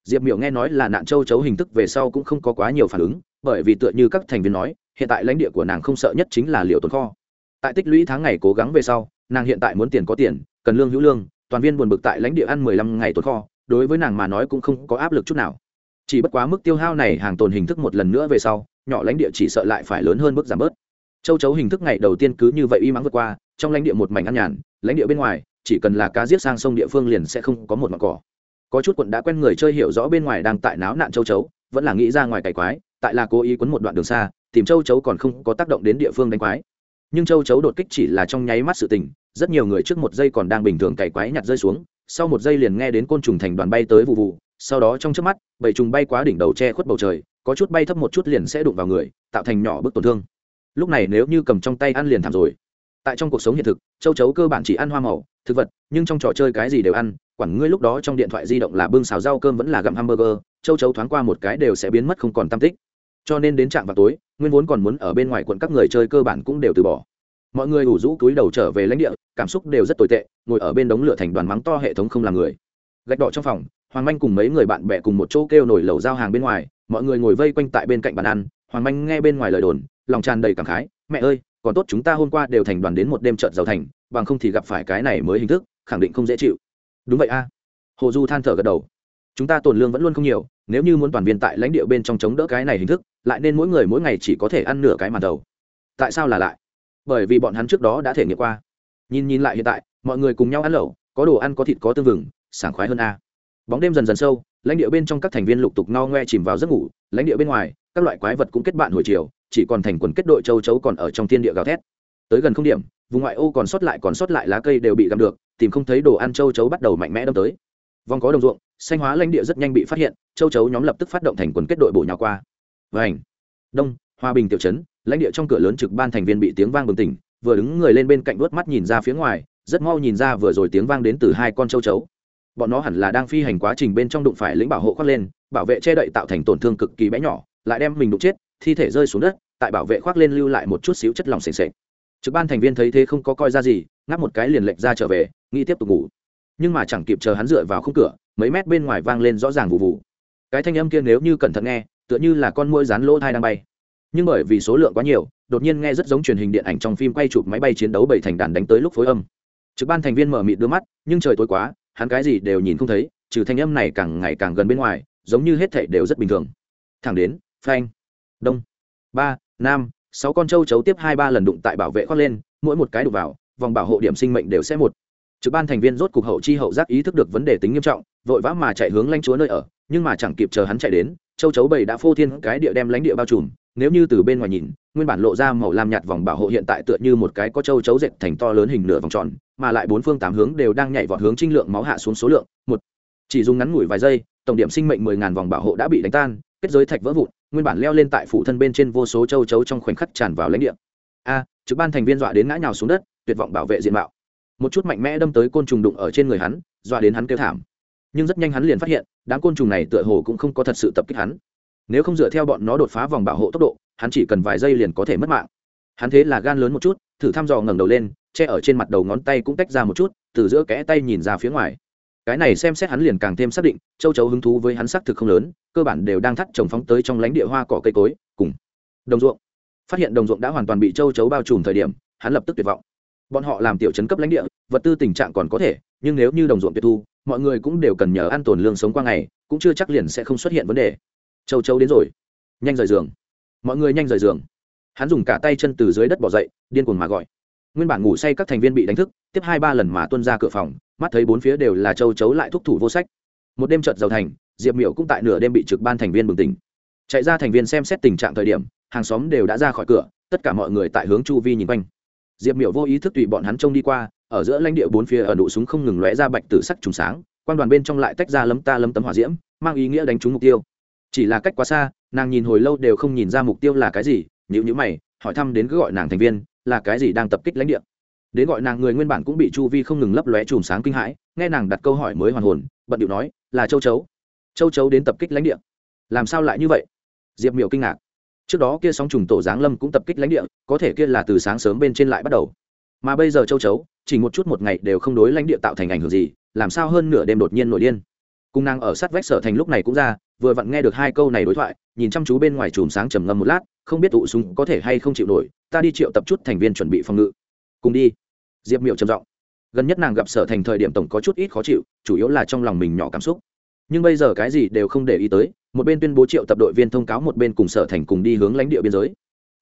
Diệp miểu nghe nói là nạn châu chấu hình thức về sau cũng không có quá nhiều phản ứng, bởi vì tựa như các thành viên nói, hiện tại lãnh địa của nàng không sợ nhất chính là liệu tồn kho. Tại tích lũy tháng ngày cố gắng về sau, nàng hiện tại muốn tiền có tiền, cần lương hữu lương, toàn viên buồn bực tại lãnh địa ăn mười lăm ngày tồn kho đối với nàng mà nói cũng không có áp lực chút nào. Chỉ bất quá mức tiêu hao này hàng tồn hình thức một lần nữa về sau, nhỏ lãnh địa chỉ sợ lại phải lớn hơn mức giảm bớt. Châu chấu hình thức ngày đầu tiên cứ như vậy y mắng vượt qua, trong lãnh địa một mảnh ăn nhàn, lãnh địa bên ngoài, chỉ cần là cá giết sang sông địa phương liền sẽ không có một mặt cỏ. Có chút quận đã quen người chơi hiểu rõ bên ngoài đang tại náo nạn châu chấu, vẫn là nghĩ ra ngoài cày quái, tại là cố ý quấn một đoạn đường xa, tìm châu chấu còn không có tác động đến địa phương đánh quái. Nhưng châu chấu đột kích chỉ là trong nháy mắt sự tình, rất nhiều người trước một giây còn đang bình thường cày quái nhặt rơi xuống sau một giây liền nghe đến côn trùng thành đoàn bay tới vụ vụ, sau đó trong trước mắt bảy trùng bay quá đỉnh đầu che khuất bầu trời, có chút bay thấp một chút liền sẽ đụng vào người, tạo thành nhỏ bức tổn thương. Lúc này nếu như cầm trong tay ăn liền thảm rồi. Tại trong cuộc sống hiện thực, châu chấu cơ bản chỉ ăn hoa màu, thực vật, nhưng trong trò chơi cái gì đều ăn, quản ngươi lúc đó trong điện thoại di động là bưng xào rau cơm vẫn là gặm hamburger, châu chấu thoáng qua một cái đều sẽ biến mất không còn tam tích. Cho nên đến trạm vào tối, nguyên vốn còn muốn ở bên ngoài quận các người chơi cơ bản cũng đều từ bỏ mọi người ủ rũ túi đầu trở về lãnh địa, cảm xúc đều rất tồi tệ, ngồi ở bên đống lửa thành đoàn mắng to hệ thống không làm người. Gạch đỏ trong phòng, hoàng manh cùng mấy người bạn bè cùng một chỗ kêu nổi lẩu giao hàng bên ngoài, mọi người ngồi vây quanh tại bên cạnh bàn ăn, hoàng manh nghe bên ngoài lời đồn, lòng tràn đầy cảm khái, mẹ ơi, còn tốt chúng ta hôm qua đều thành đoàn đến một đêm trợt giàu thành, bằng không thì gặp phải cái này mới hình thức, khẳng định không dễ chịu. Đúng vậy a. Hồ du than thở gật đầu. Chúng ta tồn lương vẫn luôn không nhiều, nếu như muốn toàn viên tại lãnh địa bên trong chống đỡ cái này hình thức, lại nên mỗi người mỗi ngày chỉ có thể ăn nửa cái màn đầu. Tại sao là lại? Bởi vì bọn hắn trước đó đã thể nghiệm qua. Nhìn nhìn lại hiện tại, mọi người cùng nhau ăn lẩu, có đồ ăn có thịt có tương vừng, sảng khoái hơn a. Bóng đêm dần dần sâu, lãnh địa bên trong các thành viên lục tục no ngoe chìm vào giấc ngủ, lãnh địa bên ngoài, các loại quái vật cũng kết bạn hồi chiều, chỉ còn thành quần kết đội châu chấu còn ở trong thiên địa gào thét. Tới gần không điểm, vùng ngoại ô còn sót lại còn sót lại lá cây đều bị gặm được, tìm không thấy đồ ăn châu chấu bắt đầu mạnh mẽ đâm tới. Vòng có đồng ruộng, xanh hóa lãnh địa rất nhanh bị phát hiện, châu chấu nhóm lập tức phát động thành quần kết đội bổ nhào qua. Vành. Đông hòa bình tiểu trấn, lãnh địa trong cửa lớn trực ban thành viên bị tiếng vang bừng tỉnh, vừa đứng người lên bên cạnh vớt mắt nhìn ra phía ngoài, rất mau nhìn ra vừa rồi tiếng vang đến từ hai con châu chấu. Bọn nó hẳn là đang phi hành quá trình bên trong đụng phải lĩnh bảo hộ khoác lên, bảo vệ che đậy tạo thành tổn thương cực kỳ bé nhỏ, lại đem mình đụng chết, thi thể rơi xuống đất, tại bảo vệ khoác lên lưu lại một chút xíu chất lỏng sền sệt. trực ban thành viên thấy thế không có coi ra gì, ngáp một cái liền lệch ra trở về, nghĩ tiếp tục ngủ. Nhưng mà chẳng kịp chờ hắn dựa vào khung cửa, mấy mét bên ngoài vang lên rõ ràng vụ vụ. Cái thanh âm kia nếu như cẩn thận nghe, tựa như là con môi rán lỗ thai đang bay nhưng bởi vì số lượng quá nhiều, đột nhiên nghe rất giống truyền hình điện ảnh trong phim quay chụp máy bay chiến đấu bảy thành đàn đánh tới lúc phối âm. Trực ban thành viên mở mịt đưa mắt, nhưng trời tối quá, hắn cái gì đều nhìn không thấy, trừ thanh âm này càng ngày càng gần bên ngoài, giống như hết thảy đều rất bình thường. Thẳng đến, phanh, đông, ba, nam, sáu con trâu chấu tiếp hai ba lần đụng tại bảo vệ khoác lên, mỗi một cái đụng vào, vòng bảo hộ điểm sinh mệnh đều sẽ một. Trực ban thành viên rốt cục hậu chi hậu giác ý thức được vấn đề tính nghiêm trọng, vội vã mà chạy hướng lãnh chúa nơi ở, nhưng mà chẳng kịp chờ hắn chạy đến, châu chấu bầy đã phô thiên cái địa đem lãnh địa bao trùm nếu như từ bên ngoài nhìn, nguyên bản lộ ra màu lam nhạt vòng bảo hộ hiện tại tựa như một cái có châu chấu dệt thành to lớn hình nửa vòng tròn, mà lại bốn phương tám hướng đều đang nhảy vọt hướng trinh lượng máu hạ xuống số lượng, một. Chỉ dùng ngắn ngủi vài giây, tổng điểm sinh mệnh mười ngàn vòng bảo hộ đã bị đánh tan, kết giới thạch vỡ vụn, nguyên bản leo lên tại phủ thân bên trên vô số châu chấu trong khoảnh khắc tràn vào lãnh địa. A, trực ban thành viên dọa đến ngã nhào xuống đất, tuyệt vọng bảo vệ diện mạo. Một chút mạnh mẽ đâm tới côn trùng đụng ở trên người hắn, dọa đến hắn kêu thảm. Nhưng rất nhanh hắn liền phát hiện, đám côn trùng này tựa hồ cũng không có thật sự tập kích hắn nếu không dựa theo bọn nó đột phá vòng bảo hộ tốc độ, hắn chỉ cần vài giây liền có thể mất mạng. Hắn thế là gan lớn một chút, thử thăm dò ngẩng đầu lên, che ở trên mặt đầu ngón tay cũng tách ra một chút, từ giữa kẽ tay nhìn ra phía ngoài. Cái này xem xét hắn liền càng thêm xác định, châu chấu hứng thú với hắn xác thực không lớn, cơ bản đều đang thắt trồng phóng tới trong lánh địa hoa cỏ cây cối, cùng đồng ruộng. Phát hiện đồng ruộng đã hoàn toàn bị châu chấu bao trùm thời điểm, hắn lập tức tuyệt vọng. Bọn họ làm tiểu chấn cấp lãnh địa, vật tư tình trạng còn có thể, nhưng nếu như đồng ruộng tuyệt thu, mọi người cũng đều cần nhờ ăn tồn lương sống qua ngày, cũng chưa chắc liền sẽ không xuất hiện vấn đề châu châu đến rồi. Nhanh rời giường. Mọi người nhanh rời giường. Hắn dùng cả tay chân từ dưới đất bỏ dậy, điên cuồng mà gọi. Nguyên bản ngủ say các thành viên bị đánh thức, tiếp hai ba lần mà tuân ra cửa phòng, mắt thấy bốn phía đều là châu chấu lại thúc thủ vô sách. Một đêm trợt giàu thành, diệp miểu cũng tại nửa đêm bị trực ban thành viên bừng tỉnh. Chạy ra thành viên xem xét tình trạng thời điểm, hàng xóm đều đã ra khỏi cửa, tất cả mọi người tại hướng chu vi nhìn quanh. Diệp miểu vô ý thức tùy bọn hắn trông đi qua, ở giữa lãnh địa bốn phía ở nụ súng không ngừng lóe ra bạch tử sắc trùng sáng quan đoàn bên trong lại tách ra lấm ta lấm tấm hỏa diễm, mang ý nghĩa đánh trúng mục tiêu chỉ là cách quá xa, nàng nhìn hồi lâu đều không nhìn ra mục tiêu là cái gì nhữ nhữ mày, hỏi thăm đến cứ gọi nàng thành viên, là cái gì đang tập kích lãnh địa. Đến gọi nàng người nguyên bản cũng bị chu vi không ngừng lấp lóe chùm sáng kinh hãi, nghe nàng đặt câu hỏi mới hoàn hồn, bận điệu nói, là châu chấu. Châu chấu đến tập kích lãnh địa. Làm sao lại như vậy? Diệp miểu kinh ngạc. Trước đó kia sóng trùng tổ giáng lâm cũng tập kích lãnh địa, có thể kia là từ sáng sớm bên trên lại bắt đầu. Mà bây giờ châu chấu, chỉ một chút một ngày đều không đối lãnh địa tạo thành ảnh hưởng gì, làm sao hơn nửa đêm đột nhiên nổi điên? Cung nàng ở sát vách sở thành lúc này cũng ra vừa vặn nghe được hai câu này đối thoại, nhìn chăm chú bên ngoài chùm sáng trầm ngâm một lát, không biết tụ súng có thể hay không chịu nổi, ta đi triệu tập chút thành viên chuẩn bị phòng ngự. Cùng đi. Diệp miệu trầm giọng. Gần nhất nàng gặp sở thành thời điểm tổng có chút ít khó chịu, chủ yếu là trong lòng mình nhỏ cảm xúc. Nhưng bây giờ cái gì đều không để ý tới, một bên tuyên bố triệu tập đội viên thông cáo, một bên cùng sở thành cùng đi hướng lãnh địa biên giới.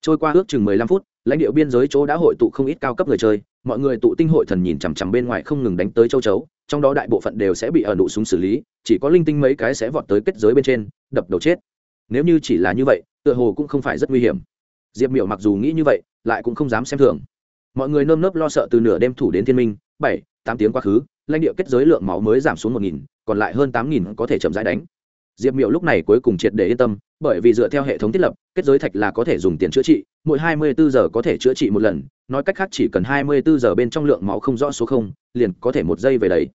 Trôi qua ước chừng mười lăm phút lãnh địa biên giới chỗ đã hội tụ không ít cao cấp người chơi, mọi người tụ tinh hội thần nhìn chằm chằm bên ngoài không ngừng đánh tới châu chấu, trong đó đại bộ phận đều sẽ bị ở nụ súng xử lý, chỉ có linh tinh mấy cái sẽ vọt tới kết giới bên trên, đập đầu chết. Nếu như chỉ là như vậy, tựa hồ cũng không phải rất nguy hiểm. Diệp miểu mặc dù nghĩ như vậy, lại cũng không dám xem thường. Mọi người nơm nớp lo sợ từ nửa đêm thủ đến thiên minh, bảy, tám tiếng quá khứ, lãnh địa kết giới lượng máu mới giảm xuống một nghìn, còn lại hơn tám nghìn có thể chậm rãi đánh. Diệp miểu lúc này cuối cùng triệt để yên tâm, bởi vì dựa theo hệ thống thiết lập, kết giới thạch là có thể dùng tiền chữa trị mỗi hai mươi bốn giờ có thể chữa trị một lần, nói cách khác chỉ cần hai mươi bốn giờ bên trong lượng máu không rõ số không, liền có thể một giây về đấy.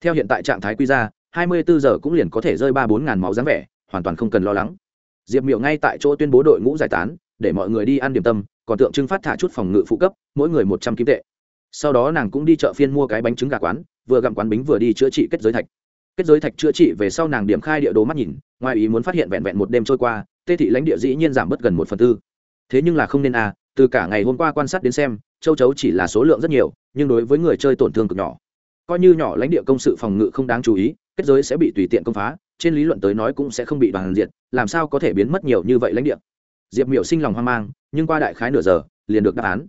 Theo hiện tại trạng thái quy ra, hai mươi bốn giờ cũng liền có thể rơi ba bốn ngàn máu dáng vẻ, hoàn toàn không cần lo lắng. Diệp miểu ngay tại chỗ tuyên bố đội ngũ giải tán, để mọi người đi ăn điểm tâm, còn tượng trưng phát thả chút phòng ngự phụ cấp, mỗi người một trăm kim tệ. Sau đó nàng cũng đi chợ phiên mua cái bánh trứng gà quán, vừa gặm quán bánh vừa đi chữa trị kết giới thạch. Kết giới thạch chữa trị về sau nàng điểm khai địa đồ mắt nhìn, ngoài ý muốn phát hiện vẹn vẹn một đêm trôi qua, tê thị lãnh địa dĩ nhiên giảm bất gần một phần tư thế nhưng là không nên à từ cả ngày hôm qua quan sát đến xem, châu chấu chỉ là số lượng rất nhiều, nhưng đối với người chơi tổn thương cực nhỏ. Coi như nhỏ lãnh địa công sự phòng ngự không đáng chú ý, kết giới sẽ bị tùy tiện công phá, trên lý luận tới nói cũng sẽ không bị đoàn diệt, làm sao có thể biến mất nhiều như vậy lãnh địa? Diệp miểu sinh lòng hoang mang, nhưng qua đại khái nửa giờ, liền được đáp án.